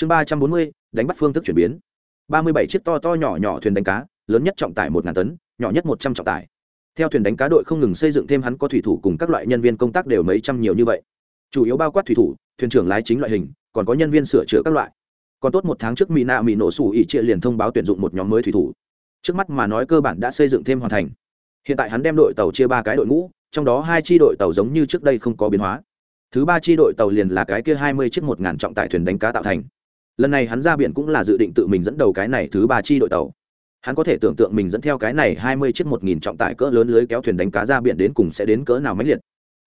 chương ba trăm bốn mươi, đánh bắt phương thức chuyển biến. ba mươi bảy chiếc to to nhỏ nhỏ thuyền đánh cá, lớn nhất trọng tải một ngàn tấn, nhỏ nhất một trăm trọng tải. Theo thuyền đánh cá đội không ngừng xây dựng thêm hắn có thủy thủ cùng các loại nhân viên công tác đều mấy trăm nhiều như vậy. Chủ yếu bao quát thủy thủ, thuyền trưởng lái chính loại hình, còn có nhân viên sửa chữa các loại. Còn tốt một tháng trước mỹ nạ mỹ nổ sủ ỉ trịa liền thông báo tuyển dụng một nhóm mới thủy thủ. Trước mắt mà nói cơ bản đã xây dựng thêm hoàn thành. Hiện tại hắn đem đội tàu chia ba cái đội ngũ, trong đó hai chi đội tàu giống như trước đây không có biến hóa. Thứ ba chi đội tàu liền là cái kia hai mươi chiếc một ngàn trọng tải thuyền đánh cá tạo thành lần này hắn ra biển cũng là dự định tự mình dẫn đầu cái này thứ ba chi đội tàu. Hắn có thể tưởng tượng mình dẫn theo cái này hai mươi chiếc một nghìn trọng tải cỡ lớn lưới kéo thuyền đánh cá ra biển đến cùng sẽ đến cỡ nào mãnh liệt.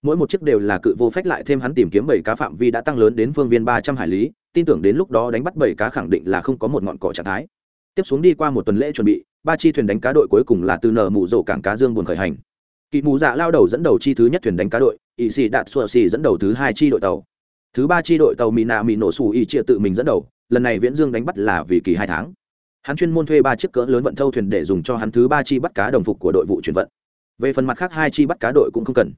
Mỗi một chiếc đều là cự vô phách lại thêm hắn tìm kiếm bảy cá phạm vi đã tăng lớn đến phương viên ba trăm hải lý, tin tưởng đến lúc đó đánh bắt bảy cá khẳng định là không có một ngọn cỏ trạng thái. Tiếp xuống đi qua một tuần lễ chuẩn bị, ba chi thuyền đánh cá đội cuối cùng là từ nở mụ rổ cảng cá dương buồn khởi hành. Kỵ mù dạ lao đầu dẫn đầu chi thứ nhất thuyền đánh cá đội ỵ sĩ đạt xua xì dẫn đầu thứ hai chi đội tàu. Thứ ba chi đội tàu mỹ nạ mỹ nổ xù ỵ chia tự mình dẫn đầu lần này viễn dương đánh bắt là vì kỳ hai tháng. Hắn chuyên môn thuê ba chiếc cỡ lớn vận thâu thuyền để dùng cho hắn thứ ba chi bắt cá đồng phục của đội vụ chuyển vận. Về phần mặt khác, hai chi bắt cá đội cũng không cần.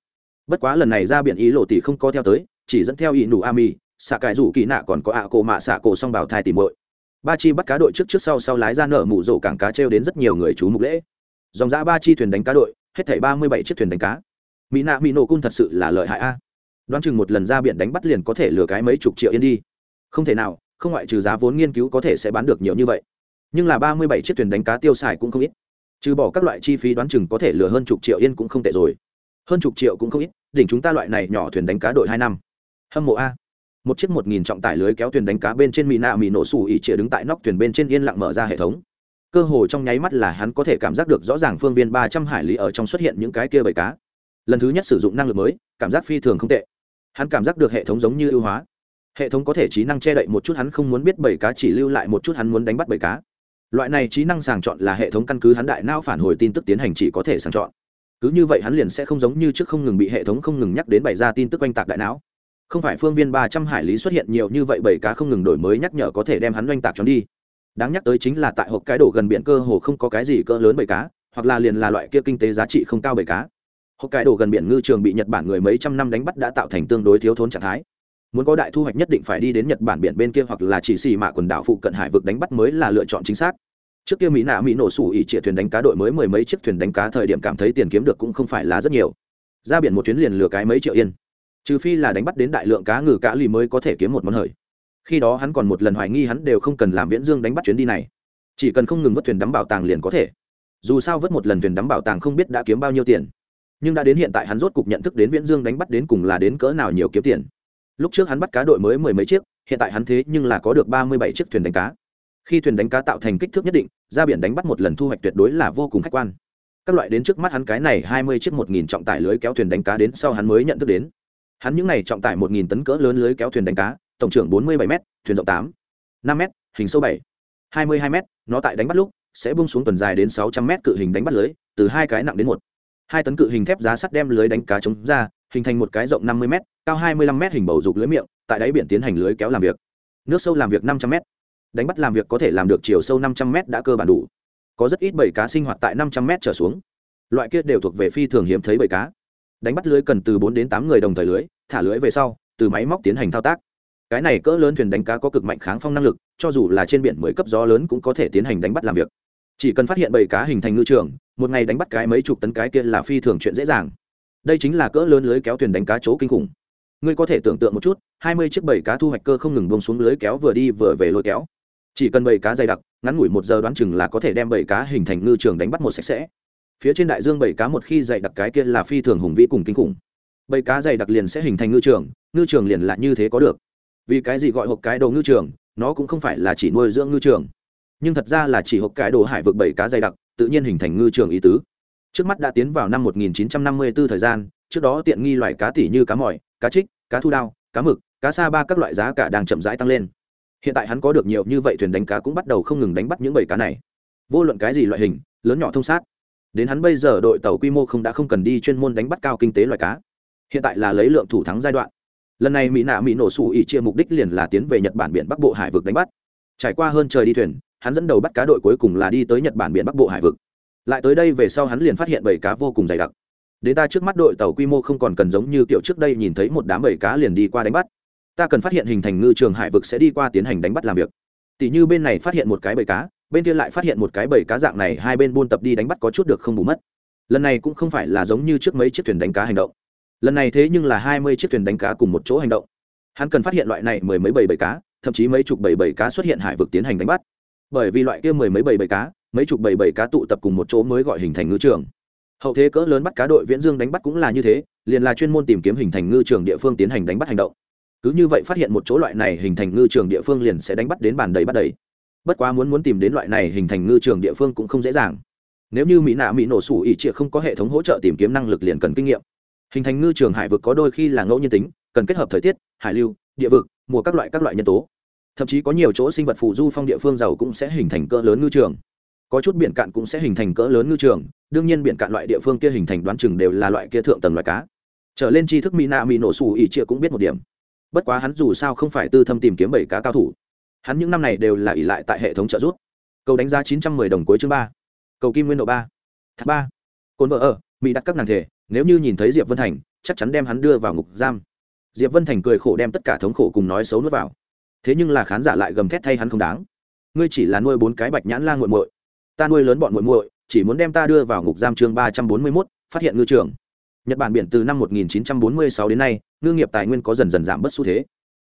Bất quá lần này ra biển ý lộ tỷ không có theo tới, chỉ dẫn theo ý nụ ami, xạ cải rủ kỳ nạ còn có ạ cổ mạ xạ cổ song bảo thai tìm muội. Ba chi bắt cá đội trước trước sau sau lái ra nở mụ rổ cảng cá treo đến rất nhiều người chú mục lễ. Dòng ra ba chi thuyền đánh cá đội, hết thảy ba mươi bảy chiếc thuyền đánh cá. Mỹ nạ mỹ nổ cung thật sự là lợi hại a. Đoán chừng một lần ra biển đánh bắt liền có thể lừa cái mấy chục triệu yên đi. Không thể nào không ngoại trừ giá vốn nghiên cứu có thể sẽ bán được nhiều như vậy. Nhưng là ba mươi bảy chiếc thuyền đánh cá tiêu xài cũng không ít. Trừ bỏ các loại chi phí đoán chừng có thể lừa hơn chục triệu yên cũng không tệ rồi. Hơn chục triệu cũng không ít, đỉnh chúng ta loại này nhỏ thuyền đánh cá đội hai năm. Hâm mộ a. Một chiếc một nghìn trọng tải lưới kéo thuyền đánh cá bên trên mỹ nạ mỹ nổ xù ỉ chĩa đứng tại nóc thuyền bên trên yên lặng mở ra hệ thống. Cơ hồ trong nháy mắt là hắn có thể cảm giác được rõ ràng phương viên ba trăm hải lý ở trong xuất hiện những cái kia bầy cá. Lần thứ nhất sử dụng năng lực mới, cảm giác phi thường không tệ. Hắn cảm giác được hệ thống giống như ưu hóa hệ thống có thể trí năng che đậy một chút hắn không muốn biết bảy cá, chỉ lưu lại một chút hắn muốn đánh bắt bảy cá. Loại này trí năng sàng chọn là hệ thống căn cứ hắn đại não phản hồi tin tức tiến hành chỉ có thể sàng chọn. Cứ như vậy hắn liền sẽ không giống như trước không ngừng bị hệ thống không ngừng nhắc đến bày ra tin tức oanh tạc đại não. Không phải phương viên ba trăm hải lý xuất hiện nhiều như vậy bảy cá không ngừng đổi mới nhắc nhở có thể đem hắn oanh tạc trốn đi. Đáng nhắc tới chính là tại hộp cái đổ gần biển cơ hồ không có cái gì cỡ lớn bảy cá, hoặc là liền là loại kia kinh tế giá trị không cao bảy cá. Hộp cái đổ gần biển ngư trường bị nhật bản người mấy trăm năm đánh bắt đã tạo thành tương đối thiếu thốn trạng thái muốn có đại thu hoạch nhất định phải đi đến nhật bản biển bên kia hoặc là chỉ xì mạ quần đảo phụ cận hải vực đánh bắt mới là lựa chọn chính xác. Trước kia mỹ nạ mỹ nổ sủ ỉ chĩa thuyền đánh cá đội mới mười mấy chiếc thuyền đánh cá thời điểm cảm thấy tiền kiếm được cũng không phải là rất nhiều. Ra biển một chuyến liền lừa cái mấy triệu yên. Trừ phi là đánh bắt đến đại lượng cá ngừ cá lì mới có thể kiếm một món hời. Khi đó hắn còn một lần hoài nghi hắn đều không cần làm viễn dương đánh bắt chuyến đi này. Chỉ cần không ngừng vớt thuyền đắm bảo tàng liền có thể. Dù sao vớt một lần thuyền đắm bảo tàng không biết đã kiếm bao nhiêu tiền. Nhưng đã đến hiện tại hắn rốt cục nhận thức đến viễn dương đánh bắt đến cùng là đến cỡ nào nhiều kiếm tiền lúc trước hắn bắt cá đội mới mười mấy chiếc, hiện tại hắn thế nhưng là có được ba mươi bảy chiếc thuyền đánh cá. Khi thuyền đánh cá tạo thành kích thước nhất định, ra biển đánh bắt một lần thu hoạch tuyệt đối là vô cùng khách quan. Các loại đến trước mắt hắn cái này hai mươi chiếc một nghìn trọng tải lưới kéo thuyền đánh cá đến sau hắn mới nhận thức đến. Hắn những này trọng tải một nghìn tấn cỡ lớn lưới kéo thuyền đánh cá, tổng trưởng bốn mươi bảy m thuyền rộng tám, năm m hình sâu bảy, hai mươi hai m nó tại đánh bắt lúc sẽ bung xuống tuần dài đến sáu trăm m cự hình đánh bắt lưới, từ hai cái nặng đến một. Hai tấn cự hình thép giá sắt đem lưới đánh cá chống ra, hình thành một cái rộng năm mươi m cao hai mươi lăm m hình bầu dục lưới miệng, tại đáy biển tiến hành lưới kéo làm việc. Nước sâu làm việc năm trăm m đánh bắt làm việc có thể làm được chiều sâu năm trăm m đã cơ bản đủ. Có rất ít bầy cá sinh hoạt tại năm trăm m trở xuống. Loại kia đều thuộc về phi thường hiếm thấy bầy cá. Đánh bắt lưới cần từ bốn đến tám người đồng thời lưới, thả lưới về sau, từ máy móc tiến hành thao tác. Cái này cỡ lớn thuyền đánh cá có cực mạnh kháng phong năng lực, cho dù là trên biển mới cấp gió lớn cũng có thể tiến hành đánh bắt làm việc. Chỉ cần phát hiện bầy cá hình thành ngư trường, một ngày đánh bắt cái mấy chục tấn cái kia là phi thường chuyện dễ dàng. Đây chính là cỡ lớn lưới kéo thuyền đánh cá chỗ kinh khủng ngươi có thể tưởng tượng một chút, hai mươi chiếc bầy cá thu hoạch cơ không ngừng bông xuống lưới kéo vừa đi vừa về lôi kéo. Chỉ cần bầy cá dày đặc, ngắn ngủi một giờ đoán chừng là có thể đem bầy cá hình thành ngư trường đánh bắt một sạch sẽ. Phía trên đại dương bầy cá một khi dày đặc cái kia là phi thường hùng vĩ cùng kinh khủng. Bầy cá dày đặc liền sẽ hình thành ngư trường ngư trường liền là như thế có được. Vì cái gì gọi hộp cái đồ ngư trường, nó cũng không phải là chỉ nuôi dưỡng ngư trường. Nhưng thật ra là chỉ hộp cái đồ hải vực bầy cá dày đặc, tự nhiên hình thành ngư trường ý tứ. Trước mắt đã tiến vào năm 1954 thời gian trước đó tiện nghi loài cá tỉ như cá mỏi cá trích, cá thu đao, cá mực, cá sa ba các loại giá cả đang chậm rãi tăng lên. Hiện tại hắn có được nhiều như vậy thuyền đánh cá cũng bắt đầu không ngừng đánh bắt những bầy cá này. Vô luận cái gì loại hình, lớn nhỏ thông sát. Đến hắn bây giờ đội tàu quy mô không đã không cần đi chuyên môn đánh bắt cao kinh tế loài cá. Hiện tại là lấy lượng thủ thắng giai đoạn. Lần này mỹ nạ mỹ nổ sủ ỉ chia mục đích liền là tiến về nhật bản biển bắc bộ hải vực đánh bắt. Trải qua hơn trời đi thuyền, hắn dẫn đầu bắt cá đội cuối cùng là đi tới nhật bản biển bắc bộ hải vực. Lại tới đây về sau hắn liền phát hiện bầy cá vô cùng dày đặc đến ta trước mắt đội tàu quy mô không còn cần giống như kiểu trước đây nhìn thấy một đám bầy cá liền đi qua đánh bắt. Ta cần phát hiện hình thành ngư trường hải vực sẽ đi qua tiến hành đánh bắt làm việc. Tỷ như bên này phát hiện một cái bầy cá, bên kia lại phát hiện một cái bầy cá dạng này, hai bên buôn tập đi đánh bắt có chút được không bù mất. Lần này cũng không phải là giống như trước mấy chiếc thuyền đánh cá hành động. Lần này thế nhưng là hai mươi chiếc thuyền đánh cá cùng một chỗ hành động. Hắn cần phát hiện loại này mười mấy bầy bầy cá, thậm chí mấy chục bầy bầy cá xuất hiện hải vực tiến hành đánh bắt. Bởi vì loại kia mười mấy bầy bầy cá, mấy chục bầy bầy cá tụ tập cùng một chỗ mới gọi hình thành ngư trường hậu thế cỡ lớn bắt cá đội viễn dương đánh bắt cũng là như thế, liền là chuyên môn tìm kiếm hình thành ngư trường địa phương tiến hành đánh bắt hành động. Cứ như vậy phát hiện một chỗ loại này hình thành ngư trường địa phương liền sẽ đánh bắt đến bàn đầy bắt đầy. Bất quá muốn muốn tìm đến loại này hình thành ngư trường địa phương cũng không dễ dàng. Nếu như mỹ nạ mỹ nổ sủ ỉ trịa không có hệ thống hỗ trợ tìm kiếm năng lực liền cần kinh nghiệm. Hình thành ngư trường hải vực có đôi khi là ngẫu nhiên tính, cần kết hợp thời tiết, hải lưu, địa vực, mùa các loại các loại nhân tố. Thậm chí có nhiều chỗ sinh vật phù du phong địa phương giàu cũng sẽ hình thành cỡ lớn ngư trường có chút biển cạn cũng sẽ hình thành cỡ lớn ngư trường, đương nhiên biển cạn loại địa phương kia hình thành đoán chừng đều là loại kia thượng tầng loại cá. Trở lên tri thức mỹ nạ mỹ nổ xù ỉ chia cũng biết một điểm. Bất quá hắn dù sao không phải tư thâm tìm kiếm bảy cá cao thủ. Hắn những năm này đều là ỉ lại tại hệ thống trợ giúp. Cầu đánh giá chín trăm mười đồng cuối chương ba. Cầu kim nguyên độ ba. Thác ba. Cồn vợ ở, mỹ đặt các nàng thể, nếu như nhìn thấy diệp vân thành, chắc chắn đem hắn đưa vào ngục giam. Diệp vân thành cười khổ đem tất cả thống khổ cùng nói xấu nuốt vào. Thế nhưng là khán giả lại gầm thét thay hắn không đáng. Ngươi chỉ là nuôi bốn cái bạch nhãn la g u ta nuôi lớn bọn muội muội, chỉ muốn đem ta đưa vào ngục giam chương ba trăm bốn mươi mốt, phát hiện ngư trường. Nhật bản biển từ năm 1946 đến nay, ngư nghiệp tài nguyên có dần dần giảm bớt xu thế.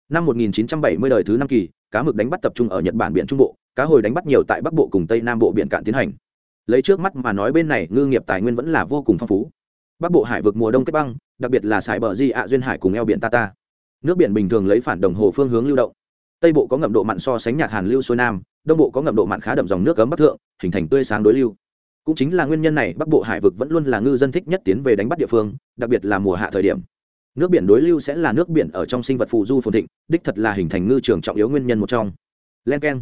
Năm 1970 đời thứ năm kỳ, cá mực đánh bắt tập trung ở nhật bản biển trung bộ, cá hồi đánh bắt nhiều tại bắc bộ cùng tây nam bộ biển cạn tiến hành. Lấy trước mắt mà nói bên này, ngư nghiệp tài nguyên vẫn là vô cùng phong phú. Bắc bộ hải vực mùa đông kết băng, đặc biệt là sải bờ di ạ duyên hải cùng eo biển tata. Nước biển bình thường lấy phản đồng hồ phương hướng lưu động. Tây bộ có ngậm độ mặn so sánh nhạt hàn lưu xuôi nam đông bộ có ngậm độ mặn khá đậm dòng nước cấm bắc thượng, hình thành tươi sáng đối lưu. Cũng chính là nguyên nhân này, bắc bộ hải vực vẫn luôn là ngư dân thích nhất tiến về đánh bắt địa phương, đặc biệt là mùa hạ thời điểm. Nước biển đối lưu sẽ là nước biển ở trong sinh vật phù du phồn thịnh, đích thật là hình thành ngư trường trọng yếu nguyên nhân một trong. Len k e n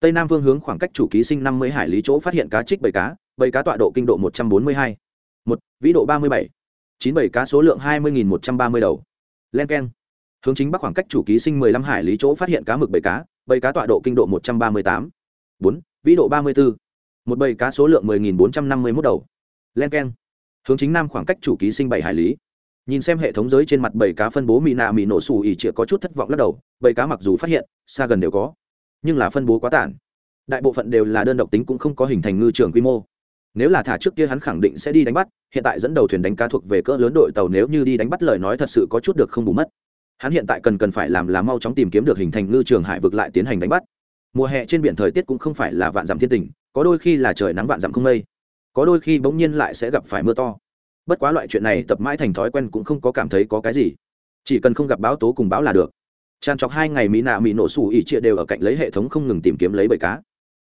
tây nam phương hướng khoảng cách chủ ký sinh năm mươi hải lý chỗ phát hiện cá trích bảy cá bảy cá tọa độ kinh độ một trăm bốn mươi hai. Một, vĩ độ ba mươi bảy. Chín bảy cá số lượng hai mươi một trăm ba mươi đầu. Len k e n hướng chính bắc khoảng cách chủ ký sinh mười lăm hải lý chỗ phát hiện cá mực bảy cá Bầy cá tọa độ kinh độ một trăm ba mươi tám, bốn, vĩ độ ba mươi bốn một bầy cá số lượng mười nghìn bốn trăm năm mươi mốt đầu. Len k e n hướng chính nam khoảng cách chủ ký sinh bảy hải lý. Nhìn xem hệ thống giới trên mặt bầy cá phân bố mỹ nạ mỹ nổ xù ỉ chĩa có chút thất vọng lắc đầu, bầy cá mặc dù phát hiện, xa gần đều có, nhưng là phân bố quá tản. Đại bộ phận đều là đơn độc tính cũng không có hình thành ngư trường quy mô. Nếu là thả trước kia hắn khẳng định sẽ đi đánh bắt, hiện tại dẫn đầu thuyền đánh cá thuộc về cỡ lớn đội tàu nếu như đi đánh bắt lời nói thật sự có chút được không bù mất hắn hiện tại cần cần phải làm là mau chóng tìm kiếm được hình thành ngư trường hải vực lại tiến hành đánh bắt. Mùa hè trên biển thời tiết cũng không phải là vạn dặm thiên tình, có đôi khi là trời nắng vạn dặm không mây, có đôi khi bỗng nhiên lại sẽ gặp phải mưa to. Bất quá loại chuyện này tập mãi thành thói quen cũng không có cảm thấy có cái gì, chỉ cần không gặp báo tố cùng báo là được. Tràn trọc hai ngày, mỹ nạ mỹ nổ xù ỉ chia đều ở cạnh lấy hệ thống không ngừng tìm kiếm lấy bầy cá.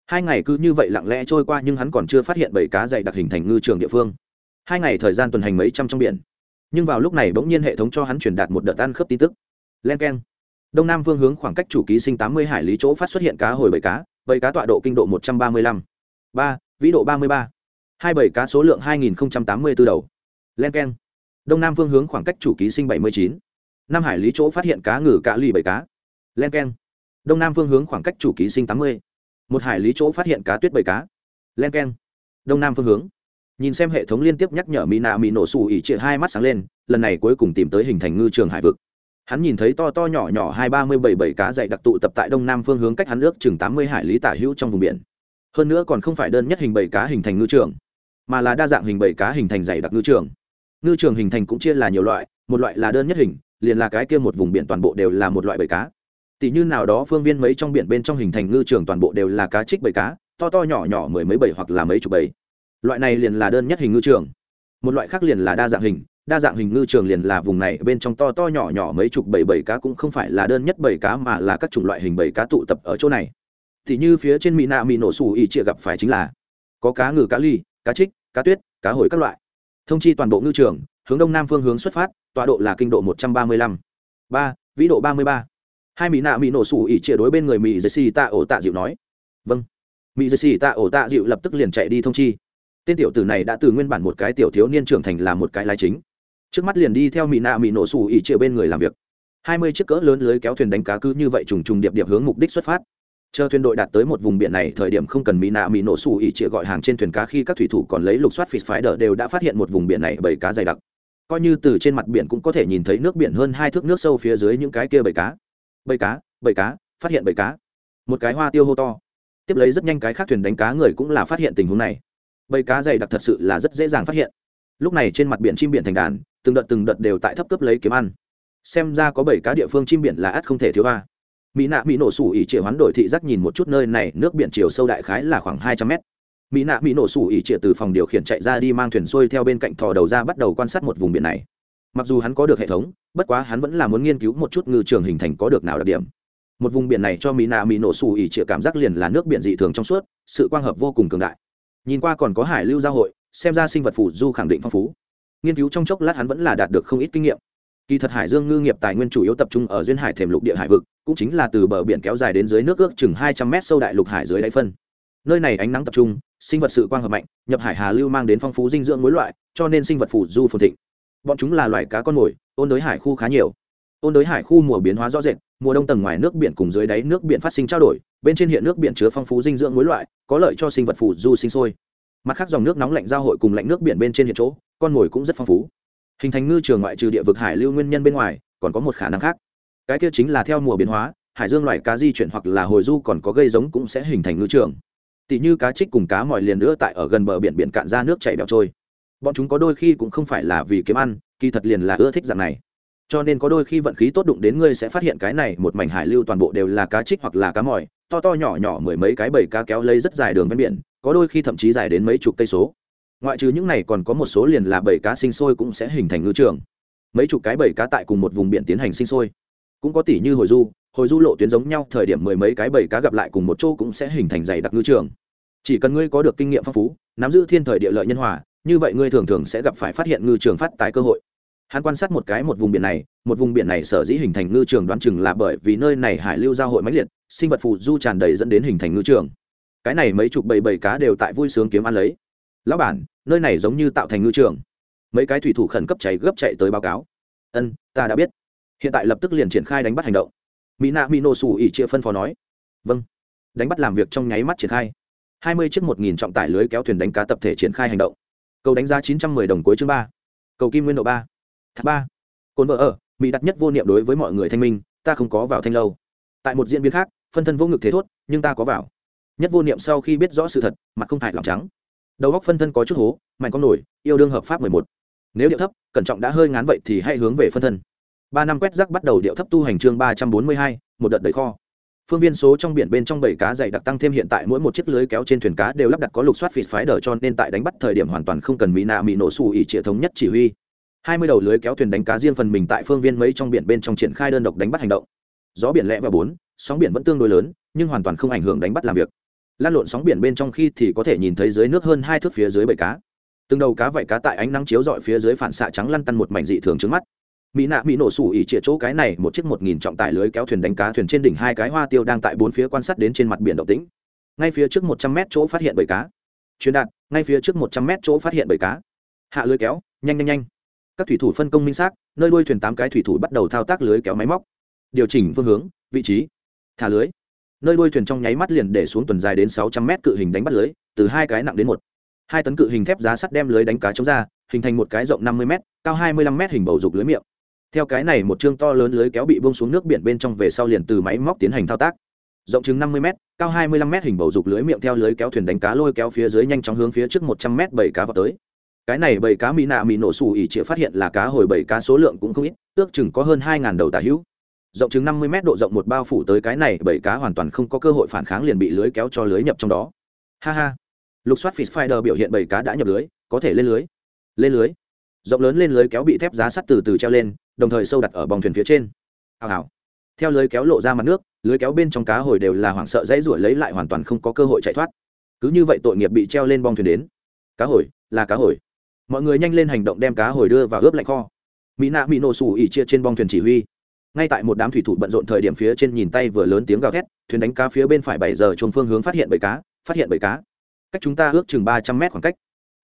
Hai ngày cứ như vậy lặng lẽ trôi qua nhưng hắn còn chưa phát hiện bầy cá dày đặc hình thành ngư trường địa phương. Hai ngày thời gian tuần hành mấy trăm trong biển. Nhưng vào lúc này bỗng nhiên hệ thống cho hắn truyền đạt một đợt ăn khớp tin tức len k e n đông nam phương hướng khoảng cách chủ ký sinh tám mươi hải lý chỗ phát xuất hiện cá hồi bầy cá bầy cá tọa độ kinh độ một trăm ba mươi lăm. Ba, vĩ độ ba mươi ba. Hai bầy cá số lượng hai nghìn tám mươi b ố đầu. Len k e n đông nam phương hướng khoảng cách chủ ký sinh bảy mươi chín. Năm hải lý chỗ phát hiện cá ngừ cá lì bảy cá. Len k e n đông nam phương hướng khoảng cách chủ ký sinh tám mươi. Một hải lý chỗ phát hiện cá tuyết bảy cá. Len k e n đông nam phương hướng. Nhìn xem hệ thống liên tiếp nhắc nhở mỹ nạ mỹ nổ xù ỉ chĩa hai mắt sáng lên, lần này cuối cùng tìm tới hình thành ngư trường hải vực hắn nhìn thấy to to nhỏ nhỏ hai ba mươi bảy bảy cá dày đặc tụ tập tại đông nam phương hướng cách hắn ước chừng tám mươi hải lý tả hữu trong vùng biển. Hơn nữa còn không phải đơn nhất hình bảy cá hình thành ngư trường, mà là đa dạng hình bảy cá hình thành dày đặc ngư trường. Ngư trường hình thành cũng chia là nhiều loại, một loại là đơn nhất hình, liền là cái kia một vùng biển toàn bộ đều là một loại bảy cá. Tỷ như nào đó phương viên mấy trong biển bên trong hình thành ngư trường toàn bộ đều là cá trích bảy cá, to to nhỏ nhỏ mười mấy bảy hoặc là mấy chục bảy. loại này liền là đơn nhất hình ngư trường. Một loại khác liền là đa dạng hình đa dạng hình ngư trường liền là vùng này, bên trong to to nhỏ nhỏ mấy chục bảy bảy cá cũng không phải là đơn nhất bảy cá mà là các chủng loại hình bảy cá tụ tập ở chỗ này. Thì như phía trên mỹ nạ mỹ nổ xù ỉ chia gặp phải chính là có cá ngừ, cá ly, cá trích cá tuyết, cá hồi các loại. Thông chi toàn bộ ngư trường, hướng đông nam phương hướng xuất phát, tọa độ là kinh độ một trăm ba mươi lăm. Ba, vĩ độ ba mươi ba. Hai mỹ nạ mỹ nổ sủ ỉ chia đối bên người mỹ dây xì tạ ổ tạ dịu nói. Vâng. Mỹ dây xì tạ ổ tạ dịu lập tức liền chạy đi thông chi. Tên tiểu tử này đã từ nguyên bản một cái tiểu thiếu niên trưởng thành là một cái lái chính trước mắt liền đi theo mỹ nạ mỹ nổ sủ ỉ chia bên người làm việc. Hai mươi chiếc cỡ lớn lưới kéo thuyền đánh cá cứ như vậy trùng trùng điệp điệp hướng mục đích xuất phát. Chờ thuyền đội đạt tới một vùng biển này, thời điểm không cần mỹ nạ mỹ nổ sủ ỉ chia gọi hàng trên thuyền cá khi các thủy thủ còn lấy lục soát phịt phái đờ đều đã phát hiện một vùng biển này bầy cá dày đặc. Coi như từ trên mặt biển cũng có thể nhìn thấy nước biển hơn hai thước nước sâu phía dưới những cái kia bầy cá. Bầy cá bầy cá, phát hiện bầy cá. Một cái hoa tiêu hô to. Tiếp lấy rất nhanh cái khác thuyền đánh cá người cũng là phát hiện tình huống này. Bầy cá dày đặc thật sự là rất dễ dàng phát hiện lúc này trên mặt biển chim biển thành đàn, từng đợt từng đợt đều tại thấp cấp lấy kiếm ăn. Xem ra có bảy cá địa phương chim biển là ắt không thể thiếu ba. Mỹ nạ mỹ nổ sủ ỉ trịa hoán đổi thị giác nhìn một chút nơi này, nước biển chiều sâu đại khái là khoảng hai trăm mét. Mỹ nạ mỹ nổ sủ ỉ trịa từ phòng điều khiển chạy ra đi mang thuyền xuôi theo bên cạnh thò đầu ra bắt đầu quan sát một vùng biển này. Mặc dù hắn có được hệ thống, bất quá hắn vẫn là muốn nghiên cứu một chút ngư trường hình thành có được nào đặc điểm. Một vùng biển này cho mỹ nạ mỹ nổ sủ ỉ trịa cảm giác liền là nước biển dị thường trong suốt, sự quang hợp vô cùng cường đại. Nhìn qua còn có hải lưu giao hội xem ra sinh vật phủ du khẳng định phong phú. Nghiên cứu trong chốc lát hắn vẫn là đạt được không ít kinh nghiệm. Kỳ thật hải dương ngư nghiệp tài nguyên chủ yếu tập trung ở duyên hải thềm lục địa hải vực, cũng chính là từ bờ biển kéo dài đến dưới nước ước chừng hai trăm mét sâu đại lục hải dưới đáy phân. Nơi này ánh nắng tập trung, sinh vật sự quang hợp mạnh, nhập hải hà lưu mang đến phong phú dinh dưỡng mỗi loại, cho nên sinh vật phủ du phồn thịnh. Bọn chúng là loài cá con mồi, ôn đới hải khu khá nhiều. Ôn đới hải khu mùa biến hóa rõ rệt, mùa đông tầng ngoài nước biển cùng dưới đáy nước biển phát sinh trao đổi, bên trên hiện nước biển chứa phong phú dinh dưỡng mỗi loại, có lợi cho sinh vật phủ du sinh sôi mặt khác dòng nước nóng lạnh giao hội cùng lạnh nước biển bên trên hiện chỗ, con mồi cũng rất phong phú. Hình thành ngư trường ngoại trừ địa vực hải lưu nguyên nhân bên ngoài, còn có một khả năng khác. Cái kia chính là theo mùa biến hóa, hải dương loài cá di chuyển hoặc là hồi du còn có gây giống cũng sẽ hình thành ngư trường. Tỷ như cá trích cùng cá mòi liền nữa tại ở gần bờ biển biển cạn ra nước chảy bẹo trôi. Bọn chúng có đôi khi cũng không phải là vì kiếm ăn, kỳ thật liền là ưa thích dạng này. Cho nên có đôi khi vận khí tốt đụng đến ngươi sẽ phát hiện cái này một mảnh hải lưu toàn bộ đều là cá trích hoặc là cá mòi, to to nhỏ nhỏ mười mấy cái bầy cá kéo lấy rất dài đường ven biển có đôi khi thậm chí dài đến mấy chục cây số. Ngoại trừ những này còn có một số liền là bầy cá sinh sôi cũng sẽ hình thành ngư trường. Mấy chục cái bầy cá tại cùng một vùng biển tiến hành sinh sôi. Cũng có tỷ như hồi du hồi du lộ tuyến giống nhau, thời điểm mười mấy cái bầy cá gặp lại cùng một chỗ cũng sẽ hình thành dày đặc ngư trường. Chỉ cần ngươi có được kinh nghiệm phong phú, nắm giữ thiên thời địa lợi nhân hòa, như vậy ngươi thường thường sẽ gặp phải phát hiện ngư trường phát tái cơ hội. Hắn quan sát một cái một vùng biển này, một vùng biển này sở dĩ hình thành ngư trường đoán chừng là bởi vì nơi này hải lưu giao hội mãnh liệt, sinh vật phù du tràn đầy dẫn đến hình thành ngư trường cái này mấy chục bầy bầy cá đều tại vui sướng kiếm ăn lấy. Lão bản, nơi này giống như tạo thành ngư trường. Mấy cái thủy thủ khẩn cấp cháy gấp chạy tới báo cáo. Ân, ta đã biết. Hiện tại lập tức liền triển khai đánh bắt hành động. Mỹ nạ mỹ nổ xù ỉ chia phân phó nói. Vâng. Đánh bắt làm việc trong nháy mắt triển khai. Hai mươi chiếc một nghìn trọng tải lưới kéo thuyền đánh cá tập thể triển khai hành động. Cầu đánh giá chín trăm mười đồng cuối chương ba. Cầu kim nguyên độ ba. Thác ba. Cồn vợ ở, mỹ đặt nhất vô niệm đối với mọi người thanh minh, ta không có vào thanh lâu. Tại một diễn biến khác, phân thân vô ngực thế thốt, nhưng ta có vào nhất vô niệm sau khi biết rõ sự thật, mặt không hại lòng trắng. Đầu góc phân thân có chút hố mạnh con nổi, yêu đương hợp pháp mười một. Nếu điệu thấp, cẩn trọng đã hơi ngán vậy thì hãy hướng về phân thân. Ba năm quét rác bắt đầu điệu thấp tu hành chương ba trăm bốn mươi hai, một đợt đầy kho. Phương viên số trong biển bên trong bảy cá dày đặc tăng thêm hiện tại mỗi một chiếc lưới kéo trên thuyền cá đều lắp đặt có lục soát phịt phái đờ cho nên tại đánh bắt thời điểm hoàn toàn không cần mỹ nạ mỹ nổ xù ỉ trịa thống nhất chỉ huy. Hai mươi đầu lưới kéo thuyền đánh cá riêng phần mình tại phương viên mấy trong biển bên trong triển khai đơn độc đánh bắt hành động. Gió biển lẽ và bốn, sóng biển vẫn tương đối lớn, nhưng hoàn toàn không ảnh hưởng đánh bắt làm việc lan lộn sóng biển bên trong khi thì có thể nhìn thấy dưới nước hơn hai thước phía dưới bầy cá. Từng đầu cá vảy cá tại ánh nắng chiếu dọi phía dưới phản xạ trắng lăn tăn một mảnh dị thường trước mắt. Mỹ nạ mỹ nổ sủ ỉ trịa chỗ cái này, một chiếc một nghìn trọng tải lưới kéo thuyền đánh cá thuyền trên đỉnh hai cái hoa tiêu đang tại bốn phía quan sát đến trên mặt biển động tĩnh. Ngay phía trước một trăm mét chỗ phát hiện bầy cá. Truyền đạt, ngay phía trước một trăm mét chỗ phát hiện bầy cá. Hạ lưới kéo, nhanh nhanh nhanh. Các thủy thủ phân công minh xác, nơi đuôi thuyền tám cái thủy thủ bắt đầu thao tác lưới kéo máy móc. Điều chỉnh phương hướng, vị trí. Thả lưới nơi đuôi thuyền trong nháy mắt liền để xuống tuần dài đến sáu trăm mét cự hình đánh bắt lưới, từ hai cái nặng đến một. Hai tấn cự hình thép giá sắt đem lưới đánh cá chống ra, hình thành một cái rộng năm mươi m cao hai mươi lăm m hình bầu dục lưới miệng. Theo cái này một chương to lớn lưới kéo bị bông xuống nước biển bên trong về sau liền từ máy móc tiến hành thao tác. Rộng chừng năm mươi m cao hai mươi lăm m hình bầu dục lưới miệng theo lưới kéo thuyền đánh cá lôi kéo phía dưới nhanh chóng hướng phía trước một trăm m bảy cá vào tới. Cái này bảy cá mỹ nạ mỹ nổ xù ỉ chĩa phát hiện là cá hồi bảy cá số lượng cũng không ít, ước chừng có hơn hai đầu tả hữu rộng chừng năm mươi độ rộng một bao phủ tới cái này, bảy cá hoàn toàn không có cơ hội phản kháng liền bị lưới kéo cho lưới nhập trong đó. Ha ha. Lục soát fish finder biểu hiện bảy cá đã nhập lưới, có thể lên lưới. Lên lưới. Rộng lớn lên lưới kéo bị thép giá sắt từ từ treo lên, đồng thời sâu đặt ở bong thuyền phía trên. Hào hào. Theo lưới kéo lộ ra mặt nước, lưới kéo bên trong cá hồi đều là hoảng sợ dãy ruổi lấy lại hoàn toàn không có cơ hội chạy thoát. Cứ như vậy tội nghiệp bị treo lên bong thuyền đến. Cá hồi, là cá hồi. Mọi người nhanh lên hành động đem cá hồi đưa vào ướp lạnh kho. Mỹ nạ mỹ nổ sủ ỉ chia trên bong thuyền chỉ huy ngay tại một đám thủy thủ bận rộn thời điểm phía trên nhìn tay vừa lớn tiếng gào thét, thuyền đánh cá phía bên phải bảy giờ chuông phương hướng phát hiện bầy cá, phát hiện bầy cá. Cách chúng ta ước chừng ba trăm mét khoảng cách.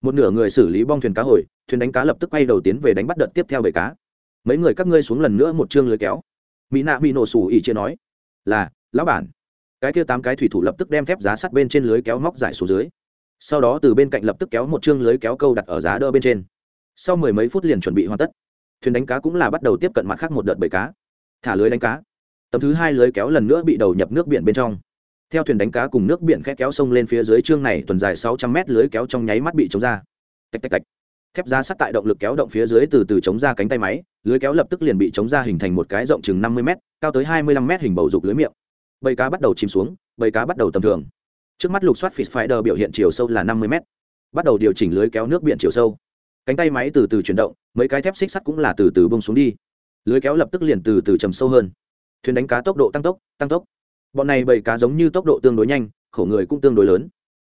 Một nửa người xử lý bong thuyền cá hồi, thuyền đánh cá lập tức quay đầu tiến về đánh bắt đợt tiếp theo bầy cá. Mấy người các ngươi xuống lần nữa một chương lưới kéo. Mỹ nạ bị nổ sủ ỉ chia nói, là, lão bản. Cái kia tám cái thủy thủ lập tức đem thép giá sắt bên trên lưới kéo móc giải xuống dưới. Sau đó từ bên cạnh lập tức kéo một chương lưới kéo câu đặt ở giá đỡ bên trên. Sau mười mấy phút liền chuẩn bị hoàn tất. Thuyền đánh cá cũng là bắt đầu tiếp cận mặt khác một đợt bầy cá thả lưới đánh cá. Tấm thứ hai lưới kéo lần nữa bị đầu nhập nước biển bên trong. Theo thuyền đánh cá cùng nước biển khét kéo sông lên phía dưới chương này tuần dài sáu trăm mét lưới kéo trong nháy mắt bị chống ra. Tạch tạch tạch. Thép giá sắt tại động lực kéo động phía dưới từ từ chống ra cánh tay máy, lưới kéo lập tức liền bị chống ra hình thành một cái rộng chừng năm mươi m cao tới hai mươi lăm m hình bầu dục lưới miệng. Bầy cá bắt đầu chìm xuống, bầy cá bắt đầu tầm thường. Trước mắt lục soát fish đờ biểu hiện chiều sâu là năm mươi m bắt đầu điều chỉnh lưới kéo nước biển chiều sâu. Cánh tay máy từ từ chuyển động, mấy cái thép xích sắt cũng là từ từ bông xuống đi lưới kéo lập tức liền từ từ chầm sâu hơn. Thuyền đánh cá tốc độ tăng tốc tăng tốc. Bọn này bầy cá giống như tốc độ tương đối nhanh, khổ người cũng tương đối lớn.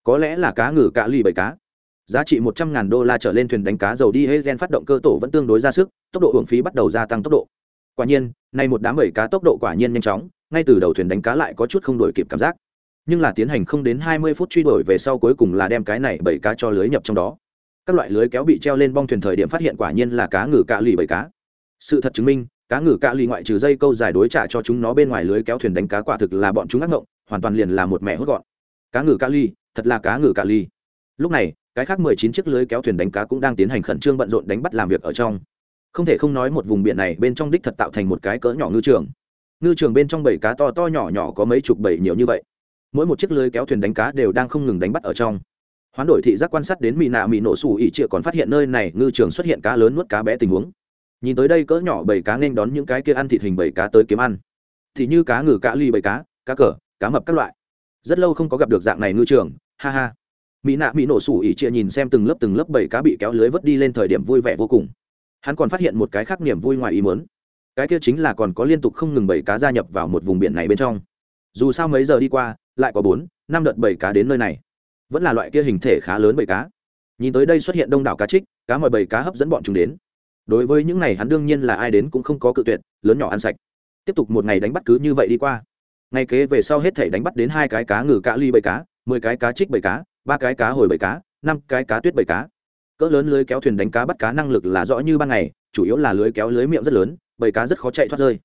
Có lẽ là cá ngừ cạ lì bầy cá. Giá trị một trăm ngàn đô la trở lên thuyền đánh cá dầu đi hay gen phát động cơ tổ vẫn tương đối ra sức, tốc độ hưởng phí bắt đầu gia tăng tốc độ. Quả nhiên, nay một đám bầy cá tốc độ quả nhiên nhanh chóng, ngay từ đầu thuyền đánh cá lại có chút không đổi kịp cảm giác. Nhưng là tiến hành không đến hai mươi phút truy đuổi về sau cuối cùng là đem cái này bầy cá cho lưới nhập trong đó. Các loại lưới kéo bị treo lên bong thuyền thời điểm phát hiện quả nhiên là cá ngừ cạ lì bầy cá sự thật chứng minh, cá ngừ cạ lì ngoại trừ dây câu dài đối trả cho chúng nó bên ngoài lưới kéo thuyền đánh cá quả thực là bọn chúng ác ngộng, hoàn toàn liền là một mẹ hốt gọn. Cá ngừ cạ lì, thật là cá ngừ cạ lì. Lúc này, cái khác mười chín chiếc lưới kéo thuyền đánh cá cũng đang tiến hành khẩn trương bận rộn đánh bắt làm việc ở trong. Không thể không nói một vùng biển này bên trong đích thật tạo thành một cái cỡ nhỏ ngư trường. Ngư trường bên trong bảy cá to to nhỏ nhỏ có mấy chục bảy nhiều như vậy. Mỗi một chiếc lưới kéo thuyền đánh cá đều đang không ngừng đánh bắt ở trong. Hoán đổi thị giác quan sát đến mỹ nạ mỹ nổ xù ỉ trịa còn phát hiện nơi này ngư trường xuất hiện cá lớn nuốt cá bé tình huống nhìn tới đây cỡ nhỏ bảy cá nên đón những cái kia ăn thịt hình bảy cá tới kiếm ăn. Thì như cá ngừ, cá ly bảy cá cá cờ, cá mập các loại. Rất lâu không có gặp được dạng này ngư trường, ha ha. Mỹ nạ, mỹ nổ sủ ỉ chia nhìn xem từng lớp từng lớp bảy cá bị kéo lưới vớt đi lên thời điểm vui vẻ vô cùng. Hắn còn phát hiện một cái khác niềm vui ngoài ý muốn. Cái kia chính là còn có liên tục không ngừng bảy cá gia nhập vào một vùng biển này bên trong. Dù sao mấy giờ đi qua, lại có bốn, năm đợt bảy cá đến nơi này. Vẫn là loại kia hình thể khá lớn bảy cá. Nhìn tới đây xuất hiện đông đảo cá trích, cá mọi bảy cá hấp dẫn bọn chúng đến đối với những này hắn đương nhiên là ai đến cũng không có cự tuyệt, lớn nhỏ ăn sạch. Tiếp tục một ngày đánh bắt cứ như vậy đi qua. Ngày kế về sau hết thể đánh bắt đến hai cái cá ngừ cá ly bảy cá, mười cái cá trích bảy cá, ba cái cá hồi bảy cá, năm cái cá tuyết bảy cá. Cỡ lớn lưới kéo thuyền đánh cá bắt cá năng lực là rõ như ban ngày, chủ yếu là lưới kéo lưới miệng rất lớn, bảy cá rất khó chạy thoát rơi.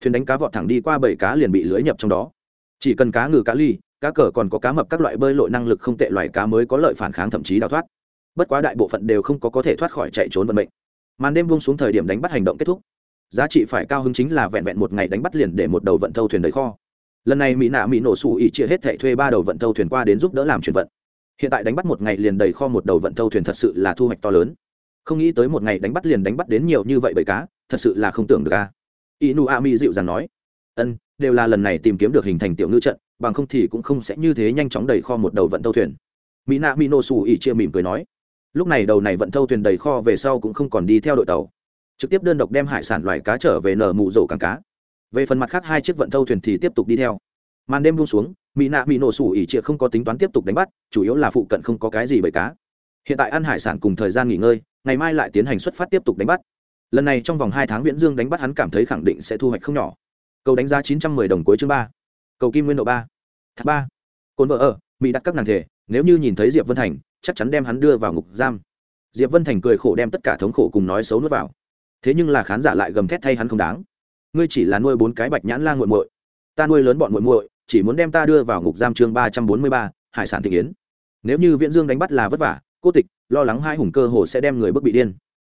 Thuyền đánh cá vọt thẳng đi qua bảy cá liền bị lưới nhập trong đó. Chỉ cần cá ngừ cá ly, cá cờ còn có cá mập các loại bơi lội năng lực không tệ, loài cá mới có lợi phản kháng thậm chí đào thoát. Bất quá đại bộ phận đều không có có thể thoát khỏi chạy trốn vận mệnh màn đêm buông xuống thời điểm đánh bắt hành động kết thúc. Giá trị phải cao hứng chính là vẹn vẹn một ngày đánh bắt liền để một đầu vận thâu thuyền đầy kho. Lần này mỹ nạ mỹ nổ sủ ý chia hết thệ thuê ba đầu vận thâu thuyền qua đến giúp đỡ làm chuyển vận. Hiện tại đánh bắt một ngày liền đầy kho một đầu vận thâu thuyền thật sự là thu hoạch to lớn. Không nghĩ tới một ngày đánh bắt liền đánh bắt đến nhiều như vậy bởi cá, thật sự là không tưởng được a. Inu ami dịu dàng nói, ân, đều là lần này tìm kiếm được hình thành tiểu ngư trận, bằng không thì cũng không sẽ như thế nhanh chóng đầy kho một đầu vận thâu thuyền. Mỹ nạ mỹ nổ xù ý chia mỉm cười nói lúc này đầu này vận thâu thuyền đầy kho về sau cũng không còn đi theo đội tàu. Trực tiếp đơn độc đem hải sản loài cá trở về nở mụ rổ cảng cá. Về phần mặt khác hai chiếc vận thâu thuyền thì tiếp tục đi theo. Màn đêm buông xuống, mỹ nạ mỹ nổ sủ ỉ trịa không có tính toán tiếp tục đánh bắt, chủ yếu là phụ cận không có cái gì bởi cá. Hiện tại ăn hải sản cùng thời gian nghỉ ngơi, ngày mai lại tiến hành xuất phát tiếp tục đánh bắt. Lần này trong vòng hai tháng viễn dương đánh bắt hắn cảm thấy khẳng định sẽ thu hoạch không nhỏ. Cầu đánh giá chín trăm mười đồng cuối chương ba. Cầu kim nguyên độ ba. Thác ba. Cồn vợ ở, mỹ đặt các nàng thể, nếu như nhìn thấy diệp vân thành chắc chắn đem hắn đưa vào ngục giam. Diệp vân thành cười khổ đem tất cả thống khổ cùng nói xấu nuốt vào. Thế nhưng là khán giả lại gầm thét thay hắn không đáng. Ngươi chỉ là nuôi bốn cái bạch nhãn lan g u muội. Ta nuôi lớn bọn muội muội, chỉ muốn đem ta đưa vào ngục giam chương ba trăm bốn mươi ba, hải sản thị yến. Nếu như viễn dương đánh bắt là vất vả, cô tịch, lo lắng hai hùng cơ hồ sẽ đem người bước bị điên.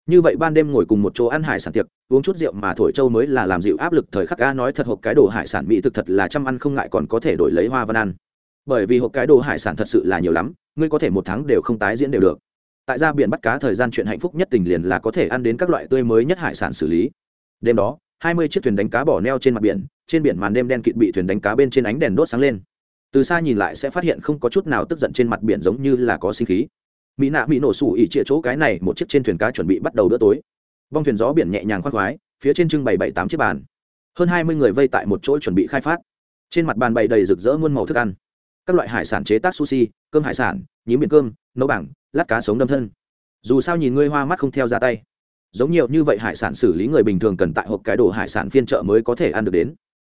Như vậy ban đêm ngồi cùng một chỗ ăn hải sản tiệc, uống chút rượu mà thổi châu mới là làm dịu áp lực thời khắc ga nói thật hộp cái đồ hải sản mỹ thực thật là chăm ăn không ngại còn có thể đổi lấy hoa văn ăn bởi vì hộp cái đồ hải sản thật sự là nhiều lắm, ngươi có thể một tháng đều không tái diễn đều được. Tại ra biển bắt cá thời gian chuyện hạnh phúc nhất tình liền là có thể ăn đến các loại tươi mới nhất hải sản xử lý. Đêm đó, hai mươi chiếc thuyền đánh cá bỏ neo trên mặt biển, trên biển màn đêm đen kịt bị thuyền đánh cá bên trên ánh đèn đốt sáng lên. Từ xa nhìn lại sẽ phát hiện không có chút nào tức giận trên mặt biển giống như là có sinh khí. Mỹ nạ mỹ nổ sủ ỉ chĩa chỗ cái này, một chiếc trên thuyền cá chuẩn bị bắt đầu bữa tối. Bong thuyền gió biển nhẹ nhàng khoác khoái, phía trên trưng bày bảy tám chiếc bàn. Hơn hai mươi người vây tại một chỗ chuẩn bị khai phát. Trên mặt bàn bày đầy rực rỡ muôn màu thức ăn các loại hải sản chế tác sushi, cơm hải sản, nhím biển cơm, nấu bảng, lát cá sống đâm thân. Dù sao nhìn ngươi hoa mắt không theo ra tay. Giống nhiều như vậy hải sản xử lý người bình thường cần tại hộp cái đồ hải sản phiên chợ mới có thể ăn được đến.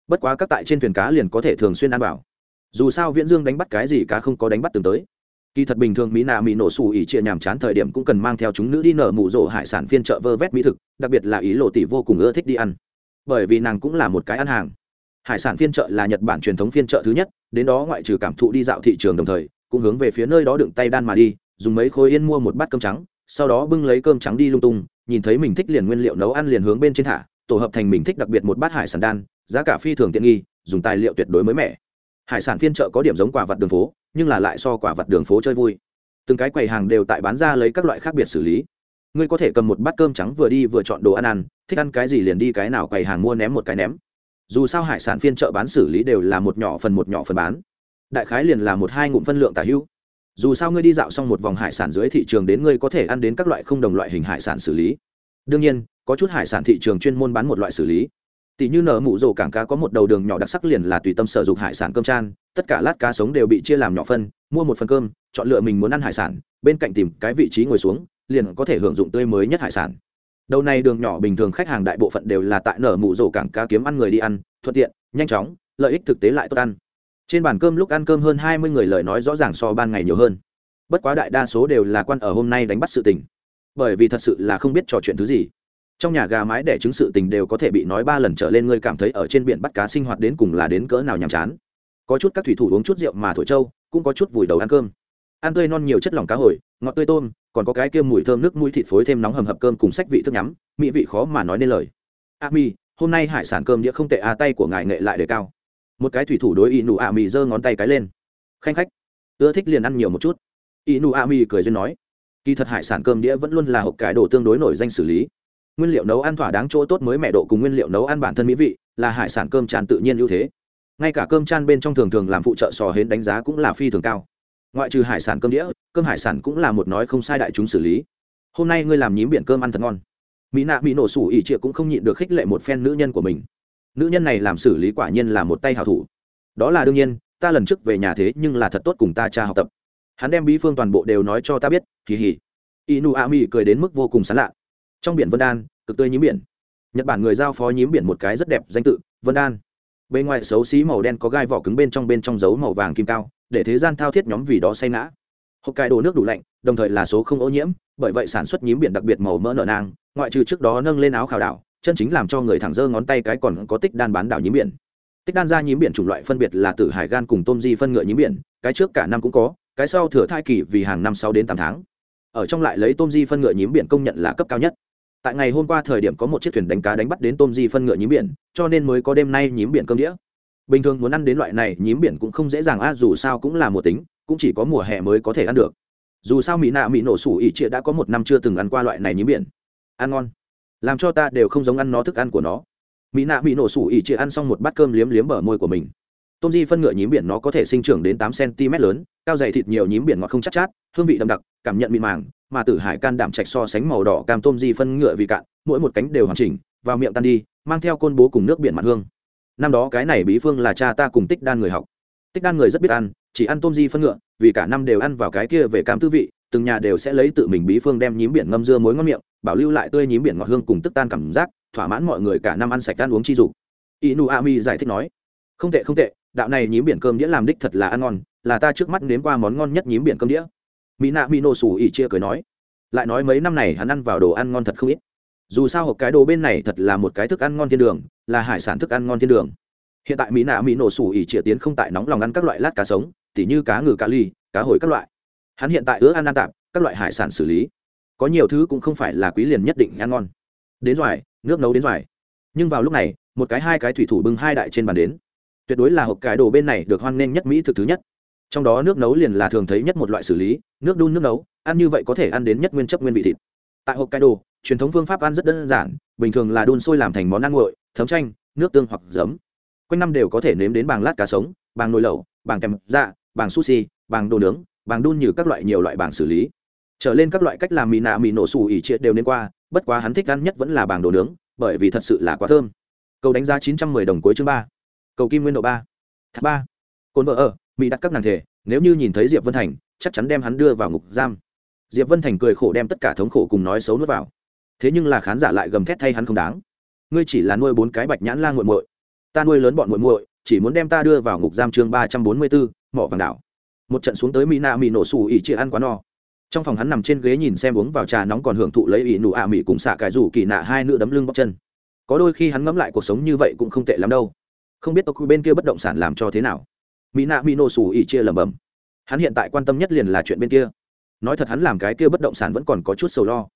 Bất quá các tại trên thuyền cá liền có thể thường xuyên ăn bảo dù sao viễn dương đánh bắt cái gì cá không có đánh bắt từng tới. Kỳ thật bình thường mỹ nạ mỹ nổ xù ỉ chia nhàm chán thời điểm cũng cần mang theo chúng nữ đi nở mụ rỗ hải sản phiên chợ vơ vét mỹ thực, đặc biệt là ý lộ tỷ vô cùng ưa thích đi ăn. Bởi vì nàng cũng là một cái ăn hàng. Hải sản phiên chợ là nhật bản truyền thống phiên chợ thứ nhất đến đó ngoại trừ cảm thụ đi dạo thị trường đồng thời, cũng hướng về phía nơi đó đựng tay đan mà đi, dùng mấy khối yên mua một bát cơm trắng, sau đó bưng lấy cơm trắng đi lung tung, nhìn thấy mình thích liền nguyên liệu nấu ăn liền hướng bên trên thả, tổ hợp thành mình thích đặc biệt một bát hải sản đan, giá cả phi thường tiện nghi, dùng tài liệu tuyệt đối mới mẻ. Hải sản phiên chợ có điểm giống quả vật đường phố, nhưng là lại so quả vật đường phố chơi vui. Từng cái quầy hàng đều tại bán ra lấy các loại khác biệt xử lý. Ngươi có thể cầm một bát cơm trắng vừa đi vừa chọn đồ ăn ăn, thích ăn cái gì liền đi cái nào quầy hàng mua ném một cái ném dù sao hải sản phiên chợ bán xử lý đều là một nhỏ phần một nhỏ phần bán. Đại khái liền là một hai ngụm phân lượng tả hữu. Dù sao ngươi đi dạo xong một vòng hải sản dưới thị trường đến ngươi có thể ăn đến các loại không đồng loại hình hải sản xử lý. Đương nhiên, có chút hải sản thị trường chuyên môn bán một loại xử lý. Tỷ như nở mụ rổ cảng cá có một đầu đường nhỏ đặc sắc liền là tùy tâm sở dục hải sản cơm chan, tất cả lát cá sống đều bị chia làm nhỏ phân, mua một phần cơm, chọn lựa mình muốn ăn hải sản, bên cạnh tìm cái vị trí ngồi xuống, liền có thể hưởng dụng tươi mới nhất hải sản đầu này đường nhỏ bình thường khách hàng đại bộ phận đều là tại nở mụ rổ cảng cá kiếm ăn người đi ăn, thuận tiện, nhanh chóng, lợi ích thực tế lại tốt ăn. Trên bàn cơm lúc ăn cơm hơn hai mươi người lời nói rõ ràng so ban ngày nhiều hơn. Bất quá đại đa số đều là quan ở hôm nay đánh bắt sự tình. Bởi vì thật sự là không biết trò chuyện thứ gì. Trong nhà gà mái đẻ trứng sự tình đều có thể bị nói ba lần trở lên ngươi cảm thấy ở trên biển bắt cá sinh hoạt đến cùng là đến cỡ nào nhàm chán. Có chút các thủy thủ uống chút rượu mà thổi trâu, cũng có chút vùi đầu ăn cơm. Ăn tươi non nhiều chất lỏng cá hồi, ngọt tươi tôm còn có cái kia mùi thơm nước mũi thịt phối thêm nóng hầm hập cơm cùng sách vị thức nhắm, mỹ vị khó mà nói nên lời. A mi, hôm nay hải sản cơm đĩa không tệ a tay của ngài nghệ lại đề cao. Một cái thủy thủ đối y nụ a mi giơ ngón tay cái lên. Khanh khách, ưa thích liền ăn nhiều một chút. Y nụ a mi cười duyên nói, kỳ thật hải sản cơm đĩa vẫn luôn là hộp cái đồ tương đối nổi danh xử lý. Nguyên liệu nấu ăn thỏa đáng chỗ tốt mới mẹ độ cùng nguyên liệu nấu ăn bản thân mỹ vị, là hải sản cơm tràn tự nhiên ưu thế. Ngay cả cơm chan bên trong thường thường làm phụ trợ sò hến đánh giá cũng là phi thường cao ngoại trừ hải sản cơm đĩa, cơm hải sản cũng là một nói không sai đại chúng xử lý. Hôm nay ngươi làm nhím biển cơm ăn thật ngon. Mỹ nạ bị nổ sủ ỉ trịa cũng không nhịn được khích lệ một phen nữ nhân của mình. Nữ nhân này làm xử lý quả nhiên là một tay hào thủ. Đó là đương nhiên, ta lần trước về nhà thế nhưng là thật tốt cùng ta cha học tập. Hắn đem bí phương toàn bộ đều nói cho ta biết, kỳ hỉ. Inu a mi cười đến mức vô cùng sán lạ. Trong biển vân đan, cực tươi nhím biển. Nhật bản người giao phó nhím biển một cái rất đẹp danh tự, vân đan. Bên ngoài xấu xí màu đen có gai vỏ cứng bên trong bên trong dấu màu vàng kim cao để thế gian thao thiết nhóm vì đó say ngã. Hộp cải đồ nước đủ lạnh, đồng thời là số không ô nhiễm, bởi vậy sản xuất nhím biển đặc biệt màu mỡ nở nang, ngoại trừ trước đó nâng lên áo khảo đảo, chân chính làm cho người thẳng dơ ngón tay cái còn có tích đan bán đảo nhím biển. Tích đan ra nhím biển chủng loại phân biệt là tử hải gan cùng tôm di phân ngựa nhím biển, cái trước cả năm cũng có, cái sau thừa thai kỳ vì hàng năm sáu đến tám tháng. Ở trong lại lấy tôm di phân ngựa nhím biển công nhận là cấp cao nhất. Tại ngày hôm qua thời điểm có một chiếc thuyền đánh cá đánh bắt đến tôm di phân ngựa nhím biển, cho nên mới có đêm nay nhím biển cơm đĩa bình thường muốn ăn đến loại này nhím biển cũng không dễ dàng a dù sao cũng là mùa tính cũng chỉ có mùa hè mới có thể ăn được. Dù sao mỹ nạ mỹ nổ sủ ỉ trịa đã có một năm chưa từng ăn qua loại này nhím biển. Ăn ngon. Làm cho ta đều không giống ăn nó thức ăn của nó. Mỹ nạ mỹ nổ sủ ỉ trịa ăn xong một bát cơm liếm liếm bờ môi của mình. Tôm di phân ngựa nhím biển nó có thể sinh trưởng đến tám cm lớn cao dày thịt nhiều nhím biển ngọt không chắc chát, chát hương vị đậm đặc cảm nhận mịn màng mà tử hải can đảm trạch so sánh màu đỏ cam tôm di phân ngựa vì cạn mỗi một cánh đều hoàn chỉnh vào miệng tan đi mang theo côn bố cùng nước biển mặt hương năm đó cái này bí phương là cha ta cùng tích đan người học. Tích đan người rất biết ăn, chỉ ăn tôm di phân ngựa, vì cả năm đều ăn vào cái kia về cam tư vị, từng nhà đều sẽ lấy tự mình bí phương đem nhím biển ngâm dưa muối ngon miệng, bảo lưu lại tươi nhím biển ngọt hương cùng tức tan cảm giác, thỏa mãn mọi người cả năm ăn sạch ăn uống chi dục. Inu ami giải thích nói, không tệ không tệ, đạo này nhím biển cơm đĩa làm đích thật là ăn ngon, là ta trước mắt nếm qua món ngon nhất nhím biển cơm đĩa. Mỹ nạ mỹ nổ xù ỉ chia cười nói, lại nói mấy năm này hắn ăn vào đồ ăn ngon thật không ít. Dù sao hộp cái đồ bên này thật là một cái thức ăn ngon thiên đường là hải sản thức ăn ngon thiên đường. Hiện tại mỹ nạ mỹ nổ sủ ỉ chia tiến không tại nóng lòng ăn các loại lát cá sống, tỉ như cá ngừ, cá ly, cá hồi các loại. Hắn hiện tại ứa ăn ăn tạp, các loại hải sản xử lý. Có nhiều thứ cũng không phải là quý liền nhất định ăn ngon. Đến doài nước nấu đến doài nhưng vào lúc này, một cái hai cái thủy thủ bưng hai đại trên bàn đến. Tuyệt đối là hộp cái đồ bên này được hoan nghênh nhất mỹ thực thứ nhất. Trong đó nước nấu liền là thường thấy nhất một loại xử lý, nước đun nước nấu, ăn như vậy có thể ăn đến nhất nguyên chất nguyên vị thịt tại hộp cái đồ truyền thống phương pháp ăn rất đơn giản, bình thường là đun sôi làm thành món ăn nguội, thấm chanh, nước tương hoặc giấm. Quanh năm đều có thể nếm đến bàng lát cá sống, bàng nồi lẩu, bàng kèm dạ bàng sushi, bàng đồ nướng, bàng đun như các loại nhiều loại bàng xử lý. Trở lên các loại cách làm mì nạ mì nổ xù ỉ triệt đều nên qua, bất quá hắn thích ăn nhất vẫn là bàng đồ nướng, bởi vì thật sự là quá thơm. Cầu đánh giá chín trăm mười đồng cuối chương ba. Cầu kim nguyên độ ba. Thác ba. Cồn vợ ở mỹ đặt các nàng thể, nếu như nhìn thấy diệp vân thành, chắc chắn đem hắn đưa vào ngục giam diệp vân thành cười khổ đem tất cả thống khổ cùng nói xấu nuốt vào. Thế nhưng là khán giả lại gầm thét thay hắn không đáng. Ngươi chỉ là nuôi bốn cái bạch nhãn la nguội muội. Ta nuôi lớn bọn muội muội, chỉ muốn đem ta đưa vào ngục giam chương ba trăm bốn mươi bốn mỏ vàng đảo. Một trận xuống tới mỹ nạ mỹ nổ xù ỉ chia ăn quá no. Trong phòng hắn nằm trên ghế nhìn xem uống vào trà nóng còn hưởng thụ lấy ỉ nụ ạ mỹ cùng xạ cải rủ kỳ nạ hai nữ đấm lưng bóc chân. Có đôi khi hắn ngẫm lại cuộc sống như vậy cũng không tệ lắm đâu. Không biết tộc bên kia bất động sản làm cho thế nào. Mỹ nạ mỹ nổ xù ỉ chia lẩm bẩm. Hắn hiện tại quan tâm nhất liền là chuyện bên kia nói thật hắn làm cái kia bất động sản vẫn còn có chút sầu lo.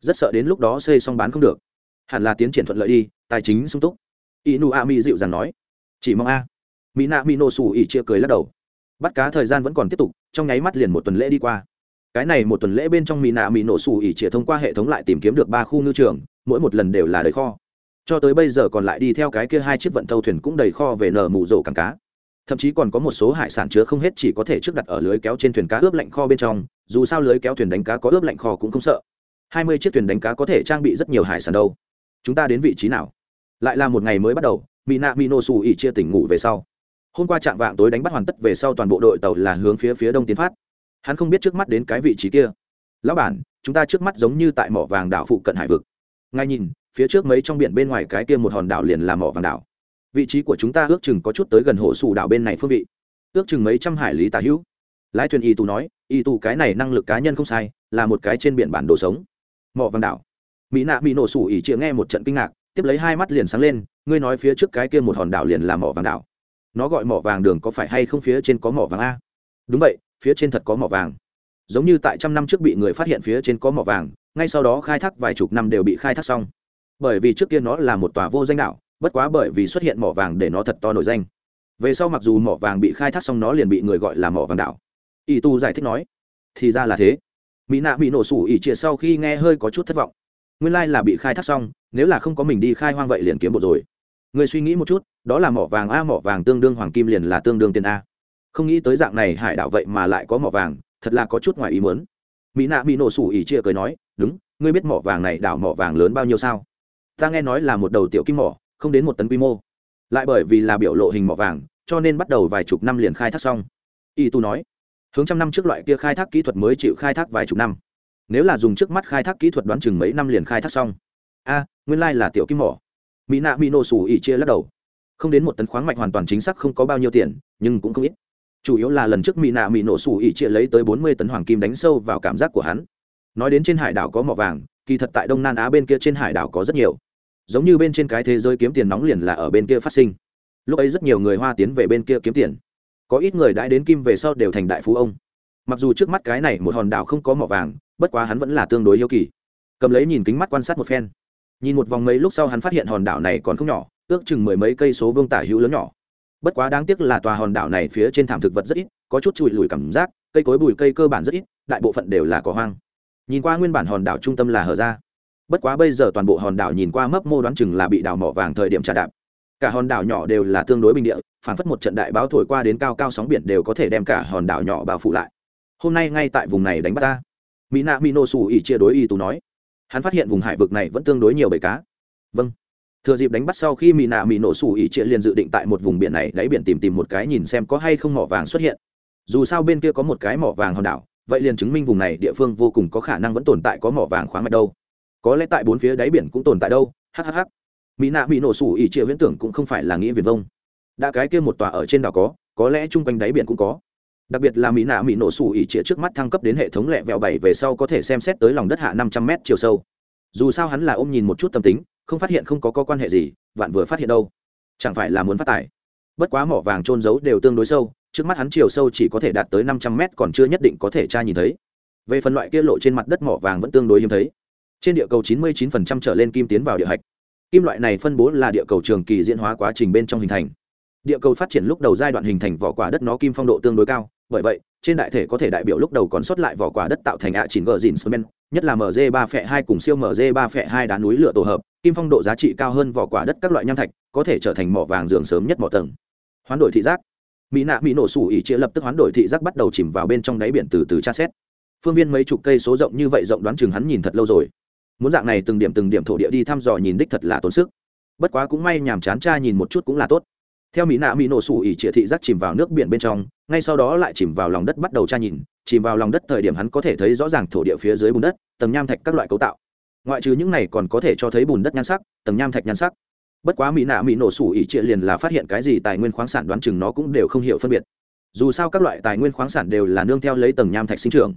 Rất sợ đến lúc đó xây xong bán không được. Hẳn là tiến triển thuận lợi đi, tài chính sung túc. Inu a mi dịu dàng nói. Chỉ mong a. Mỹ nạ mỹ nổ xù ỉ chia cười lắc đầu. Bắt cá thời gian vẫn còn tiếp tục, trong nháy mắt liền một tuần lễ đi qua. Cái này một tuần lễ bên trong mỹ nạ mỹ nổ xù ỉ chia thông qua hệ thống lại tìm kiếm được ba khu ngư trường, mỗi một lần đều là đầy kho. Cho tới bây giờ còn lại đi theo cái kia hai chiếc vận thâu thuyền cũng đầy kho về nở mù rổ cảng cá. Thậm chí còn có một số hải sản chứa không hết chỉ có thể trước đặt ở lưới kéo trên thuyền cá ướp lạnh kho bên trong dù sao lưới kéo thuyền đánh cá có ướp lạnh kho cũng không sợ. Hai mươi chiếc thuyền đánh cá có thể trang bị rất nhiều hải sản đâu. Chúng ta đến vị trí nào? Lại là một ngày mới bắt đầu mỹ nạ mỹ nô xù ỉ chia tỉnh ngủ về sau. Hôm qua trạng vạng tối đánh bắt hoàn tất về sau toàn bộ đội tàu là hướng phía phía đông tiến phát. Hắn không biết trước mắt đến cái vị trí kia. Lão bản, chúng ta trước mắt giống như tại mỏ vàng đảo phụ cận hải vực. Ngay nhìn, phía trước mấy trong biển bên ngoài cái kia một hòn đảo liền là mỏ vàng đảo. Vị trí của chúng ta ước chừng có chút tới gần hồ sủ đảo bên này phương vị. Ước chừng mấy trăm hải lý tà hữu. Lái thuyền y tù nói y tù cái này năng lực cá nhân không sai, là một cái trên biển bản đồ sống. Mỏ vàng đảo. Mỹ nạ bị nổ sủ ỉ chịa nghe một trận kinh ngạc, tiếp lấy hai mắt liền sáng lên, ngươi nói phía trước cái kia một hòn đảo liền là mỏ vàng đảo. Nó gọi mỏ vàng đường có phải hay không phía trên có mỏ vàng a? Đúng vậy, phía trên thật có mỏ vàng. Giống như tại trăm năm trước bị người phát hiện phía trên có mỏ vàng, ngay sau đó khai thác vài chục năm đều bị khai thác xong. Bởi vì trước kia nó là một tòa vô danh đảo, bất quá bởi vì xuất hiện mỏ vàng để nó thật to nổi danh. Về sau mặc dù mỏ vàng bị khai thác xong, nó liền bị người gọi là mỏ vàng đảo y tu giải thích nói, thì ra là thế. Mỹ nạ bị nổ sủ ỉ chia sau khi nghe hơi có chút thất vọng. Nguyên lai là bị khai thác xong, nếu là không có mình đi khai hoang vậy liền kiếm bộ rồi. Người suy nghĩ một chút, đó là mỏ vàng a, mỏ vàng tương đương hoàng kim liền là tương đương tiền a. Không nghĩ tới dạng này hải đảo vậy mà lại có mỏ vàng, thật là có chút ngoài ý muốn. Mỹ nạ bị nổ sủ ỉ chia cười nói, đúng, ngươi biết mỏ vàng này đảo mỏ vàng lớn bao nhiêu sao? Ta nghe nói là một đầu tiểu kim mỏ, không đến một tấn quy mô. Lại bởi vì là biểu lộ hình mỏ vàng, cho nên bắt đầu vài chục năm liền khai thác xong. Y tu nói hướng trăm năm trước loại kia khai thác kỹ thuật mới chịu khai thác vài chục năm. Nếu là dùng trước mắt khai thác kỹ thuật đoán chừng mấy năm liền khai thác xong. A, nguyên lai là tiểu kim mỏ. Mỹ nạ mỹ nổ xù ỉ chia lắc đầu. Không đến một tấn khoáng mạch hoàn toàn chính xác không có bao nhiêu tiền, nhưng cũng không ít. Chủ yếu là lần trước mỹ nạ mỹ nổ xù ỉ chia lấy tới bốn mươi tấn hoàng kim đánh sâu vào cảm giác của hắn. Nói đến trên hải đảo có mỏ vàng, kỳ thật tại đông nam á bên kia trên hải đảo có rất nhiều. Giống như bên trên cái thế giới kiếm tiền nóng liền là ở bên kia phát sinh. Lúc ấy rất nhiều người hoa tiến về bên kia kiếm tiền có ít người đã đến kim về sau đều thành đại phú ông. Mặc dù trước mắt cái này một hòn đảo không có mỏ vàng, bất quá hắn vẫn là tương đối yêu kỳ. Cầm lấy nhìn kính mắt quan sát một phen. Nhìn một vòng mấy lúc sau hắn phát hiện hòn đảo này còn không nhỏ, ước chừng mười mấy cây số vương tả hữu lớn nhỏ. Bất quá đáng tiếc là tòa hòn đảo này phía trên thảm thực vật rất ít, có chút chùi lùi cảm giác, cây cối bùi cây cơ bản rất ít, đại bộ phận đều là cỏ hoang. Nhìn qua nguyên bản hòn đảo trung tâm là hở ra. Bất quá bây giờ toàn bộ hòn đảo nhìn qua mấp mô đoán chừng là bị đào mỏ vàng thời điểm trà đạp cả hòn đảo nhỏ đều là tương đối bình địa phản phất một trận đại báo thổi qua đến cao cao sóng biển đều có thể đem cả hòn đảo nhỏ bao phủ lại. Hôm nay ngay tại vùng này đánh bắt ta. Mỹ nạ mỹ nô xù ỉ chia đối y tú nói. Hắn phát hiện vùng hải vực này vẫn tương đối nhiều bầy cá. Vâng. Thừa dịp đánh bắt sau khi mỹ nạ mỹ nổ xù ỉ chia liền dự định tại một vùng biển này đáy biển tìm tìm một cái nhìn xem có hay không mỏ vàng xuất hiện. Dù sao bên kia có một cái mỏ vàng hòn đảo, vậy liền chứng minh vùng này địa phương vô cùng có khả năng vẫn tồn tại có mỏ vàng khoáng mạch đâu. Có lẽ tại bốn phía đáy biển cũng tồn tại đâu. Hhh mỹ nạ bị nổ sủ ỉ chia viễn tưởng cũng không phải là nghĩa viền vông. Đã cái kia một tòa ở trên đảo có có lẽ chung quanh đáy biển cũng có. Đặc biệt là mỹ nạ mỹ nổ sủ ỉ chia trước mắt thăng cấp đến hệ thống lẹ vẹo bảy về sau có thể xem xét tới lòng đất hạ năm trăm mét chiều sâu. Dù sao hắn là ôm nhìn một chút tâm tính không phát hiện không có, có quan hệ gì vạn vừa phát hiện đâu. Chẳng phải là muốn phát tài. Bất quá mỏ vàng trôn giấu đều tương đối sâu trước mắt hắn chiều sâu chỉ có thể đạt tới năm trăm mét còn chưa nhất định có thể tra nhìn thấy. Về phần loại kia lộ trên mặt đất mỏ vàng vẫn tương đối hiếm thấy. Trên địa cầu 99% trở lên kim tiến vào địa hạch kim loại này phân bố là địa cầu trường kỳ diễn hóa quá trình bên trong hình thành. Địa cầu phát triển lúc đầu giai đoạn hình thành vỏ quả đất nó kim phong độ tương đối cao, bởi vậy, trên đại thể có thể đại biểu lúc đầu còn sót lại vỏ quả đất tạo thành ạ chín gờ dìn sơ nhất là mg ba phẹ hai cùng siêu mg ba phẹ hai đá núi lửa tổ hợp, kim phong độ giá trị cao hơn vỏ quả đất các loại nham thạch, có thể trở thành mỏ vàng giường sớm nhất mỏ tầng. Hoán đổi thị giác. Mỹ nạ mỹ nổ sủ ỉ chia lập tức hoán đổi thị giác bắt đầu chìm vào bên trong đáy biển từ từ tra xét. Phương viên mấy chục cây số rộng như vậy rộng đoán chừng hắn nhìn thật lâu rồi muốn dạng này từng điểm từng điểm thổ địa đi thăm dò nhìn đích thật là tốn sức. Bất quá cũng may nhàm chán cha nhìn một chút cũng là tốt. Theo mỹ nạ mỹ nổ sủ ỉ trịa thị giác chìm vào nước biển bên trong, ngay sau đó lại chìm vào lòng đất bắt đầu tra nhìn, chìm vào lòng đất thời điểm hắn có thể thấy rõ ràng thổ địa phía dưới bùn đất, tầng nham thạch các loại cấu tạo. Ngoại trừ những này còn có thể cho thấy bùn đất nhan sắc, tầng nham thạch nhan sắc. Bất quá mỹ nạ mỹ nổ sủ ỉ trịa liền là phát hiện cái gì tài nguyên khoáng sản đoán chừng nó cũng đều không hiểu phân biệt. Dù sao các loại tài nguyên khoáng sản đều là nương theo lấy tầng nham thạch sinh trưởng.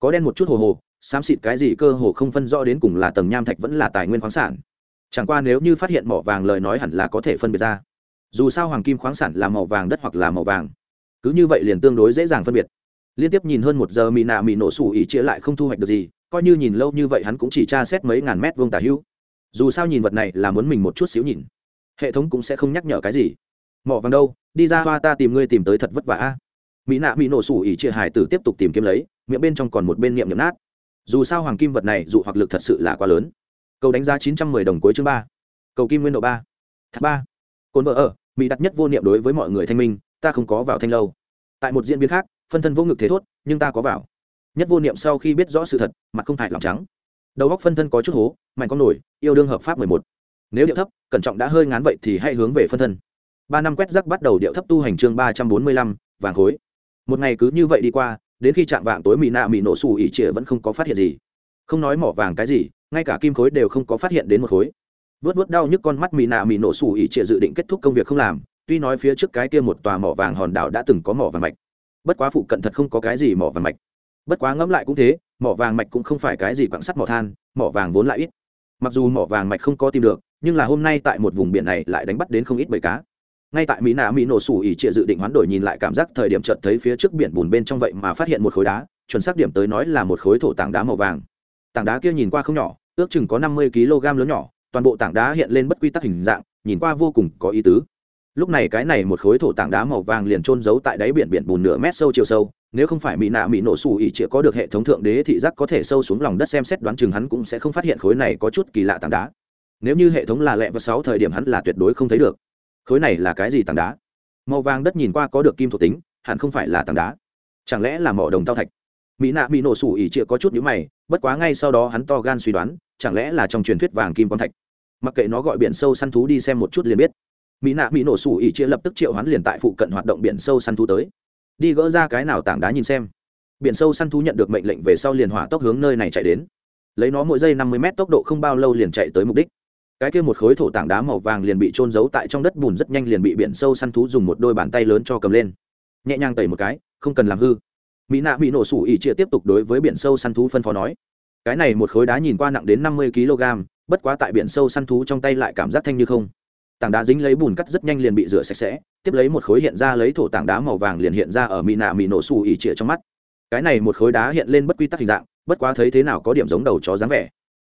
Có đen một chút hồ hồ xám xịt cái gì cơ hồ không phân rõ đến cùng là tầng nham thạch vẫn là tài nguyên khoáng sản. Chẳng qua nếu như phát hiện mỏ vàng lời nói hẳn là có thể phân biệt ra. Dù sao hoàng kim khoáng sản là màu vàng đất hoặc là màu vàng. Cứ như vậy liền tương đối dễ dàng phân biệt. Liên tiếp nhìn hơn một giờ mì nạ mì nổ sủ ỉ chia lại không thu hoạch được gì, coi như nhìn lâu như vậy hắn cũng chỉ tra xét mấy ngàn mét vuông tả hữu. Dù sao nhìn vật này là muốn mình một chút xíu nhìn. Hệ thống cũng sẽ không nhắc nhở cái gì. Mỏ vàng đâu, đi ra hoa ta tìm ngươi tìm tới thật vất vả mỹ nạ mỹ nổ sủ ỉ chia hải tử tiếp tục tìm kiếm lấy, miệng bên trong còn một bên niệm nhấm nát dù sao hoàng kim vật này dụ hoặc lực thật sự là quá lớn. Cầu đánh giá chín trăm mười đồng cuối chương ba. Cầu kim nguyên độ ba. Thác ba. Cồn vợ ở, mỹ đặt nhất vô niệm đối với mọi người thanh minh, ta không có vào thanh lâu. Tại một diễn biến khác, phân thân vô ngực thế thốt, nhưng ta có vào. Nhất vô niệm sau khi biết rõ sự thật, mặt không hại lòng trắng. Đầu góc phân thân có chút hố, mạnh con nổi, yêu đương hợp pháp mười một. Nếu điệu thấp, cẩn trọng đã hơi ngán vậy thì hãy hướng về phân thân. Ba năm quét rắc bắt đầu điệu thấp tu hành chương ba trăm bốn mươi lăm, vàng khối. Một ngày cứ như vậy đi qua đến khi chạm vạng tối mỹ nạ mỹ nổ xù ỉ trịa vẫn không có phát hiện gì. Không nói mỏ vàng cái gì, ngay cả kim khối đều không có phát hiện đến một khối. Vớt vớt đau nhức con mắt mỹ nạ mỹ nổ xù ỉ trịa dự định kết thúc công việc không làm, tuy nói phía trước cái kia một tòa mỏ vàng hòn đảo đã từng có mỏ vàng mạch. Bất quá phụ cận thật không có cái gì mỏ vàng mạch. Bất quá ngẫm lại cũng thế, mỏ vàng mạch cũng không phải cái gì quặng sắt mỏ than, mỏ vàng vốn lại ít. Mặc dù mỏ vàng mạch không có tìm được, nhưng là hôm nay tại một vùng biển này lại đánh bắt đến không ít bầy cá ngay tại mỹ nạ mỹ nổ sủ ỉ trịa dự định hoán đổi nhìn lại cảm giác thời điểm chợt thấy phía trước biển bùn bên trong vậy mà phát hiện một khối đá, chuẩn xác điểm tới nói là một khối thổ tảng đá màu vàng. Tảng đá kia nhìn qua không nhỏ, ước chừng có năm mươi kg lớn nhỏ, toàn bộ tảng đá hiện lên bất quy tắc hình dạng, nhìn qua vô cùng có ý tứ. Lúc này cái này một khối thổ tảng đá màu vàng liền trôn giấu tại đáy biển biển bùn nửa mét sâu chiều sâu, nếu không phải mỹ nạ mỹ nổ xù ỉ chĩa có được hệ thống thượng đế thị giác có thể sâu xuống lòng đất xem xét đoán chừng hắn cũng sẽ không phát hiện khối này có chút kỳ lạ tảng đá. Nếu như hệ thống là lẹ và sáu thời điểm hắn là tuyệt đối không thấy được khối này là cái gì tảng đá? Màu vàng đất nhìn qua có được kim thuộc tính, hẳn không phải là tảng đá. Chẳng lẽ là mỏ đồng tao thạch? Mỹ nạ mỹ nổ sủ ỉ chĩa có chút nhữ mày, bất quá ngay sau đó hắn to gan suy đoán, chẳng lẽ là trong truyền thuyết vàng kim quang thạch? Mặc kệ nó gọi biển sâu săn thú đi xem một chút liền biết. Mỹ nạ mỹ nổ sủ ỉ chia lập tức triệu hắn liền tại phụ cận hoạt động biển sâu săn thú tới. Đi gỡ ra cái nào tảng đá nhìn xem. Biển sâu săn thú nhận được mệnh lệnh về sau liền hỏa tốc hướng nơi này chạy đến. Lấy nó mỗi giây năm mươi m tốc độ không bao lâu liền chạy tới mục đích cái kia một khối thổ tảng đá màu vàng liền bị trôn giấu tại trong đất bùn rất nhanh liền bị biển sâu săn thú dùng một đôi bàn tay lớn cho cầm lên. Nhẹ nhàng tẩy một cái, không cần làm hư. Mỹ nạ bị nổ sủ ỉ chia tiếp tục đối với biển sâu săn thú phân phó nói. Cái này một khối đá nhìn qua nặng đến năm mươi kg, bất quá tại biển sâu săn thú trong tay lại cảm giác thanh như không. Tảng đá dính lấy bùn cắt rất nhanh liền bị rửa sạch sẽ, tiếp lấy một khối hiện ra lấy thổ tảng đá màu vàng liền hiện ra ở mỹ nạ mỹ nổ xù ỉ trịa trong mắt. Cái này một khối đá hiện lên bất quy tắc hình dạng, bất quá thấy thế nào có điểm giống đầu chó dáng vẻ.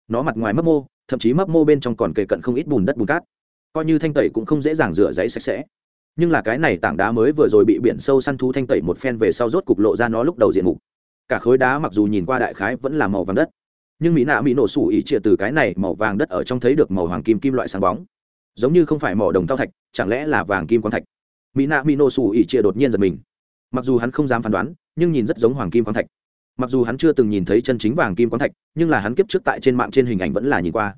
Nó mặt ngoài mấp mô thậm chí mấp mô bên trong còn kề cận không ít bùn đất bùn cát. Coi như thanh tẩy cũng không dễ dàng rửa giấy sạch sẽ. Nhưng là cái này tảng đá mới vừa rồi bị biển sâu săn thú thanh tẩy một phen về sau rốt cục lộ ra nó lúc đầu diện mục. Cả khối đá mặc dù nhìn qua đại khái vẫn là màu vàng đất, nhưng mỹ nạ mỹ nổ sủ ỉ chia từ cái này màu vàng đất ở trong thấy được màu hoàng kim kim loại sáng bóng. Giống như không phải mỏ đồng thao thạch, chẳng lẽ là vàng kim quang thạch? Mỹ nạ mỹ nổ sủ ỉ chia đột nhiên giật mình. Mặc dù hắn không dám phán đoán, nhưng nhìn rất giống hoàng kim quang thạch mặc dù hắn chưa từng nhìn thấy chân chính vàng kim quán thạch, nhưng là hắn kiếp trước tại trên mạng trên hình ảnh vẫn là nhìn qua.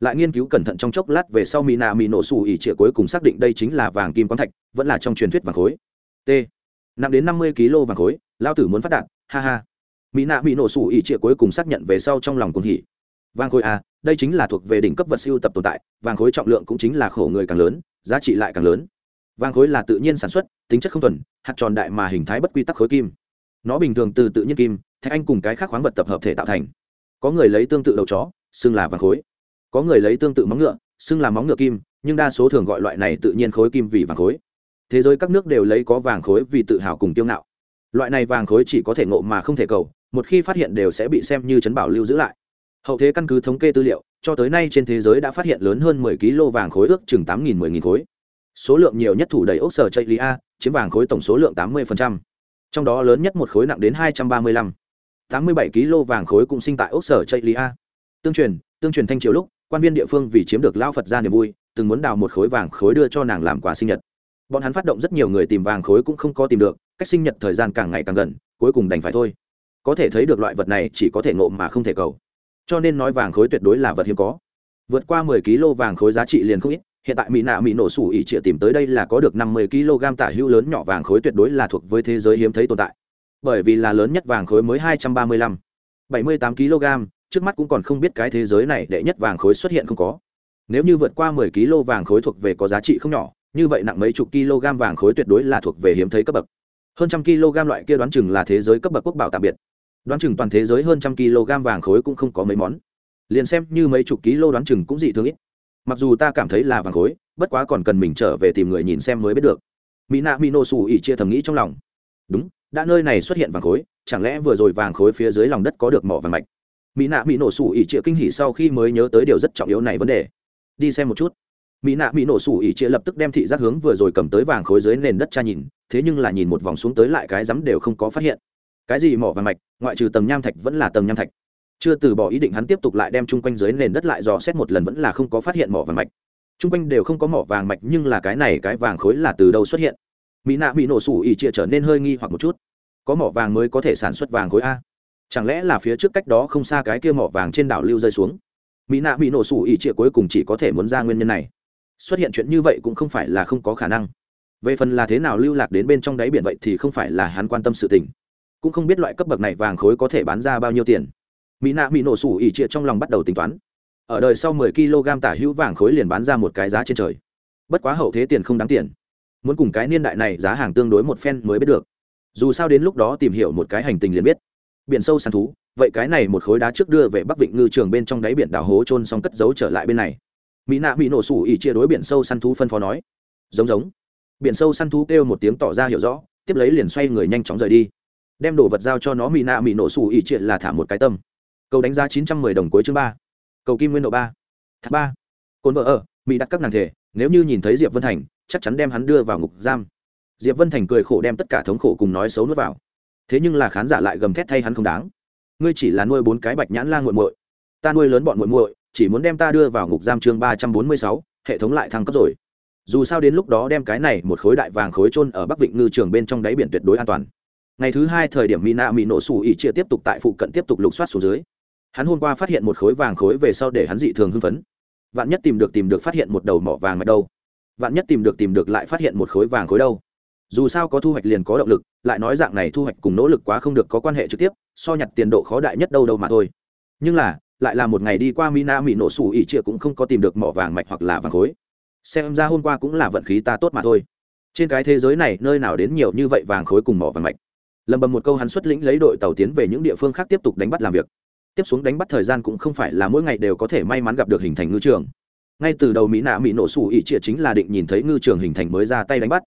Lại nghiên cứu cẩn thận trong chốc lát về sau mỹ nạ mỹ nổ xù ỉ trịa cuối cùng xác định đây chính là vàng kim quán thạch, vẫn là trong truyền thuyết vàng khối. T. Nặng đến năm mươi kg vàng khối, lao tử muốn phát đạt, ha ha. Mỹ nạ mỹ nổ xù ỉ trịa cuối cùng xác nhận về sau trong lòng cuồng hỉ. Vàng khối a đây chính là thuộc về đỉnh cấp vật siêu tập tồn tại, vàng khối trọng lượng cũng chính là khổ người càng lớn, giá trị lại càng lớn. Vàng khối là tự nhiên sản xuất, tính chất không thuần, hạt tròn đại mà hình thái bất quy tắc khối kim. Nó bình thường từ tự nhiên kim thạch anh cùng cái khác khoáng vật tập hợp thể tạo thành. Có người lấy tương tự đầu chó, xưng là vàng khối. Có người lấy tương tự móng ngựa, xưng là móng ngựa kim, nhưng đa số thường gọi loại này tự nhiên khối kim vì vàng khối. Thế giới các nước đều lấy có vàng khối vì tự hào cùng kiêu ngạo. Loại này vàng khối chỉ có thể ngộ mà không thể cầu, một khi phát hiện đều sẽ bị xem như chấn bảo lưu giữ lại. Hậu thế căn cứ thống kê tư liệu, cho tới nay trên thế giới đã phát hiện lớn hơn 10 kg vàng khối ước chừng 8.000 10.000 khối. Số lượng nhiều nhất thủ đầy ốc sở chạy lý a chiếm vàng khối tổng số lượng 80%. trong đó lớn nhất một khối nặng đến 235. 87 kg vàng khối cũng sinh tại ốc sở chạy tương truyền tương truyền thanh triều lúc, quan viên địa phương vì chiếm được lao phật ra niềm vui, từng muốn đào một khối vàng khối đưa cho nàng làm quà sinh nhật. Bọn hắn phát động rất nhiều người tìm vàng khối cũng không có tìm được, cách sinh nhật thời gian càng ngày càng gần, cuối cùng đành phải thôi. Có thể thấy được loại vật này chỉ có thể ngộ mà không thể cầu. Cho nên nói vàng khối tuyệt đối là vật hiếm có. Vượt qua mười kg vàng khối giá trị liền không ít, hiện tại mỹ nạ mỹ nổ sủ ỉ trịa tìm tới đây là có được năm mươi kg tả hữu lớn nhỏ vàng khối tuyệt đối là thuộc với thế giới hiếm thấy tồn tại bởi vì là lớn nhất vàng khối mới hai trăm ba mươi lăm. bảy mươi tám kg, trước mắt cũng còn không biết cái thế giới này đệ nhất vàng khối xuất hiện không có. Nếu như vượt qua mười kg vàng khối thuộc về có giá trị không nhỏ, như vậy nặng mấy chục kg vàng khối tuyệt đối là thuộc về hiếm thấy cấp bậc. Hơn trăm kg loại kia đoán chừng là thế giới cấp bậc quốc bảo tạm biệt. Đoán chừng toàn thế giới hơn trăm kg vàng khối cũng không có mấy món. Liền xem như mấy chục kg đoán chừng cũng dị thường. ít. Mặc dù ta cảm thấy là vàng khối, bất quá còn cần mình trở về tìm người nhìn xem mới biết được. Mỹ nạ mỹ xù ỉ chia thầm nghĩ trong lòng. Đúng đã nơi này xuất hiện vàng khối, chẳng lẽ vừa rồi vàng khối phía dưới lòng đất có được mỏ vàng mạch? Mỹ nạ mỹ nổ sủ ỉ trịa kinh hỉ sau khi mới nhớ tới điều rất trọng yếu này vấn đề. Đi xem một chút. Mỹ nạ mỹ nổ sủ ỉ trịa lập tức đem thị giác hướng vừa rồi cầm tới vàng khối dưới nền đất cha nhìn, thế nhưng là nhìn một vòng xuống tới lại cái rắm đều không có phát hiện. Cái gì mỏ vàng mạch? Ngoại trừ tầng nham thạch vẫn là tầng nham thạch. Chưa từ bỏ ý định hắn tiếp tục lại đem chung quanh dưới nền đất lại dò xét một lần vẫn là không có phát hiện mỏ vàng mạch. Chung quanh đều không có mỏ vàng mạch nhưng là cái này cái vàng khối là từ đâu xuất hiện? Mỹ nạ bị nổ sủ ỉ chia trở nên hơi nghi hoặc một chút. Có mỏ vàng mới có thể sản xuất vàng khối a. Chẳng lẽ là phía trước cách đó không xa cái kia mỏ vàng trên đảo lưu rơi xuống? Mỹ nạ bị nổ sủ ỉ chia cuối cùng chỉ có thể muốn ra nguyên nhân này. Xuất hiện chuyện như vậy cũng không phải là không có khả năng. Về phần là thế nào lưu lạc đến bên trong đáy biển vậy thì không phải là hắn quan tâm sự tình. Cũng không biết loại cấp bậc này vàng khối có thể bán ra bao nhiêu tiền. Mỹ nạ bị nổ sủ ỉ trịa trong lòng bắt đầu tính toán. Ở đời sau mười kg tả hữu vàng khối liền bán ra một cái giá trên trời. Bất quá hậu thế tiền không đáng tiền muốn cùng cái niên đại này giá hàng tương đối một phen mới biết được. Dù sao đến lúc đó tìm hiểu một cái hành tình liền biết. Biển sâu săn thú, vậy cái này một khối đá trước đưa về bắc vịnh ngư trường bên trong đáy biển đảo hố trôn xong cất giấu trở lại bên này. Mỹ nạ bị nổ sủ ỉ chia đối biển sâu săn thú phân phó nói. Giống giống. Biển sâu săn thú kêu một tiếng tỏ ra hiểu rõ, tiếp lấy liền xoay người nhanh chóng rời đi. Đem đồ vật giao cho nó mỹ nạ mỹ nổ sủ ỉ chia là thả một cái tâm. Cầu đánh giá chín trăm mười đồng cuối chương ba. Cầu kim nguyên độ ba. Thác ba. Cồn vợ ở, mỹ đặt các nàng thể, nếu như nhìn thấy diệp vân thành chắc chắn đem hắn đưa vào ngục giam. Diệp vân thành cười khổ đem tất cả thống khổ cùng nói xấu nuốt vào. Thế nhưng là khán giả lại gầm thét thay hắn không đáng. Ngươi chỉ là nuôi bốn cái bạch nhãn la nguội muội. Ta nuôi lớn bọn muội muội, chỉ muốn đem ta đưa vào ngục giam chương ba trăm bốn mươi sáu, hệ thống lại thăng cấp rồi. Dù sao đến lúc đó đem cái này một khối đại vàng khối trôn ở bắc vịnh ngư trường bên trong đáy biển tuyệt đối an toàn. Ngày thứ hai thời điểm mina mỹ nổ xù ỉ chia tiếp tục tại phụ cận tiếp tục lục soát xuống dưới. Hắn hôm qua phát hiện một khối vàng khối về sau để hắn dị thường hưng phấn. Vạn nhất tìm được tìm được phát hiện một đầu mỏ vàng mạch đâu vạn nhất tìm được tìm được lại phát hiện một khối vàng khối đâu. Dù sao có thu hoạch liền có động lực, lại nói dạng này thu hoạch cùng nỗ lực quá không được có quan hệ trực tiếp, so nhặt tiền độ khó đại nhất đâu đâu mà thôi. Nhưng là, lại là một ngày đi qua mina mỹ nổ sủ ỉ chia cũng không có tìm được mỏ vàng mạch hoặc là vàng khối. Xem ra hôm qua cũng là vận khí ta tốt mà thôi. Trên cái thế giới này, nơi nào đến nhiều như vậy vàng khối cùng mỏ vàng mạch? Lầm bầm một câu hắn xuất lĩnh lấy đội tàu tiến về những địa phương khác tiếp tục đánh bắt làm việc. Tiếp xuống đánh bắt thời gian cũng không phải là mỗi ngày đều có thể may mắn gặp được hình thành ngư trường ngay từ đầu mỹ nạ mỹ nổ sủ ỉ trịa chính là định nhìn thấy ngư trường hình thành mới ra tay đánh bắt.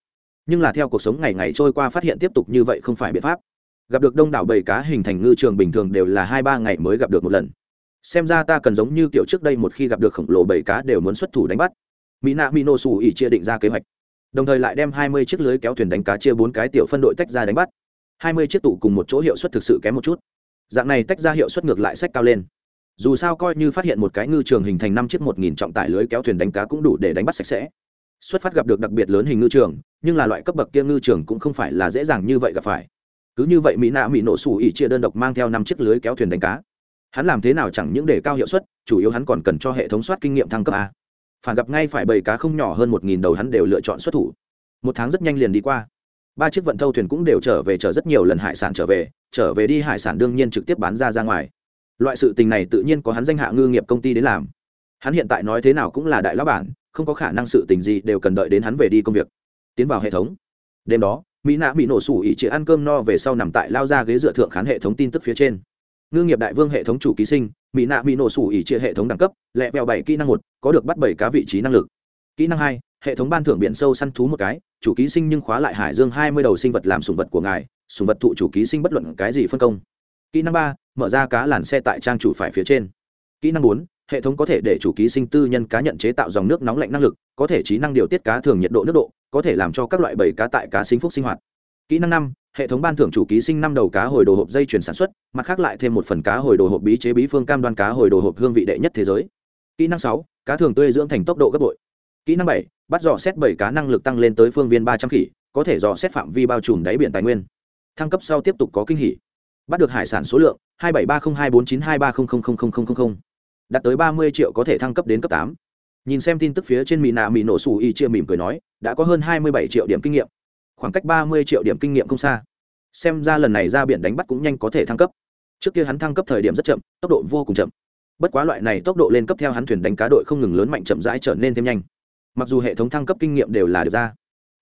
Nhưng là theo cuộc sống ngày ngày trôi qua phát hiện tiếp tục như vậy không phải biện pháp. Gặp được đông đảo bầy cá hình thành ngư trường bình thường đều là hai ba ngày mới gặp được một lần. Xem ra ta cần giống như kiểu trước đây một khi gặp được khổng lồ bầy cá đều muốn xuất thủ đánh bắt. Mỹ nạ mỹ nổ sủ ỉ chia định ra kế hoạch. Đồng thời lại đem hai mươi chiếc lưới kéo thuyền đánh cá chia bốn cái tiểu phân đội tách ra đánh bắt. Hai mươi chiếc tụ cùng một chỗ hiệu suất thực sự kém một chút. Dạng này tách ra hiệu suất ngược lại sách cao lên dù sao coi như phát hiện một cái ngư trường hình thành năm chiếc một nghìn trọng tải lưới kéo thuyền đánh cá cũng đủ để đánh bắt sạch sẽ. Xuất phát gặp được đặc biệt lớn hình ngư trường, nhưng là loại cấp bậc kia ngư trường cũng không phải là dễ dàng như vậy gặp phải. Cứ như vậy mỹ nạ mỹ nổ sủ ỉ chia đơn độc mang theo năm chiếc lưới kéo thuyền đánh cá. Hắn làm thế nào chẳng những để cao hiệu suất, chủ yếu hắn còn cần cho hệ thống soát kinh nghiệm thăng cấp a. Phản gặp ngay phải bầy cá không nhỏ hơn một nghìn đầu hắn đều lựa chọn xuất thủ. Một tháng rất nhanh liền đi qua. Ba chiếc vận thâu thuyền cũng đều trở về chở rất nhiều lần hải sản trở về trở về đi hải sản đương nhiên trực tiếp bán ra ra ngoài loại sự tình này tự nhiên có hắn danh hạ ngư nghiệp công ty đến làm. Hắn hiện tại nói thế nào cũng là đại lão bản, không có khả năng sự tình gì đều cần đợi đến hắn về đi công việc. Tiến vào hệ thống. Đêm đó, mỹ nạ bị nổ sủ ỉ chỉ ăn cơm no về sau nằm tại lao ra ghế dựa thượng khán hệ thống tin tức phía trên. Ngư nghiệp đại vương hệ thống chủ ký sinh, mỹ nạ bị nổ sủ ỉ chia hệ thống đẳng cấp, lẹ vẹo bảy kỹ năng một, có được bắt bảy cá vị trí năng lực. Kỹ năng hai, hệ thống ban thưởng biển sâu săn thú một cái, chủ ký sinh nhưng khóa lại hải dương hai mươi đầu sinh vật làm sùng vật của ngài, sùng vật thụ chủ ký sinh bất luận cái gì phân công. Kỹ năng ba mở ra cá làn xe tại trang chủ phải phía trên. Kỹ năng bốn, hệ thống có thể để chủ ký sinh tư nhân cá nhận chế tạo dòng nước nóng lạnh năng lực, có thể trí năng điều tiết cá thường nhiệt độ nước độ, có thể làm cho các loại bầy cá tại cá sinh phúc sinh hoạt. Kỹ năng năm, hệ thống ban thưởng chủ ký sinh năm đầu cá hồi đồ hộp dây chuyển sản xuất, mặt khác lại thêm một phần cá hồi đồ hộp bí chế bí phương cam đoan cá hồi đồ hộp hương vị đệ nhất thế giới. Kỹ năng sáu, cá thường tươi dưỡng thành tốc độ gấp bội. Kỹ năng bảy, bắt dò xét bảy cá năng lực tăng lên tới phương viên ba trăm khỉ, có thể dò xét phạm vi bao trùm đáy biển tài nguyên. Thăng cấp sau tiếp tục có kinh hỉ. Bắt được hải sản số lượng hai bảy ba không hai bốn chín hai ba không không không không không không đạt tới ba mươi triệu có thể thăng cấp đến cấp tám nhìn xem tin tức phía trên mỹ nạ mỹ nổ sủ y chia mỉm cười nói đã có hơn hai mươi bảy triệu điểm kinh nghiệm khoảng cách ba mươi triệu điểm kinh nghiệm không xa xem ra lần này ra biển đánh bắt cũng nhanh có thể thăng cấp trước kia hắn thăng cấp thời điểm rất chậm tốc độ vô cùng chậm bất quá loại này tốc độ lên cấp theo hắn thuyền đánh cá đội không ngừng lớn mạnh chậm rãi trở nên thêm nhanh mặc dù hệ thống thăng cấp kinh nghiệm đều là được ra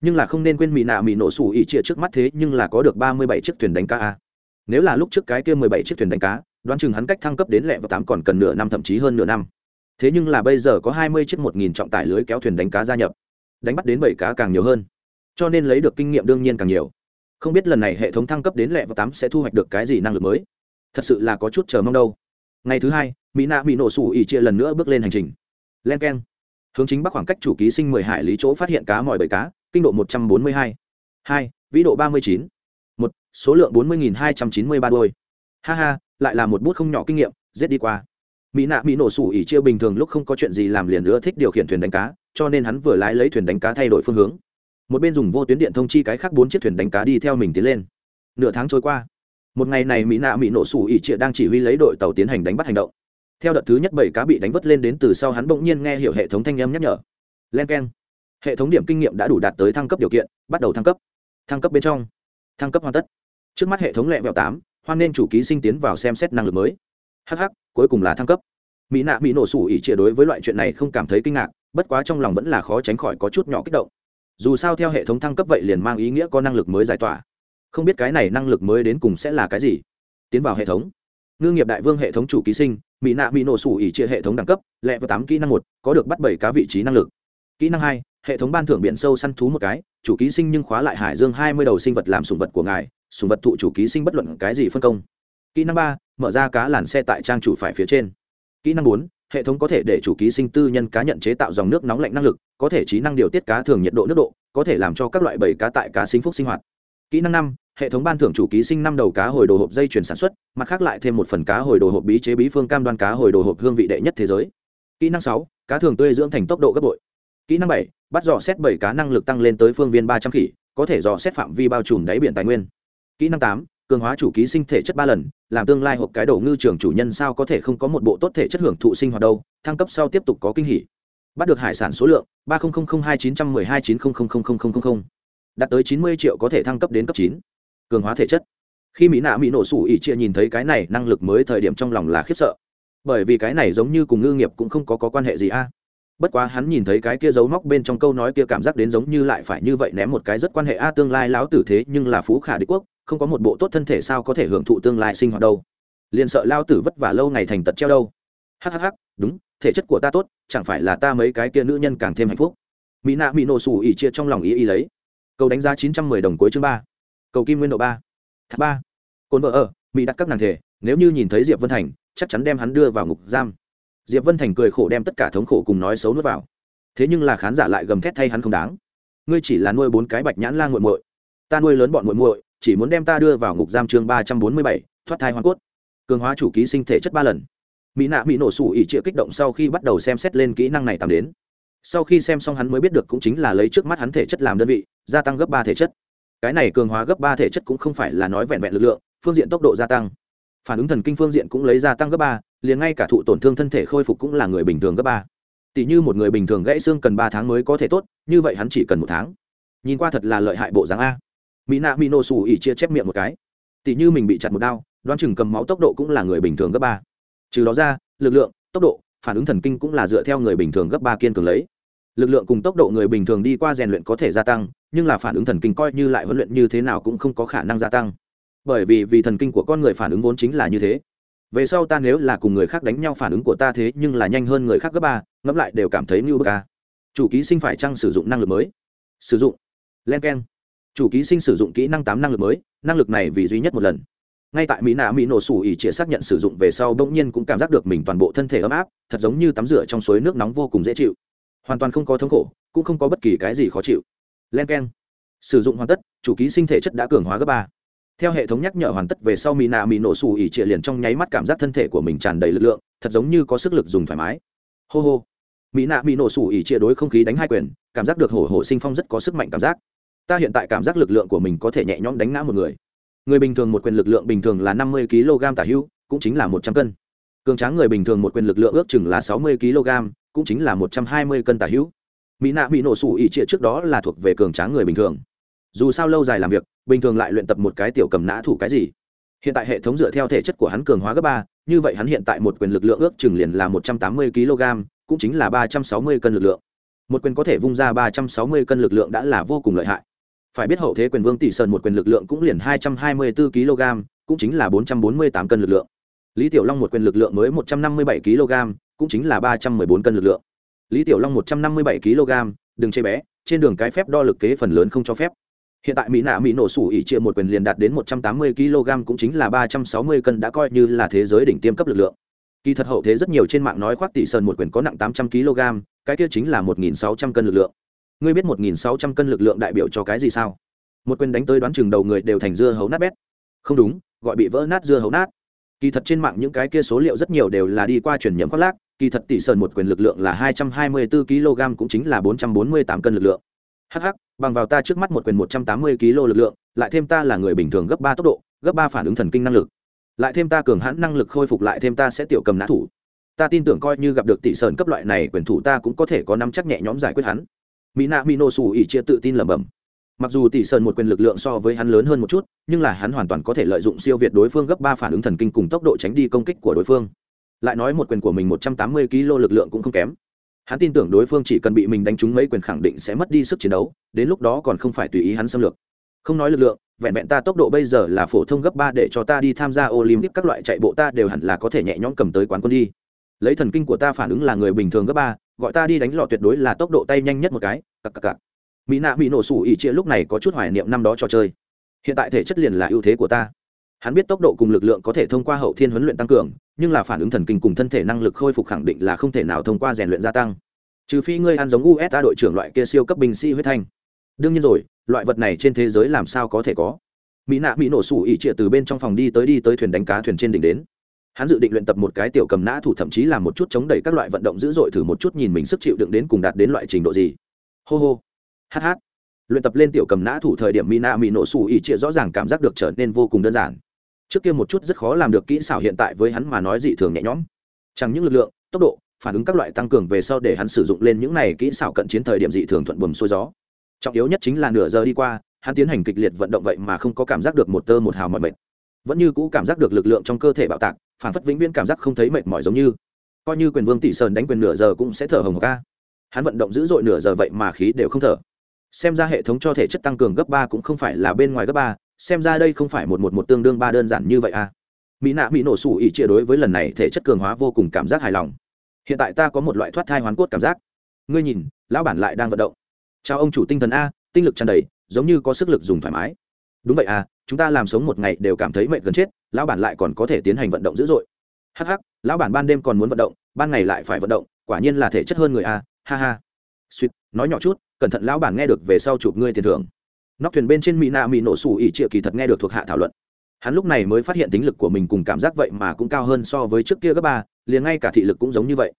nhưng là không nên quên mỹ nạ mỹ nổ sủ ỉ chia trước mắt thế nhưng là có được ba mươi bảy chiếc thuyền đánh cá a nếu là lúc trước cái kia mười bảy chiếc thuyền đánh cá, đoán chừng hắn cách thăng cấp đến lẹ và tám còn cần nửa năm, thậm chí hơn nửa năm. Thế nhưng là bây giờ có hai mươi chiếc một nghìn trọng tải lưới kéo thuyền đánh cá gia nhập, đánh bắt đến bảy cá càng nhiều hơn. Cho nên lấy được kinh nghiệm đương nhiên càng nhiều. Không biết lần này hệ thống thăng cấp đến lẹ và tám sẽ thu hoạch được cái gì năng lực mới. Thật sự là có chút chờ mong đâu. Ngày thứ hai, mỹ nạ bị nổ sủ ỉ chia lần nữa bước lên hành trình. Len k e n hướng chính bắc khoảng cách chủ ký sinh mười hải lý chỗ phát hiện cá mọi bầy cá, kinh độ một trăm bốn mươi hai. Hai, vĩ độ ba mươi chín một, số lượng bốn mươi nghìn hai trăm chín mươi ba đôi. Ha ha, lại là một bút không nhỏ kinh nghiệm, giết đi qua. Mỹ nạ mỹ nổ sủ ỉ chia bình thường lúc không có chuyện gì làm liền nữa thích điều khiển thuyền đánh cá, cho nên hắn vừa lái lấy thuyền đánh cá thay đổi phương hướng. Một bên dùng vô tuyến điện thông chi cái khác bốn chiếc thuyền đánh cá đi theo mình tiến lên. Nửa tháng trôi qua. Một ngày này mỹ nạ mỹ nổ sủ ỉ chia đang chỉ huy lấy đội tàu tiến hành đánh bắt hành động. Theo đợt thứ nhất bảy cá bị đánh vất lên đến từ sau hắn bỗng nhiên nghe hiểu hệ thống thanh âm nhắc nhở. Len k e n hệ thống điểm kinh nghiệm đã đủ đạt tới thăng cấp điều kiện, bắt đầu thăng cấp. Thăng cấp bên trong thăng cấp hoàn tất. Trước mắt hệ thống lẹ vẹo tám, hoan nên chủ ký sinh tiến vào xem xét năng lực mới. Hh cuối cùng là thăng cấp. Mỹ nạ mỹ nổ sủ ỉ chia đối với loại chuyện này không cảm thấy kinh ngạc, bất quá trong lòng vẫn là khó tránh khỏi có chút nhỏ kích động. Dù sao theo hệ thống thăng cấp vậy liền mang ý nghĩa có năng lực mới giải tỏa. Không biết cái này năng lực mới đến cùng sẽ là cái gì. Tiến vào hệ thống. Ngư nghiệp đại vương hệ thống chủ ký sinh, mỹ nạ mỹ nổ sủ ỉ chia hệ thống đẳng cấp, lẹ và tám kỹ năng một, có được bắt bảy cá vị trí năng lực. Kỹ năng hai hệ thống ban thưởng biển sâu săn thú một cái, chủ ký sinh nhưng khóa lại hải dương hai mươi đầu sinh vật làm sùng vật của ngài, sùng vật thụ chủ ký sinh bất luận cái gì phân công. Kỹ năng ba, mở ra cá làn xe tại trang chủ phải phía trên. Kỹ năng bốn, hệ thống có thể để chủ ký sinh tư nhân cá nhận chế tạo dòng nước nóng lạnh năng lực, có thể trí năng điều tiết cá thường nhiệt độ nước độ, có thể làm cho các loại bầy cá tại cá sinh phúc sinh hoạt. Kỹ năng năm, hệ thống ban thưởng chủ ký sinh năm đầu cá hồi đồ hộp dây chuyển sản xuất, mặt khác lại thêm một phần cá hồi đồ hộp bí chế bí phương cam đoan cá hồi đồ hộp hương vị đệ nhất thế giới. Kỹ năng sáu, cá thường tươi dưỡng thành tốc độ gấp bội kỹ năng bảy bắt dò xét bảy cá năng lực tăng lên tới phương viên ba trăm khỉ có thể dò xét phạm vi bao trùm đáy biển tài nguyên. Kỹ năng tám cường hóa chủ ký sinh thể chất ba lần làm tương lai hộp cái đầu ngư trường chủ nhân sao có thể không có một bộ tốt thể chất hưởng thụ sinh hoạt đâu thăng cấp sau tiếp tục có kinh hỉ. Bắt được hải sản số lượng ba hai chín trăm mười hai chín đạt tới chín mươi triệu có thể thăng cấp đến cấp chín. Cường hóa thể chất. Khi mỹ nạ mỹ nổ sủ ỉ chia nhìn thấy cái này năng lực mới thời điểm trong lòng là khiếp sợ. Bởi vì cái này giống như cùng ngư nghiệp cũng không có, có quan hệ gì a bất quá hắn nhìn thấy cái kia dấu móc bên trong câu nói kia cảm giác đến giống như lại phải như vậy ném một cái rất quan hệ a, tương lai lão tử thế nhưng là phú khả đế quốc, không có một bộ tốt thân thể sao có thể hưởng thụ tương lai sinh hoạt đâu. Liền sợ lao tử vất vả lâu ngày thành tật treo đâu. Hhh đúng, thể chất của ta tốt, chẳng phải là ta mấy cái kia nữ nhân càng thêm hạnh phúc. Mỹ nạ mỹ nổ sủ ỉ chia trong lòng ý ý lấy. Cầu đánh giá chín trăm mười đồng cuối chương ba. Cầu kim nguyên độ ba. Thác ba. Cồn vợ ở, mỹ đặt các nàng thể, nếu như nhìn thấy diệp vân thành, chắc chắn đem hắn đưa vào ngục giam diệp vân thành cười khổ đem tất cả thống khổ cùng nói xấu nuốt vào. Thế nhưng là khán giả lại gầm thét thay hắn không đáng. Ngươi chỉ là nuôi bốn cái bạch nhãn lan g u muội. Ta nuôi lớn bọn muội muội, chỉ muốn đem ta đưa vào ngục giam chương ba trăm bốn mươi bảy, thoát thai hoa cốt. Cường hóa chủ ký sinh thể chất ba lần. Mỹ nạ bị nổ sủ ỉ trịa kích động sau khi bắt đầu xem xét lên kỹ năng này tạm đến. Sau khi xem xong hắn mới biết được cũng chính là lấy trước mắt hắn thể chất làm đơn vị, gia tăng gấp ba thể chất. Cái này cường hóa gấp ba thể chất cũng không phải là nói vẹn vẹn lực lượng, phương diện tốc độ gia tăng. Phản ứng thần kinh phương diện cũng lấy gia tăng gấp ba liền ngay cả thụ tổn thương thân thể khôi phục cũng là người bình thường gấp ba. Tỷ như một người bình thường gãy xương cần ba tháng mới có thể tốt, như vậy hắn chỉ cần một tháng. Nhìn qua thật là lợi hại bộ dáng a. Mỹ nạ mỹ nổ xù ỉ chia chép miệng một cái. Tỷ như mình bị chặt một đao, đoán chừng cầm máu tốc độ cũng là người bình thường gấp ba. Trừ đó ra, lực lượng, tốc độ, phản ứng thần kinh cũng là dựa theo người bình thường gấp ba kiên cường lấy. Lực lượng cùng tốc độ người bình thường đi qua rèn luyện có thể gia tăng, nhưng là phản ứng thần kinh coi như lại huấn luyện như thế nào cũng không có khả năng gia tăng. Bởi vì vì thần kinh của con người phản ứng vốn chính là như thế về sau ta nếu là cùng người khác đánh nhau phản ứng của ta thế nhưng là nhanh hơn người khác gấp ba, ngẫm lại đều cảm thấy như bức ca chủ ký sinh phải chăng sử dụng năng lực mới? Sử dụng. Len k e n chủ ký sinh sử dụng kỹ năng tám năng lực mới, năng lực này vì duy nhất một lần. Ngay tại mỹ nạ mỹ nổ sủ ỉ chĩa xác nhận sử dụng về sau bỗng nhiên cũng cảm giác được mình toàn bộ thân thể ấm áp, thật giống như tắm rửa trong suối nước nóng vô cùng dễ chịu. Hoàn toàn không có thống khổ, cũng không có bất kỳ cái gì khó chịu. Len k e n sử dụng hoàn tất, chủ ký sinh thể chất đã cường hóa gấp ba theo hệ thống nhắc nhở hoàn tất về sau mỹ nạ mỹ nổ xù ỉ trịa liền trong nháy mắt cảm giác thân thể của mình tràn đầy lực lượng, thật giống như có sức lực dùng thoải mái. Hô hô. Mỹ nạ mỹ nổ xù ỉ trịa đối không khí đánh hai quyền, cảm giác được hổ hổ sinh phong rất có sức mạnh cảm giác. Ta hiện tại cảm giác lực lượng của mình có thể nhẹ nhõm đánh ngã một người. Người bình thường một quyền lực lượng bình thường là năm mươi kg tả hữu, cũng chính là một trăm cân. Cường tráng người bình thường một quyền lực lượng ước chừng là sáu mươi kg, cũng chính là một trăm hai mươi cân tả hữu. Mỹ nạ bị nổ sủ ỉ trịa trước đó là thuộc về cường tráng người bình thường dù sao lâu dài làm việc, bình thường lại luyện tập một cái tiểu cầm nã thủ cái gì. Hiện tại hệ thống dựa theo thể chất của hắn cường hóa gấp ba, như vậy hắn hiện tại một quyền lực lượng ước chừng liền là một trăm tám mươi kg, cũng chính là ba trăm sáu mươi cân lực lượng. Một quyền có thể vung ra ba trăm sáu mươi cân lực lượng đã là vô cùng lợi hại. Phải biết hậu thế quyền vương tỷ sơn một quyền lực lượng cũng liền hai trăm hai mươi bốn kg, cũng chính là bốn trăm bốn mươi tám cân lực lượng. Lý tiểu long một quyền lực lượng mới một trăm năm mươi bảy kg, cũng chính là ba trăm mười bốn cân lực lượng. Lý tiểu long một trăm năm mươi bảy kg, đừng chê bé, trên đường cái phép đo lực kế phần lớn không cho phép hiện tại mỹ nạ mỹ nổ sủ ỉ chia một quyền liền đạt đến một trăm tám mươi kg cũng chính là ba trăm sáu mươi cân đã coi như là thế giới đỉnh tiêm cấp lực lượng. Kỳ thật hậu thế rất nhiều trên mạng nói khoác tỷ sơn một quyền có nặng tám trăm kg, cái kia chính là một nghìn sáu trăm cân lực lượng. Ngươi biết một nghìn sáu trăm cân lực lượng đại biểu cho cái gì sao? Một quyền đánh tới đoán chừng đầu người đều thành dưa hấu nát bét. Không đúng, gọi bị vỡ nát dưa hấu nát. Kỳ thật trên mạng những cái kia số liệu rất nhiều đều là đi qua chuyển nhầm khoác lác. Kỳ thật tỷ sơn một quyền lực lượng là hai trăm hai mươi bốn kg cũng chính là bốn trăm bốn mươi tám cân lực lượng. Hh bằng vào ta trước mắt một quyền một trăm tám mươi kg lực lượng, lại thêm ta là người bình thường gấp ba tốc độ, gấp ba phản ứng thần kinh năng lực. Lại thêm ta cường hãn năng lực khôi phục lại thêm ta sẽ tiểu cầm nã thủ. Ta tin tưởng coi như gặp được tỷ sơn cấp loại này quyền thủ ta cũng có thể có năm chắc nhẹ nhõm giải quyết hắn. Mỹ nạ mỹ nổ xù ỉ chia tự tin lẩm bẩm. Mặc dù tỷ sơn một quyền lực lượng so với hắn lớn hơn một chút, nhưng là hắn hoàn toàn có thể lợi dụng siêu việt đối phương gấp ba phản ứng thần kinh cùng tốc độ tránh đi công kích của đối phương. Lại nói một quyền của mình một trăm tám mươi kg lực lượng cũng không kém hắn tin tưởng đối phương chỉ cần bị mình đánh trúng mấy quyền khẳng định sẽ mất đi sức chiến đấu, đến lúc đó còn không phải tùy ý hắn xâm lược. Không nói lực lượng, vẹn vẹn ta tốc độ bây giờ là phổ thông gấp ba để cho ta đi tham gia olympic, các loại chạy bộ ta đều hẳn là có thể nhẹ nhõm cầm tới quán quân đi. Lấy thần kinh của ta phản ứng là người bình thường gấp ba, gọi ta đi đánh lọ tuyệt đối là tốc độ tay nhanh nhất một cái cặp cặp cặp mỹ nạ bị nổ sủ ỉ chia lúc này có chút hoài niệm năm đó trò chơi. Hiện tại thể chất liền là ưu thế của ta hắn biết tốc độ cùng lực lượng có thể thông qua hậu thiên huấn luyện tăng cường, nhưng là phản ứng thần kinh cùng thân thể năng lực khôi phục khẳng định là không thể nào thông qua rèn luyện gia tăng. Trừ phi ngươi ăn giống usa đội trưởng loại kia siêu cấp binh sĩ huyết thanh. Đương nhiên rồi, loại vật này trên thế giới làm sao có thể có? Mỹ nạ bị nổ sủ ỉ trịa từ bên trong phòng đi tới đi tới thuyền đánh cá thuyền trên đỉnh đến. Hắn dự định luyện tập một cái tiểu cầm nã thủ thậm chí là một chút chống đẩy các loại vận động dữ dội thử một chút nhìn mình sức chịu đựng đến cùng đạt đến loại trình độ gì. Hô hô. Hh luyện tập lên tiểu cầm nã thủ thời điểm mina mỹ nổ sủ ỉ trịa rõ ràng cảm giác được trở nên vô cùng đơn giản trước kia một chút rất khó làm được kỹ xảo hiện tại với hắn mà nói dị thường nhẹ nhõm. Chẳng những lực lượng, tốc độ, phản ứng các loại tăng cường về sau để hắn sử dụng lên những này kỹ xảo cận chiến thời điểm dị thường thuận buồm xuôi gió. Trọng yếu nhất chính là nửa giờ đi qua, hắn tiến hành kịch liệt vận động vậy mà không có cảm giác được một tơ một hào mọi mệt. Vẫn như cũ cảm giác được lực lượng trong cơ thể bạo tạc, phản phất vĩnh viễn cảm giác không thấy mệt mỏi giống như. Coi như quyền vương tỷ sơn đánh quyền nửa giờ cũng sẽ thở hồng ca hắn vận động dữ dội nửa giờ vậy mà khí đều không thở. Xem ra hệ thống cho thể chất tăng cường gấp ba cũng không phải là bên ngoài gấp ba xem ra đây không phải một một một tương đương ba đơn giản như vậy à. Mỹ nạ mỹ nổ sủ ỉ chia đối với lần này thể chất cường hóa vô cùng cảm giác hài lòng. Hiện tại ta có một loại thoát thai hoán cốt cảm giác. Ngươi nhìn, lão bản lại đang vận động. Chào ông chủ tinh thần a, tinh lực tràn đầy, giống như có sức lực dùng thoải mái. Đúng vậy à chúng ta làm sống một ngày đều cảm thấy mệt gần chết, lão bản lại còn có thể tiến hành vận động dữ dội. Hắc hắc, lão bản ban đêm còn muốn vận động, ban ngày lại phải vận động, quả nhiên là thể chất hơn người a, ha ha. Suýt nói nhỏ chút, cẩn thận lão bản nghe được về sau chụp ngươi tiền thưởng nóc thuyền bên trên mỹ nạ mỹ nổ sủ ỉ trịa kỳ thật nghe được thuộc hạ thảo luận. Hắn lúc này mới phát hiện tính lực của mình cùng cảm giác vậy mà cũng cao hơn so với trước kia gấp ba, liền ngay cả thị lực cũng giống như vậy.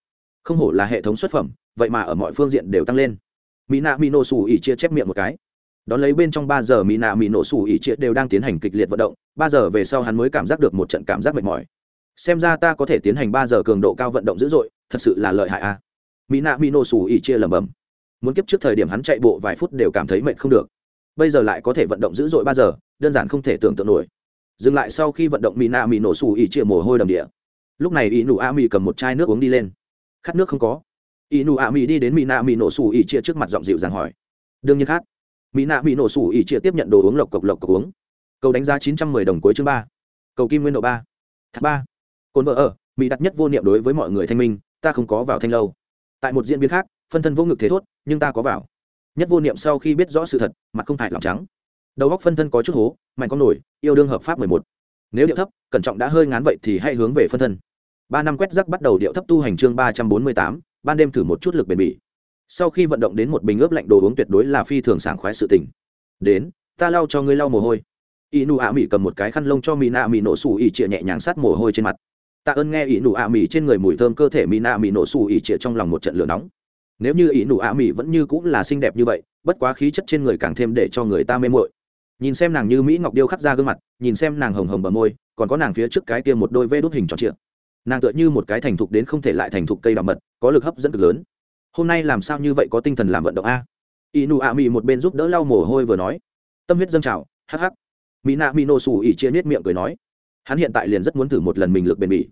Không hổ là hệ thống xuất phẩm, vậy mà ở mọi phương diện đều tăng lên. Mỹ nạ mỹ nổ sủ ỉ chia chép miệng một cái. Đón lấy bên trong ba giờ mỹ nạ mỹ nổ sủ ỉ chia đều đang tiến hành kịch liệt vận động, ba giờ về sau hắn mới cảm giác được một trận cảm giác mệt mỏi. Xem ra ta có thể tiến hành ba giờ cường độ cao vận động dữ dội, thật sự là lợi hại a. Mỹ nạ mỹ nổ sủ ỉ chia lẩm bẩm. Muốn kiếp trước thời điểm hắn chạy bộ vài phút đều cảm thấy mệt không được bây giờ lại có thể vận động dữ dội ba giờ, đơn giản không thể tưởng tượng nổi. Dừng lại sau khi vận động mỹ nạ mỹ nổ xù ỉ chia mồ hôi đầm địa. Lúc này ỷ nụ a mỹ cầm một chai nước uống đi lên. Khát nước không có. Ỷ nụ a mỹ đi đến mỹ nạ mỹ nổ xù ỉ chia trước mặt giọng dịu dàng hỏi. Đương nhiên khát. Mỹ nạ mỹ nổ xù ỉ chia tiếp nhận đồ uống lộc cộc lộc cộc uống. Cầu đánh giá chín trăm mười đồng cuối chương ba. Cầu kim nguyên độ ba. Thác ba. Cồn vợ ở, mỹ đặt nhất vô niệm đối với mọi người thanh minh, ta không có vào thanh lâu. Tại một diễn biến khác, phân thân vô ngực thế thốt, nhưng ta có vào nhất vô niệm sau khi biết rõ sự thật, mặt không hại lòng trắng. Đầu góc phân thân có chút hố, mạnh con nổi, yêu đương hợp pháp mười một. Nếu điệu thấp, cẩn trọng đã hơi ngán vậy thì hãy hướng về phân thân. Ba năm quét rắc bắt đầu điệu thấp tu hành chương ba trăm bốn mươi tám, ban đêm thử một chút lực bền bỉ. Sau khi vận động đến một bình ướp lạnh đồ uống tuyệt đối là phi thường sảng khoái sự tình. Đến, ta lau cho ngươi lau mồ hôi. Y nụ ạ mỹ cầm một cái khăn lông cho mỹ nạ mỹ nổ xù ỉ chịa nhẹ nhàng sát mồ hôi trên mặt. Tạ ơn nghe ỷ nụ ạ mỹ trên người mùi thơm cơ thể mỹ nạ mỹ nổ xù ỉ chịa trong lòng một trận lửa nóng nếu như ỷ nụ ạ mỹ vẫn như cũng là xinh đẹp như vậy, bất quá khí chất trên người càng thêm để cho người ta mê mội nhìn xem nàng như mỹ ngọc điêu khắc ra gương mặt, nhìn xem nàng hồng hồng bờ môi, còn có nàng phía trước cái kia một đôi vê đốt hình tròn trịa. Nàng tựa như một cái thành thục đến không thể lại thành thục cây đào mật, có lực hấp dẫn cực lớn. Hôm nay làm sao như vậy có tinh thần làm vận động a? Ỷ nụ ạ mị một bên giúp đỡ lau mồ hôi vừa nói. Tâm huyết dâng trào, hắc hắc. Mỹ nạ mỹ nổ xù ỉ chia nết miệng cười nói. Hắn hiện tại liền rất muốn thử một lần mình lực bền bỉ.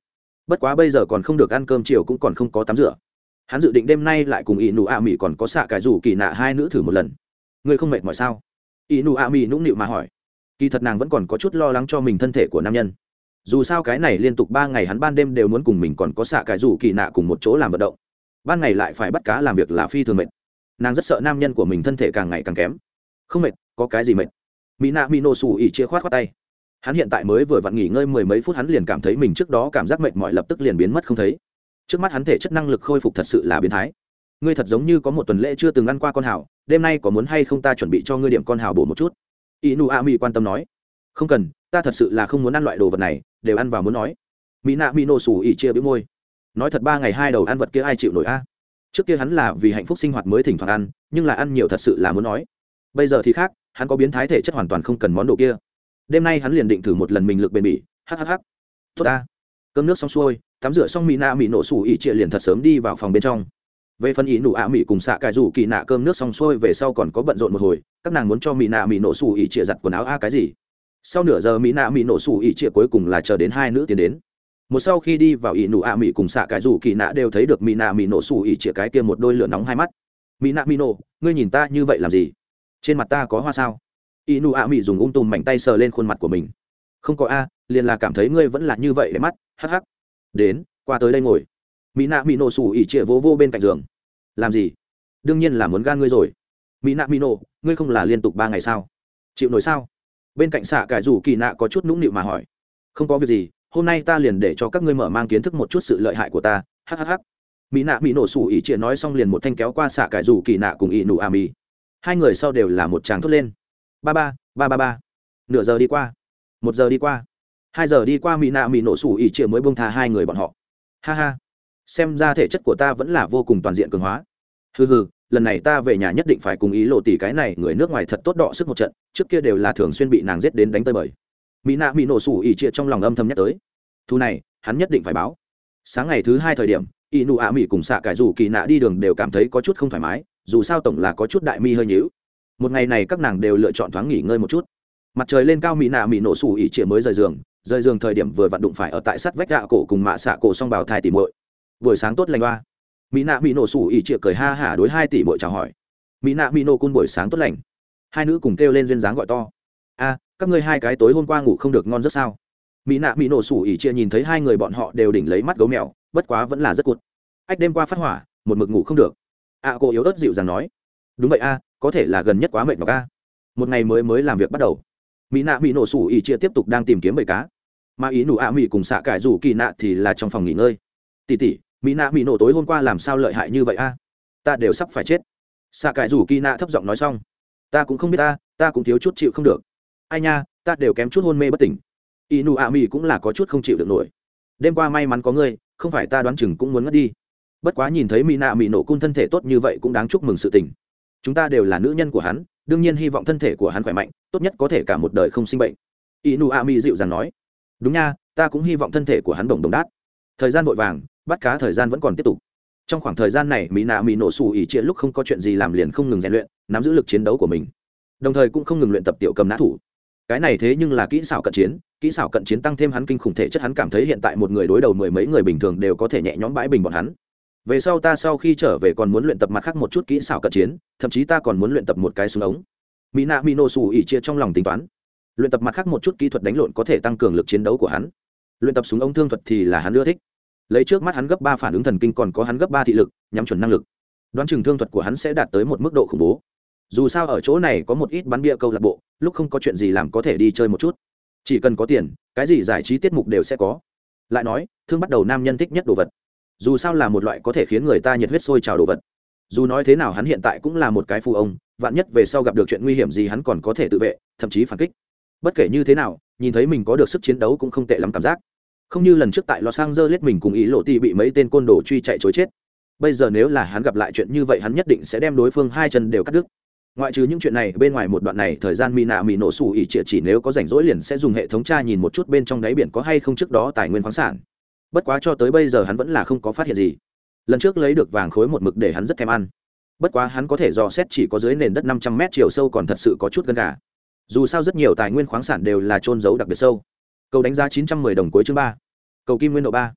Bất quá bây giờ còn không được ăn cơm chiều cũng còn không có tắm rửa hắn dự định đêm nay lại cùng ỷ nụ a mỹ còn có xạ cái rủ kỳ nạ hai nữ thử một lần. Ngươi không mệt mỏi sao? Ỷ nụ a mỹ nũng nịu mà hỏi. Kỳ thật nàng vẫn còn có chút lo lắng cho mình thân thể của nam nhân. Dù sao cái này liên tục ba ngày hắn ban đêm đều muốn cùng mình còn có xạ cái rủ kỳ nạ cùng một chỗ làm vận động. Ban ngày lại phải bắt cá làm việc là phi thường mệt. Nàng rất sợ nam nhân của mình thân thể càng ngày càng kém. Không mệt, có cái gì mệt? Mỹ nạ mỹ nổ xù ỉ chia khoát khoát tay. Hắn hiện tại mới vừa vặn nghỉ ngơi mười mấy phút hắn liền cảm thấy mình trước đó cảm giác mệt mỏi lập tức liền biến mất không thấy trước mắt hắn thể chất năng lực khôi phục thật sự là biến thái. Ngươi thật giống như có một tuần lễ chưa từng ăn qua con hào, đêm nay có muốn hay không ta chuẩn bị cho ngươi điểm con hào bổ một chút? Y nu a mi quan tâm nói. Không cần, ta thật sự là không muốn ăn loại đồ vật này, đều ăn vào muốn nói. Mỹ nạ mỹ nổ sủ ỉ chia bĩu môi. Nói thật ba ngày hai đầu ăn vật kia ai chịu nổi a? Trước kia hắn là vì hạnh phúc sinh hoạt mới thỉnh thoảng ăn, nhưng là ăn nhiều thật sự là muốn nói. Bây giờ thì khác, hắn có biến thái thể chất hoàn toàn không cần món đồ kia. Đêm nay hắn liền định thử một lần mình lực bền bỉ. Hhh tốt ta cơm nước xong xuôi, tắm rửa xong mỹ nạ mỹ nổ sủ ỉ trịa liền thật sớm đi vào phòng bên trong. Về phần ý nụ ạ mỹ cùng xạ cài rủ kỳ nạ cơm nước xong xuôi về sau còn có bận rộn một hồi, các nàng muốn cho mỹ nạ mỹ nổ sủ ỉ trịa giặt quần áo a cái gì? Sau nửa giờ mỹ nạ mỹ nổ sủ ỉ trịa cuối cùng là chờ đến hai nữ tiến đến. Một sau khi đi vào ỷ nụ ạ mỹ cùng xạ cài rủ kỳ nạ đều thấy được mỹ nạ mỹ nổ sủ ỉ trịa cái kia một đôi lửa nóng hai mắt. Mỹ nạ mỹ nổ, ngươi nhìn ta như vậy làm gì? Trên mặt ta có hoa sao? Ỷ nụ ạ mỹ dùng ung tùm mảnh tay sờ lên khuôn mặt của mình. Không có a, liền là cảm thấy ngươi vẫn là như vậy để mắt hắc hắc. Đến, qua tới đây ngồi. Mỹ nạ mỹ nổ sủ ỉ chia vỗ vô bên cạnh giường. Làm gì? Đương nhiên là muốn gan ngươi rồi. Mỹ nạ mỹ nổ, ngươi không là liên tục ba ngày sao? Chịu nổi sao? Bên cạnh xạ cải rủ kỳ nạ có chút nũng nịu mà hỏi. Không có việc gì, hôm nay ta liền để cho các ngươi mở mang kiến thức một chút sự lợi hại của ta. Hhh mỹ nạ mỹ nổ sủ ỉ chia nói xong liền một thanh kéo qua xạ cải rủ kỳ nạ cùng ỉ nụ à mỹ hai người sau đều là một tràng thốt lên. Ba ba ba ba ba. Nửa giờ đi qua. Một giờ đi qua hai giờ đi qua mỹ nạ mỹ nổ sủ ỉ chia mới bông tha hai người bọn họ. Ha ha. Xem ra thể chất của ta vẫn là vô cùng toàn diện cường hóa. Hừ hừ, lần này ta về nhà nhất định phải cùng ý lộ tỷ cái này người nước ngoài thật tốt đọ sức một trận, trước kia đều là thường xuyên bị nàng giết đến đánh tơi bời. Mỹ nạ mỹ nổ sủ ỉ chia trong lòng âm thầm nhắc tới. Thu này, hắn nhất định phải báo. Sáng ngày thứ hai thời điểm ỷ nụ ạ mỹ cùng xạ cải dù kỳ nạ đi đường đều cảm thấy có chút không thoải mái, dù sao tổng là có chút đại mi hơi nhíu. Một ngày này các nàng đều lựa chọn thoáng nghỉ ngơi một chút. Mặt trời lên cao mỹ nạ mỹ nổ sủ ỉ chia mới rời giường rời giường thời điểm vừa vặn đụng phải ở tại sắt vách gạ cổ cùng mạ xạ cổ xong bào thai tỉ muội. Buổi sáng tốt lành ba mỹ nạ mỹ nổ sủ ỉ trịa cười ha hả đối hai tỷ muội chào hỏi. Mỹ nạ mỹ nổ cun buổi sáng tốt lành. Hai nữ cùng kêu lên duyên dáng gọi to. A, các ngươi hai cái tối hôm qua ngủ không được ngon rất sao? Mỹ nạ mỹ nổ sủ ỉ chia nhìn thấy hai người bọn họ đều đỉnh lấy mắt gấu mèo, bất quá vẫn là rất cụt ách, đêm qua phát hỏa, một mực ngủ không được. À cô yếu ớt dịu dàng nói. Đúng vậy a, có thể là gần nhất quá mệt nhọc a. Một ngày mới mới làm việc bắt đầu mỹ nạ mỹ nổ sủ ỉ chia tiếp tục đang tìm kiếm bầy cá. Mà ý nụ ạ mỹ cùng xạ cải rủ kỳ nạ thì là trong phòng nghỉ ngơi. Tỉ tỉ, mỹ nạ mỹ nổ tối hôm qua làm sao lợi hại như vậy a? Ta đều sắp phải chết. Xạ cải rủ kỳ nạ thấp giọng nói xong. Ta cũng không biết ta ta cũng thiếu chút chịu không được. Ai nha, ta đều kém chút hôn mê bất tỉnh. Ý nụ ạ mỹ cũng là có chút không chịu được nổi. Đêm qua may mắn có ngươi, không phải ta đoán chừng cũng muốn ngất đi. Bất quá nhìn thấy mỹ nạ mỹ nổ cung thân thể tốt như vậy cũng đáng chúc mừng sự tình. Chúng ta đều là nữ nhân của hắn đương nhiên hy vọng thân thể của hắn khỏe mạnh, tốt nhất có thể cả một đời không sinh bệnh. Inu nụ dịu dàng nói, đúng nha, ta cũng hy vọng thân thể của hắn đồng đồng đát. Thời gian vội vàng, bắt cá thời gian vẫn còn tiếp tục. Trong khoảng thời gian này mỹ nạ mỹ nổ xù ỉ chia lúc không có chuyện gì làm liền không ngừng rèn luyện, nắm giữ lực chiến đấu của mình. Đồng thời cũng không ngừng luyện tập tiểu cầm nã thủ. Cái này thế nhưng là kỹ xảo cận chiến, kỹ xảo cận chiến tăng thêm hắn kinh khủng thể chất hắn cảm thấy hiện tại một người đối đầu mười mấy người bình thường đều có thể nhẹ nhõm bãi bình bọn hắn về sau ta sau khi trở về còn muốn luyện tập mặt khác một chút kỹ xảo cận chiến, thậm chí ta còn muốn luyện tập một cái súng ống. Mỹ nạ mỹ nổ xù ỉ chia trong lòng tính toán. Luyện tập mặt khác một chút kỹ thuật đánh lộn có thể tăng cường lực chiến đấu của hắn. Luyện tập súng ống thương thuật thì là hắn ưa thích. Lấy trước mắt hắn gấp ba phản ứng thần kinh còn có hắn gấp ba thị lực, nhắm chuẩn năng lực. Đoán chừng thương thuật của hắn sẽ đạt tới một mức độ khủng bố. Dù sao ở chỗ này có một ít bắn bia câu lạc bộ, lúc không có chuyện gì làm có thể đi chơi một chút. Chỉ cần có tiền, cái gì giải trí tiết mục đều sẽ có. Lại nói, thương bắt đầu nam nhân thích nhất đồ vật dù sao là một loại có thể khiến người ta nhiệt huyết sôi trào đồ vật. Dù nói thế nào hắn hiện tại cũng là một cái phù ông, vạn nhất về sau gặp được chuyện nguy hiểm gì hắn còn có thể tự vệ, thậm chí phản kích. Bất kể như thế nào, nhìn thấy mình có được sức chiến đấu cũng không tệ lắm cảm giác. Không như lần trước tại los angeles mình cùng ý lộ ti bị mấy tên côn đồ truy chạy chối chết. Bây giờ nếu là hắn gặp lại chuyện như vậy hắn nhất định sẽ đem đối phương hai chân đều cắt đứt. Ngoại trừ những chuyện này, bên ngoài một đoạn này thời gian mỹ nạ mỹ nổ xù ỉ trịa chỉ nếu có rảnh rỗi liền sẽ dùng hệ thống tra nhìn một chút bên trong đáy biển có hay không trước đó tài nguyên khoáng sản bất quá cho tới bây giờ hắn vẫn là không có phát hiện gì. Lần trước lấy được vàng khối một mực để hắn rất thèm ăn. Bất quá hắn có thể dò xét chỉ có dưới nền đất năm trăm mét chiều sâu còn thật sự có chút gần cả dù sao rất nhiều tài nguyên khoáng sản đều là trôn giấu đặc biệt sâu. Cầu đánh giá chín trăm mười đồng cuối chương ba. Cầu kim nguyên độ ba.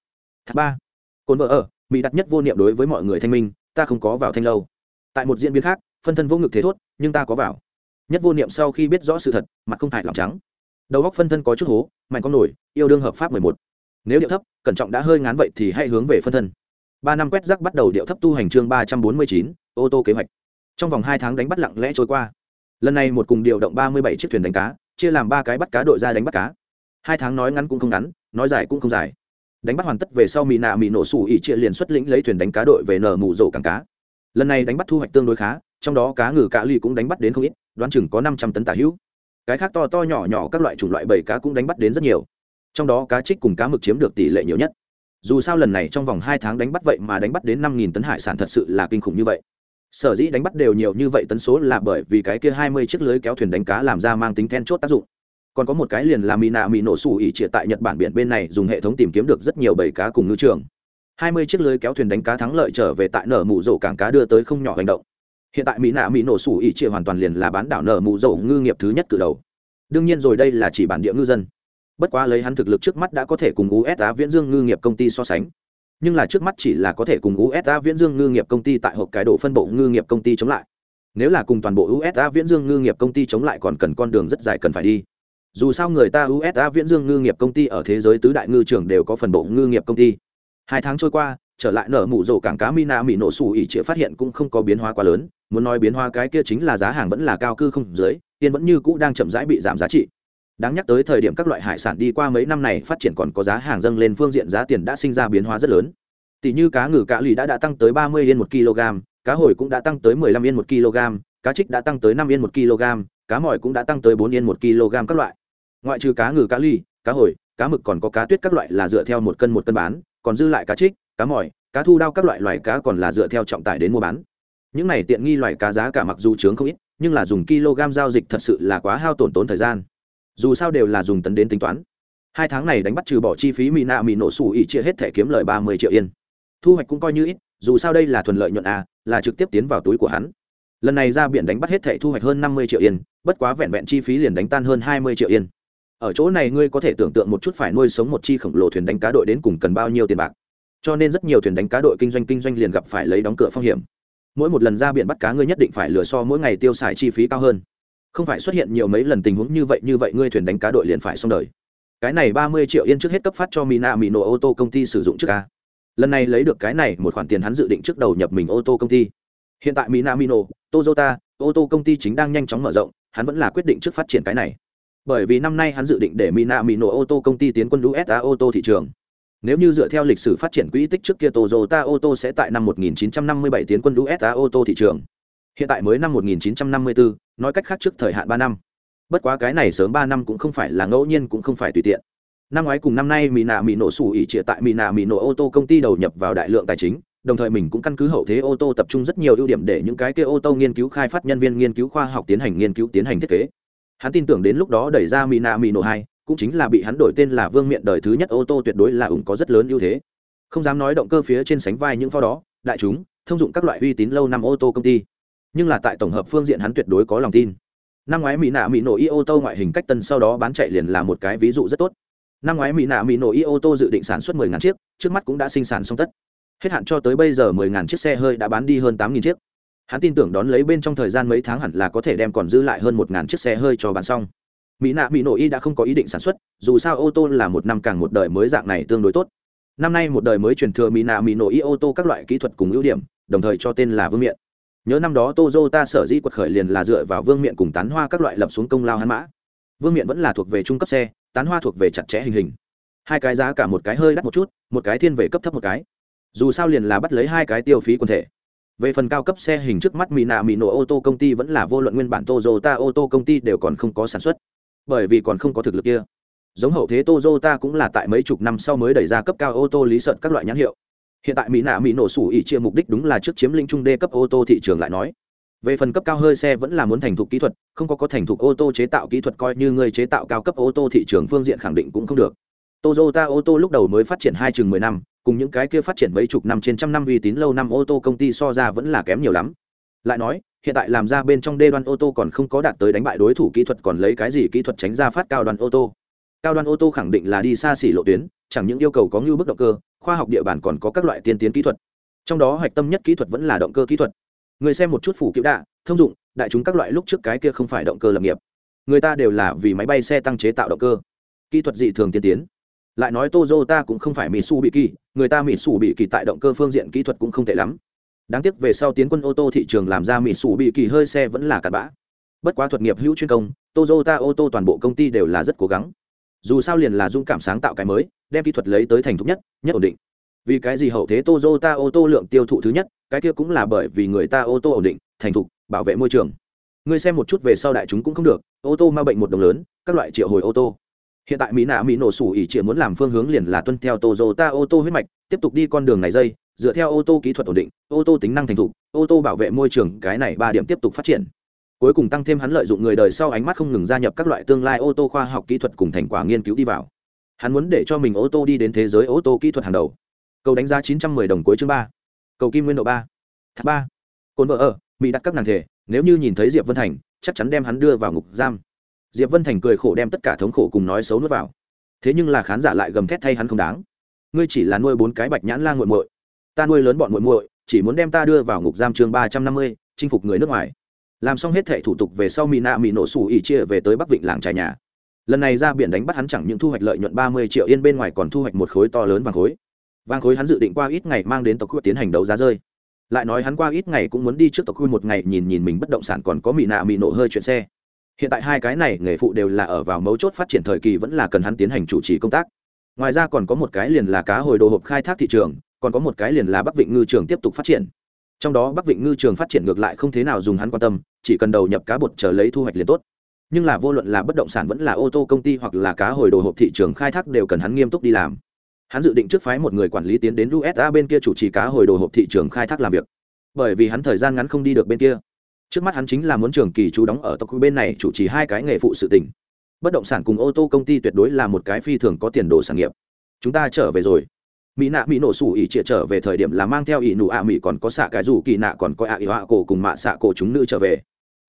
Thác ba. Cồn vợ ở, mỹ đặt nhất vô niệm đối với mọi người thanh minh, ta không có vào thanh lâu. Tại một diễn biến khác, phân thân vô ngực thế thốt, nhưng ta có vào. Nhất vô niệm sau khi biết rõ sự thật, mặt không hại lòng trắng. Đầu góc phân thân có chút hố, mạnh con nổi, yêu đương hợp pháp mười một nếu điệu thấp, cẩn trọng đã hơi ngán vậy thì hãy hướng về phân thân. Ba năm quét rác bắt đầu điệu thấp tu hành chương ba trăm bốn mươi chín, ô tô kế hoạch. Trong vòng hai tháng đánh bắt lặng lẽ trôi qua. Lần này một cùng điều động ba mươi bảy chiếc thuyền đánh cá, chia làm ba cái bắt cá đội ra đánh bắt cá. Hai tháng nói ngắn cũng không ngắn, nói dài cũng không dài. Đánh bắt hoàn tất về sau mỹ nạ mỹ nổ sủ ỉ chia liền xuất lĩnh lấy thuyền đánh cá đội về nở mù rổ cảng cá. Lần này đánh bắt thu hoạch tương đối khá, trong đó cá ngừ cá ly cũng đánh bắt đến không ít, đoán chừng có năm trăm tấn tả hữu. Cái khác to to nhỏ nhỏ các loại chủng loại bầy cá cũng đánh bắt đến rất nhiều trong đó cá trích cùng cá mực chiếm được tỷ lệ nhiều nhất. Dù sao lần này trong vòng hai tháng đánh bắt vậy mà đánh bắt đến năm nghìn tấn hải sản thật sự là kinh khủng như vậy. Sở dĩ đánh bắt đều nhiều như vậy tấn số là bởi vì cái kia hai mươi chiếc lưới kéo thuyền đánh cá làm ra mang tính then chốt tác dụng. Còn có một cái liền là mỹ nạ mỹ nổ xù ỉ trịa tại nhật bản biển bên này dùng hệ thống tìm kiếm được rất nhiều bầy cá cùng ngư trường. hai mươi chiếc lưới kéo thuyền đánh cá thắng lợi trở về tại nở mù rổ cảng cá đưa tới không nhỏ hành động. Hiện tại mỹ nạ mỹ nổ sủ ỉ trịa hoàn toàn liền là bán đảo nở mù rổ ngư nghiệp thứ nhất từ đầu. Đương nhiên rồi đây là chỉ bản địa ngư dân bất quá lấy hắn thực lực trước mắt đã có thể cùng usa viễn dương ngư nghiệp công ty so sánh. Nhưng là trước mắt chỉ là có thể cùng usa viễn dương ngư nghiệp công ty tại hộp cái độ phân bộ ngư nghiệp công ty chống lại. Nếu là cùng toàn bộ usa viễn dương ngư nghiệp công ty chống lại còn cần con đường rất dài cần phải đi. Dù sao người ta usa viễn dương ngư nghiệp công ty ở thế giới tứ đại ngư trường đều có phần bộ ngư nghiệp công ty. Hai tháng trôi qua, trở lại nở mụ rổ cảng cá mina mỹ nổ xù ỉ chĩa phát hiện cũng không có biến hóa quá lớn. Muốn nói biến hóa cái kia chính là giá hàng vẫn là cao cư không dưới, tiền vẫn như cũ đang chậm rãi bị giảm giá trị đáng nhắc tới thời điểm các loại hải sản đi qua mấy năm này phát triển còn có giá hàng dâng lên phương diện giá tiền đã sinh ra biến hóa rất lớn. Tỷ như cá ngừ cá lì đã đã tăng tới ba mươi yên một kg, cá hồi cũng đã tăng tới mười lăm yên một kg, cá trích đã tăng tới năm yên một kg, cá mỏi cũng đã tăng tới bốn yên một kg các loại. Ngoại trừ cá ngừ cá ly cá hồi, cá mực còn có cá tuyết các loại là dựa theo một cân một cân bán, còn dư lại cá trích, cá mỏi, cá thu đao các loại loài cá còn là dựa theo trọng tải đến mua bán. Những này tiện nghi loài cá giá cả mặc dù chướng không ít, nhưng là dùng kg giao dịch thật sự là quá hao tổn tốn thời gian dù sao đều là dùng tấn đến tính toán. Hai tháng này đánh bắt trừ bỏ chi phí mỹ nạ mỹ nổ sủ ỉ chia hết thẻ kiếm lời ba mươi triệu yên. Thu hoạch cũng coi như ít, dù sao đây là thuần lợi nhuận à là trực tiếp tiến vào túi của hắn. Lần này ra biển đánh bắt hết thẻ thu hoạch hơn năm mươi triệu yên, bất quá vẹn vẹn chi phí liền đánh tan hơn hai mươi triệu yên. Ở chỗ này ngươi có thể tưởng tượng một chút phải nuôi sống một chi khổng lồ thuyền đánh cá đội đến cùng cần bao nhiêu tiền bạc. Cho nên rất nhiều thuyền đánh cá đội kinh doanh kinh doanh liền gặp phải lấy đóng cửa phong hiểm. Mỗi một lần ra biển bắt cá ngươi nhất định phải lừa so mỗi ngày tiêu xài chi phí cao hơn không phải xuất hiện nhiều mấy lần tình huống như vậy như vậy ngươi thuyền đánh cá đội liền phải xong đời. Cái này ba mươi triệu yên trước hết cấp phát cho mina mỹ ô tô công ty sử dụng trước ca. Lần này lấy được cái này một khoản tiền hắn dự định trước đầu nhập mình ô tô công ty. Hiện tại mina mino toyota ô tô công ty chính đang nhanh chóng mở rộng hắn vẫn là quyết định trước phát triển cái này. Bởi vì năm nay hắn dự định để mina mino ô tô công ty tiến quân usa ô tô thị trường. Nếu như dựa theo lịch sử phát triển quỹ tích trước kia Toyota ô tô sẽ tại năm 1957 tiến quân USA ô tô thị trường. Hiện tại mới năm 1954, nói cách khác trước thời hạn 3 năm. Bất quá cái này sớm 3 năm cũng không phải là ngẫu nhiên cũng không phải tùy tiện. Năm ngoái cùng năm nay Mỹ nạ Mỹ nổ sủ ỉ trịa tại Mỹ nạ Mỹ nổ ô tô công ty đầu nhập vào đại lượng tài chính, đồng thời mình cũng căn cứ hậu thế ô tô tập trung rất nhiều ưu điểm để những cái kia ô tô nghiên cứu khai phát nhân viên nghiên cứu khoa học tiến hành nghiên cứu tiến hành thiết kế. Hắn tin tưởng đến lúc đó đẩy ra Mỹ nạ Mỹ nổ 2, cũng chính là bị hắn đổi tên là vương miện đời thứ nhất ô tô tuyệt đối là ủng có rất lớn ưu thế không dám nói động cơ phía trên sánh vai những pho đó đại chúng thông dụng các loại uy tín lâu năm ô tô công ty nhưng là tại tổng hợp phương diện hắn tuyệt đối có lòng tin. Năm ngoái mỹ nạ mỹ nổ y ô tô ngoại hình cách tân sau đó bán chạy liền là một cái ví dụ rất tốt. Năm ngoái mỹ nạ mỹ nổ y ô tô dự định sản xuất 10.000 chiếc, trước mắt cũng đã sinh sản xong tất. Hết hạn cho tới bây giờ 10.000 chiếc xe hơi đã bán đi hơn 8.000 chiếc. Hắn tin tưởng đón lấy bên trong thời gian mấy tháng hẳn là có thể đem còn dư lại hơn 1.000 chiếc xe hơi cho bán xong. Mỹ nạ mỹ nổ y đã không có ý định sản xuất, dù sao ô tô là một năm càng một đời mới dạng này tương đối tốt. Năm nay một đời mới truyền thừa mỹ nạ mỹ nổ y ô tô các loại kỹ thuật cùng ưu điểm, đồng thời cho tên là vương miện nhớ năm đó ta sở dĩ quật khởi liền là dựa vào vương miện cùng tán hoa các loại lập xuống công lao hắn mã. Vương miện vẫn là thuộc về trung cấp xe, tán hoa thuộc về chặt chẽ hình hình. Hai cái giá cả một cái hơi đắt một chút, một cái thiên về cấp thấp một cái. Dù sao liền là bắt lấy hai cái tiêu phí quần thể. Về phần cao cấp xe hình trước mắt mỹ nạ mỹ nổ ô tô công ty vẫn là vô luận nguyên bản ta ô tô công ty đều còn không có sản xuất. Bởi vì còn không có thực lực kia. Giống hậu thế ta cũng là tại mấy chục năm sau mới đẩy ra cấp cao ô tô lý sợn các loại nhãn hiệu hiện tại mỹ nạ mỹ nổ sủ ỉ chia mục đích đúng là trước chiếm lĩnh trung đê cấp ô tô thị trường lại nói. Về phần cấp cao hơi xe vẫn là muốn thành thục kỹ thuật, không có có thành thục ô tô chế tạo kỹ thuật coi như người chế tạo cao cấp ô tô thị trường phương diện khẳng định cũng không được. Toyota ô tô lúc đầu mới phát triển hai chừng mười năm, cùng những cái kia phát triển mấy chục năm trên trăm năm uy tín lâu năm ô tô công ty so ra vẫn là kém nhiều lắm. Lại nói, hiện tại làm ra bên trong đê đoan ô tô còn không có đạt tới đánh bại đối thủ kỹ thuật còn lấy cái gì kỹ thuật tránh ra phát cao đoàn ô tô. Cao đoàn ô tô khẳng định là đi xa xỉ lộ tuyến, chẳng những yêu cầu có ngưu bức động cơ khoa học địa bàn còn có các loại tiên tiến kỹ thuật. Trong đó hạch tâm nhất kỹ thuật vẫn là động cơ kỹ thuật. Người xem một chút phủ cựu đạ, thông dụng, đại chúng các loại lúc trước cái kia không phải động cơ lập nghiệp. Người ta đều là vì máy bay xe tăng chế tạo động cơ. Kỹ thuật dị thường tiên tiến. Lại nói Toyota cũng không phải mỹ su bị kỳ người ta mỹ su bị kỳ tại động cơ phương diện kỹ thuật cũng không tệ lắm. Đáng tiếc về sau tiến quân ô tô thị trường làm ra mỹ su bị kỳ hơi xe vẫn là cặn bã. Bất quá thuật nghiệp hữu chuyên công, toyota ô tô toàn bộ công ty đều là rất cố gắng dù sao liền là dung cảm sáng tạo cái mới, đem kỹ thuật lấy tới thành thục nhất nhất ổn định. Vì cái gì hậu thế toyota ô tô lượng tiêu thụ thứ nhất, cái kia cũng là bởi vì người ta ô tô ổn định, thành thục, bảo vệ môi trường. Ngươi xem một chút về sau đại chúng cũng không được, ô tô ma bệnh một đồng lớn, các loại triệu hồi ô tô. Hiện tại mỹ nạ mỹ nổ sủ ỉ chỉ muốn làm phương hướng liền là tuân theo tozota ô tô huyết mạch, tiếp tục đi con đường này dây, dựa theo ô tô kỹ thuật ổn định, ô tô tính năng thành thục, ô tô bảo vệ môi trường, cái này ba điểm tiếp tục phát triển cuối cùng tăng thêm hắn lợi dụng người đời sau ánh mắt không ngừng gia nhập các loại tương lai ô tô khoa học kỹ thuật cùng thành quả nghiên cứu đi vào. Hắn muốn để cho mình ô tô đi đến thế giới ô tô kỹ thuật hàng đầu. Cầu đánh giá 910 đồng cuối chương ba. Cầu kim nguyên độ ba. Tháp ba. Cồn vợ ở, mỹ đặt các nàng thể, nếu như nhìn thấy diệp vân thành, chắc chắn đem hắn đưa vào ngục giam. Diệp vân thành cười khổ đem tất cả thống khổ cùng nói xấu nuốt vào. Thế nhưng là khán giả lại gầm thét thay hắn không đáng. Ngươi chỉ là nuôi bốn cái bạch nhãn la nguội muội. Ta nuôi lớn bọn muội muội, chỉ muốn đem ta đưa vào ngục giam chương ba trăm năm mươi, chinh phục người nước ngoài làm xong hết thệ thủ tục về sau mỹ nạ mỹ nổ sủ ỉ chia về tới bắc vịnh làng trài nhà. Lần này ra biển đánh bắt hắn chẳng những thu hoạch lợi nhuận ba mươi triệu yên bên ngoài còn thu hoạch một khối to lớn vàng khối. Vàng khối hắn dự định qua ít ngày mang đến tộc khu tiến hành đấu giá rơi. Lại nói hắn qua ít ngày cũng muốn đi trước tộc khu một ngày nhìn nhìn mình bất động sản còn có mỹ nạ mỹ nổ hơi chuyện xe. Hiện tại hai cái này nghề phụ đều là ở vào mấu chốt phát triển thời kỳ vẫn là cần hắn tiến hành chủ trì công tác. Ngoài ra còn có một cái liền là cá hồi đồ hộp khai thác thị trường, còn có một cái liền là bắc vịnh ngư trường tiếp tục phát triển trong đó bắc vịnh ngư trường phát triển ngược lại không thế nào dùng hắn quan tâm, chỉ cần đầu nhập cá bột chờ lấy thu hoạch liền tốt. Nhưng là vô luận là bất động sản vẫn là ô tô công ty hoặc là cá hồi đồ hộp thị trường khai thác đều cần hắn nghiêm túc đi làm. Hắn dự định trước phái một người quản lý tiến đến usa bên kia chủ trì cá hồi đồ hộp thị trường khai thác làm việc. Bởi vì hắn thời gian ngắn không đi được bên kia. Trước mắt hắn chính là muốn trường kỳ chú đóng ở tộc bên này chủ trì hai cái nghề phụ sự tỉnh. Bất động sản cùng ô tô công ty tuyệt đối là một cái phi thường có tiền đồ sản nghiệp. Chúng ta trở về rồi mỹ nạ mỹ nổ sủ ỉ trịa trở về thời điểm là mang theo ỉ nụ ạ mỹ còn có xạ cái rủ kỳ nạ còn có ạ ỉ họa cổ cùng mạ xạ cổ chúng nữ trở về.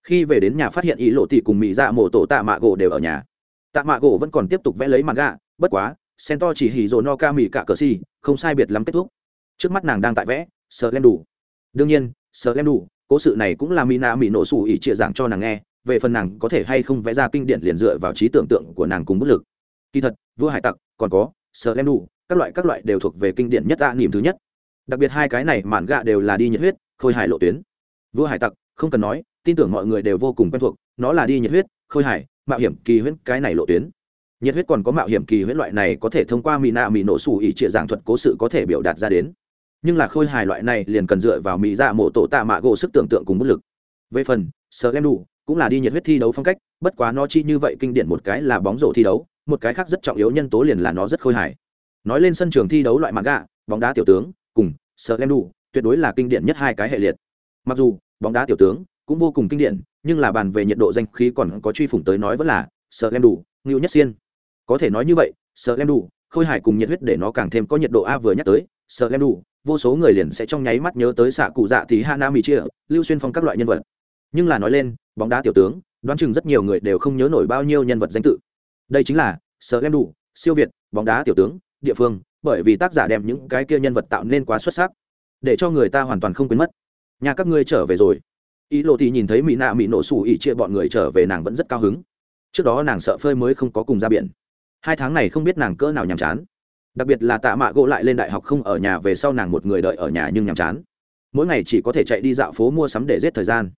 Khi về đến nhà phát hiện ý lộ tỷ cùng mỹ dạ mổ tổ tạ mạ gỗ đều ở nhà. Tạ mạ gỗ vẫn còn tiếp tục vẽ lấy mặt gạ bất quá sen to chỉ hỉ rồ no ca mỹ cả cờ si, không sai biệt lắm kết thúc. Trước mắt nàng đang tại vẽ sợ lem đủ. Đương nhiên sợ lem đủ, cố sự này cũng là mỹ nạ mỹ nổ sủ ỉ trịa giảng cho nàng nghe, về phần nàng có thể hay không vẽ ra kinh điển liền dựa vào trí tưởng tượng của nàng cùng bút lực. Kỳ thật, vua hải tặc còn có sợ lem đủ các loại các loại đều thuộc về kinh điển nhất tạ niềm thứ nhất. Đặc biệt hai cái này mạn gạ đều là đi nhiệt huyết, khôi hài lộ tuyến. Vua hải tặc, không cần nói, tin tưởng mọi người đều vô cùng quen thuộc, nó là đi nhiệt huyết, khôi hài, mạo hiểm kỳ huyết cái này lộ tuyến. Nhiệt huyết còn có mạo hiểm kỳ huyết loại này có thể thông qua mỹ nạ mỹ nổ xù ỉ trịa giảng thuật cố sự có thể biểu đạt ra đến. Nhưng là khôi hài loại này liền cần dựa vào mỹ dạ mổ tổ tạ mạ gỗ sức tưởng tượng cùng bất lực. Về phần sờ em đủ cũng là đi nhiệt huyết thi đấu phong cách, bất quá nó chi như vậy kinh điển một cái là bóng rổ thi đấu, một cái khác rất trọng yếu nhân tố liền là nó rất khôi hài nói lên sân trường thi đấu loại mạng gạ bóng đá tiểu tướng, cùng sợ lem đủ tuyệt đối là kinh điển nhất hai cái hệ liệt. Mặc dù, bóng đá tiểu tướng cũng vô cùng kinh điển, nhưng là bàn về nhiệt độ danh khí còn có truy phủng tới nói vẫn là sợ lem đủ ngưu nhất xiên. Có thể nói như vậy sợ lem đủ khôi hài cùng nhiệt huyết để nó càng thêm có nhiệt độ a vừa nhắc tới sợ lem đủ vô số người liền sẽ trong nháy mắt nhớ tới xạ cụ dạ thì hana mỹ chia, lưu xuyên phong các loại nhân vật. Nhưng là nói lên, bóng đá tiểu tướng, đoán chừng rất nhiều người đều không nhớ nổi bao nhiêu nhân vật danh tự. Đây chính là sợ lem đủ siêu việt bóng đá tiểu tướng địa phương, bởi vì tác giả đem những cái kia nhân vật tạo nên quá xuất sắc, để cho người ta hoàn toàn không quên mất. Nhà các ngươi trở về rồi. Ý lộ thì nhìn thấy mỹ nạ mỹ nổ xù ỉ chia bọn người trở về nàng vẫn rất cao hứng. Trước đó nàng sợ phơi mới không có cùng ra biển. Hai tháng này không biết nàng cỡ nào nhàm chán. Đặc biệt là tạ mạ gỗ lại lên đại học không ở nhà về sau nàng một người đợi ở nhà nhưng nhàm chán. Mỗi ngày chỉ có thể chạy đi dạo phố mua sắm để giết thời gian.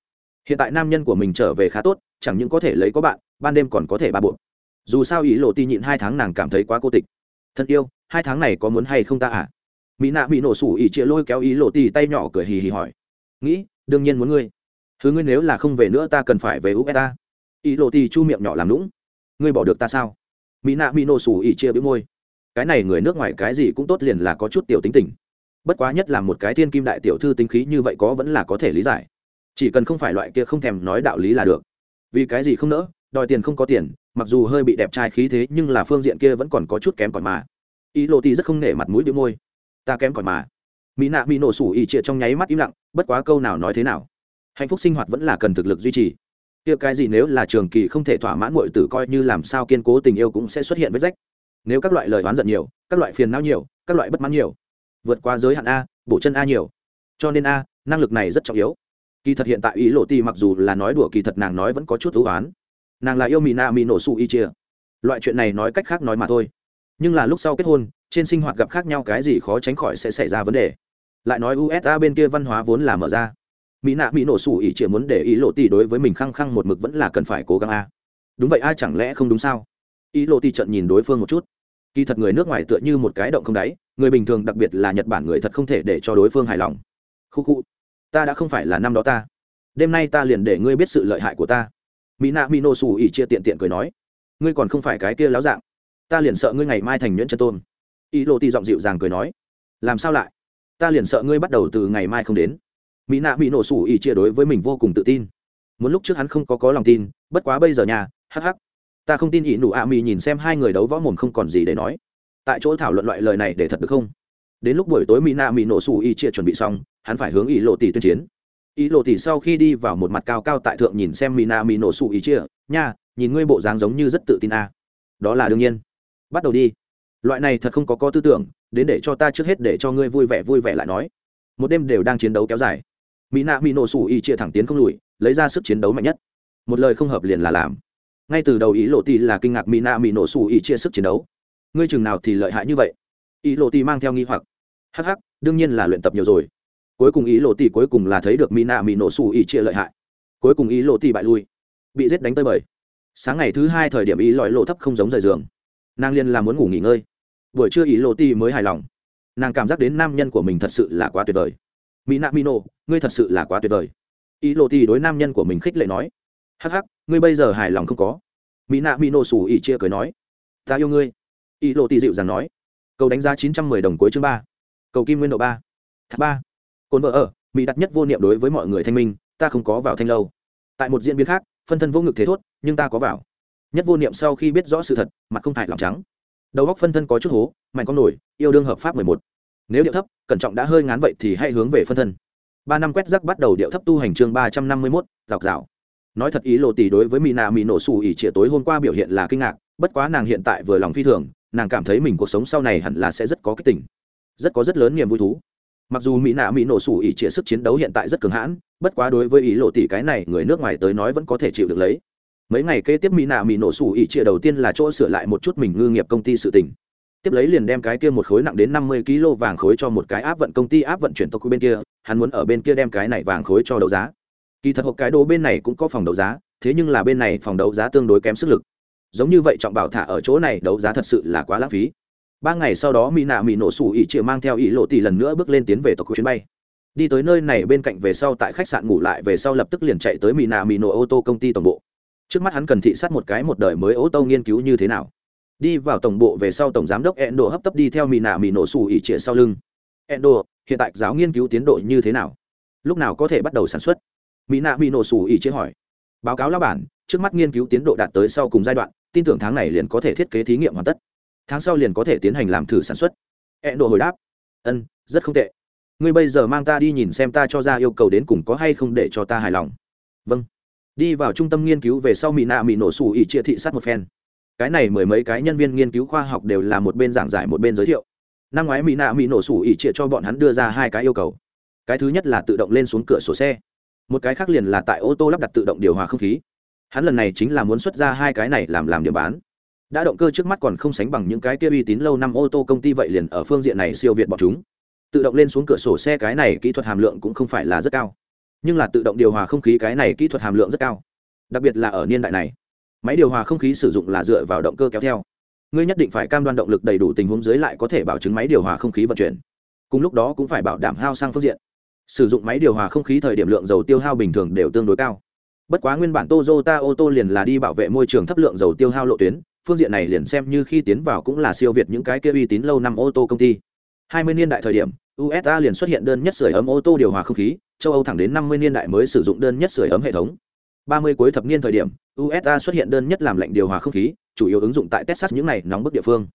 Hiện tại nam nhân của mình trở về khá tốt, chẳng những có thể lấy có bạn, ban đêm còn có thể ba bộ dù sao ý lộ ti nhịn hai tháng nàng cảm thấy quá cô tịch. Thân yêu hai tháng này có muốn hay không ta à? Mỹ nạ bị nổ sủ ỉ chia lôi kéo ý lộ tì tay nhỏ cười hì hì hỏi. Nghĩ, đương nhiên muốn ngươi. Thứ ngươi nếu là không về nữa ta cần phải về usa ý lộ tì chu miệng nhỏ làm lũng ngươi bỏ được ta sao? Mỹ nạ bị nổ sủ ỉ chia bĩu môi. Cái này người nước ngoài cái gì cũng tốt liền là có chút tiểu tính tình. Bất quá nhất là một cái thiên kim đại tiểu thư tính khí như vậy có vẫn là có thể lý giải. Chỉ cần không phải loại kia không thèm nói đạo lý là được. Vì cái gì không nỡ, đòi tiền không có tiền, mặc dù hơi bị đẹp trai khí thế nhưng là phương diện kia vẫn còn có chút kém cỏi mà ý lộ ti rất không nể mặt mũi bị môi. Ta kém còn mà. Mỹ nạ bị nổ sủ ỉ trịa trong nháy mắt im lặng, bất quá câu nào nói thế nào. Hạnh phúc sinh hoạt vẫn là cần thực lực duy trì. Kia cái gì nếu là trường kỳ không thể thỏa mãn mọi tử coi như làm sao kiên cố tình yêu cũng sẽ xuất hiện vết rách. Nếu các loại lời oán giận nhiều, các loại phiền não nhiều, các loại bất mãn nhiều, vượt qua giới hạn a, bổ chân a nhiều. Cho nên a, năng lực này rất trọng yếu. Kỳ thật hiện tại ý lộ ti mặc dù là nói đùa, kỳ thật nàng nói vẫn có chút thú oán. Nàng là yêu mỹ na mỹ nổ su y chia loại chuyện này nói cách khác nói mà thôi nhưng là lúc sau kết hôn, trên sinh hoạt gặp khác nhau cái gì khó tránh khỏi sẽ xảy ra vấn đề. Lại nói usa bên kia văn hóa vốn là mở ra. Mỹ nạ mỹ nổ sủ ỉ chỉ muốn để ý lộ tỷ đối với mình khăng khăng một mực vẫn là cần phải cố gắng a. Đúng vậy a, chẳng lẽ không đúng sao? Ý lộ tỷ trận nhìn đối phương một chút. Kỳ thật người nước ngoài tựa như một cái động không đáy, người bình thường đặc biệt là nhật bản người thật không thể để cho đối phương hài lòng. Khu khu, ta đã không phải là năm đó ta. Đêm nay ta liền để ngươi biết sự lợi hại của ta. Mỹ nạ mỹ nổ sủ ỉ chia tiện tiện cười nói. Ngươi còn không phải cái kia láo dạng ta liền sợ ngươi ngày mai thành nhuyễn chân tôn. Ý lộ tì giọng dịu dàng cười nói, làm sao lại? Ta liền sợ ngươi bắt đầu từ ngày mai không đến. Mỹ nạ mỹ nổ sủ ý chia đối với mình vô cùng tự tin. Muốn lúc trước hắn không có có lòng tin, bất quá bây giờ nhà hắc hắc. Ta không tin ý nụ ạ mỹ nhìn xem hai người đấu võ mồm không còn gì để nói. Tại chỗ thảo luận loại lời này để thật được không? Đến lúc buổi tối mỹ nạ mỹ nổ sủ ỉ chia chuẩn bị xong, hắn phải hướng ý lộ tỷ tuyên chiến. Ý lộ tỷ sau khi đi vào một mặt cao cao tại thượng nhìn xem mỹ nạ mỹ nổ sủ ỉ chia, nha, nhìn ngươi bộ dáng giống như rất tự tin a. Đó là đương nhiên bắt đầu đi. Loại này thật không có có tư tưởng, đến để cho ta trước hết để cho ngươi vui vẻ vui vẻ lại nói. Một đêm đều đang chiến đấu kéo dài. Mỹ nạ mỹ nổ sủ y chia thẳng tiến không lùi, lấy ra sức chiến đấu mạnh nhất. Một lời không hợp liền là làm. Ngay từ đầu ý lộ ti là kinh ngạc mỹ nạ mỹ nổ sủ y chia sức chiến đấu. Ngươi chừng nào thì lợi hại như vậy? Ý lộ ti mang theo nghi hoặc. Hắc hắc, đương nhiên là luyện tập nhiều rồi. Cuối cùng ý lộ ti cuối cùng là thấy được mỹ nạ mỹ nổ sủ y chia lợi hại. Cuối cùng ý lộ ti bại lui. Bị giết đánh tới bời. Sáng ngày thứ hai thời điểm ý lọi lộ thấp không giống rời giường nàng liên là muốn ngủ nghỉ ngơi. Buổi trưa ý lộ ti mới hài lòng. Nàng cảm giác đến nam nhân của mình thật sự là quá tuyệt vời. Mỹ nạ mino, ngươi thật sự là quá tuyệt vời. Ý lộ ti đối nam nhân của mình khích lệ nói. Hắc hắc, ngươi bây giờ hài lòng không có? Mỹ nạ mino xù ỉ chia cười nói. Ta yêu ngươi. Ý lộ ti dịu dàng nói. Cầu đánh giá chín trăm mười đồng cuối chương ba. Cầu kim nguyên độ ba. Tháp ba. Cồn vợ ở, mỹ đặt nhất vô niệm đối với mọi người thanh minh, ta không có vào thanh lâu. Tại một diễn biến khác, phân thân vô ngực thế thốt, nhưng ta có vào nhất vô niệm sau khi biết rõ sự thật mặt không hại lòng trắng. Đầu góc phân thân có chút hố mạnh con nổi yêu đương hợp pháp mười một. Nếu điệu thấp cẩn trọng đã hơi ngán vậy thì hãy hướng về phân thân. Ba năm quét rắc bắt đầu điệu thấp tu hành chương ba trăm năm mươi mốt dọc dạo. Nói thật ý lộ tỷ đối với mỹ nạ mỹ nổ xù ỉ trịa tối hôm qua biểu hiện là kinh ngạc bất quá nàng hiện tại vừa lòng phi thường nàng cảm thấy mình cuộc sống sau này hẳn là sẽ rất có kích tình, rất có rất lớn niềm vui thú. Mặc dù mỹ nạ mỹ nổ xù ỉ trịa sức chiến đấu hiện tại rất cường hãn bất quá đối với ý lộ tỷ cái này người nước ngoài tới nói vẫn có thể chịu được lấy mấy ngày kế tiếp mỹ nạ mỹ nổ sủ ỉ chia đầu tiên là chỗ sửa lại một chút mình ngư nghiệp công ty sự tỉnh tiếp lấy liền đem cái kia một khối nặng đến năm mươi kg vàng khối cho một cái áp vận công ty áp vận chuyển tộc bên kia, hắn muốn ở bên kia đem cái này vàng khối cho đấu giá. Kỳ thật hộp cái đồ bên này cũng có phòng đấu giá, thế nhưng là bên này phòng đấu giá tương đối kém sức lực. Giống như vậy trọng bảo thả ở chỗ này đấu giá thật sự là quá lãng phí. Ba ngày sau đó mỹ nạ mỹ nổ sủ ỉ chịa mang theo ỉ lộ tỷ lần nữa bước lên tiến về tộc chuyến bay. Đi tới nơi này bên cạnh về sau tại khách sạn ngủ lại về sau lập tức liền chạy tới mỹ nạ mỹ nổ ô tô công ty tổng bộ trước mắt hắn cần thị sát một cái một đời mới ô tô nghiên cứu như thế nào? Đi vào tổng bộ về sau tổng giám đốc endo hấp tấp đi theo mì nạ mì nổ xù ỉ trịa sau lưng. Endo, hiện tại giáo nghiên cứu tiến độ như thế nào? Lúc nào có thể bắt đầu sản xuất? Mỹ nạ mỹ nổ xù ỉ trịa hỏi. Báo cáo lao bản, trước mắt nghiên cứu tiến độ đạt tới sau cùng giai đoạn, tin tưởng tháng này liền có thể thiết kế thí nghiệm hoàn tất. Tháng sau liền có thể tiến hành làm thử sản xuất. Endo hồi đáp. Ân, rất không tệ. Ngươi bây giờ mang ta đi nhìn xem ta cho ra yêu cầu đến cùng có hay không để cho ta hài lòng. Vâng đi vào trung tâm nghiên cứu về sau mỹ nạ mỹ nổ xù ỉ chia thị sát một phen. Cái này mười mấy cái nhân viên nghiên cứu khoa học đều là một bên giảng giải một bên giới thiệu. Năm ngoái mỹ nạ mỹ nổ sủ ỉ chia cho bọn hắn đưa ra hai cái yêu cầu. Cái thứ nhất là tự động lên xuống cửa sổ xe. Một cái khác liền là tại ô tô lắp đặt tự động điều hòa không khí. Hắn lần này chính là muốn xuất ra hai cái này làm làm điểm bán. Đã động cơ trước mắt còn không sánh bằng những cái kia uy tín lâu năm ô tô công ty vậy liền ở phương diện này siêu việt bọn chúng. Tự động lên xuống cửa sổ xe cái này kỹ thuật hàm lượng cũng không phải là rất cao nhưng là tự động điều hòa không khí cái này kỹ thuật hàm lượng rất cao. Đặc biệt là ở niên đại này, máy điều hòa không khí sử dụng là dựa vào động cơ kéo theo. Ngươi nhất định phải cam đoan động lực đầy đủ tình huống dưới lại có thể bảo chứng máy điều hòa không khí vận chuyển. Cùng lúc đó cũng phải bảo đảm hao sang phương diện. Sử dụng máy điều hòa không khí thời điểm lượng dầu tiêu hao bình thường đều tương đối cao. Bất quá nguyên bản Toyota ô tô liền là đi bảo vệ môi trường thấp lượng dầu tiêu hao lộ tuyến, phương diện này liền xem như khi tiến vào cũng là siêu việt những cái kia uy tín lâu năm ô tô công ty. 20 niên đại thời điểm USA liền xuất hiện đơn nhất sưởi ấm ô tô điều hòa không khí, châu Âu thẳng đến 50 niên đại mới sử dụng đơn nhất sưởi ấm hệ thống. 30 cuối thập niên thời điểm usa xuất hiện đơn nhất làm lạnh điều hòa không khí, chủ yếu ứng dụng tại texas những ngày nóng bức địa phương.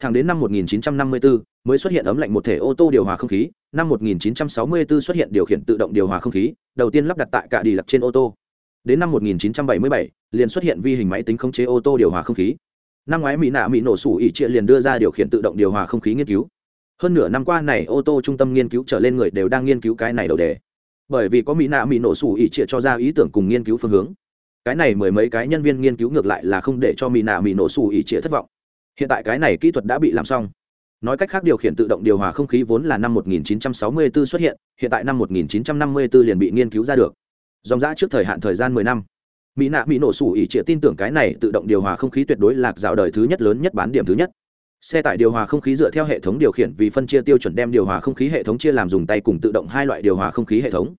Thẳng đến năm 1954 mới xuất hiện ấm lạnh một thể ô tô điều hòa không khí, năm 1964 xuất hiện điều khiển tự động điều hòa không khí, đầu tiên lắp đặt tại cả đi lặc trên ô tô. Đến năm 1977 liền xuất hiện vi hình máy tính khống chế ô tô điều hòa không khí. Năm ngoái mỹ nạ mỹ nổ sủ ỉ trịa liền đưa ra điều khiển tự động điều hòa không khí nghiên cứu hơn nửa năm qua này ô tô trung tâm nghiên cứu trở lên người đều đang nghiên cứu cái này đầu đề. Bởi vì có mỹ nạ mỹ nổ sủ ỉ trịa cho ra ý tưởng cùng nghiên cứu phương hướng. Cái này mười mấy cái nhân viên nghiên cứu ngược lại là không để cho mỹ nạ mỹ nổ sủ ỉ trịa thất vọng. Hiện tại cái này kỹ thuật đã bị làm xong. Nói cách khác điều khiển tự động điều hòa không khí vốn là năm 1964 xuất hiện hiện tại năm 1954 liền bị nghiên cứu ra được. Dòng giã trước thời hạn thời gian 10 năm. Mỹ nạ mỹ nổ sủ ỉ trịa tin tưởng cái này tự động điều hòa không khí tuyệt đối lạc dạo đời thứ nhất lớn nhất bán điểm thứ nhất xe tải điều hòa không khí dựa theo hệ thống điều khiển vì phân chia tiêu chuẩn đem điều hòa không khí hệ thống chia làm dùng tay cùng tự động hai loại điều hòa không khí hệ thống.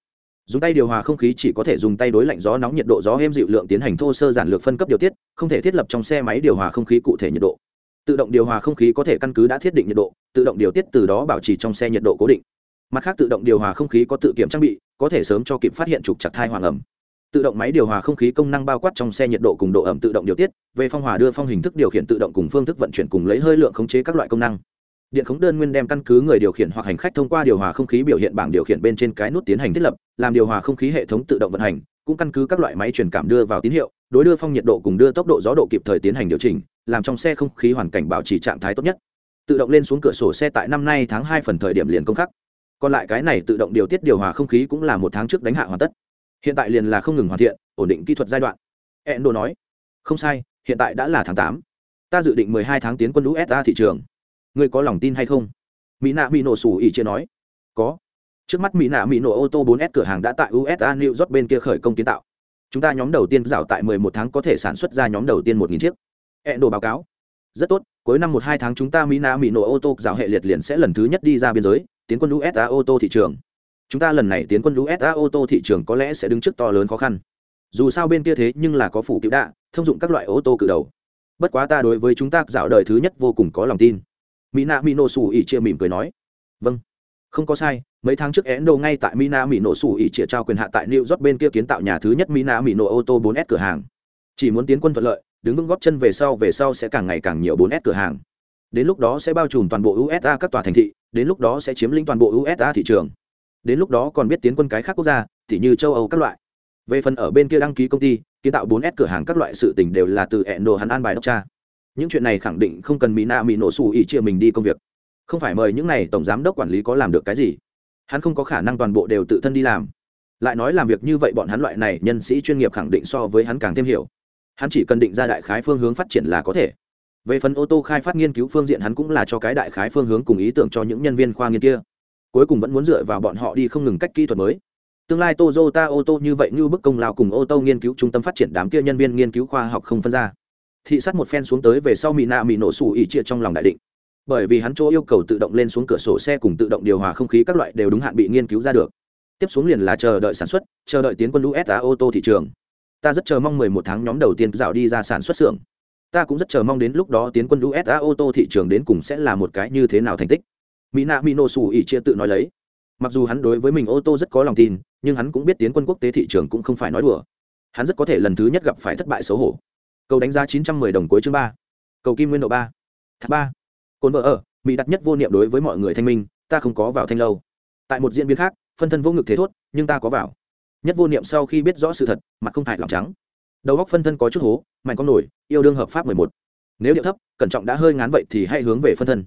Dùng tay điều hòa không khí chỉ có thể dùng tay đối lạnh gió nóng nhiệt độ, gió êm dịu lượng tiến hành thô sơ giản lược phân cấp điều tiết, không thể thiết lập trong xe máy điều hòa không khí cụ thể nhiệt độ. Tự động điều hòa không khí có thể căn cứ đã thiết định nhiệt độ, tự động điều tiết từ đó bảo trì trong xe nhiệt độ cố định. Mặt khác, tự động điều hòa không khí có tự kiểm trang bị, có thể sớm cho kịp phát hiện trục chặt thai hoàng ẩm tự động máy điều hòa không khí công năng bao quát trong xe nhiệt độ cùng độ ẩm tự động điều tiết, về phong hòa đưa phong hình thức điều khiển tự động cùng phương thức vận chuyển cùng lấy hơi lượng khống chế các loại công năng. Điện khống đơn nguyên đem căn cứ người điều khiển hoặc hành khách thông qua điều hòa không khí biểu hiện bảng điều khiển bên trên cái nút tiến hành thiết lập, làm điều hòa không khí hệ thống tự động vận hành, cũng căn cứ các loại máy truyền cảm đưa vào tín hiệu, đối đưa phong nhiệt độ cùng đưa tốc độ gió độ kịp thời tiến hành điều chỉnh, làm trong xe không khí hoàn cảnh bảo trì trạng thái tốt nhất. Tự động lên xuống cửa sổ xe tại năm nay tháng hai phần thời điểm liền công khắc. Còn lại cái này tự động điều tiết điều hòa không khí cũng là một tháng trước đánh hạ hoàn tất hiện tại liền là không ngừng hoàn thiện, ổn định kỹ thuật giai đoạn. Endo nói, không sai, hiện tại đã là tháng tám. Ta dự định mười hai tháng tiến quân usa thị trường. Ngươi có lòng tin hay không? Mỹ nạ mỹ nổ sủ ỉ chia nói, có. Trước mắt mỹ nạ mỹ nổ ô tô 4S cửa hàng đã tại usa new york bên kia khởi công kiến tạo. Chúng ta nhóm đầu tiên rào tại 11 tháng có thể sản xuất ra nhóm đầu tiên 1.000 chiếc. Endo báo cáo, rất tốt, cuối năm một hai tháng chúng ta mỹ nạ mỹ nổ ô tô rào hệ liệt liền sẽ lần thứ nhất đi ra biên giới, tiến quân usa ô tô thị trường chúng ta lần này tiến quân usa ô tô thị trường có lẽ sẽ đứng trước to lớn khó khăn. Dù sao bên kia thế nhưng là có phủ cựu đạ, thông dụng các loại ô tô cự đầu. Bất quá ta đối với chúng ta dạo đời thứ nhất vô cùng có lòng tin. Mỹ nạ mỹ nổ xù ỉ chia mỉm cười nói. Vâng. Không có sai, mấy tháng trước ấn độ ngay tại mina mỹ nổ xù ỉ chia trao quyền hạ tại new york bên kia kiến tạo nhà thứ nhất mina mỹ nổ ô tô 4S cửa hàng. Chỉ muốn tiến quân thuận lợi, đứng vững góp chân về sau về sau sẽ càng ngày càng nhiều 4S cửa hàng. Đến lúc đó sẽ bao trùm toàn bộ usa các tòa thành thị, đến lúc đó sẽ chiếm lĩnh toàn bộ usa thị trường đến lúc đó còn biết tiến quân cái khác quốc gia t như châu âu các loại. Về phần ở bên kia đăng ký công ty, kiến tạo 4S cửa hàng các loại sự tình đều là từ endo hắn an bài đốc cha những chuyện này khẳng định không cần mỹ nạ mỹ nổ xù ý chia mình đi công việc. Không phải mời những này tổng giám đốc quản lý có làm được cái gì. Hắn không có khả năng toàn bộ đều tự thân đi làm. Lại nói làm việc như vậy bọn hắn loại này nhân sĩ chuyên nghiệp khẳng định so với hắn càng thêm hiểu. Hắn chỉ cần định ra đại khái phương hướng phát triển là có thể. Về phần ô tô khai phát nghiên cứu phương diện hắn cũng là cho cái đại khái phương hướng cùng ý tưởng cho những nhân viên khoa nghiên kia cuối cùng vẫn muốn dựa vào bọn họ đi không ngừng cách kỹ thuật mới. Tương lai Toyota ô tô như vậy như bức công lao cùng ô tô nghiên cứu trung tâm phát triển đám kia nhân viên nghiên cứu khoa học không phân ra. Thị sát một phen xuống tới về sau mỹ nạ mỹ nổ sủ ỉ chia trong lòng đại định. Bởi vì hắn chỗ yêu cầu tự động lên xuống cửa sổ xe cùng tự động điều hòa không khí các loại đều đúng hạn bị nghiên cứu ra được. Tiếp xuống liền là chờ đợi sản xuất, chờ đợi tiến quân usa ô tô thị trường. Ta rất chờ mong mười một tháng nhóm đầu tiên dạo đi ra sản xuất xưởng. Ta cũng rất chờ mong đến lúc đó tiến quân usa ô tô thị trường đến cùng sẽ là một cái như thế nào thành tích mỹ nạ mỹ nổ xù ỉ chia tự nói lấy. Mặc dù hắn đối với mình ô tô rất có lòng tin, nhưng hắn cũng biết tiến quân quốc tế thị trường cũng không phải nói đùa. Hắn rất có thể lần thứ nhất gặp phải thất bại xấu hổ. Cầu đánh giá chín trăm mười đồng cuối chương ba. Cầu kim nguyên độ ba. Tháp ba. Cồn vợ ở, mỹ đặt nhất vô niệm đối với mọi người thanh minh, ta không có vào thanh lâu. Tại một diễn biến khác, phân thân vô ngực thế thốt, nhưng ta có vào. Nhất vô niệm sau khi biết rõ sự thật, mặt không hại lòng trắng. Đầu góc phân thân có chút hố, mạnh con nổi, yêu đương hợp pháp mười một. Nếu điệu thấp, cẩn trọng đã hơi ngán vậy thì hãy hướng về phân thân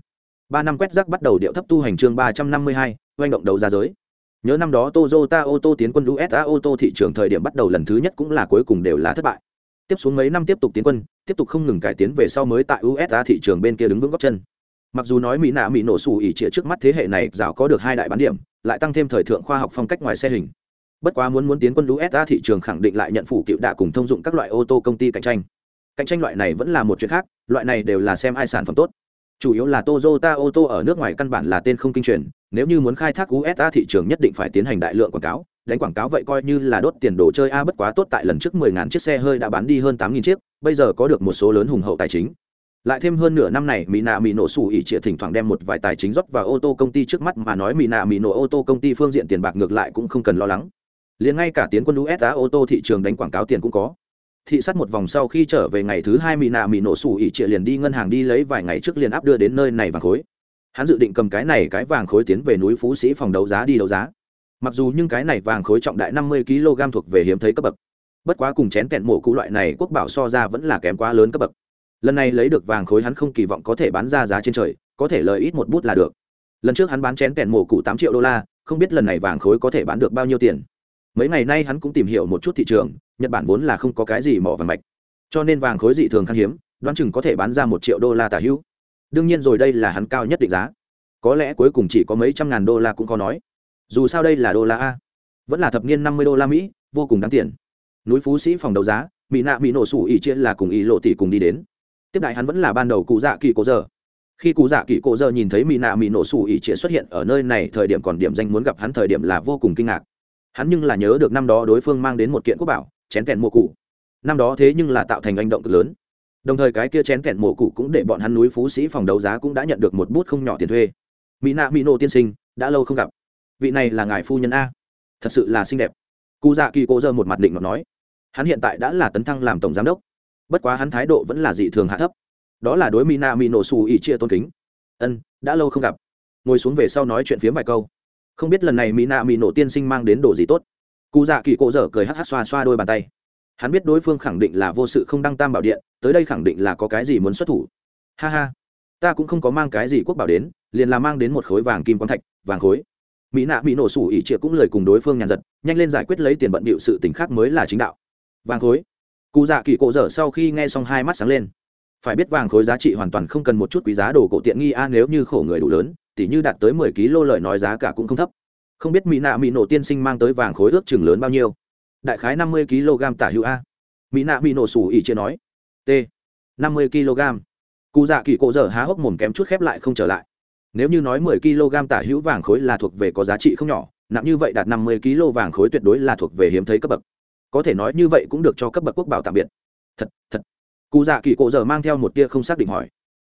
ba năm quét rác bắt đầu điệu thấp tu hành chương ba trăm năm mươi hai, oanh động đầu ra giới. Nhớ năm đó Toyota ô tô tiến quân USA ô tô thị trường thời điểm bắt đầu lần thứ nhất cũng là cuối cùng đều là thất bại. Tiếp xuống mấy năm tiếp tục tiến quân, tiếp tục không ngừng cải tiến về sau mới tại usa thị trường bên kia đứng vững góc chân. Mặc dù nói mỹ nạ mỹ nổ xù ỉ trịa trước mắt thế hệ này rào có được hai đại bán điểm, lại tăng thêm thời thượng khoa học phong cách ngoài xe hình. Bất quá muốn muốn tiến quân usa thị trường khẳng định lại nhận phủ cựu đạ cùng thông dụng các loại ô tô công ty cạnh tranh. Cạnh tranh loại này vẫn là một chuyện khác, loại này đều là xem ai sản phẩm tốt chủ yếu là Toyota ô tô ở nước ngoài căn bản là tên không kinh truyền, nếu như muốn khai thác USA thị trường nhất định phải tiến hành đại lượng quảng cáo, đánh quảng cáo vậy coi như là đốt tiền đồ chơi a bất quá tốt tại lần trước 10.000 chiếc xe hơi đã bán đi hơn 8.000 chiếc, bây giờ có được một số lớn hùng hậu tài chính. Lại thêm hơn nửa năm này, Mỹ Mino Mỹ nổ sủ ý trịa thỉnh thoảng đem một vài tài chính rót vào ô tô công ty trước mắt mà nói Mỹ Mino Mỹ nổ ô tô công ty phương diện tiền bạc ngược lại cũng không cần lo lắng. Liền ngay cả tiến quân USA ô tô thị trường đánh quảng cáo tiền cũng có thị sát một vòng sau khi trở về ngày thứ hai mỹ nạ mỹ nổ sủ ỉ trịa liền đi ngân hàng đi lấy vài ngày trước liền áp đưa đến nơi này vàng khối. Hắn dự định cầm cái này cái vàng khối tiến về núi phú sĩ phòng đấu giá đi đấu giá. Mặc dù nhưng cái này vàng khối trọng đại năm mươi kg thuộc về hiếm thấy cấp bậc. Bất quá cùng chén kẹn mổ cũ loại này quốc bảo so ra vẫn là kém quá lớn cấp bậc. Lần này lấy được vàng khối hắn không kỳ vọng có thể bán ra giá trên trời, có thể lời ít một bút là được. Lần trước hắn bán chén kẹn mổ cụ tám triệu đô la, không biết lần này vàng khối có thể bán được bao nhiêu tiền mấy ngày nay hắn cũng tìm hiểu một chút thị trường, nhật bản vốn là không có cái gì mỏ vàng mạch. Cho nên vàng khối dị thường khan hiếm, đoán chừng có thể bán ra một triệu đô la tả hữu. Đương nhiên rồi đây là hắn cao nhất định giá. Có lẽ cuối cùng chỉ có mấy trăm ngàn đô la cũng có nói. Dù sao đây là đô la a. Vẫn là thập niên năm mươi đô la mỹ, vô cùng đáng tiền. Núi phú sĩ phòng đấu giá, mỹ nạ mỹ nổ sủ ỉ chia là cùng ý lộ tỷ cùng đi đến. Tiếp đại hắn vẫn là ban đầu cụ dạ kỳ cố giờ. Khi cụ dạ kỳ cổ giờ nhìn thấy mỹ nạ mỹ nổ sủ ỉ chia xuất hiện ở nơi này, thời điểm còn điểm danh muốn gặp hắn thời điểm là vô cùng kinh ngạc hắn nhưng là nhớ được năm đó đối phương mang đến một kiện quốc bảo, chén kẹn mộ cụ. Năm đó thế nhưng là tạo thành hành động cực lớn. Đồng thời cái kia chén kẹn mộ cụ cũng để bọn hắn núi phú sĩ phòng đấu giá cũng đã nhận được một bút không nhỏ tiền thuê. Mỹ nạ mỹ nộ tiên sinh, đã lâu không gặp. Vị này là ngài phu nhân a. Thật sự là xinh đẹp. Cụ dạ kỳ cổ dơ một mặt định mà nói. Hắn hiện tại đã là tấn thăng làm tổng giám đốc. Bất quá hắn thái độ vẫn là dị thường hạ thấp. Đó là đối mina mỹ nổ xù ỉ chia tôn kính. Ân, đã lâu không gặp. Ngồi xuống về sau nói chuyện phiếm vài câu không biết lần này mỹ nạ mỹ nổ tiên sinh mang đến đồ gì tốt. Cụ dạ kỳ cổ dở cười hắc hắc xoa xoa đôi bàn tay. Hắn biết đối phương khẳng định là vô sự không đăng tam bảo điện, tới đây khẳng định là có cái gì muốn xuất thủ. Ha ha, ta cũng không có mang cái gì quốc bảo đến, liền là mang đến một khối vàng kim quán thạch, vàng khối. Mỹ nạ bị nổ sủ ỉ trịa cũng lời cùng đối phương nhàn giật, nhanh lên giải quyết lấy tiền bận bịu sự t khác mới là chính đạo. Vàng khối. Cụ dạ kỳ cổ dở sau khi nghe xong hai mắt sáng lên. Phải biết vàng khối giá trị hoàn toàn không cần một chút quý giá đồ cổ tiện nghi a, nếu như khổ người đủ lớn tỉ như đạt tới mười kg lời nói giá cả cũng không thấp. Không biết mỹ nạ mỹ nổ tiên sinh mang tới vàng khối ước chừng lớn bao nhiêu? Đại khái năm mươi kg tả hữu a. Mỹ nạ mỹ nổ sủ ỉ chia nói. T. năm mươi kg cụ dạ kỳ cổ dở há hốc mồm kém chút khép lại không trở lại. Nếu như nói mười kg tả hữu vàng khối là thuộc về có giá trị không nhỏ, nặng như vậy đạt năm mươi kg vàng khối tuyệt đối là thuộc về hiếm thấy cấp bậc. Có thể nói như vậy cũng được cho cấp bậc quốc bảo tạm biệt. Thật thật. Cụ dạ kỳ cổ giờ mang theo một tia không xác định hỏi.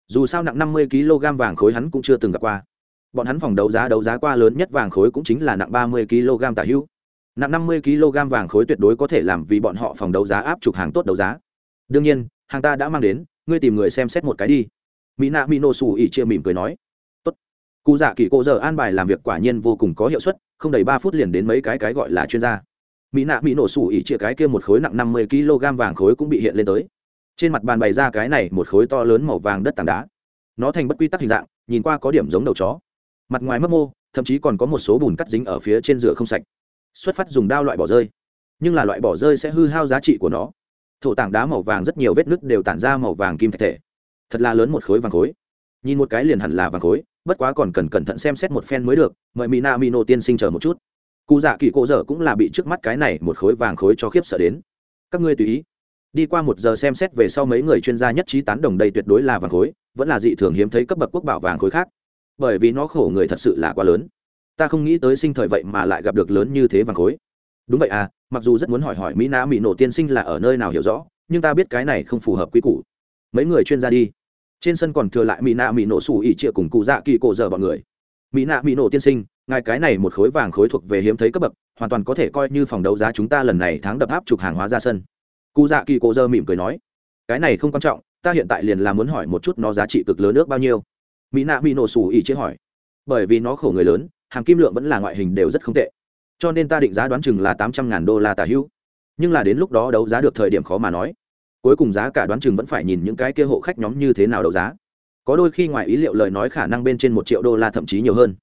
Dù sao nặng năm mươi kg vàng khối hắn cũng chưa từng gặp qua bọn hắn phòng đấu giá đấu giá qua lớn nhất vàng khối cũng chính là nặng ba mươi kg tả hữu. Nặng năm mươi kg vàng khối tuyệt đối có thể làm vì bọn họ phòng đấu giá áp trục hàng tốt đấu giá. Đương nhiên, hàng ta đã mang đến, ngươi tìm người xem xét một cái đi. Mỹ nạ mỹ nổ xù ỉ chia mỉm cười nói. Tốt. Cụ dạ kỳ cô giờ an bài làm việc quả nhiên vô cùng có hiệu suất, không đầy ba phút liền đến mấy cái cái gọi là chuyên gia. Mỹ nạ mỹ nổ xù ỉ chia cái kia một khối nặng năm mươi kg vàng khối cũng bị hiện lên tới. Trên mặt bàn bày ra cái này một khối to lớn màu vàng đất tảng đá. Nó thành bất quy tắc hình dạng, nhìn qua có điểm giống đầu chó mặt ngoài mấp mô, thậm chí còn có một số bùn cắt dính ở phía trên rửa không sạch. Xuất phát dùng đao loại bỏ rơi. Nhưng là loại bỏ rơi sẽ hư hao giá trị của nó. Thổ tảng đá màu vàng rất nhiều vết nứt đều tản ra màu vàng kim thạch thể. Thật là lớn một khối vàng khối. Nhìn một cái liền hẳn là vàng khối, bất quá còn cần cẩn thận xem xét một phen mới được, mời mỹ na mỹ tiên sinh chờ một chút. Cụ dạ kỳ cộ dở cũng là bị trước mắt cái này một khối vàng khối cho khiếp sợ đến. Các ngươi tùy ý. Đi qua một giờ xem xét về sau mấy người chuyên gia nhất trí tán đồng đây tuyệt đối là vàng khối, vẫn là dị thường hiếm thấy cấp bậc quốc bảo vàng khối khác bởi vì nó khổ người thật sự là quá lớn. Ta không nghĩ tới sinh thời vậy mà lại gặp được lớn như thế vàng khối. Đúng vậy à mặc dù rất muốn hỏi hỏi mỹ nã mỹ nổ tiên sinh là ở nơi nào hiểu rõ, nhưng ta biết cái này không phù hợp quy củ. Mấy người chuyên gia đi. Trên sân còn thừa lại mỹ nạ mỹ nổ xù ỉ trịa cùng cụ dạ kỳ cổ giờ bọn người. Mỹ nạ mỹ nổ tiên sinh, ngài cái này một khối vàng khối thuộc về hiếm thấy cấp bậc, hoàn toàn có thể coi như phòng đấu giá chúng ta lần này tháng đập áp chụp hàng hóa ra sân. Cụ dạ kỳ cổ dơ mỉm cười nói, cái này không quan trọng, ta hiện tại liền là muốn hỏi một chút nó giá trị cực lớn nước bao nhiêu mỹ nạ bị nổ sủ ỉ chế hỏi. Bởi vì nó khổ người lớn hàng kim lượng vẫn là ngoại hình đều rất không tệ. Cho nên ta định giá đoán chừng là tám trăm ngàn đô la tả hữu nhưng là đến lúc đó đấu giá được thời điểm khó mà nói. Cuối cùng giá cả đoán chừng vẫn phải nhìn những cái kia hộ khách nhóm như thế nào đấu giá. Có đôi khi ngoài ý liệu lời nói khả năng bên trên một triệu đô la thậm chí nhiều hơn.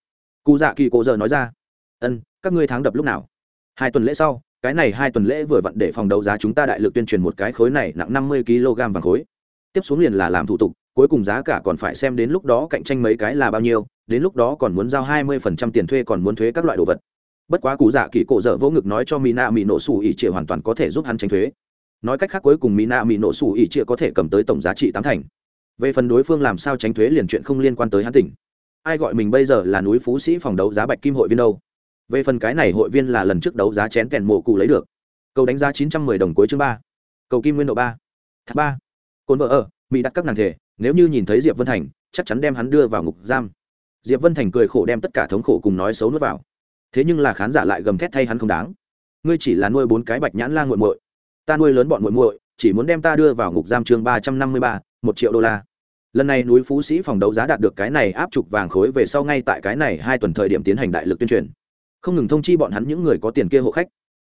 Cụ dạ kỳ cố giờ nói ra. Ân, các ngươi tháng đập lúc nào? Hai tuần lễ sau, cái này hai tuần lễ vừa vặn để phòng đấu giá chúng ta đại lực tuyên truyền một cái khối này nặng năm mươi kg vàng khối. Tiếp xuống liền là làm thủ tục cuối cùng giá cả còn phải xem đến lúc đó cạnh tranh mấy cái là bao nhiêu, đến lúc đó còn muốn giao hai mươi phần trăm tiền thuê còn muốn thuế các loại đồ vật. Bất quá cụ dạ kỳ cổ dở vỗ ngực nói cho mỹ nạ mỹ nổ xù ỉ trịa hoàn toàn có thể giúp hắn tránh thuế. Nói cách khác cuối cùng mỹ nạ mỹ nổ xù ỉ trịa có thể cầm tới tổng giá trị tám thành. Về phần đối phương làm sao tránh thuế liền chuyện không liên quan tới hắn tỉnh. Ai gọi mình bây giờ là núi phú sĩ phòng đấu giá bạch kim hội viên đâu? Về phần cái này hội viên là lần trước đấu giá chén kèn mộ cụ lấy được. Cầu đánh giá chín trăm mười đồng cuối chương ba. Cầu kim nguyên độ ba. Thác ba. Cồn vợ ở, mỹ đặt các nàng thể nếu như nhìn thấy diệp vân thành, chắc chắn đem hắn đưa vào ngục giam. Diệp vân thành cười khổ đem tất cả thống khổ cùng nói xấu nuốt vào. Thế nhưng là khán giả lại gầm thét thay hắn không đáng. Ngươi chỉ là nuôi bốn cái bạch nhãn la nguội muội. Ta nuôi lớn bọn muội muội, chỉ muốn đem ta đưa vào ngục giam chương ba trăm năm mươi ba, một triệu đô la. Lần này núi phú sĩ phòng đấu giá đạt được cái này áp trục vàng khối về sau ngay tại cái này hai tuần thời điểm tiến hành đại lực tuyên truyền. Không ngừng thông chi bọn hắn những người có tiền kia hộ khách.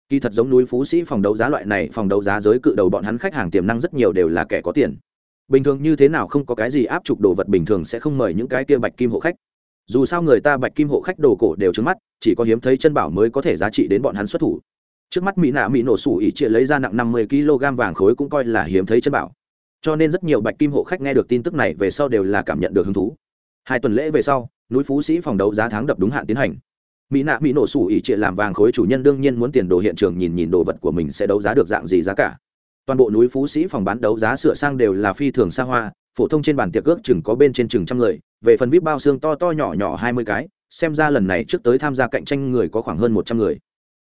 Kỳ thật giống núi phú sĩ phòng đấu giá loại này, phòng đấu giá giới cự đầu bọn hắn khách hàng tiềm năng rất nhiều đều là kẻ có tiền bình thường như thế nào không có cái gì áp trục đồ vật bình thường sẽ không mời những cái kia bạch kim hộ khách. Dù sao người ta bạch kim hộ khách đồ cổ đều trứng mắt, chỉ có hiếm thấy chân bảo mới có thể giá trị đến bọn hắn xuất thủ. Trước mắt mỹ nạ mỹ nổ sủ ỉ chia lấy ra nặng năm mươi kg vàng khối cũng coi là hiếm thấy chân bảo. Cho nên rất nhiều bạch kim hộ khách nghe được tin tức này về sau đều là cảm nhận được hứng thú. Hai tuần lễ về sau, núi phú sĩ phòng đấu giá tháng đập đúng hạn tiến hành. Mỹ nạ mỹ nổ sủ ỉ chia làm vàng khối chủ nhân đương nhiên muốn tiền đồ hiện trường nhìn nhìn đồ vật của mình sẽ đấu giá được dạng gì giá cả toàn bộ núi phú sĩ phòng bán đấu giá sửa sang đều là phi thường xa hoa, phổ thông trên bàn tiệc ước chừng có bên trên chừng trăm người, về phần vip bao xương to to nhỏ nhỏ hai mươi cái, xem ra lần này trước tới tham gia cạnh tranh người có khoảng hơn một trăm người.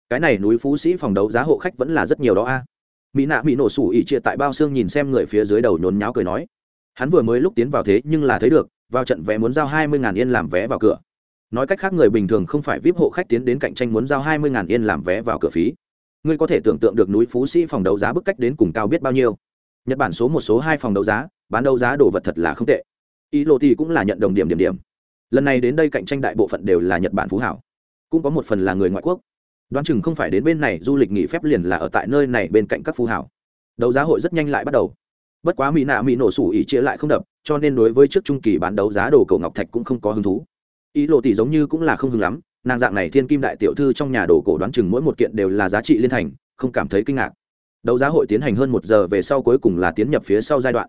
Cái này núi phú sĩ phòng đấu giá hộ khách vẫn là rất nhiều đó a. Mỹ nạ mỹ nổ sủ ỉ chia tại bao xương nhìn xem người phía dưới đầu nhốn nháo cười nói. Hắn vừa mới lúc tiến vào thế nhưng là thấy được, vào trận vé muốn giao hai mươi ngàn yên làm vé vào cửa. Nói cách khác người bình thường không phải vip hộ khách tiến đến cạnh tranh muốn giao hai mươi ngàn yên làm vé vào cửa phí ngươi có thể tưởng tượng được núi phú sĩ phòng đấu giá bức cách đến cùng cao biết bao nhiêu. Nhật bản số một, số hai phòng đấu giá, bán đấu giá đồ vật thật là không tệ. Ý lộ thì cũng là nhận đồng điểm điểm điểm. Lần này đến đây cạnh tranh đại bộ phận đều là nhật bản phú hảo. Cũng có một phần là người ngoại quốc. Đoán chừng không phải đến bên này du lịch nghỉ phép liền là ở tại nơi này bên cạnh các phú hảo. Đấu giá hội rất nhanh lại bắt đầu. Bất quá mỹ nạ mỹ nổ sủ ỉ chia lại không đập, cho nên đối với trước trung kỳ bán đấu giá đồ cầu ngọc thạch cũng không có hứng thú. Ý lộ tỷ giống như cũng là không hứng lắm nàng dạng này thiên kim đại tiểu thư trong nhà đồ cổ đoán chừng mỗi một kiện đều là giá trị liên thành, không cảm thấy kinh ngạc. Đấu giá hội tiến hành hơn một giờ về sau cuối cùng là tiến nhập phía sau giai đoạn.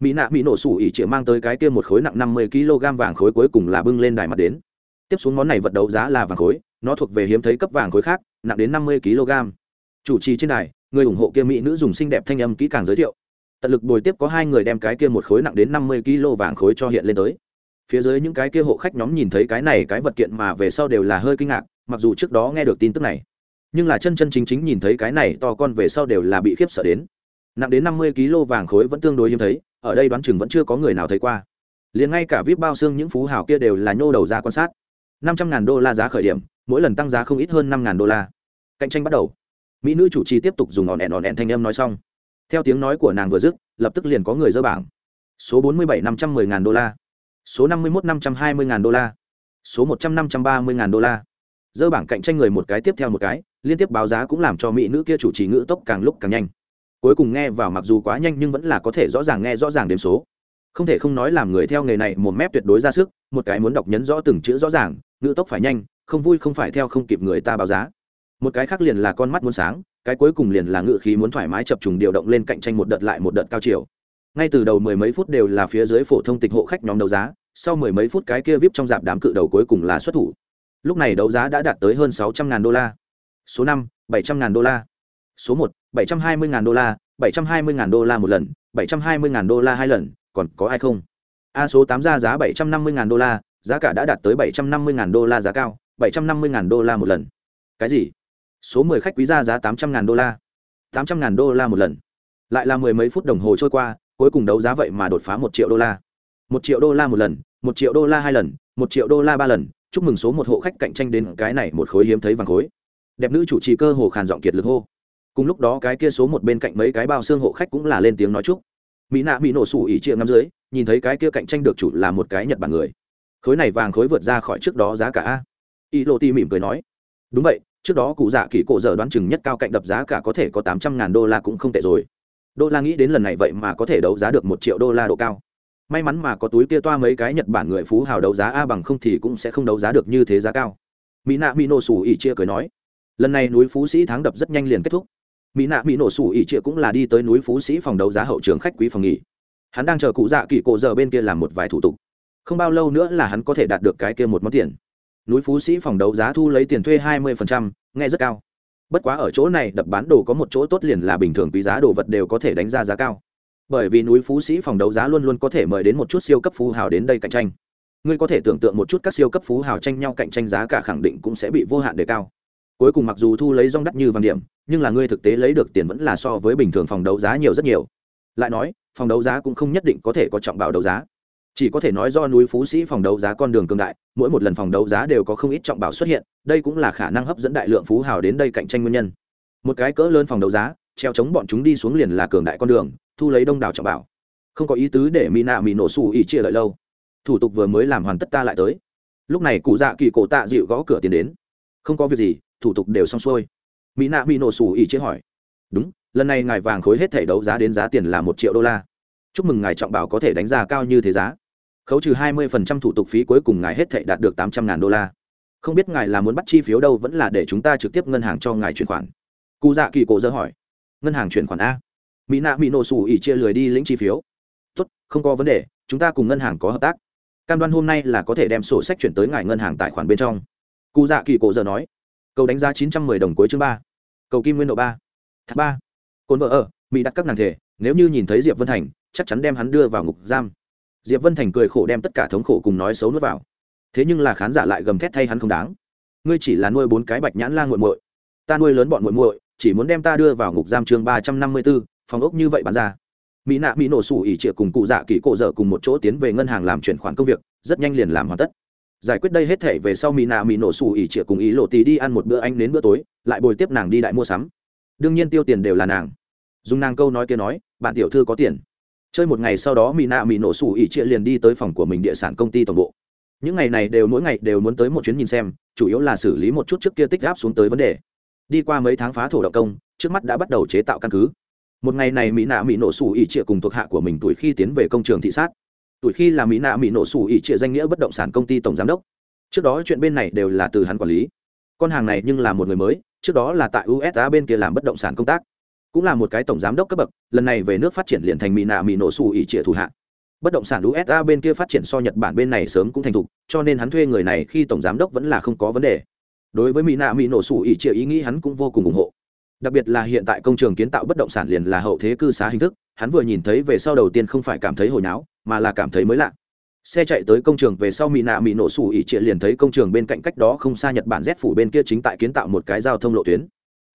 Mỹ nạ mỹ nổ sủ ỉ chĩa mang tới cái kia một khối nặng năm mươi kg vàng khối cuối cùng là bưng lên đài mặt đến. Tiếp xuống món này vật đấu giá là vàng khối, nó thuộc về hiếm thấy cấp vàng khối khác, nặng đến năm mươi kg. Chủ trì trên đài, người ủng hộ kia mỹ nữ dùng xinh đẹp thanh âm kỹ càng giới thiệu. Tận lực bồi tiếp có hai người đem cái kia một khối nặng đến năm mươi kg vàng khối cho hiện lên tới phía dưới những cái kia hộ khách nhóm nhìn thấy cái này cái vật kiện mà về sau đều là hơi kinh ngạc, mặc dù trước đó nghe được tin tức này, nhưng là chân chân chính chính nhìn thấy cái này to con về sau đều là bị khiếp sợ đến. Nặng đến năm mươi kg vàng khối vẫn tương đối hiếm thấy, ở đây đoán chừng vẫn chưa có người nào thấy qua. Liền ngay cả vip bao xương những phú hào kia đều là nhô đầu ra quan sát. năm trăm ngàn đô la giá khởi điểm, mỗi lần tăng giá không ít hơn năm ngàn đô la. Cạnh tranh bắt đầu. Mỹ nữ chủ trì tiếp tục dùng òn ẻn òn ẻn thanh âm nói xong. Theo tiếng nói của nàng vừa dứt, lập tức liền có người dơ bảng. Số bốn mươi bảy năm trăm mười ngàn đô la số năm mươi một năm trăm hai mươi ngàn đô la. Số một trăm năm trăm ba mươi ngàn đô la. Dơ bảng cạnh tranh người một cái tiếp theo một cái, liên tiếp báo giá cũng làm cho mỹ nữ kia chủ trì ngữ tốc càng lúc càng nhanh. Cuối cùng nghe vào mặc dù quá nhanh nhưng vẫn là có thể rõ ràng nghe rõ ràng đếm số. Không thể không nói làm người theo nghề này một mép tuyệt đối ra sức, một cái muốn đọc nhấn rõ từng chữ rõ ràng, ngữ tốc phải nhanh, không vui không phải theo không kịp người ta báo giá. Một cái khác liền là con mắt muốn sáng, cái cuối cùng liền là ngự khí muốn thoải mái chập trùng điều động lên cạnh tranh một đợt lại một đợt cao chiều. Ngay từ đầu mười mấy phút đều là phía dưới phổ thông tịch hộ khách nhóm đấu giá sau mười mấy phút cái kia vip trong dạp đám cự đầu cuối cùng là xuất thủ lúc này đấu giá đã đạt tới hơn sáu trăm ngàn đô la số năm bảy trăm ngàn đô la số một bảy trăm hai mươi ngàn đô la bảy trăm hai mươi ngàn đô la một lần bảy trăm hai mươi ngàn đô la hai lần còn có ai không a số tám ra giá bảy trăm năm mươi ngàn đô la giá cả đã đạt tới bảy trăm năm mươi ngàn đô la giá cao bảy trăm năm mươi ngàn đô la một lần cái gì số mười khách quý ra giá tám trăm ngàn đô la tám trăm ngàn đô la một lần lại là mười mấy phút đồng hồ trôi qua cuối cùng đấu giá vậy mà đột phá một triệu đô la một triệu đô la một lần, một triệu đô la hai lần, một triệu đô la ba lần, chúc mừng số một hộ khách cạnh tranh đến cái này một khối hiếm thấy vàng khối. Đẹp nữ chủ trì cơ hồ khàn giọng kiệt lực hô. Cùng lúc đó cái kia số một bên cạnh mấy cái bao xương hộ khách cũng là lên tiếng nói chúc. Mỹ nạ bị nổ sủ ỉ chia ngắm dưới, nhìn thấy cái kia cạnh tranh được chủ là một cái nhật bản người. Khối này vàng khối vượt ra khỏi trước đó giá cả a. Y lô ti mỉm cười nói, đúng vậy, trước đó cụ dạ kỳ cổ giờ đoán chừng nhất cao cạnh đập giá cả có thể có tám trăm ngàn đô la cũng không tệ rồi. Đô la nghĩ đến lần này vậy mà có thể đấu giá được một triệu đô la độ cao may mắn mà có túi kia toa mấy cái nhật bản người phú hào đấu giá, a bằng không thì cũng sẽ không đấu giá được như thế giá cao. Mỹ nạ mỹ nổ sủ ỉ chia cười nói, lần này núi phú sĩ thắng đập rất nhanh liền kết thúc. Mỹ nạ mỹ nổ sủ ỉ chia cũng là đi tới núi phú sĩ phòng đấu giá hậu trường khách quý phòng nghỉ. Hắn đang chờ cụ dạ kỳ cổ giờ bên kia làm một vài thủ tục. Không bao lâu nữa là hắn có thể đạt được cái kia một món tiền. Núi phú sĩ phòng đấu giá thu lấy tiền thuê hai mươi nghe rất cao. Bất quá ở chỗ này đập bán đồ có một chỗ tốt liền là bình thường quý giá đồ vật đều có thể đánh ra giá cao bởi vì núi phú sĩ phòng đấu giá luôn luôn có thể mời đến một chút siêu cấp phú hào đến đây cạnh tranh. Ngươi có thể tưởng tượng một chút các siêu cấp phú hào tranh nhau cạnh tranh giá cả khẳng định cũng sẽ bị vô hạn đề cao. Cuối cùng mặc dù thu lấy rong đắt như vàng điểm, nhưng là ngươi thực tế lấy được tiền vẫn là so với bình thường phòng đấu giá nhiều rất nhiều. Lại nói, phòng đấu giá cũng không nhất định có thể có trọng bảo đấu giá. Chỉ có thể nói do núi phú sĩ phòng đấu giá con đường cường đại, mỗi một lần phòng đấu giá đều có không ít trọng bảo xuất hiện, đây cũng là khả năng hấp dẫn đại lượng phú hào đến đây cạnh tranh nguyên nhân. Một cái cỡ lớn phòng đấu giá treo chống bọn chúng đi xuống liền là cường đại con đường, thu lấy đông đảo trọng bảo. Không có ý tứ để mỹ nạ mỹ nổ xù ỉ chia lợi lâu. Thủ tục vừa mới làm hoàn tất ta lại tới. Lúc này cụ dạ kỳ cổ tạ dịu gõ cửa tiến đến. Không có việc gì, thủ tục đều xong xuôi. Mỹ nạ mỹ nổ xù ỉ chia hỏi. Đúng, lần này ngài vàng khối hết thể đấu giá đến giá tiền là một triệu đô la. Chúc mừng ngài trọng bảo có thể đánh giá cao như thế giá. Khấu trừ hai mươi phần trăm thủ tục phí cuối cùng ngài hết thể đạt được tám trăm ngàn đô la. Không biết ngài là muốn bắt chi phiếu đâu vẫn là để chúng ta trực tiếp ngân hàng cho ngài chuyển khoản. Cụ dạ kỳ cổ dơ hỏi ngân hàng chuyển khoản a. Mỹ nạ mỹ nổ sủ ỉ chia lười đi lĩnh chi phiếu. Tốt, không có vấn đề, chúng ta cùng ngân hàng có hợp tác. Cam đoan hôm nay là có thể đem sổ sách chuyển tới ngài ngân hàng tài khoản bên trong. Cụ dạ kỳ cổ giờ nói. Cầu đánh giá chín trăm mười đồng cuối chương ba. Cầu kim nguyên độ ba. Thác ba. Cồn vợ ở, mỹ đặt các nàng thể, nếu như nhìn thấy diệp vân thành, chắc chắn đem hắn đưa vào ngục giam. Diệp vân thành cười khổ đem tất cả thống khổ cùng nói xấu nuốt vào. Thế nhưng là khán giả lại gầm thét thay hắn không đáng. Ngươi chỉ là nuôi bốn cái bạch nhãn lan g u muội. Ta nuôi lớn bọn muội muội chỉ muốn đem ta đưa vào ngục giam chương ba trăm năm mươi b ố phòng ốc như vậy bán ra. Mỹ nạ, mỹ nổ sủ ỉ trịa cùng cụ dạ kỳ cộ dở cùng một chỗ tiến về ngân hàng làm chuyển khoản công việc, rất nhanh liền làm hoàn tất. Giải quyết đây hết thể về sau, mỹ nạ, mỹ nổ sủ ỉ trịa cùng ý lộ tí đi ăn một bữa anh đến bữa tối, lại bồi tiếp nàng đi đại mua sắm. Đương nhiên tiêu tiền đều là nàng. Dùng nàng câu nói kia nói, bạn tiểu thư có tiền. Chơi một ngày sau đó, mỹ nạ, mỹ nổ sủ ỉ trịa liền đi tới phòng của mình địa sản công ty tổng bộ. Những ngày này đều mỗi ngày đều muốn tới một chuyến nhìn xem, chủ yếu là xử lý một chút trước kia tích gáp xuống tới vấn đề đi qua mấy tháng phá thổ động công, trước mắt đã bắt đầu chế tạo căn cứ. Một ngày này mỹ nạ mỹ nổ sủ ỉ trịa cùng thuộc hạ của mình tuổi khi tiến về công trường thị sát. Tuổi khi là mỹ nạ mỹ nổ sủ ỉ trịa danh nghĩa bất động sản công ty tổng giám đốc. Trước đó chuyện bên này đều là từ hắn quản lý. Con hàng này nhưng là một người mới, trước đó là tại usa bên kia làm bất động sản công tác. Cũng là một cái tổng giám đốc cấp bậc, lần này về nước phát triển liền thành mỹ nạ mỹ nổ sủ ỉ trịa thủ hạ. Bất động sản usa bên kia phát triển so nhật bản bên này sớm cũng thành thục, cho nên hắn thuê người này khi tổng giám đốc vẫn là không có vấn đề đối với mỹ nạ mỹ nổ sủ ỉ trịa ý nghĩ hắn cũng vô cùng ủng hộ. Đặc biệt là hiện tại công trường kiến tạo bất động sản liền là hậu thế cư xá hình thức, hắn vừa nhìn thấy về sau đầu tiên không phải cảm thấy hồi náo, mà là cảm thấy mới lạ. Xe chạy tới công trường về sau mỹ nạ mỹ nổ sủ ỉ trịa liền thấy công trường bên cạnh cách đó không xa nhật bản rét phủ bên kia chính tại kiến tạo một cái giao thông lộ tuyến.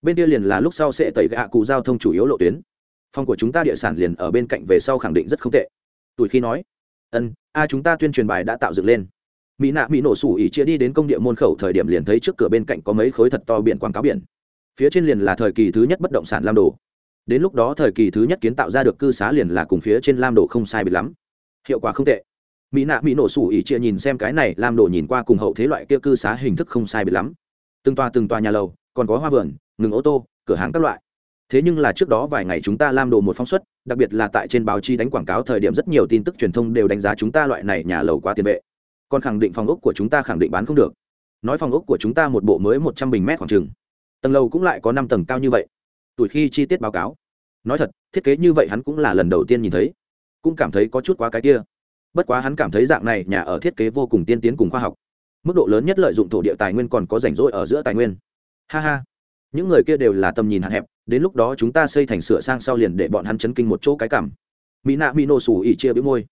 Bên kia liền là lúc sau sẽ tẩy gạ cụ giao thông chủ yếu lộ tuyến. Phòng của chúng ta địa sản liền ở bên cạnh về sau khẳng định rất không tệ. Tuổi khi nói, ân, a chúng ta tuyên truyền bài đã tạo dựng lên mỹ nạ mỹ nổ sủ ỉ chia đi đến công địa môn khẩu thời điểm liền thấy trước cửa bên cạnh có mấy khối thật to biển quảng cáo biển. Phía trên liền là thời kỳ thứ nhất bất động sản lam đồ. Đến lúc đó thời kỳ thứ nhất kiến tạo ra được cư xá liền là cùng phía trên lam đồ không sai biệt lắm. Hiệu quả không tệ. Mỹ nạ mỹ nổ sủ ỉ chia nhìn xem cái này, lam đồ nhìn qua cùng hậu thế loại kia cư xá hình thức không sai biệt lắm. Từng tòa từng tòa nhà lầu, còn có hoa vườn, ngừng ô tô, cửa hàng các loại. Thế nhưng là trước đó vài ngày chúng ta Lam đồ một phóng suất đặc biệt là tại trên báo chí đánh quảng cáo thời điểm rất nhiều tin tức truyền thông đều đánh giá chúng ta loại này nhà lầu quá tiền vệ còn khẳng định phòng ốc của chúng ta khẳng định bán không được. Nói phòng ốc của chúng ta một bộ mới một trăm bình mét khoảng chừng. Tầng lầu cũng lại có năm tầng cao như vậy. Tuổi khi chi tiết báo cáo. Nói thật, thiết kế như vậy hắn cũng là lần đầu tiên nhìn thấy. Cũng cảm thấy có chút quá cái kia. Bất quá hắn cảm thấy dạng này nhà ở thiết kế vô cùng tiên tiến cùng khoa học. Mức độ lớn nhất lợi dụng thổ địa tài nguyên còn có rảnh rỗi ở giữa tài nguyên. Ha ha. Những người kia đều là tầm nhìn hạn hẹp, đến lúc đó chúng ta xây thành sửa sang sau liền để bọn hắn chấn kinh một chỗ cái cảm. Mỹ nạ mỹ nổ xù ỉ chia bĩu môi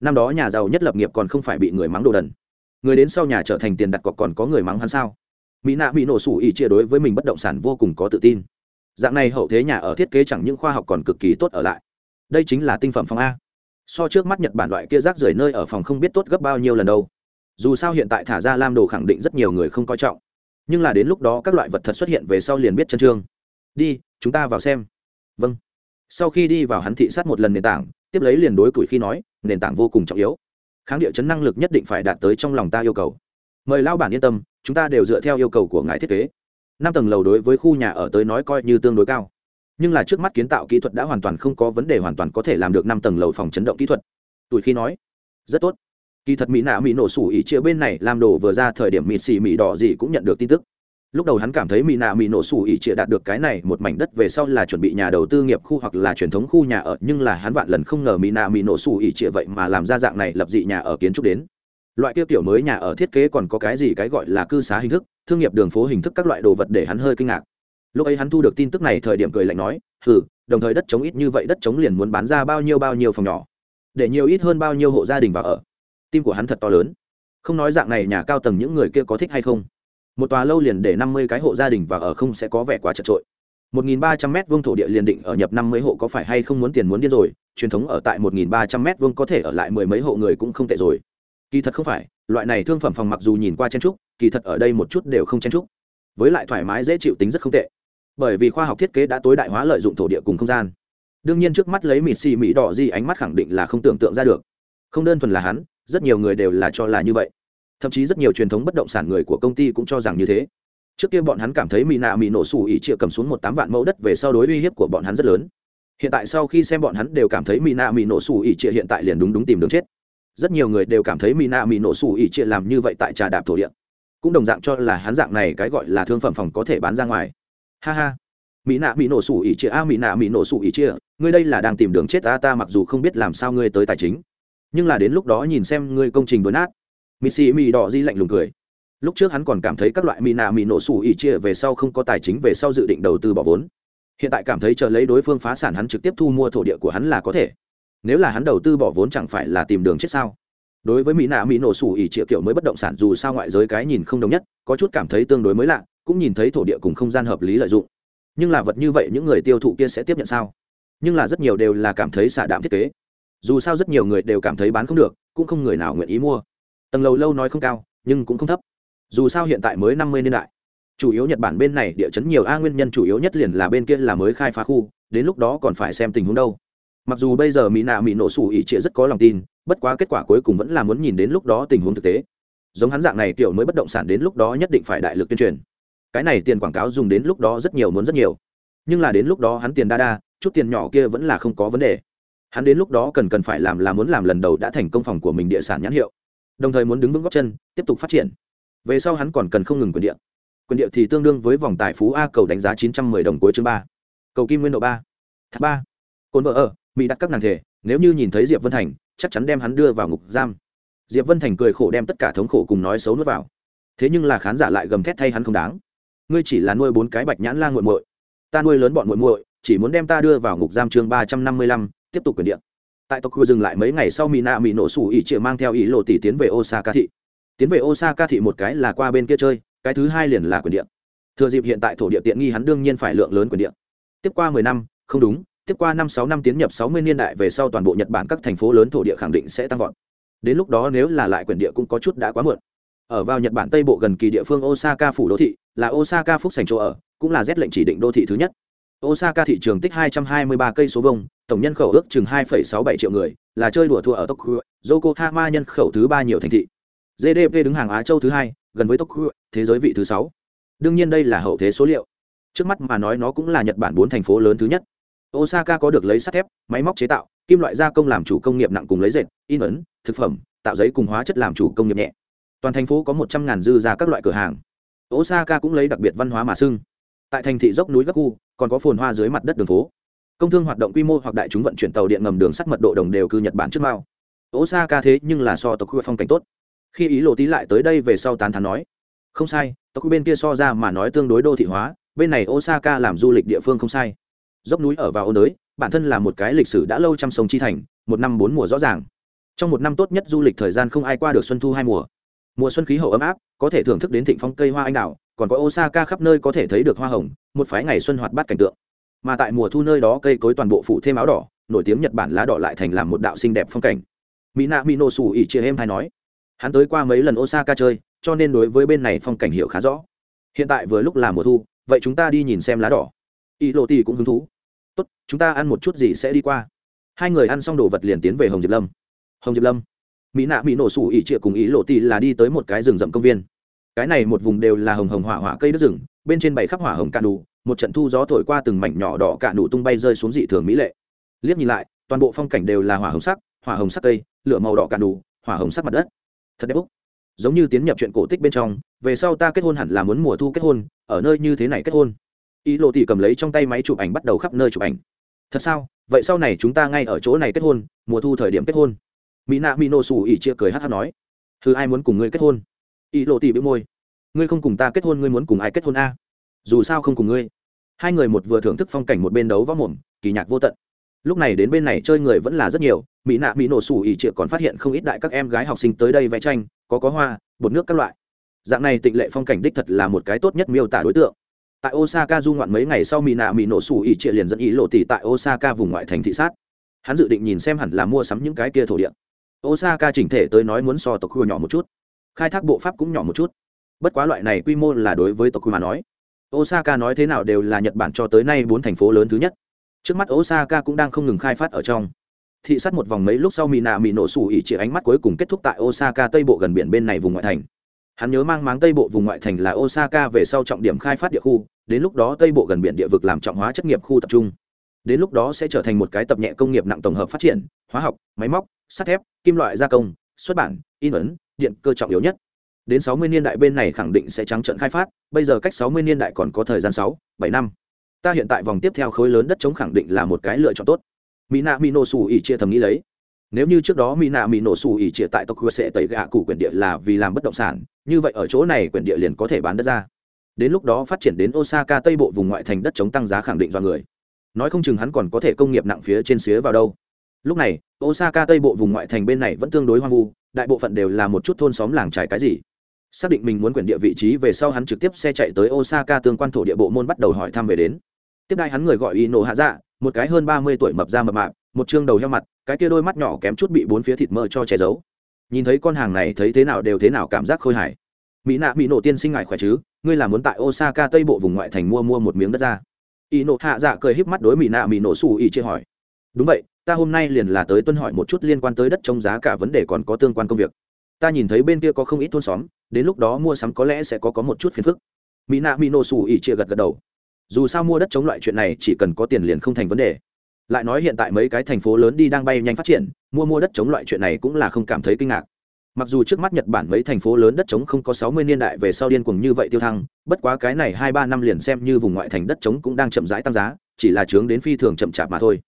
năm đó nhà giàu nhất lập nghiệp còn không phải bị người mắng đồ đần. Người đến sau nhà trở thành tiền đặt cọc còn có người mắng hắn sao? Mỹ nạ bị nổ sủ ỉ chia đối với mình bất động sản vô cùng có tự tin. Dạng này hậu thế nhà ở thiết kế chẳng những khoa học còn cực kỳ tốt ở lại. Đây chính là tinh phẩm phòng a. So trước mắt nhật bản loại kia rác rưởi nơi ở phòng không biết tốt gấp bao nhiêu lần đâu. Dù sao hiện tại thả ra lam đồ khẳng định rất nhiều người không coi trọng. Nhưng là đến lúc đó các loại vật thật xuất hiện về sau liền biết chân trương. Đi, chúng ta vào xem. Vâng. Sau khi đi vào hắn thị sát một lần nền tảng tiếp lấy liền đối tuổi khi nói, nền tảng vô cùng trọng yếu. Kháng địa chấn năng lực nhất định phải đạt tới trong lòng ta yêu cầu. Mời lao bản yên tâm, chúng ta đều dựa theo yêu cầu của ngài thiết kế. Năm tầng lầu đối với khu nhà ở tới nói coi như tương đối cao. Nhưng là trước mắt kiến tạo kỹ thuật đã hoàn toàn không có vấn đề hoàn toàn có thể làm được năm tầng lầu phòng chấn động kỹ thuật. Tuổi khi nói, rất tốt. Kỳ thật mỹ nạ mỹ nổ sủ ỉ chia bên này làm đồ vừa ra thời điểm mỹ xì mỹ đỏ gì cũng nhận được tin tức lúc đầu hắn cảm thấy mỹ nạ mỹ nổ sủ ỉ trịa đạt được cái này một mảnh đất về sau là chuẩn bị nhà đầu tư nghiệp khu hoặc là truyền thống khu nhà ở, nhưng là hắn vạn lần không ngờ mỹ nạ mỹ nổ sủ ỉ trịa vậy mà làm ra dạng này lập dị nhà ở kiến trúc đến. Loại tiêu tiểu mới nhà ở thiết kế còn có cái gì cái gọi là cư xá hình thức, thương nghiệp đường phố hình thức các loại đồ vật để hắn hơi kinh ngạc. Lúc ấy hắn thu được tin tức này thời điểm cười lạnh nói, hừ, đồng thời đất chống ít như vậy, đất chống liền muốn bán ra bao nhiêu bao nhiêu phòng nhỏ, để nhiều ít hơn bao nhiêu hộ gia đình vào ở. Tim của hắn thật to lớn. Không nói dạng này nhà cao tầng những người kia có thích hay không? Một tòa lâu liền để năm mươi cái hộ gia đình và ở không sẽ có vẻ quá chật trội. Một nghìn ba trăm mét vuông thổ địa liền định ở nhập năm mươi hộ có phải hay không muốn tiền muốn điên rồi, truyền thống ở tại một nghìn ba trăm mét vuông có thể ở lại mười mấy hộ người cũng không tệ rồi. Kỳ thật không phải, loại này thương phẩm phòng mặc dù nhìn qua chen trúc kỳ thật ở đây một chút đều không chen trúc với lại thoải mái dễ chịu tính rất không tệ. Bởi vì khoa học thiết kế đã tối đại hóa lợi dụng thổ địa cùng không gian. Đương nhiên trước mắt lấy mịt xì mỹ đỏ gì ánh mắt khẳng định là không tưởng tượng ra được. Không đơn thuần là hắn, rất nhiều người đều là cho là như vậy thậm chí rất nhiều truyền thống bất động sản người của công ty cũng cho rằng như thế. Trước kia bọn hắn cảm thấy mỹ nạ mỹ nổ sủ ỉ trịa cầm xuống một tám vạn mẫu đất về sau đối uy hiếp của bọn hắn rất lớn. Hiện tại sau khi xem bọn hắn đều cảm thấy mỹ nạ mỹ nổ sủ ỉ trịa hiện tại liền đúng đúng tìm đường chết. Rất nhiều người đều cảm thấy mỹ nạ mỹ nổ sủ ỉ trịa làm như vậy tại trà đạp thổ địa. Cũng đồng dạng cho là hắn dạng này cái gọi là thương phẩm phòng có thể bán ra ngoài. Ha ha. Mỹ nạ mỹ nổ sủ ỉ chia a mỹ nạ mỹ nổ sủ ỉ chia ngươi đây là đang tìm đường chết ta ta mặc dù không biết làm sao ngươi tới tài chính. Nhưng là đến lúc đó nhìn xem ngươi công trình đốn nát. Missy xì đỏ di lạnh lùng cười. Lúc trước hắn còn cảm thấy các loại mì nạ mì nổ xù ỉ chia về sau không có tài chính về sau dự định đầu tư bỏ vốn. Hiện tại cảm thấy chờ lấy đối phương phá sản hắn trực tiếp thu mua thổ địa của hắn là có thể. Nếu là hắn đầu tư bỏ vốn chẳng phải là tìm đường chết sao? Đối với mỹ nạ mỹ nổ sủ ỉ triệu kiểu mới bất động sản dù sao ngoại giới cái nhìn không đồng nhất, có chút cảm thấy tương đối mới lạ, cũng nhìn thấy thổ địa cùng không gian hợp lý lợi dụng. Nhưng là vật như vậy những người tiêu thụ kia sẽ tiếp nhận sao? Nhưng là rất nhiều đều là cảm thấy xả đạm thiết kế. Dù sao rất nhiều người đều cảm thấy bán không được, cũng không người nào nguyện ý mua tầng lầu lâu nói không cao, nhưng cũng không thấp. Dù sao hiện tại mới năm mươi niên đại. Chủ yếu nhật bản bên này địa chấn nhiều, a, nguyên nhân chủ yếu nhất liền là bên kia là mới khai phá khu, đến lúc đó còn phải xem tình huống đâu. Mặc dù bây giờ mỹ nạ mỹ nổ sủ ỉ trịa rất có lòng tin, bất quá kết quả cuối cùng vẫn là muốn nhìn đến lúc đó tình huống thực tế. Giống hắn dạng này kiểu mới bất động sản đến lúc đó nhất định phải đại lực tuyên truyền. Cái này tiền quảng cáo dùng đến lúc đó rất nhiều, muốn rất nhiều. Nhưng là đến lúc đó hắn tiền đa đa, chút tiền nhỏ kia vẫn là không có vấn đề. Hắn đến lúc đó cần cần phải làm là muốn làm lần đầu đã thành công phòng của mình địa sản nhãn hiệu đồng thời muốn đứng vững góc chân, tiếp tục phát triển. Về sau hắn còn cần không ngừng quyền địa. Quyền địa thì tương đương với vòng tài phú a cầu đánh giá chín trăm mười đồng cuối chương ba. Cầu kim nguyên độ ba. Tháp ba. Cồn vợ ở, mỹ đặt các nàng thể, nếu như nhìn thấy diệp vân thành, chắc chắn đem hắn đưa vào ngục giam. Diệp vân thành cười khổ đem tất cả thống khổ cùng nói xấu nuốt vào. Thế nhưng là khán giả lại gầm thét thay hắn không đáng. Ngươi chỉ là nuôi bốn cái bạch nhãn la nguội muội. Ta nuôi lớn bọn muội muội, chỉ muốn đem ta đưa vào ngục giam chương ba trăm năm mươi lăm, tiếp tục quyền điện tại tokyo dừng lại mấy ngày sau mina mỹ nổ sủ ỉ chịa mang theo ý lộ tỷ tiến về osaka thị. Tiến về osaka thị một cái là qua bên kia chơi, cái thứ hai liền là quyền điện thừa dịp hiện tại thổ địa tiện nghi hắn đương nhiên phải lượng lớn quyền điện tiếp qua mười năm, không đúng, tiếp qua năm sáu năm tiến nhập sáu mươi niên đại về sau toàn bộ nhật bản các thành phố lớn thổ địa khẳng định sẽ tăng vọt. Đến lúc đó nếu là lại quyền địa cũng có chút đã quá muộn. Ở vào nhật bản tây bộ gần kỳ địa phương osaka phủ đô thị, là osaka phúc sành chỗ ở, cũng là rét lệnh chỉ định đô thị thứ nhất osaka thị trường tích 223 cây số vông tổng nhân khẩu ước chừng 2,67 triệu người là chơi đùa thua ở tokyo yokohama nhân khẩu thứ ba nhiều thành thị. Gdp đứng hàng á châu thứ hai gần với tokyo thế giới vị thứ sáu. Đương nhiên đây là hậu thế số liệu. Trước mắt mà nói nó cũng là nhật bản bốn thành phố lớn thứ nhất. Osaka có được lấy sắt thép máy móc chế tạo kim loại gia công làm chủ công nghiệp nặng cùng lấy dệt in ấn thực phẩm tạo giấy cùng hóa chất làm chủ công nghiệp nhẹ. Toàn thành phố có 100.000 dư ra các loại cửa hàng. Osaka cũng lấy đặc biệt văn hóa mà xưng tại thành thị dốc núi gấp khu, còn có phồn hoa dưới mặt đất đường phố. Công thương hoạt động quy mô hoặc đại chúng vận chuyển tàu điện ngầm đường sắt mật độ đồng đều cư nhật bản trước mao. Osaka thế nhưng là so tokyo phong cảnh tốt. Khi ý lộ tí lại tới đây về sau tán thán nói, không sai tokyo bên kia so ra mà nói tương đối đô thị hóa, bên này osaka làm du lịch địa phương không sai. Dốc núi ở vào ô đới, bản thân là một cái lịch sử đã lâu trăm sông chi thành, một năm bốn mùa rõ ràng. Trong một năm tốt nhất du lịch thời gian không ai qua được xuân thu hai mùa. Mùa xuân khí hậu ấm áp, có thể thưởng thức đến thịnh phong cây hoa anh đào còn có osaka khắp nơi có thể thấy được hoa hồng, một phái ngày xuân hoạt bát cảnh tượng. Mà tại mùa thu nơi đó cây cối toàn bộ phủ thêm áo đỏ, nổi tiếng nhật bản lá đỏ lại thành làm một đạo xinh đẹp phong cảnh. Mỹ nạ mỹ nổ xù ỉ chia em hay nói, hắn tới qua mấy lần osaka chơi, cho nên đối với bên này phong cảnh hiểu khá rõ. Hiện tại vừa lúc là mùa thu, vậy chúng ta đi nhìn xem lá đỏ. Ý lộ tỷ cũng hứng thú, tốt, chúng ta ăn một chút gì sẽ đi qua. Hai người ăn xong đồ vật liền tiến về hồng diệp lâm. Hồng diệp lâm mỹ nạ mỹ nổ sủ ỉ trịa cùng ý lộ tì là đi tới một cái rừng rậm công viên cái này một vùng đều là hồng hồng hỏa hỏa cây đất rừng, bên trên bảy khắp hỏa hồng cạn đủ, một trận thu gió thổi qua từng mảnh nhỏ đỏ cạn đủ tung bay rơi xuống dị thường mỹ lệ. Liếc nhìn lại, toàn bộ phong cảnh đều là hỏa hồng sắc, hỏa hồng sắc cây, lửa màu đỏ cạn đủ, hỏa hồng sắc mặt đất. Thật đẹp úc. Giống như tiến nhập chuyện cổ tích bên trong, về sau ta kết hôn hẳn là muốn mùa thu kết hôn, ở nơi như thế này kết hôn. Ý lộ tỷ cầm lấy trong tay máy chụp ảnh bắt đầu khắp nơi chụp ảnh. Thật sao? Vậy sau này chúng ta ngay ở chỗ này kết hôn, mùa thu thời điểm kết hôn. Mỹ nạ mỹ nô xù ỉ chia cười hát hát nói. Thứ ai muốn cùng ngươi kết hôn? Ý lộ tỷ bị môi. Ngươi không cùng ta kết hôn, ngươi muốn cùng ai kết hôn a? Dù sao không cùng ngươi. Hai người một vừa thưởng thức phong cảnh một bên đấu võ mồm, kỳ nhạc vô tận. Lúc này đến bên này chơi người vẫn là rất nhiều. Mỹ nạ, mỹ nổ sủ ỉ triệu còn phát hiện không ít đại các em gái học sinh tới đây vẽ tranh, có có hoa, bột nước các loại. Dạng này tịnh lệ phong cảnh đích thật là một cái tốt nhất miêu tả đối tượng. Tại osaka du ngoạn mấy ngày sau, mỹ nạ, mỹ nổ sủ ỉ triệu liền dẫn ý lộ tỷ tại osaka vùng ngoại thành thị sát. Hắn dự định nhìn xem hẳn là mua sắm những cái kia thổ địa. Osaka chỉnh thể tới nói muốn so tộc khu nhỏ một chút khai thác bộ pháp cũng nhỏ một chút. Bất quá loại này quy mô là đối với tộc mà nói. Osaka nói thế nào đều là nhật bản cho tới nay bốn thành phố lớn thứ nhất. Trước mắt osaka cũng đang không ngừng khai phát ở trong. Thị sát một vòng mấy lúc sau mỹ nạ mỹ nổ sủ ỉ chỉ ánh mắt cuối cùng kết thúc tại osaka tây bộ gần biển bên này vùng ngoại thành. Hắn nhớ mang máng tây bộ vùng ngoại thành là osaka về sau trọng điểm khai phát địa khu, đến lúc đó tây bộ gần biển địa vực làm trọng hóa chất nghiệp khu tập trung. Đến lúc đó sẽ trở thành một cái tập nhẹ công nghiệp nặng tổng hợp phát triển, hóa học, máy móc, sắt thép, kim loại gia công, xuất bản, in ấn điện cơ trọng yếu nhất. Đến 60 niên đại bên này khẳng định sẽ trắng trận khai phát, bây giờ cách 60 niên đại còn có thời gian sáu, bảy năm. Ta hiện tại vòng tiếp theo khối lớn đất chống khẳng định là một cái lựa chọn tốt. Mỹ nạ mỹ nổ xù ỉ chia thầm nghĩ lấy. Nếu như trước đó mỹ nạ mỹ nổ xù ỉ chia tại tokyo sẽ tẩy gạ cụ quyền địa là vì làm bất động sản, như vậy ở chỗ này quyền địa liền có thể bán đất ra. Đến lúc đó phát triển đến osaka tây bộ vùng ngoại thành đất chống tăng giá khẳng định do người. Nói không chừng hắn còn có thể công nghiệp nặng phía trên xía vào đâu. Lúc này, osaka tây bộ vùng ngoại thành bên này vẫn tương đối hoang vu đại bộ phận đều là một chút thôn xóm làng trải cái gì. Xác định mình muốn quyển địa vị trí về sau hắn trực tiếp xe chạy tới osaka tương quan thổ địa bộ môn bắt đầu hỏi thăm về đến. Tiếp đai hắn người gọi y nổ hạ dạ một cái hơn ba mươi tuổi mập ra mập mạp, một chương đầu heo mặt, cái kia đôi mắt nhỏ kém chút bị bốn phía thịt mỡ cho che giấu. Nhìn thấy con hàng này thấy thế nào đều thế nào cảm giác khôi hài. Mỹ nạ mỹ nổ tiên sinh ngại khỏe chứ, ngươi là muốn tại osaka tây bộ vùng ngoại thành mua mua một miếng đất ra. Y nổ hạ dạ cười híp mắt đối mỹ nạ mỹ nổ xù y chia hỏi. Đúng vậy ta hôm nay liền là tới tuân hỏi một chút liên quan tới đất chống giá cả vấn đề còn có tương quan công việc. Ta nhìn thấy bên kia có không ít thôn xóm, đến lúc đó mua sắm có lẽ sẽ có có một chút phiền phức. Mỹ nạ mỹ nổ xù ỉ chia gật gật đầu. Dù sao mua đất chống loại chuyện này chỉ cần có tiền liền không thành vấn đề. Lại nói hiện tại mấy cái thành phố lớn đi đang bay nhanh phát triển, mua mua đất chống loại chuyện này cũng là không cảm thấy kinh ngạc. Mặc dù trước mắt nhật bản mấy thành phố lớn đất chống không có sáu mươi niên đại về sau điên cuồng như vậy tiêu thăng, bất quá cái này hai ba năm liền xem như vùng ngoại thành đất chống cũng đang chậm rãi tăng giá, chỉ là chướng đến phi thường chậm chạp mà thôi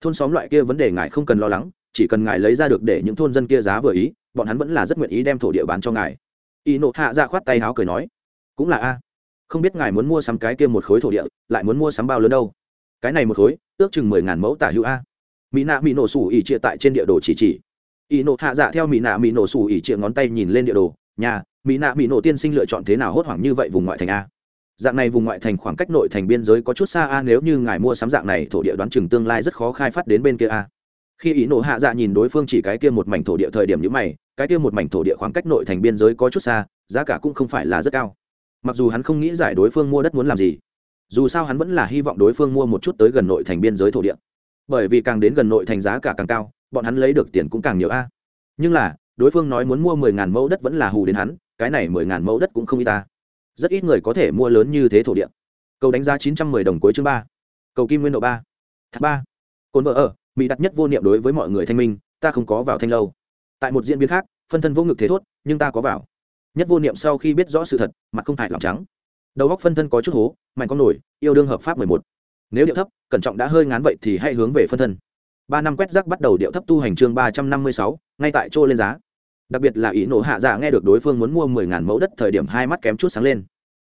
thôn xóm loại kia vấn đề ngài không cần lo lắng, chỉ cần ngài lấy ra được để những thôn dân kia giá vừa ý, bọn hắn vẫn là rất nguyện ý đem thổ địa bán cho ngài. Y nộ hạ ra dạ khoát tay háo cười nói, cũng là a. Không biết ngài muốn mua sắm cái kia một khối thổ địa, lại muốn mua sắm bao lớn đâu? Cái này một khối, ước chừng mười ngàn mẫu tả hữu a. Mỹ nạ mỹ nổ sủ ỉ chia tại trên địa đồ chỉ chỉ. Y nộ hạ dạ theo mỹ nạ mỹ nổ sủ ỉ chia ngón tay nhìn lên địa đồ, nhà mỹ nạ mỹ nổ tiên sinh lựa chọn thế nào hốt hoảng như vậy vùng ngoại thành a? Dạng này vùng ngoại thành khoảng cách nội thành biên giới có chút xa a, nếu như ngài mua sắm dạng này, thổ địa đoán chừng tương lai rất khó khai phát đến bên kia a. Khi ý nổ hạ dạ nhìn đối phương chỉ cái kia một mảnh thổ địa thời điểm như mày, cái kia một mảnh thổ địa khoảng cách nội thành biên giới có chút xa, giá cả cũng không phải là rất cao. Mặc dù hắn không nghĩ giải đối phương mua đất muốn làm gì, dù sao hắn vẫn là hy vọng đối phương mua một chút tới gần nội thành biên giới thổ địa. Bởi vì càng đến gần nội thành giá cả càng cao, bọn hắn lấy được tiền cũng càng nhiều a. Nhưng là, đối phương nói muốn mua mười ngàn mẫu đất vẫn là hù đến hắn, cái này mười ngàn mẫu đất cũng không y ta rất ít người có thể mua lớn như thế thổ địa. Cầu đánh giá chín trăm mười đồng cuối chương ba. Cầu kim nguyên độ ba. Thác ba. Cồn vợ ở, mỹ đặt nhất vô niệm đối với mọi người thanh minh, ta không có vào thanh lâu. Tại một diễn biến khác, phân thân vô ngực thế thốt, nhưng ta có vào. Nhất vô niệm sau khi biết rõ sự thật, mặt không hại lòng trắng. Đầu góc phân thân có chút hố, mạnh con nổi, yêu đương hợp pháp mười một. Nếu điệu thấp, cẩn trọng đã hơi ngán vậy thì hãy hướng về phân thân. Ba năm quét rác bắt đầu điệu thấp tu hành chương ba trăm năm mươi sáu, ngay tại chỗ lên giá đặc biệt là ý nổ hạ dạ nghe được đối phương muốn mua mười ngàn mẫu đất thời điểm hai mắt kém chút sáng lên.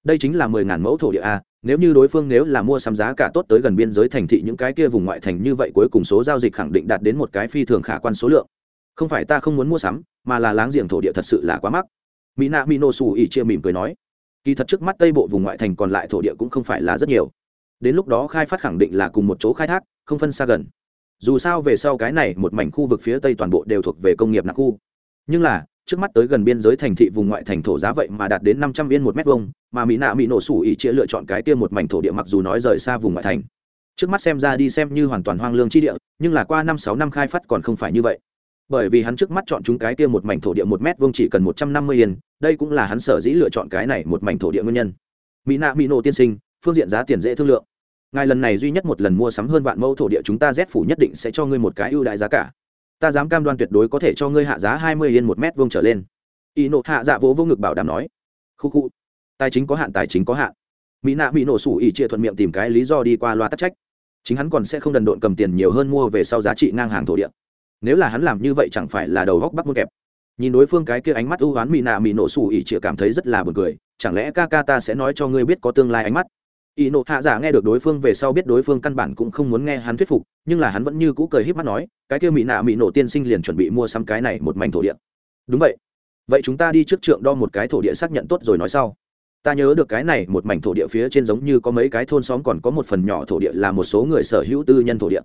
Đây chính là mười ngàn mẫu thổ địa a, nếu như đối phương nếu là mua sắm giá cả tốt tới gần biên giới thành thị những cái kia vùng ngoại thành như vậy cuối cùng số giao dịch khẳng định đạt đến một cái phi thường khả quan số lượng. Không phải ta không muốn mua sắm, mà là láng giềng thổ địa thật sự là quá mắc. Mỹ nạ mỹ nổ xù ỉ chia mỉm cười nói, kỳ thật trước mắt tây bộ vùng ngoại thành còn lại thổ địa cũng không phải là rất nhiều. Đến lúc đó khai phát khẳng định là cùng một chỗ khai thác, không phân xa gần. Dù sao về sau cái này một mảnh khu vực phía tây toàn bộ đều thuộc về công nghiệp nặng khu nhưng là, trước mắt tới gần biên giới thành thị vùng ngoại thành thổ giá vậy mà đạt đến năm trăm yên một mét vuông, mà mỹ nạ mỹ nổ sủ ỉ chia lựa chọn cái kia một mảnh thổ địa mặc dù nói rời xa vùng ngoại thành. Trước mắt xem ra đi xem như hoàn toàn hoang lương chi địa, nhưng là qua năm sáu năm khai phát còn không phải như vậy. Bởi vì hắn trước mắt chọn chúng cái kia một mảnh thổ địa một mét vuông chỉ cần một trăm năm mươi yên, đây cũng là hắn sở dĩ lựa chọn cái này một mảnh thổ địa nguyên nhân. Mỹ nạ mỹ nổ tiên sinh, phương diện giá tiền dễ thương lượng. Ngài lần này duy nhất một lần mua sắm hơn vạn mẫu thổ địa chúng ta rét phủ nhất định sẽ cho ngươi một cái ưu đại giá cả ta dám cam đoan tuyệt đối có thể cho ngươi hạ giá hai mươi yên một mét vuông trở lên. Y nộ hạ dạ vỗ vô ngực bảo đảm nói. Khu khu. Tài chính có hạn, tài chính có hạn. Mỹ nạ bị nổ sủ ỉ chia thuận miệng tìm cái lý do đi qua loa tắc trách. Chính hắn còn sẽ không đần độn cầm tiền nhiều hơn mua về sau giá trị ngang hàng thổ địa. Nếu là hắn làm như vậy chẳng phải là đầu góc bắt muôn kẹp. Nhìn đối phương cái kia ánh mắt ưu oán mỹ nạ mỹ nổ sủ ỉ chia cảm thấy rất là buồn cười. Chẳng lẽ ca ca ta sẽ nói cho ngươi biết có tương lai ánh mắt? Y nộ hạ giả nghe được đối phương về sau biết đối phương căn bản cũng không muốn nghe hắn thuyết phục, nhưng là hắn vẫn như cũ cười h í p mắt nói, cái kia mỹ nạ mỹ nổ tiên sinh liền chuẩn bị mua sắm cái này một mảnh thổ địa. Đúng vậy. Vậy chúng ta đi trước trượng đo một cái thổ địa xác nhận tốt rồi nói sau. Ta nhớ được cái này một mảnh thổ địa phía trên giống như có mấy cái thôn xóm còn có một phần nhỏ thổ địa là một số người sở hữu tư nhân thổ địa.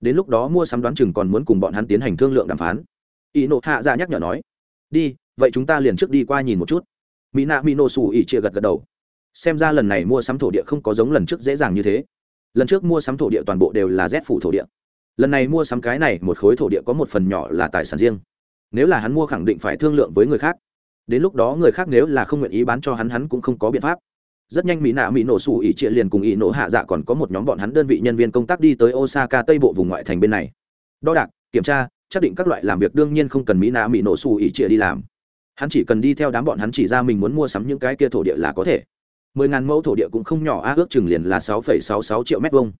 Đến lúc đó mua sắm đoán chừng còn muốn cùng bọn hắn tiến hành thương lượng đàm phán. Y nộ hạ giả nhắc nhở nói. Đi, vậy chúng ta liền trước đi qua nhìn một chút. Mỹ nạ mỹ nổ xù ỉ chia gật gật đầu xem ra lần này mua sắm thổ địa không có giống lần trước dễ dàng như thế. Lần trước mua sắm thổ địa toàn bộ đều là rét phủ thổ địa. Lần này mua sắm cái này một khối thổ địa có một phần nhỏ là tài sản riêng. Nếu là hắn mua khẳng định phải thương lượng với người khác. Đến lúc đó người khác nếu là không nguyện ý bán cho hắn hắn cũng không có biện pháp. Rất nhanh mỹ nạ mỹ nổ sủ ỉ trịa liền cùng ỉ nổ hạ dạ còn có một nhóm bọn hắn đơn vị nhân viên công tác đi tới osaka tây bộ vùng ngoại thành bên này. Đo đạc, kiểm tra xác định các loại làm việc đương nhiên không cần mỹ nạ mỹ nổ sủ ỉ trịa đi làm. Hắn chỉ cần đi theo đám bọn hắn chỉ ra mình muốn mua sắm những cái kia thổ địa là có thể mười ngàn mẫu thổ địa cũng không nhỏ, a, ước chừng liền là sáu phẩy sáu sáu triệu mét vuông.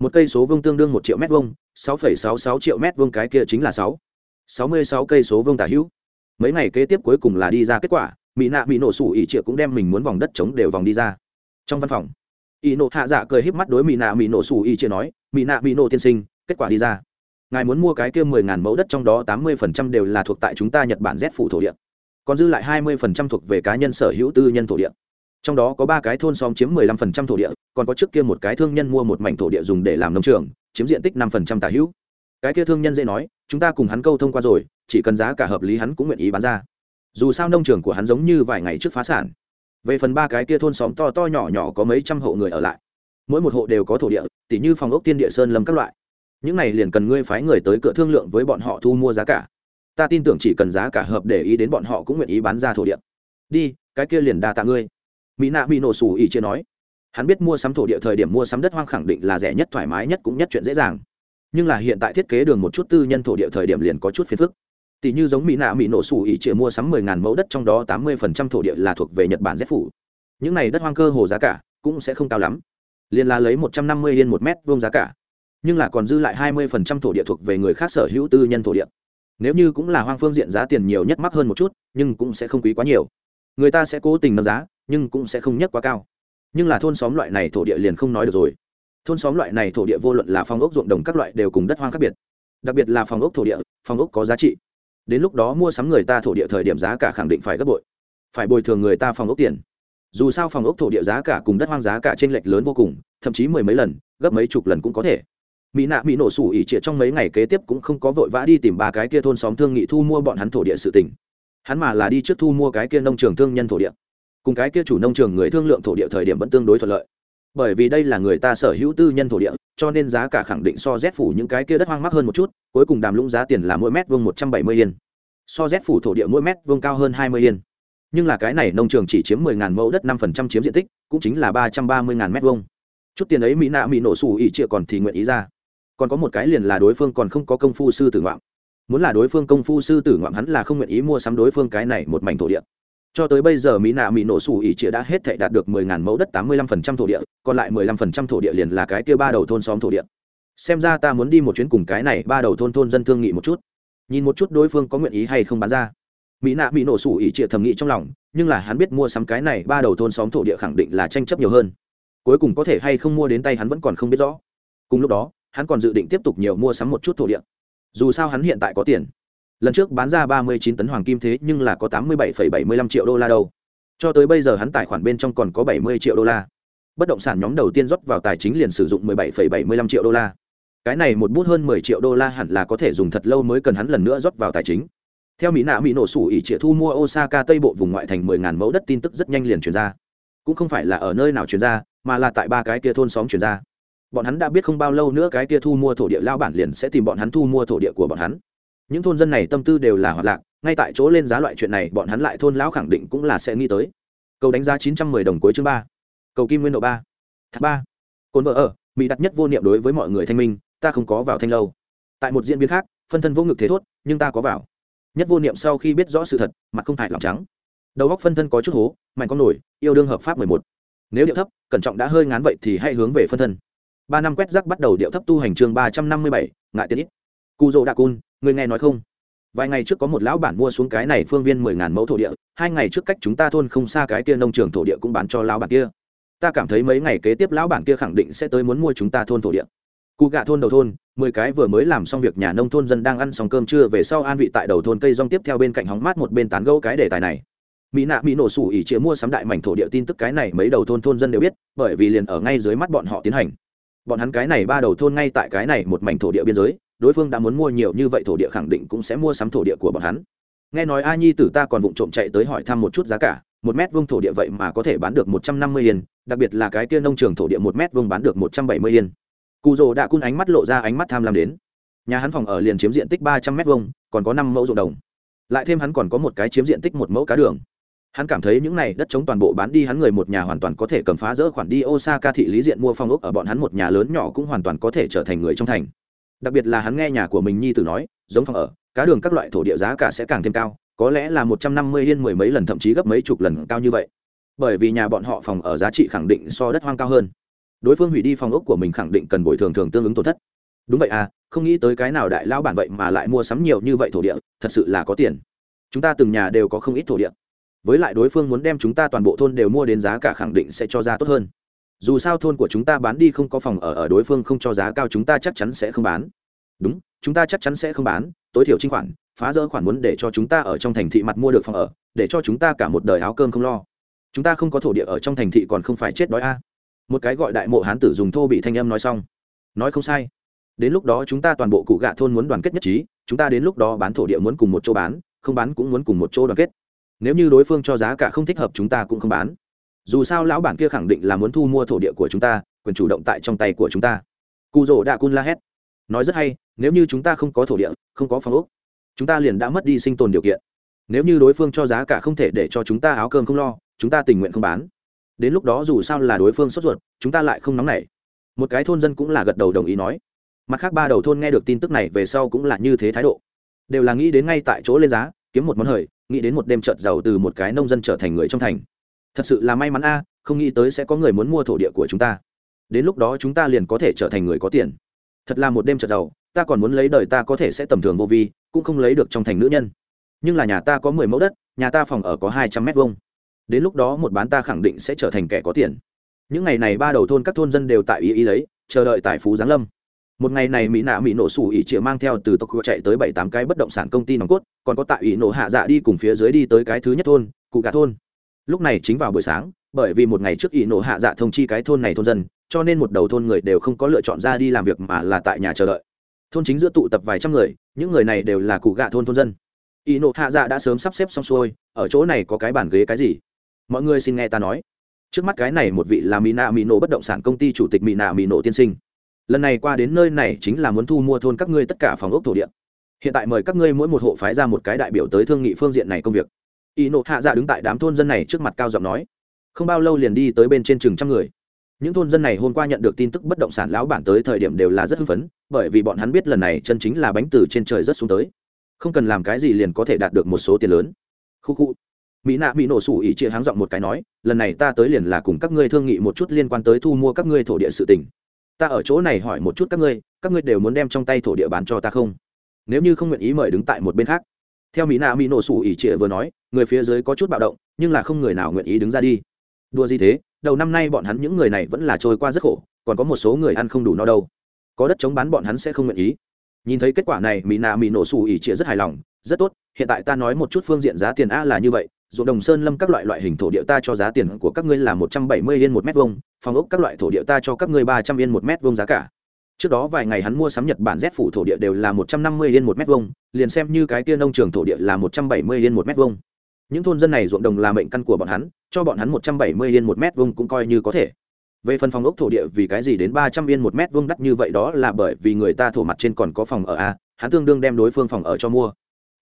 Một cây số vuông tương đương một triệu mét vuông, sáu phẩy sáu sáu triệu mét vuông cái kia chính là sáu. Sáu mươi sáu cây số vuông tả hữu. Mấy ngày kế tiếp cuối cùng là đi ra kết quả, mỹ nạ bị nổ sủ ỉ triệu cũng đem mình muốn vòng đất chống đều vòng đi ra. Trong văn phòng, ỉ nộ hạ dạ cười híp mắt đối mỹ nạ mỹ nổ sủ ỉ triệu nói, mỹ nạ bị nổ tiên sinh, kết quả đi ra. Ngài muốn mua cái kia mười ngàn mẫu đất trong đó tám mươi phần trăm đều là thuộc tại chúng ta nhật bản z phủ thổ địa. Còn dư lại hai mươi phần trăm thuộc về cá nhân sở hữu tư nhân thổ địa trong đó có ba cái thôn xóm chiếm mười lăm phần trăm thổ địa, còn có trước kia một cái thương nhân mua một mảnh thổ địa dùng để làm nông trường, chiếm diện tích năm phần trăm tả hữu. Cái kia thương nhân dễ nói, chúng ta cùng hắn câu thông qua rồi, chỉ cần giá cả hợp lý hắn cũng nguyện ý bán ra. Dù sao nông trường của hắn giống như vài ngày trước phá sản. Về phần ba cái kia thôn xóm to to nhỏ nhỏ có mấy trăm hộ người ở lại. Mỗi một hộ đều có thổ địa, tỉ như phòng ốc tiên địa sơn lâm các loại. Những này liền cần ngươi phái người tới cửa thương lượng với bọn họ thu mua giá cả. Ta tin tưởng chỉ cần giá cả hợp để ý đến bọn họ cũng nguyện ý bán ra thổ địa. Đi, cái kia liền đa tạ ngươi mỹ nạ bị nổ sủ ý chia nói, hắn biết mua sắm thổ địa thời điểm mua sắm đất hoang khẳng định là rẻ nhất, thoải mái nhất cũng nhất chuyện dễ dàng. Nhưng là hiện tại thiết kế đường một chút tư nhân thổ địa thời điểm liền có chút phiền phức. Tỷ như giống mỹ nạ mỹ nổ sủ ý chia mua sắm mười ngàn mẫu đất trong đó tám mươi phần trăm thổ địa là thuộc về nhật bản z phủ. Những này đất hoang cơ hồ giá cả cũng sẽ không cao lắm. Liền là lấy một trăm năm mươi yên một mét vuông giá cả. Nhưng là còn dư lại hai mươi phần trăm thổ địa thuộc về người khác sở hữu tư nhân thổ địa. Nếu như cũng là hoang phương diện giá tiền nhiều nhất mắc hơn một chút, nhưng cũng sẽ không quý quá nhiều. Người ta sẽ cố tình nâng giá nhưng cũng sẽ không nhất quá cao. Nhưng là thôn xóm loại này thổ địa liền không nói được rồi. Thôn xóm loại này thổ địa vô luận là phòng ốc ruộng đồng các loại đều cùng đất hoang khác biệt. Đặc biệt là phòng ốc thổ địa, phòng ốc có giá trị. Đến lúc đó mua sắm người ta thổ địa thời điểm giá cả khẳng định phải gấp bội. Phải bồi thường người ta phòng ốc tiền. Dù sao phòng ốc thổ địa giá cả cùng đất hoang giá cả t r ê n lệch lớn vô cùng, thậm chí mười mấy lần, gấp mấy chục lần cũng có thể. Mỹ nạ mỹ nổ sủ ỉ trịa trong mấy ngày kế tiếp cũng không có vội vã đi tìm ba cái kia thôn xóm thương nghị thu mua bọn hắn thổ địa sự tỉnh hắn mà là đi trước thu mua cái kia nông trường thương nhân thổ địa cùng cái kia chủ nông trường người thương lượng thổ địa thời điểm vẫn tương đối thuận lợi. Bởi vì đây là người ta sở hữu tư nhân thổ địa, cho nên giá cả khẳng định so rét phủ những cái kia đất hoang mắc hơn một chút, cuối cùng đàm lũng giá tiền là mỗi mét vuông một trăm bảy mươi yên. So rét phủ thổ địa mỗi mét vuông cao hơn hai mươi yên. Nhưng là cái này nông trường chỉ chiếm mười ngàn mẫu đất năm phần trăm chiếm diện tích, cũng chính là ba trăm ba mươi ngàn mét vuông. Chút tiền ấy mỹ nạ mỹ nổ xù ỉ trịa còn thì nguyện ý ra. Còn có một cái liền là đối phương còn không có công phu sư tử ngoạm. Muốn là đối phương công phu sư tử ngoạm hắn là không nguyện ý mua sắm đối phương cái này một mảnh thổ địa cho tới bây giờ mỹ nạ mỹ nổ sủ ỉ chĩa đã hết thể đạt được mười ngàn mẫu đất tám mươi lăm phần trăm thổ địa, còn lại mười lăm phần trăm thổ địa liền là cái kia ba đầu thôn xóm thổ địa. Xem ra ta muốn đi một chuyến cùng cái này ba đầu thôn thôn dân thương nghị một chút. Nhìn một chút đối phương có nguyện ý hay không bán ra. Mỹ nạ bị nổ sủ ỉ trịa thầm nghĩ trong lòng, nhưng là hắn biết mua sắm cái này ba đầu thôn xóm thổ địa khẳng định là tranh chấp nhiều hơn. Cuối cùng có thể hay không mua đến tay hắn vẫn còn không biết rõ. Cùng lúc đó, hắn còn dự định tiếp tục nhiều mua sắm một chút thổ địa. Dù sao hắn hiện tại có tiền lần trước bán ra ba mươi chín tấn hoàng kim thế nhưng là có tám mươi bảy bảy mươi lăm triệu đô la đâu. Cho tới bây giờ hắn tài khoản bên trong còn có bảy mươi triệu đô la. Bất động sản nhóm đầu tiên rót vào tài chính liền sử dụng mười bảy bảy mươi lăm triệu đô la. Cái này một bút hơn mười triệu đô la hẳn là có thể dùng thật lâu mới cần hắn lần nữa rót vào tài chính. Theo mỹ nạ mỹ nổ sủ ỉ trịa thu mua osaka tây bộ vùng ngoại thành mười ngàn mẫu đất tin tức rất nhanh liền chuyển ra. Cũng không phải là ở nơi nào chuyển ra, mà là tại ba cái kia thôn xóm chuyển ra. Bọn hắn đã biết không bao lâu nữa cái kia thu mua thổ địa lao bản liền sẽ tìm bọn hắn thu mua thổ địa của bọn hắn những thôn dân này tâm tư đều là hoạt lạc, ngay tại chỗ lên giá loại chuyện này, bọn hắn lại thôn lão khẳng định cũng là sẽ nghĩ tới. Cầu đánh giá chín trăm mười đồng cuối chương ba. Cầu kim nguyên độ ba. Thác ba. Cồn vợ ở, mỹ đặt nhất vô niệm đối với mọi người thanh minh, ta không có vào thanh lâu. Tại một diễn biến khác, phân thân vô ngực thế thốt, nhưng ta có vào. Nhất vô niệm sau khi biết rõ sự thật, mặt không hại lòng trắng. Đầu góc phân thân có chút hố, mạnh con nổi, yêu đương hợp pháp mười một. Nếu điệu thấp, cẩn trọng đã hơi ngán vậy thì hãy hướng về phân thân. Ba năm quét rác bắt đầu điệu thấp tu hành chương ba trăm năm mươi bảy, ngại tiết ít cụ dỗ đạ cun người nghe nói không? Vài ngày trước có một lão bản mua xuống cái này phương viên mười ngàn mẫu thổ địa, hai ngày trước cách chúng ta thôn không xa cái kia nông trường thổ địa cũng bán cho lão bản kia. Ta cảm thấy mấy ngày kế tiếp lão bản kia khẳng định sẽ tới muốn mua chúng ta thôn thổ địa. Cụ gạ thôn đầu thôn, mười cái vừa mới làm xong việc nhà nông thôn dân đang ăn xong cơm trưa về sau an vị tại đầu thôn cây rong tiếp theo bên cạnh hóng mát một bên tán gẫu cái đề tài này. Mỹ nạ, mỹ nổ sủ ỉ chĩa mua sắm đại mảnh thổ địa tin tức cái này mấy đầu thôn thôn dân đều biết, bởi vì liền ở ngay dưới mắt bọn họ tiến hành. Bọn hắn cái này ba đầu thôn ngay tại cái này một mảnh thổ địa biên giới đối phương đã muốn mua nhiều như vậy thổ địa khẳng định cũng sẽ mua sắm thổ địa của bọn hắn. Nghe nói a nhi tử ta còn vụng trộm chạy tới hỏi thăm một chút giá cả một mét vuông thổ địa vậy mà có thể bán được một trăm năm mươi yên đặc biệt là cái kia nông trường thổ địa một mét vuông bán được một trăm bảy mươi yên. Cụ rồ đã cun ánh mắt lộ ra ánh mắt tham lam đến. Nhà hắn phòng ở liền chiếm diện tích ba trăm mét vuông, còn có năm mẫu ruộng đồng. Lại thêm hắn còn có một cái chiếm diện tích một mẫu cá đường. Hắn cảm thấy những này đất chống toàn bộ bán đi hắn người một nhà hoàn toàn có thể cầm phá rỡ khoản đi osaka thị lý diện mua phong ốc ở bọn hắn một nhà lớn nhỏ cũng hoàn toàn có thể trở thành người trong thành đặc biệt là hắn nghe nhà của mình nhi tử nói, giống phòng ở, cá đường các loại thổ địa giá cả sẽ càng thêm cao, có lẽ là một trăm năm mươi yên mười mấy lần, thậm chí gấp mấy chục lần cao như vậy. Bởi vì nhà bọn họ phòng ở giá trị khẳng định so đất hoang cao hơn. Đối phương hủy đi phòng ốc của mình khẳng định cần bồi thường thường tương ứng tổn thất. Đúng vậy à không nghĩ tới cái nào đại lao bản vậy mà lại mua sắm nhiều như vậy thổ địa, thật sự là có tiền. Chúng ta từng nhà đều có không ít thổ địa. Với lại đối phương muốn đem chúng ta toàn bộ thôn đều mua đến giá cả khẳng định sẽ cho ra tốt hơn dù sao thôn của chúng ta bán đi không có phòng ở ở đối phương không cho giá cao chúng ta chắc chắn sẽ không bán. Đúng, chúng ta chắc chắn sẽ không bán, tối thiểu trinh khoản, phá rỡ khoản muốn để cho chúng ta ở trong thành thị mặt mua được phòng ở, để cho chúng ta cả một đời áo cơm không lo. Chúng ta không có thổ địa ở trong thành thị còn không phải chết đói a. Một cái gọi đại mộ hán tử dùng thô bị thanh âm nói xong. Nói không sai. Đến lúc đó chúng ta toàn bộ cụ gạ thôn muốn đoàn kết nhất trí, chúng ta đến lúc đó bán thổ địa muốn cùng một chỗ bán, không bán cũng muốn cùng một chỗ đoàn kết. Nếu như đối phương cho giá cả không thích hợp chúng ta cũng không bán dù sao lão bản kia khẳng định là muốn thu mua thổ địa của chúng ta, quyền chủ động tại trong tay của chúng ta. Cụ rỗ đạ cun la hét. Nói rất hay, nếu như chúng ta không có thổ địa, không có phòng ốc, chúng ta liền đã mất đi sinh tồn điều kiện. Nếu như đối phương cho giá cả không thể để cho chúng ta áo cơm không lo, chúng ta tình nguyện không bán. Đến lúc đó dù sao là đối phương sốt ruột, chúng ta lại không nóng nảy. Một cái thôn dân cũng là gật đầu đồng ý nói. Mặt khác ba đầu thôn nghe được tin tức này về sau cũng là như thế thái độ. Đều là nghĩ đến ngay tại chỗ lên giá, kiếm một món hời, nghĩ đến một đêm trợt giàu từ một cái nông dân trở thành người trong thành thật sự là may mắn a, không nghĩ tới sẽ có người muốn mua thổ địa của chúng ta. Đến lúc đó chúng ta liền có thể trở thành người có tiền. Thật là một đêm trật giàu, ta còn muốn lấy đời ta có thể sẽ tầm thường vô vi, cũng không lấy được trong thành nữ nhân. Nhưng là nhà ta có mười mẫu đất, nhà ta phòng ở có hai trăm mét vuông. Đến lúc đó một bán ta khẳng định sẽ trở thành kẻ có tiền. Những ngày này ba đầu thôn các thôn dân đều tại ý ý lấy, chờ đợi tài phú giáng lâm. Một ngày này mỹ nạ mỹ nổ sủ ỉ chĩa mang theo từ tộc chạy tới bảy tám cái bất động sản công ty nòng cốt, còn có tại ỉ nổ hạ dạ đi cùng phía dưới đi tới cái thứ nhất thôn, cụ cả thôn lúc này chính vào buổi sáng, bởi vì một ngày trước ỷ nổ hạ dạ thông chi cái thôn này thôn dân, cho nên một đầu thôn người đều không có lựa chọn ra đi làm việc mà là tại nhà chờ đợi. Thôn chính giữa tụ tập vài trăm người, những người này đều là cụ gạ thôn thôn dân. Ỷ nổ hạ dạ đã sớm sắp xếp xong xuôi, ở chỗ này có cái bàn ghế cái gì? Mọi người xin nghe ta nói. Trước mắt cái này một vị là mỹ nạ mỹ nổ bất động sản công ty chủ tịch mỹ nạ mỹ nổ tiên sinh. Lần này qua đến nơi này chính là muốn thu mua thôn các ngươi tất cả phòng ốc thổ địa. Hiện tại mời các ngươi mỗi một hộ phái ra một cái đại biểu tới thương nghị phương diện này công việc y nộ hạ dạ đứng tại đám thôn dân này trước mặt cao giọng nói. Không bao lâu liền đi tới bên trên chừng trăm người. Những thôn dân này hôm qua nhận được tin tức bất động sản lão bản tới thời điểm đều là rất hưng phấn, bởi vì bọn hắn biết lần này chân chính là bánh từ trên trời rất xuống tới. Không cần làm cái gì liền có thể đạt được một số tiền lớn. Khu khu. Mỹ nạ bị nổ sủ ỉ chia háng giọng một cái nói, lần này ta tới liền là cùng các ngươi thương nghị một chút liên quan tới thu mua các ngươi thổ địa sự tình. ta ở chỗ này hỏi một chút các ngươi các ngươi đều muốn đem trong tay thổ địa bán cho ta không? Nếu như không nguyện ý mời đứng tại một bên khác theo mỹ nạ mỹ nổ sủ ỉ trịa vừa nói, người phía dưới có chút bạo động, nhưng là không người nào nguyện ý đứng ra đi. Đua gì thế? Đầu năm nay bọn hắn những người này vẫn là trôi qua rất khổ, còn có một số người ăn không đủ no đâu. Có đất chống bán bọn hắn sẽ không nguyện ý. Nhìn thấy kết quả này, mỹ nạ mỹ nổ sủ ỉ trịa rất hài lòng. Rất tốt, hiện tại ta nói một chút phương diện giá tiền a là như vậy. Ruộng đồng sơn lâm các loại loại hình thổ địa ta cho giá tiền của các ngươi là một trăm bảy mươi yên một mét vuông, phòng ốc các loại thổ địa ta cho các ngươi ba trăm yên một mét vuông giá cả trước đó vài ngày hắn mua sắm nhật bản z phủ thổ địa đều là một trăm năm mươi yên một mét vuông, liền xem như cái kia nông trường thổ địa là một trăm bảy mươi yên một mét vuông. Những thôn dân này ruộng đồng là mệnh căn của bọn hắn, cho bọn hắn một trăm bảy mươi yên một mét vuông cũng coi như có thể. Về phần phòng ốc thổ địa vì cái gì đến ba trăm yên một mét vuông đắt như vậy đó là bởi vì người ta thổ mặt trên còn có phòng ở a, hắn tương đương đem đối phương phòng ở cho mua.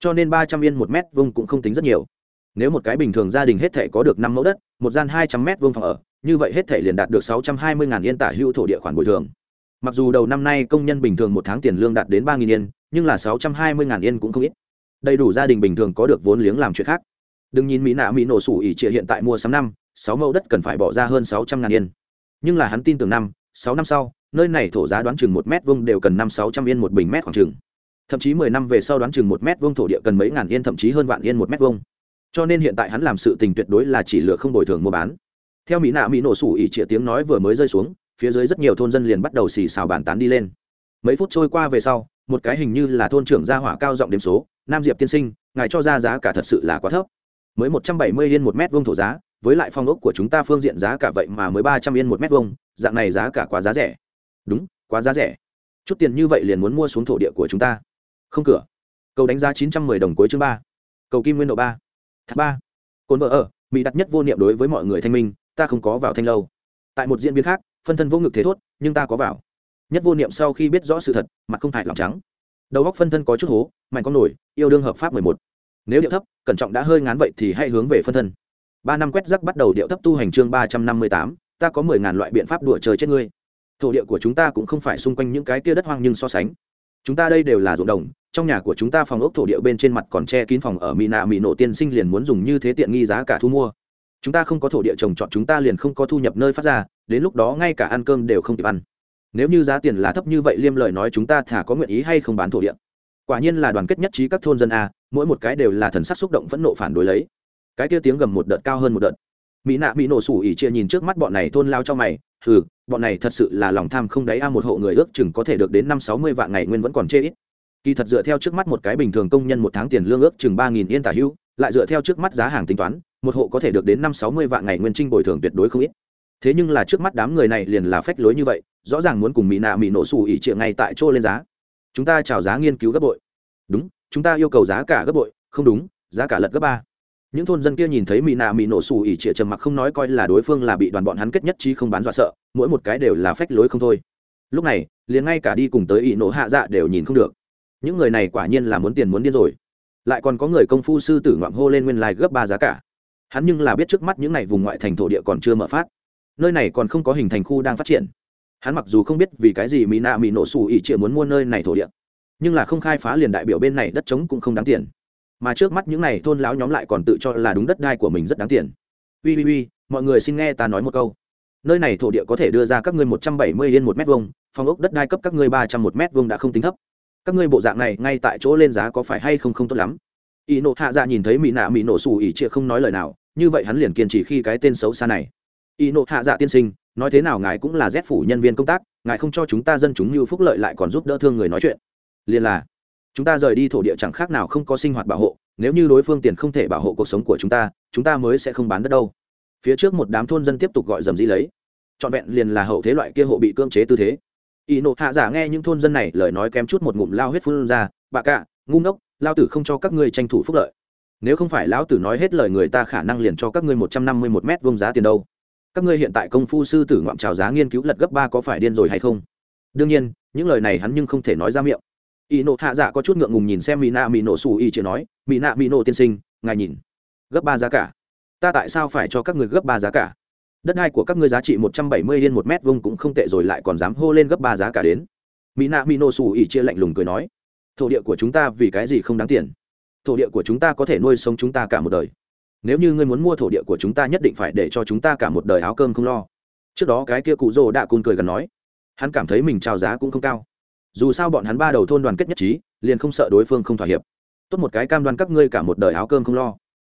Cho nên ba trăm yên một mét vuông cũng không tính rất nhiều. Nếu một cái bình thường gia đình hết thể có được năm mẫu đất, một gian hai trăm mét vuông phòng ở, như vậy hết thể liền đạt được sáu trăm hai mươi yên tả hữu thổ địa khoản bồi thường mặc dù đầu năm nay công nhân bình thường một tháng tiền lương đạt đến ba nghìn yên, nhưng là sáu trăm hai mươi ngàn yên cũng không ít. Đầy đủ gia đình bình thường có được vốn liếng làm chuyện khác. Đừng nhìn mỹ nạ mỹ nổ sủ ỉ trịa hiện tại mua sắm năm, sáu mẫu đất cần phải bỏ ra hơn sáu trăm ngàn yên. Nhưng là hắn tin tưởng năm, sáu năm sau, nơi này thổ giá đoán chừng một mét vuông đều cần năm sáu trăm yên một bình mét khoảng chừng. Thậm chí mười năm về sau đoán chừng một mét vuông thổ địa cần mấy ngàn yên, thậm chí hơn vạn yên một mét vuông. Cho nên hiện tại hắn làm sự tình tuyệt đối là chỉ lựa không bồi thường mua bán. Theo mỹ nạ mỹ nổ sủ ỉ trịa tiếng nói vừa mới rơi xuống phía dưới rất nhiều thôn dân liền bắt đầu xì xào bàn tán đi lên. Mấy phút trôi qua về sau, một cái hình như là thôn trưởng gia hỏa cao giọng đếm số, nam diệp tiên sinh, ngài cho ra giá cả thật sự là quá thấp. Mới một trăm bảy mươi yên một mét vuông thổ giá, với lại phong ốc của chúng ta phương diện giá cả vậy mà mới ba trăm yên một mét vuông, dạng này giá cả quá giá rẻ. Đúng, quá giá rẻ. Chút tiền như vậy liền muốn mua xuống thổ địa của chúng ta. Không cửa. Cầu đánh giá chín trăm mười đồng cuối chương ba. Cầu kim nguyên độ ba. Thác ba. Cồn vợ ở, mỹ đặt nhất vô niệm đối với mọi người thanh minh, ta không có vào thanh lâu. Tại một diễn biến khác phân thân vô ngực thế thốt, nhưng ta có vào. Nhất vô niệm sau khi biết rõ sự thật, mặt không hại lòng trắng. Đầu góc phân thân có chút hố, mạnh con nổi, yêu đương hợp pháp mười một. Nếu điệu thấp, cẩn trọng đã hơi ngán vậy thì hãy hướng về phân thân. Ba năm quét rắc bắt đầu điệu thấp tu hành chương ba trăm năm mươi tám, ta có mười ngàn loại biện pháp đùa trời chết ngươi. Thổ địa của chúng ta cũng không phải xung quanh những cái kia đất hoang nhưng so sánh. Chúng ta đây đều là ruộng đồng, trong nhà của chúng ta phòng ốc thổ địa bên trên mặt còn che kín phòng ở mỹ nạ mỹ nổ tiên sinh liền muốn dùng như thế tiện nghi giá cả thu mua chúng ta không có thổ địa trồng trọt, chúng ta liền không có thu nhập nơi phát ra, đến lúc đó ngay cả ăn cơm đều không kịp ăn. Nếu như giá tiền là thấp như vậy, liêm lời nói chúng ta thả có nguyện ý hay không bán thổ địa? Quả nhiên là đoàn kết nhất trí các thôn dân a, mỗi một cái đều là thần sắc xúc động phẫn nộ phản đối lấy. Cái kia tiếng gầm một đợt cao hơn một đợt. Mỹ nạ, mỹ nổ sủ ỉ chia nhìn trước mắt bọn này thôn lao cho mày ừ bọn này thật sự là lòng tham không đáy a, một hộ người ước chừng có thể được đến năm sáu mươi vạn ngày nguyên vẫn còn chê ít. Kỳ thật dựa theo trước mắt một cái bình thường công nhân một tháng tiền lương ước chừng ba nghìn yên tả hữu lại dựa theo trước mắt giá hàng tính toán, một hộ có thể được đến năm sáu mươi vạn ngày nguyên trinh bồi thường tuyệt đối không ít. Thế nhưng là trước mắt đám người này liền là phách lối như vậy, rõ ràng muốn cùng mỹ nạ mỹ nổ xù ỉ trịa ngay tại chỗ lên giá. Chúng ta chào giá nghiên cứu gấp bội. Đúng, chúng ta yêu cầu giá cả gấp bội, không đúng, giá cả lật gấp ba. Những thôn dân kia nhìn thấy mỹ nạ mỹ nổ xù ỉ trịa trầm mặc không nói coi là đối phương là bị đoàn bọn hắn kết nhất trí không bán dọa sợ, mỗi một cái đều là phách lối không thôi. Lúc này, liền ngay cả đi cùng tới ỷ nổ hạ dạ đều nhìn không được. Những người này quả nhiên là muốn tiền muốn điên rồi lại còn có người công phu sư tử ngoạm hô lên nguyên lai gấp ba giá cả. Hắn nhưng là biết trước mắt những n à y vùng ngoại thành thổ địa còn chưa mở phát. Nơi này còn không có hình thành khu đang phát triển. Hắn mặc dù không biết vì cái gì mỹ nạ mỹ nổ xù ỉ chịa muốn mua nơi này thổ địa, nhưng là không khai phá liền đại biểu bên này đất trống cũng không đáng tiền. Mà trước mắt những n à y thôn láo nhóm lại còn tự cho là đúng đất đai của mình rất đáng tiền. Ui ui ui, mọi người xin nghe ta nói một câu. Nơi này thổ địa có thể đưa ra các ngươi một trăm bảy mươi yên một mét vuông, phòng ốc đất đai cấp các ngươi ba trăm một mét vuông đã không tính thấp các ngươi bộ dạng này ngay tại chỗ lên giá có phải hay không không tốt lắm? Y nộ hạ dạ nhìn thấy mỹ nạ mỹ nổ xù ỉ chia không nói lời nào, như vậy hắn liền kiên trì khi cái tên xấu xa này. Y nộ hạ dạ tiên sinh, nói thế nào ngài cũng là rét phủ nhân viên công tác, ngài không cho chúng ta dân chúng như phúc lợi lại còn giúp đỡ thương người nói chuyện. Liền là, chúng ta rời đi thổ địa chẳng khác nào không có sinh hoạt bảo hộ, nếu như đối phương tiền không thể bảo hộ cuộc sống của chúng ta chúng ta mới sẽ không bán đất đâu. Phía trước một đám thôn dân tiếp tục gọi dầm dĩ lấy. Trọn vẹn liền là hậu thế loại kia hộ bị cưỡng chế tư thế y nộ hạ giả nghe những thôn dân này lời nói kém chút một ngụm lao huyết phun ra bạ cạ, ngu ngốc, lao tử không cho các ngươi tranh thủ phúc lợi. Nếu không phải lão tử nói hết lời người ta khả năng liền cho các ngươi một trăm năm mươi một mét vông giá tiền đâu. Các ngươi hiện tại công phu sư tử ngoạm trào giá nghiên cứu lật gấp ba có phải điên rồi hay không? Đương nhiên, những lời này hắn nhưng không thể nói ra miệng. Y nộ hạ dạ có chút ngượng ngùng nhìn xem mỹ nạ mỹ nổ xù y chỉ nói mỹ nạ mỹ nổ tiên sinh, ngài nhìn. Gấp ba giá cả. Ta tại sao phải cho các người gấp ba giá cả? Đất đai của các ngươi giá trị một trăm bảy mươi yên một mét vuông cũng không tệ rồi lại còn dám hô lên gấp ba giá cả đến. Mỹ nạ mỹ xù ỉ chia lạnh lùng cười nói, thổ địa của chúng ta vì cái gì không đáng tiền? Thổ địa của chúng ta có thể nuôi sống chúng ta cả một đời. Nếu như ngươi muốn mua thổ địa của chúng ta nhất định phải để cho chúng ta cả một đời áo cơm không lo. Trước đó cái kia cụ rồ đã cun cười gần nói, hắn cảm thấy mình trao giá cũng không cao. Dù sao bọn hắn ba đầu thôn đoàn kết nhất trí, liền không sợ đối phương không thỏa hiệp. Tốt một cái cam đoan các ngươi cả một đời áo cơm không lo.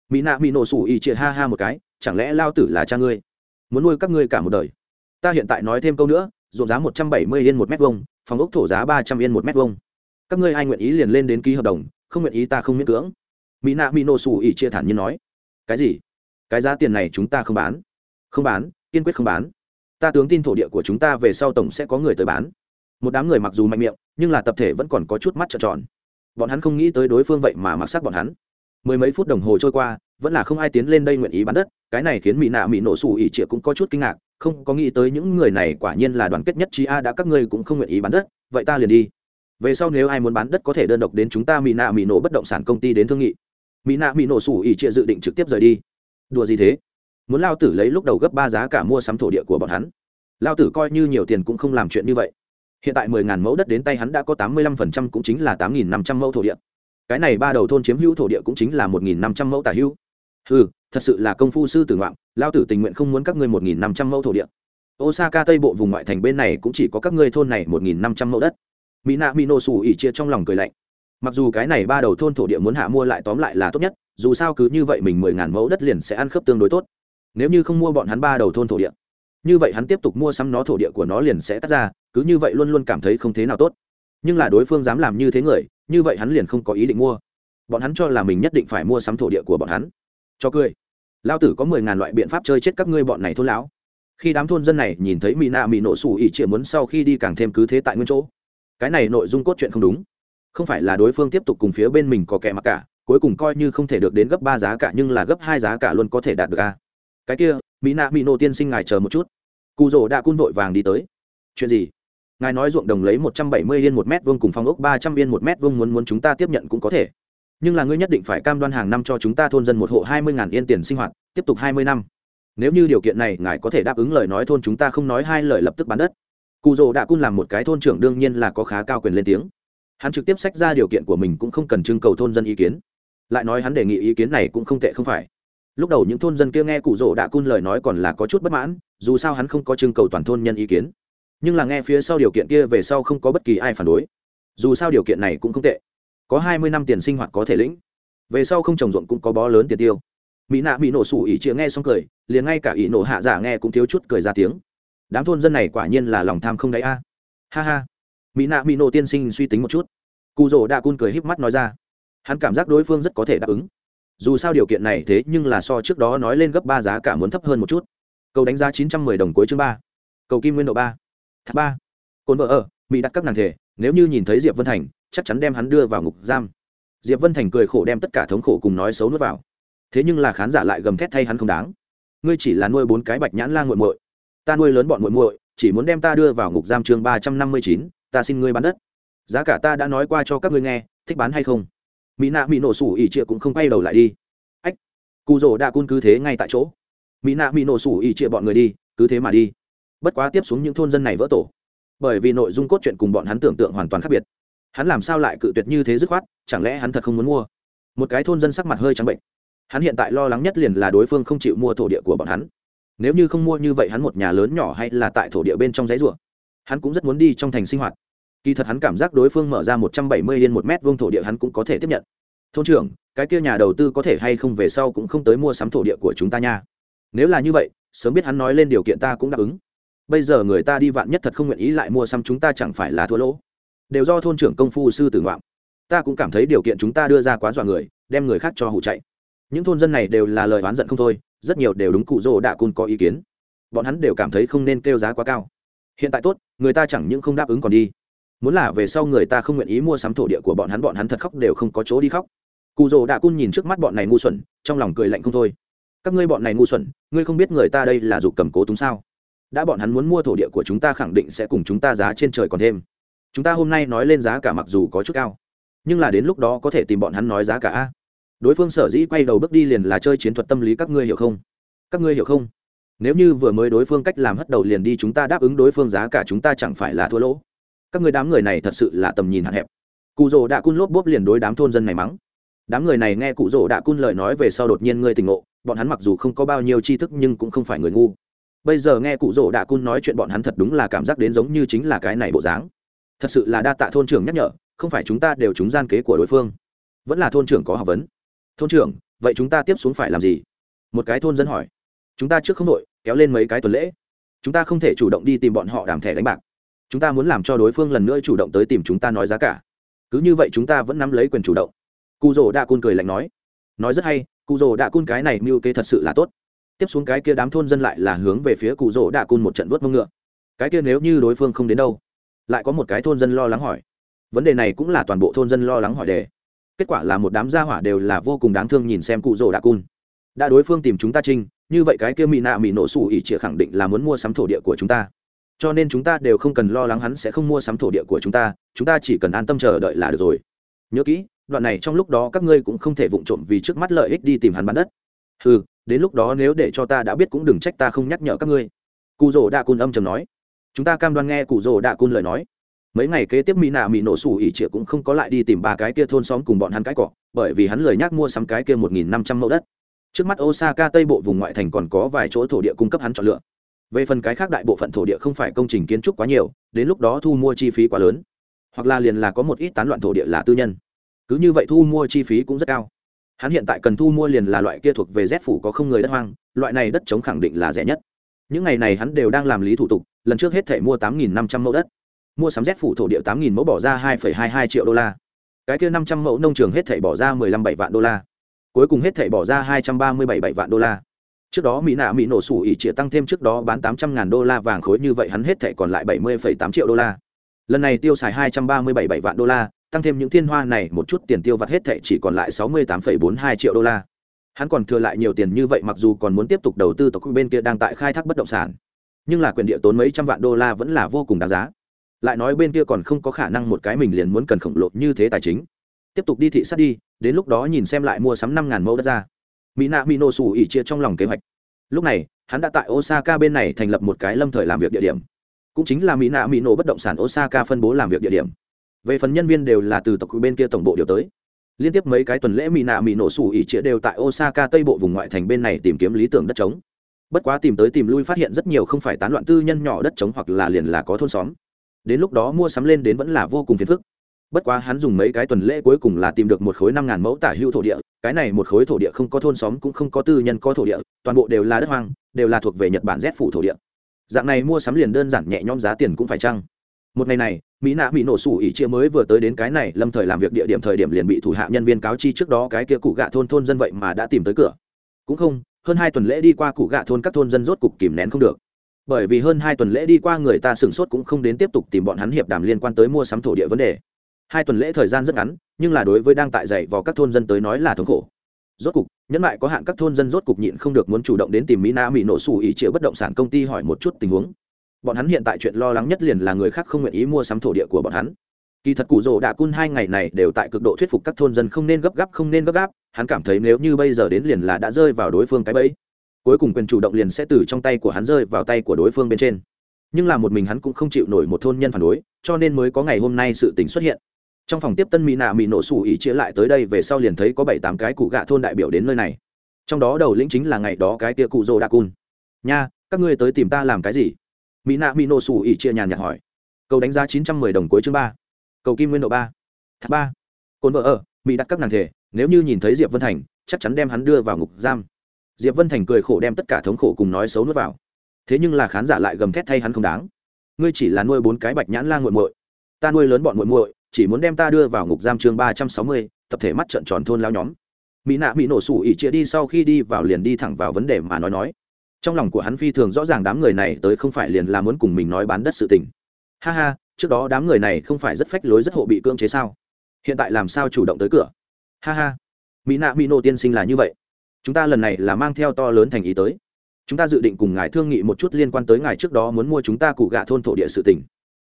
Mỹ nạ mỹ nổ sủ ỉ chia ha ha một cái, chẳng lẽ lao tử là cha ngươi? Muốn nuôi các ngươi cả một đời. Ta hiện tại nói thêm câu nữa, ruộng giá một trăm bảy mươi yên một mét vuông, phòng ốc thổ giá ba trăm yên một mét vuông. Các ngươi ai nguyện ý liền lên đến ký hợp đồng, không nguyện ý ta không miễn cưỡng. Mỹ nạ mỹ nổ xù ỉ chia thản nhiên nói. Cái gì? Cái giá tiền này chúng ta không bán. Không bán, kiên quyết không bán. Ta tướng tin thổ địa của chúng ta về sau tổng sẽ có người tới bán. Một đám người mặc dù mạnh miệng, nhưng là tập thể vẫn còn có chút mắt trợn tròn. Bọn hắn không nghĩ tới đối phương vậy mà mặc sắc bọn hắn. Mười mấy phút đồng hồ trôi qua vẫn là không ai tiến lên đây nguyện ý bán đất, cái này khiến mỹ nạ mỹ nổ xù ỉ trịa cũng có chút kinh ngạc, không có nghĩ tới những người này quả nhiên là đoàn kết nhất trí a, đã các ngươi cũng không nguyện ý bán đất, vậy ta liền đi. Về sau nếu ai muốn bán đất có thể đơn độc đến chúng ta mỹ nạ mỹ nổ bất động sản công ty đến thương nghị. Mỹ nạ mỹ nổ xù ỉ trịa dự định trực tiếp rời đi. Đùa gì thế? Muốn lao tử lấy lúc đầu gấp ba giá cả mua sắm thổ địa của bọn hắn. Lao tử coi như nhiều tiền cũng không làm chuyện như vậy. Hiện tại mười ngàn mẫu đất đến tay hắn đã có tám mươi lăm phần trăm cũng chính là tám nghìn năm trăm mẫu thổ địa. Cái này ba đầu thôn chiếm hữu thổ địa cũng chính là một nghìn năm trăm mẫu tả hữu ừ thật sự là công phu sư tử ngoạm, lao tử tình nguyện không muốn các ngươi một nghìn năm trăm mẫu thổ địa. Osaka tây bộ vùng ngoại thành bên này cũng chỉ có các ngươi thôn này một nghìn năm trăm mẫu đất. Mỹ nạ mỹ nổ xù ỉ chia trong lòng cười lạnh. Mặc dù cái này ba đầu thôn thổ địa muốn hạ mua lại tóm lại là tốt nhất, dù sao cứ như vậy mình mười ngàn mẫu đất liền sẽ ăn khớp tương đối tốt. Nếu như không mua bọn hắn ba đầu thôn thổ địa, như vậy hắn tiếp tục mua sắm nó thổ địa của nó liền sẽ cắt ra, cứ như vậy luôn luôn cảm thấy không thế nào tốt. Nhưng là đối phương dám làm như thế người, như vậy hắn liền không có ý định mua. Bọn hắn cho là mình nhất định phải mua sắm thổ địa của bọn hắn cho cười. Lao tử có mười ngàn loại biện pháp chơi chết các ngươi bọn này thôn lão. Khi đám thôn dân này nhìn thấy mỹ nạ mỹ nổ sủ ỉ chĩa muốn sau khi đi càng thêm cứ thế tại nguyên chỗ. Cái này nội dung cốt truyện không đúng. Không phải là đối phương tiếp tục cùng phía bên mình có kẻ mặc cả, cuối cùng coi như không thể được đến gấp ba giá cả nhưng là gấp hai giá cả luôn có thể đạt được a cái kia mỹ nạ mỹ nổ tiên sinh ngài chờ một chút. Cụ rỗ đã cun vội vàng đi tới. Chuyện gì? Ngài nói ruộng đồng lấy một trăm bảy mươi yên một mét vuông cùng phong ốc ba trăm yên một mét vuông muốn muốn chúng ta tiếp nhận cũng có thể nhưng là ngươi nhất định phải cam đoan hàng năm cho chúng ta thôn dân một hộ hai mươi ngàn yên tiền sinh hoạt, tiếp tục hai mươi năm. Nếu như điều kiện này ngài có thể đáp ứng lời nói thôn chúng ta không nói hai lời lập tức bán đất. Cụ rỗ đã cun làm một cái thôn trưởng đương nhiên là có khá cao quyền lên tiếng. Hắn trực tiếp sách ra điều kiện của mình cũng không cần trưng cầu thôn dân ý kiến. Lại nói hắn đề nghị ý kiến này cũng không tệ không phải. Lúc đầu những thôn dân kia nghe cụ rỗ đã cun lời nói còn là có chút bất mãn, dù sao hắn không có trưng cầu toàn thôn nhân ý kiến. Nhưng là nghe phía sau điều kiện kia về sau không có bất kỳ ai phản đối. Dù sao điều kiện này cũng không tệ có hai mươi năm tiền sinh hoạt có thể lĩnh. Về sau không trồng ruộng cũng có bó lớn tiền tiêu. Mỹ nạ bị nổ sủ ỉ chĩa nghe xong cười, liền ngay cả ỉ nổ hạ giả nghe cũng thiếu chút cười ra tiếng. Đám thôn dân này quả nhiên là lòng tham không đáy a. À. Ha ha. Mỹ nạ bị nổ tiên sinh suy tính một chút. Cụ rỗ đạ cun cười híp mắt nói ra. Hắn cảm giác đối phương rất có thể đáp ứng. Dù sao điều kiện này thế nhưng là so trước đó nói lên gấp ba giá cả muốn thấp hơn một chút. Cầu đánh giá chín trăm mười đồng cuối chương ba. Cầu kim nguyên độ ba. Tháp ba. Cồn vợ ở, mỹ đặt các nàng thể, nếu như nhìn thấy diệp vân thành chắc chắn đem hắn đưa vào ngục giam. Diệp vân thành cười khổ đem tất cả thống khổ cùng nói xấu nuốt vào. Thế nhưng là khán giả lại gầm thét thay hắn không đáng. Ngươi chỉ là nuôi bốn cái bạch nhãn lan g u muội. Ta nuôi lớn bọn muội muội, chỉ muốn đem ta đưa vào ngục giam chương ba trăm năm mươi chín, ta xin ngươi bán đất. Giá cả ta đã nói qua cho các ngươi nghe, thích bán hay không? Mỹ nạ mỹ nổ sủ ỉ trịa cũng không quay đầu lại đi. Ách cụ rỗ đã cun cứ thế ngay tại chỗ. Mỹ nạ mỹ nổ sủ ỉ trịa bọn người đi, cứ thế mà đi. Bất quá tiếp xuống những thôn dân này vỡ tổ. Bởi vì nội dung cốt truyện cùng bọn hắn tưởng tượng hoàn toàn khác biệt hắn làm sao lại cự tuyệt như thế dứt khoát, chẳng lẽ hắn thật không muốn mua? Một cái thôn dân sắc mặt hơi trắng bệnh. Hắn hiện tại lo lắng nhất liền là đối phương không chịu mua thổ địa của bọn hắn. Nếu như không mua như vậy hắn một nhà lớn nhỏ hay là tại thổ địa bên trong giấy rùa hắn cũng rất muốn đi trong thành sinh hoạt. Kỳ thật hắn cảm giác đối phương mở ra một trăm bảy mươi yên một mét vuông thổ địa hắn cũng có thể tiếp nhận. Thôn trưởng, cái kia nhà đầu tư có thể hay không về sau cũng không tới mua sắm thổ địa của chúng ta nha. Nếu là như vậy, sớm biết hắn nói lên điều kiện ta cũng đáp ứng. Bây giờ người ta đi vạn nhất thật không nguyện ý lại mua sắm chúng ta chẳng phải là thua lỗ đều do thôn trưởng công phu sư tử ngoạm. Ta cũng cảm thấy điều kiện chúng ta đưa ra quá dọa người, đem người khác cho hụ chạy. Những thôn dân này đều là lời oán giận không thôi, rất nhiều đều đúng cụ rỗ đạ cun có ý kiến. Bọn hắn đều cảm thấy không nên kêu giá quá cao. Hiện tại tốt, người ta chẳng những không đáp ứng còn đi. Muốn là về sau người ta không nguyện ý mua sắm thổ địa của bọn hắn bọn hắn thật khóc đều không có chỗ đi khóc. Cụ rỗ đạ cun nhìn trước mắt bọn này ngu xuẩn, trong lòng cười lạnh không thôi. Các ngươi bọn này ngu xuẩn, ngươi không biết người ta đây là dục cầm cố túng sao? Đã bọn hắn muốn mua thổ địa của chúng ta khẳng định sẽ cùng chúng ta giá trên trời còn thêm chúng ta hôm nay nói lên giá cả mặc dù có chút cao, nhưng là đến lúc đó có thể tìm bọn hắn nói giá cả a. Đối phương sở dĩ quay đầu bước đi liền là chơi chiến thuật tâm lý các ngươi hiểu không? Các ngươi hiểu không? Nếu như vừa mới đối phương cách làm hất đầu liền đi chúng ta đáp ứng đối phương giá cả chúng ta chẳng phải là thua lỗ. Các người đám người này thật sự là tầm nhìn hạn hẹp. Cụ rỗ đã cun lốp bốp liền đối đám thôn dân này mắng. Đám người này nghe cụ rỗ đã cun lời nói về sau đột nhiên ngươi tỉnh ngộ, bọn hắn mặc dù không có bao nhiêu tri thức nhưng cũng không phải người ngu. Bây giờ nghe cụ rỗ đã cun nói chuyện bọn hắn thật đúng là cảm giác đến giống như chính là cái này bộ dáng thật sự là đa tạ thôn trưởng nhắc nhở, không phải chúng ta đều trúng gian kế của đối phương. Vẫn là thôn trưởng có học vấn. Thôn trưởng, vậy chúng ta tiếp xuống phải làm gì? Một cái thôn dân hỏi. Chúng ta trước không đội, kéo lên mấy cái tuần lễ. Chúng ta không thể chủ động đi tìm bọn họ đàm thẻ đánh bạc. Chúng ta muốn làm cho đối phương lần nữa chủ động tới tìm chúng ta nói giá cả. Cứ như vậy chúng ta vẫn nắm lấy quyền chủ động. Cụ rồ đa cun cười lạnh nói. Nói rất hay cụ rồ đa cun cái này mưu kế thật sự là tốt. Tiếp xuống cái kia đám thôn dân lại là hướng về phía cụ rồ đa cun một trận vớt mông ngựa. Cái kia nếu như đối phương không đến đâu lại có một cái thôn dân lo lắng hỏi. Vấn đề này cũng là toàn bộ thôn dân lo lắng hỏi đề. Kết quả là một đám gia hỏa đều là vô cùng đáng thương nhìn xem cụ rồ đa cun. Đã đối phương tìm chúng ta trinh, như vậy cái kia mỹ nạ mỹ nổ sủ ỉ chĩa khẳng định là muốn mua sắm thổ địa của chúng ta. Cho nên chúng ta đều không cần lo lắng hắn sẽ không mua sắm thổ địa của chúng ta chúng ta chỉ cần an tâm chờ đợi là được rồi. Nhớ kỹ, đoạn này trong lúc đó các ngươi cũng không thể vụng trộm vì trước mắt lợi ích đi tìm hắn bán đất. Ừ đến lúc đó nếu để cho ta đã biết cũng đừng trách ta không nhắc nhở các ngươi. Cụ rồ đạ cun âm chầm nói chúng ta cam đoan nghe cụ rồ đạ cun lời nói. Mấy ngày kế tiếp mỹ nạ mỹ nổ sủ ỉ trịa cũng không có lại đi tìm ba cái kia thôn xóm cùng bọn hắn cái cọ bởi vì hắn lời nhắc mua sắm cái kia một nghìn năm trăm mẫu đất. Trước mắt osaka tây bộ vùng ngoại thành còn có vài chỗ thổ địa cung cấp hắn chọn lựa. Về phần cái khác đại bộ phận thổ địa không phải công trình kiến trúc quá nhiều, đến lúc đó thu mua chi phí quá lớn. Hoặc là liền là có một ít tán loạn thổ địa là tư nhân. Cứ như vậy thu mua chi phí cũng rất cao. Hắn hiện tại cần thu mua liền là loại kia thuộc về rét phủ có không người đất hoang, loại này đất chống khẳng định là rẻ nhất những ngày này hắn đều đang làm lý thủ tục, lần trước hết thể mua tám nghìn năm trăm mẫu đất. Mua sắm rét phủ thổ địa tám nghìn mẫu bỏ ra hai hai hai triệu đô la. Cái kia năm trăm mẫu nông trường hết thể bỏ ra mười lăm bảy vạn đô la. Cuối cùng hết thể bỏ ra hai trăm ba mươi bảy bảy vạn đô la. Trước đó mỹ nạ mỹ nổ sủ ỉ chĩa tăng thêm trước đó bán tám trăm ngàn đô la vàng khối như vậy hắn hết thể còn lại bảy mươi phẩy tám triệu đô la. Lần này tiêu xài hai trăm ba mươi bảy bảy vạn đô la, tăng thêm những thiên hoa này, một chút tiền tiêu vặt hết thể chỉ còn lại sáu mươi tám phẩy bốn hai triệu đô la hắn còn thừa lại nhiều tiền như vậy mặc dù còn muốn tiếp tục đầu tư tộc bên kia đang tại khai thác bất động sản, nhưng là quyền địa tốn mấy trăm vạn đô la vẫn là vô cùng đáng giá. Lại nói bên kia còn không có khả năng một cái mình liền muốn cần khổng lồ như thế tài chính. Tiếp tục đi thị sát đi, đến lúc đó nhìn xem lại mua sắm năm ngàn mẫu đất ra. Mỹ nạ mỹ nổ xù ỉ chia trong lòng kế hoạch. Lúc này, hắn đã tại osaka bên này thành lập một cái lâm thời làm việc địa điểm. Cũng chính là mỹ nạ mỹ nổ bất động sản osaka phân bố làm việc địa điểm. Về phần nhân viên đều là từ tộc bên kia tổng bộ điều tới liên tiếp mấy cái tuần lễ mỹ nạ mỹ nổ sủ ỉ chĩa đều tại osaka tây bộ vùng ngoại thành bên này tìm kiếm lý tưởng đất trống. Bất quá tìm tới tìm lui phát hiện rất nhiều không phải tán loạn tư nhân nhỏ đất trống hoặc là liền là có thôn xóm. Đến lúc đó mua sắm lên đến vẫn là vô cùng phiền phức. Bất quá hắn dùng mấy cái tuần lễ cuối cùng là tìm được một khối năm ngàn mẫu tả hữu thổ địa, cái này một khối thổ địa không có thôn xóm cũng không có tư nhân có thổ địa, toàn bộ đều là đất hoang, đều là thuộc về nhật bản rét phủ thổ địa. Dạng này mua sắm liền đơn giản nhẹ nhõm giá tiền cũng phải chăng? Một ngày này, mỹ nạ bị nổ sủ ỉ chia mới vừa tới đến cái này, lâm thời làm việc địa điểm thời điểm liền bị thủ hạ nhân viên cáo chi trước đó cái kia cụ gạ thôn thôn dân vậy mà đã tìm tới cửa. Cũng không, hơn hai tuần lễ đi qua cụ gạ thôn các thôn dân rốt cục kìm nén không được. Bởi vì hơn hai tuần lễ đi qua người ta sửng sốt cũng không đến tiếp tục tìm bọn hắn hiệp đàm liên quan tới mua sắm thổ địa vấn đề. Hai tuần lễ thời gian rất ngắn, nhưng là đối với đang tại dạy vào các thôn dân tới nói là thống khổ. Rốt cục, nhẫn lại có hạn các thôn dân rốt cục nhịn không được muốn chủ động đến tìm mỹ na mỹ nổ sủ ỉ chĩa bất động sản công ty hỏi một chút tình huống bọn hắn hiện tại chuyện lo lắng nhất liền là người khác không nguyện ý mua sắm thổ địa của bọn hắn. Kỳ thật cụ rồ đạ cun hai ngày này đều tại cực độ thuyết phục các thôn dân không nên gấp gáp, không nên gấp gáp. Hắn cảm thấy nếu như bây giờ đến liền là đã rơi vào đối phương cái bẫy, cuối cùng quyền chủ động liền sẽ từ trong tay của hắn rơi vào tay của đối phương bên trên. Nhưng là một mình hắn cũng không chịu nổi một thôn nhân phản đối, cho nên mới có ngày hôm nay sự tình xuất hiện. Trong phòng tiếp tân mỹ nạ mỹ nổ sủ ý chĩa lại tới đây về sau liền thấy có bảy tám cái cụ gạ thôn đại biểu đến nơi này. Trong đó đầu lĩnh chính là ngày đó cái tia cụ rồ đạ cun. Nha, các ngươi tới tìm ta làm cái gì? Mỹ nạ mỹ nổ sủ ỉ chia nhàn nhạt hỏi. Cầu đánh giá chín trăm mười đồng cuối chương ba. Cầu kim nguyên độ ba. Tháp ba. Cồn vợ ở, mỹ đặt các nàng thể, nếu như nhìn thấy diệp vân thành, chắc chắn đem hắn đưa vào ngục giam. Diệp vân thành cười khổ đem tất cả thống khổ cùng nói xấu nuốt vào. Thế nhưng là khán giả lại gầm thét thay hắn không đáng. Ngươi chỉ là nuôi bốn cái bạch nhãn la nguội muội. Ta nuôi lớn bọn muội muội, chỉ muốn đem ta đưa vào ngục giam chương ba trăm sáu mươi, tập thể mắt trợn tròn thôn lao nhóm. Mỹ nạ bị nổ sủ ỉ chia đi sau khi đi vào liền đi thẳng vào vấn đề mà nói nói trong lòng của hắn phi thường rõ ràng đám người này tới không phải liền là muốn cùng mình nói bán đất sự tình. Ha ha, trước đó đám người này không phải rất phách lối rất hộ bị cưỡng chế sao? Hiện tại làm sao chủ động tới cửa? Ha ha. Mỹ nạ mỹ nô tiên sinh là như vậy. Chúng ta lần này là mang theo to lớn thành ý tới. Chúng ta dự định cùng ngài thương nghị một chút liên quan tới ngài trước đó muốn mua chúng ta cụ gạ thôn thổ địa sự tỉnh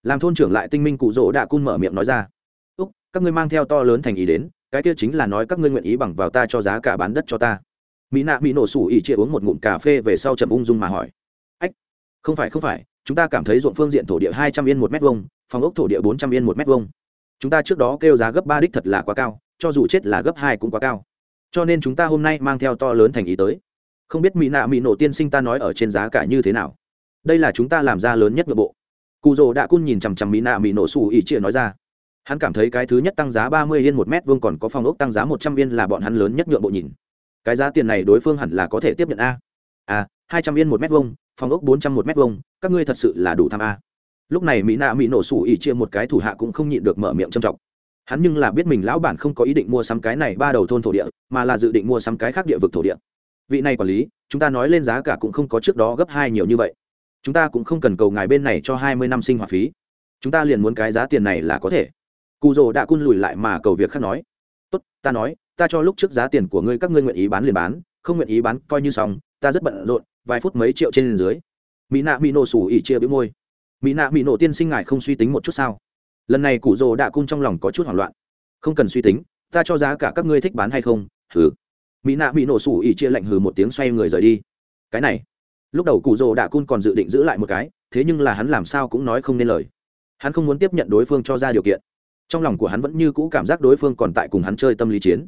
làm thôn trưởng lại tinh minh cụ rỗ đạ cun mở miệng nói ra. Úc, các ngươi mang theo to lớn thành ý đến, cái kia chính là nói các ngươi nguyện ý bằng vào ta cho giá cả bán đất cho ta mỹ nạ mỹ nổ sủ ỉ chia uống một ngụm cà phê về sau chậm ung dung mà hỏi. Ách, không phải không phải, chúng ta cảm thấy ruộng phương diện thổ địa hai trăm yên một mét vuông, phòng ốc thổ địa bốn trăm yên một mét vuông. Chúng ta trước đó kêu giá gấp ba đích thật là quá cao, cho dù chết là gấp hai cũng quá cao. Cho nên chúng ta hôm nay mang theo to lớn thành ý tới. Không biết mỹ nạ mỹ nổ tiên sinh ta nói ở trên giá cả như thế nào. Đây là chúng ta làm ra lớn nhất nội bộ. Cụ rồ đã cun nhìn chằm chằm mỹ nạ mỹ nổ xù ỉ chia nói ra. Hắn cảm thấy cái thứ nhất tăng giá ba mươi yên một mét vuông còn có phòng ốc tăng giá một trăm yên là bọn hắn lớn nhất nhượng bộ nhìn cái giá tiền này đối phương hẳn là có thể tiếp nhận a. A hai trăm yên một mét vuông, phòng ốc bốn trăm một mét vuông, các ngươi thật sự là đủ tham a. Lúc này mỹ nạ mỹ nổ sủ ỉ chia một cái thủ hạ cũng không nhịn được mở miệng trầm trọng. Hắn nhưng là biết mình lão bản không có ý định mua sắm cái này ba đầu thôn thổ địa, mà là dự định mua sắm cái khác địa vực thổ địa. Vị này quản lý, chúng ta nói lên giá cả cũng không có trước đó gấp hai nhiều như vậy. Chúng ta cũng không cần cầu ngài bên này cho hai mươi năm sinh hoạt phí. Chúng ta liền muốn cái giá tiền này là có thể. Cụ rồ đã cun lùi lại mà cầu việc khác nói tốt, ta nói, ta cho lúc trước giá tiền của ngươi các ngươi nguyện ý bán liền bán, không nguyện ý bán coi như xong, ta rất bận rộn, vài phút mấy triệu trên dưới. Mỹ nạ mỹ nổ sủ ỉ chia bĩu môi. Mỹ nạ mỹ nổ tiên sinh ngài không suy tính một chút sao? Lần này cụ rồ đã cung trong lòng có chút hoảng loạn. Không cần suy tính, ta cho giá cả các ngươi thích bán hay không, hừ. Mỹ nạ mỹ nổ sủ ỉ chia lạnh hừ một tiếng xoay người rời đi. Cái này. Lúc đầu cụ rồ đạ cung còn dự định giữ lại một cái, thế nhưng là hắn làm sao cũng nói không nên lời. Hắn không muốn tiếp nhận đối phương cho ra điều kiện trong lòng của hắn vẫn như cũ cảm giác đối phương còn tại cùng hắn chơi tâm lý chiến.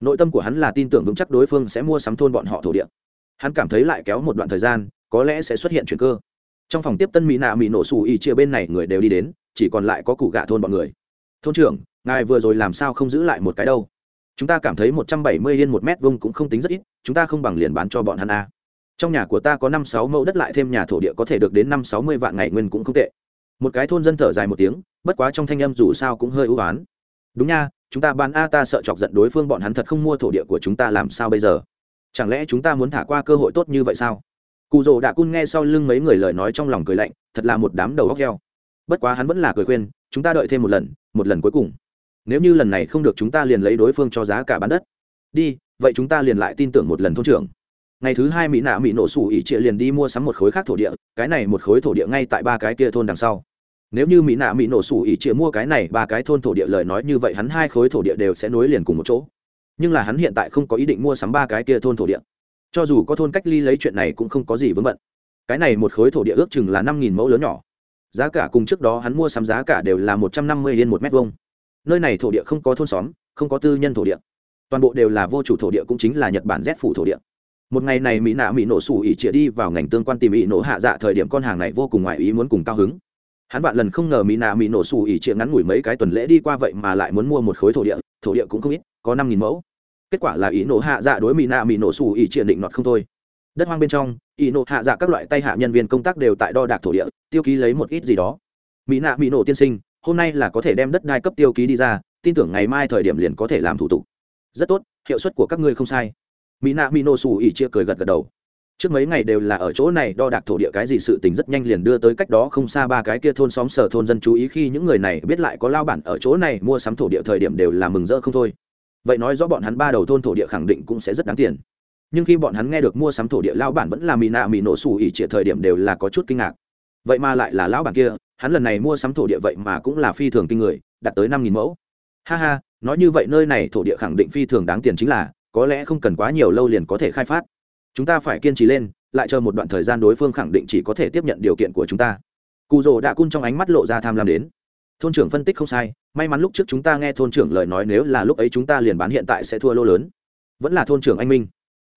Nội tâm của hắn là tin tưởng vững chắc đối phương sẽ mua sắm thôn bọn họ thổ địa. Hắn cảm thấy lại kéo một đoạn thời gian, có lẽ sẽ xuất hiện chuyện cơ. Trong phòng tiếp tân mỹ nạ mỹ nổ xù ỉ chia bên này người đều đi đến, chỉ còn lại có cụ gạ thôn bọn người. Thôn trưởng, ngài vừa rồi làm sao không giữ lại một cái đâu? Chúng ta cảm thấy một trăm bảy mươi yên một mét vuông cũng không tính rất ít, chúng ta không bằng liền bán cho bọn hắn a. Trong nhà của ta có năm sáu mẫu đất lại thêm nhà thổ địa có thể được đến năm sáu mươi vạn ngày nguyên cũng không tệ một cái thôn dân thở dài một tiếng, bất quá trong thanh âm dù sao cũng hơi ưu oán đúng nha, chúng ta bán a ta sợ chọc giận đối phương bọn hắn thật không mua thổ địa của chúng ta làm sao bây giờ? Chẳng lẽ chúng ta muốn thả qua cơ hội tốt như vậy sao? Cụ rồ đã cun nghe sau lưng mấy người lời nói trong lòng cười lạnh, thật là một đám đầu góc heo. Bất quá hắn vẫn là cười khuyên, chúng ta đợi thêm một lần một lần cuối cùng. Nếu như lần này không được chúng ta liền lấy đối phương cho giá cả bán đất. Đi, vậy chúng ta liền lại tin tưởng một lần thôn trưởng. Ngày thứ hai mỹ nạ mỹ nổ sủ ỉ trịa liền đi mua sắm một khối khác thổ địa, cái này một khối thổ địa ngay tại ba cái kia thôn đằng sau nếu như mỹ nạ mỹ nổ sủ ỉ trịa mua cái này ba cái thôn thổ địa lời nói như vậy, hắn hai khối thổ địa đều sẽ nối liền cùng một chỗ. Nhưng là hắn hiện tại không có ý định mua sắm ba cái kia thôn thổ địa. Cho dù có thôn cách ly lấy chuyện này cũng không có gì vướng bận. Cái này một khối thổ địa ước chừng là năm nghìn mẫu lớn nhỏ. Giá cả cùng trước đó hắn mua sắm giá cả đều là một trăm năm mươi yên một mét vuông. Nơi này thổ địa không có thôn xóm, không có tư nhân thổ địa. Toàn bộ đều là vô chủ thổ địa cũng chính là nhật bản rét phủ thổ địa. Một ngày này mỹ nạ mỹ nổ sủ ỉ chĩa đi vào ngành tương quan tìm mỹ nổ hạ dạ thời điểm con hàng này vô cùng ngoài ý muốn cùng cao hứng hắn vạn lần không ngờ mỹ nạ mỹ nổ xù ỉ trịa ngắn ngủi mấy cái tuần lễ đi qua vậy mà lại muốn mua một khối thổ địa thổ địa cũng không ít, có năm nghìn mẫu. Kết quả là ý nổ hạ dạ đối mỹ nạ mỹ nổ xù ỉ trịa định nọt không thôi. Đất hoang bên trong ý nổ hạ dạ các loại tay hạ nhân viên công tác đều tại đo đạc thổ địa, tiêu ký lấy một ít gì đó. Mỹ nạ mỹ nổ tiên sinh, hôm nay là có thể đem đất đai cấp tiêu ký đi ra, tin tưởng ngày mai thời điểm liền có thể làm thủ tục. Rất tốt, hiệu suất của các ngươi không sai. Mỹ nạ mỹ nổ xù ỉ trịa cười gật gật đầu trước mấy ngày đều là ở chỗ này đo đạc thổ địa cái gì sự tình rất nhanh liền đưa tới cách đó không xa ba cái kia thôn xóm sở thôn dân chú ý khi những người này biết lại có lao bản ở chỗ này mua sắm thổ địa thời điểm đều là mừng rỡ không thôi. Vậy nói rõ bọn hắn ba đầu thôn thổ địa khẳng định cũng sẽ rất đáng tiền. Nhưng khi bọn hắn nghe được mua sắm thổ địa lao bản vẫn là mì nạ mì nổ xù ỉ trịa thời điểm đều là có chút kinh ngạc. Vậy mà lại là lão bản kia, hắn lần này mua sắm thổ địa vậy mà cũng là phi thường kinh người, đạt tới năm nghìn mẫu. Ha ha, nói như vậy nơi này thổ địa khẳng định phi thường đáng tiền chính là, có lẽ không cần quá nhiều lâu liền có thể khai phát chúng ta phải kiên trì lên, lại chờ một đoạn thời gian đối phương khẳng định chỉ có thể tiếp nhận điều kiện của chúng ta. Cụ rồ đã cun trong ánh mắt lộ ra tham lam đến. Thôn trưởng phân tích không sai, may mắn lúc trước chúng ta nghe thôn trưởng lời nói nếu là lúc ấy chúng ta liền bán hiện tại sẽ thua lô lớn. Vẫn là thôn trưởng anh minh.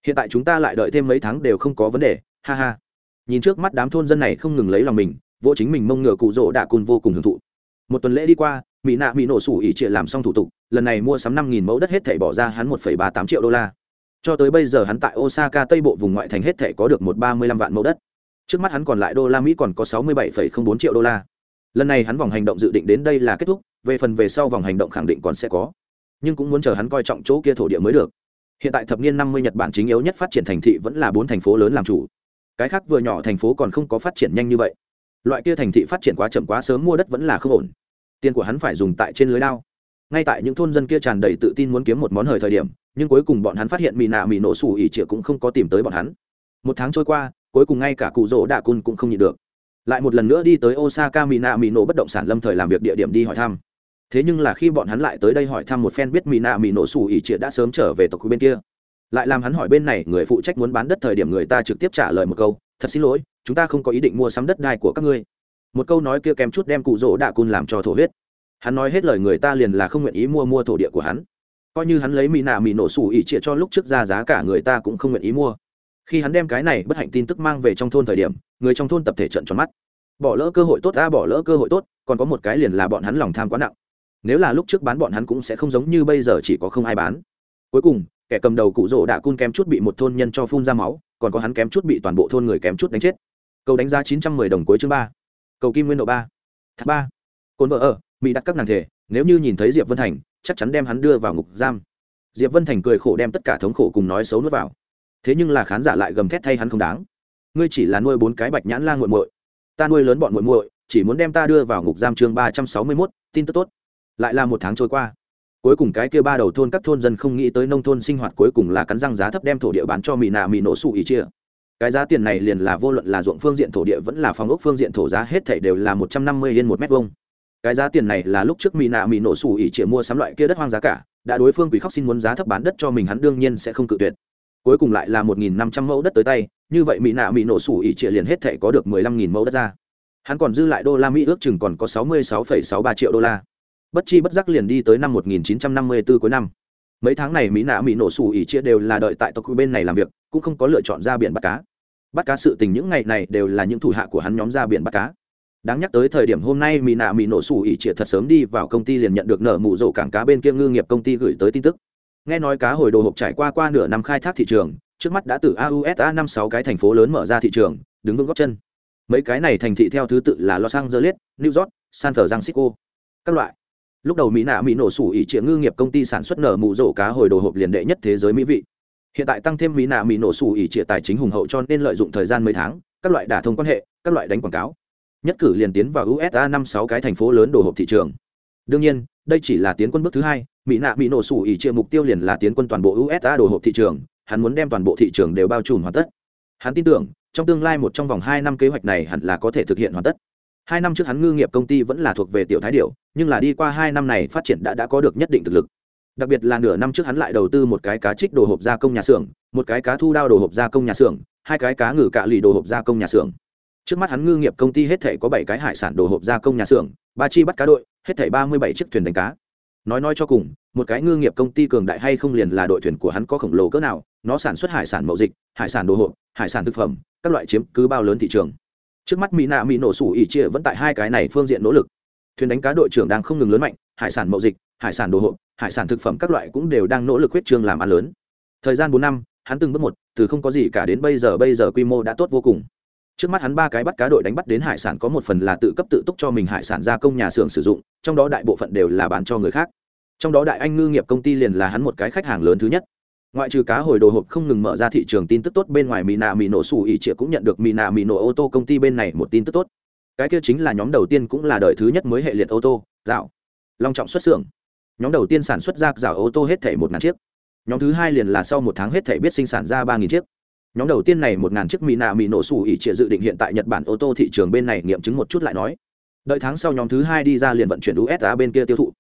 Hiện tại chúng ta lại đợi thêm mấy tháng đều không có vấn đề, ha ha. Nhìn trước mắt đám thôn dân này không ngừng lấy lòng mình, vô chính mình mông ngựa cụ rỗ đạ cùn vô cùng hưởng thụ. Một tuần lễ đi qua, mỹ nạ mỹ nổ sủ ỉ trịa làm xong thủ tục, lần này mua sắm năm nghìn mẫu đất hết thể bỏ ra hắn một phẩy ba tám triệu đô la cho tới bây giờ hắn tại osaka tây bộ vùng ngoại thành hết thể có được một ba mươi lăm vạn mẫu đất. Trước mắt hắn còn lại đô la mỹ còn có sáu mươi bảy phẩy không bốn triệu đô la. Lần này hắn vòng hành động dự định đến đây là kết thúc, về phần về sau vòng hành động khẳng định còn sẽ có. Nhưng cũng muốn chờ hắn coi trọng chỗ kia thổ địa mới được. Hiện tại thập niên năm mươi nhật bản chính yếu nhất phát triển thành thị vẫn là bốn thành phố lớn làm chủ. Cái khác vừa nhỏ thành phố còn không có phát triển nhanh như vậy. Loại kia thành thị phát triển quá chậm quá sớm mua đất vẫn là không ổn. Tiền của hắn phải dùng tại trên lưới lao ngay tại những thôn dân kia tràn đầy tự tin muốn kiếm một món hời thời điểm, nhưng cuối cùng bọn hắn phát hiện mỹ nạ mỹ nổ xù ỉ chĩa cũng không có tìm tới bọn hắn. Một tháng trôi qua, cuối cùng ngay cả cụ rỗ đạ cun cũng không nhịn được. Lại một lần nữa đi tới osaka mỹ nạ mỹ nổ bất động sản lâm thời làm việc địa điểm đi hỏi thăm. Thế nhưng là khi bọn hắn lại tới đây hỏi thăm một phen biết mỹ nạ mỹ nổ xù ỉ chĩa đã sớm trở về tộc bên kia. Lại làm hắn hỏi bên này, người phụ trách muốn bán đất thời điểm người ta trực tiếp trả lời một câu, thật xin lỗi, chúng ta không có ý định mua sắm đất đai của các ngươi. Một câu nói kia kèm chút đem cụ rỗ đạ cun làm cho thổ huyết hắn nói hết lời người ta liền là không nguyện ý mua mua thổ địa của hắn. Coi như hắn lấy mỹ nạ mỹ nổ sủ ỉ trịa cho lúc trước ra giá cả người ta cũng không nguyện ý mua. Khi hắn đem cái này bất hạnh tin tức mang về trong thôn thời điểm, người trong thôn tập thể trận tròn mắt. Bỏ lỡ cơ hội tốt ra bỏ lỡ cơ hội tốt, còn có một cái liền là bọn hắn lòng tham quá nặng. Nếu là lúc trước bán bọn hắn cũng sẽ không giống như bây giờ chỉ có không ai bán. Cuối cùng, kẻ cầm đầu cụ rỗ đã cun kém chút bị một thôn nhân cho phun ra máu, còn có hắn kém chút bị toàn bộ thôn người kém chút đánh chết. Cầu đánh giá chín trăm mười đồng cuối chương ba. Cầu kim nguyên độ ba. Thác ba. Cồn vợ ở mỹ đặt các nàng thể, nếu như nhìn thấy diệp vân thành, chắc chắn đem hắn đưa vào ngục giam. Diệp vân thành cười khổ đem tất cả thống khổ cùng nói xấu nuốt vào. Thế nhưng là khán giả lại gầm thét thay hắn không đáng. Ngươi chỉ là nuôi bốn cái bạch nhãn la nguội muội. Ta nuôi lớn bọn muội muội, chỉ muốn đem ta đưa vào ngục giam chương ba trăm sáu mươi mốt, tin tức tốt. Lại là một tháng trôi qua. Cuối cùng cái kia ba đầu thôn các thôn dân không nghĩ tới nông thôn sinh hoạt cuối cùng là cắn răng giá thấp đem thổ địa bán cho mỹ nạ mỹ nổ sụ ý chia. Cái giá tiền này liền là vô luận là ruộng phương diện thổ địa vẫn là phòng ốc phương diện thổ giá hết thảy đều là một trăm năm mươi yên một mét vuông cái giá tiền này là lúc trước mỹ nạ mỹ nổ xù ỉ chia mua sắm loại kia đất hoang giá cả, đã đối phương quỷ khóc xin muốn giá thấp bán đất cho mình hắn đương nhiên sẽ không cự tuyệt. Cuối cùng lại là một nghìn năm trăm mẫu đất tới tay, như vậy mỹ nạ mỹ nổ xù ỉ chia liền hết thể có được mười lăm nghìn mẫu đất ra. Hắn còn dư lại đô la mỹ ước chừng còn có sáu mươi sáu phẩy sáu ba triệu đô la. Bất chi bất giác liền đi tới năm 1954 cuối năm. Mấy tháng này mỹ nạ mỹ nổ xù ỉ chia đều là đợi tại tộc bên này làm việc, cũng không có lựa chọn ra biển bắt cá. Bắt cá sự tình những ngày này đều là những thủ hạ của hắn nhóm ra biển bắt cá đáng nhắc tới thời điểm hôm nay mỹ nạ mỹ nổ sủ ỉ chia thật sớm đi vào công ty liền nhận được nở mụ rổ cảng cá bên kia ngư nghiệp công ty gửi tới tin tức. Nghe nói cá hồi đồ hộp trải qua qua nửa năm khai thác thị trường, trước mắt đã từ ausa năm sáu cái thành phố lớn mở ra thị trường, đứng vững góc chân. Mấy cái này thành thị theo thứ tự là los angeles, new york, san francisco. Các loại. Lúc đầu mỹ nạ mỹ nổ sủ ỉ trịa ngư nghiệp công ty sản xuất nở mụ rổ cá hồi đồ hộp liền đệ nhất thế giới mỹ vị. Hiện tại tăng thêm mỹ nạ mỹ nổ sủ ỉ trịa tài chính hùng hậu cho nên lợi dụng thời gian mấy tháng, các loại đả thông quan hệ, các loại đánh quảng cáo nhất cử liền tiến vào usa năm sáu cái thành phố lớn đồ hộp thị trường. Đương nhiên, đây chỉ là tiến quân bước thứ hai, mỹ nạ mỹ nổ sủ ỉ chia mục tiêu liền là tiến quân toàn bộ usa đồ hộp thị trường, hắn muốn đem toàn bộ thị trường đều bao trùm hoàn tất. Hắn tin tưởng, trong tương lai một trong vòng hai năm kế hoạch này hẳn là có thể thực hiện hoàn tất. Hai năm trước hắn ngư nghiệp công ty vẫn là thuộc về tiểu thái điệu nhưng là đi qua hai năm này phát triển đã đã có được nhất định thực lực. Đặc biệt là nửa năm trước hắn lại đầu tư một cái cá trích đồ hộp gia công nhà xưởng, một cái cá thu đao đồ hộp gia công nhà xưởng, hai cái cá ngừ cạ lì đồ hộp gia công nhà xưởng trước mắt hắn ngư nghiệp công ty hết thể có bảy cái hải sản đồ hộp gia công nhà xưởng, ba chi bắt cá đội, hết thể ba mươi bảy chiếc thuyền đánh cá. Nói nói cho cùng, một cái ngư nghiệp công ty cường đại hay không liền là đội thuyền của hắn có khổng lồ cỡ nào, nó sản xuất hải sản mậu dịch, hải sản đồ hộp, hải sản thực phẩm, các loại chiếm cứ bao lớn thị trường. Trước mắt mỹ nạ mỹ nổ sủ ỉ chia vẫn tại hai cái này phương diện nỗ lực. Thuyền đánh cá đội trưởng đang không ngừng lớn mạnh, hải sản mậu dịch, hải sản đồ hộp, hải sản thực phẩm các loại cũng đều đang nỗ lực huyết trương làm ăn lớn. Thời gian bốn năm, hắn từng bước một, từ không có gì cả đến bây giờ bây giờ quy mô đã tốt vô cùng trước mắt hắn ba cái bắt cá đội đánh bắt đến hải sản có một phần là tự cấp tự túc cho mình hải sản gia công nhà xưởng sử dụng, trong đó đại bộ phận đều là bán cho người khác. Trong đó đại anh ngư nghiệp công ty liền là hắn một cái khách hàng lớn thứ nhất. Ngoại trừ cá hồi đồ hộp không ngừng mở ra thị trường tin tức tốt, bên ngoài mỹ nạ mỹ nổ xù ỉ trịa cũng nhận được mỹ nạ mỹ nổ ô tô công ty bên này một tin tức tốt. Cái kia chính là nhóm đầu tiên cũng là đời thứ nhất mới hệ liệt ô tô dạo long trọng xuất xưởng. Nhóm đầu tiên sản xuất ra dạo ô tô hết thể một ngàn chiếc. Nhóm thứ hai liền là sau một tháng hết thể biết sinh sản ra ba nghìn chiếc nhóm đầu tiên này một ngàn chiếc mỹ nạ mỹ nổ sủ ỉ trịa dự định hiện tại nhật bản ô tô thị trường bên này nghiệm chứng một chút lại nói. Đợi tháng sau nhóm thứ hai đi ra liền vận chuyển usa bên kia tiêu thụ.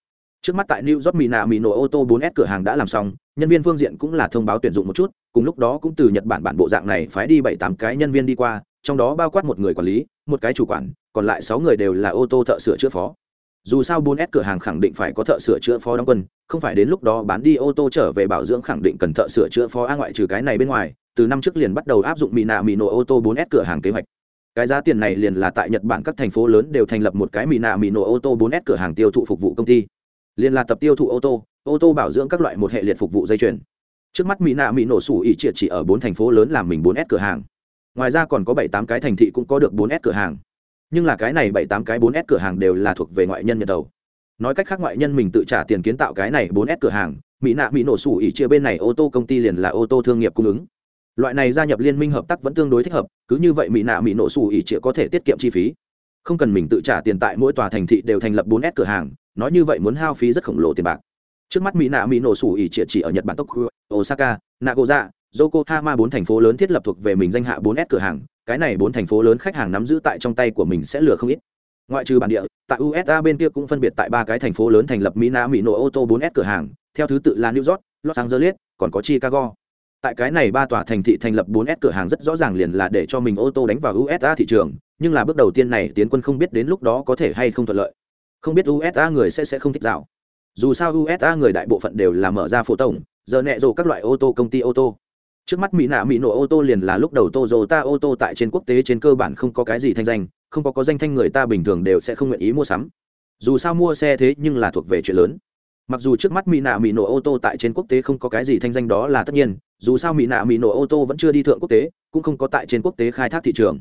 Trước mắt tại new york mỹ nạ mỹ nổ ô tô 4S cửa hàng đã làm xong, nhân viên phương diện cũng là thông báo tuyển dụng một chút, cùng lúc đó cũng từ nhật bản bản bộ dạng này phái đi bảy tám cái nhân viên đi qua, trong đó bao quát một người quản lý, một cái chủ quản, còn lại sáu người đều là ô tô thợ sửa chữa phó dù sao 4S cửa hàng khẳng định phải có thợ sửa chữa phó đóng quân, không phải đến lúc đó bán đi ô tô trở về bảo dưỡng khẳng định cần thợ sửa chữa phó a ngoại trừ cái này bên ngoài, từ năm trước liền bắt đầu áp dụng Mina nạ nổ ô tô 4S cửa hàng kế hoạch. Cái giá tiền này liền là tại nhật bản các thành phố lớn đều thành lập một cái Mina nạ nổ ô tô 4S cửa hàng tiêu thụ phục vụ công ty. Liền là tập tiêu thụ ô tô ô tô bảo dưỡng các loại một hệ liệt phục vụ dây chuyền. Trước mắt mỹ nạ mỹ nổ sủ ỉ triệt chỉ ở bốn thành phố lớn làm mình bốn s cửa hàng. Ngoài ra còn có bảy tám cái thành thị cũng có được bốn s cửa hàng nhưng là cái này bảy tám cái bốn s cửa hàng đều là thuộc về ngoại nhân nhật đầu. Nói cách khác ngoại nhân mình tự trả tiền kiến tạo cái này bốn s cửa hàng, mỹ nạ mỹ nổ sủ ỉ chia bên này ô tô công ty liền là ô tô thương nghiệp cung ứng. Loại này gia nhập liên minh hợp tác vẫn tương đối thích hợp, cứ như vậy mỹ nạ mỹ nổ sủ ỉ chia có thể tiết kiệm chi phí. Không cần mình tự trả tiền tại mỗi tòa thành thị đều thành lập bốn s cửa hàng, nói như vậy muốn hao phí rất khổng lồ tiền bạc. Trước mắt mỹ nạ mỹ nổ sủ ỉ chia chỉ ở nhật bản tokyo, osaka, nagoya, yokohama bốn thành phố lớn thiết lập thuộc về mình danh hạ bốn s cửa hàng cái này bốn thành phố lớn khách hàng nắm giữ tại trong tay của mình sẽ lừa không ít. Ngoại trừ bản địa, tại usa bên kia cũng phân biệt tại ba cái thành phố lớn thành lập mỹ nạ mỹ nội ô tô 4S cửa hàng, theo thứ tự là new york, los angeles, còn có chicago. Tại cái này ba tòa thành thị thành lập 4S cửa hàng rất rõ ràng liền là để cho mình ô tô đánh vào usa thị trường, nhưng là bước đầu tiên này tiến quân không biết đến lúc đó có thể hay không thuận lợi. Không biết usa người sẽ sẽ không thích dạo. Dù sao usa người đại bộ phận đều là mở ra phổ tổng giờ nẹ rộ các loại ô tô công ty ô tô trước mắt mỹ nạ mỹ nổ ô tô liền là lúc đầu tozota ô tô tại trên quốc tế trên cơ bản không có cái gì thanh danh, không có có danh thanh người ta bình thường đều sẽ không nguyện ý mua sắm. Dù sao mua xe thế nhưng là thuộc về chuyện lớn. Mặc dù trước mắt mỹ nạ mỹ nổ ô tô tại trên quốc tế không có cái gì thanh danh đó là tất nhiên, dù sao mỹ nạ mỹ nổ ô tô vẫn chưa đi thượng quốc tế, cũng không có tại trên quốc tế khai thác thị trường.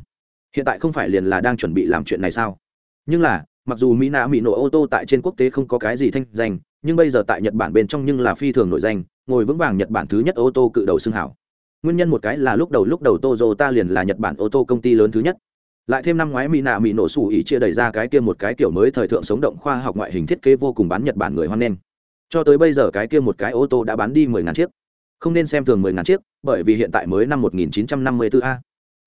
Hiện tại không phải liền là đang chuẩn bị làm chuyện này sao? Nhưng là, mặc dù mỹ nạ mỹ nổ ô tô tại trên quốc tế không có cái gì thanh danh, nhưng bây giờ tại nhật bản bên trong nhưng là phi thường nổi danh, ngồi vững vàng nhật bản thứ nhất ô tô cự đầu xưng hảo nguyên nhân một cái là lúc đầu lúc đầu Toyota liền là nhật bản ô tô công ty lớn thứ nhất. Lại thêm năm ngoái mỹ nạ mỹ nổ sủ ý chia đẩy ra cái kia một cái kiểu mới thời thượng sống động khoa học ngoại hình thiết kế vô cùng bán nhật bản người hoan nghênh. Cho tới bây giờ cái kia một cái ô tô đã bán đi mười ngàn chiếc. Không nên xem thường mười ngàn chiếc, bởi vì hiện tại mới năm một nghìn chín trăm năm mươi 1954 a.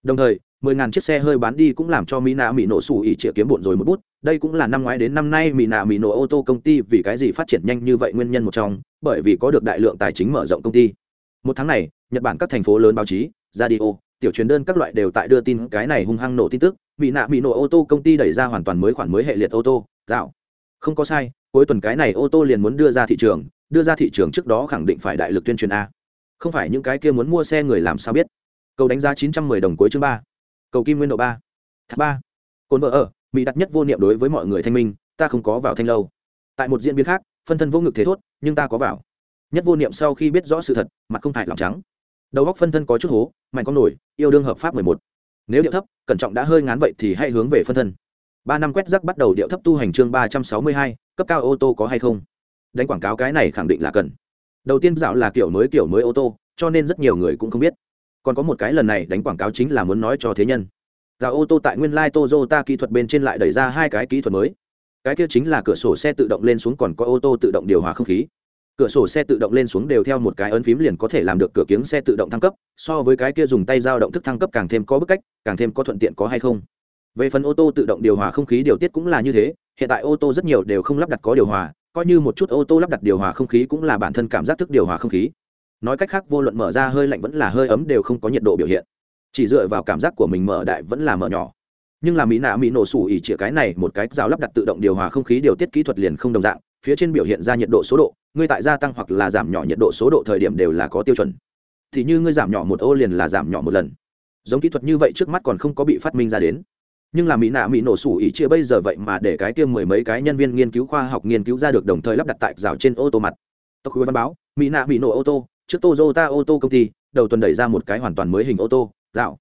Đồng thời, mười ngàn chiếc xe hơi bán đi cũng làm cho mỹ nạ mỹ nổ sủ ý chia kiếm bộn rồi một bút. Đây cũng là năm ngoái đến năm nay mỹ nạ mỹ nổ ô tô công ty vì cái gì phát triển nhanh như vậy nguyên nhân một trong, bởi vì có được đại lượng tài chính mở rộng công ty. Một tháng này nhật bản các thành phố lớn báo chí, radio, tiểu truyền đơn các loại đều tại đưa tin cái này hung hăng nổ tin tức. Bị nạ bị nổ ô tô công ty đẩy ra hoàn toàn mới khoản mới hệ liệt ô tô. Dạo không có sai, cuối tuần cái này ô tô liền muốn đưa ra thị trường, đưa ra thị trường trước đó khẳng định phải đại lực tuyên truyền a. Không phải những cái kia muốn mua xe người làm sao biết? Cầu đánh giá chín trăm mười đồng cuối chương ba. Cầu kim nguyên độ ba. Tháp ba. Cồn vợ ở, mỹ đặt nhất vô niệm đối với mọi người thanh minh, ta không có vào thanh lâu. Tại một diễn biến khác, phân thân vô ngực thế thốt, nhưng ta có vào. Nhất vô niệm sau khi biết rõ sự thật, mặt không hại lòng trắng đầu góc phân thân có chút hố, mạnh con nổi, yêu đương hợp pháp mười một. Nếu điệu thấp, cẩn trọng đã hơi ngán vậy thì hãy hướng về phân thân. Ba năm quét rắc bắt đầu điệu thấp tu hành chương ba trăm sáu mươi hai, cấp cao ô tô có hay không? Đánh quảng cáo cái này khẳng định là cần. Đầu tiên dạo là kiểu mới kiểu mới ô tô, cho nên rất nhiều người cũng không biết. Còn có một cái lần này đánh quảng cáo chính là muốn nói cho thế nhân. Dạo ô tô tại nguyên lai Toyota kỹ thuật bên trên lại đẩy ra hai cái kỹ thuật mới. Cái kia chính là cửa sổ xe tự động lên xuống còn có ô tô tự động điều hòa không khí cửa sổ xe tự động lên xuống đều theo một cái ấn phím liền có thể làm được cửa kiếng xe tự động thăng cấp, so với cái kia dùng tay dao động thức thăng cấp càng thêm có bức cách, càng thêm có thuận tiện có hay không. Về phần ô tô tự động điều hòa không khí điều tiết cũng là như thế, hiện tại ô tô rất nhiều đều không lắp đặt có điều hòa, coi như một chút ô tô lắp đặt điều hòa không khí cũng là bản thân cảm giác thức điều hòa không khí. Nói cách khác, vô luận mở ra hơi lạnh vẫn là hơi ấm đều không có nhiệt độ biểu hiện. Chỉ dựa vào cảm giác của mình mở đại vẫn là mở nhỏ. Nhưng là mỹ nạ mỹ nổ sủ ỉ chĩa cái này một cái rào lắp đặt tự động điều hòa không khí điều tiết kỹ thuật liền không đồng dạng, phía trên biểu hiện ra nhiệt độ số độ ngươi tại gia tăng hoặc là giảm nhỏ nhiệt độ số độ thời điểm đều là có tiêu chuẩn. Thì như ngươi giảm nhỏ một ô liền là giảm nhỏ một lần. Giống kỹ thuật như vậy trước mắt còn không có bị phát minh ra đến. Nhưng là mỹ nạ mỹ nổ sủ ý chia bây giờ vậy mà để cái tiêm mười mấy cái nhân viên nghiên cứu khoa học nghiên cứu ra được đồng thời lắp đặt tại rào trên ô tô mặt. Tộc văn báo, mỹ nạ mỹ nổ ô tô, trước Toyota ô tô công ty, đầu tuần đẩy ra một cái hoàn toàn mới hình ô tô dạo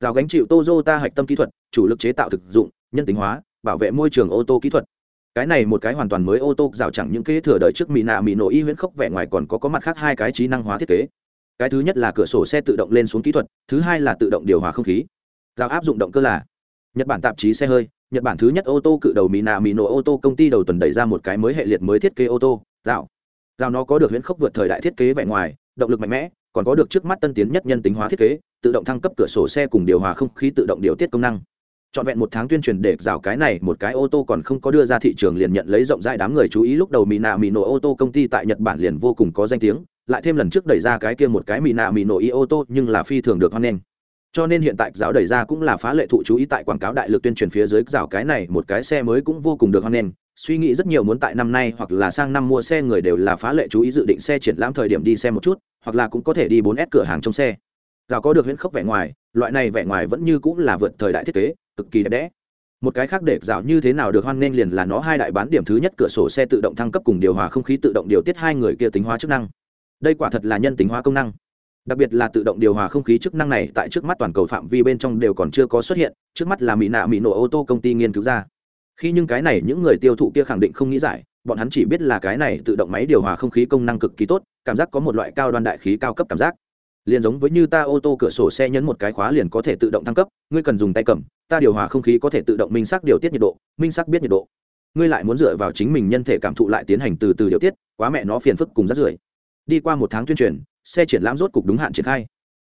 rào gánh chịu Toyota hạch tâm kỹ thuật, chủ lực chế tạo thực dụng, nhân tính hóa, bảo vệ môi trường ô tô kỹ thuật cái này một cái hoàn toàn mới ô tô, rào chẳng những kế thừa đời trước mỹ nạ mỹ nổ y huyễn khốc vẻ ngoài còn có có mặt khác hai cái trí năng hóa thiết kế. Cái thứ nhất là cửa sổ xe tự động lên xuống kỹ thuật, thứ hai là tự động điều hòa không khí. Rào áp dụng động cơ là nhật bản tạp chí xe hơi, nhật bản thứ nhất ô tô cự đầu mỹ nạ mỹ nổ ô tô công ty đầu tuần đẩy ra một cái mới hệ liệt mới thiết kế ô tô, rào. Rào nó có được huyễn khốc vượt thời đại thiết kế vẻ ngoài, động lực mạnh mẽ, còn có được trước mắt tân tiến nhất nhân tính hóa thiết kế, tự động thăng cấp cửa sổ xe cùng điều hòa không khí tự động điều tiết công năng trọn vẹn một tháng tuyên truyền để rào cái này, một cái ô tô còn không có đưa ra thị trường liền nhận lấy rộng rãi đám người chú ý, lúc đầu mỹ nạ mỹ nổ ô tô công ty tại nhật bản liền vô cùng có danh tiếng, lại thêm lần trước đẩy ra cái kia một cái mỹ nạ mỹ nổ y ô tô, nhưng là phi thường được hoan nghênh. Cho nên hiện tại giáo đẩy ra cũng là phá lệ thụ chú ý tại quảng cáo đại lực tuyên truyền phía dưới, rào cái này một cái xe mới cũng vô cùng được hoan nghênh. Suy nghĩ rất nhiều muốn tại năm nay hoặc là sang năm mua xe người đều là phá lệ chú ý dự định xe triển lãm thời điểm đi xe một chút, hoặc là cũng có thể đi 4S cửa hàng trong xe. Rào có được huyễn khốc vẻ ngoài, loại này vẻ ngoài vẫn như cũng là vượt thời đại thiết kế cực kỳ đẹp đẽ. Một cái khác để dạo như thế nào được hoan nghênh liền là nó hai đại bán điểm thứ nhất cửa sổ xe tự động thăng cấp cùng điều hòa không khí tự động điều tiết hai người kia tính hóa chức năng. Đây quả thật là nhân tính hóa công năng. Đặc biệt là tự động điều hòa không khí chức năng này tại trước mắt toàn cầu phạm vi bên trong đều còn chưa có xuất hiện, trước mắt là mỹ nạ mỹ nổ ô tô công ty nghiên cứu ra. Khi nhưng cái này những người tiêu thụ kia khẳng định không nghĩ giải, bọn hắn chỉ biết là cái này tự động máy điều hòa không khí công năng cực kỳ tốt, cảm giác có một loại cao đoan đại khí cao cấp cảm giác liền giống với như ta ô tô cửa sổ xe nhấn một cái khóa liền có thể tự động thăng cấp, ngươi cần dùng tay cầm, ta điều hòa không khí có thể tự động minh sắc điều tiết nhiệt độ, minh sắc biết nhiệt độ. Ngươi lại muốn dựa vào chính mình nhân thể cảm thụ lại tiến hành từ từ điều tiết, quá mẹ nó phiền phức cùng rất rưởi. Đi qua một tháng tuyên truyền, xe triển lãm rốt cục đúng hạn triển khai.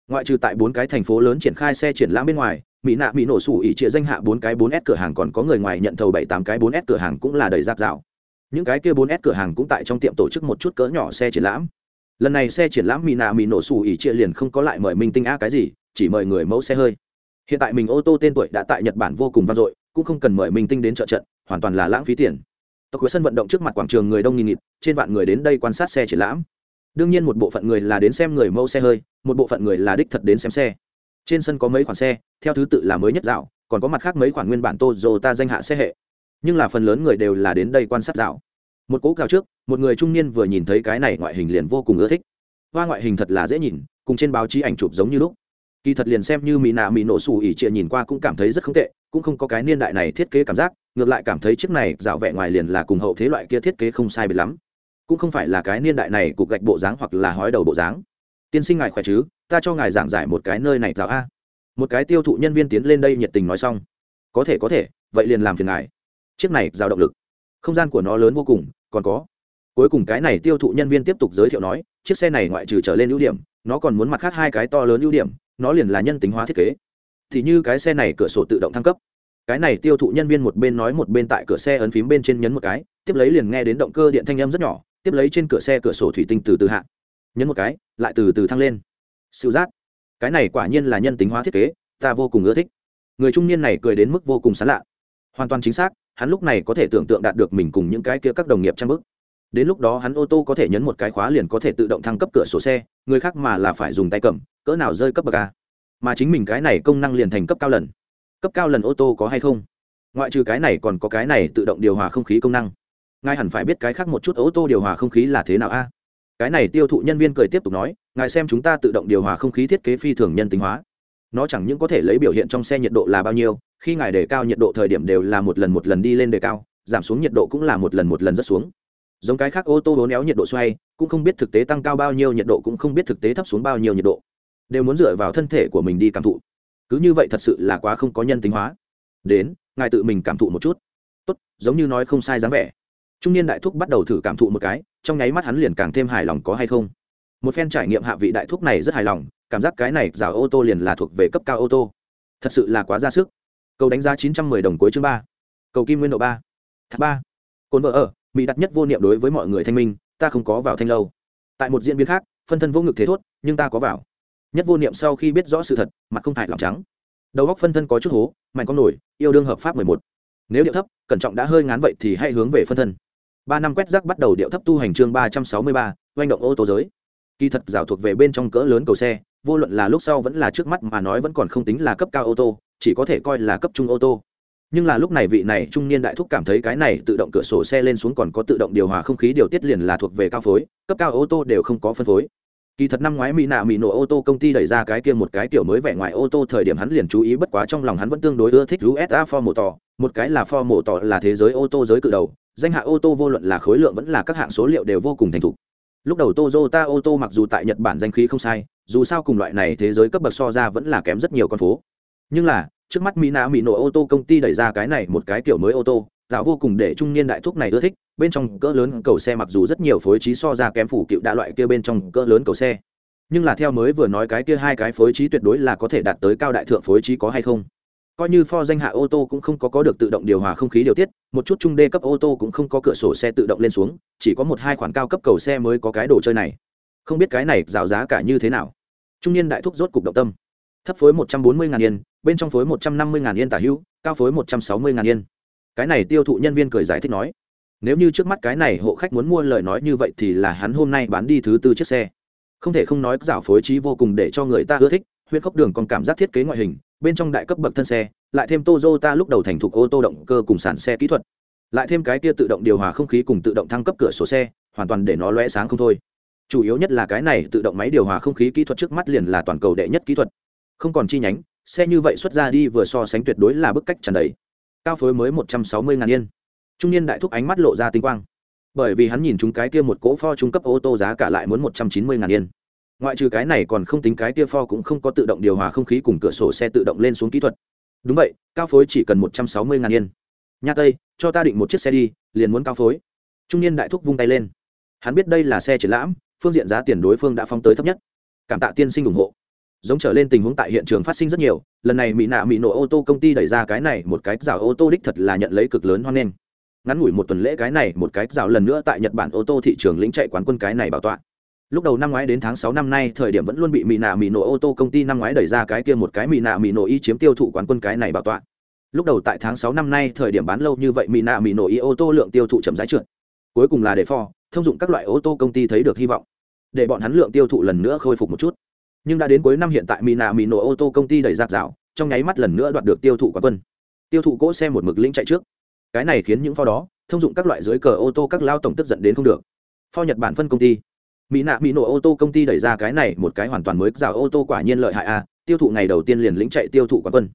Ngoại trừ tại bốn cái thành phố lớn triển khai xe triển lãm bên ngoài, mỹ nạ mỹ nổ sủ ỉ trịa danh hạ bốn cái bốn s cửa hàng còn có người ngoài nhận thầu bảy tám cái bốn s cửa hàng cũng là đầy giáp rào những cái kia bốn s cửa hàng cũng tại trong tiệm tổ chức một chút cỡ nhỏ xe triển lãm lần này xe triển lãm mỹ nạ mỹ nổ xù ỉ chia liền không có lại mời minh tinh a cái gì, chỉ mời người mẫu xe hơi. Hiện tại mình ô tô tên tuổi đã tại nhật bản vô cùng vang dội, cũng không cần mời minh tinh đến trợ trận, hoàn toàn là lãng phí tiền. Tộc của sân vận động trước mặt quảng trường người đông nghìn nghịt, trên vạn người đến đây quan sát xe triển lãm. Đương nhiên một bộ phận người là đến xem người mẫu xe hơi, một bộ phận người là đích thật đến xem xe. Trên sân có mấy khoản xe, theo thứ tự là mới nhất dạo, còn có mặt khác mấy khoản nguyên bản ta danh hạ xe hệ. Nhưng là phần lớn người đều là đến đây quan sát dạo một cố cào trước, một người trung niên vừa nhìn thấy cái này ngoại hình liền vô cùng ưa thích. Hoa ngoại hình thật là dễ nhìn, cùng trên báo chí ảnh chụp giống như lúc. Kỳ thật liền xem như mỹ nạ mỹ nổ xù ỉ trịa nhìn qua cũng cảm thấy rất không tệ, cũng không có cái niên đại này thiết kế cảm giác, ngược lại cảm thấy chiếc này dạo vẻ ngoài liền là cùng hậu thế loại kia thiết kế không sai biệt lắm. Cũng không phải là cái niên đại này cục gạch bộ dáng hoặc là hói đầu bộ dáng. Tiên sinh ngài khỏe chứ? Ta cho ngài giảng giải một cái nơi này dạo a. Một cái tiêu thụ nhân viên tiến lên đây nhiệt tình nói xong. Có thể có thể, vậy liền làm phiền ngài. Chiếc này giao động lực không gian của nó lớn vô cùng, còn có. Cuối cùng cái này tiêu thụ nhân viên tiếp tục giới thiệu nói, chiếc xe này ngoại trừ trở lên ưu điểm, nó còn muốn mặt khác hai cái to lớn ưu điểm, nó liền là nhân tính hóa thiết kế. Thì như cái xe này cửa sổ tự động thăng cấp. Cái này tiêu thụ nhân viên một bên nói một bên tại cửa xe ấn phím bên trên nhấn một cái, tiếp lấy liền nghe đến động cơ điện thanh âm rất nhỏ, tiếp lấy trên cửa xe cửa sổ thủy tinh từ từ hạ. Nhấn một cái, lại từ từ thăng lên. Sự giác. Cái này quả nhiên là nhân tính hóa thiết kế, ta vô cùng ưa thích. Người trung niên này cười đến mức vô cùng sán lạ. Hoàn toàn chính xác hắn lúc này có thể tưởng tượng đạt được mình cùng những cái kia các đồng nghiệp trang bức. Đến lúc đó hắn ô tô có thể nhấn một cái khóa liền có thể tự động thăng cấp cửa sổ xe, người khác mà là phải dùng tay cầm, cỡ nào rơi cấp bậc a. Mà chính mình cái này công năng liền thành cấp cao lần. Cấp cao lần ô tô có hay không? Ngoại trừ cái này còn có cái này tự động điều hòa không khí công năng. Ngài hẳn phải biết cái khác một chút ô tô điều hòa không khí là thế nào a. Cái này tiêu thụ nhân viên cười tiếp tục nói, ngài xem chúng ta tự động điều hòa không khí thiết kế phi thường nhân tính hóa. Nó chẳng những có thể lấy biểu hiện trong xe nhiệt độ là bao nhiêu khi ngài đề cao nhiệt độ thời điểm đều là một lần một lần đi lên đề cao, giảm xuống nhiệt độ cũng là một lần một lần rất xuống. Giống cái khác ô tô hố néo nhiệt độ xoay, cũng không biết thực tế tăng cao bao nhiêu nhiệt độ cũng không biết thực tế thấp xuống bao nhiêu nhiệt độ. Đều muốn dựa vào thân thể của mình đi cảm thụ. Cứ như vậy thật sự là quá không có nhân tính hóa. Đến, ngài tự mình cảm thụ một chút. Tốt, giống như nói không sai dáng vẻ. Trung niên đại thúc bắt đầu thử cảm thụ một cái, trong nháy mắt hắn liền càng thêm hài lòng có hay không. Một phen trải nghiệm hạ vị đại thúc này rất hài lòng, cảm giác cái này giả ô tô liền là thuộc về cấp cao ô tô. Thật sự là quá ra sức cầu đánh giá chín trăm mười đồng cuối chương ba. Cầu kim nguyên độ ba. Thác ba. Cồn vợ ở, mỹ đặt nhất vô niệm đối với mọi người thanh minh, ta không có vào thanh lâu. Tại một diễn biến khác, phân thân vô ngực thế thốt, nhưng ta có vào. Nhất vô niệm sau khi biết rõ sự thật, mặt không hại lòng trắng. Đầu góc phân thân có chút hố, mạnh con nổi, yêu đương hợp pháp mười một. Nếu điệu thấp, cẩn trọng đã hơi ngán vậy thì hãy hướng về phân thân. Ba năm quét rác bắt đầu điệu thấp tu hành chương ba trăm sáu mươi ba, oanh động ô tô giới. Kỳ thật, rào thuộc về bên trong cỡ lớn cầu xe, vô luận là lúc sau vẫn là trước mắt mà nói vẫn còn không tính là cấp cao ô tô chỉ có thể coi là cấp trung ô tô. Nhưng là lúc này vị này trung niên đại thúc cảm thấy cái này tự động cửa sổ xe lên xuống còn có tự động điều hòa không khí điều tiết liền là thuộc về cao phối, cấp cao ô tô đều không có phân phối. Kỳ thật năm ngoái mỹ nạ mỹ nổ ô tô công ty đẩy ra cái kia một cái kiểu mới vẻ ngoài ô tô thời điểm hắn liền chú ý bất quá trong lòng hắn vẫn tương đối ưa thích usa for mổ tỏ một cái là for mổ tỏ là thế giới ô tô giới cự đầu, danh hạ ô tô vô luận là khối lượng vẫn là các hạng số liệu đều vô cùng thành thục. Lúc đầu toyota ô tô mặc dù tại nhật bản danh khí không sai, dù sao cùng loại này thế giới cấp bậc so ra vẫn là kém rất nhiều con phố. Nhưng là trước mắt mỹ nạ mỹ nổ ô tô công ty đẩy ra cái này một cái kiểu mới ô tô dạo vô cùng để trung niên đại thúc này ưa thích, bên trong cỡ lớn cầu xe mặc dù rất nhiều phối trí so ra kém phủ cựu đa loại kia bên trong cỡ lớn cầu xe. Nhưng là theo mới vừa nói cái kia hai cái phối trí tuyệt đối là có thể đạt tới cao đại thượng phối trí có hay không? Coi như for danh hạ ô tô cũng không có có được tự động điều hòa không khí điều tiết, một chút trung đê cấp ô tô cũng không có cửa sổ xe tự động lên xuống, chỉ có một hai khoản cao cấp cầu xe mới có cái đồ chơi này. Không biết cái này rào giá cả như thế nào. Trung niên đại thúc rốt cục động tâm. Thấp phối một trăm bốn mươi ngàn yên bên trong phối một trăm năm mươi ngàn yên tả hữu, cao phối một trăm sáu mươi ngàn yên. Cái này tiêu thụ nhân viên cười giải thích nói, nếu như trước mắt cái này hộ khách muốn mua lời nói như vậy thì là hắn hôm nay bán đi thứ tư chiếc xe. Không thể không nói giảo phối trí vô cùng để cho người ta ưa thích huyện khốc đường còn cảm giác thiết kế ngoại hình, bên trong đại cấp bậc thân xe, lại thêm Toyota lúc đầu thành thục ô tô động cơ cùng sản xe kỹ thuật. Lại thêm cái kia tự động điều hòa không khí cùng tự động thăng cấp cửa sổ xe, hoàn toàn để nó lóe sáng không thôi. Chủ yếu nhất là cái này tự động máy điều hòa không khí kỹ thuật trước mắt liền là toàn cầu đệ nhất kỹ thuật. Không còn chi nhánh xe như vậy xuất ra đi vừa so sánh tuyệt đối là bức cách tràn đầy. Cao phối mới một trăm sáu mươi ngàn yên. Trung niên đại thúc ánh mắt lộ ra tinh quang. Bởi vì hắn nhìn chúng cái kia một cỗ pho trung cấp ô tô giá cả lại muốn một trăm chín mươi ngàn yên. Ngoại trừ cái này còn không tính cái kia pho cũng không có tự động điều hòa không khí cùng cửa sổ xe tự động lên xuống kỹ thuật. Đúng vậy, cao phối chỉ cần một trăm sáu mươi ngàn yên. Nha tây, cho ta định một chiếc xe đi, liền muốn cao phối. Trung niên đại thúc vung tay lên. Hắn biết đây là xe triển lãm, phương diện giá tiền đối phương đã phong tới thấp nhất. Cảm tạ tiên sinh ủng hộ giống trở lên tình huống tại hiện trường phát sinh rất nhiều, lần này mỹ nạ mỹ nổ ô tô công ty đẩy ra cái này một cái rào ô tô đích thật là nhận lấy cực lớn hoan nghênh. Ngắn ngủi một tuần lễ cái này một cái rào lần nữa tại nhật bản ô tô thị trường lĩnh chạy quán quân cái này bảo tọa. Lúc đầu năm ngoái đến tháng sáu năm nay, thời điểm vẫn luôn bị mỹ nạ mỹ nổ ô tô công ty năm ngoái đẩy ra cái kia một cái mỹ nạ mỹ nổ y chiếm tiêu thụ quán quân cái này bảo tọa. Lúc đầu tại tháng sáu năm nay, thời điểm bán lâu như vậy, mỹ nạ mỹ nổ y ô tô lượng tiêu thụ chậm rãi trượt. Cuối cùng là để for thông dụng các loại ô tô công ty thấy được hy vọng. Để bọn hắn lượng tiêu thụ lần nữa khôi phục một chút nhưng đã đến cuối năm hiện tại mỹ nạ mỹ nổ ô tô công ty đẩy giặc rào, trong nháy mắt lần nữa đoạt được tiêu thụ quán quân. Tiêu thụ cỗ xe một mực lĩnh chạy trước. Cái này khiến những pho đó, thông dụng các loại dưới cờ ô tô các lao tổng tức giận đến không được. Pho nhật bản phân công ty. Mỹ nạ mỹ nổ ô tô công ty đẩy ra cái này một cái hoàn toàn mới rào ô tô quả nhiên lợi hại a, tiêu thụ ngày đầu tiên liền lĩnh chạy tiêu thụ quán quân.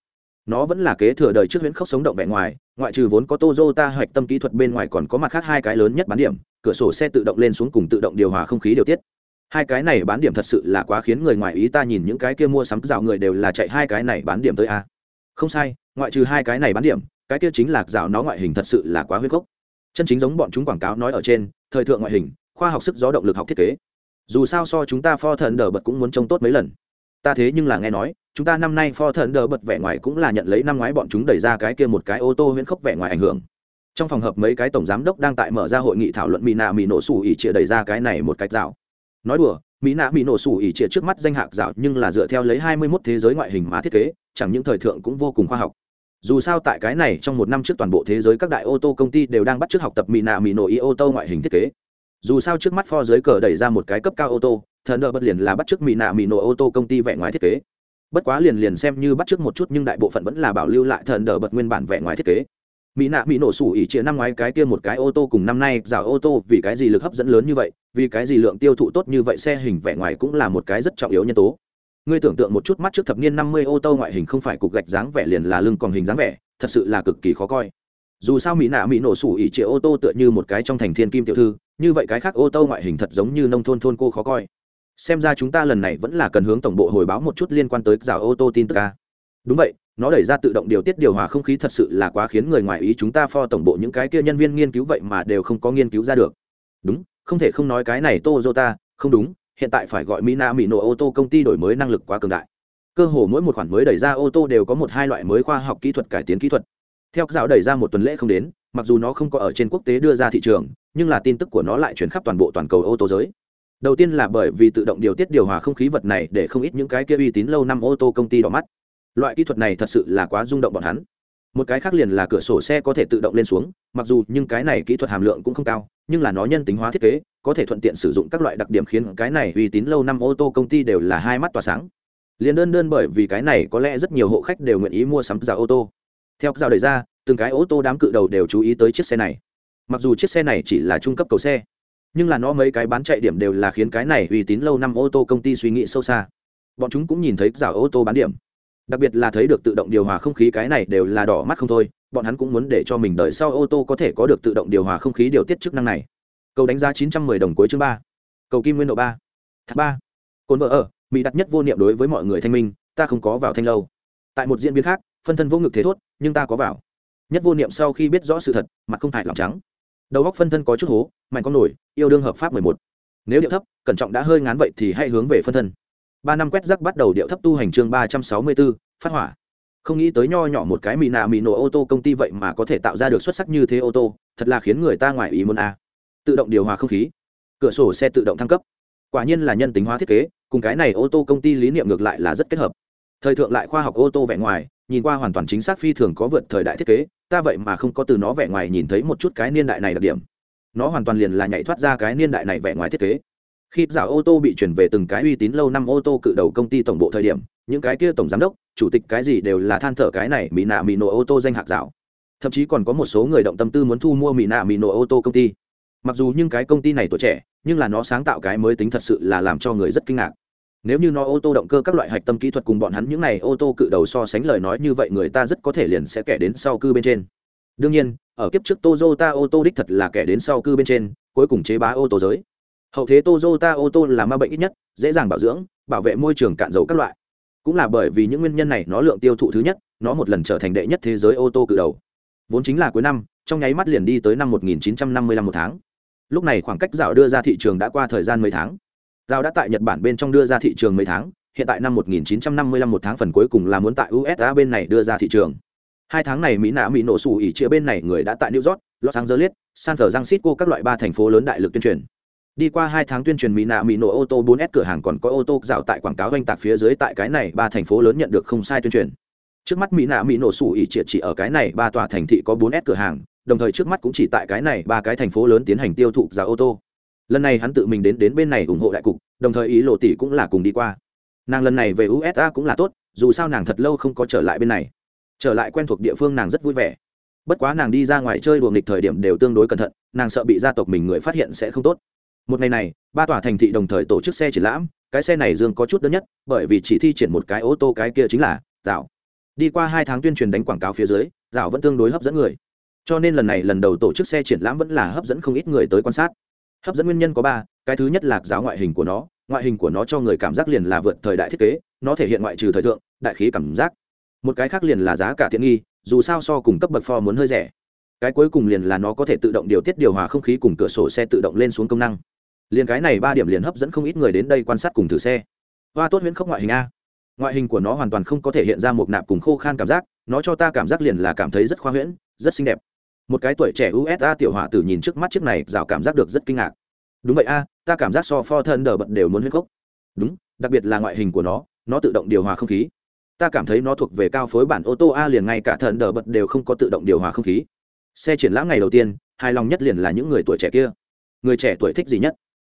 Nó vẫn là kế thừa đời trước huyễn khốc sống động vẻ ngoài, ngoại trừ vốn có Toyota hoạch tâm kỹ thuật bên ngoài còn có mặt khác hai cái lớn nhất bán điểm, cửa sổ xe tự động lên xuống cùng tự động điều hòa không khí điều tiết hai cái này bán điểm thật sự là quá khiến người ngoài ý ta nhìn những cái kia mua sắm rào người đều là chạy hai cái này bán điểm tới a. Không sai, ngoại trừ hai cái này bán điểm, cái kia chính là rào nó ngoại hình thật sự là quá huyết gốc. Chân chính giống bọn chúng quảng cáo nói ở trên, thời thượng ngoại hình, khoa học sức gió động lực học thiết kế. Dù sao so chúng ta pho thần đờ bật cũng muốn trông tốt mấy lần. Ta thế nhưng là nghe nói, chúng ta năm nay pho thần đờ bật vẻ ngoài cũng là nhận lấy năm ngoái bọn chúng đẩy ra cái kia một cái ô tô huyễn khốc vẻ ngoài ảnh hưởng. Trong phòng hợp mấy cái tổng giám đốc đang tại mở ra hội nghị thảo luận mỹ nạ mỹ nổ sủ ỉ chĩa đẩy ra cái này một cách rào nói đùa, mỹ nạ mỹ nổ sủ ỉ trịa trước mắt danh hạc dạo nhưng là dựa theo lấy hai mươi mốt thế giới ngoại hình mà thiết kế, chẳng những thời thượng cũng vô cùng khoa học. Dù sao tại cái này trong một năm trước toàn bộ thế giới các đại ô tô công ty đều đang bắt t học tập mỹ nạ mỹ nổ ý ô tô ngoại hình thiết kế. Dù sao trước mắt pho dưới cờ đẩy ra một cái cấp cao ô tô thần đỡ bất liền là bắt t mỹ nạ mỹ nổ ô tô công ty vẽ ngoài thiết kế. Bất quá liền liền xem như bắt t một chút nhưng đại bộ phận vẫn là bảo lưu lại thần đỡ bật nguyên bản vẽ ngoài thiết kế mỹ nạ mỹ nổ sủ ỉ chia năm ngoái cái kia một cái ô tô cùng năm nay giả ô tô vì cái gì lực hấp dẫn lớn như vậy, vì cái gì lượng tiêu thụ tốt như vậy xe hình vẻ ngoài cũng là một cái rất trọng yếu nhân tố. Ngươi tưởng tượng một chút mắt trước thập niên năm mươi ô tô ngoại hình không phải cục gạch dáng vẻ liền là lưng còn hình dáng vẻ, thật sự là cực kỳ khó coi. Dù sao mỹ nạ mỹ nổ sủ ỉ chia ô tô tựa như một cái trong thành thiên kim tiểu thư, như vậy cái khác ô tô ngoại hình thật giống như nông thôn thôn cô khó coi. Xem ra chúng ta lần này vẫn là cần hướng tổng bộ hồi báo một chút liên quan tới giả ô tô tin tức ca đúng vậy nó đẩy ra tự động điều tiết điều hòa không khí thật sự là quá khiến người ngoài ý chúng ta pho tổng bộ những cái kia nhân viên nghiên cứu vậy mà đều không có nghiên cứu ra được. Đúng không thể không nói cái này Toyota, không đúng hiện tại phải gọi Mina Mỹ nổ ô tô công ty đổi mới năng lực quá cường đại. Cơ hồ mỗi một khoản mới đẩy ra ô tô đều có một hai loại mới khoa học kỹ thuật cải tiến kỹ thuật. Theo giáo đẩy ra một tuần lễ không đến mặc dù nó không có ở trên quốc tế đưa ra thị trường nhưng là tin tức của nó lại chuyển khắp toàn bộ toàn cầu ô tô giới. Đầu tiên là bởi vì tự động điều tiết điều hòa không khí vật này để không ít những cái kia uy tín lâu năm ô tô công ty đỏ mắt loại kỹ thuật này thật sự là quá rung động bọn hắn. Một cái khác liền là cửa sổ xe có thể tự động lên xuống, mặc dù nhưng cái này kỹ thuật hàm lượng cũng không cao, nhưng là nó nhân tính hóa thiết kế, có thể thuận tiện sử dụng các loại đặc điểm khiến cái này uy tín lâu năm ô tô công ty đều là hai mắt tỏa sáng. Liền đơn đơn bởi vì cái này có lẽ rất nhiều hộ khách đều nguyện ý mua sắm giá ô tô. Theo giao đề ra, từng cái ô tô đám cự đầu đều chú ý tới chiếc xe này. Mặc dù chiếc xe này chỉ là trung cấp cầu xe, nhưng là nó mấy cái bán chạy điểm đều là khiến cái này uy tín lâu năm ô tô công ty suy nghĩ sâu xa. Bọn chúng cũng nhìn thấy rào ô tô bán điểm đặc biệt là thấy được tự động điều hòa không khí cái này đều là đỏ mắt không thôi, bọn hắn cũng muốn để cho mình đợi sau ô tô có thể có được tự động điều hòa không khí điều tiết chức năng này. Cầu đánh giá 910 đồng cuối chương ba. Cầu kim nguyên độ ba. Thác ba. Cồn vợ ở, mỹ đặt nhất vô niệm đối với mọi người thanh minh, ta không có vào thanh lâu. Tại một diễn biến khác, phân thân vô ngực thế thốt, nhưng ta có vào. Nhất vô niệm sau khi biết rõ sự thật, mặt không hại lòng trắng. Đầu góc phân thân có chút hố, mạnh con nổi, yêu đương hợp pháp mười một. Nếu điệu thấp, cẩn trọng đã hơi ngán vậy thì hãy hướng về phân thân ba năm quét rắc bắt đầu điệu thấp tu hành chương ba trăm sáu mươi bốn phát hỏa. Không nghĩ tới nho nhỏ một cái mì nạ mì nổ ô tô công ty vậy mà có thể tạo ra được xuất sắc như thế ô tô, thật là khiến người ta ngoài ý muốn a. Tự động điều hòa không khí. Cửa sổ xe tự động thăng cấp. Quả nhiên là nhân tính hóa thiết kế, cùng cái này ô tô công ty lý niệm ngược lại là rất kết hợp. Thời thượng lại khoa học ô tô vẻ ngoài, nhìn qua hoàn toàn chính xác phi thường có vượt thời đại thiết kế, ta vậy mà không có từ nó vẻ ngoài nhìn thấy một chút cái niên đại này đặc điểm. Nó hoàn toàn liền là nhảy thoát ra cái niên đại này vẻ ngoài thiết kế khi giả ô tô bị chuyển về từng cái uy tín lâu năm ô tô cự đầu công ty tổng bộ thời điểm, những cái kia tổng giám đốc, chủ tịch cái gì đều là than thở cái này mỹ nạ mỹ nổ ô tô danh hạc dạo. thậm chí còn có một số người động tâm tư muốn thu mua mỹ nạ mỹ nổ ô tô công ty. Mặc dù những cái công ty này tuổi trẻ, nhưng là nó sáng tạo cái mới tính thật sự là làm cho người rất kinh ngạc. Nếu như nó ô tô động cơ các loại hạch tâm kỹ thuật cùng bọn hắn những này ô tô cự đầu so sánh lời nói như vậy người ta rất có thể liền sẽ kẻ đến sau cư bên trên. Đương nhiên, ở kiếp trước Toyota ô tô đích thật là kẻ đến sau cư bên trên, cuối cùng chế bá ô tô giới hậu thế Toyota ô tô là ma bệnh ít nhất, dễ dàng bảo dưỡng, bảo vệ môi trường cạn dầu các loại. Cũng là bởi vì những nguyên nhân này nó lượng tiêu thụ thứ nhất, nó một lần trở thành đệ nhất thế giới ô tô cự đầu. Vốn chính là cuối năm, trong nháy mắt liền đi tới năm 1955 một tháng. Lúc này khoảng cách rào đưa ra thị trường đã qua thời gian mấy tháng. Rào đã tại nhật bản bên trong đưa ra thị trường mấy tháng, hiện tại năm 1955 một tháng phần cuối cùng là muốn tại usa bên này đưa ra thị trường. Hai tháng này mỹ nạ mỹ nổ xù ỉ chia bên này người đã tại new york, los angeles, san cô các loại ba thành phố lớn đại lực tuyên truyền đi qua hai tháng tuyên truyền mỹ nạ mỹ nổ ô tô 4S cửa hàng còn có ô tô dạo tại quảng cáo doanh tạc phía dưới tại cái này ba thành phố lớn nhận được không sai tuyên truyền. Trước mắt mỹ nạ mỹ nổ sủ ỉ triệt chỉ ở cái này ba tòa thành thị có 4S cửa hàng, đồng thời trước mắt cũng chỉ tại cái này ba cái thành phố lớn tiến hành tiêu thụ giá ô tô. Lần này hắn tự mình đến đến bên này ủng hộ đại cục, đồng thời ý lộ tỷ cũng là cùng đi qua. Nàng lần này về usa cũng là tốt, dù sao nàng thật lâu không có trở lại bên này. Trở lại quen thuộc địa phương nàng rất vui vẻ. Bất quá nàng đi ra ngoài chơi đùa nghịch thời điểm đều tương đối cẩn thận, nàng sợ bị gia tộc mình người phát hiện sẽ không tốt một ngày này, ba tòa thành thị đồng thời tổ chức xe triển lãm, cái xe này dương có chút đơn nhất, bởi vì chỉ thi triển một cái ô tô cái kia chính là Dạo. đi qua hai tháng tuyên truyền đánh quảng cáo phía dưới, Dạo vẫn tương đối hấp dẫn người. Cho nên lần này lần đầu tổ chức xe triển lãm vẫn là hấp dẫn không ít người tới quan sát. Hấp dẫn nguyên nhân có ba, cái thứ nhất là giáo ngoại hình của nó, ngoại hình của nó cho người cảm giác liền là vượt thời đại thiết kế, nó thể hiện ngoại trừ thời thượng, đại khí cảm giác. Một cái khác liền là giá cả tiện nghi, dù sao so cùng cấp bậc pho muốn hơi rẻ. Cái cuối cùng liền là nó có thể tự động điều tiết điều hòa không khí cùng cửa sổ xe tự động lên xuống công năng liền cái này ba điểm liền hấp dẫn không ít người đến đây quan sát cùng thử xe. Hoa tốt huyễn khốc ngoại hình a. Ngoại hình của nó hoàn toàn không có thể hiện ra một nạp cùng khô khan cảm giác, nó cho ta cảm giác liền là cảm thấy rất khoa huyễn, rất xinh đẹp. Một cái tuổi trẻ usa tiểu hỏa tử nhìn trước mắt chiếc này rào cảm giác được rất kinh ngạc. Đúng vậy a, ta cảm giác so pho thân đờ bật đều muốn huyết khốc. Đúng, đặc biệt là ngoại hình của nó nó tự động điều hòa không khí. Ta cảm thấy nó thuộc về cao phối bản ô tô a, liền ngay cả thần đờ bật đều không có tự động điều hòa không khí. Xe triển lãm ngày đầu tiên, hài lòng nhất liền là những người tuổi trẻ kia. Người trẻ tuổi thích gì nhất?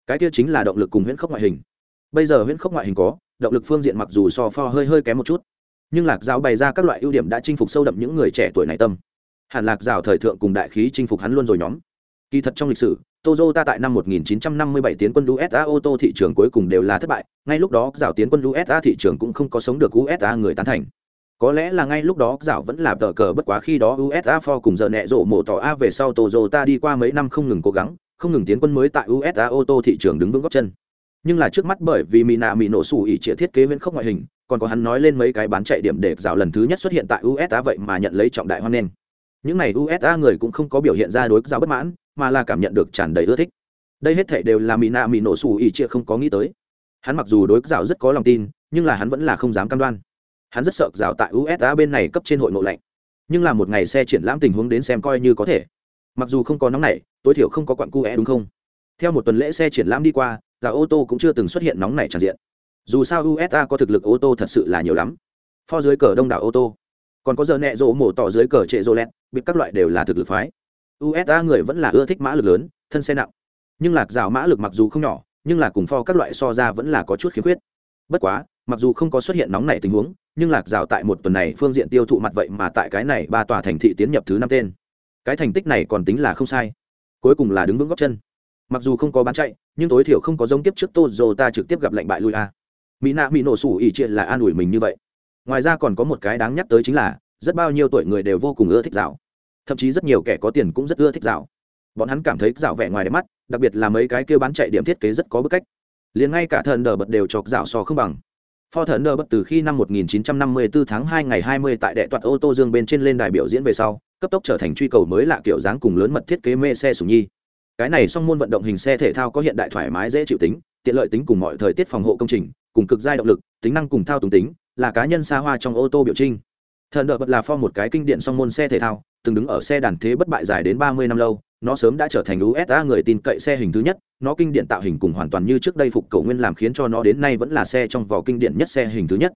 Cái kia chính là động lực cùng huyễn khốc ngoại hình. Bây giờ huyễn khốc ngoại hình có động lực phương diện mặc dù so pho hơi hơi kém một chút nhưng lạc giáo bày ra các loại ưu điểm đã chinh phục sâu đậm những người trẻ tuổi này tâm. Hẳn lạc giáo thời thượng cùng đại khí chinh phục hắn luôn rồi nhóm. Kỳ thật trong lịch sử Toyota tại năm 1957 tiến quân USA ô tô thị trường cuối cùng đều là thất bại, ngay lúc đó giáo tiến quân USA thị trường cũng không có sống được USA người tán thành. Có lẽ là ngay lúc đó giảo vẫn là tờ cờ bất quá khi đó USA Ford cùng giờ nẹ rộ mổ tỏ A về sau Toyota đi qua mấy năm không ngừng cố gắng, không ngừng tiến quân mới tại USA ô tô thị trường đứng vững góc chân. Nhưng là trước mắt bởi vì Mina Mỹ nổ sủ ỉ trịa thiết kế viễn khốc ngoại hình, còn có hắn nói lên mấy cái bán chạy điểm để rào lần thứ nhất xuất hiện tại USA vậy mà nhận lấy trọng đại hoan nghênh. Những này usa người cũng không có biểu hiện ra đối giáo bất mãn mà là cảm nhận được tràn đầy ưa thích. Đây hết thể đều là mỹ nạ mỹ nổ sủ ỉ chia không có nghĩ tới. Hắn mặc dù đối giáo rất có lòng tin nhưng là hắn vẫn là không dám cam đoan. Hắn rất sợ giáo tại usa bên này cấp trên hội nội lạnh. Nhưng là một ngày xe triển lãm tình huống đến xem coi như có thể. Mặc dù không có nóng này tối thiểu không có quặng cu é đúng không? Theo một tuần lễ xe triển lãm đi qua giá ô tô cũng chưa từng xuất hiện nóng này tràn diện. Dù sao usa có thực lực ô tô thật sự là nhiều lắm. Pho dưới cờ đông đảo ô tô. Còn có giờ nẹ rỗ mổ tỏ dưới cờ trệ rô lẹt biết các loại đều là thực lực phái. Usa người vẫn là ưa thích mã lực lớn, thân xe nặng. Nhưng lạc rào mã lực mặc dù không nhỏ, nhưng là cùng pho các loại so ra vẫn là có chút khiếm khuyết. Bất quá, mặc dù không có xuất hiện nóng này tình huống, nhưng lạc rào tại một tuần này phương diện tiêu thụ mặt vậy mà tại cái này ba tòa thành thị tiến nhập thứ năm tên. Cái thành tích này còn tính là không sai cuối cùng là đứng vững góc chân. Mặc dù không có bán chạy nhưng tối thiểu không có giống tiếp trước tozota trực tiếp gặp lệnh bại lui a. Mỹ nạ mỹ nổ sủ ỉ triệt là an ủi mình như vậy. Ngoài ra còn có một cái đáng nhắc tới chính là rất bao nhiêu tuổi người đều vô cùng ưa thích rào thậm chí rất nhiều kẻ có tiền cũng rất ưa thích rào bọn hắn cảm thấy rào vẻ ngoài đẹp mắt đặc biệt là mấy cái kêu bán chạy điểm thiết kế rất có bức cách. Liền ngay cả thần đờ bật đều chọc rào so không bằng. Pho thần đờ bật từ khi năm 1954 tháng 2 ngày 20 tại đệ toạt ô tô dương bên trên lên đài biểu diễn về sau, cấp tốc trở thành truy cầu mới lạ kiểu dáng cùng lớn mật thiết kế mê xe sủng nhi. Cái này song môn vận động hình xe thể thao có hiện đại thoải mái dễ chịu tính, tiện lợi tính cùng mọi thời tiết phòng hộ công trình, cùng cực giai động lực, tính năng cùng thao túng tính, là cá nhân xa hoa trong ô tô biểu trưng. Thần đờ bật là pho một cái kinh điển song môn xe thể thao, từng đứng ở xe đàn thế bất bại dài đến 30 năm lâu, nó sớm đã trở thành USA người tin cậy xe hình thứ nhất, nó kinh điển tạo hình cùng hoàn toàn như trước đây phục cầu nguyên làm khiến cho nó đến nay vẫn là xe trong vỏ kinh điển nhất xe hình thứ nhất.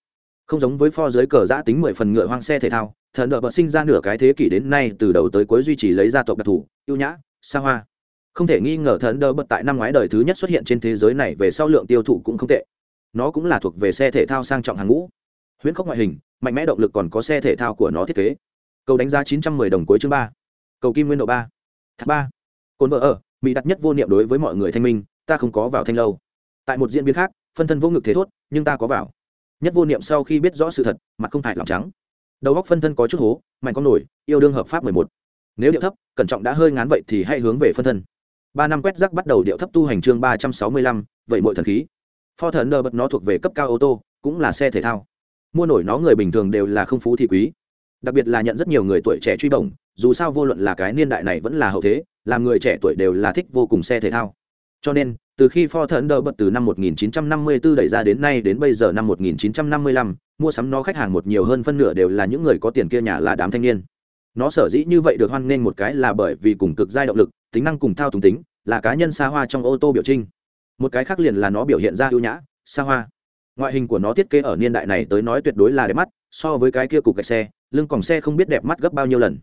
Không giống với pho dưới cờ giã tính 10 phần ngựa hoang xe thể thao, thần đỡ bật sinh ra nửa cái thế kỷ đến nay từ đầu tới cuối duy trì lấy gia tộc đặc thù, yêu nhã, xa hoa. Không thể nghi ngờ thần đỡ bật tại năm ngoái đời thứ nhất xuất hiện trên thế giới này về sau lượng tiêu thụ cũng không tệ. Nó cũng là thuộc về xe thể thao sang trọng hàng ngũ. Huyễn khốc ngoại hình, mạnh mẽ động lực còn có xe thể thao của nó thiết kế. Cầu đánh giá 910 đồng cuối chương ba. Cầu kim nguyên độ ba. Thác 3. Côn vợ ở, mỹ đặt nhất vô niệm đối với mọi người thanh minh ta không có vào thanh lâu tại một diễn biến khác phân thân vô ngực thế thốt nhưng ta có vào nhất vô niệm sau khi biết rõ sự thật, mặt không hại lòng trắng. Đầu góc phân thân có chút hố, mạnh con nổi, yêu đương hợp pháp mười một. Nếu điệu thấp, cẩn trọng đã hơi ngán vậy thì hãy hướng về phân thân. Ba năm quét rác bắt đầu điệu thấp tu hành chương ba trăm sáu mươi lăm, vậy mọi thần khí. Pho thần nơ bật nó thuộc về cấp cao ô tô, cũng là xe thể thao. Mua nổi nó người bình thường đều là không phú thì quý. Đặc biệt là nhận rất nhiều người tuổi trẻ truy bổng, dù sao vô luận là cái niên đại này vẫn là hậu thế, làm người trẻ tuổi đều là thích vô cùng xe thể thao cho nên từ khi Ford Thunderbird bật từ năm 1954 đẩy ra đến nay đến bây giờ năm 1955, mua sắm nó khách hàng một nhiều hơn phân nửa đều là những người có tiền kia nhà là đám thanh niên. Nó sở dĩ như vậy được hoan nghênh một cái là bởi vì cùng cực giai động lực, tính năng cùng thao túng tính, là cá nhân xa hoa trong ô tô biểu trưng. Một cái khác liền là nó biểu hiện ra ưu nhã, xa hoa. Ngoại hình của nó thiết kế ở niên đại này tới nói tuyệt đối là đẹp mắt, so với cái kia cục gạch xe, lưng còng xe không biết đẹp mắt gấp bao nhiêu lần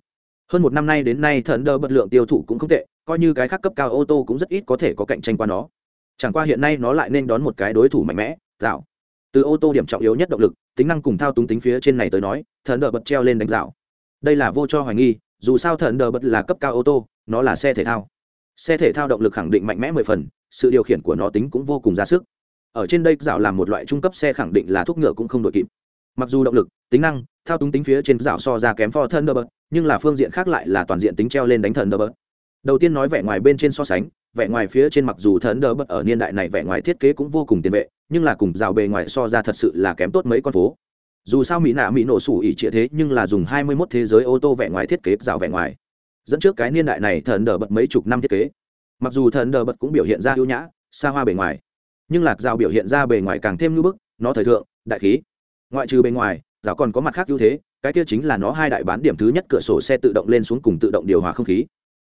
hơn một năm nay đến nay thần đơ bật lượng tiêu thụ cũng không tệ coi như cái khác cấp cao ô tô cũng rất ít có thể có cạnh tranh qua nó. Chẳng qua hiện nay nó lại nên đón một cái đối thủ mạnh mẽ dạo. Từ ô tô điểm trọng yếu nhất động lực tính năng cùng thao túng tính phía trên này tới nói thần đờ bật treo lên đánh dạo. Đây là vô cho hoài nghi dù sao thần đờ bật là cấp cao ô tô nó là xe thể thao. Xe thể thao động lực khẳng định mạnh mẽ mười phần sự điều khiển của nó tính cũng vô cùng ra sức. Ở trên đây dạo là một loại trung cấp xe khẳng định là thuốc ngựa cũng không đội kịp. Mặc dù động lực tính năng thao túng tính phía trên dạo so ra kém for Thunderbird, nhưng là phương diện khác lại là toàn diện tính treo lên đánh Thunderbird. Đầu tiên nói vẻ ngoài bên trên so sánh, vẻ ngoài phía trên mặc dù thần đỡ bất ở niên đại này vẻ ngoài thiết kế cũng vô cùng tiền vệ, nhưng là cùng rào bề ngoài so ra thật sự là kém tốt mấy con phố. Dù sao Mỹ nạ Mỹ nổ sủ ỉ trịa thế nhưng là dùng 21 thế giới ô tô vẻ ngoài thiết kế rào vẻ ngoài. Dẫn trước cái niên đại này thần đờ bật mấy chục năm thiết kế. Mặc dù thần đờ bật cũng biểu hiện ra ưu nhã, xa hoa bề ngoài, nhưng lạc rào biểu hiện ra bề ngoài càng thêm ngưỡng bức, nó thời thượng, đại khí. Ngoại trừ bề ngoài, rào còn có mặt khác ưu thế cái kia chính là nó hai đại bán điểm thứ nhất cửa sổ xe tự động lên xuống cùng tự động điều hòa không khí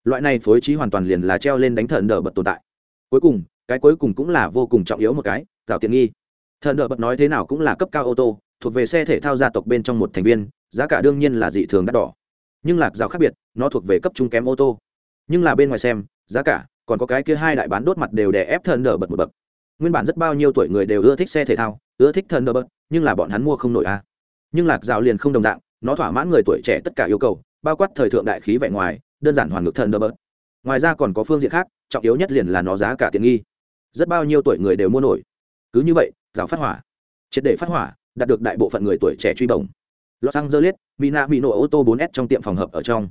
loại này phối trí hoàn toàn liền là treo lên đánh thần đờ bật tồn tại. Cuối cùng, cái cuối cùng cũng là vô cùng trọng yếu một cái rào tiện nghi. Thần đờ bật nói thế nào cũng là cấp cao ô tô, thuộc về xe thể thao gia tộc bên trong một thành viên, giá cả đương nhiên là dị thường đắt đỏ. Nhưng lạc rào khác biệt, nó thuộc về cấp trung kém ô tô. Nhưng là bên ngoài xem, giá cả, còn có cái kia hai đại bán đốt mặt đều đè ép thần đờ bật một bậc. Nguyên bản rất bao nhiêu tuổi người đều ưa thích xe thể thao, ưa thích thần đờ bật, nhưng là bọn hắn mua không nổi a nhưng lạc rào liền không đồng dạng, nó thỏa mãn người tuổi trẻ tất cả yêu cầu, bao quát thời thượng đại khí vẻ ngoài đơn giản hoàn ngược thần đơ bớt ngoài ra còn có phương diện khác, trọng yếu nhất liền là nó giá cả tiện nghi. Rất bao nhiêu tuổi người đều mua nổi. Cứ như vậy, rào phát hỏa. Triệt để phát hỏa, đạt được đại bộ phận người tuổi trẻ truy bổng. Los angeles mỹ nạ mỹ nổ ô tô 4S trong tiệm phòng hợp ở trong.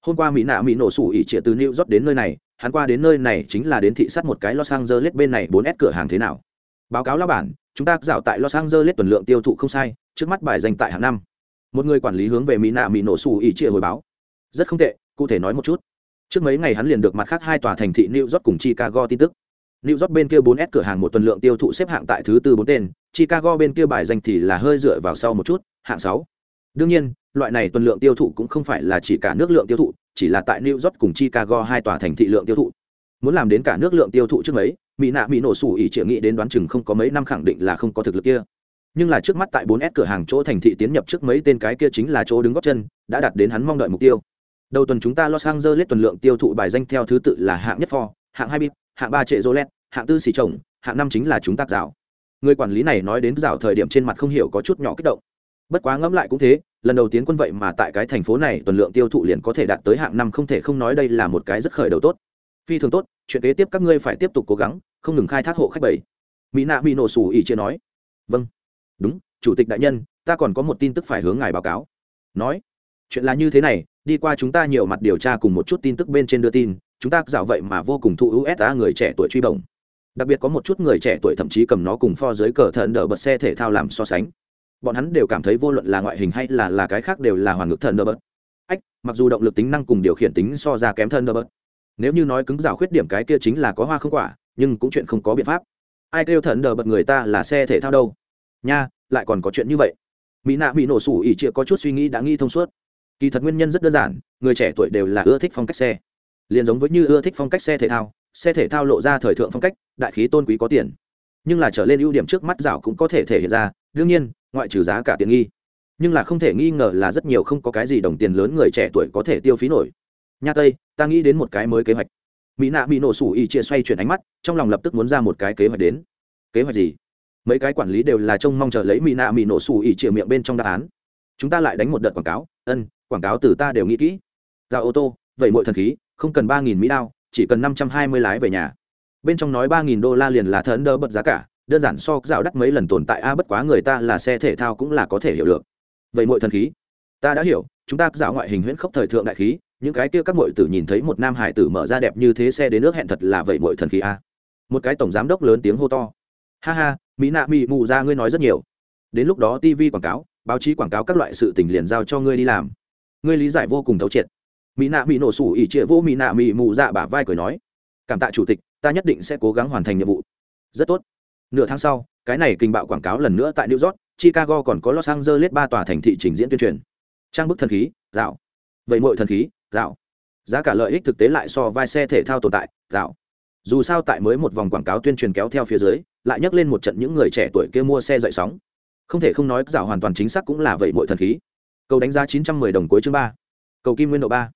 Hôm qua mỹ nạ mỹ nổ sủ ỉ chĩa từ new york đến nơi này, hắn qua đến nơi này chính là đến thị sát một cái los angeles bên này 4S cửa hàng thế nào. Báo cáo lao bản, chúng ta dạo tại los angeles tuần lượng tiêu thụ không sai, trước mắt bài dành tại hàng năm. Một người quản lý hướng về mỹ nạ mỹ nổ sủ ỉ chĩa hồi báo. Rất không tệ cụ thể nói một chút. Trước mấy ngày hắn liền được mặt khác hai tòa thành thị new york cùng chicago tin tức. New york bên kia 4S cửa hàng một tuần lượng tiêu thụ xếp hạng tại thứ tư bốn tên chicago bên kia bài danh thì là hơi dựa vào sau một chút hạng sáu. Đương nhiên loại này tuần lượng tiêu thụ cũng không phải là chỉ cả nước lượng tiêu thụ chỉ là tại new york cùng chicago hai tòa thành thị lượng tiêu thụ. Muốn làm đến cả nước lượng tiêu thụ trước mấy mỹ nạ mỹ nổ sủ ỉ chỉ nghĩ đến đoán chừng không có mấy năm khẳng định là không có thực lực kia. Nhưng là trước mắt tại 4S cửa hàng chỗ thành thị tiến nhập trước mấy tên cái kia chính là chỗ đứng góp chân, đã đạt đến hắn mong đợi mục tiêu. Đầu tuần chúng ta Los Angeles tuần lượng tiêu thụ bài danh theo thứ tự là hạng nhất Ford, hạng hai bit, hạng ba trệ Rolex, hạng tư xì trồng, hạng năm chính là chúng ta rào. Người quản lý này nói đến rào thời điểm trên mặt không hiểu có chút nhỏ kích động. Bất quá ngẫm lại cũng thế, lần đầu tiến quân vậy mà tại cái thành phố này tuần lượng tiêu thụ liền có thể đạt tới hạng năm không thể không nói đây là một cái rất khởi đầu tốt. phi thường tốt chuyện kế tiếp các ngươi phải tiếp tục cố gắng không ngừng khai thác hộ khách bảy mỹ nạ bị nổ sủ ỉ chia nói vâng đúng chủ tịch đại nhân ta còn có một tin tức phải hướng ngài báo cáo nói chuyện là như thế này đi qua chúng ta nhiều mặt điều tra cùng một chút tin tức bên trên đưa tin, chúng ta dạo vậy mà vô cùng thụ usa người trẻ tuổi truy bổng. Đặc biệt có một chút người trẻ tuổi thậm chí cầm nó cùng pho dưới cờ thần đỡ bật xe thể thao làm so sánh. Bọn hắn đều cảm thấy vô luận là ngoại hình hay là là cái khác đều là hoàn ngược thần đỡ bật. Ách, mặc dù động lực tính năng cùng điều khiển tính so ra kém thần đỡ bật. Nếu như nói cứng rào khuyết điểm cái kia chính là có hoa không quả, nhưng cũng chuyện không có biện pháp. Ai kêu thần đỡ bật người ta là xe thể thao đâu? Nha, lại còn có chuyện như vậy. Mỹ nạ bị nổ sủ ỉ chịa có chút suy nghĩ đã nghi thông suốt kỳ thật nguyên nhân rất đơn giản, người trẻ tuổi đều là ưa thích phong cách xe. Liền giống với như ưa thích phong cách xe thể thao, xe thể thao lộ ra thời thượng phong cách, đại khí tôn quý có tiền. Nhưng là trở lên ưu điểm trước mắt rảo cũng có thể thể hiện ra, đương nhiên, ngoại trừ giá cả tiền nghi. Nhưng là không thể nghi ngờ là rất nhiều không có cái gì đồng tiền lớn người trẻ tuổi có thể tiêu phí nổi. Nha tây, ta nghĩ đến một cái mới kế hoạch. Mỹ nạ bị nổ sủ y chia xoay chuyển ánh mắt, trong lòng lập tức muốn ra một cái kế hoạch đến. Kế hoạch gì? Mấy cái quản lý đều là trông mong chờ lấy mỹ nạ mỹ nổ sủ y chia miệng bên trong đáp án. Chúng ta lại đánh một đợt quảng cáo, ân quảng cáo từ ta đều nghĩ kỹ. Giao ô tô, vậy mọi thần khí, không cần ba nghìn mỹ đao, chỉ cần năm trăm hai mươi lái về nhà. Bên trong nói ba nghìn đô la liền là thần đỡ bật giá cả, đơn giản so dạo đắt mấy lần tồn tại a, bất quá người ta là xe thể thao cũng là có thể hiểu được. Vậy mọi thần khí, ta đã hiểu, chúng ta dạo ngoại hình huyễn khốc thời thượng đại khí, những cái kia các mọi tử nhìn thấy một nam hải tử mở ra đẹp như thế xe đến nước hẹn thật là vậy mọi thần khí a. Một cái tổng giám đốc lớn tiếng hô to. Ha ha, mỹ nạ mỹ mù ra ngươi nói rất nhiều. Đến lúc đó tv quảng cáo, báo chí quảng cáo các loại sự t ì n h liền giao cho ngươi đi làm ngươi lý giải vô cùng thấu triệt. Mỹ nạ mỹ nổ sủ ỉ trịa vô mỹ nạ mỹ mù dạ bả vai cười nói, cảm tạ chủ tịch, ta nhất định sẽ cố gắng hoàn thành nhiệm vụ. Rất tốt. Nửa tháng sau, cái này kinh bạo quảng cáo lần nữa tại new york, chicago còn có los angeles ba tòa thành thị trình diễn tuyên truyền. Trang bức thần khí, dạo. Vậy mọi thần khí, dạo. Giá cả lợi ích thực tế lại so vai xe thể thao tồn tại, dạo. Dù sao tại mới một vòng quảng cáo tuyên truyền kéo theo phía dưới, lại nhắc lên một trận những người trẻ tuổi kia mua xe dậy sóng. Không thể không nói dạo hoàn toàn chính xác cũng là vậy mọi thần khí cầu đánh giá chín trăm mười đồng cuối chương ba. Cầu kim nguyên độ ba.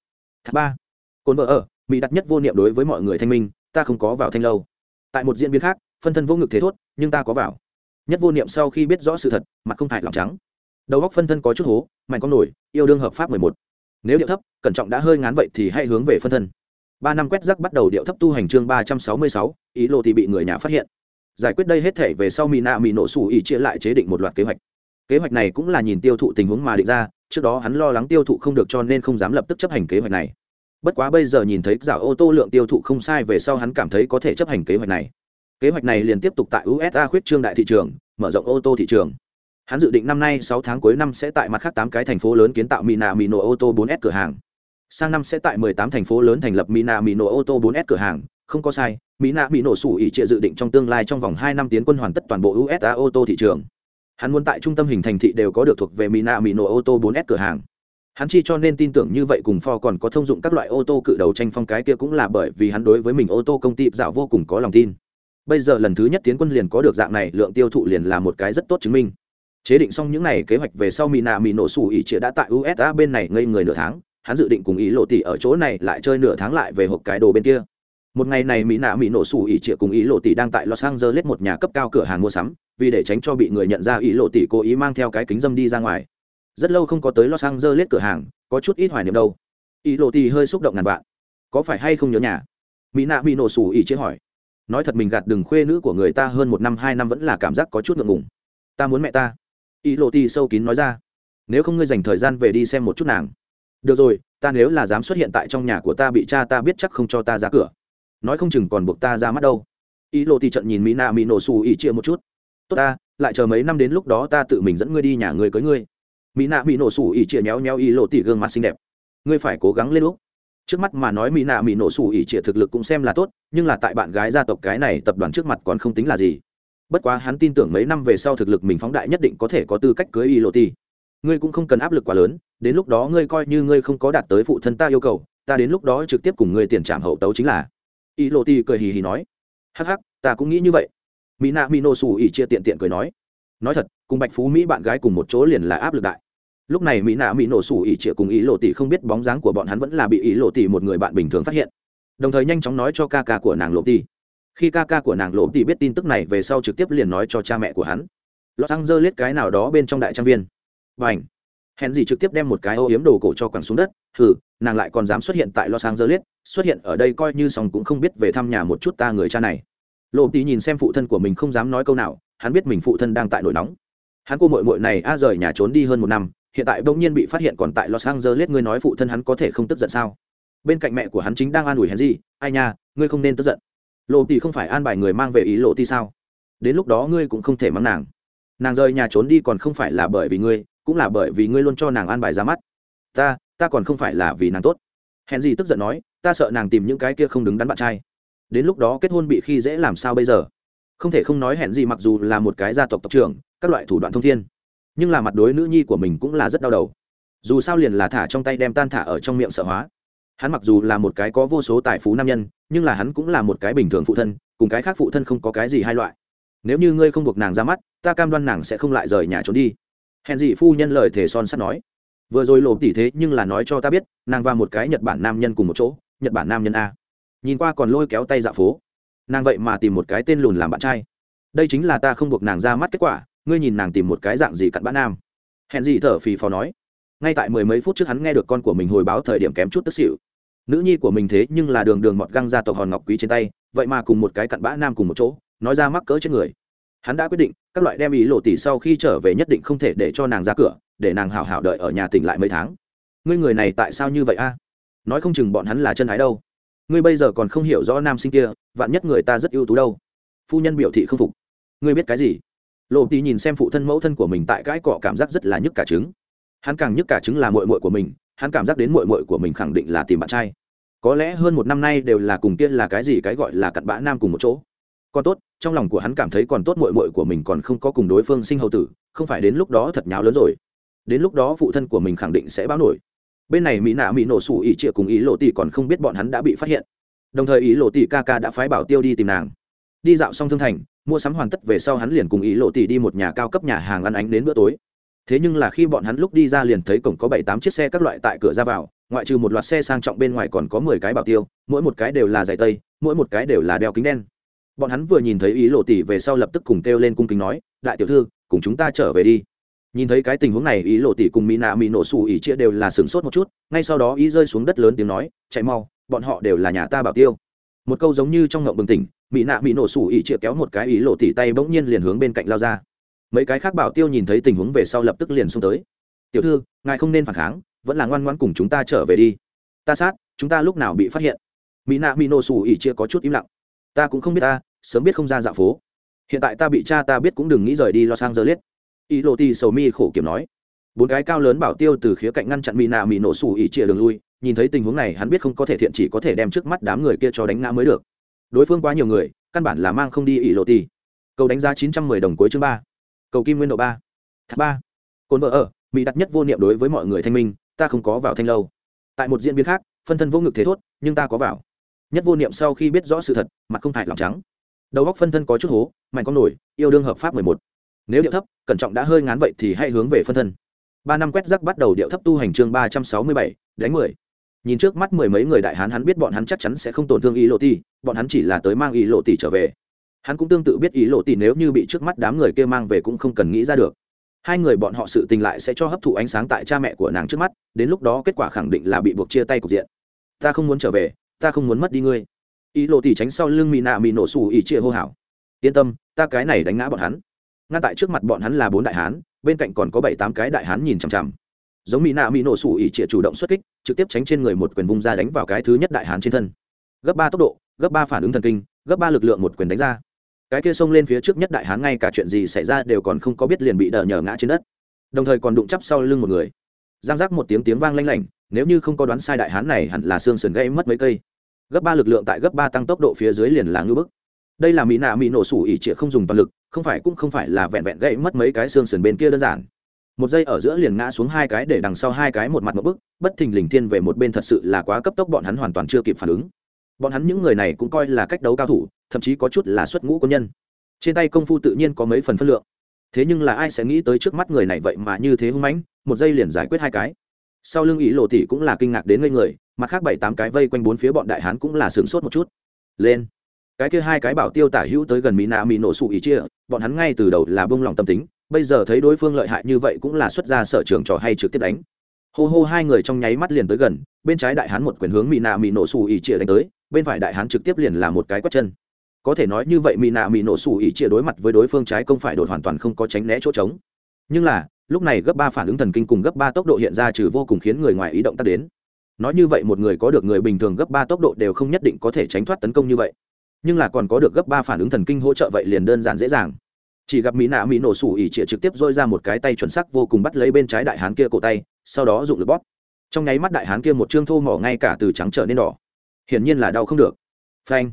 Thác ba. Cồn vợ ở, mỹ đặt nhất vô niệm đối với mọi người thanh minh, ta không có vào thanh lâu. Tại một diễn biến khác, phân thân vô ngực thế thốt, nhưng ta có vào. Nhất vô niệm sau khi biết rõ sự thật, mặt không hại lòng trắng. Đầu góc phân thân có chút hố, mạnh con nổi, yêu đương hợp pháp mười một. Nếu điệu thấp, cẩn trọng đã hơi ngán vậy thì hãy hướng về phân thân. Ba năm quét rắc bắt đầu điệu thấp tu hành chương ba trăm sáu mươi sáu, ý lộ thì bị người nhà phát hiện. Giải quyết đây hết thể về sau mỹ nạ mỹ nổ xù ý chia lại chế định một loạt kế hoạch. Kế hoạch này cũng là nhìn tiêu thụ tình huống mà định ra trước đó hắn lo lắng tiêu thụ không được cho nên không dám lập tức chấp hành kế hoạch này. Bất quá bây giờ nhìn thấy giả ô tô lượng tiêu thụ không sai về sau hắn cảm thấy có thể chấp hành kế hoạch này. Kế hoạch này liền tiếp tục tại usa khuyết trương đại thị trường, mở rộng ô tô thị trường. Hắn dự định năm nay sáu tháng cuối năm sẽ tại mặt khác tám cái thành phố lớn kiến tạo mina mino ô tô 4S cửa hàng. Sang năm sẽ tại 18 thành phố lớn thành lập mina mino ô tô 4S cửa hàng. Không có sai mỹ nạ mỹ nổ sủ ỉ trịa dự định trong tương lai trong vòng hai năm tiến quân hoàn tất toàn bộ usa ô tô thị trường hắn muốn tại trung tâm hình thành thị đều có được thuộc về mina mino ô tô 4S cửa hàng. Hắn chi cho nên tin tưởng như vậy cùng Ford còn có thông dụng các loại ô tô cự đầu tranh phong cái kia cũng là bởi vì hắn đối với mình ô tô công ty dạo vô cùng có lòng tin. Bây giờ lần thứ nhất tiến quân liền có được dạng này, lượng tiêu thụ liền là một cái rất tốt chứng minh. Chế định xong những n à y kế hoạch về sau mỹ nạ mỹ nổ sủ ỉ trịa đã tại usa bên này ngây người nửa tháng. Hắn dự định cùng ý lộ tỷ ở chỗ này lại chơi nửa tháng lại về hộp cái đồ bên kia một ngày này mỹ nạ mỹ nổ sủ ỉ trịa cùng ý lộ tỷ đang tại los angeles một nhà cấp cao cửa hàng mua sắm, vì để tránh cho bị người nhận ra ý lộ tỷ cố ý mang theo cái kính dâm đi ra ngoài. Rất lâu không có tới los angeles cửa hàng, có chút ít hoài niệm đâu. Ý lộ tỷ hơi xúc động ngàn vạn. Có phải hay không nhớ nhà? Mỹ nạ mỹ nổ sủ ỉ trịa hỏi. Nói thật mình gạt đừng khuê nữ của người ta hơn một năm, hai năm vẫn là cảm giác có chút ngượng ngùng. Ta muốn mẹ ta. Ý lộ tỷ sâu kín nói ra. Nếu không ngươi dành thời gian về đi xem một chút nàng. Được rồi, ta nếu là dám xuất hiện tại trong nhà của ta bị cha ta biết chắc không cho ta ra cửa nói không chừng còn buộc ta ra mắt đâu. Ý lộ thì trận nhìn mỹ nạ mỹ nổ xù ỉ chia một chút. Tốt ta, lại chờ mấy năm đến lúc đó ta tự mình dẫn ngươi đi nhà ngươi cưới ngươi. Mỹ nạ mỹ nổ xù ỉ chia nhéo nhéo ý lộ tỉ gương mặt xinh đẹp. Ngươi phải cố gắng lên lúc trước mắt mà nói mỹ nạ mỹ nổ xù ỉ chia thực lực cũng xem là tốt, nhưng là tại bạn gái gia tộc cái này tập đoàn trước mặt còn không tính là gì. Bất quá hắn tin tưởng mấy năm về sau thực lực mình phóng đại nhất định có thể có tư cách cưới ý lộ tỉ ngươi cũng không cần áp lực quá lớn, đến lúc đó ngươi coi như ngươi không có đạt tới phụ thân ta yêu cầu, ta đến lúc đó trực tiếp cùng ngươi tiền trảm hậu tấu chính là y lộ ti cười hì hì nói, hắc hắc, ta cũng nghĩ như vậy. Mỹ nạ mỹ nổ xù ỉ chia tiện tiện cười nói nói thật, cùng bạch phú mỹ bạn gái cùng một chỗ liền là áp lực đại. Lúc này mỹ nạ mỹ nổ sủ ỉ chia cùng ý lộ tỷ không biết bóng dáng của bọn hắn vẫn là bị ý lộ tỷ một người bạn bình thường phát hiện. Đồng thời nhanh chóng nói cho ca ca của nàng lộ tỷ khi ca ca của nàng lộ tỷ biết tin tức này về sau trực tiếp liền nói cho cha mẹ của hắn. Lọt xăng dơ lết cái nào đó bên trong đại trang viên. Và ảnh hèn gì trực tiếp đem một cái ô yếm đồ cổ cho quẳng xuống đất, hừ, nàng lại còn dám xuất hiện tại los angeles, xuất hiện ở đây coi như sòng cũng không biết về thăm nhà một chút ta người cha này. Lộ tí nhìn xem phụ thân của mình không dám nói câu nào, hắn biết mình phụ thân đang tại nổi nóng. Hắn cô mội mội này a rời nhà trốn đi hơn một năm, hiện tại bỗng nhiên bị phát hiện còn tại los angeles, ngươi nói phụ thân hắn có thể không tức giận sao? Bên cạnh mẹ của hắn chính đang an ủi hắn gì, ai nha, ngươi không nên tức giận. Lộ tỷ không phải an bài người mang về ý lộ ti sao? Đến lúc đó ngươi cũng không thể mắng nàng. Nàng rời nhà trốn đi còn không phải là bởi vì ngươi cũng là bởi vì ngươi luôn cho nàng an bài ra mắt. Ta ta còn không phải là vì nàng tốt. Hèn gì tức giận nói, ta sợ nàng tìm những cái kia không đứng đắn bạn trai. Đến lúc đó kết hôn bị khi dễ làm sao bây giờ? Không thể không nói hẹn gì mặc dù là một cái gia tộc tộc trưởng, các loại thủ đoạn thông thiên, nhưng là mặt đối nữ nhi của mình cũng là rất đau đầu. Dù sao liền là thả trong tay đem tan thả ở trong miệng sợ hóa. Hắn mặc dù là một cái có vô số tài phú nam nhân, nhưng là hắn cũng là một cái bình thường phụ thân, cùng cái khác phụ thân không có cái gì hai loại. Nếu như ngươi không buộc nàng ra mắt, ta cam đoan nàng sẽ không lại rời nhà trốn đi hèn dị phu nhân lời thể son sắt nói. Vừa rồi lộ tỷ thế nhưng là nói cho ta biết, nàng và một cái nhật bản nam nhân cùng một chỗ, nhật bản nam nhân a. Nhìn qua còn lôi kéo tay dạ phố. Nàng vậy mà tìm một cái tên lùn làm bạn trai. Đây chính là ta không buộc nàng ra mắt kết quả, ngươi nhìn nàng tìm một cái dạng gì cặn bã nam. Hèn gì thở phì phò nói. Ngay tại mười mấy phút trước hắn nghe được con của mình hồi báo thời điểm kém chút tức xỉu. Nữ nhi của mình thế nhưng là đường đường mọt găng ra tộc hòn ngọc quý trên tay, vậy mà cùng một cái cặn bã nam cùng một chỗ, nói ra mắc cỡ trên người hắn đã quyết định, các loại đem ý lộ tỷ sau khi trở về nhất định không thể để cho nàng ra cửa, để nàng hào hào đợi ở nhà tỉnh lại mấy tháng. Ngươi người này tại sao như vậy a? Nói không chừng bọn hắn là chân ái đâu. Ngươi bây giờ còn không hiểu rõ nam sinh kia, vạn nhất người ta rất ưu tú đâu. Phu nhân biểu thị không phục. Ngươi biết cái gì? Lộ tỷ nhìn xem phụ thân mẫu thân của mình tại cãi cọ cảm giác rất là nhức cả trứng. Hắn càng nhức cả trứng là mội mội của mình, hắn cảm giác đến mội mội của mình khẳng định là tìm bạn trai. Có lẽ hơn một năm nay đều là cùng tiên là cái gì cái gọi là cặn bã nam cùng một chỗ còn tốt, trong lòng của hắn cảm thấy còn tốt mội mội của mình còn không có cùng đối phương sinh hậu tử, không phải đến lúc đó thật nháo lớn rồi. Đến lúc đó phụ thân của mình khẳng định sẽ báo nổi. Bên này mỹ nạ mỹ nổ sủ ỉ trịa cùng ý lộ tỷ còn không biết bọn hắn đã bị phát hiện. Đồng thời ý lộ tỷ ca ca đã phái bảo tiêu đi tìm nàng. Đi dạo xong thương thành, mua sắm hoàn tất về sau hắn liền cùng ý lộ tỷ đi một nhà cao cấp nhà hàng ăn ánh đến bữa tối. Thế nhưng là khi bọn hắn lúc đi ra liền thấy cổng có bảy tám chiếc xe các loại tại cửa ra vào, ngoại trừ một loạt xe sang trọng bên ngoài còn có mười cái bảo tiêu, mỗi một cái đều là giày tây, mỗi một cái đều là đeo kính đen bọn hắn vừa nhìn thấy ý lộ tỷ về sau lập tức cùng kêu lên cung kính nói, đại tiểu thư, cùng chúng ta trở về đi. Nhìn thấy cái tình huống này, ý lộ tỷ cùng mỹ nạ mỹ nổ xù ỉ chia đều là sửng sốt một chút, ngay sau đó ý rơi xuống đất lớn tiếng nói, chạy mau, bọn họ đều là nhà ta bảo tiêu. Một câu giống như trong ngộng bừng tỉnh mỹ nạ mỹ nổ xù ỉ chia kéo một cái ý lộ tỷ tay bỗng nhiên liền hướng bên cạnh lao ra. Mấy cái khác bảo tiêu nhìn thấy tình huống về sau lập tức liền xông tới. Tiểu thư, ngài không nên phản kháng, vẫn là ngoan ngoan cùng chúng ta trở về đi. Ta sát, chúng ta lúc nào bị phát hiện? Mỹ nạ mỹ nổ xù ỉ chia có chút im lặng ta cũng không biết ta, sớm biết không ra dạo phố. Hiện tại ta bị cha ta biết cũng đừng nghĩ rời đi lo sang giờ liết ý lộ ti sầu mi khổ kiểm nói. Bốn cái cao lớn bảo tiêu từ khía cạnh ngăn chặn mỹ nạ mỹ nổ xù ỉ chia đường lui, nhìn thấy tình huống này hắn biết không có thể thiện chỉ có thể đem trước mắt đám người kia cho đánh ngã mới được. Đối phương quá nhiều người, căn bản là mang không đi ỉ lộ ti cầu đánh giá chín trăm mười đồng cuối chương ba. Cầu kim nguyên độ ba. Thác ba. Cồn vợ ở, mỹ đặt nhất vô niệm đối với mọi người thanh minh, ta không có vào thanh lâu. Tại một diễn biến khác, phân thân vô ngực thế thốt, nhưng ta có vào nhất vô niệm sau khi biết rõ sự thật, mặt không hại lòng trắng. Đầu góc phân thân có chút hố, mạnh con nổi, yêu đương hợp pháp mười một. Nếu điệu thấp, cẩn trọng đã hơi ngán vậy thì hãy hướng về phân thân. Ba năm quét rắc bắt đầu điệu thấp tu hành chương ba trăm sáu mươi bảy, đánh mười. Nhìn trước mắt mười mấy người đại hán, hắn biết bọn hắn chắc chắn sẽ không tổn thương ý lộ tỷ bọn hắn chỉ là tới mang ý lộ tỷ trở về. Hắn cũng tương tự biết ý lộ tỷ nếu như bị trước mắt đám người kia mang về cũng không cần nghĩ ra được. Hai người bọn họ sự tình lại sẽ cho hấp thụ ánh sáng tại cha mẹ của nàng trước mắt, đến lúc đó kết quả khẳng định là bị buộc chia tay cục diện. Ta không muốn trở về ta không muốn mất đi ngươi. Ý lộ tỷ tránh sau lưng mỹ nạ mỹ nổ xù ỉ chia hô hào. Yên tâm, ta cái này đánh ngã bọn hắn. Ngăn tại trước mặt bọn hắn là bốn đại hán, bên cạnh còn có bảy tám cái đại hán nhìn chằm chằm. Giống mỹ nạ mỹ nổ xù ỉ chia chủ động xuất kích, trực tiếp tránh trên người một quyền vung ra đánh vào cái thứ nhất đại hán trên thân. Gấp ba tốc độ, gấp ba phản ứng thần kinh, gấp ba lực lượng một quyền đánh ra. Cái kia xông lên phía trước nhất đại hán ngay cả chuyện gì xảy ra đều còn không có biết liền bị đờ nhờ ngã trên đất. Đồng thời còn đụng chắp sau lưng một người. Giang giác một tiếng tiếng vang lanh lảnh nếu như không có đoán sai đại hán này hẳn là xương sườn gây mất mấy cây. Gấp ba lực lượng tại gấp ba tăng tốc độ phía dưới liền là ngưỡng bức. Đây là mỹ nạ mỹ nổ sủ ỉ trịa không dùng toàn lực, không phải cũng không phải là vẹn vẹn gãy mất mấy cái xương sườn bên kia đơn giản. Một giây ở giữa liền ngã xuống hai cái để đằng sau hai cái một mặt một bức, bất thình lình thiên về một bên thật sự là quá cấp tốc bọn hắn hoàn toàn chưa kịp phản ứng. Bọn hắn những người này cũng coi là cách đấu cao thủ, thậm chí có chút là xuất ngũ quân nhân. Trên tay công phu tự nhiên có mấy phần phân lượng. Thế nhưng là ai sẽ nghĩ tới trước mắt người này vậy mà như thế hung mãnh, một giây liền giải quyết hai cái sau lưng ý lộ tỷ cũng là kinh ngạc đến ngây người, mặt khác bảy tám cái vây quanh bốn phía bọn đại hán cũng là sửng sốt một chút. Lên. Cái kia hai cái bảo tiêu tả hữu tới gần mỹ nạ mỹ nổ sụ ý chia, bọn hắn ngay từ đầu là bông lòng tâm tính, bây giờ thấy đối phương lợi hại như vậy cũng là xuất ra sở trường trò hay trực tiếp đánh. Hô hô hai người trong nháy mắt liền tới gần, bên trái đại hán một quyền hướng mỹ nạ mỹ nổ sụ ý chĩa đánh tới, bên phải đại hán trực tiếp liền là một cái quất chân. Có thể nói như vậy mỹ nạ mỹ nổ xù ý chĩa đối mặt với đối phương trái công phải đột hoàn toàn không có tránh né chỗ trống. Nhưng là lúc này gấp ba phản ứng thần kinh cùng gấp ba tốc độ hiện ra trừ vô cùng khiến người ngoài ý động tác đến. Nói như vậy một người có được người bình thường gấp ba tốc độ đều không nhất định có thể tránh thoát tấn công như vậy. Nhưng là còn có được gấp ba phản ứng thần kinh hỗ trợ vậy liền đơn giản dễ dàng. Chỉ gặp mỹ nạ mỹ nổ sủ ỉ trịa trực tiếp dôi ra một cái tay chuẩn sắc vô cùng bắt lấy bên trái đại hán kia cổ tay, sau đó dụng lực bóp. Trong nháy mắt đại hán kia một chương thô mỏ ngay cả từ trắng trở nên đỏ. Hiển nhiên là đau không được. Phanh.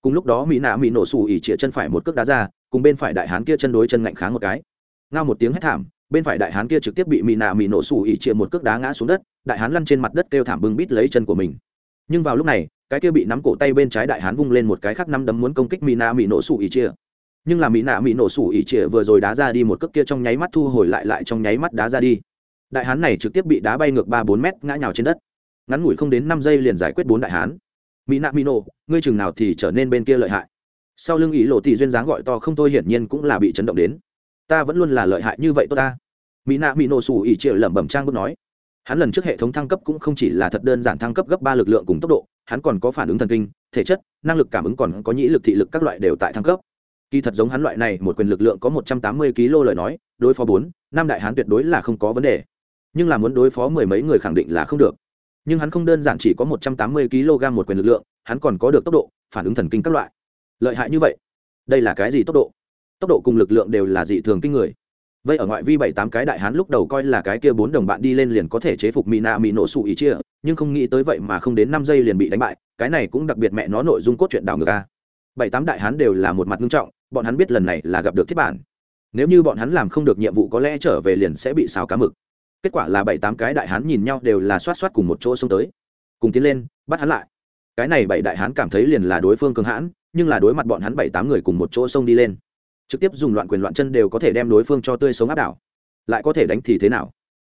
Cùng lúc đó mỹ nạ mỹ nổ sủ ỉ trịa chân phải một cước đá ra, cùng bên phải đại hán kia chân đối chân ngạnh kháng một cái. Ngao một tiếng hét thảm bên phải đại hán kia trực tiếp bị mỹ nạ mỹ nổ sủ ỉ chia một cước đá ngã xuống đất, đại hán lăn trên mặt đất kêu thảm bưng bít lấy chân của mình. Nhưng vào lúc này, cái kia bị nắm cổ tay bên trái đại hán vung lên một cái khác năm đấm muốn công kích mỹ nạ mỹ nổ sủ ỉ chia nhưng là mỹ nạ mỹ nổ sủ ỉ chia vừa rồi đá ra đi một cước kia trong nháy mắt thu hồi lại lại trong nháy mắt đá ra đi. Đại hán này trực tiếp bị đá bay ngược ba bốn mét ngã nhào trên đất. Ngắn ngủi không đến năm giây liền giải quyết bốn đại hán. Mỹ nạ mỹ nổ, ngươi chừng nào thì trở nên bên kia lợi hại. Sau lưng ý lộ tỷ duyên dáng gọi to không thôi hiển nhiên cũng là bị chấn động đến. Ta vẫn luôn là lợi hại như vậy tôi ta mỹ nạ mỹ nổ sủ ỉ trịa lẩm bẩm trang bước nói, hắn lần trước hệ thống thăng cấp cũng không chỉ là thật đơn giản thăng cấp gấp ba lực lượng cùng tốc độ, hắn còn có phản ứng thần kinh, thể chất, năng lực cảm ứng còn có nhĩ lực, thị lực các loại đều tại thăng cấp. Kỳ thật giống hắn loại này, một quyền lực lượng có một trăm tám mươi kg lời nói, đối phó bốn, năm đại hán tuyệt đối là không có vấn đề. Nhưng là muốn đối phó mười mấy người khẳng định là không được. Nhưng hắn không đơn giản chỉ có một trăm tám mươi kg một quyền lực lượng, hắn còn có được tốc độ, phản ứng thần kinh các loại. Lợi hại như vậy? Đây là cái gì tốc độ? Tốc độ cùng lực lượng đều là dị thường kinh người vậy ở ngoại vi bảy tám cái đại hán lúc đầu coi là cái kia bốn đồng bạn đi lên liền có thể chế phục mỹ nạ mỹ nổ sụ ý chia, nhưng không nghĩ tới vậy mà không đến năm giây liền bị đánh bại, cái này cũng đặc biệt mẹ nó nội dung cốt truyện đảo ngược a. Bảy tám đại hán đều là một mặt nghiêm trọng, bọn hắn biết lần này là gặp được thiết bản. Nếu như bọn hắn làm không được nhiệm vụ có lẽ trở về liền sẽ bị xào cá mực. Kết quả là bảy tám cái đại hán nhìn nhau đều là xoát xoát cùng một chỗ xông tới. Cùng tiến lên, bắt hắn lại. Cái này bảy đại hán cảm thấy liền là đối phương cường hãn, nhưng là đối mặt bọn hắn bảy tám người cùng một chỗ xông đi lên trực tiếp dùng loạn quyền loạn chân đều có thể đem đối phương cho tươi sống áp đảo. Lại có thể đánh thì thế nào?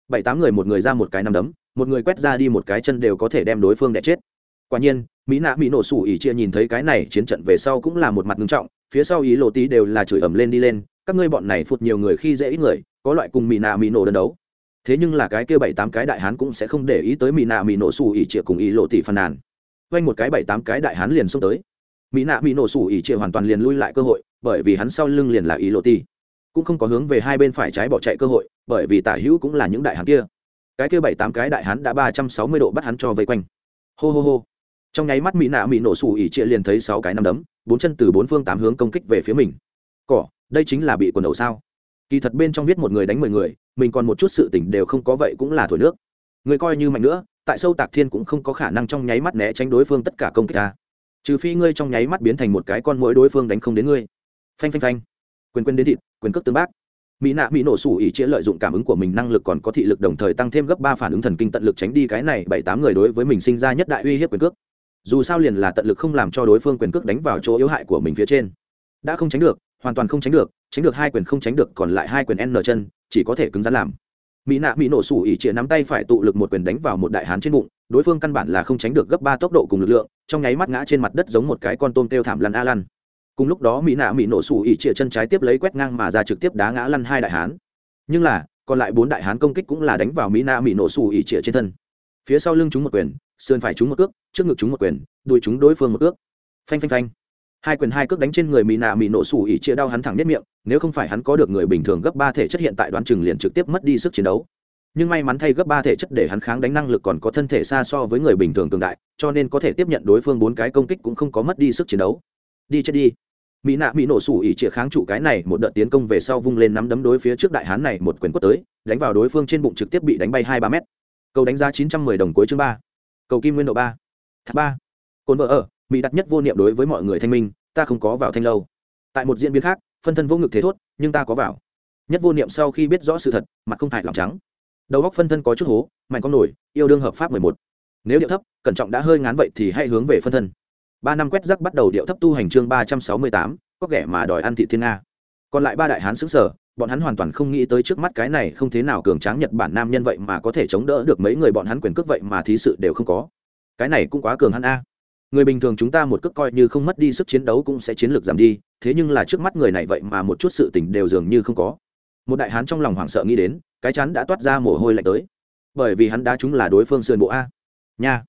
Bảy tám người một người ra một cái nằm đấm, một người quét ra đi một cái chân đều có thể đem đối phương đẻ chết. Quả nhiên, mỹ nạ mỹ nổ sủ ỉ chia nhìn thấy cái này chiến trận về sau cũng là một mặt ngưng trọng, phía sau ý lộ tí đều là chửi ẩm lên đi lên, các ngươi bọn này phụt nhiều người khi dễ ít người, có loại cùng mỹ nạ mỹ nổ đơn đấu. Thế nhưng là cái kia bảy tám cái đại hán cũng sẽ không để ý tới mỹ nạ mỹ nổ sủ ỉ chia cùng ý lộ tỷ phàn nàn. Quanh một cái bảy tám cái đại hán liền xông tới. Mỹ nạ mỹ nổ sủ ỉ chia hoàn toàn liền lui lại cơ hội bởi vì hắn sau lưng liền là ý lộ ti. Cũng không có hướng về hai bên phải trái bỏ chạy cơ hội, bởi vì tả hữu cũng là những đại hán kia. Cái kia bảy tám cái đại hán đã ba trăm sáu mươi độ bắt hắn cho vây quanh. Hô hô hô. Trong nháy mắt mỹ nạ mỹ nổ sủ ỉ trịa liền thấy sáu cái nằm đấm, bốn chân từ bốn phương tám hướng công kích về phía mình. Cỏ, đây chính là bị quần đầu sao? Kỳ thật bên trong viết một người đánh mười người, mình còn một chút sự tỉnh đều không có vậy cũng là thổi nước. Người coi như mạnh nữa, tại sâu tạc thiên cũng không có khả năng trong nháy mắt né tránh đối phương tất cả công kích ta. Trừ phi ngươi trong nháy mắt biến thành một cái con mỗi đối phương đánh không đến ngươi phanh phanh phanh. Quyền quyền đến thịt, quyền cước tương bác. Mỹ nạ mỹ nổ sủ ỉ chĩa lợi dụng cảm ứng của mình năng lực còn có thị lực đồng thời tăng thêm gấp ba phản ứng thần kinh tận lực tránh đi cái này bảy tám người đối với mình sinh ra nhất đại uy hiếp quyền cước. Dù sao liền là tận lực không làm cho đối phương quyền cước đánh vào chỗ yếu hại của mình phía trên. Đã không tránh được, hoàn toàn không tránh được tránh được hai quyền không tránh được, còn lại hai quyền n chân, chỉ có thể cứng rắn làm. Mỹ nạ mỹ nổ sủ ỉ chĩa nắm tay phải tụ lực một quyền đánh vào một đại hán trên bụng, đối phương căn bản là không tránh được gấp ba tốc độ cùng lực lượng, trong nháy mắt ngã trên mặt đất giống một cái con tôm kêu thảm lăn a lăn cùng lúc đó mỹ nạ mỹ nổ sủ ỉ chĩa chân trái tiếp lấy quét ngang mà ra trực tiếp đá ngã lăn hai đại hán. Nhưng là, còn lại bốn đại hán công kích cũng là đánh vào mỹ nạ mỹ nổ sủ ỉ chĩa trên thân. Phía sau lưng chúng một quyền, sườn phải chúng một cước, trước ngực chúng một quyền đuôi chúng đối phương một cước. Phanh phanh phanh. Hai quyền hai cước đánh trên người mỹ nạ mỹ nổ sủ ỉ chia đau hắn thẳng biết miệng, nếu không phải hắn có được người bình thường gấp ba thể chất hiện tại đoán chừng liền trực tiếp mất đi sức chiến đấu. Nhưng may mắn thay gấp ba thể chất để hắn kháng đánh năng lực còn có thân thể xa so với người bình thường cường đại, cho nên có thể tiếp nhận đối phương bốn cái công kích cũng không có mất đi sức chiến đấu đi chết đi. Mỹ nạ mỹ nổ sủ ỉ chĩa kháng trụ cái này một đợt tiến công về sau vung lên nắm đấm đối phía trước đại hán này một quyền quất tới, đánh vào đối phương trên bụng trực tiếp bị đánh bay hai ba mét. Cầu đánh giá chín trăm mười đồng cuối chương ba. Cầu kim nguyên độ ba. Thác ba. Cồn vợ ở, mỹ đặt nhất vô niệm đối với mọi người thanh minh, ta không có vào thanh lâu. Tại một diễn biến khác, phân thân vô ngực thế thốt, nhưng ta có vào. Nhất vô niệm sau khi biết rõ sự thật, mặt không hại lòng trắng. Đầu góc phân thân có chút hố, mạnh con nổi, yêu đương hợp pháp mười một. Nếu điệu thấp, cẩn trọng đã hơi ngán vậy thì hãy hướng về phân thân ba năm quét rắc bắt đầu điệu thấp tu hành chương ba trăm sáu mươi tám, có ghẻ mà đòi ăn thị thiên nga. Còn lại ba đại hán xứng sở, bọn hắn hoàn toàn không nghĩ tới trước mắt cái này không thế nào cường tráng nhật bản nam nhân vậy mà có thể chống đỡ được mấy người bọn hắn quyền cước vậy mà thí sự đều không có. Cái này cũng quá cường hắn a. Người bình thường chúng ta một cước coi như không mất đi sức chiến đấu cũng sẽ chiến lược giảm đi, thế nhưng là trước mắt người này vậy mà một chút sự tình đều dường như không có. Một đại hán trong lòng hoảng sợ nghĩ đến, cái chắn đã toát ra mồ hôi lạnh tới. Bởi vì hắn đã chúng là đối phương sườn bộ a. Nha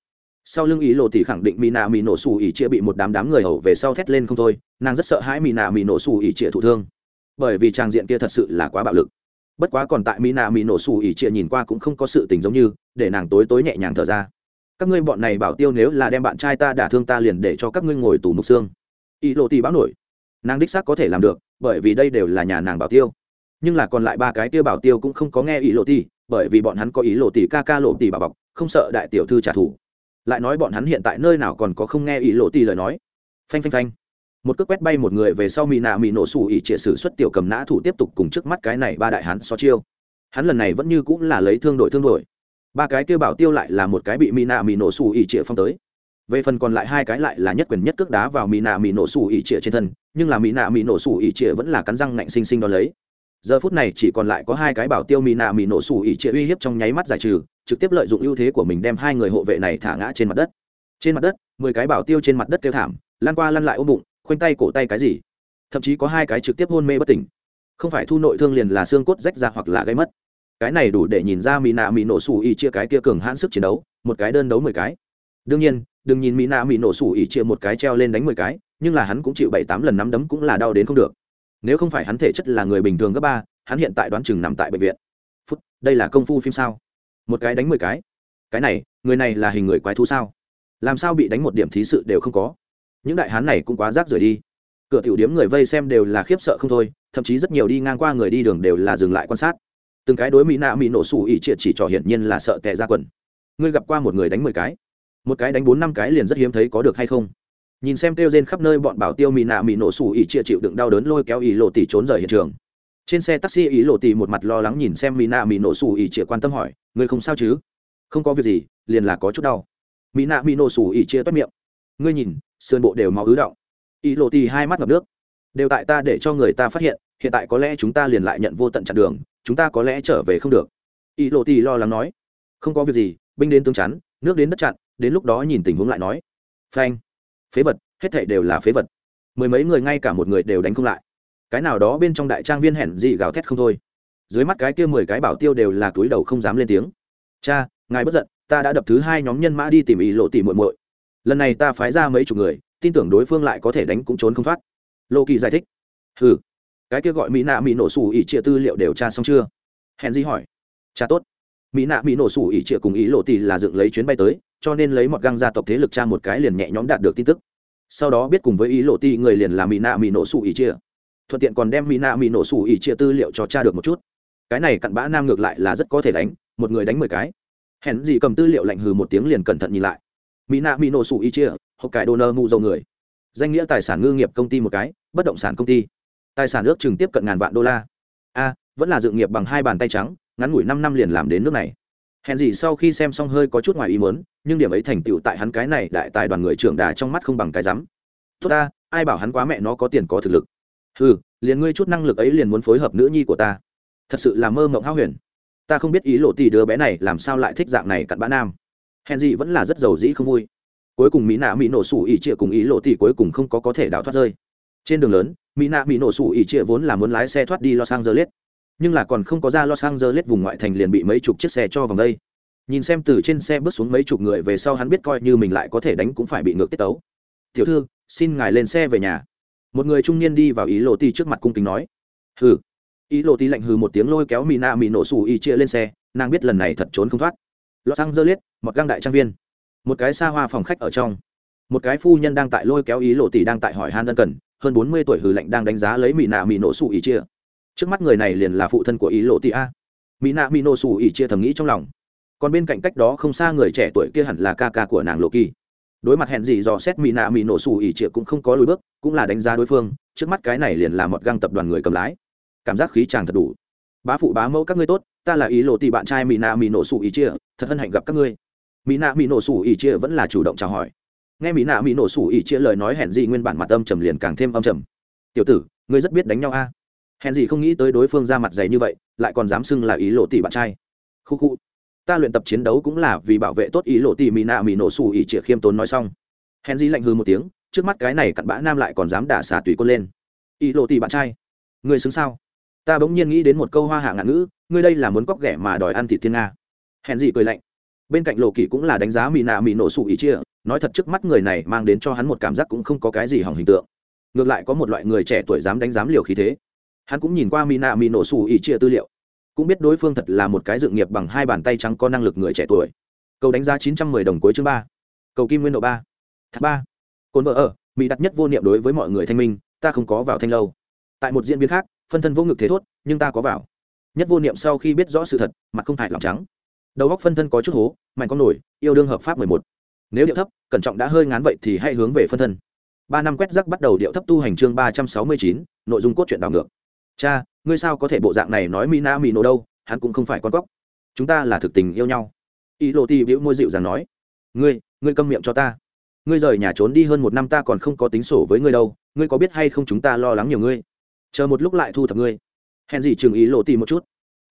sau lưng ý lộ tỷ khẳng định mỹ nạ mỹ nổ xù ỉ chia bị một đám đám người hầu về sau thét lên không thôi, nàng rất sợ hãi mỹ nạ mỹ nổ xù ỉ chia thụ thương. Bởi vì trang diện kia thật sự là quá bạo lực. Bất quá còn tại mỹ nạ mỹ nổ xù ỉ chia nhìn qua cũng không có sự tình giống như, để nàng tối tối nhẹ nhàng thở ra. Các ngươi bọn này bảo tiêu nếu là đem bạn trai ta đả thương ta liền để cho các ngươi ngồi tù mục xương. Ý lộ tỷ báo nổi. Nàng đích xác có thể làm được, bởi vì đây đều là nhà nàng bảo tiêu. Nhưng là còn lại ba cái tiêu bảo tiêu cũng không có nghe ý lộ tỷ, bởi vì bọn hắn có ý lộ tỷ ca ca lộ tỷ bà bọc, không sợ đại tiểu thư trả thù lại nói bọn hắn hiện tại nơi nào còn có không nghe ý lộ tỷ lời nói. Phanh phanh phanh. Một cước quét bay một người về sau mỹ nạ mỹ nổ sủ ỉ trịa sử xuất tiểu cầm nã thủ tiếp tục cùng trước mắt cái này ba đại hắn so chiêu. Hắn lần này vẫn như cũng là lấy thương đổi thương đổi. Ba cái kêu bảo tiêu lại là một cái bị mỹ nạ mỹ nổ sủ ỉ trịa phong tới. Về phần còn lại hai cái lại là nhất quyền nhất cước đá vào mỹ nạ mỹ nổ sủ ỉ trịa trên thân, nhưng là mỹ nạ mỹ nổ sủ ỉ trịa vẫn là cắn răng ngạnh xinh xinh đo lấy giờ phút này chỉ còn lại có hai cái bảo tiêu mì nạ mì nổ sủ ỉ trịa uy hiếp trong nháy mắt giải trừ, trực tiếp lợi dụng ưu thế của mình đem hai người hộ vệ này thả ngã trên mặt đất. Trên mặt đất, mười cái bảo tiêu trên mặt đất kêu thảm lan qua lăn lại ôm bụng, khoanh tay cổ tay cái gì. Thậm chí có hai cái trực tiếp hôn mê bất tỉnh. Không phải thu nội thương liền là xương cốt rách ra hoặc là gây mất. Cái này đủ để nhìn ra mỹ nạ mỹ nổ sủ ỉ chia cái kia cường hãn sức chiến đấu, một cái đơn đấu mười cái. Đương nhiên, đừng nhìn mỹ nạ mỹ nổ sủ ỉ chia một cái treo lên đánh mười cái, nhưng là hắn cũng chịu bảy tám lần nắm đấm cũng là đau đến không được nếu không phải hắn thể chất là người bình thường cấp ba, hắn hiện tại đoán chừng nằm tại bệnh viện. Phút, đây là công phu phim sao? Một cái đánh mười cái. Cái này, người này là hình người quái thú sao? Làm sao bị đánh một điểm thí sự đều không có? Những đại hán này cũng quá rác rưởi đi. Cửa tiểu điếm người vây xem đều là khiếp sợ không thôi, thậm chí rất nhiều đi ngang qua người đi đường đều là dừng lại quan sát. Từng cái đối mỹ nạ mỹ nổ sủ ỉ triệt chỉ trò hiển nhiên là sợ tệ ra quần. Ngươi gặp qua một người đánh mười cái. Một cái đánh bốn năm cái liền rất hiếm thấy có được hay không? Nhìn xem kêu rên khắp nơi bọn bảo tiêu mì nạ mì nổ sủ ỉ triệt chịu đựng đau đớn lôi kéo ỉ lộ tỷ trốn rời hiện trường. Trên xe taxi ỉ lộ tỷ một mặt lo lắng nhìn xem mì nạ mì nổ sủ ỉ triệt quan tâm hỏi, ngươi không sao chứ? Không có việc gì, liền là có chút đau. Mì nạ mì nổ sủ ỉ chia toét miệng, ngươi nhìn, sườn bộ đều máu ứ động. Ỉ lộ tỷ hai mắt ngập nước, đều tại ta để cho người ta phát hiện hiện tại có lẽ chúng ta liền lại nhận vô tận chặn đường, chúng ta có lẽ trở về không được. Ỉ lộ tỷ lo lắng nói, không có việc gì, binh đến tương chắn, nước đến đất chặn, đến lúc đó nhìn tình huống lại nói. Phanh phế vật, hết thảy đều là phế vật. Mười mấy người ngay cả một người đều đánh không lại. Cái nào đó bên trong đại trang viên hẹn gì gào thét không thôi. Dưới mắt cái kia mười cái bảo tiêu đều là túi đầu không dám lên tiếng. Cha, ngài bất giận, ta đã đập thứ hai nhóm nhân mã đi tìm ý lộ tỉ muội muội. Lần này ta phái ra mấy chục người, tin tưởng đối phương lại có thể đánh cũng trốn không thoát. Lộ kỳ giải thích. Ừ cái kia gọi mỹ nạ mỹ nổ sủ ỉ trịa tư liệu đều tra xong chưa? Hèn di hỏi. Cha tốt. Mỹ nạ mỹ nổ sủ ỉ trịa cùng ý lộ tỉ là dựng lấy chuyến bay tới cho nên lấy một găng gia tộc thế lực tra một cái liền nhẹ nhõm đạt được tin tức. Sau đó biết cùng với ý lộ ti người liền là mỹ nạ mỹ nổ sủ ý chia thuận tiện còn đem mỹ nạ mỹ nổ sủ ý chia tư liệu cho cha được một chút. Cái này cặn bã nam ngược lại là rất có thể đánh, một người đánh mười cái. Hèn gì cầm tư liệu lạnh hừ một tiếng liền cẩn thận nhìn lại. Mỹ nạ mỹ nổ sủ ý chia hộp cải đồ nơ mụ dầu người. Danh nghĩa tài sản ngư nghiệp công ty một cái, bất động sản công ty. Tài sản ước chừng tiếp cận ngàn vạn đô la. A, vẫn là dự nghiệp bằng hai bàn tay trắng, ngắn ngủi năm năm liền làm đến nước này hèn gì sau khi xem xong hơi có chút ngoài ý muốn, nhưng điểm ấy thành tựu tại hắn cái này đại tài đoàn người trưởng đà trong mắt không bằng cái rắm. Tốt ta, ai bảo hắn quá mẹ nó có tiền có thực lực. Ừ liền ngươi chút năng lực ấy liền muốn phối hợp nữ nhi của ta. Thật sự là mơ mộng hao huyền. Ta không biết ý lộ tỷ đứa bé này làm sao lại thích dạng này cặn bã nam. Henry vẫn là rất giàu dĩ không vui. Cuối cùng mỹ nạ mỹ nổ sủ ỉ trịa cùng ý lộ tỷ cuối cùng không có có thể đào thoát rơi. Trên đường lớn, mỹ nạ mỹ nổ sủ ỉ trịa vốn là muốn lái xe thoát đi los angeles nhưng là còn không có ra los angeles vùng ngoại thành liền bị mấy chục chiếc xe cho vòng đây. Nhìn xem từ trên xe bước xuống mấy chục người về sau hắn biết coi như mình lại có thể đánh cũng phải bị ngược tiết tấu. Tiểu thư, xin ngài lên xe về nhà. Một người trung niên đi vào ý lộ ti trước mặt cung kính nói. Hừ. Ý lộ ti lạnh hừ một tiếng lôi kéo mỹ nạ mỹ nổ xù y chia lên xe, nàng biết lần này thật trốn không thoát. Lọt xăng dơ liết một găng đại trang viên. Một cái xa hoa phòng khách ở trong. Một cái phu nhân đang tại lôi kéo ý lộ tỷ đang tại hỏi han ân cần, hơn bốn mươi tuổi hừ lạnh đang đánh giá lấy mỹ nạ mỹ nổ xù y chia trước mắt người này liền là phụ thân của ý lộ tị a. Mỹ nạ mỹ nổ xù y chia thầm nghĩ trong lòng. Còn bên cạnh cách đó không xa người trẻ tuổi kia hẳn là ca ca của nàng lộ kỳ. Đối mặt hẹn gì dò xét mỹ nạ mỹ nổ xù ỉ trịa cũng không có lùi bước, cũng là đánh giá đối phương, trước mắt cái này liền là một găng tập đoàn người cầm lái. Cảm giác khí chàng thật đủ. Bá phụ bá mẫu các ngươi tốt, ta là ý lộ tị bạn trai mỹ nạ mỹ nổ sủ ỉ chia, thật hân hạnh gặp các ngươi. Mỹ nạ mỹ nổ sủ ỉ chia vẫn là chủ động chào hỏi. Nghe mỹ nạ mỹ nổ sủ ỉ chia lời nói hẹn gì nguyên bản mặt âm trầm liền càng thêm âm trầm. Tiểu tử, ngươi rất biết đánh nhau a. à? Hèn gì không nghĩ tới đối phương ra mặt dày như vậy, lại còn dám xưng là ý lộ tỷ bạn trai. Khu khu. Ta luyện tập chiến đấu cũng là vì bảo vệ tốt ý lộ tỷ mỹ nạ mỹ nổ xù ý trịa khiêm tốn nói xong. Hèn gì lạnh hư một tiếng, trước mắt cái này cặn bã nam lại còn dám đả xả tùy côn lên. Ý lộ tỷ bạn trai. Người xứng sao? Ta bỗng nhiên nghĩ đến một câu hoa hạ ngạn ngữ, ngươi đây là muốn cóc ghẻ mà đòi ăn thịt thiên nga. Hèn gì cười lạnh. Bên cạnh lộ kỳ cũng là đánh giá mỹ nạ mỹ nổ sụ ý chia nói thật trước mắt người này mang đến cho hắn một cảm giác cũng không có cái gì hỏng hình tượng. Ngược lại có một loại người trẻ tuổi dám đánh dám liều khí thế hắn cũng nhìn qua mỹ nạ mỹ nổ xù ỉ chia tư liệu. Cũng biết đối phương thật là một cái dự nghiệp bằng hai bàn tay trắng có năng lực người trẻ tuổi. Cầu đánh giá chín trăm mười đồng cuối chương ba. Cầu kim nguyên độ ba. Thác ba. Cồn vợ ở, mỹ đặt nhất vô niệm đối với mọi người thanh minh, ta không có vào thanh lâu. Tại một diễn biến khác, phân thân vô ngực thế thốt, nhưng ta có vào. Nhất vô niệm sau khi biết rõ sự thật, mặt không hại lòng trắng. Đầu góc phân thân có chút hố, mạnh con nổi, yêu đương hợp pháp mười một. Nếu điệu thấp, cẩn trọng đã hơi ngán vậy thì hãy hướng về phân thân. Ba năm quét rắc bắt đầu điệu thấp tu hành chương ba trăm sáu mươi chín, nội dung cốt truyện đảo ngược cha, ngươi sao có thể bộ dạng này nói mina mỹ nổ đâu? Hắn cũng không phải con cóc. Chúng ta là thực tình yêu nhau. Ý lộ ti biểu môi dịu dàng nói. Ngươi ngươi câm miệng cho ta. Ngươi rời nhà trốn đi hơn một năm ta còn không có tính sổ với ngươi đâu. Ngươi có biết hay không chúng ta lo lắng nhiều ngươi? Chờ một lúc lại thu thập ngươi. Hèn gì chừng ý lộ ti một chút.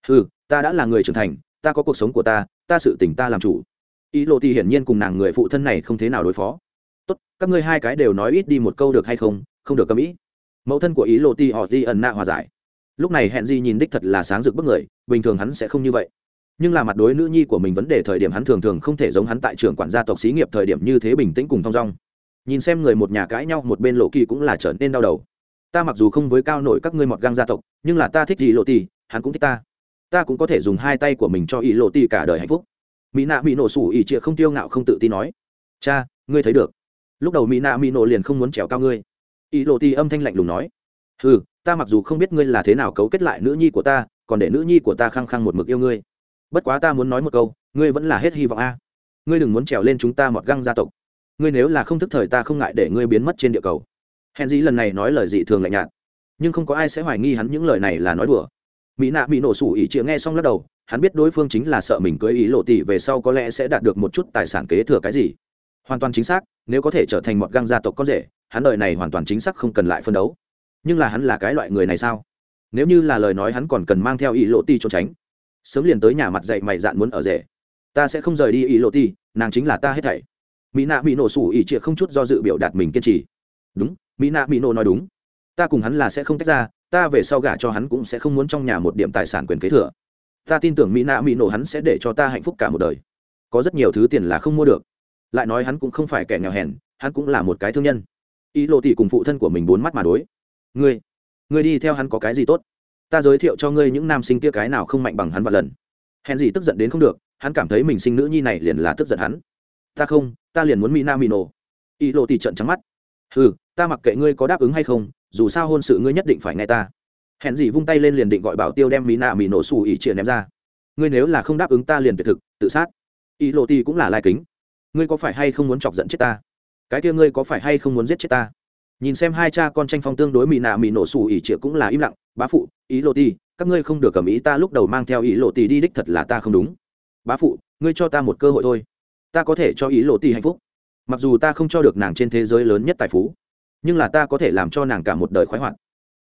Ừ ta đã là người trưởng thành, ta có cuộc sống của ta ta sự tỉnh ta làm chủ. Ý lộ ti hiển nhiên cùng nàng người phụ thân này không thế nào đối phó. Tốt, các ngươi hai cái đều nói ít đi một câu được hay không? Không được cầm ý. Mẫu thân của ý lộ ti họ di ẩn nạ hòa giải lúc này hẹn di nhìn đích thật là sáng rực bức người, bình thường hắn sẽ không như vậy. Nhưng là mặt đối nữ nhi của mình vấn đề thời điểm hắn thường thường không thể giống hắn tại trường quản gia tộc xí nghiệp thời điểm như thế bình tĩnh cùng thong dong. Nhìn xem người một nhà cãi nhau, một bên lộ kỳ cũng là trở nên đau đầu. Ta mặc dù không với cao nổi các ngươi mọt găng gia tộc, nhưng là ta thích gì lộ tì, hắn cũng thích ta. Ta cũng có thể dùng hai tay của mình cho ý lộ tì cả đời hạnh phúc. Mỹ nạ bị nổ sủ ỉ trịa không tiêu ngạo không tự tin nói, cha, ngươi thấy được. Lúc đầu mỹ nạ mỹ nổ liền không muốn trèo cao ngươi. Ý lộ tì âm thanh lạnh lùng nói ừ ta mặc dù không biết ngươi là thế nào cấu kết lại nữ nhi của ta, còn để nữ nhi của ta khăng khăng một mực yêu ngươi. Bất quá ta muốn nói một câu, ngươi vẫn là hết hy vọng a. Ngươi đừng muốn trèo lên chúng ta mọt găng gia tộc. Ngươi nếu là không thức thời ta không ngại để ngươi biến mất trên địa cầu. Hèn dĩ lần này nói lời dị thường lạnh nhạt. Nhưng không có ai sẽ hoài nghi hắn những lời này là nói đùa. Mỹ nạ bị nổ sủ ỉ chịa nghe xong lắc đầu, hắn biết đối phương chính là sợ mình cưới ý lộ tỷ về sau có lẽ sẽ đạt được một chút tài sản kế thừa cái gì. Hoàn toàn chính xác, nếu có thể trở thành một găng gia tộc con rể, hắn đời này hoàn toàn chính xác không cần lại phân đấu nhưng là hắn là cái loại người này sao? Nếu như là lời nói hắn còn cần mang theo ý lộ ti trốn tránh, sớm liền tới nhà mặt dậy mày dạn muốn ở rể. Ta sẽ không rời đi ý lộ ti, nàng chính là ta hết thảy. Mỹ nạ bị nổ sủ ỉ trịa không chút do dự biểu đạt mình kiên trì. Đúng, mỹ nạ bị nổ nói đúng. Ta cùng hắn là sẽ không tách ra, ta về sau gả cho hắn cũng sẽ không muốn trong nhà một điểm tài sản quyền kế thừa. Ta tin tưởng mỹ nạ mỹ nổ hắn sẽ để cho ta hạnh phúc cả một đời. Có rất nhiều thứ tiền là không mua được. Lại nói hắn cũng không phải kẻ nghèo hèn, hắn cũng là một cái thương nhân. Ý lộ tỷ cùng phụ thân của mình bốn mắt mà đối ngươi ngươi đi theo hắn có cái gì tốt? Ta giới thiệu cho ngươi những nam sinh kia cái nào không mạnh bằng hắn và lần. Hèn gì tức giận đến không được, hắn cảm thấy mình sinh nữ nhi này liền là tức giận hắn. Ta không, ta liền muốn mỹ nam mỹ nổ ý lộ thì trận trắng mắt. Ừ ta mặc kệ ngươi có đáp ứng hay không, dù sao hôn sự ngươi nhất định phải nghe ta. Hèn gì vung tay lên liền định gọi bảo tiêu đem mỹ nạ mỹ nổ xù ỉ triển ném ra. Ngươi nếu là không đáp ứng ta liền tuyệt thực, tự sát. Ý lộ thì cũng là lai kính. Ngươi có phải hay không muốn chọc giận chết ta? Cái kia ngươi có phải hay không muốn giết chết ta? Nhìn xem hai cha con tranh phong tương đối mỹ nạ mỹ nổ xù ỉ trịa cũng là im lặng, bá phụ, ý lộ ti các ngươi không được cầm ý ta lúc đầu mang theo ý lộ ti đi đích thật là ta không đúng. Bá phụ, ngươi cho ta một cơ hội thôi. Ta có thể cho ý lộ ti hạnh phúc. Mặc dù ta không cho được nàng trên thế giới lớn nhất tài phú, nhưng là ta có thể làm cho nàng cả một đời khoái hoạt.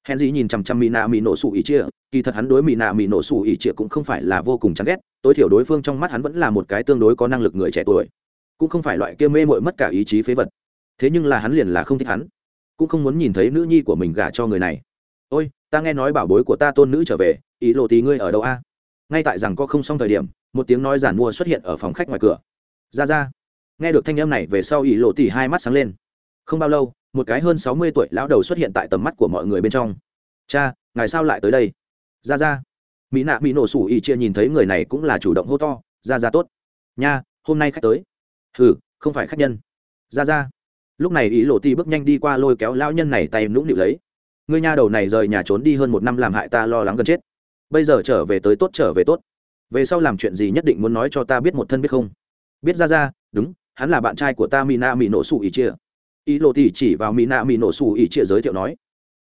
Hèn gì nhìn chằm chằm mỹ nạ mỹ nổ xù ỉ chia kỳ thật hắn đối mỹ nạ mỹ nổ xù ỉ chia cũng không phải là vô cùng chán ghét, tối thiểu đối phương trong mắt hắn vẫn là một cái tương đối có năng lực người trẻ tuổi, cũng không phải loại kia mê mội mất cả ý chí phế vật. Thế nhưng là hắn liền là không thích hắn cũng không muốn nhìn thấy nữ nhi của mình gả cho người này. Ôi, ta nghe nói bảo bối của ta tôn nữ trở về, ý lộ tí ngươi ở đâu a? Ngay tại rằng có không xong thời điểm, một tiếng nói giản mua xuất hiện ở phòng khách ngoài cửa. Ra ra. Nghe được thanh âm này về sau ý lộ tỉ hai mắt sáng lên. Không bao lâu, một cái hơn sáu mươi tuổi lão đầu xuất hiện tại tầm mắt của mọi người bên trong. Cha, ngài sao lại tới đây? Ra ra. Mỹ nạ mỹ nổ sủ ý chia nhìn thấy người này cũng là chủ động hô to. Ra ra tốt. Nha, hôm nay khách tới. Ừ không phải khách nhân. Ra ra lúc này ý lộ ti bước nhanh đi qua lôi kéo lão nhân này tay nũng nịu lấy. Ngươi nha đầu này rời nhà trốn đi hơn một năm làm hại ta lo lắng gần chết. Bây giờ trở về tới tốt, trở về tốt. Về sau làm chuyện gì nhất định muốn nói cho ta biết một thân biết không? Biết ra ra, đúng, hắn là bạn trai của ta mina mỹ nổ sủ ý chia ý lộ ti chỉ vào mina mỹ nổ sủ ý chia giới thiệu nói,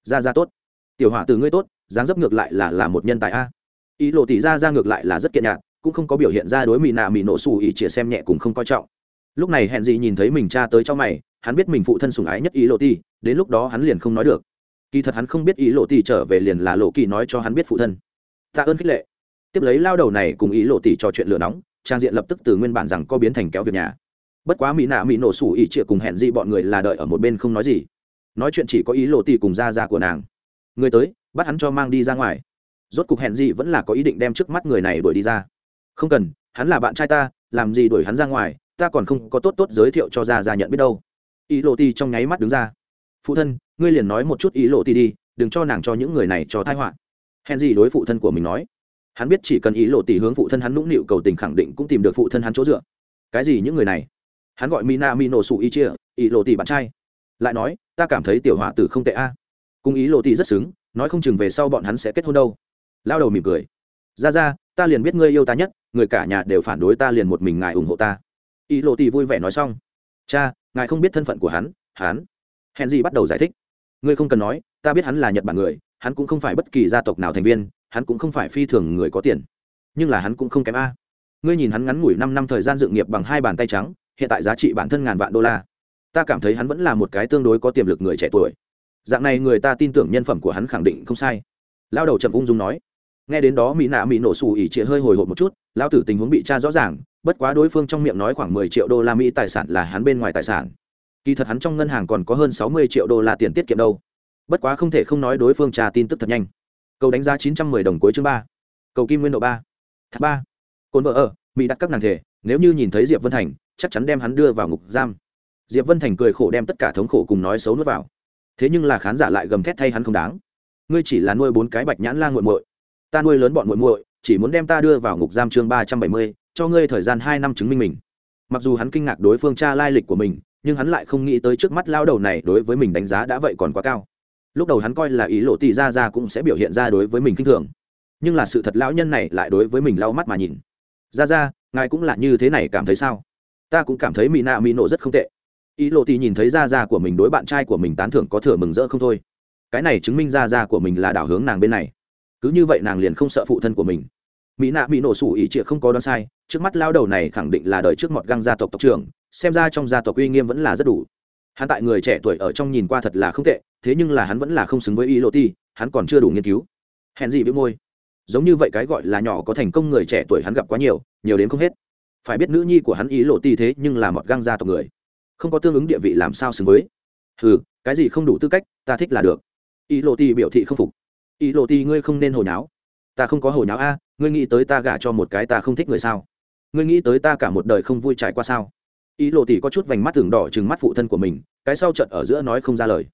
ra ra tốt. Tiểu hỏa từ ngươi tốt, dáng dấp ngược lại là là một nhân tài a. Ý lộ tỷ ra ra ngược lại là rất kiện nhạt cũng không có biểu hiện ra đối mỹ nạ mỹ nổ xù ý chia xem nhẹ cùng không coi trọng. Lúc này hẹn gì nhìn thấy mình cha tới cho mày hắn biết mình phụ thân sùng ái nhất ý lộ ti, đến lúc đó hắn liền không nói được. Kỳ thật hắn không biết ý lộ ti trở về liền là lộ kỳ nói cho hắn biết phụ thân. Tạ ơn khích lệ. Tiếp lấy lao đầu này cùng ý lộ tỷ trò chuyện lửa nóng, trang diện lập tức từ nguyên bản rằng có biến thành kéo việc nhà. Bất quá mỹ nạ mỹ nổ sủ ý chịa cùng hẹn gì bọn người là đợi ở một bên không nói gì. Nói chuyện chỉ có ý lộ tỷ cùng ra ra của nàng. Người tới, bắt hắn cho mang đi ra ngoài. Rốt cục hẹn gì vẫn là có ý định đem trước mắt người này đuổi đi ra. Không cần, hắn là bạn trai ta, làm gì đuổi hắn ra ngoài, ta còn không có tốt tốt giới thiệu cho ra ra nhận biết đâu ý lộ ti trong nháy mắt đứng ra. Phụ thân, ngươi liền nói một chút ý lộ ti đi, đừng cho nàng cho những người này cho thái họa. Hèn gì đối phụ thân của mình nói. Hắn biết chỉ cần ý lộ tỷ hướng phụ thân hắn nũng nịu cầu tình khẳng định cũng tìm được phụ thân hắn chỗ dựa. Cái gì những người này? Hắn gọi mina nổ sụ y chia ý lộ tỷ bạn trai. Lại nói, ta cảm thấy tiểu họa tử không tệ a. Cùng ý lộ tỷ rất xứng, nói không chừng về sau bọn hắn sẽ kết hôn đâu. Lao đầu mỉm cười. Ra ra, ta liền biết ngươi yêu ta nhất, người cả nhà đều phản đối ta liền một mình ngài ủng hộ ta. Ý lộ tỷ vui vẻ nói xong. Cha ngài không biết thân phận của hắn hắn, hèn gì bắt đầu giải thích. Ngươi không cần nói, ta biết hắn là nhật bản người, hắn cũng không phải bất kỳ gia tộc nào thành viên, hắn cũng không phải phi thường người có tiền. Nhưng là hắn cũng không kém a. Ngươi nhìn hắn ngắn ngủi năm năm thời gian dự nghiệp bằng hai bàn tay trắng, hiện tại giá trị bản thân ngàn vạn đô la. Ta cảm thấy hắn vẫn là một cái tương đối có tiềm lực người trẻ tuổi. Dạng này người ta tin tưởng nhân phẩm của hắn khẳng định không sai. Lao đầu trầm ung dung nói nghe đến đó mỹ nạ mỹ nổ xù ỉ trịa hơi hồi hộp một chút lao tử tình huống bị tra rõ ràng, bất quá đối phương trong miệng nói khoảng mười triệu đô la mỹ tài sản là hắn bên ngoài tài sản. Kỳ thật hắn trong ngân hàng còn có hơn sáu mươi triệu đô la tiền tiết kiệm đâu. Bất quá không thể không nói đối phương tra tin tức thật nhanh. Cầu đánh giá chín trăm mười đồng cuối chương ba. Cầu kim nguyên độ ba. Tháp ba. Cồn vợ ở, mỹ đặt các nàng thể, nếu như nhìn thấy diệp vân thành, chắc chắn đem hắn đưa vào ngục giam. Diệp vân thành cười khổ đem tất cả thống khổ cùng nói xấu nuốt vào. Thế nhưng là khán giả lại gầm thét thay hắn không đáng. Ngươi chỉ là nuôi bốn cái bạch nhãn la g u muội ta nuôi lớn bọn muội muội, chỉ muốn đem ta đưa vào ngục giam chương ba trăm bảy mươi, cho ngươi thời gian hai năm chứng minh mình. Mặc dù hắn kinh ngạc đối phương tra lai lịch của mình, nhưng hắn lại không nghĩ tới trước mắt lao đầu này đối với mình đánh giá đã vậy còn quá cao. Lúc đầu hắn coi là ý lộ tỷ ra ra cũng sẽ biểu hiện ra đối với mình k i n h thường. Nhưng là sự thật lão nhân này lại đối với mình lau mắt mà nhìn. Ra ra, ngài cũng là như thế này cảm thấy sao? Ta cũng cảm thấy mỹ nạ mỹ nộ rất không tệ. Ý lộ tỷ nhìn thấy ra ra của mình đối bạn trai của mình tán thưởng có thừa mừng rỡ không thôi. Cái này chứng minh ra ra của mình là đảo hướng nàng bên này cứ như vậy nàng liền không sợ phụ thân của mình mỹ nạ bị nổ sủ ỉ trịa không có đoán sai trước mắt lao đầu này khẳng định là đời trước mọt găng gia tộc tộc trưởng xem ra trong gia tộc uy nghiêm vẫn là rất đủ hắn tại người trẻ tuổi ở trong nhìn qua thật là không tệ thế nhưng là hắn vẫn là không xứng với y lộ ti hắn còn chưa đủ nghiên cứu hèn gì biết môi giống như vậy cái gọi là nhỏ có thành công người trẻ tuổi hắn gặp quá nhiều nhiều đến không hết phải biết nữ nhi của hắn ý lộ ti thế nhưng là một găng gia tộc người không có tương ứng địa vị làm sao xứng với ừ cái gì không đủ tư cách ta thích là được ý lộ ti biểu thị không phục ý lộ ti ngươi không nên hồi nháo. Ta không có hồi nháo a, ngươi nghĩ tới ta gả cho một cái ta không thích người sao? Ngươi nghĩ tới ta cả một đời không vui trải qua sao? Ý lộ tỷ có chút vành mắt thường đỏ chừng mắt phụ thân của mình, cái sau trận ở giữa nói không ra lời.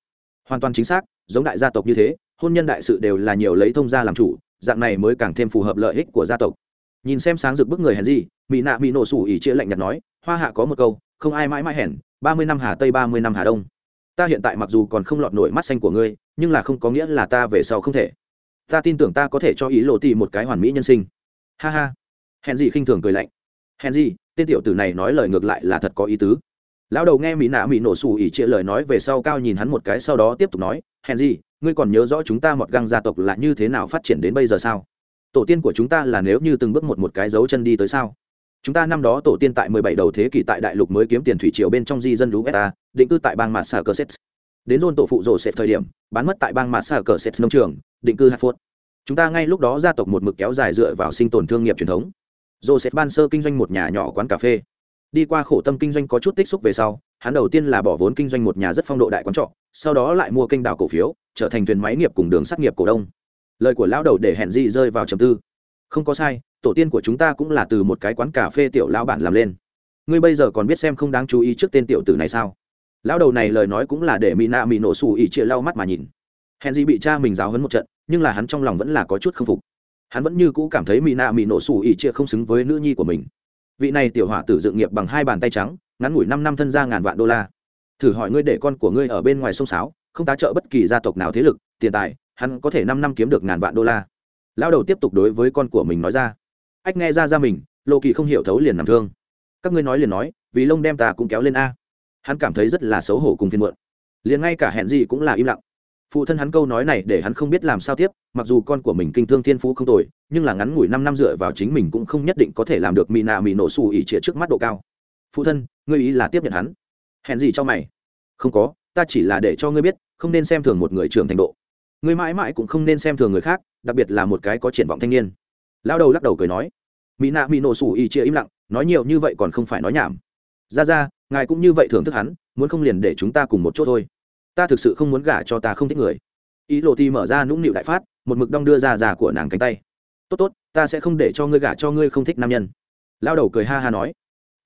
Hoàn toàn chính xác, giống đại gia tộc như thế, hôn nhân đại sự đều là nhiều lấy thông gia làm chủ, dạng này mới càng thêm phù hợp lợi ích của gia tộc. Nhìn xem sáng rực bức người hèn gì, mỹ nạ mỹ nổ sủ ỉ chia lạnh nhạt nói, hoa hạ có một câu, không ai mãi mãi hèn, ba mươi năm hà tây, ba mươi năm hà đông. Ta hiện tại mặc dù còn không lọt nổi mắt xanh của ngươi nhưng là không có nghĩa là ta về sau không thể. Ta tin tưởng ta có thể cho ý lộ tỷ một cái hoàn mỹ nhân sinh. Ha ha. Hèn gì khinh thường cười lạnh. Hèn gì, tên tiểu tử này nói lời ngược lại là thật có ý tứ. Lão đầu nghe mỹ nạ mỹ nổ xù ỉ chia lời nói về sau cao nhìn hắn một cái sau đó tiếp tục nói, hèn gì, ngươi còn nhớ rõ chúng ta một găng gia tộc là như thế nào phát triển đến bây giờ sao? Tổ tiên của chúng ta là nếu như từng bước một một cái dấu chân đi tới sao? Chúng ta năm đó tổ tiên tại mười bảy đầu thế kỷ tại đại lục mới kiếm tiền thủy triều bên trong di dân lũ beta, định cư tại bang mạt sa đến dôn tổ phụ rổ sệt thời điểm, bán mất tại bang mạt sa cờ sệt nông trường, định cư hạt phốt chúng ta ngay lúc đó gia tộc một mực kéo dài dựa vào sinh tồn thương nghiệp truyền thống. Joseph ban sơ kinh doanh một nhà nhỏ quán cà phê. Đi qua khổ tâm kinh doanh có chút tích xúc về sau, hắn đầu tiên là bỏ vốn kinh doanh một nhà rất phong độ đại quán trọ, sau đó lại mua kênh đảo cổ phiếu, trở thành thuyền máy nghiệp cùng đường sắt nghiệp cổ đông. Lời của lão đầu để hẹn di rơi vào trầm tư. Không có sai, tổ tiên của chúng ta cũng là từ một cái quán cà phê tiểu lão bản làm lên. Ngươi bây giờ còn biết xem không đáng chú ý trước tên tiểu tử này sao? Lão đầu này lời nói cũng là để mỹ nạ mỹ nổ xù ỉ chia lau mắt mà nhìn. Hèn gì bị cha mình giáo hấn một trận, nhưng là hắn trong lòng vẫn là có chút k phục. Hắn vẫn như cũ cảm thấy mỹ nạ mỹ nổ xù ỉ chia không xứng với nữ nhi của mình. Vị này tiểu hỏa tử dự nghiệp bằng hai bàn tay trắng, ngắn ngủi năm năm thân ra ngàn vạn đô la. Thử hỏi ngươi để con của ngươi ở bên ngoài sông sáo, không tá trợ bất kỳ gia tộc nào thế lực, tiền tài, hắn có thể năm năm kiếm được ngàn vạn đô la. Lão đầu tiếp tục đối với con của mình nói ra. Ách nghe ra ra mình lộ kỳ không hiểu thấu liền nằm thương. Các ngươi nói liền nói, vì lông đem ta cũng kéo lên a hắn cảm thấy rất là xấu hổ cùng phiên muộn. Liền ngay cả hẹn gì cũng là im lặng. Phụ thân hắn câu nói này để hắn không biết làm sao tiếp, mặc dù con của mình kinh thương thiên phú không tồi, nhưng là ngắn ngủi năm năm dựa vào chính mình cũng không nhất định có thể làm được mỹ nạ mỹ nổ xù ỉ trịa trước mắt độ cao. Phụ thân, ngươi ý là tiếp nhận hắn? Hẹn gì cho mày? Không có, ta chỉ là để cho ngươi biết, không nên xem thường một người trưởng thành độ. Ngươi mãi mãi cũng không nên xem thường người khác, đặc biệt là một cái có triển vọng thanh niên. Lao đầu lắc đầu cười nói. Mỹ nạ mỹ nổ xù ỉ trịa im lặng, nói nhiều như vậy còn không phải nói nhảm ra ra, ngài cũng như vậy thưởng thức hắn, muốn không liền để chúng ta cùng một chỗ thôi. Ta thực sự không muốn gả cho ta không thích người. Ý lộ ti mở ra nũng nịu đại phát, một mực đong đưa ra già của nàng cánh tay. Tốt tốt, ta sẽ không để cho ngươi gả cho ngươi không thích nam nhân. Lao đầu cười ha ha nói.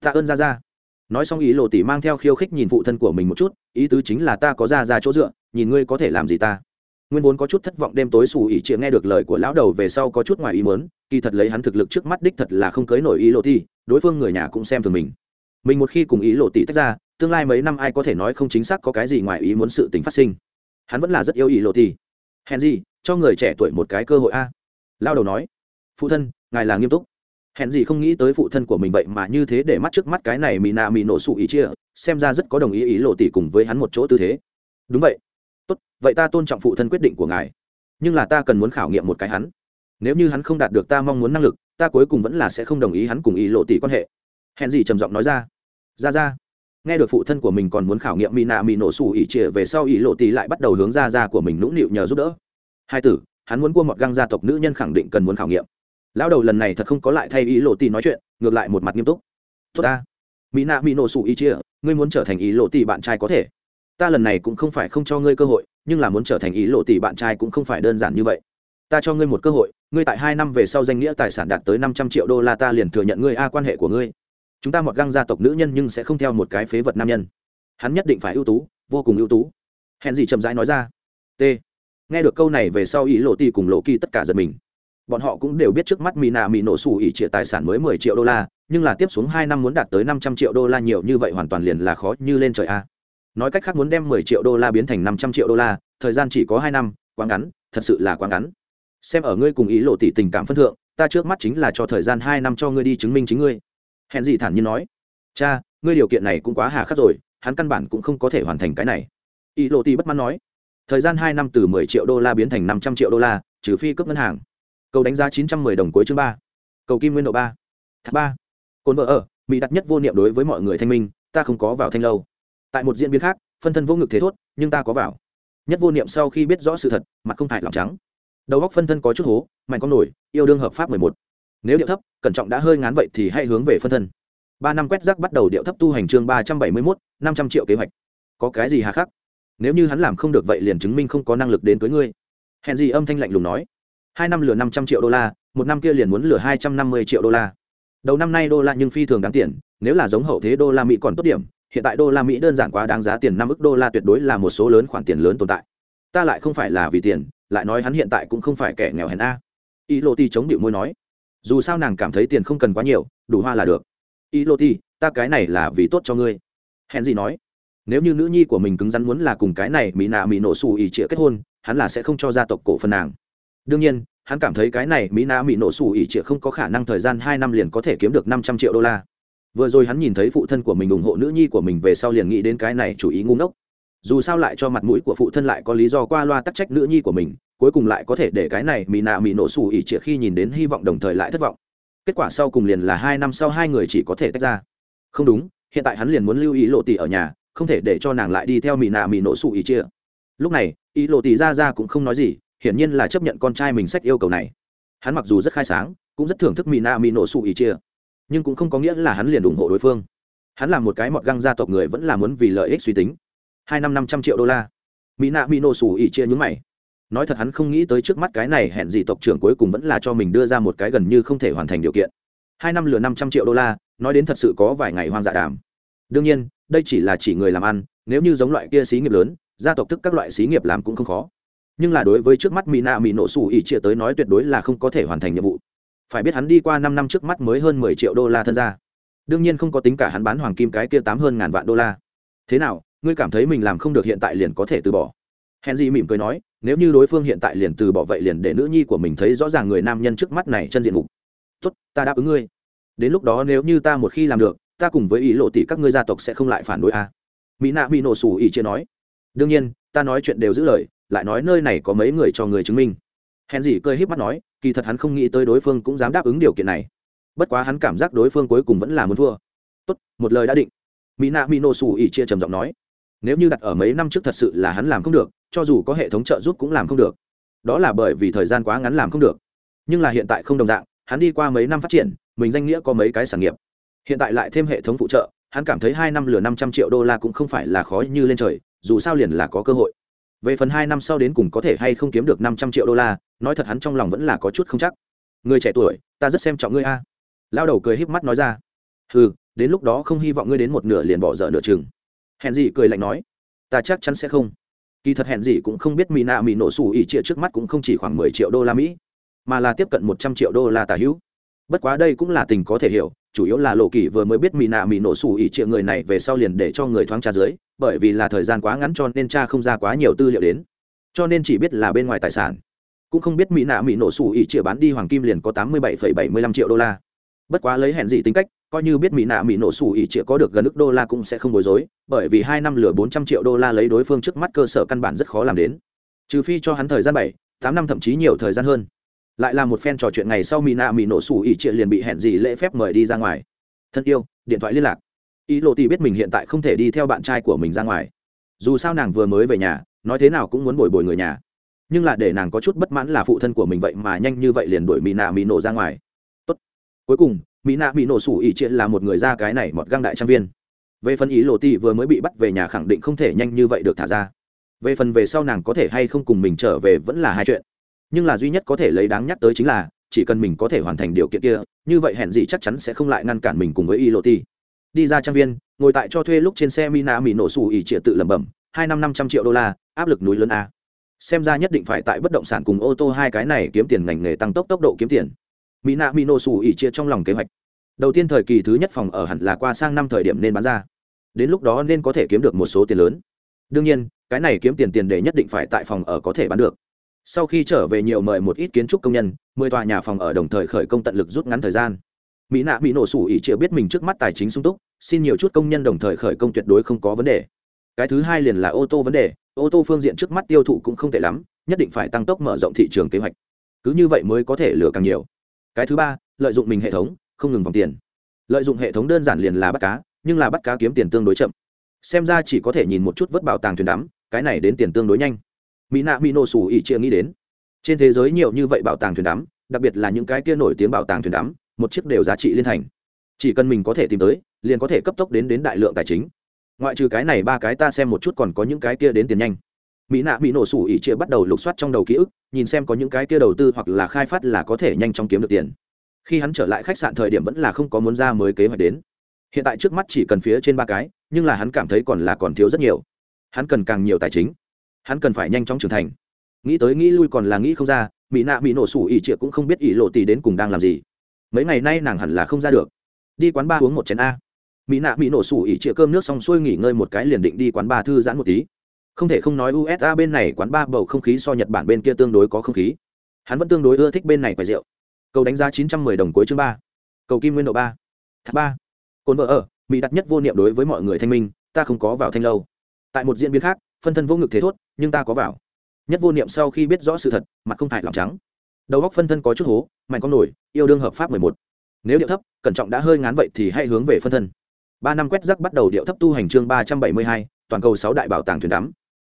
Tạ ơn ra ra. Nói xong ý lộ tỷ mang theo khiêu khích nhìn phụ thân của mình một chút, ý tứ chính là ta có ra ra chỗ dựa, nhìn ngươi có thể làm gì ta. Nguyên vốn có chút thất vọng đêm tối xù ỉ chịa nghe được lời của lão đầu về sau có chút ngoài ý mớn kỳ thật lấy hắn thực lực trước mắt đích thật là không cưới nổi ý lộ tỷ đối phương người nhà cũng xem thường mình mình một khi cùng ý lộ tỷ tách ra, tương lai mấy năm ai có thể nói không chính xác có cái gì ngoài ý muốn sự tình phát sinh. Hắn vẫn là rất yêu ý lộ tỷ hèn gì, cho người trẻ tuổi một cái cơ hội a. Lao đầu nói, phụ thân, ngài là nghiêm túc. Hèn gì không nghĩ tới phụ thân của mình vậy mà như thế để mắt trước mắt cái này mì nạ mì nổ sụ ý chia, xem ra rất có đồng ý ý lộ tỷ cùng với hắn một chỗ tư thế. Đúng vậy. Tốt, vậy ta tôn trọng phụ thân quyết định của ngài, nhưng là ta cần muốn khảo nghiệm một cái hắn. Nếu như hắn không đạt được ta mong muốn năng lực, ta cuối cùng vẫn là sẽ không đồng ý hắn cùng ý lộ tỷ quan hệ. Hèn gì trầm giọng nói ra ra ra. Nghe được phụ thân của mình còn muốn khảo nghiệm mỹ nạ mỹ nổ sủ ỉ trịa về sau ỉ lộ tỷ lại bắt đầu hướng ra ra của mình nũng nịu nhờ giúp đỡ. Hai tử, hắn muốn cua một găng gia tộc nữ nhân khẳng định cần muốn khảo nghiệm. Lão đầu lần này thật không có lại thay ý lộ tỷ nói chuyện, ngược lại một mặt nghiêm túc. Tốt ta. Mỹ nạ mỹ nổ sủ ỉ trịa ngươi muốn trở thành ý lộ tỷ bạn trai có thể. Ta lần này cũng không phải không cho ngươi cơ hội, nhưng là muốn trở thành ý lộ tỷ bạn trai cũng không phải đơn giản như vậy. Ta cho ngươi một cơ hội, ngươi tại hai năm về sau danh nghĩa tài sản đạt tới năm trăm triệu đô la ta liền thừa nhận ngươi a quan hệ của ngươi chúng ta một găng gia tộc nữ nhân nhưng sẽ không theo một cái phế vật nam nhân. Hắn nhất định phải ưu tú, vô cùng ưu tú. Hẹn gì chậm rãi nói ra. T. Nghe được câu này về sau ý lộ ti cùng lộ kỳ tất cả giật mình. Bọn họ cũng đều biết trước mắt mỹ nạ mỹ nổ xù ỉ trịa tài sản mới mười triệu đô la, nhưng là tiếp xuống hai năm muốn đạt tới năm trăm triệu đô la nhiều như vậy hoàn toàn liền là khó như lên trời a. Nói cách khác muốn đem mười triệu đô la biến thành năm trăm triệu đô la, thời gian chỉ có hai năm, quá ngắn, thật sự là quá ngắn. Xem ở ngươi cùng ý lộ tỷ tình cảm phân thượng, ta trước mắt chính là cho thời gian hai năm cho ngươi đi chứng minh chính ngươi hèn gì thản nhiên nói, cha, ngươi điều kiện này cũng quá hà khắc rồi, hắn căn bản cũng không có thể hoàn thành cái này. Y lộ ti bất mãn nói, thời gian hai năm từ mười triệu đô la biến thành năm trăm triệu đô la, trừ phi cướp ngân hàng. Cầu đánh giá chín trăm mười đồng cuối chương ba. Cầu kim nguyên độ ba. Thác ba. Cồn vợ ở, mỹ đặt nhất vô niệm đối với mọi người thanh minh, ta không có vào thanh lâu. Tại một diễn biến khác, phân thân vô ngực thế thốt, nhưng ta có vào. Nhất vô niệm sau khi biết rõ sự thật, mặt không hại lòng trắng. Đầu góc phân thân có chút hố, mạnh con nổi, yêu đương hợp pháp mười một nếu điệu thấp, cẩn trọng đã hơi ngán vậy thì hãy hướng về phân thân. Ba năm quét rác bắt đầu điệu thấp tu hành chương ba trăm bảy mươi mốt, năm trăm triệu kế hoạch. Có cái gì hà khắc? Nếu như hắn làm không được vậy liền chứng minh không có năng lực đến với ngươi. Hèn gì âm thanh lạnh lùng nói. Hai năm lừa năm trăm triệu đô la, một năm kia liền muốn lừa hai trăm năm mươi triệu đô la. Đầu năm nay đô la nhưng phi thường đáng tiền, nếu là giống hậu thế đô la mỹ còn tốt điểm, hiện tại đô la mỹ đơn giản quá đáng giá tiền năm ức đô la tuyệt đối là một số lớn khoản tiền lớn tồn tại. Ta lại không phải là vì tiền, lại nói hắn hiện tại cũng không phải kẻ nghèo hèn a. Y lô ti chống điệu môi nói dù sao nàng cảm thấy tiền không cần quá nhiều, đủ hoa là được. Y lô ti ta cái này là vì tốt cho ngươi. Hèn gì nói, nếu như nữ nhi của mình cứng rắn muốn là cùng cái này mỹ nạ mỹ nổ xù ỉ trịa kết hôn, hắn là sẽ không cho gia tộc cổ phần nàng. Đương nhiên, hắn cảm thấy cái này mỹ nạ mỹ nổ xù ỉ trịa không có khả năng thời gian hai năm liền có thể kiếm được năm trăm triệu đô la. Vừa rồi hắn nhìn thấy phụ thân của mình ủng hộ nữ nhi của mình về sau liền nghĩ đến cái này chủ ý ngu ngốc dù sao lại cho mặt mũi của phụ thân lại có lý do qua loa tắc trách nữ nhi của mình, cuối cùng lại có thể để cái này mỹ nạ mỹ nổ xù ỉ trịa khi nhìn đến hy vọng đồng thời lại thất vọng. Kết quả sau cùng liền là hai năm sau hai người chỉ có thể tách ra. Không đúng, hiện tại hắn liền muốn lưu ý lộ tỷ ở nhà, không thể để cho nàng lại đi theo mỹ nạ mỹ nổ xù ỉ trịa lúc này, ý lộ tỷ ra ra cũng không nói gì, hiển nhiên là chấp nhận con trai mình sách yêu cầu này. Hắn mặc dù rất khai sáng, cũng rất thưởng thức mỹ nạ mỹ nổ xù ỉ trịa nhưng cũng không có nghĩa là hắn liền ủng hộ đối phương. Hắn là một cái mọt găng gia tộc người vẫn là muốn vì lợi ích suy tính hai năm năm trăm triệu đô la. Mỹ nạ mỹ nổ sủ ỉ chia nhúng mày. Nói thật hắn không nghĩ tới trước mắt cái này hẹn gì tộc trưởng cuối cùng vẫn là cho mình đưa ra một cái gần như không thể hoàn thành điều kiện. Hai năm lừa năm trăm triệu đô la, nói đến thật sự có vài ngày hoang dạ đàm. Đương nhiên, đây chỉ là chỉ người làm ăn, nếu như giống loại kia xí nghiệp lớn, gia tộc thức các loại xí nghiệp làm cũng không khó. Nhưng là đối với trước mắt mỹ nạ mỹ nổ sủ ỉ chia tới nói tuyệt đối là không có thể hoàn thành nhiệm vụ. Phải biết hắn đi qua năm năm trước mắt mới hơn mười triệu đô la thân ra đương nhiên không có tính cả hắn bán hoàng kim cái kia tám hơn ngàn vạn đô la. Thế nào ngươi cảm thấy mình làm không được hiện tại liền có thể từ bỏ. Henry mỉm cười nói, nếu như đối phương hiện tại liền từ bỏ vậy liền để nữ nhi của mình thấy rõ ràng người nam nhân trước mắt này chân diện mục. Tốt, ta đáp ứng ngươi. Đến lúc đó nếu như ta một khi làm được, ta cùng với ý lộ tỷ các ngươi gia tộc sẽ không lại phản đối a. Mỹ nạ bị nổ sủ ý chia nói. Đương nhiên, ta nói chuyện đều giữ lời, lại nói nơi này có mấy người cho người chứng minh. Henry cười híp mắt nói, kỳ thật hắn không nghĩ tới đối phương cũng dám đáp ứng điều kiện này. Bất quá hắn cảm giác đối phương cuối cùng vẫn là muốn thua. Tốt, một lời đã định. Mỹ nạ mỹ nổ sủ ý chia trầm giọng nói nếu như đặt ở mấy năm trước thật sự là hắn làm không được, cho dù có hệ thống trợ giúp cũng làm không được. Đó là bởi vì thời gian quá ngắn làm không được. Nhưng là hiện tại không đồng dạng, hắn đi qua mấy năm phát triển, mình danh nghĩa có mấy cái sản nghiệp. Hiện tại lại thêm hệ thống phụ trợ, hắn cảm thấy hai năm lừa năm trăm triệu đô la cũng không phải là khó như lên trời, dù sao liền là có cơ hội. Về phần hai năm sau đến cùng có thể hay không kiếm được năm trăm triệu đô la, nói thật hắn trong lòng vẫn là có chút không chắc. Người trẻ tuổi, ta rất xem trọng ngươi a. Lao đầu cười híp mắt nói ra. Ừ đến lúc đó không hy vọng ngươi đến một nửa liền bỏ dở nửa chừng hèn gì cười lạnh nói, ta chắc chắn sẽ không. Kỳ thật hèn gì cũng không biết mỹ nạ mỹ nổ xù ỉ trịa trước mắt cũng không chỉ khoảng mười triệu đô la mỹ, mà là tiếp cận một trăm triệu đô la tả hữu. Bất quá đây cũng là tình có thể hiểu, chủ yếu là lộ kỳ vừa mới biết mỹ nạ mỹ nổ xù ỉ trịa người này về sau liền để cho người thoáng tra dưới, bởi vì là thời gian quá ngắn cho nên cha không ra quá nhiều tư liệu đến. Cho nên chỉ biết là bên ngoài tài sản. Cũng không biết mỹ nạ mỹ nổ xù ỉ trịa bán đi hoàng kim liền có tám mươi bảy bảy mươi lăm triệu đô la bất quá lấy hẹn gì tính cách, coi như biết mỹ nạ mỹ nổ sủ ỉ trịa có được gần ức đô la cũng sẽ không bối rối, bởi vì hai năm lửa bốn trăm triệu đô la lấy đối phương trước mắt cơ sở căn bản rất khó làm đến. Trừ phi cho hắn thời gian bảy, tám năm thậm chí nhiều thời gian hơn. Lại là một phen trò chuyện ngày sau mỹ nạ mỹ nổ sủ ỉ trịa liền bị hẹn gì lễ phép mời đi ra ngoài. Thân yêu, điện thoại liên lạc. Ý lộ tỷ biết mình hiện tại không thể đi theo bạn trai của mình ra ngoài. Dù sao nàng vừa mới về nhà, nói thế nào cũng muốn bồi bồi người nhà. Nhưng là để nàng có chút bất mãn là phụ thân của mình vậy mà nhanh như vậy liền đuổi mỹ nạ mỹ nổ ra ngoài cuối cùng, mỹ nạ bị nổ sủ ỉ triệt là một người ra cái này mọt găng đại trang viên. Về phần ý lộ ti vừa mới bị bắt về nhà khẳng định không thể nhanh như vậy được thả ra. Về phần về sau nàng có thể hay không cùng mình trở về vẫn là hai chuyện. Nhưng là duy nhất có thể lấy đáng nhắc tới chính là, chỉ cần mình có thể hoàn thành điều kiện kia, như vậy hẹn gì chắc chắn sẽ không lại ngăn cản mình cùng với y lộ ti đi ra trang viên, ngồi tại cho thuê lúc trên xe mina mỹ nổ xù ỉ trịa tự lẩm bẩm, hai năm năm trăm triệu đô la, áp lực núi lớn a. Xem ra nhất định phải tại bất động sản cùng ô tô hai cái này kiếm tiền ngành nghề tăng tốc tốc độ kiếm tiền mỹ nạ mỹ nổ sủ ỉ chia trong lòng kế hoạch. Đầu tiên thời kỳ thứ nhất phòng ở hẳn là qua sang năm thời điểm nên bán ra. Đến lúc đó nên có thể kiếm được một số tiền lớn. Đương nhiên, cái này kiếm tiền tiền để nhất định phải tại phòng ở có thể bán được. Sau khi trở về nhiều mời một ít kiến trúc công nhân, mười tòa nhà phòng ở đồng thời khởi công tận lực rút ngắn thời gian. Mỹ nạ bị nổ sủ ỉ chịa biết mình trước mắt tài chính sung túc, xin nhiều chút công nhân đồng thời khởi công tuyệt đối không có vấn đề. Cái thứ hai liền là ô tô vấn đề, ô tô phương diện trước mắt tiêu thụ cũng không tệ lắm, nhất định phải tăng tốc mở rộng thị trường kế hoạch. Cứ như vậy mới có thể lừa càng nhiều cái thứ ba, lợi dụng mình hệ thống, không ngừng vòng tiền. Lợi dụng hệ thống đơn giản liền là bắt cá, nhưng là bắt cá kiếm tiền tương đối chậm. Xem ra chỉ có thể nhìn một chút vớt bảo tàng thuyền đắm, cái này đến tiền tương đối nhanh. Mỹ nạ mỹ nổ xù ỉ chia nghĩ đến. Trên thế giới nhiều như vậy bảo tàng thuyền đắm, đặc biệt là những cái kia nổi tiếng bảo tàng thuyền đắm, một chiếc đều giá trị liên thành. Chỉ cần mình có thể tìm tới, liền có thể cấp tốc đến đến đại lượng tài chính. Ngoại trừ cái này ba cái ta xem một chút còn có những cái kia đến tiền nhanh. Mỹ nạ mỹ nổ sủ ỉ chia bắt đầu lục soát trong đầu ký ức nhìn xem có những cái kia đầu tư hoặc là khai phát là có thể nhanh chóng kiếm được tiền. Khi hắn trở lại khách sạn thời điểm vẫn là không có muốn ra mới kế hoạch đến. Hiện tại trước mắt chỉ cần phía trên ba cái, nhưng là hắn cảm thấy còn là còn thiếu rất nhiều. Hắn cần càng nhiều tài chính. Hắn cần phải nhanh chóng trưởng thành. Nghĩ tới nghĩ lui còn là nghĩ không ra, mỹ nạ bị nổ sủ ỉ trịa cũng không biết ỉ lộ tỷ đến cùng đang làm gì. Mấy ngày nay nàng hẳn là không ra được. Đi quán ba uống một chén a. Mỹ nạ bị nổ sủ ỉ trịa cơm nước xong xuôi nghỉ ngơi một cái liền định đi quán ba thư giãn một tí không thể không nói usa bên này quán ba bầu không khí so nhật bản bên kia tương đối có không khí. Hắn vẫn tương đối ưa thích bên này quầy rượu. Cầu đánh giá chín trăm mười đồng cuối chương ba. Cầu kim nguyên độ ba. Thác ba. Cồn vợ ở, mỹ đặt nhất vô niệm đối với mọi người thanh minh, ta không có vào thanh lâu. Tại một diễn biến khác, phân thân vô ngực thế thốt, nhưng ta có vào. Nhất vô niệm sau khi biết rõ sự thật, mặt không hại lòng trắng. Đầu góc phân thân có chút hố, mạnh con nổi, yêu đương hợp pháp mười một. Nếu điệu thấp, cẩn trọng đã hơi ngán vậy thì hãy hướng về phân thân. Ba năm quét rắc bắt đầu điệu thấp tu hành chương ba trăm bảy mươi hai, toàn cầu sáu đại bảo tàng thuyền đắm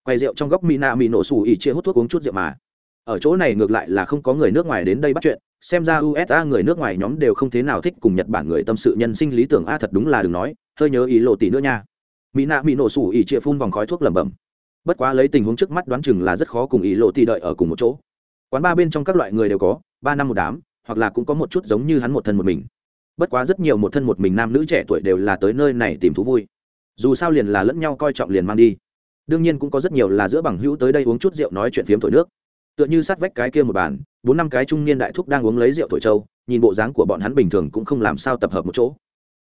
quay rượu trong góc mỹ nạ mỹ nổ xù ỉ chia hút thuốc uống chút rượu mà. Ở chỗ này ngược lại là không có người nước ngoài đến đây bắt chuyện, xem ra usa người nước ngoài nhóm đều không thế nào thích cùng nhật bản người tâm sự nhân sinh lý tưởng. A, thật đúng là đừng nói, hơi nhớ ý lộ tỷ nữa nha. Mỹ nạ mỹ nổ xù ỉ chia phun vòng khói thuốc lẩm bẩm. Bất quá lấy tình huống trước mắt đoán chừng là rất khó cùng ý lộ tỷ đợi ở cùng một chỗ. Quán ba bên trong các loại người đều có, ba năm một đám, hoặc là cũng có một chút giống như hắn một thân một mình. Bất quá rất nhiều một thân một mình nam nữ trẻ tuổi đều là tới nơi này tìm thú vui. Dù sao liền là lẫn nhau coi trọng liền mang đi đương nhiên cũng có rất nhiều là giữa bằng hữu tới đây uống chút rượu nói chuyện phiếm thổi nước. Tựa như sát vách cái kia một bàn, bốn năm cái trung niên đại thúc đang uống lấy rượu thổi trâu, nhìn bộ dáng của bọn hắn bình thường cũng không làm sao tập hợp một chỗ.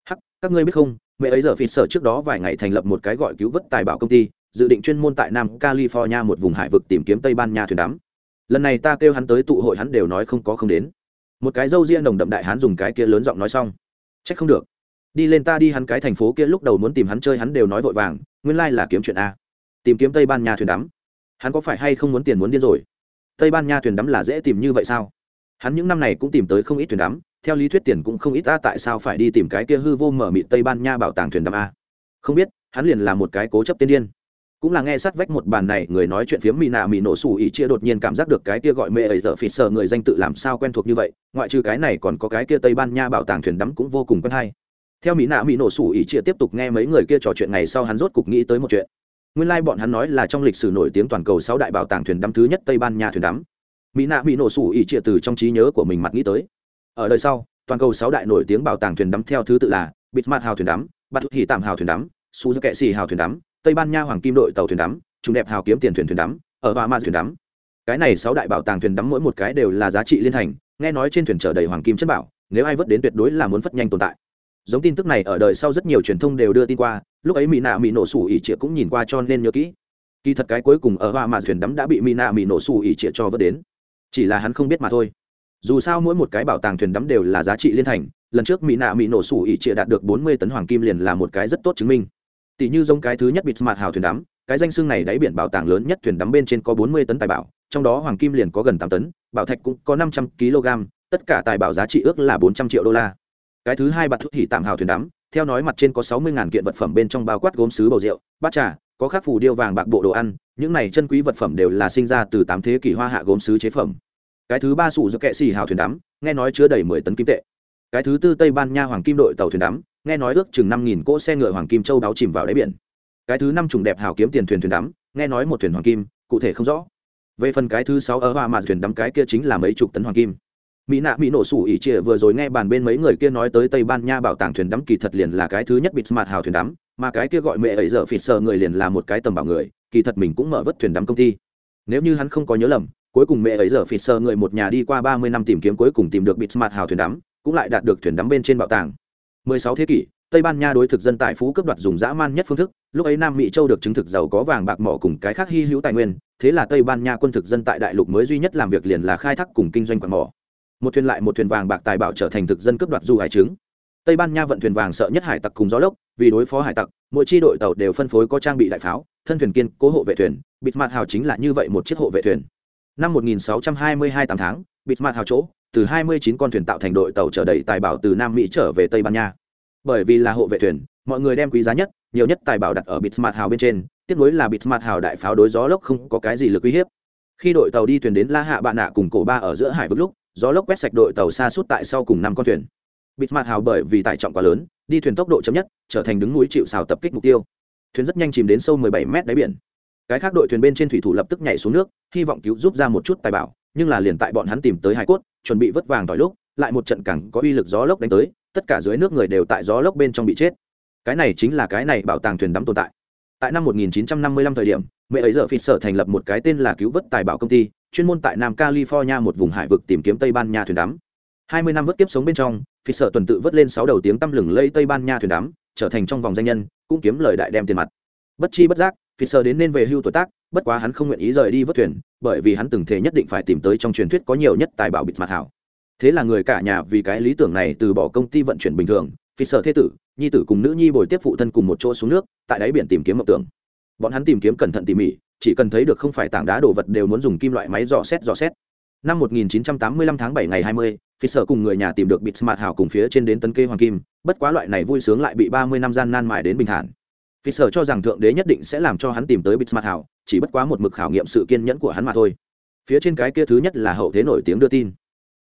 Hắc, các ngươi biết không, mẹ ấy giờ phi sở trước đó vài ngày thành lập một cái gọi cứu vớt tài bảo công ty, dự định chuyên môn tại nam california một vùng hải vực tìm kiếm tây ban nha thuyền đắm. Lần này ta kêu hắn tới tụ hội hắn đều nói không có không đến. Một cái dâu riêng đồng đậm đại hắn dùng cái kia lớn giọng nói xong. Trách không được. Đi lên ta đi hắn cái thành phố kia lúc đầu muốn tìm hắn chơi hắn đều nói vội vàng, nguyên lai là kiếm chuyện a tìm kiếm tây ban nha thuyền đắm. Hắn có phải hay không muốn tiền muốn điên rồi? Tây ban nha thuyền đắm là dễ tìm như vậy sao? Hắn những năm này cũng tìm tới không ít thuyền đắm, theo lý thuyết tiền cũng không ít, ta tại sao phải đi tìm cái kia hư vô mở mịt tây ban nha bảo tàng thuyền đắm a? Không biết, hắn liền là một cái cố chấp tiên điên. Cũng là nghe sát vách một bàn này, người nói chuyện phiếm mỹ nạ mỹ nổ xù ỉ chia đột nhiên cảm giác được cái kia gọi mẹ ấy giờ phì sợ người danh tự làm sao quen thuộc như vậy, ngoại trừ cái này còn có cái kia tây ban nha bảo tàng thuyền đắm cũng vô cùng quen hay. Theo mỹ nạ mỹ nổ sủ ỉ chia tiếp tục nghe mấy người kia trò chuyện ngày sau hắn rốt cục nghĩ tới một chuyện nguyên lai、like、bọn hắn nói là trong lịch sử nổi tiếng toàn cầu sáu đại bảo tàng thuyền đắm thứ nhất tây ban nha thuyền đắm. Mỹ nạ bị nổ sủ ỉ trịa từ trong trí nhớ của mình mặt nghĩ tới. Ở đời sau, toàn cầu sáu đại nổi tiếng bảo tàng thuyền đắm theo thứ tự là bitmart hào thuyền đắm bát hỉ tạm hào thuyền đắm, su kệ xì hào thuyền đắm, tây ban nha hoàng kim đội tàu thuyền đắm trùng đẹp hào kiếm tiền thuyền thuyền đắm, ở hoa ma thuyền đắm. Cái này sáu đại bảo tàng thuyền đắm mỗi một cái đều là giá trị liên thành, nghe nói trên thuyền chở đầy hoàng kim chất bảo, nếu ai vớt đến tuyệt đối là muốn phất nhanh tồn tại giống tin tức này ở đời sau rất nhiều truyền thông đều đưa tin qua, lúc ấy mỹ nạ mỹ nổ sủ ỉ trịa cũng nhìn qua cho nên nhớ kỹ. Kỳ thật cái cuối cùng ở hoa mà thuyền đắm đã bị mỹ nạ mỹ nổ sủ ỉ trịa cho vớt đến. Chỉ là hắn không biết mà thôi. Dù sao mỗi một cái bảo tàng thuyền đắm đều là giá trị liên thành, lần trước mỹ nạ mỹ nổ sủ ỉ trịa đạt được bốn mươi tấn hoàng kim liền là một cái rất tốt chứng minh. Tỷ như giống cái thứ nhất bịt mặt hào thuyền đắm, cái danh xưng này đáy biển bảo tàng lớn nhất thuyền đắm bên trên có bốn mươi tấn tài bảo, trong đó hoàng kim liền có gần tám tấn, bảo thạch cũng có năm trăm kg tất cả tài bảo giá trị ước là bốn trăm triệu đô la cái thứ hai bạt thuốc hỉ tạm hào thuyền đắm, theo nói mặt trên có sáu mươi kiện vật phẩm bên trong bao quát gốm sứ bầu rượu, bát trà, có khắc phù điêu vàng bạc bộ đồ ăn, những này chân quý vật phẩm đều là sinh ra từ tám thế kỷ hoa hạ gốm sứ chế phẩm. Cái thứ ba sủ giữa kệ xì hào thuyền đắm, nghe nói chứa đầy mười tấn kim tệ. Cái thứ tư tây ban nha hoàng kim đội tàu thuyền đắm, nghe nói ước chừng năm nghìn cỗ xe ngựa hoàng kim châu đáo chìm vào đáy biển. Cái thứ năm trùng đẹp hào kiếm tiền thuyền thuyền đắm, nghe nói một thuyền hoàng kim, cụ thể không rõ. Về phần cái thứ sáu ở hoa mà thuyền đắm cái kia chính là mấy chục tấn hoàng kim mỹ nạ mỹ nổ sủ ỉ trịa vừa rồi nghe bàn bên mấy người kia nói tới tây ban nha bảo tàng thuyền đắm kỳ thật liền là cái thứ nhất bịt mặt hào thuyền đắm, mà cái kia gọi mẹ ấy giờ phịt sợ người liền là một cái tầm bảo người, kỳ thật mình cũng mở vớt thuyền đắm công ty. Nếu như hắn không có nhớ lầm, cuối cùng mẹ ấy giờ phịt sợ người một nhà đi qua ba mươi năm tìm kiếm cuối cùng tìm được bịt mặt hào thuyền đắm, cũng lại đạt được thuyền đắm bên trên bảo tàng. 16 thế kỷ, tây ban nha đối thực dân tại phú cấp đoạt dùng dã man nhất phương thức, lúc ấy nam mỹ châu được chứng thực giàu có vàng bạc mỏ cùng cái khác hy hữu tài nguyên, thế là tây ban nha quân thực dân tại đại lục mới duy nhất làm việc liền là khai thác cùng kinh doanh quặng mỏ một thuyền lại một thuyền vàng bạc tài bảo trở thành thực dân cướp đoạt du hải trứng. Tây ban nha vận thuyền vàng sợ nhất hải tặc cùng gió lốc, vì đối phó hải tặc, mỗi chi đội tàu đều phân phối có trang bị đại pháo, thân thuyền kiên cố hộ vệ thuyền, bịt mặt hào chính là như vậy một chiếc hộ vệ thuyền. Năm 1622 tám tháng, bịt mặt hào chỗ, từ 29 con thuyền tạo thành đội tàu chở đầy tài bảo từ nam mỹ trở về tây ban nha. Bởi vì là hộ vệ thuyền, mọi người đem quý giá nhất, nhiều nhất tài bảo đặt ở bịt mặt hào bên trên, tiếp nối là bịt mặt hào đại pháo đối gió lốc không có cái gì lực uy hiếp. Khi đội tàu đi thuyền đến la hạ bạn nạ cùng cổ ba ở giữa hải vực lúc gió lốc quét sạch đội tàu xa suốt tại sau cùng năm con thuyền. Bịt mặt hào bởi vì tải trọng quá lớn, đi thuyền tốc độ chậm nhất, trở thành đứng núi chịu xào tập kích mục tiêu. Thuyền rất nhanh chìm đến sâu 17 mét đáy biển. Cái khác đội thuyền bên trên thủy thủ lập tức nhảy xuống nước, hy vọng cứu giúp ra một chút tài bảo, nhưng là liền tại bọn hắn tìm tới hải cốt, chuẩn bị vớt vàng tỏi lúc, lại một trận cẳng có uy lực gió lốc đánh tới, tất cả dưới nước người đều tại gió lốc bên trong bị chết. Cái này chính là cái này bảo tàng thuyền đắm tồn tại tại năm 1955 thời điểm, mẹ ấy giờ phi sở thành lập một cái tên là cứu vớt tài bảo công ty, chuyên môn tại nam california một vùng hải vực tìm kiếm tây ban nha thuyền đắm. 20 năm vớt kiếp sống bên trong phi sở tuần tự vớt lên sáu đầu tiếng tăm lừng lây tây ban nha thuyền đắm, trở thành trong vòng danh nhân, cũng kiếm lời đại đem tiền mặt. Bất chi bất giác phi sở đến nên về hưu tuổi tác, bất quá hắn không nguyện ý rời đi vớt thuyền, bởi vì hắn từng thể nhất định phải tìm tới trong truyền thuyết có nhiều nhất tài bảo bịt mặt hảo. Thế là người cả nhà vì cái lý tưởng này từ bỏ công ty vận chuyển bình thường phi sở thế tử nhi tử cùng nữ nhi bồi tiếp phụ thân cùng một chỗ xuống nước tại đáy biển tìm kiếm mộng tưởng. Bọn hắn tìm kiếm cẩn thận tỉ mỉ chỉ cần thấy được không phải tảng đá đồ vật đều muốn dùng kim loại máy dò xét dò xét. Năm 1985 tháng 7 ngày 20, phi sở cùng người nhà tìm được bịt smart hào cùng phía trên đến tấn kê hoàng kim bất quá loại này vui sướng lại bị 30 năm gian nan mài đến bình thản. Phi sở cho rằng thượng đế nhất định sẽ làm cho hắn tìm tới bịt smart hào chỉ bất quá một mực khảo nghiệm sự kiên nhẫn của hắn mà thôi. Phía trên cái kia thứ nhất là hậu thế nổi tiếng đưa tin.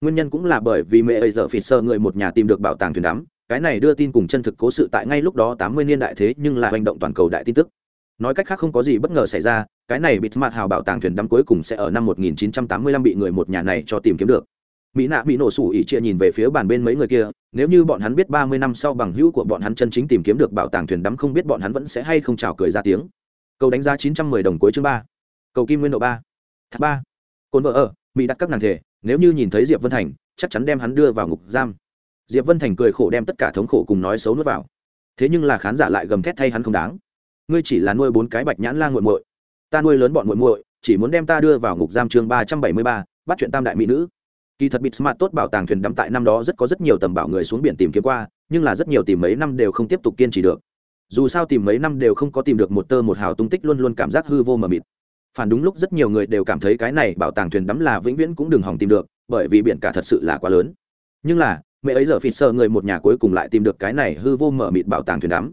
Nguyên nhân cũng là bởi vì mẹ ấy giờ phi sơ người một nhà tìm được bảo tàng thuyền đắm cái này đưa tin cùng chân thực cố sự tại ngay lúc đó tám mươi niên đại thế nhưng là hành động toàn cầu đại tin tức. Nói cách khác không có gì bất ngờ xảy ra, cái này bịt mặt hào bảo tàng thuyền đắm cuối cùng sẽ ở năm 1985 bị người một nhà này cho tìm kiếm được. Mỹ nạ bị nổ sủ ỉ chia nhìn về phía bàn bên mấy người kia, nếu như bọn hắn biết ba mươi năm sau bằng hữu của bọn hắn chân chính tìm kiếm được bảo tàng thuyền đắm không biết bọn hắn vẫn sẽ hay không chào cười ra tiếng. Cầu đánh giá chín trăm mười đồng cuối chương ba. Cầu kim nguyên độ ba. Thác ba. Cồn vợ ở, mỹ đặt các nàng thể, nếu như nhìn thấy diệp vân thành, chắc chắn đem hắn đưa vào ngục giam diệp vân thành cười khổ đem tất cả thống khổ cùng nói xấu nuốt vào. Thế nhưng là khán giả lại gầm thét thay hắn không đáng. Ngươi chỉ là nuôi bốn cái bạch nhãn lan g u muội. Ta nuôi lớn bọn muội muội, chỉ muốn đem ta đưa vào ngục giam chương ba trăm bảy mươi ba, bắt chuyện tam đại mỹ nữ. Kỳ thật bịt smart tốt bảo tàng thuyền đắm tại năm đó rất có rất nhiều tầm bảo người xuống biển tìm kiếm qua, nhưng là rất nhiều tìm mấy năm đều không tiếp tục kiên trì được. Dù sao tìm mấy năm đều không có tìm được một tơ một hào tung tích luôn luôn cảm giác hư vô mờ mịt. Phản đúng lúc rất nhiều người đều cảm thấy cái này bảo tàng thuyền đắm là vĩnh viễn cũng đừng hỏng tìm được, bởi vì biển cả thật sự là quá lớn. Nhưng là mẹ ấy giờ phịt sợ người một nhà cuối cùng lại tìm được cái này hư vô mở mịt bảo tàng thuyền đắm.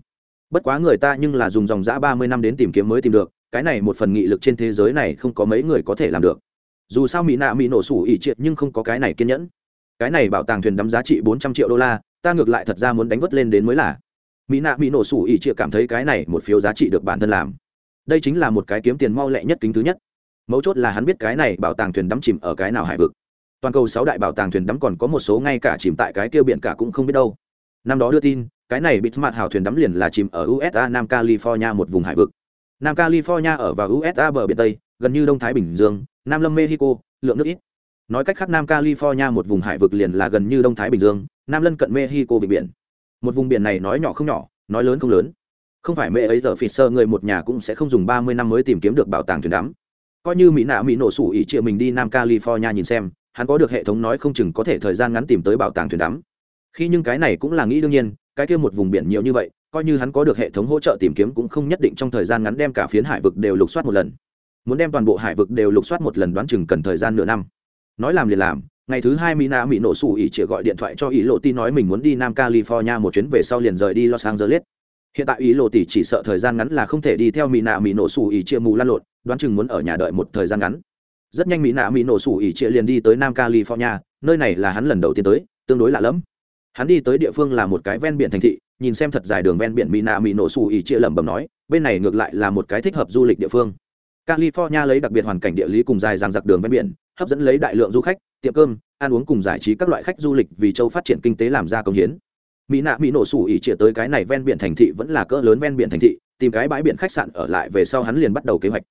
Bất quá người ta nhưng là dùng dòng giã ba mươi năm đến tìm kiếm mới tìm được, cái này một phần nghị lực trên thế giới này không có mấy người có thể làm được. Dù sao mỹ nạ mỹ nổ sủ ỉ triệt nhưng không có cái này kiên nhẫn. Cái này bảo tàng thuyền đắm giá trị bốn trăm triệu đô la, ta ngược lại thật ra muốn đánh vớt lên đến mới là. Mỹ nạ mỹ nổ sủ ỉ triệt cảm thấy cái này một phiếu giá trị được bản thân làm. Đây chính là một cái kiếm tiền mau lẹ nhất kính thứ nhất. Mấu chốt là hắn biết cái này bảo tàng thuyền đắm chìm ở cái nào hải vực toàn cầu sáu đại bảo tàng thuyền đắm còn có một số ngay cả chìm tại cái kia biển cả cũng không biết đâu. Năm đó đưa tin, cái này bị smart hào thuyền đắm liền là chìm ở usa nam california một vùng hải vực. Nam california ở vào usa bờ biển tây, gần như đông thái bình dương, nam lâm mexico, lượng nước ít. Nói cách khác, nam california một vùng hải vực liền là gần như đông thái bình dương, nam lân cận mexico vịnh biển. Một vùng biển này nói nhỏ không nhỏ, nói lớn không lớn. Không phải mẹ ấy giờ phì sơ người một nhà cũng sẽ không dùng ba mươi năm mới tìm kiếm được bảo tàng thuyền đắm. Coi như mỹ nạ mỹ nổ sủ ỉ chia mình đi nam california nhìn xem hắn có được hệ thống nói không chừng có thể thời gian ngắn tìm tới bảo tàng thuyền đắm. Khi nhưng cái này cũng là nghĩ đương nhiên, cái kia một vùng biển nhiều như vậy, coi như hắn có được hệ thống hỗ trợ tìm kiếm cũng không nhất định trong thời gian ngắn đem cả phiến hải vực đều lục soát một lần. Muốn đem toàn bộ hải vực đều lục soát một lần đoán chừng cần thời gian nửa năm. Nói làm liền làm, ngày thứ hai Mina mỹ nổ sủ ỉ chỉ gọi điện thoại cho ý lộ tin nói mình muốn đi nam california một chuyến về sau liền rời đi los angeles. Hiện tại ý lộ tỷ chỉ sợ thời gian ngắn là không thể đi theo Mina mỹ nổ sủ ỉ chia mù lan lộn đoán chừng muốn ở nhà đợi một thời gian ngắn rất nhanh mỹ nạ mỹ nổ sủ ỉ chia liền đi tới nam california, nơi này là hắn lần đầu tiên tới, tương đối lạ lẫm. Hắn đi tới địa phương là một cái ven biển thành thị, nhìn xem thật dài đường ven biển mỹ nạ mỹ nổ sủ ỉ chia lẩm bẩm nói, bên này ngược lại là một cái thích hợp du lịch địa phương. California lấy đặc biệt hoàn cảnh địa lý cùng dài dàng dặc đường ven biển, hấp dẫn lấy đại lượng du khách, tiệm cơm, ăn uống cùng giải trí các loại khách du lịch vì châu phát triển kinh tế làm ra công hiến. Mỹ nạ mỹ nổ sủ ỉ chia tới cái này ven biển thành thị vẫn là cỡ lớn ven biển thành thị, tìm cái bãi biển khách sạn ở lại về sau hắn liền bắt đầu kế hoạch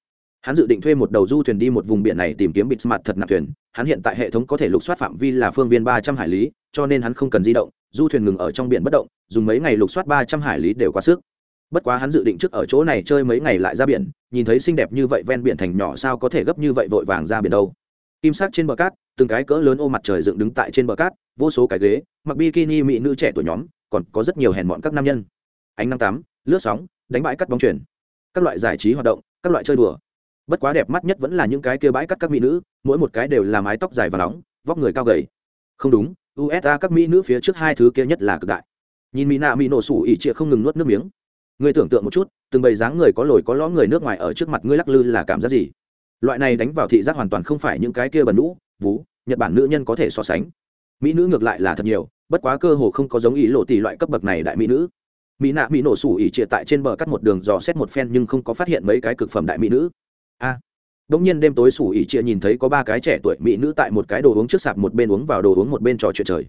hắn dự định thuê một đầu du thuyền đi một vùng biển này tìm kiếm bịt mặt thật nặng thuyền. Hắn hiện tại hệ thống có thể lục soát phạm vi là phương viên ba trăm hải lý, cho nên hắn không cần di động, du thuyền ngừng ở trong biển bất động, dùng mấy ngày lục soát ba trăm hải lý đều quá sức. Bất quá hắn dự định trước ở chỗ này chơi mấy ngày lại ra biển, nhìn thấy xinh đẹp như vậy ven biển thành nhỏ sao có thể gấp như vậy vội vàng ra biển đâu. Kim sắc trên bờ cát, từng cái cỡ lớn ô mặt trời dựng đứng tại trên bờ cát, vô số cái ghế, mặc bikini mỹ nữ trẻ tuổi nhóm, còn có rất nhiều hèn mọn các nam nhân. Ánh năm tám lướt sóng, đánh bãi cắt bóng chuyển các loại giải trí hoạt động, các loại chơi đùa bất quá đẹp mắt nhất vẫn là những cái kia bãi cắt các mỹ nữ, mỗi một cái đều là mái tóc dài và nóng, vóc người cao gầy. Không đúng usa các mỹ nữ phía trước hai thứ kia nhất là cực đại. Nhìn mỹ nạ mỹ nổ sủ ỉ trịa không ngừng nuốt nước miếng. Ngươi tưởng tượng một chút, từng bầy dáng người có lồi có ló người nước ngoài ở trước mặt ngươi lắc lư là cảm giác gì? Loại này đánh vào thị giác hoàn toàn không phải những cái kia bẩn nũ, vú, nhật bản nữ nhân có thể so sánh. Mỹ nữ ngược lại là thật nhiều, bất quá cơ hồ không có giống ý lộ tỷ loại cấp bậc này đại mỹ nữ. Mỹ nạ mỹ nổ sủ ỉ trịa tại trên bờ cắt một đường dò xét một phen nhưng không có phát hiện mấy cái cực phẩm đại mỹ nữ a à, đống nhiên đêm tối sủ ỉ chia nhìn thấy có ba cái trẻ tuổi mỹ nữ tại một cái đồ uống trước sạp một bên uống vào đồ uống một bên trò chuyện trời.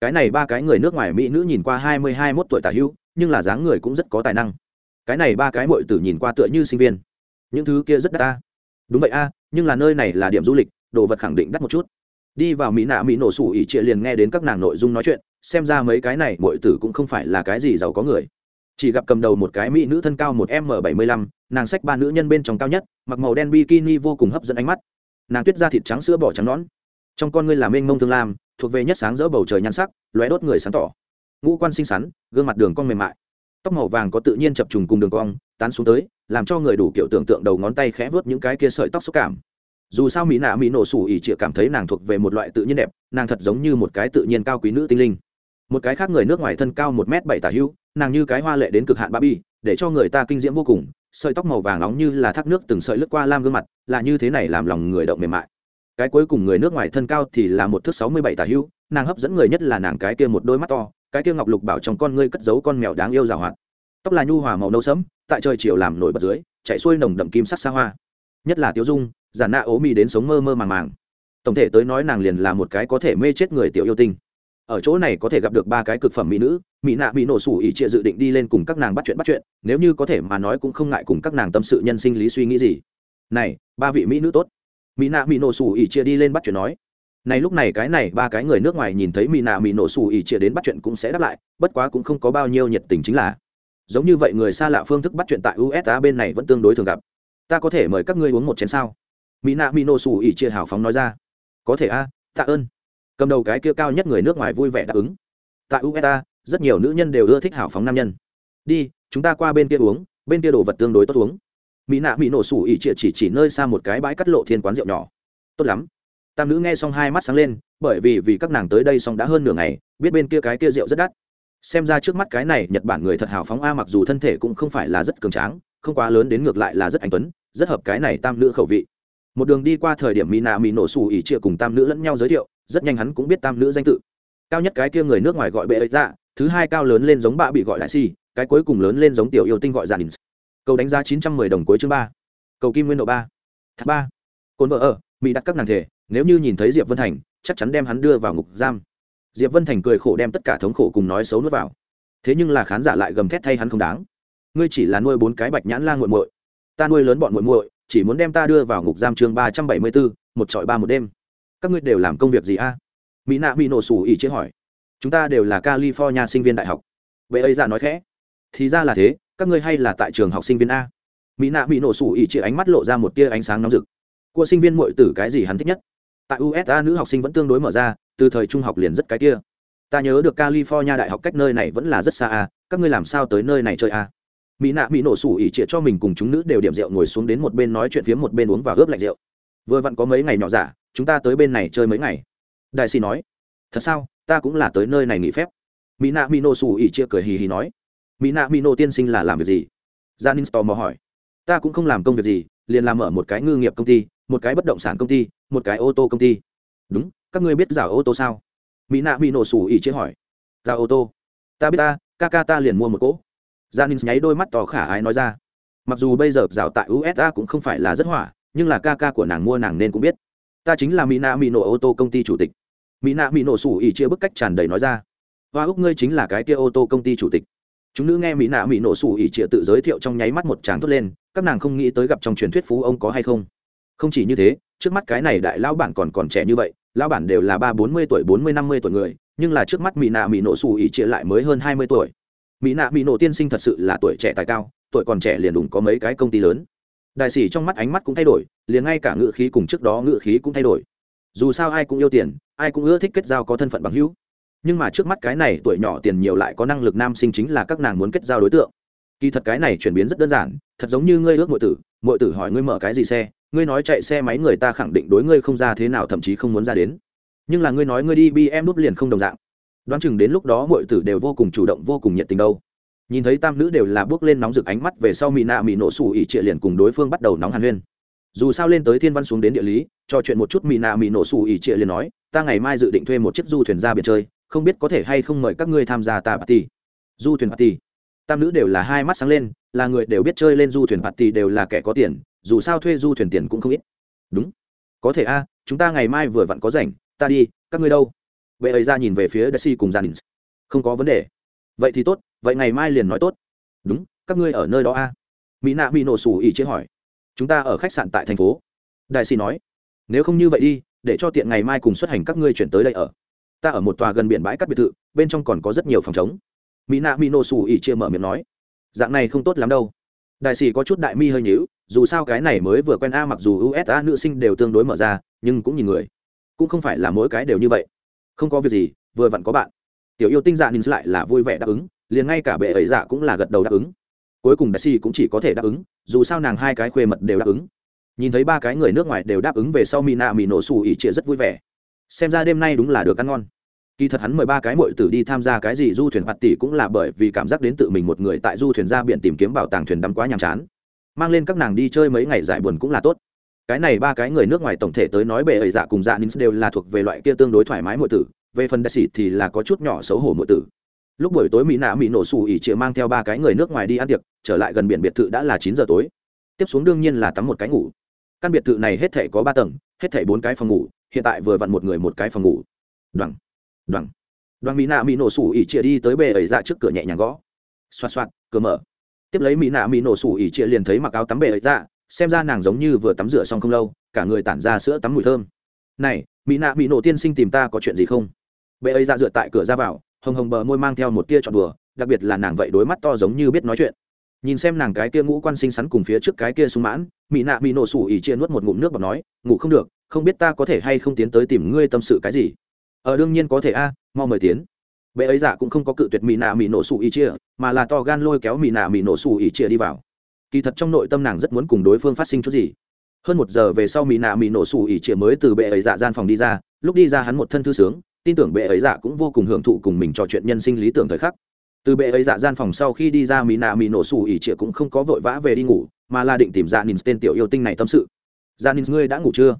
Cái này ba cái người nước ngoài mỹ nữ nhìn qua hai mươi hai mốt tuổi tả hữu nhưng là dáng người cũng rất có tài năng. Cái này ba cái mội tử nhìn qua tựa như sinh viên. Những thứ kia rất đắt ta. Đúng vậy a nhưng là nơi này là điểm du lịch đồ vật khẳng định đắt một chút. Đi vào mỹ nạ mỹ nổ sủ ỉ chia liền nghe đến các nàng nội dung nói chuyện xem ra mấy cái này muội tử cũng không phải là cái gì giàu có người. Chỉ gặp cầm đầu một cái mỹ nữ thân cao một m bảy mươi lăm nàng xách ba nữ nhân bên trong cao nhất, mặc màu đen bikini vô cùng hấp dẫn ánh mắt. Nàng tuyết da thịt trắng sữa bỏ trắng nón trong con ngươi là mênh mông thương lam, thuộc về nhất sáng giữa bầu trời nhan sắc, lóe đốt người sáng tỏ. Ngũ quan xinh xắn, gương mặt đường cong mềm mại. Tóc màu vàng có tự nhiên chập trùng cùng đường cong, tán xuống tới, làm cho người đủ kiểu tưởng tượng đầu ngón tay khẽ vớt những cái kia sợi tóc xúc cảm. Dù sao mỹ nạ mỹ nổ sủ ỉ chịa cảm thấy nàng thuộc về một loại tự nhiên đẹp, nàng thật giống như một cái tự nhiên cao quý nữ tinh linh. Một cái khác người nước ngoài thân cao một m bảy tả hữu nàng như cái hoa lệ đến cực hạn ba bi để cho người ta kinh diễm vô cùng sợi tóc màu vàng nóng như là thác nước từng sợi lướt qua lam gương mặt là như thế này làm lòng người động mềm mại. Cái cuối cùng người nước ngoài thân cao thì là một thước sáu mươi bảy tà hưu, nàng hấp dẫn người nhất là nàng cái kia một đôi mắt to cái kia ngọc lục bảo trong con ngươi cất giấu con mèo đáng yêu rào hoạt. Tóc là nhu hòa màu nâu sẫm tại trời chiều làm nổi bật dưới chạy xuôi nồng đậm kim sắc xa hoa. Nhất là tiếu dung giản nạ ố mị đến sống mơ mơ màng màng. Tổng thể tới nói nàng liền là một cái có thể mê chết người tiểu yêu tinh ở chỗ này có thể gặp được ba cái cực phẩm mỹ nữ, mỹ nạ bị nổ sủ ỉ trịa dự định đi lên cùng các nàng bắt chuyện bắt chuyện, nếu như có thể mà nói cũng không ngại cùng các nàng tâm sự nhân sinh lý suy nghĩ gì. Này, ba vị mỹ nữ tốt. Mỹ nạ bị nổ sủ ỉ trịa đi lên bắt chuyện nói. Này lúc này cái này ba cái người nước ngoài nhìn thấy mỹ nạ mỹ nổ sủ ỉ trịa đến bắt chuyện cũng sẽ đáp lại, bất quá cũng không có bao nhiêu nhiệt tình chính là. Giống như vậy người xa lạ phương thức bắt chuyện tại usa bên này vẫn tương đối thường gặp. Ta có thể mời các ngươi uống một chén sao? Mỹ nạ mỹ nổ sủ ỉ chia hào phóng nói ra. Có thể a, tạ ơn cầm đầu cái kia cao nhất người nước ngoài vui vẻ đáp ứng. Tại ueta rất nhiều nữ nhân đều ưa thích hào phóng nam nhân. Đi, chúng ta qua bên kia uống, bên kia đồ vật tương đối tốt uống. Mỹ nạ, mỹ nổ sủ ỉ chia chỉ chỉ nơi xa một cái bãi cắt lộ thiên quán rượu nhỏ. Tốt lắm. Tam nữ nghe xong hai mắt sáng lên, bởi vì vì các nàng tới đây xong đã hơn nửa ngày, biết bên kia cái kia rượu rất đắt. Xem ra trước mắt cái này nhật bản người thật hào phóng a, mặc dù thân thể cũng không phải là rất cường tráng, không quá lớn đến ngược lại là rất anh tuấn, rất hợp cái này tam nữ khẩu vị. Một đường đi qua thời điểm mỹ nạ, mỹ nổ xù ỉ chia cùng tam nữ lẫn nhau giới thiệu rất nhanh hắn cũng biết tam nữ danh tự. Cao nhất cái kia người nước ngoài gọi bệ ấy dạ thứ hai cao lớn lên giống bạ bị gọi lại si, cái cuối cùng lớn lên giống tiểu yêu tinh gọi giàn cầu đánh giá chín trăm mười đồng cuối chương ba. Cầu kim nguyên độ ba. Thác ba. Cồn vợ ở, mỹ đặt các nàng thể, nếu như nhìn thấy diệp vân thành, chắc chắn đem hắn đưa vào ngục giam. Diệp vân thành cười khổ đem tất cả thống khổ cùng nói xấu nuốt vào. Thế nhưng là khán giả lại gầm thét thay hắn không đáng. Ngươi chỉ là nuôi bốn cái bạch nhãn lan g u muội. Ta nuôi lớn bọn muội muội, chỉ muốn đem ta đưa vào ngục giam chương ba trăm bảy mươi bốn một trọi ba một đêm các ngươi đều làm công việc gì a? Mỹ nạ bị nổ sủ ỉ chế hỏi. Chúng ta đều là california sinh viên đại học. Vậy ấy ra nói khẽ. Thì ra là thế, các ngươi hay là tại trường học sinh viên a. Mỹ nạ bị nổ sủ ỉ chế ánh mắt lộ ra một tia ánh sáng nóng rực. Của sinh viên muội tử cái gì hắn thích nhất? Tại usa nữ học sinh vẫn tương đối mở ra, từ thời trung học liền rất cái kia. Ta nhớ được california đại học cách nơi này vẫn là rất xa a, các ngươi làm sao tới nơi này chơi a? Mỹ nạ bị nổ sủ ỉ trịa cho mình cùng chúng nữ đều điểm rượu ngồi xuống đến một bên nói chuyện phía một bên uống và gớp lạnh rượu. Vừa vặn có mấy ngày nhỏ giả chúng ta tới bên này chơi mấy ngày. Đại sĩ nói thật sao? Ta cũng là tới nơi này nghỉ phép. Mỹ nạ mỹ nô xù ỉ chia cười hì hì nói mỹ nạ mỹ nô tiên sinh là làm việc gì? Gia ninh tò mò hỏi ta cũng không làm công việc gì liền làm ở một cái ngư nghiệp công ty một cái bất động sản công ty một cái ô tô công ty. Đúng các ngươi biết giả ô tô sao? Mỹ nạ mỹ nổ xù ỉ chia hỏi giả ô tô? Ta biết ta ca ca ta liền mua một cỗ. Jennings nháy đôi mắt to khả ái nói ra. Mặc dù bây giờ rào tại USA cũng không phải là rất hỏa, nhưng là ca ca của nàng mua nàng nên cũng biết. Ta chính là Mina Mino ô tô công ty chủ tịch. Mina Mino sủ ỉ chia bức cách tràn đầy nói ra. Hoa Úc ngươi chính là cái kia ô tô công ty chủ tịch. Chúng nữ nghe Mina Mino sủ ỉ chia tự giới thiệu trong nháy mắt một tràng thốt lên, các nàng không nghĩ tới gặp trong truyền thuyết phú ông có hay không. Không chỉ như thế, trước mắt cái này đại lão bản còn còn trẻ như vậy, lão bản đều là ba bốn mươi tuổi bốn mươi năm mươi tuổi người, nhưng là trước mắt Mina Mino xù ỉ chia lại mới hơn hai mươi tuổi mỹ nạ mỹ nổ tiên sinh thật sự là tuổi trẻ tài cao tuổi còn trẻ liền đủng có mấy cái công ty lớn đại sĩ trong mắt ánh mắt cũng thay đổi, liền ngay cả ngự khí cùng trước đó ngự khí cũng thay đổi. Dù sao ai cũng yêu tiền, ai cũng ưa thích kết giao có thân phận bằng hữu. Nhưng mà trước mắt cái này tuổi nhỏ tiền nhiều lại có năng lực nam sinh chính là các nàng muốn kết giao đối tượng. Kỳ thật cái này chuyển biến rất đơn giản, thật giống như ngươi ước mọi tử mọi tử hỏi ngươi mở cái gì xe, ngươi nói chạy xe máy người ta khẳng định đối ngươi không ra thế nào, thậm chí không muốn ra đến. Nhưng là ngươi nói ngươi đi bm đúp liền không đồng dạng. Đoán chừng đến lúc đó mọi tử đều vô cùng chủ động, vô cùng nhiệt tình đâu nhìn thấy tam nữ đều là bước lên nóng rực ánh mắt về sau mỹ nạ mỹ nổ sủ ỉ trịa liền cùng đối phương bắt đầu nóng hàn huyên. Dù sao lên tới thiên văn xuống đến địa lý, trò chuyện một chút mỹ nạ mỹ nổ sủ ỉ trịa liền nói, ta ngày mai dự định thuê một chiếc du thuyền ra biển chơi, không biết có thể hay không mời các ngươi tham gia ta party. Du thuyền party. Tam nữ đều là hai mắt sáng lên, là người đều biết chơi lên du thuyền party đều là kẻ có tiền, dù sao thuê du thuyền tiền cũng không ít. Đúng. Có thể a, chúng ta ngày mai vừa vặn có rảnh, ta đi, các ngươi đâu? Vậy ấy ra nhìn về phía Daisy cùng gia đình không có vấn đề vậy thì tốt, vậy ngày mai liền nói tốt. Đúng, các ngươi ở nơi đó a à? mỹ nạ bị nổ sủ ỉ chế hỏi. Chúng ta ở khách sạn tại thành phố. Đại sĩ nói. Nếu không như vậy đi, để cho tiện ngày mai cùng xuất hành các ngươi chuyển tới đây ở. Ta ở một tòa gần biển bãi cắt biệt thự, bên trong còn có rất nhiều phòng chống mỹ nạ mỹ nổ sủ ỉ chia mở miệng nói. Dạng này không tốt lắm đâu. Đại sĩ có chút đại mi hơi nhíu, dù sao cái này mới vừa quen a mặc dù usa nữ sinh đều tương đối mở ra, nhưng cũng nhìn người. Cũng không phải là mỗi cái đều như vậy. Không có việc gì, vừa vặn có bạn tiểu yêu tinh dạ nhìn lại là vui vẻ đáp ứng, liền ngay cả bệ ấy dạ cũng là gật đầu đáp ứng. Cuối cùng đại si cũng chỉ có thể đáp ứng, dù sao nàng hai cái khuê mật đều đáp ứng. Nhìn thấy ba cái người nước ngoài đều đáp ứng về sau mina mì nổ xù ỉ trịa rất vui vẻ. Xem ra đêm nay đúng là được ăn ngon. Kỳ thật hắn mời ba cái mội tử đi tham gia cái gì du thuyền phạt tỷ cũng là bởi vì cảm giác đến tự mình một người tại du thuyền ra biển tìm kiếm bảo tàng thuyền đắm quá nhàm chán. Mang lên các nàng đi chơi mấy ngày giải buồn cũng là tốt. Cái này ba cái người nước ngoài tổng thể tới nói bệ ấy dạ cùng dạ nín đều là thuộc về loại kia tương đối thoải mái mội tử về phần đại sĩ thì là có chút nhỏ xấu hổ mội tử. Lúc buổi tối mỹ nạ mỹ nổ xù ỉ chịa mang theo ba cái người nước ngoài đi ăn tiệc, trở lại gần biển biệt thự đã là chín giờ tối. Tiếp xuống đương nhiên là tắm một cái ngủ. Căn biệt thự này hết thể có ba tầng, hết thể bốn cái phòng ngủ, hiện tại vừa vặn một người một cái phòng ngủ. Đoằng đoằng. Đoằng mỹ nạ mỹ nổ xù ỉ chịa đi tới bề ẩy ra trước cửa nhẹ nhàng gõ. Xoạt xoạt, cửa mở. Tiếp lấy mỹ nạ mỹ nổ xù ỉ chịa liền thấy mặc áo tắm bề ẩy ra, xem ra nàng giống như vừa tắm rửa xong không lâu, cả người tản ra sữa tắm mùi thơm. Này mỹ nạ mỹ nổ tiên sinh tìm ta có chuyện gì không? Bệ ấy ra dựa tại cửa ra vào hồng hồng bờ môi mang theo một tia trọn đùa đặc biệt là nàng vậy đối mắt to giống như biết nói chuyện. Nhìn xem nàng cái kia ngũ quan xinh xắn cùng phía trước cái kia sung mãn mỹ nạ mỹ nổ sủ ỉ chia nuốt một ngụm nước và nói ngủ không được không biết ta có thể hay không tiến tới tìm ngươi tâm sự cái gì? Ở ờ, đương nhiên có thể a mau mời tiến. Bệ ấy giả cũng không có cự tuyệt mỹ nạ mỹ nổ sủ ỉ chia mà là to gan lôi kéo mỹ nạ mỹ nổ sủ ỉ chia đi vào. Kỳ thật trong nội tâm nàng rất muốn cùng đối phương phát sinh chút gì. Hơn một giờ về sau mỹ nạ mỹ nổ sủ ỉ chia mới từ bệ ấy dạ gian phòng đi ra lúc đi ra hắn một thân thư sướng tin tưởng bệ ấy dạ cũng vô cùng hưởng thụ cùng mình trò chuyện nhân sinh lý tưởng thời khắc. Từ bệ ấy dạ gian phòng sau khi đi ra mỹ nạ mỹ nổ xù ỉ trịa cũng không có vội vã về đi ngủ, mà là định tìm dạ ra nìn tên tiểu yêu tinh này tâm sự. Dạ ra nìn ngươi đã ngủ chưa?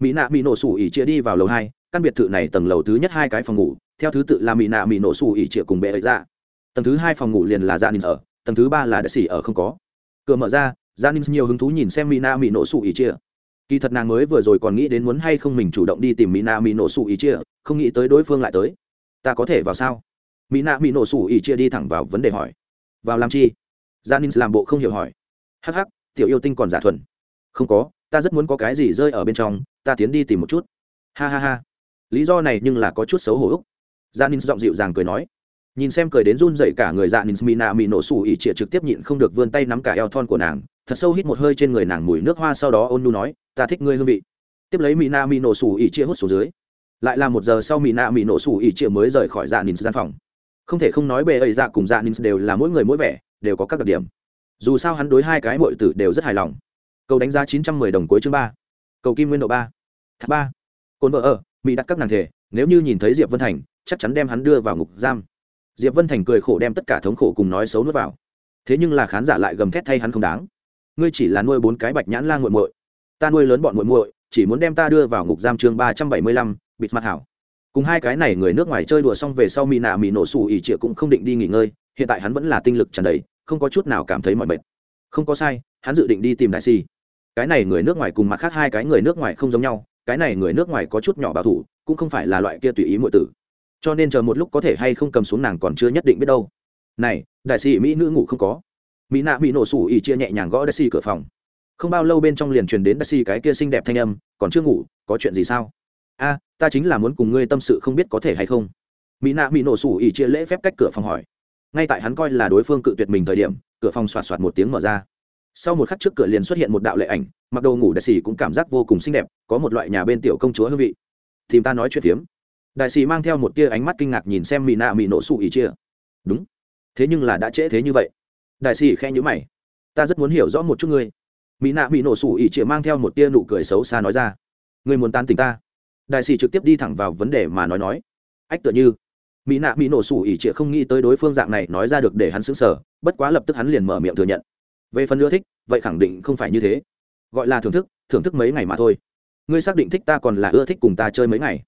Mỹ nạ mỹ nổ xù ỉ trịa đi vào lầu hai, căn biệt thự này tầng lầu thứ nhất hai cái phòng ngủ, theo thứ tự là mỹ nạ mỹ nổ xù ỉ trịa cùng bệ ấy dạ. Tầng thứ hai phòng ngủ liền là dạ ra nìn ở, tầng thứ ba là đại sĩ ở không có. Cửa mở ra ra Janis nhiều hứng thú nhìn xem mỹ nạ Mỹ nổ xù ỉ trịa. Kỳ thật nàng mới vừa rồi còn nghĩ đến muốn hay không mình chủ động đi tìm Mina Mỹ nổ sủ ý chia, không nghĩ tới đối phương lại tới. Ta có thể vào sao? Mina Mỹ nổ sủ ý chia đi thẳng vào vấn đề hỏi. Vào làm chi? Dạ Janis làm bộ không hiểu hỏi. Hắc hắc, tiểu yêu tinh còn giả thuần. Không có, ta rất muốn có cái gì rơi ở bên trong, ta tiến đi tìm một chút. Ha ha ha. Lý do này nhưng là có chút xấu hổ úc. Dạ Ninh giọng dịu dàng cười nói nhìn xem cười đến run dậy cả người dạ Ninh mina mỹ nổ sủ ỉ trịa trực tiếp nhịn không được vươn tay nắm cả eo thon của nàng thật sâu hít một hơi trên người nàng mùi nước hoa sau đó ôn nu nói, ta thích ngươi hương vị. Tiếp lấy mina mỹ nổ sủ ỉ chia hút xuống dưới. Lại là một giờ sau mina mỹ nổ sủ ỉ chia mới rời khỏi dạ nín gian phòng. Không thể không nói bề ấy dạ cùng dạ nín đều là mỗi người mỗi vẻ, đều có các đặc điểm. Dù sao hắn đối hai cái mọi tử đều rất hài lòng. Cầu đánh giá chín trăm mười đồng cuối chương ba. Cầu kim nguyên độ ba. Thác ba. Cồn vợ ở, mỹ đặt các nàng thể, nếu như nhìn thấy diệp vân thành, chắc chắn đem hắn đưa vào ngục giam. Diệp vân thành cười khổ đem tất cả thống khổ cùng nói xấu nuốt vào. Thế nhưng là khán giả lại gầm thét thay hắn không đáng ngươi chỉ là nuôi bốn cái bạch nhãn lan g u muội, ta nuôi lớn bọn muội muội, chỉ muốn đem ta đưa vào ngục giam chương ba trăm bảy mươi lăm, bịt mặt hảo. Cùng hai cái này người nước ngoài chơi đùa xong về sau mỹ nạ mỹ nổ sủ ỉ trịa cũng không định đi nghỉ ngơi, hiện tại hắn vẫn là tinh lực tràn đầy, không có chút nào cảm thấy mỏi mệt. Không có sai, hắn dự định đi tìm đại si. Cái này người nước ngoài cùng mặt khác hai cái người nước ngoài không giống nhau, cái này người nước ngoài có chút nhỏ bảo thủ, cũng không phải là loại kia tùy ý muội tử. Cho nên chờ một lúc có thể hay không cầm xuống nàng còn chưa nhất định biết đâu. Này, đại sĩ mỹ nữ ngủ không có mỹ nạ bị nổ sủ ỉ chia nhẹ nhàng gõ đại cửa phòng. Không bao lâu bên trong liền truyền đến đại cái kia xinh đẹp thanh âm, còn chưa ngủ, có chuyện gì sao? A, ta chính là muốn cùng ngươi tâm sự không biết có thể hay không. Mỹ nạ bị nổ sủ ỉ chia lễ phép cách cửa phòng hỏi. Ngay tại hắn coi là đối phương cự tuyệt mình thời điểm, cửa phòng xoạt xoạt một tiếng mở ra. Sau một khắc trước cửa liền xuất hiện một đạo lệ ảnh, mặc đồ ngủ đại sĩ cũng cảm giác vô cùng xinh đẹp, có một loại nhà bên tiểu công chúa hương vị. Thì ta nói chuyện phiếm. Đại sĩ mang theo một tia ánh mắt kinh ngạc nhìn xem mỹ nạ mỹ nổ sụ ý chia. Đúng, thế nhưng là đã trễ thế như vậy đại sĩ khẽ nhữ mày. Ta rất muốn hiểu rõ một chút ngươi. Mỹ nạ bị nổ sủ ỉ chĩa mang theo một tia nụ cười xấu xa nói ra. Ngươi muốn tan tình ta? Đại sĩ trực tiếp đi thẳng vào vấn đề mà nói nói. Ách tựa như. Mỹ nạ bị nổ sủ ỉ chĩa không nghĩ tới đối phương dạng này nói ra được để hắn xứng sở bất quá lập tức hắn liền mở miệng thừa nhận. Về phần ưa thích, vậy khẳng định không phải như thế. Gọi là thưởng thức thưởng thức mấy ngày mà thôi. Ngươi xác định thích ta còn là ưa thích cùng ta chơi mấy ngày.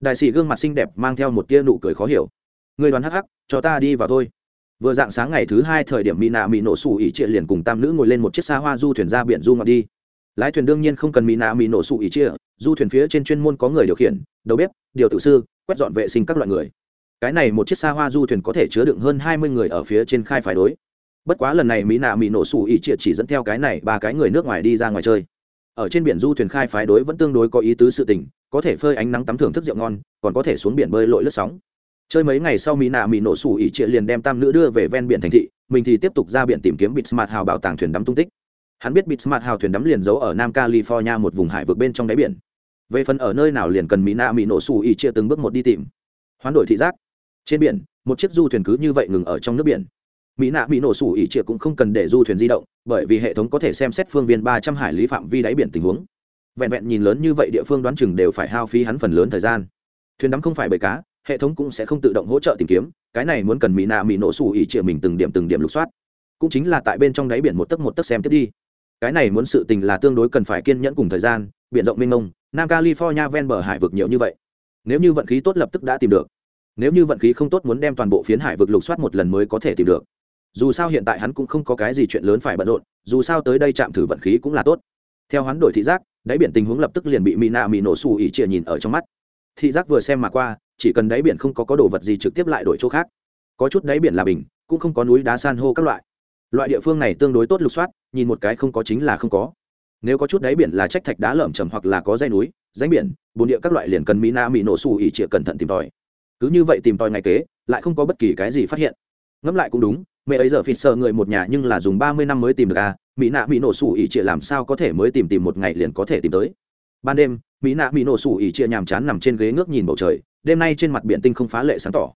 Đại sĩ gương mặt xinh đẹp mang theo một tia nụ cười khó hiểu. Người đoán hắc hắc, cho ta đi vào thôi vừa dạng sáng ngày thứ hai thời điểm mỹ nạ mỹ nổ sủ ỉ chia liền cùng tam nữ ngồi lên một chiếc xa hoa du thuyền ra biển du ngọt đi. Lái thuyền đương nhiên không cần mỹ nạ mỹ nổ sủ ỉ chia du thuyền phía trên chuyên môn có người điều khiển, đầu bếp, điều tự sư, quét dọn vệ sinh các loại người. Cái này một chiếc xa hoa du thuyền có thể chứa đựng hơn hai mươi người ở phía trên khai phải đối. Bất quá lần này mỹ nạ mỹ nổ sủ ỉ chia chỉ dẫn theo cái này ba cái người nước ngoài đi ra ngoài chơi. Ở trên biển du thuyền khai phái đối vẫn tương đối có ý tứ sự tình, có thể phơi ánh nắng tắm thưởng thức rượu ngon, còn có thể xuống biển bơi lội lướt sóng chơi mấy ngày sau mỹ nạ mỹ nổ sủ ỉ trịa liền đem tam nữ đưa về ven biển thành thị, mình thì tiếp tục ra biển tìm kiếm bịt smart hào bảo tàng thuyền đắm tung tích. Hắn biết bịt smart hào thuyền đắm liền giấu ở nam california một vùng hải vực bên trong đáy biển. Về phần ở nơi nào liền cần mỹ nạ mỹ nổ sủ ỉ trịa từng bước một đi tìm. Hoán đổi thị giác. Trên biển, một chiếc du thuyền cứ như vậy ngừng ở trong nước biển. Mỹ nạ mỹ nổ sủ ỉ trịa cũng không cần để du thuyền di động, bởi vì hệ thống có thể xem xét phương viên ba trăm hải lý phạm vi đáy biển tình huống. Vẹn vẹn nhìn lớn như vậy địa phương đoán chừng đều phải hao phí hắn phần lớn thời gian. Thuyền đắm không phải bởi cá hệ thống cũng sẽ không tự động hỗ trợ tìm kiếm, cái này muốn cần mỹ nạ mỹ nổ xù ỉ trịa mình từng điểm từng điểm lục soát. Cũng chính là tại bên trong đáy biển một tấc một tấc xem tiếp đi. Cái này muốn sự tình là tương đối cần phải kiên nhẫn cùng thời gian, biển rộng mênh mông, nam california ven bờ hải vực nhiều như vậy. Nếu như vận khí tốt lập tức đã tìm được. Nếu như vận khí không tốt muốn đem toàn bộ phiến hải vực lục soát một lần mới có thể tìm được. Dù sao hiện tại hắn cũng không có cái gì chuyện lớn phải bận rộn, dù sao tới đây chạm thử vận khí cũng là tốt. Theo hắn đổi thị giác, đáy biển tình huống lập tức liền bị mỹ nạ mỹ nổ xù ỉ chĩa nhìn ở trong mắt. Thị giác vừa xem mà qua chỉ cần đáy biển không có có đồ vật gì trực tiếp lại đổi chỗ khác. Có chút đáy biển là bình, cũng không có núi đá san hô các loại. Loại địa phương này tương đối tốt lục soát, nhìn một cái không có chính là không có. Nếu có chút đáy biển là trách thạch đá lởm chầm hoặc là có dây núi ránh biển, bồn địa các loại liền cần mỹ na mỹ nổ xù ỉ trịa cẩn thận tìm tòi. Cứ như vậy tìm tòi ngày kế, lại không có bất kỳ cái gì phát hiện. Ngẫm lại cũng đúng, mẹ ấy giờ phịt sợ người một nhà nhưng là dùng ba mươi năm mới tìm được à mỹ nạ mỹ nổ xù ỉ trịa làm sao có thể mới tìm tìm một ngày liền có thể tìm tới. Ban đêm mỹ nạ mỹ nổ xù ỉ trịa nhàm chán nằm trên ghế ngước nhìn bầu trời đêm nay trên mặt biển tinh không phá lệ sáng tỏ.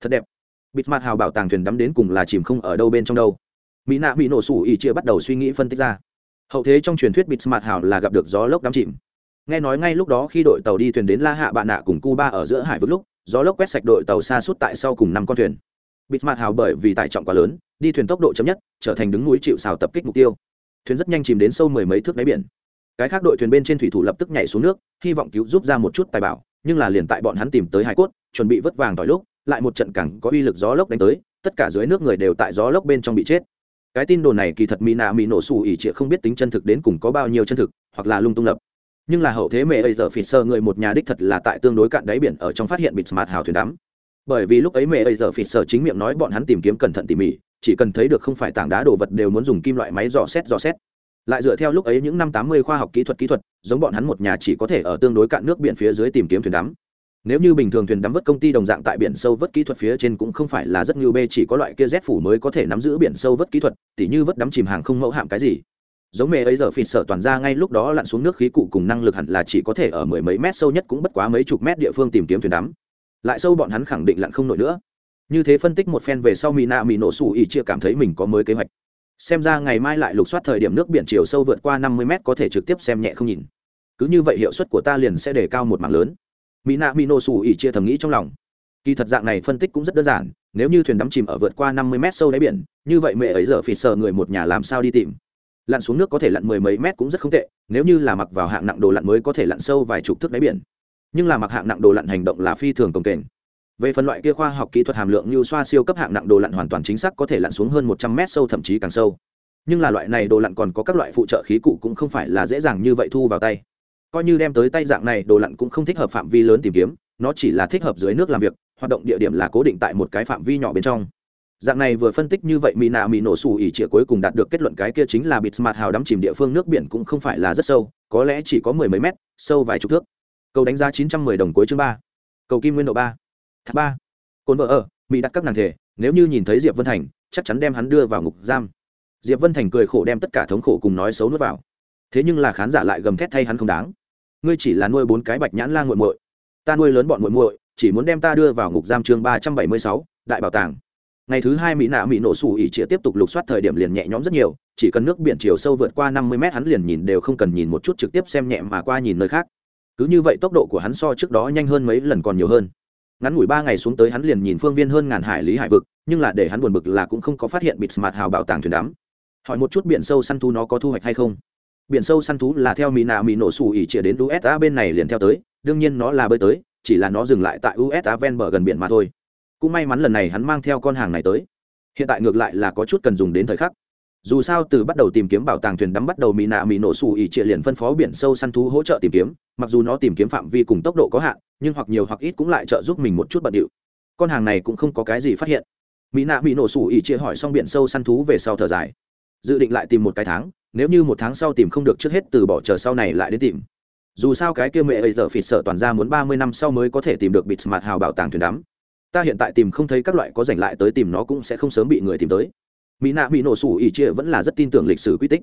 Thật đẹp. Bịt mặt hào bảo tàng thuyền đắm đến cùng là chìm không ở đâu bên trong đâu. Mỹ nạ bị nổ sủ ỉ chia bắt đầu suy nghĩ phân tích ra. Hậu thế trong truyền thuyết bịt mặt hào là gặp được gió lốc đắm chìm. Nghe nói ngay lúc đó khi đội tàu đi thuyền đến la hạ bạn nạ cùng cuba ở giữa hải vực lúc, gió lốc quét sạch đội tàu xa suốt tại sau cùng năm con thuyền. Bịt mặt hào bởi vì tải trọng quá lớn, đi thuyền tốc độ chấm nhất, trở thành đứng núi chịu xào tập kích mục tiêu. Thuyền rất nhanh chìm đến sâu mười mấy thước đáy biển. Cái khác đội thuyền bên trên thủy thủ lập tức nhảy xuống nước, hy vọng cứu giúp ra một chút tài bảo nhưng là liền tại bọn hắn tìm tới hải cốt, chuẩn bị vất vàng tỏi lúc, lại một trận cẳng có uy lực gió lốc đánh tới, tất cả dưới nước người đều tại gió lốc bên trong bị chết. Cái tin đồn này kỳ thật mỹ nạ mỹ nổ xù ỉ trịa không biết tính chân thực đến cùng có bao nhiêu chân thực, hoặc là lung tung lập. Nhưng là hậu thế mẹ ấy giờ phỉ sơ người một nhà đích thật là tại tương đối cạn đáy biển ở trong phát hiện bịt smart hào thuyền đắm. Bởi vì lúc ấy mẹ ấy giờ phỉ sơ chính miệng nói bọn hắn tìm kiếm cẩn thận tỉ mỉ, chỉ cần thấy được không phải tảng đá đồ vật đều muốn dùng kim loại máy dò xét dò xét lại dựa theo lúc ấy những năm tám mươi khoa học kỹ thuật kỹ thuật, giống bọn hắn một nhà chỉ có thể ở tương đối cạn nước biển phía dưới tìm kiếm thuyền đắm. Nếu như bình thường thuyền đắm vớt công ty đồng dạng tại biển sâu vớt kỹ thuật phía trên cũng không phải là rất ngưu bê chỉ có loại kia z phủ mới có thể nắm giữ biển sâu vớt kỹ thuật, tỉ như vớt đắm chìm hàng không mẫu hạm cái gì. Giống mẹ ấy giờ phìn sợ toàn ra ngay lúc đó lặn xuống nước khí cụ cùng năng lực hẳn là chỉ có thể ở mười mấy mét sâu nhất cũng bất quá mấy chục mét địa phương tìm kiếm thuyền đắm. Lại sâu bọn hắn khẳng định lặn không nổi nữa. Như thế phân tích một phen về sau mỹ nạ mỹ nổ xù ỉ chia cảm thấy mình có mới kế hoạch xem ra ngày mai lại lục soát thời điểm nước biển chiều sâu vượt qua năm mươi mét có thể trực tiếp xem nhẹ không nhìn. Cứ như vậy hiệu suất của ta liền sẽ đề cao một mảng lớn. Mỹ nạ mỹ nổ xù ỉ chia thầm nghĩ trong lòng. Kỳ thật dạng này phân tích cũng rất đơn giản, nếu như thuyền đắm chìm ở vượt qua năm mươi mét sâu đáy biển, như vậy mẹ ấy giờ phì sợ người một nhà làm sao đi tìm? Lặn xuống nước có thể lặn mười mấy mét cũng rất không tệ, nếu như là mặc vào hạng nặng đồ lặn mới có thể lặn sâu vài chục thước đáy biển. Nhưng là mặc hạng nặng đồ lặn hành động là phi thường công kềnh về phần loại kia khoa học kỹ thuật hàm lượng như xoa siêu cấp hạng nặng đồ lặn hoàn toàn chính xác có thể lặn xuống hơn một trăm mét sâu, thậm chí càng sâu. Nhưng là loại này đồ lặn còn có các loại phụ trợ khí cụ cũng không phải là dễ dàng như vậy thu vào tay. Coi như đem tới tay dạng này, đồ lặn cũng không thích hợp phạm vi lớn tìm kiếm, nó chỉ là thích hợp dưới nước làm việc, hoạt động địa điểm là cố định tại một cái phạm vi nhỏ bên trong. Dạng này vừa phân tích như vậy mỹ nạ mỹ nổ xù ỉ trịa cuối cùng đạt được kết luận cái kia chính là bịt smart hào đắm chìm địa phương nước biển cũng không phải là rất sâu, có lẽ chỉ có mười mấy mét, sâu vài chục thước. Cầu đánh giá chín trăm mười đồng cuối chương ba. Cầu kim nguyên độ ba thác ba. Cồn vợ ở, mỹ đặt các nàng thể, nếu như nhìn thấy diệp vân thành, chắc chắn đem hắn đưa vào ngục giam. Diệp vân thành cười khổ đem tất cả thống khổ cùng nói xấu nuốt vào. Thế nhưng là khán giả lại gầm thét thay hắn không đáng. Ngươi chỉ là nuôi bốn cái bạch nhãn lan g u muội. Ta nuôi lớn bọn muội muội, chỉ muốn đem ta đưa vào ngục giam chương ba trăm bảy mươi sáu, đại bảo tàng. Ngày thứ hai mỹ nạ mỹ nổ sủ ỉ chĩa tiếp tục lục soát thời điểm liền nhẹ nhõm rất nhiều, chỉ cần nước biển chiều sâu vượt qua năm mươi mét hắn liền nhìn đều không cần nhìn một chút trực tiếp xem nhẹ mà qua nhìn nơi khác. Cứ như vậy tốc độ của hắn so trước đó nhanh hơn mấy lần còn nhiều hơn ngắn ngủi ba ngày xuống tới hắn liền nhìn phương viên hơn ngàn hải lý hải vực, nhưng là để hắn buồn bực là cũng không có phát hiện bịt mặt hào bảo tàng thuyền đắm. Hỏi một chút biển sâu săn thú nó có thu hoạch hay không? Biển sâu săn thú là theo mỹ nạ mỹ nổ xù ỉ chĩa đến usa bên này liền theo tới, đương nhiên nó là bơi tới, chỉ là nó dừng lại tại usa ven bờ gần biển mà thôi. Cũng may mắn lần này hắn mang theo con hàng này tới. Hiện tại ngược lại là có chút cần dùng đến thời khắc dù sao từ bắt đầu tìm kiếm bảo tàng thuyền đắm bắt đầu mỹ nạ mỹ nổ xù ỉ trịa liền phân phó biển sâu săn thú hỗ trợ tìm kiếm, mặc dù nó tìm kiếm phạm vi cùng tốc độ có hạn, nhưng hoặc nhiều hoặc ít cũng lại trợ giúp mình một chút bận điệu. Con hàng này cũng không có cái gì phát hiện. Mỹ nạ mỹ nổ xù ỉ trịa hỏi xong biển sâu săn thú về sau thở dài. Dự định lại tìm một cái tháng, nếu như một tháng sau tìm không được trước hết từ bỏ chờ sau này lại đến tìm. Dù sao cái kia mẹ ấy giờ phịt sợ toàn ra muốn ba mươi năm sau mới có thể tìm được bịt mặt hào bảo tàng thuyền đắm. Ta hiện tại tìm không thấy các loại có giành lại tới tìm nó cũng sẽ không sớm bị người tìm tới mỹ nạ mỹ nổ sủ ỉ chia vẫn là rất tin tưởng lịch sử quy tích.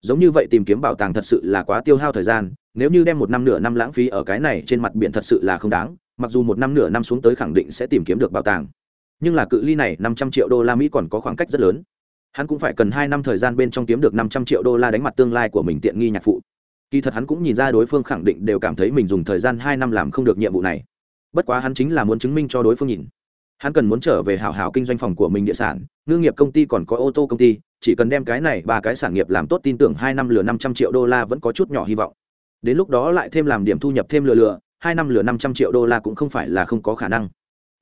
Giống như vậy tìm kiếm bảo tàng thật sự là quá tiêu hao thời gian, nếu như đem một năm nửa năm lãng phí ở cái này trên mặt biển thật sự là không đáng, mặc dù một năm nửa năm xuống tới khẳng định sẽ tìm kiếm được bảo tàng. Nhưng là cự ly này năm trăm triệu đô la mỹ còn có khoảng cách rất lớn. Hắn cũng phải cần hai năm thời gian bên trong kiếm được năm trăm triệu đô la đánh mặt tương lai của mình tiện nghi nhạc phụ. Kỳ thật hắn cũng nhìn ra đối phương khẳng định đều cảm thấy mình dùng thời gian hai năm làm không được nhiệm vụ này. Bất quá hắn chính là muốn chứng minh cho đối phương nhìn hắn cần muốn trở về hảo hảo kinh doanh phòng của mình địa sản, ngư nghiệp công ty còn có ô tô công ty, chỉ cần đem cái này ba cái sản nghiệp làm tốt tin tưởng hai năm lừa năm trăm triệu đô la vẫn có chút nhỏ hy vọng. Đến lúc đó lại thêm làm điểm thu nhập thêm lừa lừa, hai năm lừa năm trăm triệu đô la cũng không phải là không có khả năng.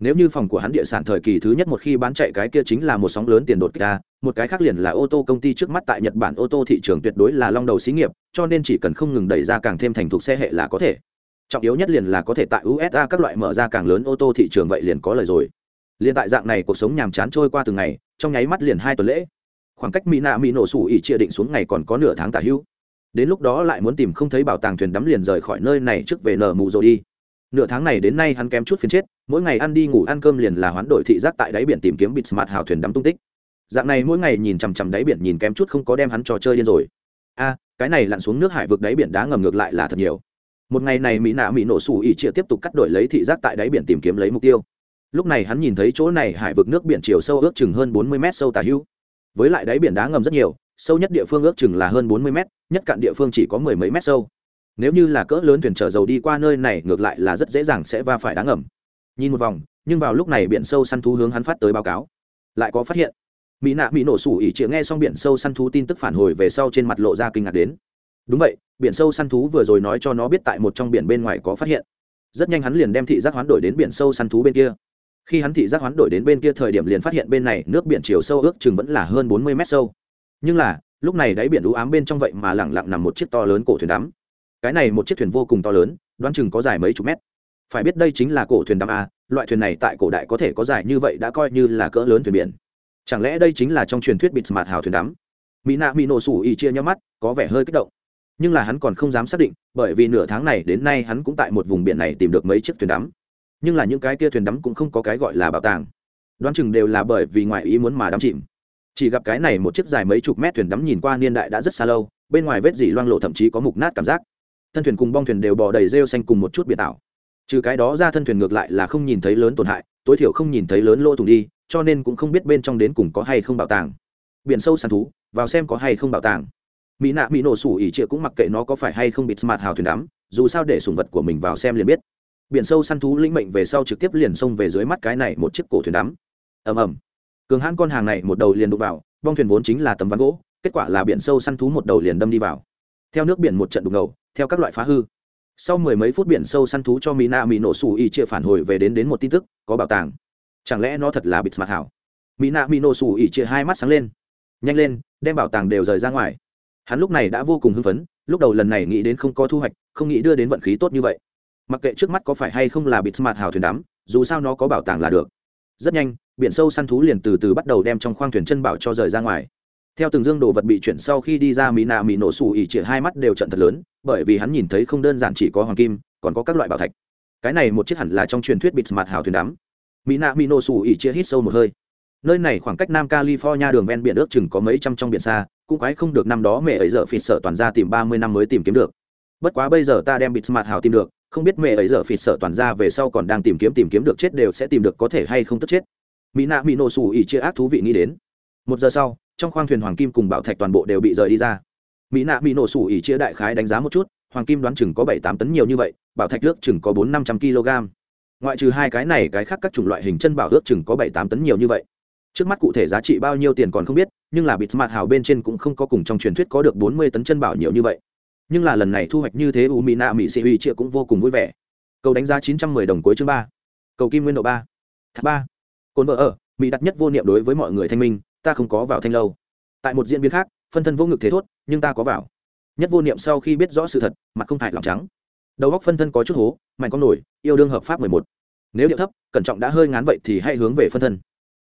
Nếu như phòng của hắn địa sản thời kỳ thứ nhất một khi bán chạy cái kia chính là một sóng lớn tiền đột kích ra, một cái khác liền là ô tô công ty trước mắt tại nhật bản ô tô thị trường tuyệt đối là long đầu xí nghiệp, cho nên chỉ cần không ngừng đẩy ra càng thêm thành thục xe hệ là có thể. Trọng yếu nhất liền là có thể tại usa các loại mở ra càng lớn ô tô thị trường vậy liền có lời rồi liền tại dạng này cuộc sống nhàm chán trôi qua từng ngày, trong nháy mắt liền hai tuần lễ. Khoảng cách mỹ nạ mỹ nổ sủ ỉ chia định xuống ngày còn có nửa tháng tả hữu đến lúc đó lại muốn tìm không thấy bảo tàng thuyền đắm liền rời khỏi nơi này trước về nở mù rồi đi. Nửa tháng này đến nay hắn kém chút phiền chết, mỗi ngày ăn đi ngủ ăn cơm liền là hoán đổi thị giác tại đáy biển tìm kiếm bịt smart hào thuyền đắm tung tích. Dạng này mỗi ngày nhìn chằm chằm đáy biển nhìn kém chút không có đem hắn trò chơi điên rồi. A, cái này lặn xuống nước hải vực đáy biển đá ngầm ngược lại là thật nhiều. Một ngày này mỹ nạ mỹ nổ sủ ỉ chia tiếp tục cắt đổi lấy thị giác tại đáy biển tìm kiếm lấy mục tiêu lúc này hắn nhìn thấy chỗ này hải vực nước biển chiều sâu ước chừng hơn bốn mươi mét sâu tà hữu. Với lại đáy biển đá ngầm rất nhiều, sâu nhất địa phương ước chừng là hơn bốn mươi mét, nhất cạn địa phương chỉ có mười mấy mét sâu. Nếu như là cỡ lớn thuyền chở dầu đi qua nơi này, ngược lại là rất dễ dàng sẽ va phải đá ngầm. Nhìn một vòng, nhưng vào lúc này biển sâu săn thú hướng hắn phát tới báo cáo. Lại có phát hiện, mỹ nạ mỹ nổ sủ ỉ chĩa nghe xong biển sâu săn thú tin tức phản hồi về sau trên mặt lộ ra kinh ngạc đến. Đúng vậy, biển sâu săn thú vừa rồi nói cho nó biết tại một trong biển bên ngoài có phát hiện. Rất nhanh hắn liền đem thị giác hoán đổi đến biển sâu săn thú bên kia khi hắn thị giác hoán đổi đến bên kia thời điểm liền phát hiện bên này nước biển chiều sâu ước chừng vẫn là hơn bốn mươi mét sâu. Nhưng là, lúc này đáy biển đũ ám bên trong vậy mà lẳng lặng nằm một chiếc to lớn cổ thuyền đắm. Cái này một chiếc thuyền vô cùng to lớn, đoán chừng có dài mấy chục mét. Phải biết đây chính là cổ thuyền đắm a, loại thuyền này tại cổ đại có thể có dài như vậy đã coi như là cỡ lớn thuyền biển. Chẳng lẽ đây chính là trong truyền thuyết bịt mặt hào thuyền đắm? Mỹ nạ mỹ nổ sủ ỉ chia nhau mắt, có vẻ hơi kích động. Nhưng là hắn còn không dám xác định, bởi vì nửa tháng này đến nay hắn cũng tại một vùng biển này tìm được mấy chiếc thuyền đắm nhưng là những cái kia thuyền đắm cũng không có cái gọi là bảo tàng. Đoán chừng đều là bởi vì ngoại ý muốn mà đắm chìm. Chỉ gặp cái này một chiếc dài mấy chục mét thuyền đắm nhìn qua niên đại đã rất xa lâu, bên ngoài vết dỉ loang lộ thậm chí có mục nát cảm giác. Thân thuyền cùng bong thuyền đều bò đầy rêu xanh cùng một chút biển ảo trừ cái đó ra thân thuyền ngược lại là không nhìn thấy lớn tổn hại, tối thiểu không nhìn thấy lớn lỗ thủng đi, cho nên cũng không biết bên trong đến cùng có hay không bảo tàng. Biển sâu sàn thú, vào xem có hay không bảo tàng. Mỹ nạ mỹ nổ sủ ỉ trịa cũng mặc kệ nó có phải hay không bịt smart hào thuyền đắm, dù sao để sùng vật của mình vào xem liền biết biển sâu săn thú linh mệnh về sau trực tiếp liền xông về dưới mắt cái này một chiếc cổ thuyền đắm. Ầm ầm. Cường hãn con hàng này một đầu liền đụng vào, bong thuyền vốn chính là tấm ván gỗ, kết quả là biển sâu săn thú một đầu liền đâm đi vào. Theo nước biển một trận đụng ngầu theo các loại phá hư. Sau mười mấy phút biển sâu săn thú cho mỹ nạ mỹ nổ xù y chia phản hồi về đến đến một tin tức, có bảo tàng. Chẳng lẽ nó thật là bịt mặt hảo? Mỹ nạ mỹ nổ xù y chia hai mắt sáng lên. Nhanh lên, đem bảo tàng đều rời ra ngoài. Hắn lúc này đã vô cùng hưng phấn, lúc đầu lần này nghĩ đến không có thu hoạch, không nghĩ đưa đến vận khí tốt như vậy mặc kệ trước mắt có phải hay không là bịt smart hào thuyền đắm, dù sao nó có bảo tàng là được. Rất nhanh, biển sâu săn thú liền từ từ bắt đầu đem trong khoang thuyền chân bảo cho rời ra ngoài. Theo từng dương đồ vật bị chuyển sau khi đi ra mỹ nạ mỹ nổ xù ỉ chĩa, hai mắt đều trận thật lớn, bởi vì hắn nhìn thấy không đơn giản chỉ có hoàng kim, còn có các loại bảo thạch. Cái này một chiếc hẳn là trong truyền thuyết bịt mặt hào thuyền đắm. Mỹ nạ mỹ nổ xù ỉ chĩa hít sâu một hơi. Nơi này khoảng cách nam california đường ven biển ước chừng có mấy trăm trong biển xa, cũng quái không được năm đó mẹ ấy giờ phịt sợ toàn ra tìm ba mươi năm mới tìm kiếm được. Bất quá bây giờ ta đem bịt mặt hào tìm được không biết mẹ ấy giờ phịt sợ toàn ra về sau còn đang tìm kiếm tìm kiếm được chết đều sẽ tìm được có thể hay không tức chết. Mỹ nạ mỹ nổ xù ỉ chia ác thú vị nghĩ đến. Một giờ sau, trong khoang thuyền hoàng kim cùng bảo thạch toàn bộ đều bị rời đi ra. Mỹ nạ mỹ nổ xù ỉ chia đại khái đánh giá một chút, hoàng kim đoán chừng có bảy tám tấn nhiều như vậy, bảo thạch ước chừng có bốn năm trăm kg. Ngoại trừ hai cái này, cái khác các chủng loại hình chân bảo ước chừng có bảy tám tấn nhiều như vậy. Trước mắt cụ thể giá trị bao nhiêu tiền còn không biết, nhưng là bịt mặt hào bên trên cũng không có cùng trong truyền thuyết có được bốn mươi tấn chân bảo nhiều như vậy nhưng là lần này thu hoạch như thế u mỹ nạ mỹ sĩ uy chia cũng vô cùng vui vẻ. Cầu đánh giá chín trăm mười đồng cuối chương ba. Cầu kim nguyên độ ba. Thác ba. Cồn vợ ở, mỹ đặt nhất vô niệm đối với mọi người thanh minh, ta không có vào thanh lâu. Tại một diễn biến khác, phân thân vô ngực thế thốt, nhưng ta có vào. Nhất vô niệm sau khi biết rõ sự thật, mặt không hại lòng trắng. Đầu góc phân thân có chút hố, mạnh con nổi, yêu đương hợp pháp mười một. Nếu điệu thấp, cẩn trọng đã hơi ngán vậy thì hãy hướng về phân thân.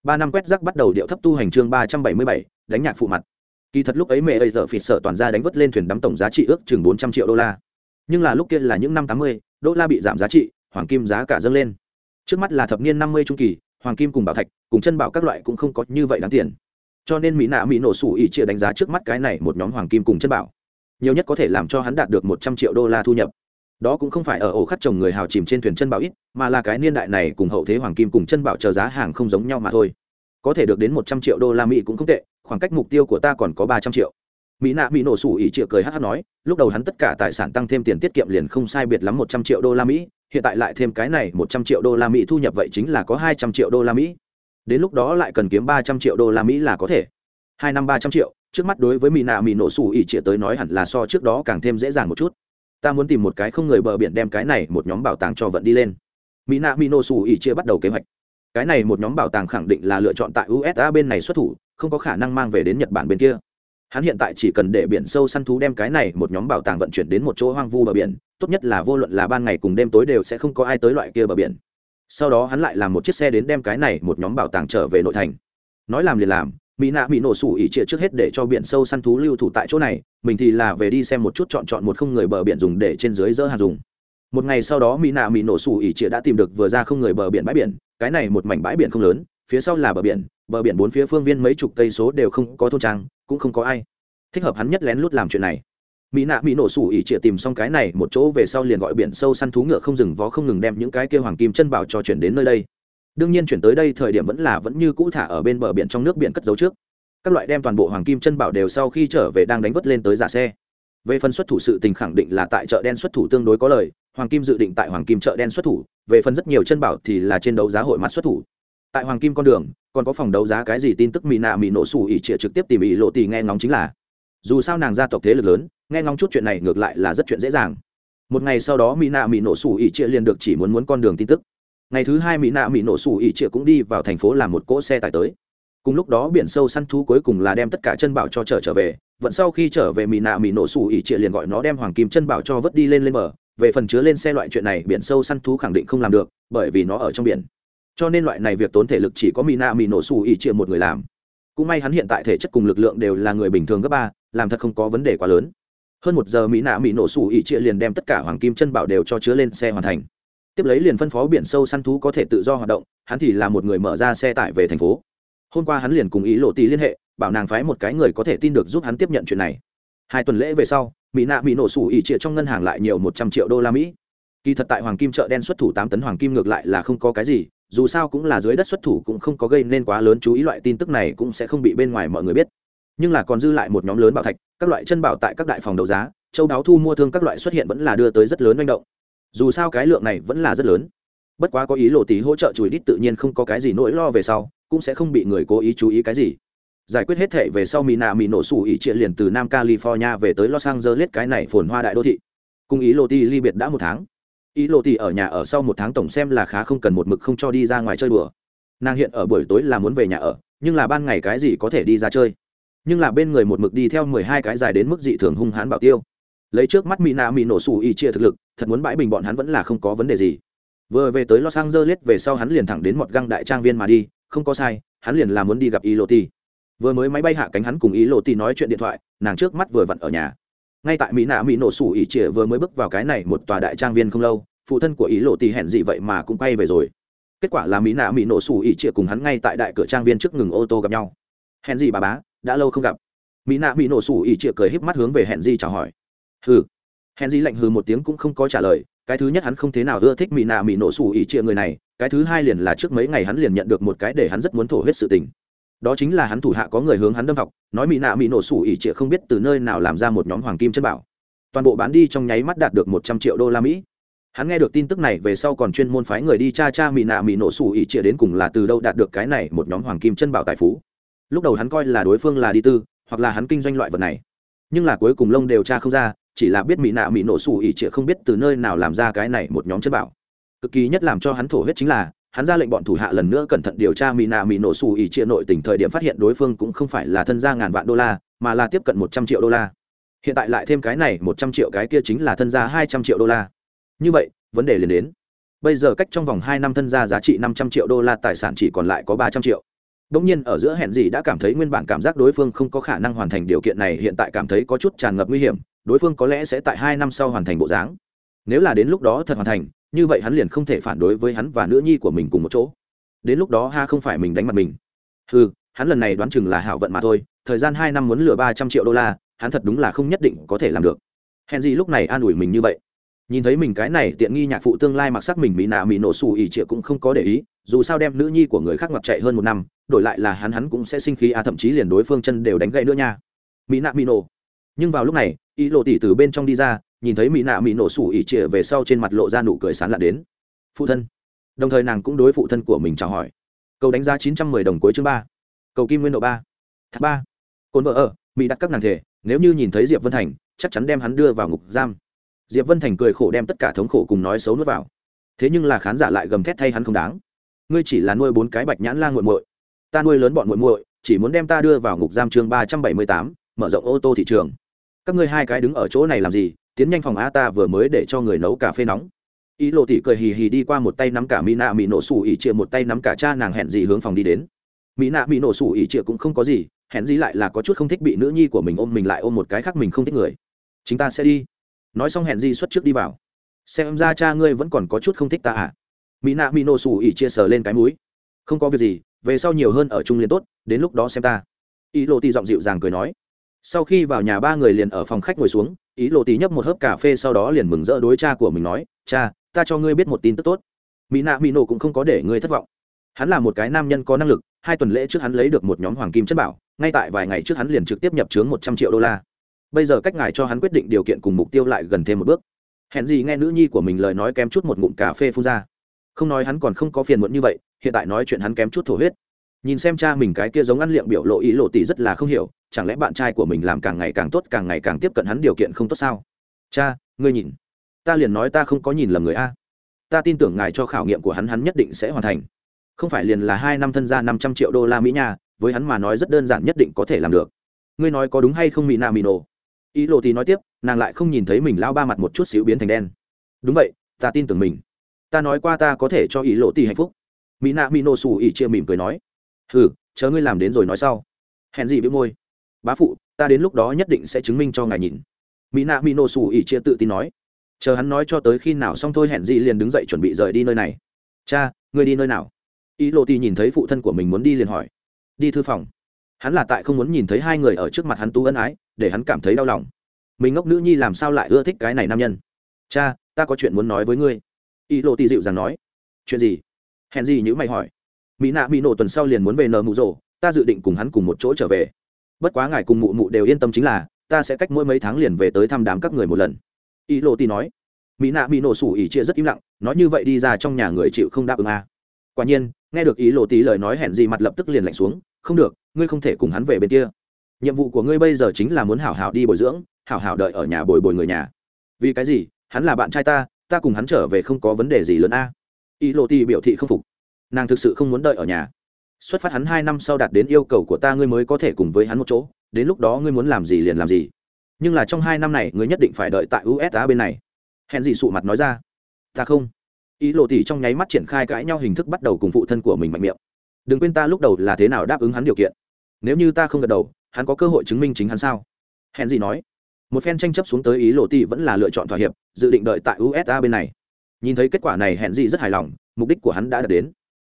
Ba năm quét rác bắt đầu điệu thấp tu hành chương ba trăm bảy mươi bảy, đánh nhạc phụ mặt kỳ thật lúc ấy mẹ ấy giờ phỉ sợ toàn ra đánh vất lên thuyền đắm tổng giá trị ước chừng bốn trăm triệu đô la. Nhưng là lúc kia là những năm tám mươi, đô la bị giảm giá trị, hoàng kim giá cả dâng lên. Trước mắt là thập niên năm mươi trung kỳ, hoàng kim cùng bảo thạch, cùng chân bảo các loại cũng không có như vậy đáng tiền. Cho nên mỹ nạ mỹ nổ sủ ý chia đánh giá trước mắt cái này một nhóm hoàng kim cùng chân bảo. Nhiều nhất có thể làm cho hắn đạt được một trăm triệu đô la thu nhập. Đó cũng không phải ở ổ khắc chồng người hào chìm trên thuyền chân bảo ít, mà là cái niên đại này cùng hậu thế hoàng kim cùng chân bảo chờ giá hàng không giống nhau mà thôi. Có thể được đến một trăm triệu đô la mỹ cũng không tệ khoảng cách mục tiêu của ta còn có ba trăm triệu. Mỹ nạ bị nổ sủ ỉ triệu cười hát hát nói, lúc đầu hắn tất cả tài sản tăng thêm tiền tiết kiệm liền không sai biệt lắm một trăm triệu đô la mỹ, hiện tại lại thêm cái này một trăm triệu đô la mỹ thu nhập vậy chính là có hai trăm triệu đô la mỹ. Đến lúc đó lại cần kiếm ba trăm triệu đô la mỹ là có thể. Hai năm ba trăm triệu, trước mắt đối với mỹ nạ mỹ nổ sủ ỉ triệu tới nói hẳn là so trước đó càng thêm dễ dàng một chút. Ta muốn tìm một cái không người bờ biển đem cái này một nhóm bảo tàng cho vận đi lên. Mỹ nạ mỹ nổ sủ ỉ chia bắt đầu kế hoạch. Cái này một nhóm bảo tàng khẳng định là lựa chọn tại usa bên này xuất thủ không có khả năng mang về đến nhật bản bên kia. Hắn hiện tại chỉ cần để biển sâu săn thú đem cái này một nhóm bảo tàng vận chuyển đến một chỗ hoang vu bờ biển, tốt nhất là vô luận là ban ngày cùng đêm tối đều sẽ không có ai tới loại kia bờ biển. Sau đó hắn lại làm một chiếc xe đến đem cái này một nhóm bảo tàng trở về nội thành. Nói làm liền làm, mỹ nạ bị nổ sủ ỉ trịa trước hết để cho biển sâu săn thú lưu thủ tại chỗ này, mình thì là về đi xem một chút chọn chọn một không người bờ biển dùng để trên dưới dỡ hàng dùng. Một ngày sau đó mỹ nạ mỹ nổ sủ ỉ trịa đã tìm được vừa ra không người bờ biển bãi biển, cái này một mảnh bãi biển không lớn, phía sau là bờ biển bờ biển bốn phía phương viên mấy chục cây số đều không có thôn trang, cũng không có ai. Thích hợp hắn nhất lén lút làm chuyện này. Mỹ nạ mỹ nổ sủ ỉ trịa tìm xong cái này, một chỗ về sau liền gọi biển sâu săn thú ngựa không dừng vó không ngừng đem những cái kêu hoàng kim chân bảo cho chuyển đến nơi đây. Đương nhiên chuyển tới đây thời điểm vẫn là vẫn như cũ thả ở bên bờ biển trong nước biển cất giấu trước. Các loại đem toàn bộ hoàng kim chân bảo đều sau khi trở về đang đánh vất lên tới giả xe. Về phần xuất thủ sự tình khẳng định là tại chợ đen xuất thủ tương đối có lời, hoàng kim dự định tại hoàng kim chợ đen xuất thủ, về phần rất nhiều chân bảo thì là trên đấu giá hội mặt xuất thủ tại hoàng kim con đường, còn có phòng đấu giá cái gì tin tức mỹ nạ mỹ nổ sủ ỉ trịa trực tiếp tìm ỉ lộ tì nghe ngóng chính là. Dù sao nàng gia tộc thế lực lớn, nghe ngóng chút chuyện này ngược lại là rất chuyện dễ dàng. Một ngày sau đó mỹ nạ mỹ nổ sủ ỉ trịa liền được chỉ muốn muốn con đường tin tức. Ngày thứ hai mỹ nạ mỹ nổ sủ ỉ trịa cũng đi vào thành phố làm một cỗ xe tải tới. Cùng lúc đó biển sâu săn thú cuối cùng là đem tất cả chân bảo cho trở trở về vẫn sau khi trở về mỹ nạ mỹ nổ sủ ỉ trịa liền gọi nó đem hoàng kim chân bảo cho vớt đi lên lên bờ. Về phần chứa lên xe loại chuyện này, biển sâu săn thú khẳng định không làm được, bởi vì nó ở trong biển cho nên loại này việc tốn thể lực chỉ có mỹ nạ mỹ nổ xù ỉ trịa một người làm. Cũng may hắn hiện tại thể chất cùng lực lượng đều là người bình thường gấp ba, làm thật không có vấn đề quá lớn. Hơn một giờ mỹ nạ mỹ nổ sủ ỉ trịa liền đem tất cả hoàng kim chân bảo đều cho chứa lên xe hoàn thành. Tiếp lấy liền phân phó biển sâu săn thú có thể tự do hoạt động, hắn thì là một người mở ra xe tải về thành phố. Hôm qua hắn liền cùng ý lộ tì liên hệ, bảo nàng phái một cái người có thể tin được giúp hắn tiếp nhận chuyện này. Hai tuần lễ về sau mỹ nạ bị nổ sủ ỉ trịa trong ngân hàng lại nhiều một trăm triệu đô la mỹ. Kỳ thật tại hoàng kim chợ đen xuất thủ tám tấn hoàng kim ngược lại là không có cái gì dù sao cũng là dưới đất xuất thủ cũng không có gây nên quá lớn chú ý, loại tin tức này cũng sẽ không bị bên ngoài mọi người biết. Nhưng là còn dư lại một nhóm lớn bảo thạch, các loại chân bảo tại các đại phòng đấu giá, châu đáo thu mua thương các loại xuất hiện vẫn là đưa tới rất lớn manh động. Dù sao cái lượng này vẫn là rất lớn. Bất quá có ý lộ tí hỗ trợ chùi đít tự nhiên không có cái gì nỗi lo về sau, cũng sẽ không bị người cố ý chú ý cái gì. Giải quyết hết thể về sau mỹ nạ mỹ nổ sủ ý triệt liền từ nam california về tới los angeles, cái này phồn hoa đại đô thị. Cùng ý lộ ti ly biệt đã một tháng ý lộ tỷ ở nhà ở sau một tháng tổng xem là khá không cần một mực không cho đi ra ngoài chơi đùa. Nàng hiện ở buổi tối là muốn về nhà ở, nhưng là ban ngày cái gì có thể đi ra chơi. Nhưng là bên người một mực đi theo mười hai cái dài đến mức dị thường hung hãn bảo tiêu. Lấy trước mắt mỹ nạ mỹ nổ sủ ý chia thực lực, thật muốn bãi bình bọn hắn vẫn là không có vấn đề gì. Vừa về tới los angeles về sau hắn liền thẳng đến một găng đại trang viên mà đi, không có sai, hắn liền là muốn đi gặp ý lộ tỷ. vừa mới máy bay hạ cánh hắn cùng ý lộ tỷ nói chuyện điện thoại, nàng trước mắt vừa vặn ở nhà ngay tại mỹ nạ mỹ nổ sủ ỉ trịa vừa mới bước vào cái này một tòa đại trang viên không lâu, phụ thân của ý lộ tì hẹn gì vậy mà cũng quay về rồi. Kết quả là mỹ nạ mỹ nổ sủ ỉ trịa cùng hắn ngay tại đại cửa trang viên trước ngừng ô tô gặp nhau. Hẹn gì bà bá, đã lâu không gặp. Mỹ nạ mỹ nổ sủ ỉ trịa cười híp mắt hướng về hẹn gì chào hỏi. Hừ. Hẹn gì lạnh hừ một tiếng cũng không có trả lời, cái thứ nhất hắn không thế nào ưa thích mỹ nạ mỹ nổ sủ ỉ trịa người này, cái thứ hai liền là trước mấy ngày hắn liền nhận được một cái để hắn rất muốn thổ hết sự tình đó chính là hắn thủ hạ có người hướng hắn đâm học nói mỹ nạ mỹ nổ sủ ỉ trịa không biết từ nơi nào làm ra một nhóm hoàng kim chân bảo. Toàn bộ bán đi trong nháy mắt đạt được một trăm triệu đô la mỹ. Hắn nghe được tin tức này về sau còn chuyên môn phái người đi cha cha mỹ nạ mỹ nổ sủ ỉ trịa đến cùng là từ đâu đạt được cái này một nhóm hoàng kim chân bảo tài phú. Lúc đầu hắn coi là đối phương là đi tư, hoặc là hắn kinh doanh loại vật này. Nhưng là cuối cùng lông đều tra không ra, chỉ là biết mỹ nạ mỹ nổ sủ ỉ trịa không biết từ nơi nào làm ra cái này một nhóm chân bảo. Cực kỳ nhất làm cho hắn thổ huyết chính là hắn ra lệnh bọn thủ hạ lần nữa cẩn thận điều tra mỹ nạ mỹ nổ xù ỉ chia nội tỉnh thời điểm phát hiện đối phương cũng không phải là thân gia ngàn vạn đô la, mà là tiếp cận một trăm triệu đô la. Hiện tại lại thêm cái này, một trăm triệu cái kia chính là thân gia hai trăm triệu đô la. Như vậy, vấn đề liền đến. Bây giờ cách trong vòng hai năm thân gia giá trị năm trăm triệu đô la, tài sản chỉ còn lại có ba trăm triệu. Đống nhiên ở giữa hẹn gì đã cảm thấy nguyên bản cảm giác đối phương không có khả năng hoàn thành điều kiện này, hiện tại cảm thấy có chút tràn ngập nguy hiểm, đối phương có lẽ sẽ tại hai năm sau hoàn thành bộ dáng. Nếu là đến lúc đó thật hoàn thành như vậy hắn liền không thể phản đối với hắn và nữ nhi của mình cùng một chỗ. Đến lúc đó ha không phải mình đánh mặt mình. Ừ hắn lần này đoán chừng là hảo vận mà thôi, thời gian hai năm muốn lừa ba trăm triệu đô la, hắn thật đúng là không nhất định có thể làm được. Hèn gì lúc này an ủi mình như vậy? Nhìn thấy mình cái này tiện nghi nhạc phụ tương lai mặc sắc mình mỹ nạ mỹ nổ xù ỉ trịa cũng không có để ý, dù sao đem nữ nhi của người khác mặc chạy hơn một năm, đổi lại là hắn hắn cũng sẽ sinh khí à thậm chí liền đối phương chân đều đánh gậy nữa nha. Mỹ nạ mỹ nổ. Nhưng vào lúc này, ý lộ tỷ từ bên trong đi ra nhìn thấy mỹ nạ mỹ nổ sủ ỉ trịa về sau trên mặt lộ ra nụ cười sán lạ đến. Phụ thân. Đồng thời nàng cũng đối phụ thân của mình chào hỏi. Cầu đánh giá chín trăm mười đồng cuối chương ba. Cầu kim nguyên độ ba. Tháp ba. Cồn vợ ở, mỹ đặt các nàng thể, nếu như nhìn thấy diệp vân thành, chắc chắn đem hắn đưa vào ngục giam. Diệp vân thành cười khổ đem tất cả thống khổ cùng nói xấu nuốt vào. Thế nhưng là khán giả lại gầm thét thay hắn không đáng. Ngươi chỉ là nuôi bốn cái bạch nhãn la nguội muội. Ta nuôi lớn bọn muội muội, chỉ muốn đem ta đưa vào ngục giam chương ba trăm bảy mươi tám, mở rộng ô tô thị trường. Các ngươi hai cái đứng ở chỗ này làm gì? Tiến nhanh phòng a ta vừa mới để cho người nấu cà phê nóng. Ý lộ tỷ cười hì hì đi qua một tay nắm cả mỹ nạ mỹ nổ sủ ỉ chịa một tay nắm cả cha nàng hẹn gì hướng phòng đi đến. Mỹ nạ mỹ nổ sủ ỉ chịa cũng không có gì, hẹn gì lại là có chút không thích bị nữ nhi của mình ôm mình lại ôm một cái khác mình không thích người. Chúng ta sẽ đi. Nói xong hẹn gì xuất trước đi vào. Xem ra cha ngươi vẫn còn có chút không thích ta à? Mỹ nạ mỹ nổ sủ ỉ chia sờ lên cái mũi. Không có việc gì, về sau nhiều hơn ở chung liền tốt, đến lúc đó xem ta. Ý lộ tỷ giọng dịu dàng cười nói. Sau khi vào nhà ba người liền ở phòng khách ngồi xuống ý lộ tí nhấp một hớp cà phê sau đó liền mừng rỡ đối cha của mình nói, cha, ta cho ngươi biết một tin tức tốt. Mỹ nạ mỹ nổ cũng không có để ngươi thất vọng. Hắn là một cái nam nhân có năng lực, hai tuần lễ trước hắn lấy được một nhóm hoàng kim chất bảo, ngay tại vài ngày trước hắn liền trực tiếp nhập trướng một trăm triệu đô la. Bây giờ cách ngài cho hắn quyết định điều kiện cùng mục tiêu lại gần thêm một bước. Hẹn gì nghe nữ nhi của mình lời nói kém chút một ngụm cà phê phun ra. Không nói hắn còn không có phiền muộn như vậy, hiện tại nói chuyện hắn kém chút thổ huyết. Nhìn xem cha mình cái kia giống ăn liệm biểu lộ ý lộ tỷ rất là không hiểu chẳng lẽ bạn trai của mình làm càng ngày càng tốt, càng ngày càng tiếp cận hắn điều kiện không tốt sao? Cha, ngươi nhìn. Ta liền nói ta không có nhìn lầm người a. Ta tin tưởng ngài cho khảo nghiệm của hắn hắn nhất định sẽ hoàn thành. Không phải liền là hai năm thân gia năm trăm triệu đô la mỹ nha, với hắn mà nói rất đơn giản nhất định có thể làm được. Ngươi nói có đúng hay không mỹ nạ mỹ nổ ý lộ thì nói tiếp, nàng lại không nhìn thấy mình lao ba mặt một chút xíu biến thành đen. Đúng vậy, ta tin tưởng mình. Ta nói qua ta có thể cho ý lộ thì hạnh phúc. Mỹ nạ mỹ nổ xù ỉ chia mỉm cười nói. Hừ, chờ ngươi làm đến rồi nói sau. Hèn gì với môi? Bá phụ, ta đến lúc đó nhất định sẽ chứng minh cho ngài nhìn. Mỹ nạ mỹ nổ xù ỉ chia tự tin nói. Chờ hắn nói cho tới khi nào xong thôi hẹn gì liền đứng dậy chuẩn bị rời đi nơi này. Cha, ngươi đi nơi nào? Ý lộ tì nhìn thấy phụ thân của mình muốn đi liền hỏi. Đi thư phòng. Hắn là tại không muốn nhìn thấy hai người ở trước mặt hắn tú ân ái, để hắn cảm thấy đau lòng. Mình ngốc nữ nhi làm sao lại ưa thích cái này nam nhân? Cha, ta có chuyện muốn nói với ngươi. Ý lộ tì dịu dàng nói. Chuyện gì? Hẹn gì nhữ mày hỏi. Mỹ nạ mỹ nổ tuần sau liền muốn về nờ mụ rồ, ta dự định cùng hắn cùng một chỗ trở về bất quá ngài cùng mụ mụ đều yên tâm chính là, ta sẽ cách mỗi mấy tháng liền về tới thăm đám các người một lần. Ý lộ tì nói. Mỹ nạ bị nổ sủ ỉ chia rất im lặng, nói như vậy đi ra trong nhà người chịu không đáp ứng à. quả nhiên, nghe được ý lộ tì lời nói hẹn gì mặt lập tức liền lạnh xuống, không được, ngươi không thể cùng hắn về bên kia. Nhiệm vụ của ngươi bây giờ chính là muốn hảo hảo đi bồi dưỡng, hảo hảo đợi ở nhà bồi bồi người nhà. Vì cái gì? Hắn là bạn trai ta ta cùng hắn trở về không có vấn đề gì lớn a. À. ý lộ tì biểu thị không phục. Nàng thực sự không muốn đợi ở nhà xuất phát hắn hai năm sau đạt đến yêu cầu của ta, ngươi mới có thể cùng với hắn một chỗ, đến lúc đó ngươi muốn làm gì liền làm gì. Nhưng là trong hai năm này, ngươi nhất định phải đợi tại usa bên này. Hẹn gì sụ mặt nói ra. Ta không. Ý lộ tỷ trong nháy mắt triển khai cãi nhau hình thức bắt đầu cùng phụ thân của mình mạnh miệng. Đừng quên ta lúc đầu là thế nào đáp ứng hắn điều kiện. Nếu như ta không gật đầu, hắn có cơ hội chứng minh chính hắn sao? Hẹn gì nói. Một phen tranh chấp xuống tới, ý lộ tỷ vẫn là lựa chọn thỏa hiệp, dự định đợi tại usa bên này. Nhìn thấy kết quả này, hẹn gì rất hài lòng, mục đích của hắn đã đạt đến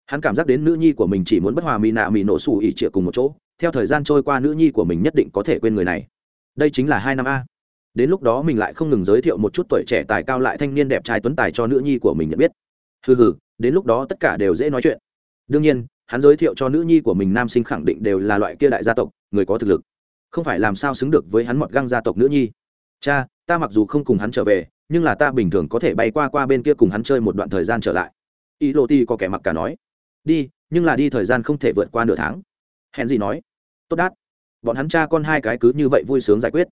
hắn cảm giác đến nữ nhi của mình chỉ muốn bất hòa mỹ nạ mỹ nổ xù ỉ trịa cùng một chỗ, theo thời gian trôi qua nữ nhi của mình nhất định có thể quên người này. Đây chính là hai năm a. Đến lúc đó mình lại không ngừng giới thiệu một chút tuổi trẻ tài cao lại thanh niên đẹp trai tuấn tài cho nữ nhi của mình nhận biết. Hừ hừ, đến lúc đó tất cả đều dễ nói chuyện. Đương nhiên, hắn giới thiệu cho nữ nhi của mình nam sinh khẳng định đều là loại kia đại gia tộc, người có thực lực. Không phải làm sao xứng được với hắn mọt găng gia tộc nữ nhi. Cha, ta mặc dù không cùng hắn trở về, nhưng là ta bình thường có thể bay qua qua bên kia cùng hắn chơi một đoạn thời gian trở lại. Ý lô ti có kẻ mặc cả nói đi, nhưng là đi thời gian không thể vượt qua nửa tháng. Hèn gì nói. Tốt đát. Bọn hắn cha con hai cái cứ như vậy vui sướng giải quyết.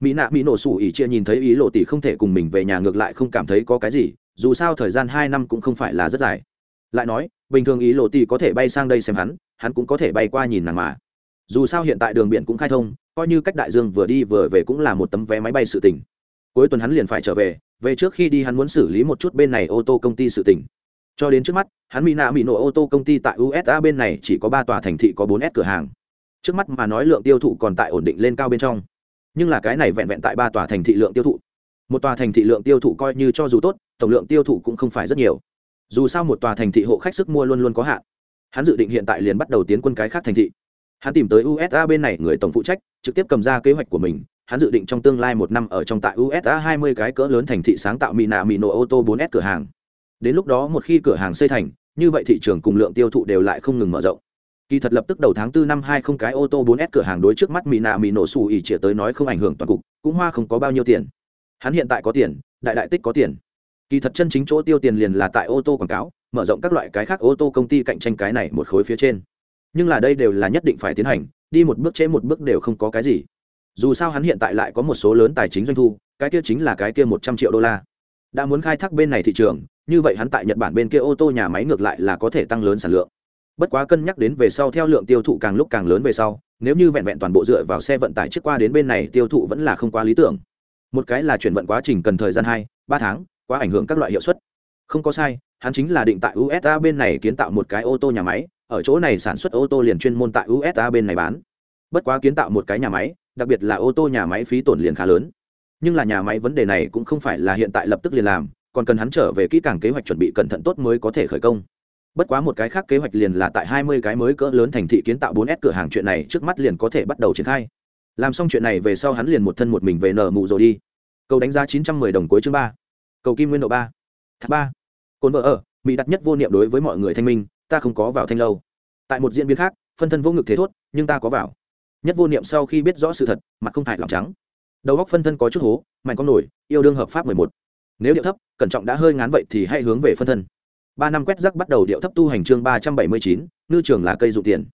Mỹ nạ, mỹ nổ sủ ỉ chia nhìn thấy ý lộ tỷ không thể cùng mình về nhà ngược lại không cảm thấy có cái gì, dù sao thời gian hai năm cũng không phải là rất dài. Lại nói, bình thường ý lộ tỷ có thể bay sang đây xem hắn hắn cũng có thể bay qua nhìn nàng mà. Dù sao hiện tại đường biển cũng khai thông, coi như cách đại dương vừa đi vừa về cũng là một tấm vé máy bay sự tỉnh cuối tuần hắn liền phải trở về về trước khi đi hắn muốn xử lý một chút bên này ô tô công ty sự tỉnh cho đến trước mắt, hắn mỹ nạ mỹ nổ ô tô công ty tại usa bên này chỉ có ba tòa thành thị có bốn s cửa hàng. Trước mắt mà nói lượng tiêu thụ còn tại ổn định lên cao bên trong. Nhưng là cái này vẹn vẹn tại ba tòa thành thị lượng tiêu thụ. Một tòa thành thị lượng tiêu thụ coi như cho dù tốt, tổng lượng tiêu thụ cũng không phải rất nhiều. Dù sao một tòa thành thị hộ khách sức mua luôn luôn có hạn. Hắn dự định hiện tại liền bắt đầu tiến quân cái khác thành thị. Hắn tìm tới usa bên này người tổng phụ trách, trực tiếp cầm ra kế hoạch của mình. Hắn dự định trong tương lai một năm ở trong tại usa hai mươi cái cỡ lớn thành thị sáng tạo mỹ nạ mỹ nổ ô tô 4S cửa hàng đến lúc đó một khi cửa hàng xây thành, như vậy thị trường cùng lượng tiêu thụ đều lại không ngừng mở rộng. Kỳ thật lập tức đầu tháng 4 năm hai không cái ô tô 4S cửa hàng đối trước mắt mỹ nạ mỹ nổ xù ỉ chĩa tới nói không ảnh hưởng toàn cục, cũng hoa không có bao nhiêu tiền. Hắn hiện tại có tiền, đại đại tích có tiền. Kỳ thật chân chính chỗ tiêu tiền liền là tại ô tô quảng cáo, mở rộng các loại cái khác ô tô công ty cạnh tranh cái này một khối phía trên. Nhưng là đây đều là nhất định phải tiến hành, đi một bước chế một bước đều không có cái gì. Dù sao hắn hiện tại lại có một số lớn tài chính doanh thu, cái kia chính là cái kia một trăm triệu đô la đã muốn khai thác bên này thị trường, như vậy hắn tại nhật bản bên kia ô tô nhà máy ngược lại là có thể tăng lớn sản lượng. Bất quá cân nhắc đến về sau theo lượng tiêu thụ càng lúc càng lớn về sau, nếu như vẹn vẹn toàn bộ dựa vào xe vận tải trước qua đến bên này tiêu thụ vẫn là không quá lý tưởng. Một cái là chuyển vận quá trình cần thời gian hai, ba tháng, quá ảnh hưởng các loại hiệu suất. Không có sai, hắn chính là định tại usa bên này kiến tạo một cái ô tô nhà máy, ở chỗ này sản xuất ô tô liền chuyên môn tại usa bên này bán. Bất quá kiến tạo một cái nhà máy, đặc biệt là ô tô nhà máy phí tổn liền khá lớn nhưng là nhà máy vấn đề này cũng không phải là hiện tại lập tức liền làm, còn cần hắn trở về kỹ càng kế hoạch chuẩn bị cẩn thận tốt mới có thể khởi công. Bất quá một cái khác kế hoạch liền là tại hai mươi cái mới cỡ lớn thành thị kiến tạo bốn s cửa hàng chuyện này trước mắt liền có thể bắt đầu triển khai. Làm xong chuyện này về sau hắn liền một thân một mình về nở mụ rồi đi. Cầu đánh giá chín trăm mười đồng cuối chương ba. Cầu kim nguyên độ ba. Thác ba. Cồn vợ ở, mỹ đặt nhất vô niệm đối với mọi người thanh minh, ta không có vào thanh lâu. Tại một diễn biến khác, phân thân vô ngực thế thốt, nhưng ta có vào. Nhất vô niệm sau khi biết rõ sự thật, mặt không hại lòng trắng đầu góc phân thân có chút hố, mạnh con nổi, yêu đương hợp pháp mười một. Nếu điệu thấp, cẩn trọng đã hơi ngán vậy thì hãy hướng về phân thân. Ba năm quét rắc bắt đầu điệu thấp tu hành chương ba trăm bảy mươi chín, ngư trường là cây dụ tiền.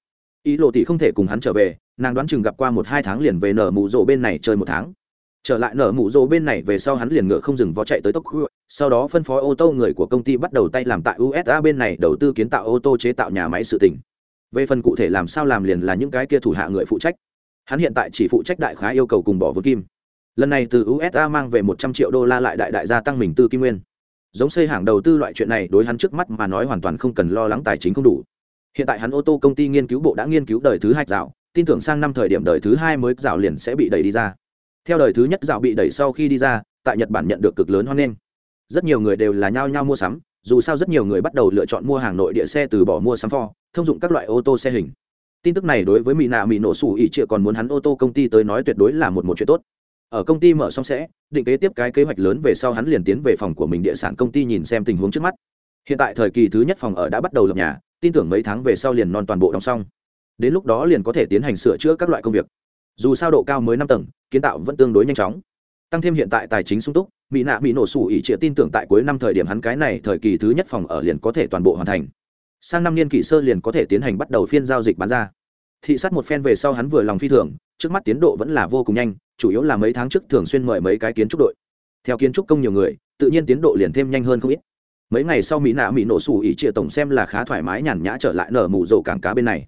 Ý lộ tỷ không thể cùng hắn trở về, nàng đoán chừng gặp qua một hai tháng liền về nở mụ rộ bên này chơi một tháng. Trở lại nở mụ rộ bên này về sau hắn liền ngựa không dừng vó chạy tới tốc sau đó phân phối ô tô người của công ty bắt đầu tay làm tại usa bên này đầu tư kiến tạo ô tô chế tạo nhà máy sự tỉnh về phần cụ thể làm sao làm liền là những cái kia thủ hạ người phụ trách. Hắn hiện tại chỉ phụ trách đại khá yêu cầu cùng bỏ vốn kim lần này từ usa mang về một trăm triệu đô la lại đại đại gia tăng mình tư kim nguyên. Giống xây hàng đầu tư loại chuyện này đối hắn trước mắt mà nói hoàn toàn không cần lo lắng tài chính không đủ. Hiện tại hắn ô tô công ty nghiên cứu bộ đã nghiên cứu đời thứ hai rào, tin tưởng sang năm thời điểm đời thứ hai mới rào liền sẽ bị đẩy đi ra. Theo đời thứ nhất rào bị đẩy sau khi đi ra, tại nhật bản nhận được cực lớn hoan nghênh. Rất nhiều người đều là nhao nhao mua sắm, dù sao rất nhiều người bắt đầu lựa chọn mua hàng nội địa xe từ bỏ mua sắm pho thông dụng các loại ô tô xe hình. Tin tức này đối với mỹ nạ mỹ nổ sủ ỉ trịa còn muốn hắn ô tô công ty tới nói tuyệt đối là một một chuyện tốt ở công ty mở xong sẽ, định kế tiếp cái kế hoạch lớn về sau hắn liền tiến về phòng của mình địa sản công ty nhìn xem tình huống trước mắt. Hiện tại thời kỳ thứ nhất phòng ở đã bắt đầu lập nhà, tin tưởng mấy tháng về sau liền non toàn bộ đóng xong. Đến lúc đó liền có thể tiến hành sửa chữa các loại công việc. Dù sao độ cao mới năm tầng, kiến tạo vẫn tương đối nhanh chóng. Tăng thêm hiện tại tài chính sung túc, mỹ nạ bị nổ sủ ỉ trịa tin tưởng tại cuối năm thời điểm hắn cái này thời kỳ thứ nhất phòng ở liền có thể toàn bộ hoàn thành. Sang năm niên kỷ sơ liền có thể tiến hành bắt đầu phiên giao dịch bán ra thị sát một phen về sau hắn vừa lòng phi thường, trước mắt tiến độ vẫn là vô cùng nhanh, chủ yếu là mấy tháng trước thường xuyên mời mấy cái kiến trúc đội. Theo kiến trúc công nhiều người, tự nhiên tiến độ liền thêm nhanh hơn không ít. Mấy ngày sau mỹ nạ mỹ nổ sủ ỉ trịa tổng xem là khá thoải mái nhàn nhã trở lại nở mù rổ cảng cá bên này.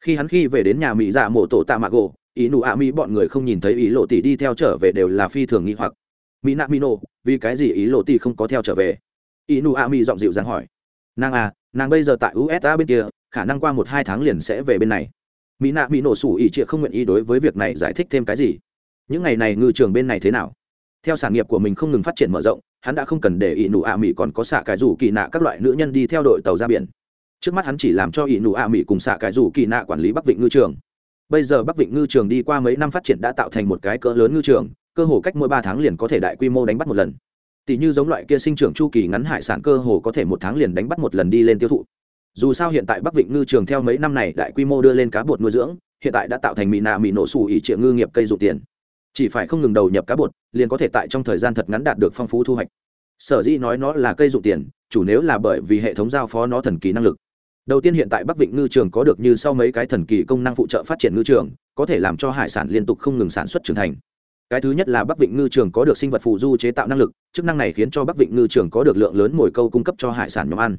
Khi hắn khi về đến nhà mỹ dạ mổ tổ tạ mạ gỗ, ý nụ ạ mỹ bọn người không nhìn thấy ý lộ tỷ đi theo trở về đều là phi thường nghĩ hoặc. Mỹ nạ mỹ nổ, vì cái gì ý lộ tỷ không có theo trở về? Ý nụ ạ mỹ giọng dịu dàng hỏi. Nàng à nàng bây giờ tại usa bên kia, khả năng qua một hai tháng liền sẽ về bên này mỹ nạ mỹ nổ sủ ỉ trịa không nguyện ý đối với việc này giải thích thêm cái gì. Những ngày này ngư trường bên này thế nào? Theo sản nghiệp của mình không ngừng phát triển mở rộng, hắn đã không cần để ỷ nụ ạ mỹ còn có xạ cái rủ kỳ nạ các loại nữ nhân đi theo đội tàu ra biển. Trước mắt hắn chỉ làm cho ỷ nụ ạ mỹ cùng xạ cái rủ kỳ nạ quản lý bắc vịnh ngư trường. Bây giờ bắc vịnh ngư trường đi qua mấy năm phát triển đã tạo thành một cái cỡ lớn ngư trường, cơ hồ cách mỗi ba tháng liền có thể đại quy mô đánh bắt một lần. Tỷ như giống loại kia sinh trưởng chu kỳ ngắn hải sản cơ hồ có thể một tháng liền đánh bắt một lần đi lên tiêu thụ dù sao hiện tại bắc vịnh ngư trường theo mấy năm này đại quy mô đưa lên cá bột nuôi dưỡng, hiện tại đã tạo thành mì nạ mì nổ xù ỉ triệu ngư nghiệp cây dụ tiền. Chỉ phải không ngừng đầu nhập cá bột, liền có thể tại trong thời gian thật ngắn đạt được phong phú thu hoạch. Sở dĩ nói nó là cây dụ tiền, chủ nếu là bởi vì hệ thống giao phó nó thần kỳ năng lực. Đầu tiên hiện tại bắc vịnh ngư trường có được như sau mấy cái thần kỳ công năng phụ trợ phát triển ngư trường, có thể làm cho hải sản liên tục không ngừng sản xuất trưởng thành. Cái thứ nhất là bắc vịnh ngư trường có được sinh vật phụ du chế tạo năng lực, chức năng này khiến cho bắc vịnh ngư trường có được lượng lớn mồi câu cung cấp cho hải sản nhóm ăn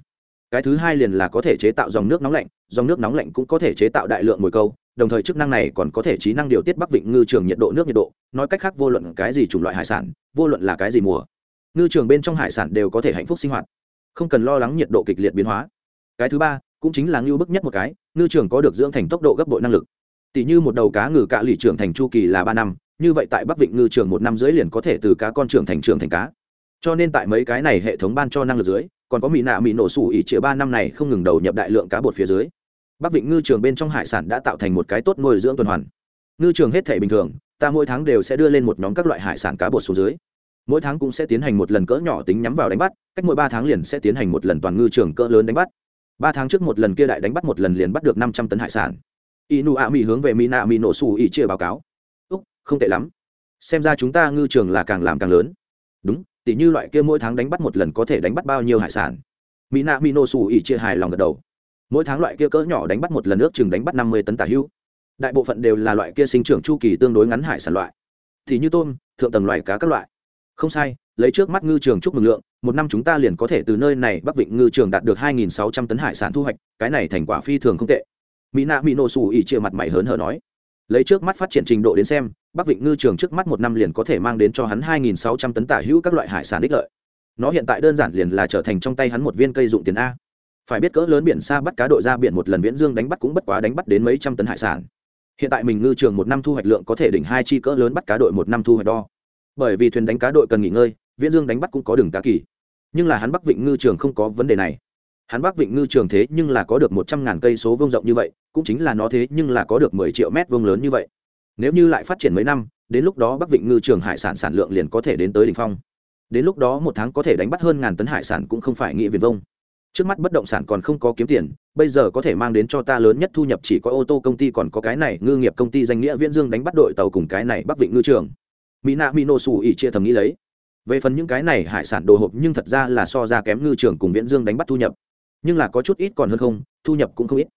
cái thứ hai liền là có thể chế tạo dòng nước nóng lạnh, dòng nước nóng lạnh cũng có thể chế tạo đại lượng mồi câu, đồng thời chức năng này còn có thể trí năng điều tiết bắc vịnh ngư trường nhiệt độ, nước nhiệt độ. Nói cách khác vô luận cái gì chủng loại hải sản, vô luận là cái gì mùa, ngư trường bên trong hải sản đều có thể hạnh phúc sinh hoạt, không cần lo lắng nhiệt độ kịch liệt biến hóa. Cái thứ ba, cũng chính là ngưu bức nhất một cái, ngư trường có được dưỡng thành tốc độ gấp bội năng lực. Tỷ như một đầu cá ngừ cạ lì trưởng thành chu kỳ là ba năm, như vậy tại bắc vịnh ngư trường một năm dưới liền có thể từ cá con trưởng thành trưởng thành cá. Cho nên tại mấy cái này hệ thống ban cho năng lực dưới còn có mỹ nạ mỹ nổ sủ ỉ chĩa ba năm này không ngừng đầu nhập đại lượng cá bột phía dưới. Bắc vịnh ngư trường bên trong hải sản đã tạo thành một cái tốt nuôi dưỡng tuần hoàn. Ngư trường hết thể bình thường, ta mỗi tháng đều sẽ đưa lên một nhóm các loại hải sản cá bột xuống dưới. Mỗi tháng cũng sẽ tiến hành một lần cỡ nhỏ tính nhắm vào đánh bắt, cách mỗi ba tháng liền sẽ tiến hành một lần toàn ngư trường cỡ lớn đánh bắt. Ba tháng trước một lần kia đại đánh bắt một lần liền bắt được năm trăm tấn hải sản. Inu a mỹ hướng về mỹ nạ mỹ nổ xù ỉ chia báo cáo. Úc, không tệ lắm. Xem ra chúng ta ngư trường là càng làm càng lớn. Đúng tỉ như loại kia mỗi tháng đánh bắt một lần có thể đánh bắt bao nhiêu hải sản. Mỹ nạ mỹ nổ xù ỉ chia hài lòng gật đầu. Mỗi tháng loại kia cỡ nhỏ đánh bắt một lần ước chừng đánh bắt năm mươi tấn tả hữu đại bộ phận đều là loại kia sinh trưởng chu kỳ tương đối ngắn hải sản loại. Thì như tôm, thượng tầng loài cá các loại. Không sai, lấy trước mắt ngư trường chúc mừng lượng, một năm chúng ta liền có thể từ nơi này bắc vịnh ngư trường đạt được hai nghìn sáu trăm tấn hải sản thu hoạch, cái này thành quả phi thường không tệ. Mỹ nạ mỹ nổ xù ỉ chia mặt mày hớn hở nói lấy trước mắt phát triển trình độ đến xem, bắc vịnh ngư trường trước mắt một năm liền có thể mang đến cho hắn hai nghìn sáu trăm tấn tả hữu các loại hải sản ích lợi. Nó hiện tại đơn giản liền là trở thành trong tay hắn một viên cây dụng tiền a. Phải biết cỡ lớn biển xa bắt cá đội ra biển một lần viễn dương đánh bắt cũng bất quá đánh bắt đến mấy trăm tấn hải sản. Hiện tại mình ngư trường một năm thu hoạch lượng có thể đỉnh hai chi cỡ lớn bắt cá đội một năm thu hoạch đo. Bởi vì thuyền đánh cá đội cần nghỉ ngơi, viễn dương đánh bắt cũng có đường cá kỳ. Nhưng là hắn bắc vịnh ngư trường không có vấn đề này hắn bắc vịnh ngư trường thế nhưng là có được một trăm ngàn cây số vông rộng như vậy, cũng chính là nó thế nhưng là có được mười triệu mét vông lớn như vậy. Nếu như lại phát triển mấy năm, đến lúc đó bắc vịnh ngư trường hải sản sản lượng liền có thể đến tới đ ỉ n h phong. Đến lúc đó một tháng có thể đánh bắt hơn ngàn tấn hải sản cũng không phải nghĩa viền vông. Trước mắt bất động sản còn không có kiếm tiền, bây giờ có thể mang đến cho ta lớn nhất thu nhập chỉ có ô tô công ty còn có cái này ngư nghiệp công ty danh nghĩa viễn dương đánh bắt đội tàu cùng cái này bắc vịnh ngư trường. Mỹ nạ mỹ nô xù ỉ chia thầm nghĩ lấy. Về phần những cái này hải sản đồ hộp nhưng thật ra là so ra kém ngư trường cùng viễn dương đánh bắt thu nhập nhưng là có chút ít còn hơn không, thu nhập cũng không ít.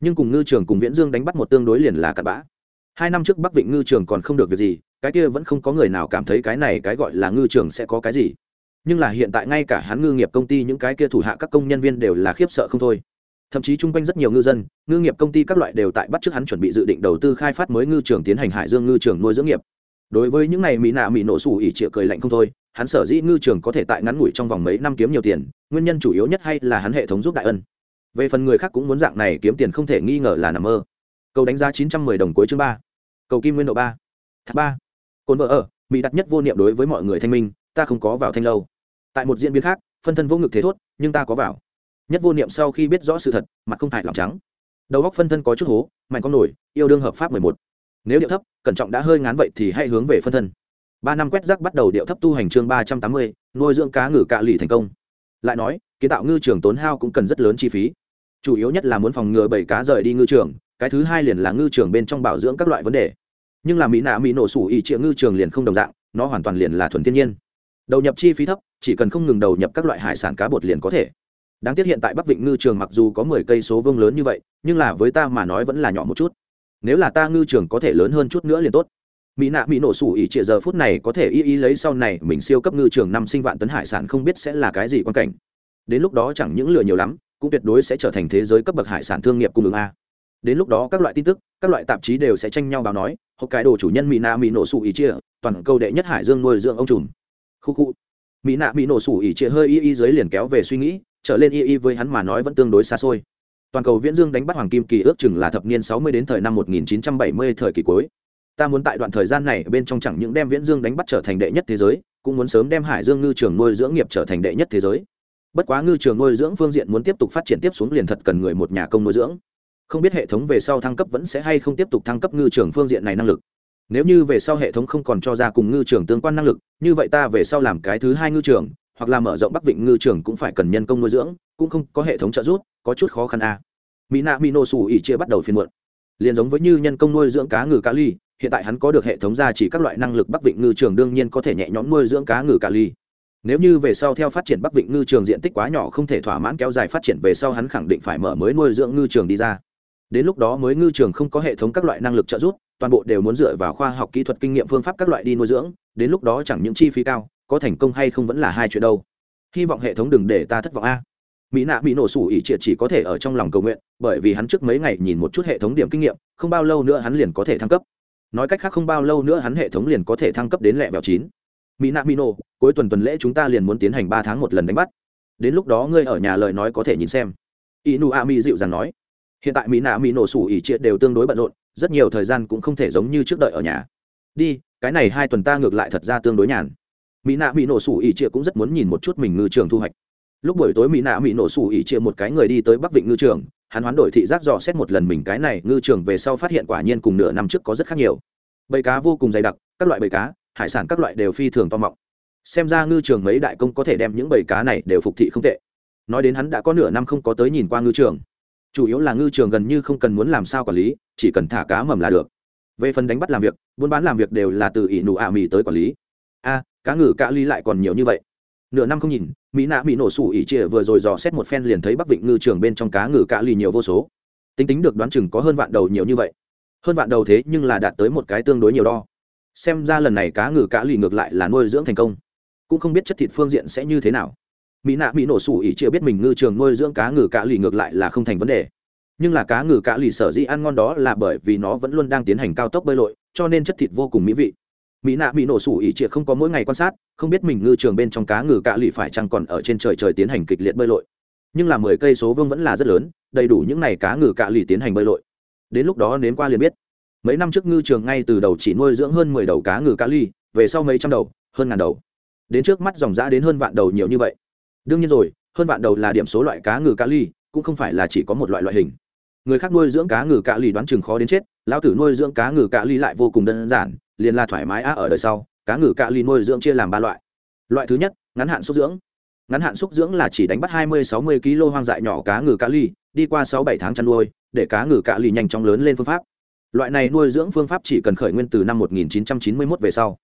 Nhưng cùng ngư trường cùng viễn dương đánh bắt một tương đối liền là cặn bã. Hai năm trước bắc vịnh ngư trường còn không được việc gì, cái kia vẫn không có người nào cảm thấy cái này cái gọi là ngư trường sẽ có cái gì. Nhưng là hiện tại ngay cả hắn ngư nghiệp công ty những cái kia thủ hạ các công nhân viên đều là khiếp sợ không thôi. Thậm chí chung quanh rất nhiều ngư dân, ngư nghiệp công ty các loại đều tại bắt trước hắn chuẩn bị dự định đầu tư khai phát mới ngư trường tiến hành hải dương ngư trường nuôi dưỡng nghiệp đối với những này mỹ nạ mỹ nổ sủ ỉ trịa cười lạnh không thôi, hắn sở dĩ ngư trường có thể tại ngắn ngủi trong vòng mấy năm kiếm nhiều tiền, nguyên nhân chủ yếu nhất hay là hắn hệ thống giúp đại ân. Về phần người khác cũng muốn dạng này kiếm tiền không thể nghi ngờ là nằm mơ. Cầu đánh giá chín trăm mười đồng cuối chương ba. Cầu kim nguyên độ ba. Thác ba. Cồn vợ ở, mỹ đặt nhất vô niệm đối với mọi người thanh minh, ta không có vào thanh lâu. Tại một diễn biến khác, phân thân vô ngực thế thốt, nhưng ta có vào. Nhất vô niệm sau khi biết rõ sự thật, mặt không hại lòng trắng. Đầu góc phân thân có chút hố, mạnh con nổi, yêu đương hợp pháp mười một nếu điệu thấp, cẩn trọng đã hơi ngán vậy thì hãy hướng về phân thân. Ba năm quét rác bắt đầu điệu thấp tu hành chương ba trăm tám mươi, nuôi dưỡng cá ngừ cạ lì thành công. Lại nói, kiến tạo ngư trường tốn hao cũng cần rất lớn chi phí. Chủ yếu nhất là muốn phòng ngừa bảy cá rời đi ngư trường, cái thứ hai liền là ngư trường bên trong bảo dưỡng các loại vấn đề. Nhưng là mỹ nạ mỹ nổ sủ ý triệu ngư trường liền không đồng dạng, nó hoàn toàn liền là thuần thiên nhiên. Đầu nhập chi phí thấp, chỉ cần không ngừng đầu nhập các loại hải sản cá bột liền có thể. Đáng tiếc hiện tại bắc vịnh ngư trường mặc dù có mười cây số vương lớn như vậy, nhưng là với ta mà nói vẫn là nhỏ một chút nếu là ta ngư trường có thể lớn hơn chút nữa liền tốt. Mỹ nạ mỹ nổ sủ ỉ trịa giờ phút này có thể y y lấy sau này mình siêu cấp ngư trường năm sinh vạn tấn hải sản không biết sẽ là cái gì quan cảnh. Đến lúc đó chẳng những lừa nhiều lắm, cũng tuyệt đối sẽ trở thành thế giới cấp bậc hải sản thương nghiệp cung ứng a. Đến lúc đó các loại tin tức, các loại tạp chí đều sẽ tranh nhau báo nói hoặc cái đồ chủ nhân mỹ nạ mỹ nổ sủ ỉ chia toàn cầu đệ nhất hải dương nuôi dưỡng ông trùm. Khu khu. Mỹ nạ mỹ nổ sủ ỉ chia hơi y y dưới liền kéo về suy nghĩ, trở lên y y với hắn mà nói vẫn tương đối xa xôi toàn cầu viễn dương đánh bắt hoàng kim kỳ ước chừng là thập niên sáu mươi đến thời năm một nghìn chín trăm bảy mươi thời kỳ cuối. Ta muốn tại đoạn thời gian này bên trong chẳng những đem viễn dương đánh bắt trở thành đệ nhất thế giới, cũng muốn sớm đem hải dương ngư trường nuôi dưỡng nghiệp trở thành đệ nhất thế giới. Bất quá ngư trường nuôi dưỡng phương diện muốn tiếp tục phát triển tiếp xuống liền thật cần người một nhà công nuôi dưỡng. Không biết hệ thống về sau thăng cấp vẫn sẽ hay không tiếp tục thăng cấp ngư trường phương diện này năng lực. Nếu như về sau hệ thống không còn cho ra cùng ngư trường tương quan năng lực, như vậy ta về sau làm cái thứ hai ngư trường hoặc là mở rộng bắc vịnh ngư trường cũng phải cần nhân công nuôi dưỡng, cũng không có hệ thống trợ giúp, có chút khó khăn a à. mỹ nạ mỹ nổ xù ỉ chia bắt đầu phiên muộn. Liền giống với như nhân công nuôi dưỡng cá ngừ cá ly, hiện tại hắn có được hệ thống gia chỉ các loại năng lực bắc vịnh ngư trường đương nhiên có thể nhẹ nhõm nuôi dưỡng cá ngừ cá ly. Nếu như về sau theo phát triển bắc vịnh ngư trường diện tích quá nhỏ không thể thỏa mãn kéo dài phát triển về sau hắn khẳng định phải mở mới nuôi dưỡng ngư trường đi ra. Đến lúc đó mới ngư trường không có hệ thống các loại năng lực trợ giúp, toàn bộ đều muốn dựa vào khoa học kỹ thuật kinh nghiệm phương pháp các loại đi nuôi dưỡng, đến lúc đó chẳng những chi phí cao có thành công hay không vẫn là hai chuyện đâu. Hy vọng hệ thống đừng để ta thất vọng a. Mỹ nạ bị nổ sủ ỉ triệt chỉ có thể ở trong lòng cầu nguyện, bởi vì hắn trước mấy ngày nhìn một chút hệ thống điểm kinh nghiệm, không bao lâu nữa hắn liền có thể thăng cấp. Nói cách khác không bao lâu nữa hắn hệ thống liền có thể thăng cấp đến lẹ vẹo chín. Mỹ nạ mỹ nổ, cuối tuần tuần lễ chúng ta liền muốn tiến hành ba tháng một lần đánh bắt. Đến lúc đó ngươi ở nhà lời nói có thể nhìn xem. Inu a mi dịu dàng nói. Hiện tại mỹ nạ mỹ nổ sủ ỉ triệt đều tương đối bận rộn, rất nhiều thời gian cũng không thể giống như trước đợi ở nhà. Đi, cái này hai tuần ta ngược lại thật ra tương đối nhàn mỹ nạ mỹ nổ sủ ỉ chia cũng rất muốn nhìn một chút mình ngư trường thu hoạch. Lúc buổi tối mỹ nạ mỹ nổ sủ ỉ chia một cái người đi tới bắc vịnh ngư trường, hắn hoán đổi thị giác dò xét một lần mình cái này ngư trường về sau phát hiện quả nhiên cùng nửa năm trước có rất khác nhiều. Bầy cá vô cùng dày đặc, các loại bầy cá, hải sản các loại đều phi thường to mọng. Xem ra ngư trường mấy đại công có thể đem những bầy cá này đều phục thị không tệ. Nói đến hắn đã có nửa năm không có tới nhìn qua ngư trường. Chủ yếu là ngư trường gần như không cần muốn làm sao quản lý, chỉ cần thả cá mầm là được. Về phần đánh bắt làm việc, buôn bán làm việc đều là từ ỷ nụ ạ mì tới quản lý. A cá ngừ cá ly lại còn nhiều như vậy. Nửa năm không nhìn, mỹ nạ bị nổ sủ ỉ chia vừa rồi dò xét một phen liền thấy bắc vịnh ngư trường bên trong cá ngừ cá ly nhiều vô số. Tính tính được đoán chừng có hơn vạn đầu nhiều như vậy. Hơn vạn đầu thế nhưng là đạt tới một cái tương đối nhiều đo. Xem ra lần này cá ngừ cá ly ngược lại là nuôi dưỡng thành công. Cũng không biết chất thịt phương diện sẽ như thế nào. Mỹ nạ bị nổ sủ ỉ chia biết mình ngư trường nuôi dưỡng cá ngừ cá lì ngược lại là không thành vấn đề. Nhưng là cá ngừ cá lì sở dĩ ăn ngon đó là bởi vì nó vẫn luôn đang tiến hành cao tốc bơi lội, cho nên chất thịt vô cùng mỹ vị mỹ nạ bị nổ sủ ỉ trịa không có mỗi ngày quan sát, không biết mình ngư trường bên trong cá ngừ cạ lì phải chăng còn ở trên trời trời tiến hành kịch liệt bơi lội. Nhưng là mười cây số vương vẫn là rất lớn, đầy đủ những ngày cá ngừ cạ lì tiến hành bơi lội. Đến lúc đó nếm qua liền biết. Mấy năm trước ngư trường ngay từ đầu chỉ nuôi dưỡng hơn mười đầu cá ngừ cá lì, về sau mấy trăm đầu, hơn ngàn đầu. Đến trước mắt dòng giã đến hơn vạn đầu nhiều như vậy. Đương nhiên rồi, hơn vạn đầu là điểm số loại cá ngừ cá ly cũng không phải là chỉ có một loại loại hình. Người khác nuôi dưỡng cá ngừ cá ly đoán chừng khó đến chết, lão tử nuôi dưỡng cá ngừ cá ly lại vô cùng đơn giản liền là thoải mái á ở đời sau, cá ngừ cạ ly nuôi dưỡng chia làm ba loại. Loại thứ nhất, ngắn hạn xúc dưỡng. Ngắn hạn xúc dưỡng là chỉ đánh bắt hai mươi sáu mươi kg hoang dại nhỏ cá ngừ cá ly đi qua sáu bảy tháng chăn nuôi, để cá ngừ cá ly nhanh chóng lớn lên phương pháp. Loại này nuôi dưỡng phương pháp chỉ cần khởi nguyên từ năm 1991 về sau.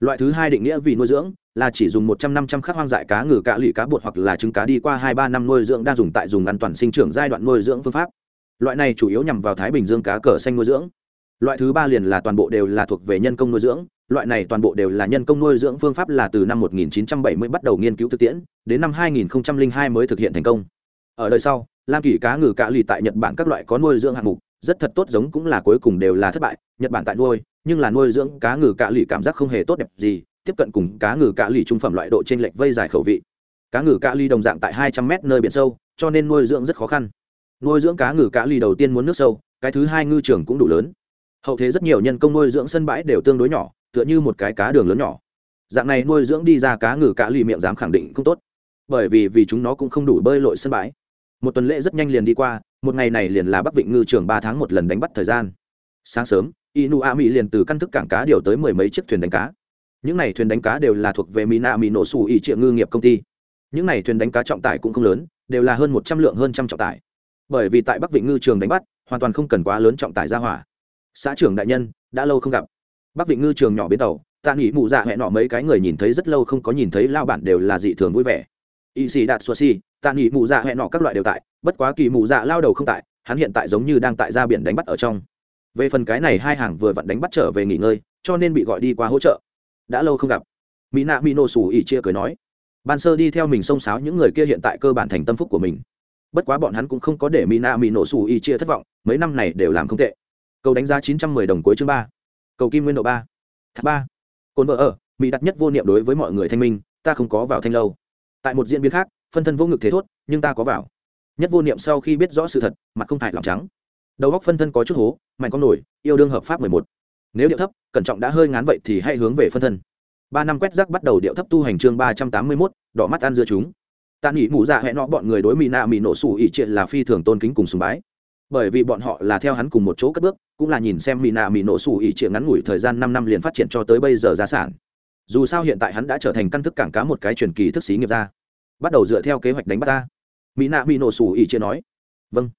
Loại thứ hai định nghĩa vì nuôi dưỡng là chỉ dùng một trăm năm trăm khắc hoang dại cá ngừ cá lì cá bột hoặc là trứng cá đi qua hai ba năm nuôi dưỡng đang dùng tại dùng an toàn sinh trưởng giai đoạn nuôi dưỡng phương pháp. Loại này chủ yếu nhằm vào thái bình dương cá cờ xanh nuôi dưỡng loại thứ ba liền là toàn bộ đều là thuộc về nhân công nuôi dưỡng, loại này toàn bộ đều là nhân công nuôi dưỡng phương pháp là từ năm 1970 bắt đầu nghiên cứu thực tiễn, đến năm 2002 mới thực hiện thành công. Ở đời sau, lam kỳ cá ngừ cá lì tại nhật bản các loại có nuôi dưỡng hạng mục, rất thật tốt giống cũng là cuối cùng đều là thất bại. Nhật bản tại nuôi, nhưng là nuôi dưỡng cá ngừ cá lì cảm giác không hề tốt đẹp gì, tiếp cận cùng cá ngừ cá lì trung phẩm loại độ trên lệch vây dài khẩu vị. Cá ngừ cá lì đồng dạng tại hai trăm mét nơi biển sâu, cho nên nuôi dưỡng rất khó khăn. Nuôi dưỡng cá ngừ cá lì đầu tiên muốn nước sâu, cái thứ hai ngư trường cũng đủ lớn hậu thế rất nhiều nhân công nuôi dưỡng sân bãi đều tương đối nhỏ, tựa như một cái cá đường lớn nhỏ. Dạng này nuôi dưỡng đi ra cá ngừ cá lì miệng dám khẳng định không tốt. Bởi vì vì chúng nó cũng không đủ bơi lội sân bãi. Một tuần lễ rất nhanh liền đi qua, một ngày này liền là bắc vịnh ngư trường ba tháng một lần đánh bắt thời gian. Sáng sớm inu a mỹ liền từ căn thức cảng cá điều tới mười mấy chiếc thuyền đánh cá. Những n à y thuyền đánh cá đều là thuộc về mina mỹ nổ xù ỉ triệu ngư nghiệp công ty. Những n à y thuyền đánh cá trọng tải cũng không lớn, đều là hơn một trăm lượng hơn trăm trọng tải. Bởi vì tại bắc vịnh ngư trường đánh bắt, hoàn toàn không cần quá lớn trọng tải ra hỏa xã trưởng đại nhân, đã lâu không gặp. Bắc vịnh ngư trường nhỏ bến tàu ta nghĩ mụ dạ hẹn nọ mấy cái người nhìn thấy rất lâu không có nhìn thấy lao bản đều là dị thường vui vẻ. Y xì đạt xua xì ta nghĩ mụ dạ hẹn nọ các loại đều tại, bất quá kỳ mụ dạ lao đầu không tại, hắn hiện tại giống như đang tại ra biển đánh bắt ở trong. Về phần cái này hai hàng vừa vặn đánh bắt trở về nghỉ ngơi, cho nên bị gọi đi qua hỗ trợ. Đã lâu không gặp. Mỹ nạ mỹ nổ xù ỉ chia cười nói. Ban sơ đi theo mình xông xáo những người kia hiện tại cơ bản thành tâm phúc của mình. Bất quá bọn hắn cũng không có để mỹ nạ mỹ nổ xù ỉ chia thất vọng, mấy năm này đều làm không tệ cầu đánh giá chín trăm mười đồng cuối chương ba. Cầu kim nguyên độ ba. Tháp ba. Cồn vợ ở, mỹ đặt nhất vô niệm đối với mọi người thanh minh, ta không có vào thanh lâu. Tại một diễn biến khác, phân thân vô ngực thế thốt, nhưng ta có vào. Nhất vô niệm sau khi biết rõ sự thật, mặt không hại lòng trắng. Đầu góc phân thân có chút hố, mạnh con nổi, yêu đương hợp pháp mười một. Nếu điệu thấp, cẩn trọng đã hơi ngán vậy thì hãy hướng về phân thân. Ba năm quét rác bắt đầu điệu thấp tu hành chương ba trăm tám mươi mốt, đỏ mắt ăn dưa chúng. Ta nghĩ mụ dạ hẹn nọ bọn người đối mỹ nạ mỹ nổ sủ ỉ triệt là phi thường tôn kính cùng sùng bái. Bởi vì bọn họ là theo hắn cùng một chỗ cất bước cũng là nhìn xem mỹ nạ mỹ nổ sủ ỉ trịa ngắn ngủi thời gian năm năm liền phát triển cho tới bây giờ giá sản. Dù sao hiện tại hắn đã trở thành căn thức cảng cá một cái truyền kỳ thức xí nghiệp ra bắt đầu dựa theo kế hoạch đánh bắt ta. Mỹ nạ mỹ nổ sủ ỉ trịa nói. Vâng.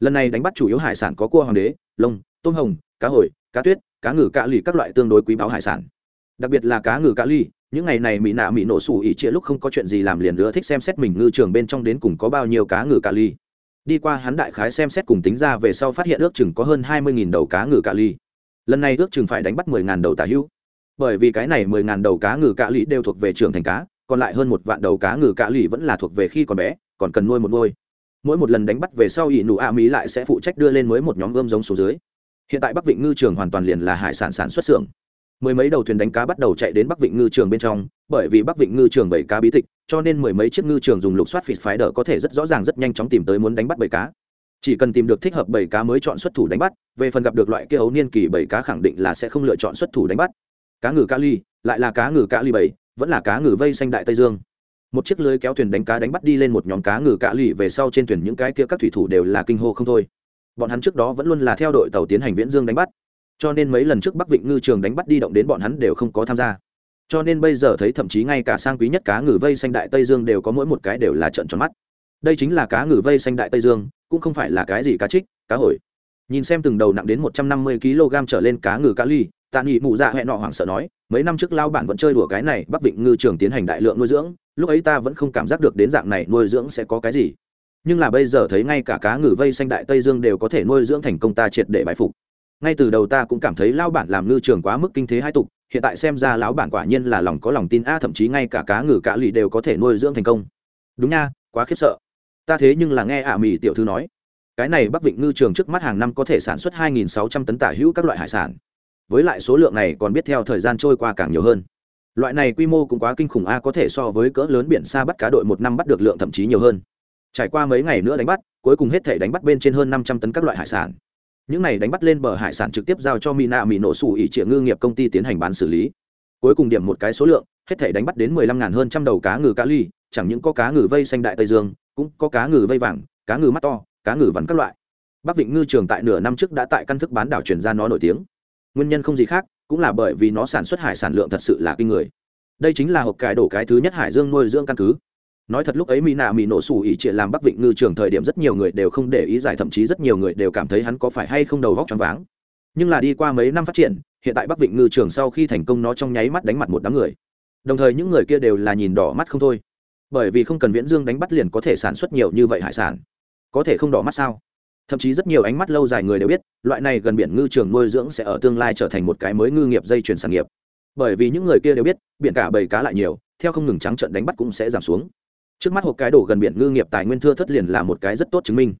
Lần này đánh bắt chủ yếu hải sản có cua hoàng đế, lông, tôm hồng, cá hồi, cá tuyết, cá ngừ cá lì các loại tương đối quý báu hải sản. Đặc biệt là cá ngừ cá ly những ngày này mỹ nạ mỹ nổ sủ ỉ chia lúc không có chuyện gì làm liền nữa thích xem xét mình ngư trường bên trong đến cùng có bao nhiêu cá ngừ cá ly đi qua hắn đại khái xem xét cùng tính ra về sau phát hiện ước chừng có hơn hai mươi đầu cá ngừ cạ ly. Lần này ước chừng phải đánh bắt mười đầu tả hữu. Bởi vì cái này mười đầu cá ngừ cạ ly đều thuộc về trường thành cá, còn lại hơn một vạn đầu cá ngừ cạ ly vẫn là thuộc về khi còn bé, còn cần nuôi một nuôi. Mỗi một lần đánh bắt về sau, ỷ nụ a mỹ lại sẽ phụ trách đưa lên mới một nhóm ươm giống số dưới. Hiện tại bắc vịnh ngư trường hoàn toàn liền là hải sản sản xuất xưởng mười mấy đầu thuyền đánh cá bắt đầu chạy đến bắc vịnh ngư trường bên trong, bởi vì bắc vịnh ngư trường bảy cá bí tịch, cho nên mười mấy chiếc ngư trường dùng lục soát phịt phái đỡ có thể rất rõ ràng rất nhanh chóng tìm tới muốn đánh bắt bảy cá. Chỉ cần tìm được thích hợp bảy cá mới chọn xuất thủ đánh bắt, về phần gặp được loại kia ấu niên kỳ bảy cá khẳng định là sẽ không lựa chọn xuất thủ đánh bắt. Cá ngừ cá ly, lại là cá ngừ cá ly bảy vẫn là cá ngừ vây xanh đại tây dương. Một chiếc lưới kéo thuyền đánh cá đánh bắt đi lên một nhóm cá ngừ cá ly, về sau trên thuyền những cái kia các thủy thủ đều là kinh hô không thôi. Bọn hắn trước đó vẫn luôn là theo đội tàu tiến hành viễn dương đánh bắt cho nên mấy lần trước bắc vịnh ngư trường đánh bắt đi động đến bọn hắn đều không có tham gia. Cho nên bây giờ thấy thậm chí ngay cả sang quý nhất cá ngừ vây xanh đại tây dương đều có mỗi một cái đều là trận tròn mắt. Đây chính là cá ngừ vây xanh đại tây dương, cũng không phải là cái gì cá trích, cá hồi. Nhìn xem từng đầu nặng đến một trăm năm mươi kg trở lên cá ngừ cá ly tạ nghị mụ dạ hẹn nọ hoảng sợ nói, mấy năm trước lao bản vẫn chơi đùa cái này, bắc vịnh ngư trường tiến hành đại lượng nuôi dưỡng, lúc ấy ta vẫn không cảm giác được đến dạng này nuôi dưỡng sẽ có cái gì. Nhưng là bây giờ thấy ngay cả cá ngừ vây xanh đại tây dương đều có thể nuôi dưỡng thành công ta triệt để bại phục ngay từ đầu ta cũng cảm thấy lao bản làm ngư trường quá mức kinh thế hai tục, hiện tại xem ra lão bản quả nhiên là lòng có lòng tin a, thậm chí ngay cả cá ngừ cá lì đều có thể nuôi dưỡng thành công. Đúng nha, quá khiếp sợ. Ta thế nhưng là nghe ả à mì tiểu thư nói. Cái này bắc vịnh ngư trường trước mắt hàng năm có thể sản xuất 2.600 tấn tả hữu các loại hải sản. Với lại số lượng này còn biết theo thời gian trôi qua càng nhiều hơn. Loại này quy mô cũng quá kinh khủng a, có thể so với cỡ lớn biển xa bắt cá đội một năm bắt được lượng thậm chí nhiều hơn. Trải qua mấy ngày nữa đánh bắt, cuối cùng hết thể đánh bắt bên trên hơn năm trăm tấn các loại hải sản những này đánh bắt lên bờ hải sản trực tiếp giao cho mina mỹ nổ sủ ỉ triệu ngư nghiệp công ty tiến hành bán xử lý. Cuối cùng điểm một cái số lượng, hết thể đánh bắt đến mười lăm ngàn hơn trăm đầu cá ngừ cá ly, chẳng những có cá ngừ vây xanh đại tây dương, cũng có cá ngừ vây vàng, cá ngừ mắt to, cá ngừ vắn các loại. Bắc vịnh ngư trường tại nửa năm trước đã tại căn thức bán đảo chuyển ra nó nổi tiếng. Nguyên nhân không gì khác, cũng là bởi vì nó sản xuất hải sản lượng thật sự là kinh người. Đây chính là hộp cải đổ cái thứ nhất hải dương nuôi dưỡng căn cứ nói thật lúc ấy mỹ nạ mỹ nổ sủ ỉ trị làm bắc vịnh ngư trường thời điểm rất nhiều người đều không để ý giải thậm chí rất nhiều người đều cảm thấy hắn có phải hay không đầu vóc choáng váng. Nhưng là đi qua mấy năm phát triển, hiện tại bắc vịnh ngư trường sau khi thành công nó trong nháy mắt đánh mặt một đám người. Đồng thời những người kia đều là nhìn đỏ mắt không thôi. Bởi vì không cần viễn dương đánh bắt liền có thể sản xuất nhiều như vậy hải sản. Có thể không đỏ mắt sao? Thậm chí rất nhiều ánh mắt lâu dài người đều biết, loại này gần biển ngư trường nuôi dưỡng sẽ ở tương lai trở thành một cái mới ngư nghiệp dây chuyển sản nghiệp. Bởi vì những người kia đều biết, biển cả bầy cá lại nhiều, theo không ngừng trắng trận đánh bắt cũng sẽ giảm xuống trước mắt hộp cái đổ gần biển ngư nghiệp tài nguyên thưa thất liền là một cái rất tốt chứng minh.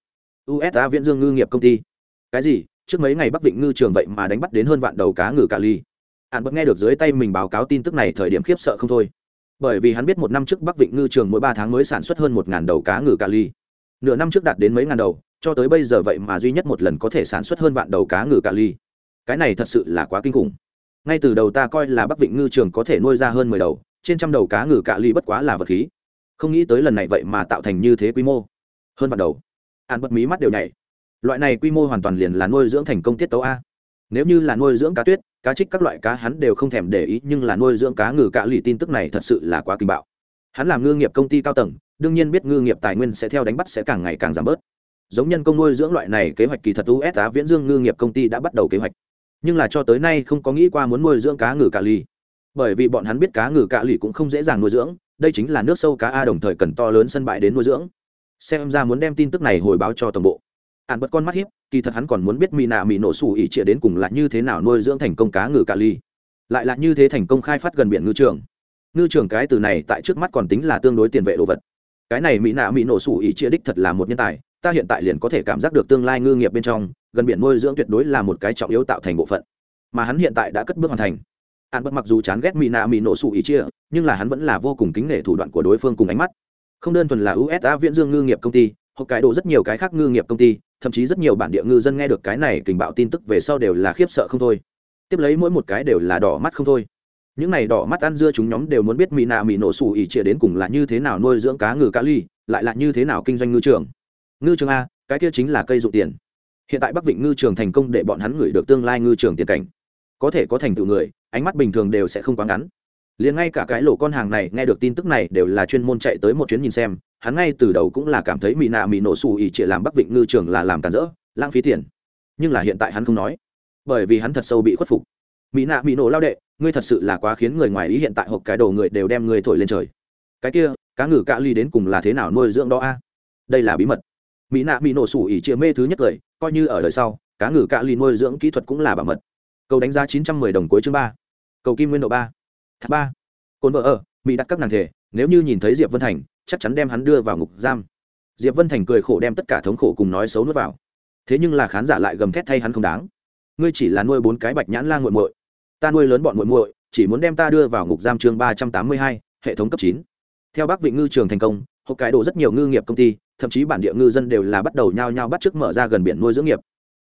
Usa viễn dương ngư nghiệp công ty. Cái gì? Trước mấy ngày bắc vịnh ngư trường vậy mà đánh bắt đến hơn vạn đầu cá ngừ cà ly. Hắn bất nghe được dưới tay mình báo cáo tin tức này thời điểm khiếp sợ không thôi. Bởi vì hắn biết một năm trước bắc vịnh ngư trường mỗi ba tháng mới sản xuất hơn một ngàn đầu cá ngừ cà ly. Nửa năm trước đạt đến mấy ngàn đầu, cho tới bây giờ vậy mà duy nhất một lần có thể sản xuất hơn vạn đầu cá ngừ cà ly. Cái này thật sự là quá kinh khủng. Ngay từ đầu ta coi là bắc vịnh ngư trường có thể nuôi ra hơn mười đầu, trên trăm đầu cá ngừ cà ly bất quá là vật khí không nghĩ tới lần này vậy mà tạo thành như thế quy mô. Hơn vạn đầu. An bất mí mắt đều nhảy. Loại này quy mô hoàn toàn liền là nuôi dưỡng thành công tiết tấu a. Nếu như là nuôi dưỡng cá tuyết, cá trích các loại cá hắn đều không thèm để ý, nhưng là nuôi dưỡng cá ngừ cạ lì tin tức này thật sự là quá kinh bạo. Hắn làm ngư nghiệp công ty cao tầng, đương nhiên biết ngư nghiệp tài nguyên sẽ theo đánh bắt sẽ càng ngày càng giảm bớt. Giống nhân công nuôi dưỡng loại này kế hoạch kỳ thật us á viễn dương ngư nghiệp công ty đã bắt đầu kế hoạch. Nhưng là cho tới nay không có nghĩ qua muốn nuôi dưỡng cá ngừ cạ lì. Bởi vì bọn hắn biết cá ngừ cạ lì cũng không dễ dàng nuôi dưỡng đây chính là nước sâu cá a đồng thời cần to lớn sân bãi đến nuôi dưỡng. Xem ra muốn đem tin tức này hồi báo cho tổng bộ. Ạn bật con mắt hiếp, kỳ thật hắn còn muốn biết mỹ nạ mỹ nổ xù ỉ trịa đến cùng là như thế nào nuôi dưỡng thành công cá ngừ cà ly. Lại là như thế thành công khai phát gần biển ngư trường. Ngư trường cái từ này tại trước mắt còn tính là tương đối tiền vệ đồ vật. Cái này mỹ nạ mỹ nổ xù ỉ trịa đích thật là một nhân tài, ta hiện tại liền có thể cảm giác được tương lai ngư nghiệp bên trong, gần biển nuôi dưỡng tuyệt đối là một cái trọng yếu tạo thành bộ phận. Mà hắn hiện tại đã cất bước hoàn thành an bất mặc dù chán ghét mỹ nạ mỹ nổ xù ý chia, nhưng là hắn vẫn là vô cùng kính nể thủ đoạn của đối phương cùng ánh mắt. Không đơn thuần là usa viễn dương ngư nghiệp công ty, hoặc cái đồ rất nhiều cái khác ngư nghiệp công ty, thậm chí rất nhiều bản địa ngư dân nghe được cái này kình bạo tin tức về sau đều là khiếp sợ không thôi. Tiếp lấy mỗi một cái đều là đỏ mắt không thôi. Những này đỏ mắt ăn dưa chúng nhóm đều muốn biết mỹ nạ mỹ nổ sủ ỉ chia đến cùng là như thế nào nuôi dưỡng cá ngừ cá ly, lại là như thế nào kinh doanh ngư trường. Ngư trường a, cái kia chính là cây dụ tiền. Hiện tại bắc vịnh ngư trường thành công để bọn hắn gửi được tương lai ngư trường tiền cảnh có thể có thành tựu người, ánh mắt bình thường đều sẽ không quá ngắn. Liền ngay cả cái lỗ con hàng này nghe được tin tức này đều là chuyên môn chạy tới một chuyến nhìn xem, hắn ngay từ đầu cũng là cảm thấy mỹ nạ mỹ nổ xù ỉ trịa làm bắc vịnh ngư trường là làm tàn rỡ, lãng phí tiền. Nhưng là hiện tại hắn không nói, bởi vì hắn thật sâu bị khuất phục. Mỹ nạ mỹ nổ lao đệ, ngươi thật sự là quá khiến người ngoài ý hiện tại hộp cái đồ người đều đem ngươi thổi lên trời. Cái kia, cá ngừ cạ ly đến cùng là thế nào nuôi dưỡng đó a? Đây là bí mật. Mỹ nạ mỹ nổ xù ỉ trịa mê thứ nhất cười coi như ở đời sau, cá ngừ cạ ly nuôi dưỡng kỹ thuật cũng là bảo mật cầu đánh giá chín trăm mười đồng cuối chương ba. Cầu kim nguyên độ ba. Thác ba. Cồn vợ ở, mỹ đặt các nàng thể, nếu như nhìn thấy diệp vân thành, chắc chắn đem hắn đưa vào ngục giam. Diệp vân thành cười khổ đem tất cả thống khổ cùng nói xấu nuốt vào. Thế nhưng là khán giả lại gầm thét thay hắn không đáng. Ngươi chỉ là nuôi bốn cái bạch nhãn la muội muội. Ta nuôi lớn bọn muội muội, chỉ muốn đem ta đưa vào ngục giam chương ba trăm tám mươi hai, hệ thống cấp chín. Theo bác vị ngư trường thành công, hộp cái đồ rất nhiều ngư nghiệp công ty, thậm chí bản địa ngư dân đều là bắt đầu nhao nhao bắt chước mở ra gần biển nuôi dưỡng nghiệp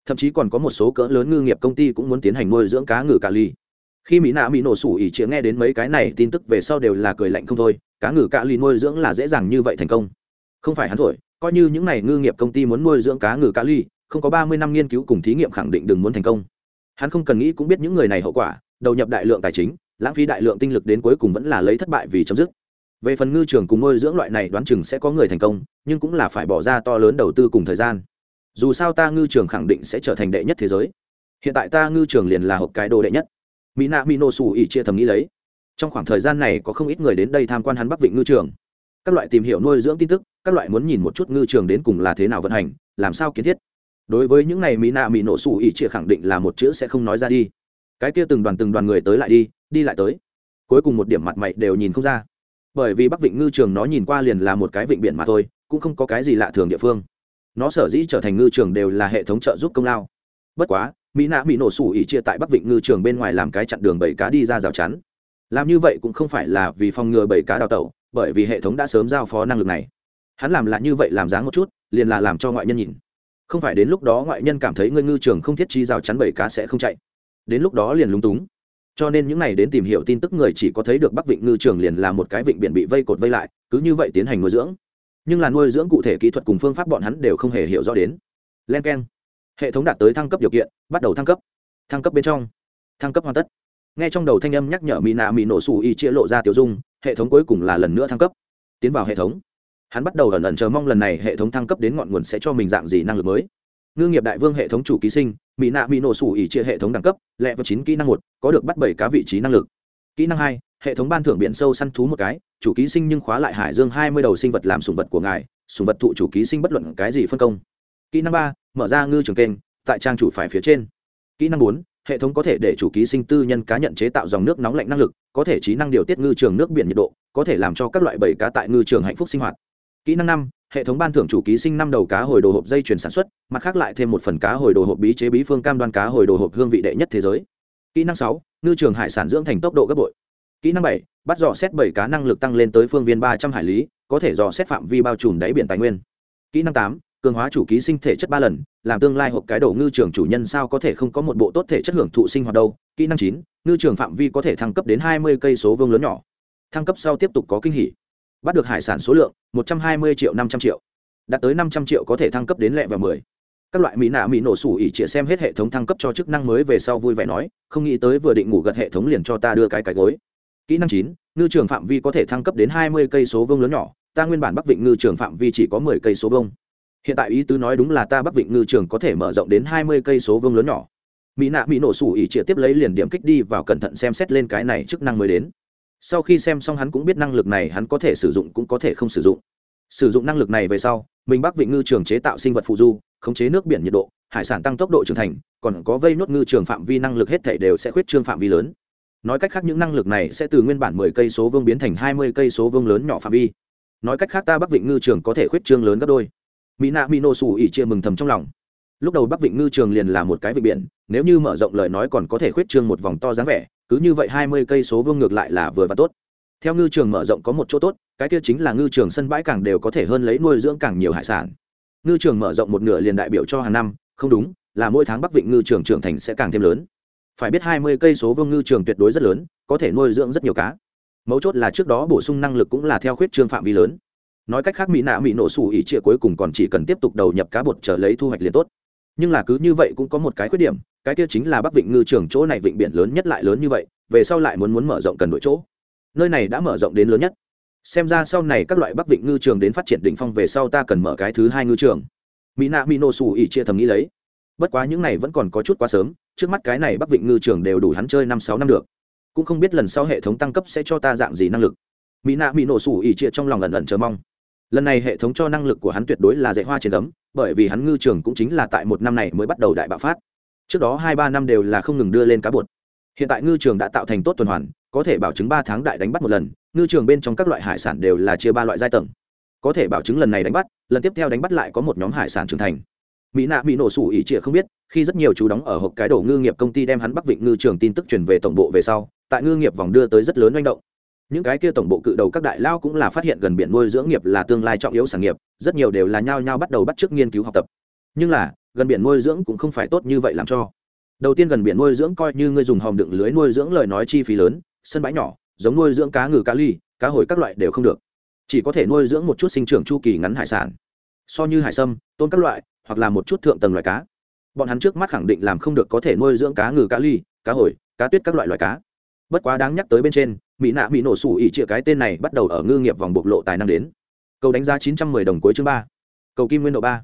thậm chí còn có một số cỡ lớn ngư nghiệp công ty cũng muốn tiến hành nuôi dưỡng cá ngừ cà ly. Khi mỹ nạ mỹ nổ sủ ỉ chĩa nghe đến mấy cái này tin tức về sau đều là cười lạnh không thôi, cá ngừ cà ly nuôi dưỡng là dễ dàng như vậy thành công. Không phải hắn thổi, coi như những này ngư nghiệp công ty muốn nuôi dưỡng cá ngừ cà ly, không có ba mươi năm nghiên cứu cùng thí nghiệm khẳng định đừng muốn thành công. Hắn không cần nghĩ cũng biết những người này hậu quả, đầu nhập đại lượng tài chính, lãng phí đại lượng tinh lực đến cuối cùng vẫn là lấy thất bại vì chấm dứt. Về phần ngư trường cùng nuôi dưỡng loại này đoán chừng sẽ có người thành công, nhưng cũng là phải bỏ ra to lớn đầu tư cùng thời gian dù sao ta ngư trường khẳng định sẽ trở thành đệ nhất thế giới. Hiện tại ta ngư trường liền là hộp cái đồ đệ nhất. Mỹ nạ mỹ nổ xù ỉ chia thầm nghĩ lấy. Trong khoảng thời gian này có không ít người đến đây tham quan hắn bắc vịnh ngư trường. Các loại tìm hiểu nuôi dưỡng tin tức, các loại muốn nhìn một chút ngư trường đến cùng là thế nào vận hành, làm sao kiến thiết. Đối với những này mỹ nạ mỹ nổ xù ỉ chia khẳng định là một chữ sẽ không nói ra đi. Cái kia từng đoàn từng đoàn người tới lại đi đi lại tới. Cuối cùng một điểm mặt mày đều nhìn không ra. Bởi vì bắc vịnh ngư trường nó nhìn qua liền là một cái vịnh biển mà thôi, cũng không có cái gì lạ thường địa phương nó sở dĩ trở thành ngư trường đều là hệ thống trợ giúp công lao. Bất quá, mỹ nạ mỹ nổ sủ ỉ chia tại bắc vịnh ngư trường bên ngoài làm cái chặn đường bảy cá đi ra rào chắn. Làm như vậy cũng không phải là vì phòng ngừa bảy cá đào tẩu, bởi vì hệ thống đã sớm giao phó năng lực này. Hắn làm lại như vậy làm dáng một chút, liền là làm cho ngoại nhân nhìn. Không phải đến lúc đó ngoại nhân cảm thấy ngươi ngư trường không thiết chi rào chắn bảy cá sẽ không chạy. Đến lúc đó liền lúng túng. Cho nên những n à y đến tìm hiểu tin tức người chỉ có thấy được bắc vịnh ngư trường liền là một cái vịnh biển bị vây cột vây lại, cứ như vậy tiến hành nuôi dưỡng nhưng là nuôi dưỡng cụ thể kỹ thuật cùng phương pháp bọn hắn đều không hề hiểu rõ đến. Len k e n hệ thống đạt tới thăng cấp điều kiện, bắt đầu thăng cấp. Thăng cấp bên trong. Thăng cấp hoàn tất. N g h e trong đầu thanh âm nhắc nhở mỹ nạ mỹ nổ xù y chia lộ ra tiểu dung, hệ thống cuối cùng là lần nữa thăng cấp. Tiến vào hệ thống. Hắn bắt đầu ẩn ẩn chờ mong lần này hệ thống thăng cấp đến ngọn nguồn sẽ cho mình dạng gì năng lực mới. Ngư nghiệp đại vương hệ thống chủ ký sinh mỹ nạ mỹ nổ xù ỉ chia hệ thống đẳng cấp lẹ vào chín kỹ năng một, có được bắt bảy cá vị trí năng lực. Kỹ năng hai hệ thống ban thưởng biển sâu săn thú một cái, chủ ký sinh nhưng khóa lại hải dương hai mươi đầu sinh vật làm sùng vật của ngài, sùng vật thụ chủ ký sinh bất luận cái gì phân công. Kỹ năng ba, mở ra ngư trường kênh, tại trang chủ phải phía trên. Kỹ năng bốn, hệ thống có thể để chủ ký sinh tư nhân cá nhận chế tạo dòng nước nóng lạnh năng lực, có thể trí năng điều tiết ngư trường nước biển nhiệt độ, có thể làm cho các loại bầy cá tại ngư trường hạnh phúc sinh hoạt. Kỹ năng năm, hệ thống ban thưởng chủ ký sinh năm đầu cá hồi đồ hộp dây chuyển sản xuất, mặt khác lại thêm một phần cá hồi đồ hộp bí chế bí phương cam đoan cá hồi đồ hộp hương vị đệ nhất thế giới. Kỹ năng sáu, ngư trường hải sản dưỡng thành tốc độ gấp bội kỹ năng bảy, bắt dò xét bảy cá năng lực tăng lên tới phương viên ba trăm hải lý, có thể dò xét phạm vi bao trùm đáy biển tài nguyên. Kỹ năng tám, cường hóa chủ ký sinh thể chất ba lần, làm tương lai hộp cái đầu ngư trường chủ nhân sao có thể không có một bộ tốt thể chất hưởng thụ sinh hoạt đâu. Kỹ năng chín, ngư trường phạm vi có thể thăng cấp đến hai mươi cây số vương lớn nhỏ. Thăng cấp sau tiếp tục có kinh hỉ. Bắt được hải sản số lượng, một trăm hai mươi triệu năm trăm triệu. Đạt tới năm trăm triệu có thể thăng cấp đến lẹ và mười. Các loại mỹ nạ mỹ nổ sủ ỉ chĩa xem hết hệ thống thăng cấp cho chức năng mới về sau vui vẻ nói, không nghĩ tới vừa định ngủ gật hệ thống liền cho ta đưa cái cái gối kỹ năng chín, ngư trường phạm vi có thể thăng cấp đến hai mươi cây số vương lớn nhỏ. Ta nguyên bản bắc vịnh ngư trường phạm vi chỉ có mười cây số vương hiện tại ý tứ nói đúng là ta bắc vịnh ngư trường có thể mở rộng đến hai mươi cây số vương lớn nhỏ. Mỹ nạ mỹ nổ sủ ỉ trịa tiếp lấy liền điểm kích đi vào cẩn thận xem xét lên cái này chức năng mới đến. Sau khi xem xong hắn cũng biết năng lực này hắn có thể sử dụng cũng có thể không sử dụng. Sử dụng năng lực này về sau, mình bắc vịnh ngư trường chế tạo sinh vật phụ du, khống chế nước biển nhiệt độ, hải sản tăng tốc độ trưởng thành, còn có vây nốt ngư trường phạm vi năng lực hết thể đều sẽ khuyết trương phạm vi lớn nói cách khác những năng lực này sẽ từ nguyên bản mười cây số vương biến thành hai mươi cây số vương lớn nhỏ phạm vi. Nói cách khác ta bắc vịnh ngư trường có thể khuyết trương lớn gấp đôi. Mỹ nạ mỹ nổ xù ỉ chia mừng thầm trong lòng. Lúc đầu bắc vịnh ngư trường liền là một cái vịnh biển, nếu như mở rộng lời nói còn có thể khuyết trương một vòng to dáng vẻ, cứ như vậy hai mươi cây số vương ngược lại là vừa và tốt. Theo ngư trường mở rộng có một chỗ tốt, cái kia chính là ngư trường sân bãi càng đều có thể hơn lấy nuôi dưỡng càng nhiều hải sản. Ngư trường mở rộng một nửa liền đại biểu cho hàng năm, không đúng, là mỗi tháng bắc vịnh ngư trường trưởng thành sẽ càng thêm lớn phải biết hai mươi cây số vương ngư trường tuyệt đối rất lớn, có thể nuôi dưỡng rất nhiều cá. Mấu chốt là trước đó bổ sung năng lực cũng là theo khuyết trương phạm vi lớn. Nói cách khác, mỹ nạ mỹ nổ sủ ỉ trịa cuối cùng còn chỉ cần tiếp tục đầu nhập cá bột trở lấy thu hoạch liền tốt. Nhưng là cứ như vậy cũng có một cái khuyết điểm, cái kia chính là bắc vịnh ngư trường chỗ này vịnh biển lớn nhất lại lớn như vậy, về sau lại muốn muốn mở rộng cần đổi chỗ. Nơi này đã mở rộng đến lớn nhất. Xem ra sau này các loại bắc vịnh ngư trường đến phát triển đỉnh phong về sau ta cần mở cái thứ hai ngư trường. Mỹ nạ mỹ nổ xù ỉ chia thầm nghĩ lấy. Bất quá những này vẫn còn có chút quá sớm trước mắt cái này bắc vịnh ngư trường đều đủ hắn chơi năm sáu năm được. Cũng không biết lần sau hệ thống tăng cấp sẽ cho ta dạng gì năng lực. Mỹ nạ mỹ nổ sủ ỉ trịa trong lòng ẩn ẩn chờ mong. Lần này hệ thống cho năng lực của hắn tuyệt đối là dạy hoa trên ấm bởi vì hắn ngư trường cũng chính là tại một năm này mới bắt đầu đại bạo phát. Trước đó hai ba năm đều là không ngừng đưa lên cá bột. Hiện tại ngư trường đã tạo thành tốt tuần hoàn, có thể bảo chứng ba tháng đại đánh bắt một lần, ngư trường bên trong các loại hải sản đều là chia ba loại giai tầng. Có thể bảo chứng lần này đánh bắt, lần tiếp theo đánh bắt lại có một nhóm hải sản trưởng thành mỹ nạ bị nổ sủ ỉ trịa không biết, khi rất nhiều chú đóng ở hộp cái đổ ngư nghiệp công ty đem hắn bắc vịnh ngư trường tin tức truyền về tổng bộ về sau, tại ngư nghiệp vòng đưa tới rất lớn manh động. Những cái kia tổng bộ cự đầu các đại lao cũng là phát hiện gần biển nuôi dưỡng nghiệp là tương lai trọng yếu sản nghiệp, rất nhiều đều là nhao nhao bắt đầu bắt t nghiên cứu học tập. Nhưng là, gần biển nuôi dưỡng cũng không phải tốt như vậy làm cho. Đầu tiên gần biển nuôi dưỡng coi như ngươi dùng hòm đựng lưới nuôi dưỡng lời nói chi phí lớn, sân bãi nhỏ, giống nuôi dưỡng cá ngừ cá ly, cá hồi các loại đều không được. Chỉ có thể nuôi dưỡng một chút sinh trưởng chu kỳ ngắn hải sản so như hải sâm, tôm các loại, hoặc là một chút thượng tầng loài cá. Bọn hắn trước mắt khẳng định làm không được có thể nuôi dưỡng cá ngừ, cá ly, cá hồi, cá tuyết các loại loài cá. Bất quá đáng nhắc tới bên trên, mỹ nạ bị nổ sủ ỉ chĩa cái tên này bắt đầu ở ngư nghiệp vòng bộc lộ tài năng đến. Cầu đánh giá chín trăm mười đồng cuối chương ba. Cầu kim nguyên độ ba.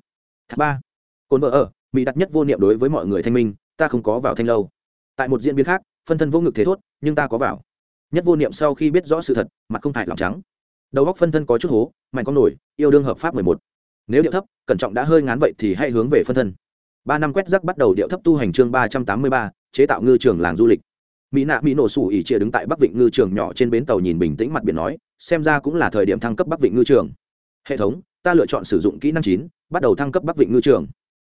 Tháp ba. Cồn vợ ở, mỹ đặt nhất vô niệm đối với mọi người thanh minh, ta không có vào thanh lâu. Tại một diễn biến khác, phân thân vô ngực thế thốt, nhưng ta có vào. Nhất vô niệm sau khi biết rõ sự thật, mặt không hại lòng trắng. Đầu góc phân thân có chút hố, mạnh con nổi, yêu đương hợp pháp mười một nếu điệu thấp, cẩn trọng đã hơi ngán vậy thì hãy hướng về phân thân. Ba năm quét rắc bắt đầu điệu thấp tu hành chương ba trăm tám mươi ba, chế tạo ngư trường làng du lịch. Mỹ nạ mỹ nổ sủ ỉ chia đứng tại bắc vịnh ngư trường nhỏ trên bến tàu nhìn bình tĩnh mặt biển nói, xem ra cũng là thời điểm thăng cấp bắc vịnh ngư trường. Hệ thống, ta lựa chọn sử dụng kỹ năng chín, bắt đầu thăng cấp bắc vịnh ngư trường.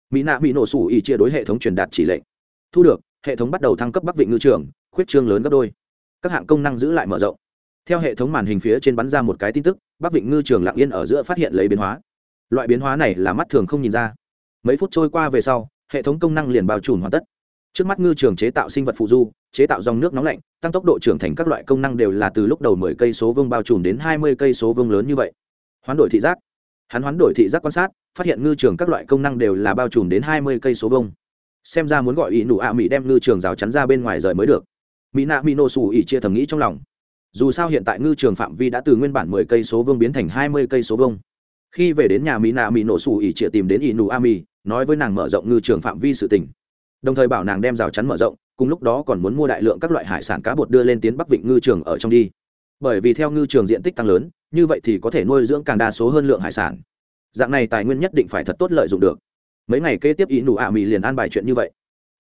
Mỹ nạ mỹ nổ sủ ỉ chia đối hệ thống truyền đạt chỉ lệnh. Thu được, hệ thống bắt đầu thăng cấp bắc vịnh ngư trường, khuyết trương lớn gấp đôi. Các hạng công năng giữ lại mở rộng. Theo hệ thống màn hình phía trên bắn ra một cái tin tức, bắc vịnh ngư trường lặng yên ở giữa phát hiện lấy biến hóa loại biến hóa này là mắt thường không nhìn ra. Mấy phút trôi qua về sau, hệ thống công năng liền bao trùm hoàn tất. Trước mắt ngư trường chế tạo sinh vật phụ du, chế tạo dòng nước nóng lạnh, tăng tốc độ trưởng thành các loại công năng đều là từ lúc đầu mười cây số vương bao trùm đến hai mươi cây số vương lớn như vậy. Hoán đổi thị giác. Hắn hoán đổi thị giác quan sát, phát hiện ngư trường các loại công năng đều là bao trùm đến hai mươi cây số vương. xem ra muốn gọi ý nụ ạ mỹ đem ngư trường rào chắn ra bên ngoài rời mới được. Mỹ nạ mỹ nổ xù ỉ chia thầm nghĩ trong lòng. Dù sao hiện tại ngư trường phạm vi đã từ nguyên bản mười cây số vương biến thành hai mươi cây số vương khi về đến nhà mỹ nạ mỹ nổ xù ỉ chia tìm đến ỷ nụ a mi nói với nàng mở rộng ngư trường phạm vi sự tỉnh đồng thời bảo nàng đem rào chắn mở rộng, cùng lúc đó còn muốn mua đại lượng các loại hải sản cá bột đưa lên tiến bắc vịnh ngư trường ở trong đi. Bởi vì theo ngư trường diện tích tăng lớn, như vậy thì có thể nuôi dưỡng càng đa số hơn lượng hải sản. Dạng này tài nguyên nhất định phải thật tốt lợi dụng được. Mấy ngày kế tiếp ý nụ ạ mỹ liền an bài chuyện như vậy.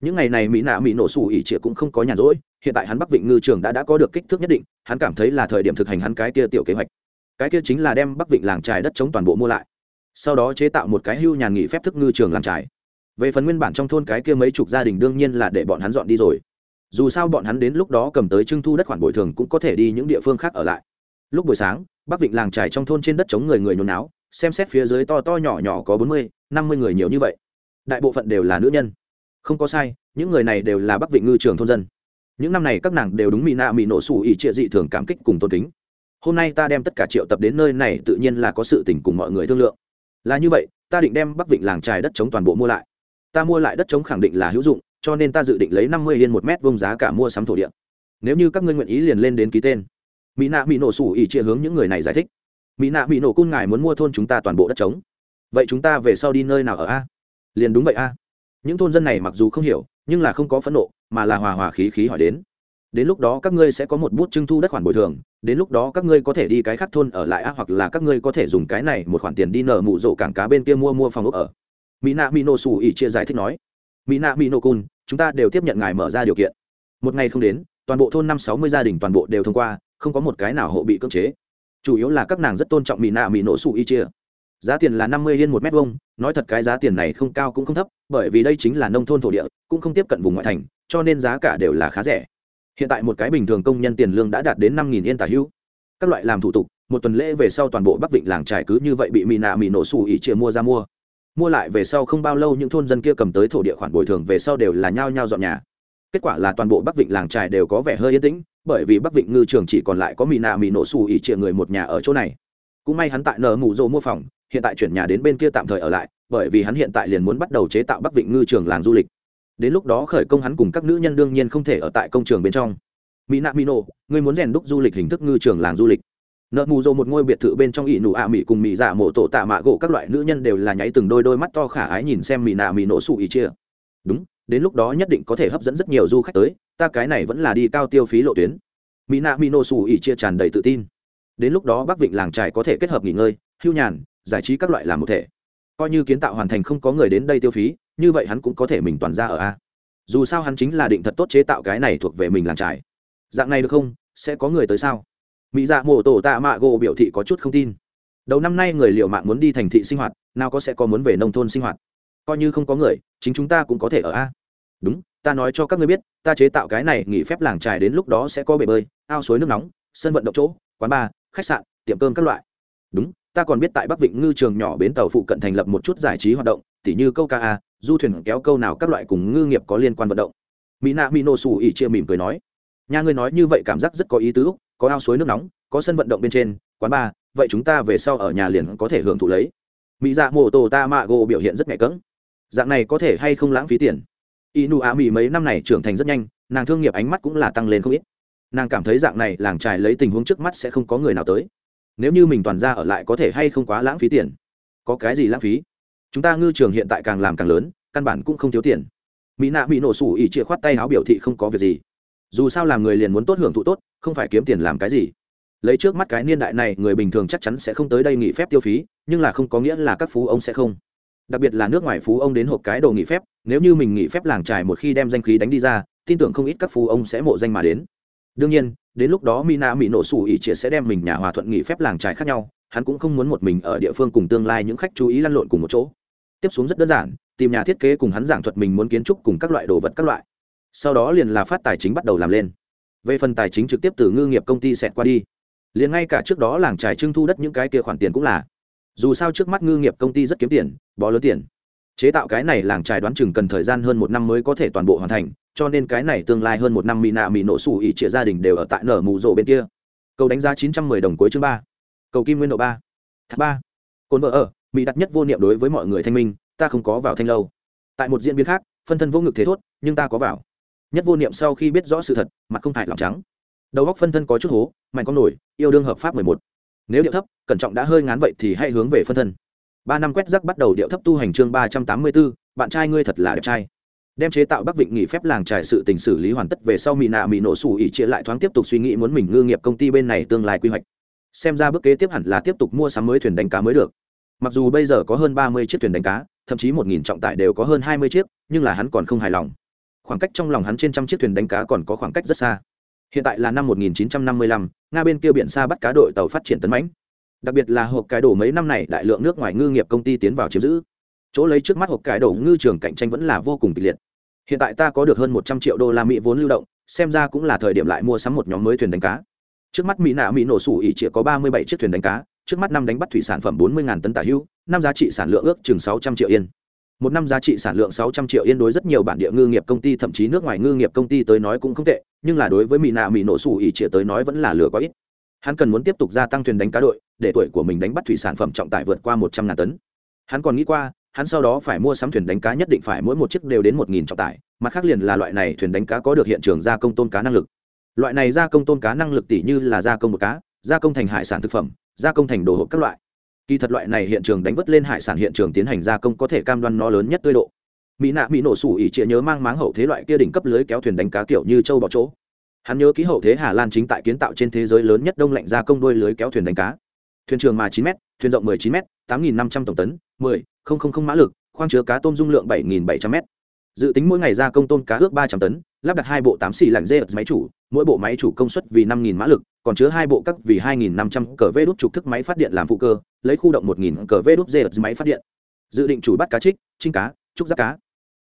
Những ngày này mỹ nạ mỹ nổ xù ỉ trịa cũng không có nhàn rỗi, hiện tại hắn bắc vịnh ngư trường đã đã có được kích thước nhất định, hắn cảm thấy là thời điểm thực hành hắn cái kia tiểu kế hoạch cái kia chính là đem bắc vịnh làng trài đất chống toàn bộ mua lại. Sau đó chế tạo một cái hưu nhàn nghỉ phép thức ngư trường làng trài. Về phần nguyên bản trong thôn cái kia mấy chục gia đình đương nhiên là để bọn hắn dọn đi rồi. Dù sao bọn hắn đến lúc đó cầm tới trưng thu đất khoản bồi thường cũng có thể đi những địa phương khác ở lại. Lúc buổi sáng, bắc vịnh làng trải trong thôn trên đất chống người người nhốn náo, xem xét phía dưới to to nhỏ nhỏ có bốn mươi, năm mươi người nhiều như vậy. Đại bộ phận đều là nữ nhân. Không có sai, những người này đều là bắc vịnh ngư trường thôn dân. Những năm này các nàng đều đúng mỹ nạ mỹ nổ sủ ỉ trịa dị thường cảm kích cùng tôn kính hôm nay ta đem tất cả triệu tập đến nơi này tự nhiên là có sự tình cùng mọi người thương lượng. Là như vậy, ta định đem bắc vịnh làng trài đất chống toàn bộ mua lại. Ta mua lại đất chống khẳng định là hữu dụng, cho nên ta dự định lấy năm mươi yên một mét vông giá cả mua sắm thổ địa. Nếu như các ngươi nguyện ý liền lên đến ký tên. Mỹ nạ mỹ nổ sủ ỉ chia hướng những người này giải thích. Mỹ nạ mỹ nổ cung ngài muốn mua thôn chúng ta toàn bộ đất trống vậy chúng ta về sau đi nơi nào ở a? Liền đúng vậy a. Những thôn dân này mặc dù không hiểu, nhưng là không có phẫn nộ, mà là hòa hòa khí khí hỏi đến đến lúc đó các ngươi sẽ có một bút trưng thu đất khoản bồi thường, đến lúc đó các ngươi có thể đi cái khác thôn ở lại a hoặc là các ngươi có thể dùng cái này một khoản tiền đi nở mụ rộ cảng cá bên kia mua mua phòng ốc ở. Mỹ nạ mỹ nổ sủ ỉ chia giải thích nói mỹ nạ mỹ nổ cun chúng ta đều tiếp nhận ngài mở ra điều kiện. Một ngày không đến, toàn bộ thôn năm sáu mươi gia đình toàn bộ đều thông qua, không có một cái nào hộ bị cưỡng chế. Chủ yếu là các nàng rất tôn trọng mỹ nạ mỹ nổ sủ y chia. Giá tiền là năm mươi yên một mét vuông, nói thật cái giá tiền này không cao cũng không thấp, bởi vì đây chính là nông thôn thổ địa, cũng không tiếp cận vùng ngoại thành, cho nên giá cả đều là khá rẻ hiện tại một cái bình thường công nhân tiền lương đã đạt đến năm nghìn yên tả hữu. Các loại làm thủ tục, một tuần lễ về sau toàn bộ bắc vịnh làng trải cứ như vậy bị mì nạ mì nổ xù ỉ chia mua ra mua. Mua lại về sau không bao lâu những thôn dân kia cầm tới thổ địa khoản bồi thường về sau đều là nhao nhao dọn nhà. Kết quả là toàn bộ bắc vịnh làng trài đều có vẻ hơi yên tĩnh, bởi vì bắc vịnh ngư trường chỉ còn lại có mì nạ mì nổ xù ỉ chia người một nhà ở chỗ này. Cũng may hắn tại nở mù rộ mua phòng, hiện tại chuyển nhà đến bên kia tạm thời ở lại, bởi vì hắn hiện tại liền muốn bắt đầu chế tạo bắc vịnh ngư trường làng du lịch đến lúc đó khởi công hắn cùng các nữ nhân đương nhiên không thể ở tại công trường bên trong. Mỹ nạ mỹ nổ người muốn rèn đúc du lịch hình thức ngư trường làng du lịch. Nợ mù dô một ngôi biệt thự bên trong ỷ nụ ạ mỹ cùng mỹ giả mộ tổ tạ mạ gỗ các loại nữ nhân đều là nháy từng đôi đôi mắt to khả ái nhìn xem mỹ nạ mỹ nổ sụ ý chia. Đúng, đến lúc đó nhất định có thể hấp dẫn rất nhiều du khách tới, ta cái này vẫn là đi cao tiêu phí lộ tuyến. Mỹ nạ mỹ nổ sụ ý chia tràn đầy tự tin. Đến lúc đó bắc vịnh làng trài có thể kết hợp nghỉ ngơi, hưu nhàn, giải trí các loại làm một thể. Coi như kiến tạo hoàn thành không có người đến đây tiêu phí như vậy hắn cũng có thể mình toàn ra ở a. Dù sao hắn chính là định thật tốt chế tạo cái này thuộc về mình làng trải dạng này được không? Sẽ có người tới sao? Mỹ dạ mổ tổ tạ mạ gỗ biểu thị có chút không tin. Đầu năm nay người liệu mạng muốn đi thành thị sinh hoạt, nào có sẽ có muốn về nông thôn sinh hoạt? Coi như không có người, chính chúng ta cũng có thể ở a. Đúng, ta nói cho các ngươi biết, ta chế tạo cái này nghỉ phép làng trài đến lúc đó sẽ có bể bơi, ao suối nước nóng, sân vận động chỗ, quán bar, khách sạn, tiệm cơm các loại. Đúng, ta còn biết tại bắc vịnh ngư trường nhỏ bến tàu phụ cận thành lập một chút giải trí hoạt động, tỉ như câu ca a du thuyền kéo câu nào các loại cùng ngư nghiệp có liên quan vận động. Mỹ nạ mỹ nổ xù ỉ chia mỉm cười nói, nhà ngươi nói như vậy cảm giác rất có ý tứ, có ao suối nước nóng, có sân vận động bên trên, quán bar, vậy chúng ta về sau ở nhà liền có thể hưởng thụ lấy. Mỹ dạ mô tô ta mạ gỗ biểu hiện rất nhạy cỡng dạng này có thể hay không lãng phí tiền? Inu á mỹ mấy năm này trưởng thành rất nhanh, nàng thương nghiệp ánh mắt cũng là tăng lên không ít. Nàng cảm thấy dạng này làng trài lấy tình huống trước mắt sẽ không có người nào tới. Nếu như mình toàn ra ở lại có thể hay không quá lãng phí tiền? Có cái gì lãng phí? Chúng ta ngư trường hiện tại càng làm càng lớn, căn bản cũng không thiếu tiền. Mỹ nạ bị nổ sủ ỉ chĩa khoát tay áo biểu thị không có việc gì. Dù sao làm người liền muốn tốt hưởng thụ tốt, không phải kiếm tiền làm cái gì. Lấy trước mắt cái niên đại này, người bình thường chắc chắn sẽ không tới đây nghỉ phép tiêu phí, nhưng là không có nghĩa là các phú ông sẽ không. Đặc biệt là nước ngoài phú ông đến hộp cái đồ nghỉ phép, nếu như mình nghỉ phép làng trài một khi đem danh khí đánh đi ra, tin tưởng không ít các phú ông sẽ mộ danh mà đến. Đương nhiên, đến lúc đó mina mỹ nổ sủ ỉ triệt sẽ đem mình nhà hòa thuận nghỉ phép làng trài khác nhau, hắn cũng không muốn một mình ở địa phương cùng tương lai những khách chú ý lăn lộn cùng một chỗ tiếp xuống rất đơn giản, tìm nhà thiết kế cùng hắn giảng thuật mình muốn kiến trúc cùng các loại đồ vật các loại. Sau đó liền là phát tài chính bắt đầu làm lên. Về phần tài chính trực tiếp từ ngư nghiệp công ty xẹt qua đi, liền ngay cả trước đó làng trài trưng thu đất những cái kia khoản tiền cũng là. Dù sao trước mắt ngư nghiệp công ty rất kiếm tiền, bó lớn tiền. Chế tạo cái này làng trài đoán chừng cần thời gian hơn một năm mới có thể toàn bộ hoàn thành, cho nên cái này tương lai hơn một năm mỹ nạ mỹ nổ sủ ỉ trịa gia đình đều ở tại nở mù rộ bên kia. Cầu đánh giá chín trăm mười đồng cuối chương ba. Cầu kim nguyên độ ba. Thác ba. Cồn vợ ở mỹ đặt nhất vô niệm đối với mọi người thanh minh, ta không có vào thanh lâu. Tại một diễn biến khác, phân thân vô ngực thế thốt, nhưng ta có vào. Nhất vô niệm sau khi biết rõ sự thật, mặt không hại lòng trắng. Đầu góc phân thân có chút hố, mạnh con nổi, yêu đương hợp pháp mười một. Nếu điệu thấp, cẩn trọng đã hơi ngán vậy thì hãy hướng về phân thân. Ba năm quét rắc bắt đầu điệu thấp tu hành chương ba trăm tám mươi bốn, bạn trai ngươi thật là đẹp trai. Đem chế tạo bắc vịnh nghỉ phép làng trải sự tình xử lý hoàn tất về sau mỹ nạ mỹ nổ sủ ỉ chia lại thoáng tiếp tục suy nghĩ muốn mình ngư nghiệp công ty bên này tương lai quy hoạch. Xem ra bước kế tiếp hẳn là tiếp tục mua sắm mới thuyền đánh cá mới được mặc dù bây giờ có hơn ba mươi chiếc thuyền đánh cá thậm chí một nghìn trọng tải đều có hơn hai mươi chiếc nhưng là hắn còn không hài lòng. Khoảng cách trong lòng hắn trên trăm chiếc thuyền đánh cá còn có khoảng cách rất xa. Hiện tại là năm 1955, nga bên kia biển xa bắt cá đội tàu phát triển tấn mãnh. Đặc biệt là hộp cái đổ mấy năm này đại lượng nước ngoài ngư nghiệp công ty tiến vào chiếm giữ. Chỗ lấy trước mắt hộp cái đổ ngư trường cạnh tranh vẫn là vô cùng kịch liệt. Hiện tại ta có được hơn một trăm triệu đô la mỹ vốn lưu động xem ra cũng là thời điểm lại mua sắm một nhóm mới thuyền đánh cá. Trước mắt mỹ nạ mỹ nổ sủ ỉ chỉ có ba mươi bảy chiếc thuyền đánh cá trước mắt năm đánh bắt thủy sản phẩm bốn mươi tấn tả hữu, năm giá trị sản lượng ước chừng sáu trăm triệu yên. Một năm giá trị sản lượng sáu trăm triệu yên đối rất nhiều bản địa ngư nghiệp công ty, thậm chí nước ngoài ngư nghiệp công ty tới nói cũng không tệ, nhưng là đối với mỹ nạ mỹ nổ sủ ỉ chỉ tới nói vẫn là lừa quá ít. Hắn cần muốn tiếp tục gia tăng thuyền đánh cá đội, để tuổi của mình đánh bắt thủy sản phẩm trọng tải vượt qua một trăm ngàn tấn. Hắn còn nghĩ qua, hắn sau đó phải mua sắm thuyền đánh cá nhất định phải mỗi một chiếc đều đến một nghìn trọng tải, mặt khác liền là loại này thuyền đánh cá có được hiện trường gia công tôm cá năng lực. Loại này gia công tôm cá năng lực tỷ như là gia công một cá, gia công thành hải sản thực phẩm gia công thành đồ hộp các loại. Kỳ thật loại này hiện trường đánh vứt lên hải sản hiện trường tiến hành gia công có thể cam đoan nó lớn nhất tươi độ. Mỹ nạ mỹ nổ sủ ỉ trịa nhớ mang máng hậu thế loại kia đỉnh cấp lưới kéo thuyền đánh cá kiểu như châu bọ chỗ. Hắn nhớ ký hậu thế hà lan chính tại kiến tạo trên thế giới lớn nhất đông lạnh gia công đôi lưới kéo thuyền đánh cá. Thuyền trường mà chín m thuyền rộng 19 m tám nghìn năm trăm tổng tấn 10, không không không mã lực khoang chứa cá tôm dung lượng bảy nghìn bảy trăm m dự tính mỗi ngày gia công tôm cá ước ba trăm tấn lắp đặt hai bộ tám xì lạnh dê máy chủ mỗi bộ máy chủ công suất vì năm nghìn mã lực còn chứa hai bộ các vì hai nghìn năm trăm cờ vê đút trục thức máy phát điện làm phụ cơ, lấy khu động một nghìn cờ vê đút dê máy phát điện. Dự định chủ bắt cá trích, chinh cá, trúc giáp cá.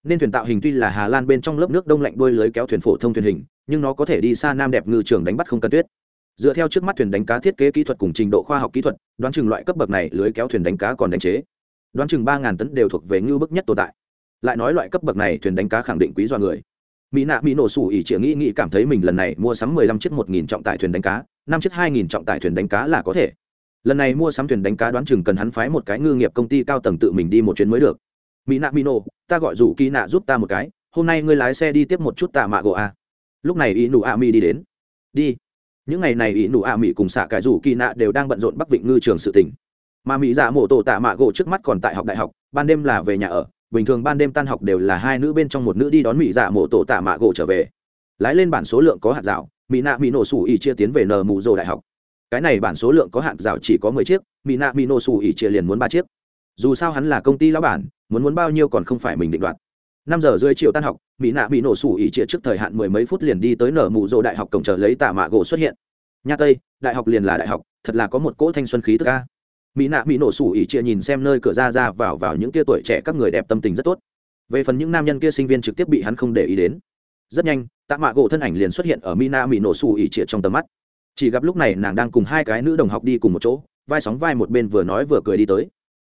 Nên thuyền tạo hình tuy là hà lan bên trong lớp nước đông lạnh đuôi lưới kéo thuyền phổ thông thuyền hình, nhưng nó có thể đi xa nam đẹp ngư trường đánh bắt không cần tuyết. Dựa theo trước mắt thuyền đánh cá thiết kế kỹ thuật cùng trình độ khoa học kỹ thuật, đoán chừng loại cấp bậc này lưới kéo thuyền đánh cá còn đánh chế. Đoán chừng ba tấn đều thuộc về ngư bức nhất tồn tại. Lại nói loại cấp bậc này thuyền đánh cá khẳng định quý do người mỹ nạ mỹ nổ sủ ỉ chỉ nghĩ nghĩ cảm thấy mình lần này mua sắm mười lăm chiếc một nghìn trọng tải thuyền đánh cá, năm chiếc hai nghìn trọng tải thuyền đánh cá là có thể. Lần này mua sắm thuyền đánh cá đoán chừng cần hắn phái một cái ngư nghiệp công ty cao tầng tự mình đi một chuyến mới được. Mỹ nạ mỹ nổ, ta gọi rủ kỳ nạ giúp ta một cái, hôm nay ngươi lái xe đi tiếp một chút tạ mạ gỗ a lúc này ý nụ a mi đi đến. Đi. Những ngày này ý nụ a mỹ cùng xạ cải rủ kỳ nạ đều đang bận rộn bắc vịnh ngư trường sự tỉnh mà mỹ dạ mổ tổ tạ mạ gỗ trước mắt còn tại học đại học, ban đêm là về nhà ở bình thường ban đêm tan học đều là hai nữ bên trong một nữ đi đón mỹ dạ mộ tổ tạ mạ gỗ trở về. Lái lên bản số lượng có hạt rào mỹ nạ mỹ nổ sủ ỉ chia tiến về nờ mù rồ đại học. Cái này bản số lượng có hạn rào chỉ có mười chiếc mỹ nạ mỹ nổ sủ ỉ chia liền muốn ba chiếc. Dù sao hắn là công ty lão bản, muốn muốn bao nhiêu còn không phải mình định đoạt. Năm giờ rưỡi chiều tan học mỹ nạ bị nổ sủ ỉ trịa trước thời hạn mười mấy phút liền đi tới nở mù rộ đại học cổng chờ lấy tạ mạ gỗ xuất hiện. Nha tây, đại học liền là đại học, thật là có một cỗ thanh xuân khí tức ca mỹ nạ Mỹ nổ sủ ỉ chia nhìn xem nơi cửa ra ra vào vào những tia tuổi trẻ các người đẹp tâm tình rất tốt. Về phần những nam nhân kia sinh viên trực tiếp bị hắn không để ý đến. Rất nhanh, tạ mạ gỗ thân ảnh liền xuất hiện ở mỹ nạ Mỹ nổ sủ ỉ chia trong tầm mắt. Chỉ gặp lúc này nàng đang cùng hai cái nữ đồng học đi cùng một chỗ, vai sóng vai một bên vừa nói vừa cười đi tới.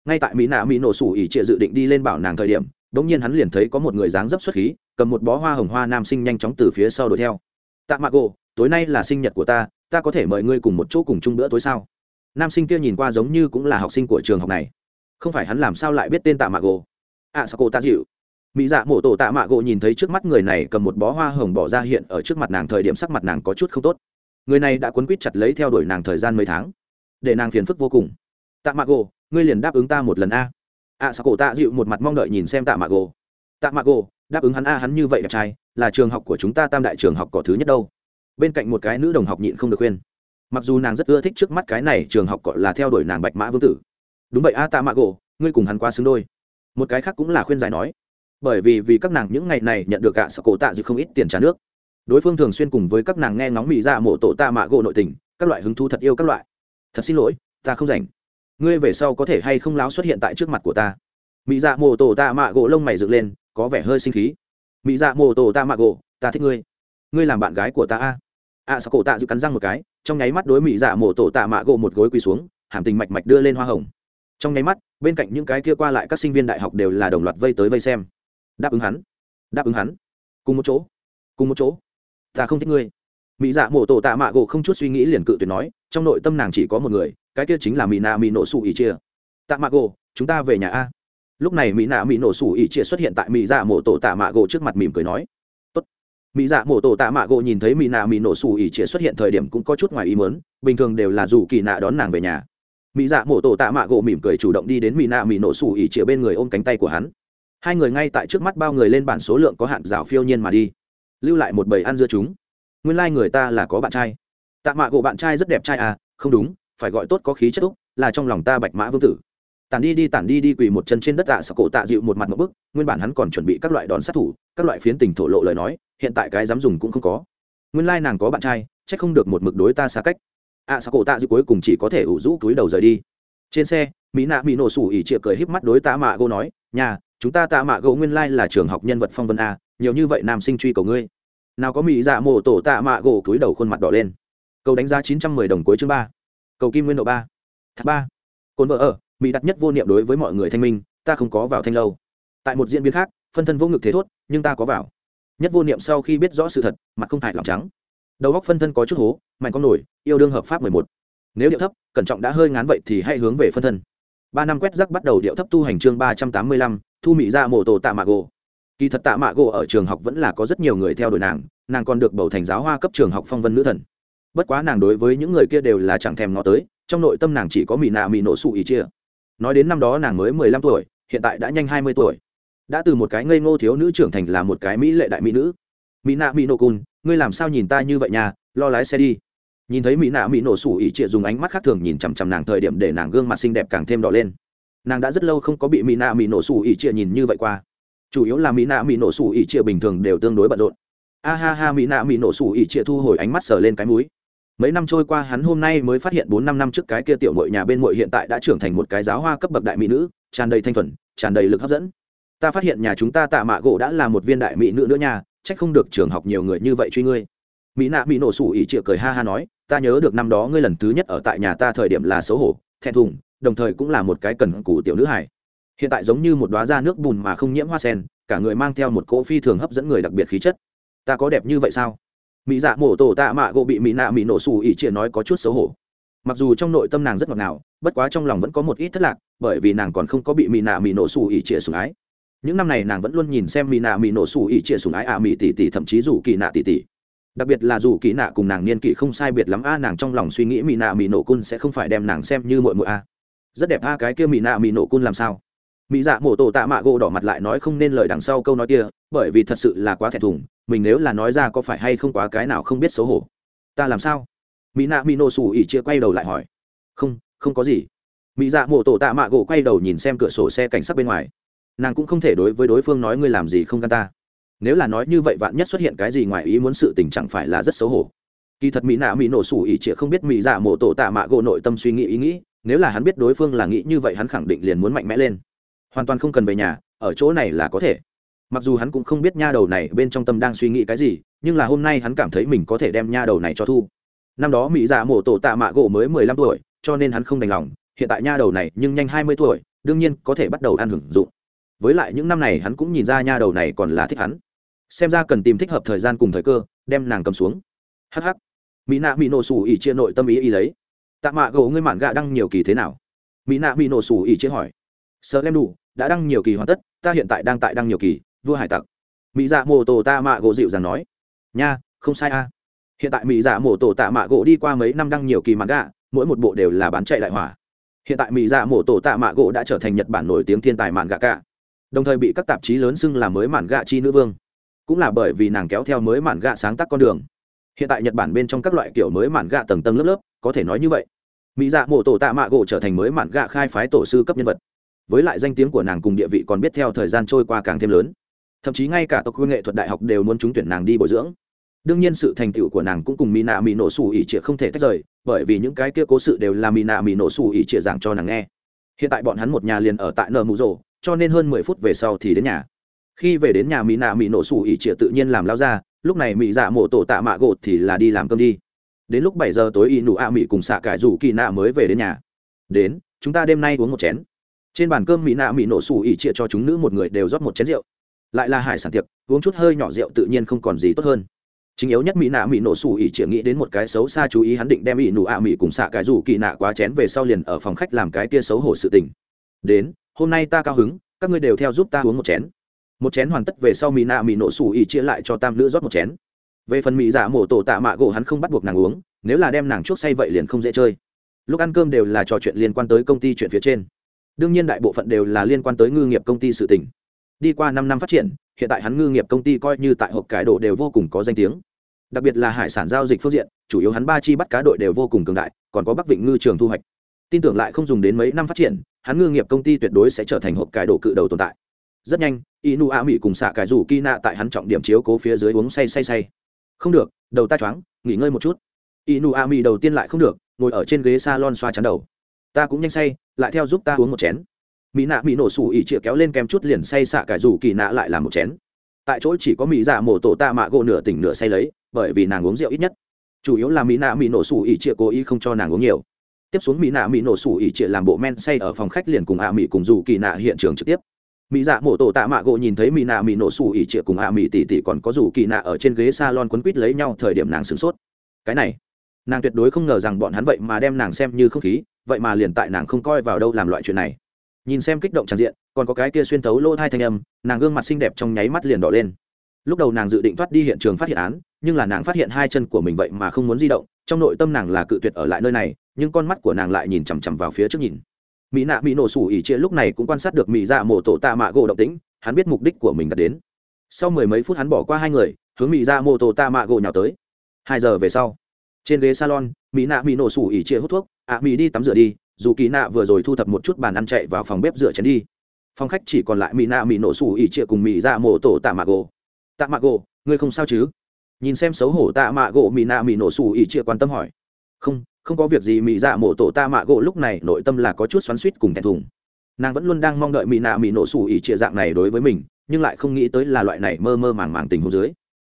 Ngay tại mỹ nạ mỹ nổ sủ ỉ chia dự định đi lên bảo nàng thời điểm đ ỗ n g nhiên hắn liền thấy có một người dáng dấp xuất khí, cầm một bó hoa hồng hoa nam sinh nhanh chóng từ phía sau đuổi theo. Tạ mạ gỗ, tối nay là sinh nhật của ta ta có thể mời ngươi cùng một chỗ cùng chung bữa tối sao? Nam sinh kia nhìn qua giống như cũng là học sinh của trường học này. Không phải hắn làm sao lại biết tên tạ mạ gỗ? À sao cô ta dịu? Mỹ dạ mổ tổ tạ mạ gỗ nhìn thấy trước mắt người này cầm một bó hoa hồng bỏ ra hiện ở trước mặt nàng thời điểm sắc mặt nàng có chút không tốt. Người này đã quấn quýt chặt lấy theo đuổi nàng thời gian mấy tháng. Để nàng phiền phức vô cùng. Tạ mạ gỗ, ngươi liền đáp ứng ta một lần a. À sao cổ dịu một mặt mong đợi nhìn xem tạ mạ gỗ. Tạ mạ gỗ, đáp ứng hắn a, hắn như vậy đẹp trai, là trường học của chúng ta tam đại trường học cỏ thứ nhất đâu. Bên cạnh một cái nữ đồng học nhịn không được khuyên mặc dù nàng rất ưa thích trước mắt cái này trường học gọi là theo đuổi nàng bạch mã vương tử. Đúng vậy, a tạ mạ gỗ, ngươi cùng hắn quá xứng đôi. Một cái khác cũng là khuyên giải nói, bởi vì vì các nàng những ngày này nhận được gạ sợ cổ tạ dự không ít tiền trả nước. Đối phương thường xuyên cùng với các nàng nghe ngóng mỹ ra mộ tổ tạ mạ gỗ nội tình, các loại hứng thú thật yêu các loại. Thật xin lỗi, ta không rảnh. Ngươi về sau có thể hay không láo xuất hiện tại trước mặt của ta? Mỹ dạ mô tổ tạ mạ gỗ lông mày dựng lên, có vẻ hơi sinh khí. Mỹ dạ mô tổ tạ mạ gỗ, ta thích ngươi. Ngươi làm bạn gái của ta a. À. a sao cổ tạ dự cắn răng một cái trong nháy mắt đối mỹ dạ mổ tổ tạ mạ gỗ một gối quỳ xuống, hàm tình mạch mạch đưa lên hoa hồng. Trong nháy mắt, bên cạnh những cái kia qua lại các sinh viên đại học đều là đồng loạt vây tới vây xem. Đáp ứng hắn, đáp ứng hắn. Cùng một chỗ, cùng một chỗ. Ta không thích ngươi. Mỹ dạ mổ tổ tạ mạ gỗ không chút suy nghĩ liền cự tuyệt nói, trong nội tâm nàng chỉ có một người, cái kia chính là mỹ nạ mỹ nổ sủ ỉ chia tạ mạ gỗ, chúng ta về nhà a. Lúc này mỹ nạ mỹ nổ sủ ỉ chia xuất hiện tại mỹ dạ mổ tổ tạ mạ gỗ trước mặt mỉm cười nói mỹ dạ mổ tổ tạ mạ gỗ nhìn thấy mỹ nạ mỹ nổ sủ ỉ chia xuất hiện thời điểm cũng có chút ngoài ý mớn bình thường đều là dù kỳ nạ đón nàng về nhà. Mỹ dạ mổ tổ tạ mạ gỗ mỉm cười chủ động đi đến mỹ nạ mỹ nổ sủ ỉ chia bên người ôm cánh tay của hắn. Hai người ngay tại trước mắt bao người lên bản số lượng có hạn rào phiêu nhiên mà đi. Lưu lại một bầy ăn dưa chúng. Nguyên lai、like、người ta là có bạn trai. Tạ mạ gỗ bạn trai rất đẹp trai à không đúng, phải gọi tốt có khí chất úc, là trong lòng ta bạch mã vương tử tản đi đi tản đi đi quỳ một chân trên đất tạ sặc cổ tạ dịu một mặt một bức, nguyên bản hắn còn chuẩn bị các loại đòn sát thủ, các loại phiến tình thổ lộ lời nói, hiện tại cái dám dùng cũng không có. Nguyên lai nàng có bạn trai trách không được một mực đối ta xa cách. Ạ sặc cổ tạ dịu cuối cùng chỉ có thể ủ rũ túi đầu rời đi. Trên xe, mỹ nạ mỹ nổ sủ ỉ chịa cười híp mắt đối tạ mạ gỗ nói, nhà, chúng ta tạ mạ gỗ nguyên lai là trường học nhân vật phong vân a, nhiều như vậy nam sinh truy cầu ngươi. Nào có mỹ dạ mộ tổ tạ mạ gỗ túi đầu khuôn mặt đỏ lên. Cầu đánh giá chín trăm mười đồng cuối chương ba. Cầu kim nguyên độ ba. Thác ba. Cồn vợ ở mỹ đặt nhất vô niệm đối với mọi người thanh minh, ta không có vào thanh lâu. Tại một diễn biến khác, phân thân vô ngực thế thốt, nhưng ta có vào. Nhất vô niệm sau khi biết rõ sự thật, mặt không hại lòng trắng. Đầu góc phân thân có chút hố, mạnh con nổi, yêu đương hợp pháp mười một. Nếu điệu thấp, cẩn trọng đã hơi ngán vậy thì hãy hướng về phân thân. Ba năm quét rắc bắt đầu điệu thấp tu hành chương ba trăm tám mươi lăm, thu mỹ ra mộ tổ tạ mạ gỗ. Kỳ thật tạ mạ gỗ ở trường học vẫn là có rất nhiều người theo đuổi nàng nàng còn được bầu thành giáo hoa cấp trường học phong vân nữ thần. Bất quá nàng đối với những người kia đều là chẳng thèm ngó tới, trong nội tâm nàng chỉ có mỹ nạ mỹ nổ sụ ý chia nói đến năm đó nàng mới mười lăm tuổi, hiện tại đã nhanh hai mươi tuổi. Đã từ một cái ngây ngô thiếu nữ trưởng thành là một cái mỹ lệ đại mỹ nữ. Mỹ nạ mỹ nổ cun ngươi làm sao nhìn ta như vậy nhà lo lái xe đi. Nhìn thấy mỹ nạ mỹ nổ sủ ỉ trịa dùng ánh mắt khác thường nhìn chằm chằm nàng thời điểm để nàng gương mặt xinh đẹp càng thêm đỏ lên. Nàng đã rất lâu không có bị mỹ nạ mỹ nổ sủ ỉ trịa nhìn như vậy qua. Chủ yếu là mỹ nạ mỹ nổ sủ ỉ trịa bình thường đều tương đối bận rộn. A ha ha, mỹ nạ mỹ nổ sủ ỉ trịa thu hồi ánh mắt sờ lên cái múi mấy năm trôi qua hắn hôm nay mới phát hiện bốn năm năm trước cái kia tiểu mội nhà bên mội hiện tại đã trưởng thành một cái giáo hoa cấp bậc đại mỹ nữ, tràn đầy thanh thuần, tràn đầy lực hấp dẫn. Ta phát hiện nhà chúng ta tạ mạ gỗ đã là một viên đại mỹ nữ nữa nha trách không được trường học nhiều người như vậy truy ngươi. Mỹ nạ bị nổ sủ ỉ chịa cười ha ha nói, ta nhớ được năm đó ngươi lần thứ nhất ở tại nhà ta thời điểm là xấu hổ, thẹn thùng, đồng thời cũng là một cái cần cù tiểu nữ hải hiện tại giống như một đoá da nước bùn mà không nhiễm hoa sen, cả người mang theo một cỗ phi thường hấp dẫn người đặc biệt khí chất. Ta có đẹp như vậy sao? Mỹ dạ mổ tổ tạ mạ gỗ bị mỹ nạ mỹ nổ xù ỉ chia nói có chút xấu hổ. Mặc dù trong nội tâm nàng rất ngọt ngào, bất quá trong lòng vẫn có một ít thất lạc, bởi vì nàng còn không có bị mỹ nạ mỹ nổ xù ỉ chia sủng ái. Những năm này nàng vẫn luôn nhìn xem mỹ nạ mỹ nổ xù ỉ chia sủng ái à mỹ tỷ tỷ, thậm chí dù kỳ nạ tỷ tỷ. Đặc biệt là dù kỳ nạ cùng nàng niên kỷ không sai biệt lắm a, nàng trong lòng suy nghĩ mỹ nạ mỹ nổ cun sẽ không phải đem nàng xem như mội mội a. Rất đẹp a, cái kia mỹ nạ mỹ nổ cun làm sao? Mỹ dạ mổ tổ tạ mạ gỗ đỏ mặt lại nói không nên lời đằng sau câu nói kia, bởi vì thật sự là quá thẹn thùng mình nếu là nói ra có phải hay không quá cái nào không biết xấu hổ. Ta làm sao? Mỹ nạ mỹ nổ xù ỉ chia quay đầu lại hỏi. Không không có gì. Mỹ dạ mộ tổ tạ mạ gỗ quay đầu nhìn xem cửa sổ xe cảnh sát bên ngoài. Nàng cũng không thể đối với đối phương nói ngươi làm gì không gan ta. Nếu là nói như vậy vạn nhất xuất hiện cái gì ngoài ý muốn sự tình chẳng phải là rất xấu hổ. Kỳ thật mỹ nạ mỹ nổ xù ỉ chia không biết mỹ dạ mộ tổ tạ mạ gỗ nội tâm suy nghĩ ý nghĩ, nếu là hắn biết đối phương là nghĩ như vậy hắn khẳng định liền muốn mạnh mẽ lên. Hoàn toàn không cần về nhà, ở chỗ này là có thể mặc dù hắn cũng không biết nha đầu này bên trong tâm đang suy nghĩ cái gì, nhưng là hôm nay hắn cảm thấy mình có thể đem nha đầu này cho thu. Năm đó mỹ dạ mổ tổ tạ mạ gỗ mới mười lăm tuổi, cho nên hắn không đành lòng. Hiện tại nha đầu này nhưng nhanh hai mươi tuổi, đương nhiên có thể bắt đầu ăn hưởng dụng. Với lại những năm này hắn cũng nhìn ra nha đầu này còn là thích hắn. Xem ra cần tìm thích hợp thời gian cùng thời cơ, đem nàng cầm xuống. Hh mỹ nạ mỹ nổ xù ỉ chia nội tâm ý ý lấy. Tạ mạ gỗ, ngươi mạn gạ đăng nhiều kỳ thế nào? Mỹ nạ mỹ nổ xù ỉ chia hỏi. Sợ lem đủ, đã đăng nhiều kỳ hoàn tất, ta hiện tại đang tại đăng nhiều kỳ vua hải tặc. Mỹ dạ mô tổ tạ mạ gỗ dịu dàng nói, nha, không sai a. Hiện tại mỹ dạ mô tổ tạ mạ gỗ đi qua mấy năm đăng nhiều kỳ mạn gạ mỗi một bộ đều là bán chạy đại hỏa. Hiện tại mỹ dạ mô tổ tạ mạ gỗ đã trở thành nhật bản nổi tiếng thiên tài mạn gạ cả, đồng thời bị các tạp chí lớn xưng là mới mạn gạ chi nữ vương. Cũng là bởi vì nàng kéo theo mới mạn gạ sáng tác con đường. Hiện tại nhật bản bên trong các loại kiểu mới mạn gạ tầng tầng lớp lớp, có thể nói như vậy. Mỹ dạ mộ tổ tạ mạ gỗ trở thành mới mạn gạ khai phái tổ sư cấp nhân vật. Với lại danh tiếng của nàng cùng địa vị còn biết theo thời gian trôi qua càng thêm lớn thậm chí ngay cả tộc quy nghệ thuật đại học đều muốn trúng tuyển nàng đi bồi dưỡng. Đương nhiên sự thành tựu của nàng cũng cùng mỹ nạ mỹ nổ xù ỉ trịa không thể tách rời, bởi vì những cái kia cố sự đều là mỹ nạ mỹ nổ xù ỉ trịa giảng cho nàng nghe. Hiện tại bọn hắn một nhà liền ở tại nờ mù rồ, cho nên hơn mười phút về sau thì đến nhà. Khi về đến nhà mỹ nạ mỹ nổ xù ỉ trịa tự nhiên làm lao ra, lúc này mỹ dạ mổ tổ tạ mạ gột thì là đi làm cơm đi. Đến lúc bảy giờ tối y nụ a mỹ cùng xạ cải rủ kỳ nạ mới về đến nhà. Đến, chúng ta đêm nay uống một chén. Trên bàn cơm mỹ nạ mỹ nổ xù ỉ trịa cho chúng nữ một người đều rót một chén rượu lại là hải sản tiệc, uống chút hơi nhỏ rượu tự nhiên không còn gì tốt hơn. Chính yếu nhất mỹ nạ mỹ nổ xù ỉ chỉ nghĩ đến một cái xấu xa chú ý hắn định đem ỉ nụ ạ mỹ cùng xạ cái rủ kỳ nạ quá chén về sau liền ở phòng khách làm cái kia xấu hổ sự tình. Đến, hôm nay ta cao hứng, các ngươi đều theo giúp ta uống một chén. Một chén hoàn tất về sau mỹ nạ mỹ nổ xù ỉ chia lại cho tam nữ rót một chén. Về phần mỹ giả mổ tổ tạ mạ gỗ hắn không bắt buộc nàng uống, nếu là đem nàng chuốc say vậy liền không dễ chơi. Lúc ăn cơm đều là trò chuyện liên quan tới công ty chuyện phía trên. Đương nhiên đại bộ phận đều là liên quan tới ngư nghiệp công ty sự tỉnh đi qua năm năm phát triển, hiện tại hắn ngư nghiệp công ty coi như tại hộp cải đồ đều vô cùng có danh tiếng. Đặc biệt là hải sản giao dịch phương diện, chủ yếu hắn ba chi bắt cá đội đều vô cùng cường đại, còn có bắc vịnh ngư trường thu hoạch. Tin tưởng lại không dùng đến mấy năm phát triển, hắn ngư nghiệp công ty tuyệt đối sẽ trở thành hộp cải đồ cự đầu tồn tại. Rất nhanh, inu a mỹ cùng xạ cải rủ kỳ nạ tại hắn trọng điểm chiếu cố phía dưới uống say say say. Không được, đầu ta choáng, nghỉ ngơi một chút. Inu a mỹ đầu tiên lại không được, ngồi ở trên ghế s a lon xoa chắn đầu. Ta cũng nhanh say, lại theo giúp ta uống một chén mỹ nạ mỹ nổ sủ ỉ chĩa kéo lên kem chút liền say xạ cải dù kỳ nạ lại làm một chén. Tại chỗ chỉ có mỹ dạ mổ tổ tạ mạ gỗ nửa tỉnh nửa say lấy, bởi vì nàng uống rượu ít nhất. Chủ yếu là mỹ nạ mỹ nổ sủ ỉ chĩa cố ý không cho nàng uống nhiều. Tiếp xuống mỹ nạ mỹ nổ sủ ỉ chĩa làm bộ men say ở phòng khách liền cùng ạ mỹ cùng dù kỳ nạ hiện trường trực tiếp. Mỹ dạ mổ tổ tạ mạ gỗ nhìn thấy mỹ nạ mỹ nổ sủ ỉ chĩa cùng ạ mỹ tỉ tỉ còn có dù kỳ nạ ở trên ghế s a lon quấn quít lấy nhau thời điểm nàng sửng sốt. Cái này, nàng tuyệt đối không ngờ rằng bọn hắn vậy mà đem nàng xem như không khí, vậy mà liền tại nàng không coi vào đâu làm loại chuyện này nhìn xem kích động tràn diện, còn có cái kia xuyên tấu lỗ hai thanh âm, nàng gương mặt xinh đẹp trong nháy mắt liền đỏ lên. Lúc đầu nàng dự định thoát đi hiện trường phát hiện án, nhưng là nàng phát hiện hai chân của mình vậy mà không muốn di động, trong nội tâm nàng là cự tuyệt ở lại nơi này, nhưng con mắt của nàng lại nhìn chằm chằm vào phía trước nhìn. Mỹ nạ mỹ nổ sủ ỉ chia lúc này cũng quan sát được mỹ dạ mổ tổ tạ mạ gỗ động tĩnh, hắn biết mục đích của mình đã đến. Sau mười mấy phút hắn bỏ qua hai người, hướng mỹ dạ mổ tổ tạ mạ gỗ nhào tới. Hai giờ về sau, trên ghế salon, mỹ nạ mỹ nổ sủ ỉ chia hút thuốc ạ mỹ đi tắm rửa đi dù kỳ nạ vừa rồi thu thập một chút bàn ăn chạy vào phòng bếp rửa chén đi. Phòng khách chỉ còn lại mỹ nạ mỹ nổ sủ ỉ chia cùng mỹ dạ mổ tổ tạ mạ gỗ. Tạ mạ gỗ, ngươi không sao chứ? Nhìn xem xấu hổ tạ mạ gỗ mỹ nạ mỹ nổ sủ ỉ chia quan tâm hỏi. Không không có việc gì mỹ dạ mổ tổ tạ mạ gỗ lúc này nội tâm là có chút xoắn suýt cùng thẹn thùng. Nàng vẫn luôn đang mong đợi mỹ nạ mỹ nổ sủ ỉ chia dạng này đối với mình, nhưng lại không nghĩ tới là loại này mơ mơ màng màng tình hồ dưới.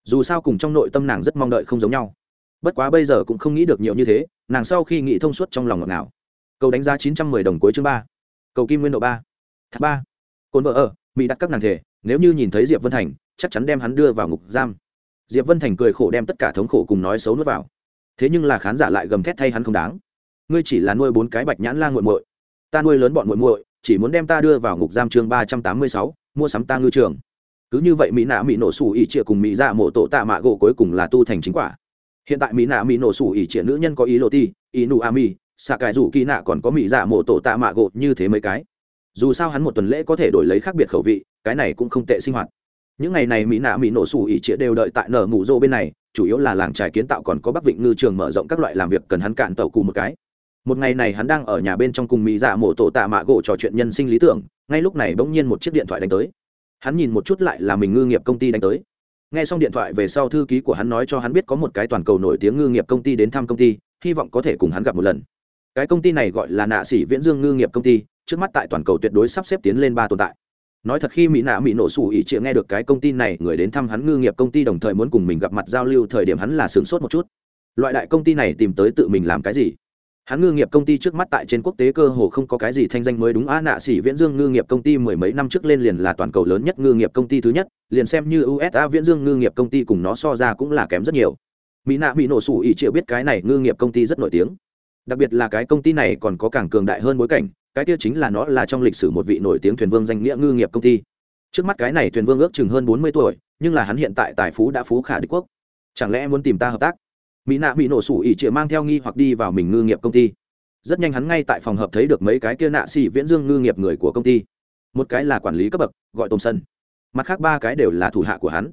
Dù sao cùng trong nội tâm nàng rất mong đợi không giống nhau. Bất quá bây giờ cũng không nghĩ được nhiều như thế, nàng sau khi nghĩ thông suốt trong lòng ngọt ngào cầu đánh giá chín trăm mười đồng cuối chương ba. Cầu kim nguyên độ ba. Thác ba. Cồn vợ ở, mỹ đặt các nàng thể, nếu như nhìn thấy diệp vân thành, chắc chắn đem hắn đưa vào ngục giam. Diệp vân thành cười khổ đem tất cả thống khổ cùng nói xấu nuốt vào. Thế nhưng là khán giả lại gầm thét thay hắn không đáng. Ngươi chỉ là nuôi bốn cái bạch nhãn lan g u muội. Ta nuôi lớn bọn muội muội, chỉ muốn đem ta đưa vào ngục giam chương ba trăm tám mươi sáu, mua sắm ta ngư trường. Cứ như vậy mỹ nạ mỹ nổ sủ ỉ trịa cùng mỹ dạ mộ tổ tạ mạ gỗ cuối cùng là tu thành chính quả. Hiện tại mỹ nạ mỹ nổ sủ ỉ trịa nữ nhân có ý lộ ti, ý nụ a mi xạ cải rủ kỳ nạ còn có mỹ dạ mộ tổ tạ mạ gỗ như thế mấy cái. Dù sao hắn một tuần lễ có thể đổi lấy khác biệt khẩu vị, cái này cũng không tệ sinh hoạt. Những ngày này mỹ nạ mỹ nổ sủ ỉ chĩa đều đợi tại nở mù rô bên này, chủ yếu là làng trài kiến tạo còn có bắc vịnh ngư trường mở rộng các loại làm việc cần hắn cạn tàu cù một cái. Một ngày này hắn đang ở nhà bên trong cùng mỹ dạ mổ tổ tạ mạ gỗ trò chuyện nhân sinh lý tưởng, ngay lúc này bỗng nhiên một chiếc điện thoại đánh tới. Hắn nhìn một chút lại là mình ngư nghiệp công ty đánh tới. Nghe xong điện thoại về sau thư ký của hắn nói cho hắn biết có một cái toàn cầu nổi tiếng ngư nghiệp công ty đến thăm công ty, hy vọng có thể cùng hắn gặp một lần cái công ty này gọi là nạ sĩ viễn dương ngư nghiệp công ty, trước mắt tại toàn cầu tuyệt đối sắp xếp tiến lên ba tồn tại. Nói thật khi mỹ nạ mỹ nổ sủ ỉ chịa nghe được cái công ty này, người đến thăm hắn ngư nghiệp công ty đồng thời muốn cùng mình gặp mặt giao lưu, thời điểm hắn là sướng sốt một chút. Loại đại công ty này tìm tới tự mình làm cái gì? Hắn ngư nghiệp công ty trước mắt tại trên quốc tế cơ hồ không có cái gì thanh danh mới đúng a nạ sĩ viễn dương ngư nghiệp công ty mười mấy năm trước lên liền là toàn cầu lớn nhất ngư nghiệp công ty thứ nhất, liền xem như usa viễn dương ngư nghiệp công ty cùng nó so ra cũng là kém rất nhiều. Mỹ nạ mỹ nổ sủ ỉ chịa biết cái này ngư nghiệp công ty rất nổi tiếng đặc biệt là cái công ty này còn có càng cường đại hơn bối cảnh, cái tiêu chính là nó là trong lịch sử một vị nổi tiếng thuyền vương danh nghĩa ngư nghiệp công ty. Trước mắt cái này thuyền vương ước chừng hơn bốn mươi tuổi, nhưng là hắn hiện tại tài phú đã phú khả đế quốc. Chẳng lẽ muốn tìm ta hợp tác? Mỹ nạ bị nổ sủ ỉ chĩa mang theo nghi hoặc đi vào mình ngư nghiệp công ty. Rất nhanh hắn ngay tại phòng hợp thấy được mấy cái kia nạ xỉ viễn dương ngư nghiệp người của công ty. Một cái là quản lý cấp bậc, gọi tôm sân mặt khác ba cái đều là thủ hạ của hắn.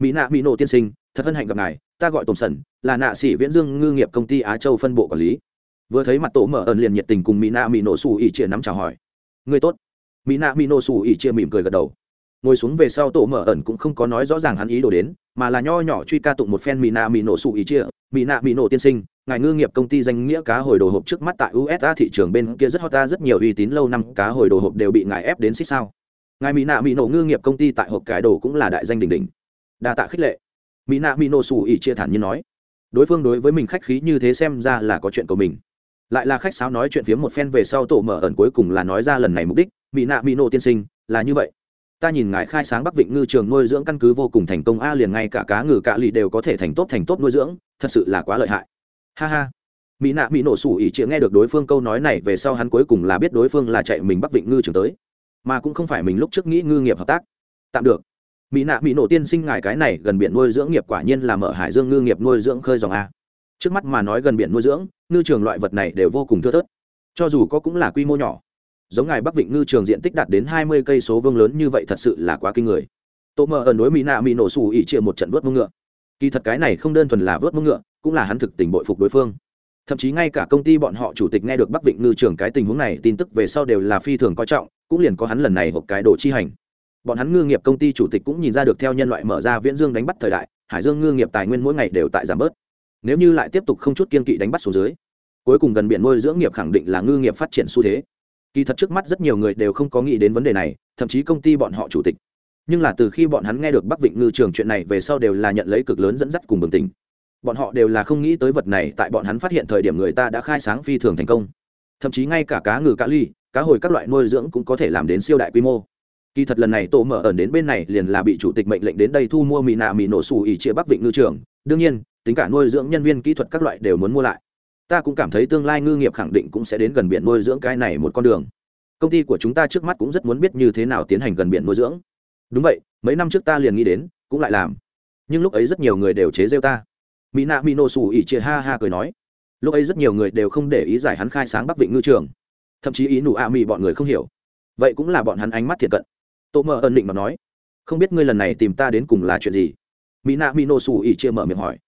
Mỹ nạ mỹ nổ tiên sinh, thật hân hạnh gặp ngài, ta gọi tôm sân là nạ xỉ viễn dương ngư nghiệp công ty á châu phân bộ quản lý vừa thấy mặt tổ mở ẩn liền nhiệt tình cùng mỹ nạ mỹ nổ xù ỉ chia nắm chào hỏi. Người tốt. Mỹ nạ mỹ nổ xù ỉ chia mỉm cười gật đầu. Ngồi xuống về sau tổ mở ẩn cũng không có nói rõ ràng hắn ý đồ đến, mà là nho nhỏ truy ca tụng một phen mỹ nạ mỹ nổ xù ỉ chia mỹ nạ mỹ nổ tiên sinh, ngài ngư nghiệp công ty danh nghĩa cá hồi đồ hộp trước mắt tại usa thị trường bên kia rất hot ta, rất nhiều uy tín lâu năm, cá hồi đồ hộp đều bị ngài ép đến xích sao. Ngài mỹ nạ mỹ nổ ngư nghiệp công ty tại hộp cải đồ cũng là đại danh đỉnh đỉnh. Đa tạ khích lệ. Mỹ nạ mỹ nổ xù ỉ chia thản nhiên nói. Đối phương đối với mình khách khí như thế xem ra là có chuyện của mình lại là khách sáo nói chuyện phiếm một phen về sau tổ mở ẩn cuối cùng là nói ra lần này mục đích mỹ nạ mỹ nộ tiên sinh, là như vậy. Ta nhìn ngài khai sáng bắc vịnh ngư trường nuôi dưỡng căn cứ vô cùng thành công, a liền ngay cả cá ngừ cạ lì đều có thể thành tốt thành tốt nuôi dưỡng, thật sự là quá lợi hại. Ha ha. Mỹ nạ mỹ nổ sủ ỉ chịa nghe được đối phương câu nói này về sau hắn cuối cùng là biết đối phương là chạy mình bắc vịnh ngư trường tới. Mà cũng không phải mình lúc trước nghĩ ngư nghiệp hợp tác. Tạm được. Mỹ nạ mỹ nổ tiên sinh ngài cái này gần biển nuôi dưỡng nghiệp quả nhiên là mở hải dương ngư nghiệp nuôi dưỡng khơi dòng a trước mắt mà nói gần biển nuôi dưỡng, ngư trường loại vật này đều vô cùng thưa thớt. Cho dù có cũng là quy mô nhỏ. Giống ngài bắc vịnh ngư trường diện tích đạt đến hai mươi cây số vương lớn như vậy thật sự là quá kinh người. Tô mờ ẩn đối mỹ nạ mỹ nổ xù ỉ chia một trận vớt mông ngựa. Kỳ thật cái này không đơn thuần là vớt mông ngựa, cũng là hắn thực tình bội phục đối phương. Thậm chí ngay cả công ty bọn họ chủ tịch nghe được bắc vịnh ngư trường cái tình huống này, tin tức về sau đều là phi thường coi trọng, cũng liền có hắn lần này hộp cái đồ chi hành. Bọn hắn ngư nghiệp công ty chủ tịch cũng nhìn ra được theo nhân loại mở ra viễn dương đánh bắt thời đại, hải dương ngư nghiệp tài nguyên mỗi ngày đều tại giảm bớt nếu như lại tiếp tục không chút kiên kỵ đánh bắt xuống dưới, cuối cùng gần biển nuôi dưỡng nghiệp khẳng định là ngư nghiệp phát triển xu thế. Kỳ thật trước mắt rất nhiều người đều không có nghĩ đến vấn đề này, thậm chí công ty bọn họ chủ tịch. Nhưng là từ khi bọn hắn nghe được bắc vịnh ngư trường chuyện này về sau đều là nhận lấy cực lớn dẫn dắt cùng bừng tỉnh. Bọn họ đều là không nghĩ tới vật này, tại bọn hắn phát hiện thời điểm người ta đã khai sáng phi thường thành công. Thậm chí ngay cả cá ngừ, cá ly, cá hồi các loại nuôi dưỡng cũng có thể làm đến siêu đại quy mô. Kỳ thật lần này tổ mở ẩn đến bên này liền là bị chủ tịch mệnh lệnh đến đây thu mua mì nạ mì nổ xù ỉ chia bắc vịnh ngư trường đương nhiên, tính cả nuôi dưỡng nhân viên kỹ thuật các loại đều muốn mua lại. Ta cũng cảm thấy tương lai ngư nghiệp khẳng định cũng sẽ đến gần biển nuôi dưỡng cái này một con đường. Công ty của chúng ta trước mắt cũng rất muốn biết như thế nào tiến hành gần biển nuôi dưỡng. Đúng vậy, mấy năm trước ta liền nghĩ đến, cũng lại làm. Nhưng lúc ấy rất nhiều người đều chế rêu ta. Mỹ nạ mỹ nổ xù ỉ chia ha ha cười nói. Lúc ấy rất nhiều người đều không để ý giải hắn khai sáng bắc vịnh ngư trường. Thậm chí ý nụ a mỹ bọn người không hiểu. Vậy cũng là bọn hắn ánh mắt thiệt cận. Tô mơ ân định mà nói. Không biết ngươi lần này tìm ta đến cùng là chuyện gì? Mỹ nạ mỹ nổ xù ỉ chia mở miệng hỏi.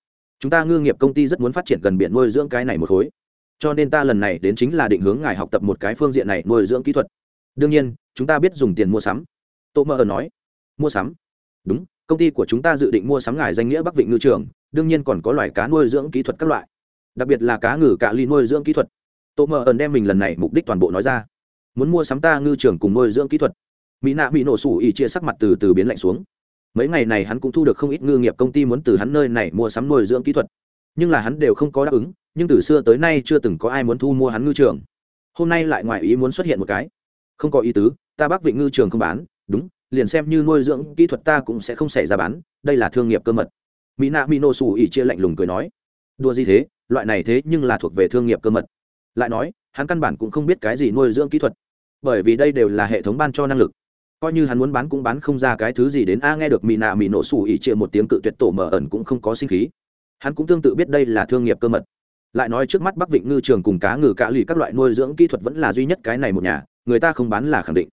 Chúng ta ngư nghiệp công ty rất muốn phát triển gần biển nuôi dưỡng cái này một khối. Cho nên ta lần này đến chính là định hướng ngài học tập một cái phương diện này nuôi dưỡng kỹ thuật. Đương nhiên, chúng ta biết dùng tiền mua sắm. Tô mơ nói. Mua sắm? Đúng, công ty của chúng ta dự định mua sắm ngài danh nghĩa bắc vịnh ngư trường, đương nhiên còn có loài cá nuôi dưỡng kỹ thuật các loại. Đặc biệt là cá ngừ cạ ly nuôi dưỡng kỹ thuật. Tô mơ ẩn đem mình lần này mục đích toàn bộ nói ra. Muốn mua sắm ta ngư trường cùng nuôi dưỡng kỹ thuật. Mỹ nạ bị nổ sủ ỉ chia sắc mặt từ từ biến lạnh xuống mấy ngày này hắn cũng thu được không ít ngư nghiệp công ty muốn từ hắn nơi này mua sắm nuôi dưỡng kỹ thuật. Nhưng là hắn đều không có đáp ứng, nhưng từ xưa tới nay chưa từng có ai muốn thu mua hắn ngư trường. Hôm nay lại ngoài ý muốn xuất hiện một cái. Không có ý tứ, ta bác vị ngư trường không bán, đúng, liền xem như nuôi dưỡng kỹ thuật ta cũng sẽ không xảy ra bán, đây là thương nghiệp cơ mật. Mỹ nạ mỹ nô xù ỉ chia lạnh lùng cười nói. Đùa gì thế, loại này thế nhưng là thuộc về thương nghiệp cơ mật. Lại nói, hắn căn bản cũng không biết cái gì nuôi dưỡng kỹ thuật. Bởi vì đây đều là hệ thống ban cho năng lực coi như hắn muốn bán cũng bán không ra cái thứ gì đến a, nghe được mỹ nạ mỹ nổ sủ ỉ chia một tiếng cự tuyệt tổ mở ẩn cũng không có sinh khí. Hắn cũng tương tự biết đây là thương nghiệp cơ mật. Lại nói trước mắt bắc vịnh ngư trường cùng cá ngừ cá lì các loại nuôi dưỡng kỹ thuật vẫn là duy nhất cái này một nhà, người ta không bán là khẳng định.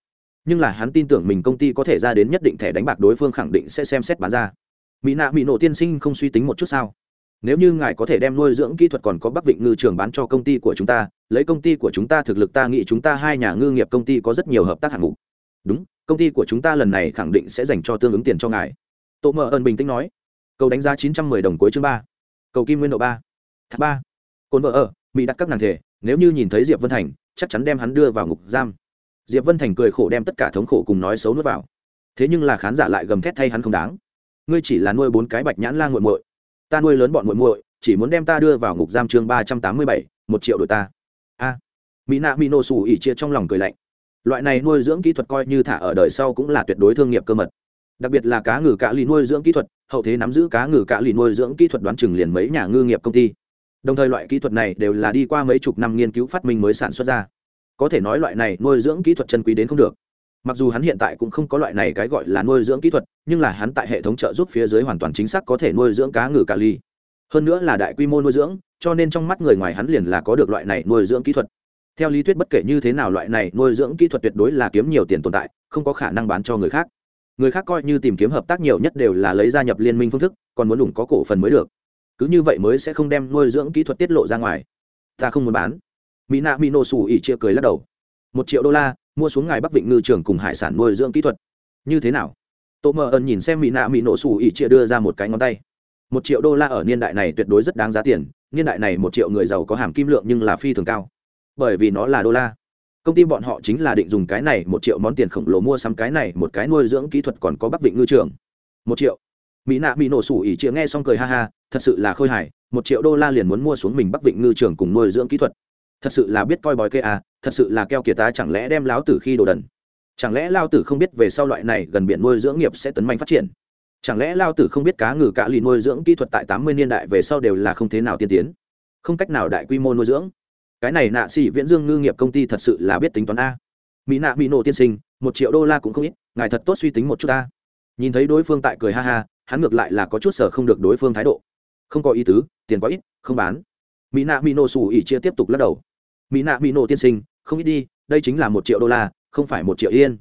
Nhưng là hắn tin tưởng mình công ty có thể ra đến nhất định thẻ đánh bạc đối phương khẳng định sẽ xem xét bán ra. Mỹ nạ mỹ nổ tiên sinh không suy tính một chút sao? Nếu như ngài có thể đem nuôi dưỡng kỹ thuật còn có bắc vịnh ngư trường bán cho công ty của chúng ta, lấy công ty của chúng ta thực lực ta nghĩ chúng ta hai nhà ngư nghiệp công ty có rất nhiều hợp tác hạng mục. Đúng công ty của chúng ta lần này khẳng định sẽ dành cho tương ứng tiền cho ngài. Tô mờ ơn bình tĩnh nói. Cầu đánh giá chín trăm mười đồng cuối chương ba. Cầu kim nguyên độ ba. Thác ba. Cồn vợ ở, mỹ đặt các nàng thể, nếu như nhìn thấy diệp vân thành, chắc chắn đem hắn đưa vào ngục giam. Diệp vân thành cười khổ đem tất cả thống khổ cùng nói xấu nuốt vào. Thế nhưng là khán giả lại gầm thét thay hắn không đáng. Ngươi chỉ là nuôi bốn cái bạch nhãn la nguội muội. Ta nuôi lớn bọn muội muội, chỉ muốn đem ta đưa vào ngục giam chương ba trăm tám mươi bảy, một triệu đội ta. A. Mỹ nạ mỹ nô xù ỉ chia trong lòng cười lạnh loại này nuôi dưỡng kỹ thuật coi như thả ở đời sau cũng là tuyệt đối thương nghiệp cơ mật. Đặc biệt là cá ngừ cá lì nuôi dưỡng kỹ thuật, hậu thế nắm giữ cá ngừ cá lì nuôi dưỡng kỹ thuật đoán chừng liền mấy nhà ngư nghiệp công ty. Đồng thời loại kỹ thuật này đều là đi qua mấy chục năm nghiên cứu phát minh mới sản xuất ra. Có thể nói loại này nuôi dưỡng kỹ thuật chân quý đến không được. Mặc dù hắn hiện tại cũng không có loại này cái gọi là nuôi dưỡng kỹ thuật, nhưng là hắn tại hệ thống trợ giúp phía dưới hoàn toàn chính xác có thể nuôi dưỡng cá ngừ cà ly hơn nữa là đại quy mô nuôi dưỡng, cho nên trong mắt người ngoài hắn liền là có được loại này nuôi dưỡng kỹ thuật theo lý thuyết bất kể như thế nào loại này nuôi dưỡng kỹ thuật tuyệt đối là kiếm nhiều tiền tồn tại, không có khả năng bán cho người khác. Người khác coi như tìm kiếm hợp tác nhiều nhất đều là lấy gia nhập liên minh phương thức, còn muốn đủng có cổ phần mới được. Cứ như vậy mới sẽ không đem nuôi dưỡng kỹ thuật tiết lộ ra ngoài. Ta không muốn bán. Mỹ nạ mỹ nổ xù ỉ chia cười lắc đầu. Một triệu đô la, mua xuống ngài bắc vịnh ngư trường cùng hải sản nuôi dưỡng kỹ thuật. Như thế nào? Tô mờ ẩn nhìn xem mỹ nạ mỹ nổ xù ỉ chia đưa ra một cái ngón tay. Một triệu đô la ở niên đại này tuyệt đối rất đáng giá tiền, niên đại này một triệu người giàu có hàm kim lượng nhưng là phi thường cao bởi vì nó là đô la. Công ty bọn họ chính là định dùng cái này một triệu món tiền khổng lồ mua sắm cái này một cái nuôi dưỡng kỹ thuật còn có bắc vịnh ngư trường. Một triệu. Mỹ nạ mỹ nổ sủ ỉ chĩa nghe xong cười ha ha, thật sự là khôi hài, một triệu đô la liền muốn mua xuống mình bắc vịnh ngư trường cùng nuôi dưỡng kỹ thuật. Thật sự là biết coi bói kê à thật sự là keo kiệt ta chẳng lẽ đem láo tử khi đồ đần. Chẳng lẽ lao tử không biết về sau loại này gần biển nuôi dưỡng nghiệp sẽ tấn mạnh phát triển? Chẳng lẽ lao tử không biết cá ngừ cạ lì nuôi dưỡng kỹ thuật tại tám mươi niên đại về sau đều là không thế nào tiên tiến? Không cách nào đại quy mô nuôi dưỡng cái này nạ xỉ viễn dương ngư nghiệp công ty thật sự là biết tính toán a. Mỹ nạ mỹ nổ tiên sinh, một triệu đô la cũng không ít, ngài thật tốt suy tính một chút ta. Nhìn thấy đối phương tại cười ha ha, hắn ngược lại là có chút sở không được đối phương thái độ. Không có ý tứ, tiền quá ít, không bán. Mỹ nạ mỹ nổ xù ỉ chia tiếp tục lắc đầu. Mỹ nạ mỹ nổ tiên sinh, không ít đi, đây chính là một triệu đô la, không phải một triệu yên.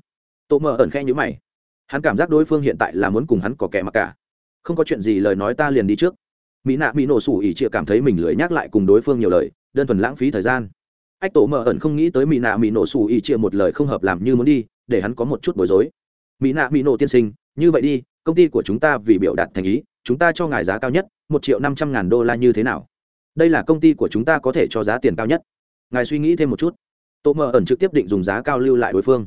Tô mờ ẩn khe nhữ mày. Hắn cảm giác đối phương hiện tại là muốn cùng hắn có kẻ mặc cả. Không có chuyện gì lời nói ta liền đi trước mỹ nạ mỹ nổ sủ ỉ chia cảm thấy mình lười nhắc lại cùng đối phương nhiều lời, đơn thuần lãng phí thời gian. Ách tổ mờ ẩn không nghĩ tới mỹ nạ mỹ nổ sủ ỉ chia một lời không hợp làm như muốn đi, để hắn có một chút bối rối. Mỹ nạ mỹ nổ tiên sinh, như vậy đi, công ty của chúng ta vì biểu đạt thành ý, chúng ta cho ngài giá cao nhất, một triệu năm trăm ngàn đô la như thế nào? Đây là công ty của chúng ta có thể cho giá tiền cao nhất. Ngài suy nghĩ thêm một chút. Tổ mờ ẩn trực tiếp định dùng giá cao lưu lại đối phương.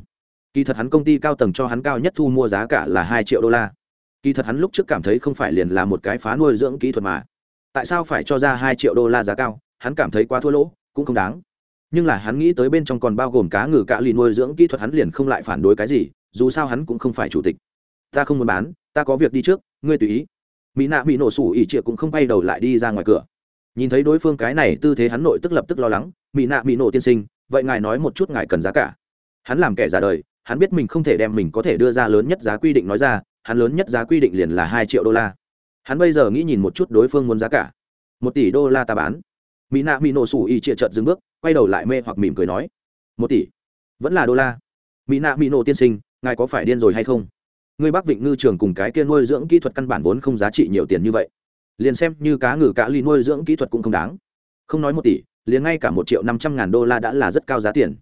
Kỳ thật hắn công ty cao tầng cho hắn cao nhất thu mua giá cả là hai triệu đô la kỳ thật hắn lúc trước cảm thấy không phải liền là một cái phá nuôi dưỡng kỹ thuật mà. Tại sao phải cho ra hai triệu đô la giá cao? Hắn cảm thấy quá thua lỗ, cũng không đáng. Nhưng là hắn nghĩ tới bên trong còn bao gồm cá ngừ cạ lì nuôi dưỡng kỹ thuật hắn liền không lại phản đối cái gì, dù sao hắn cũng không phải chủ tịch. Ta không muốn bán, ta có việc đi trước, ngươi tùy ý. Mỹ nạ bị nổ sủ ỉ trịa cũng không bay đầu lại đi ra ngoài cửa. Nhìn thấy đối phương cái này, tư thế hắn nội tức lập tức lo lắng. Mỹ nạ bị nổ tiên sinh, vậy ngài nói một chút ngài cần giá cả. Hắn làm kẻ giả đời, hắn biết mình không thể đem mình có thể đưa ra lớn nhất giá quy định nói ra hắn lớn nhất giá quy định liền là hai triệu đô la. Hắn bây giờ nghĩ nhìn một chút đối phương muốn giá cả. Một tỷ đô la ta bán. Mỹ nạ mỹ nổ sủ y chia trợt dừng bước, quay đầu lại mê hoặc mỉm cười nói, một tỷ? Vẫn là đô la? Mỹ nạ mỹ nổ tiên sinh, ngài có phải điên rồi hay không? Người bắc vịnh ngư trường cùng cái kia nuôi dưỡng kỹ thuật căn bản vốn không giá trị nhiều tiền như vậy. Liền xem như cá ngừ cá ly nuôi dưỡng kỹ thuật cũng không đáng. Không nói một tỷ, liền ngay cả một triệu năm trăm ngàn đô la đã là rất cao giá tiền.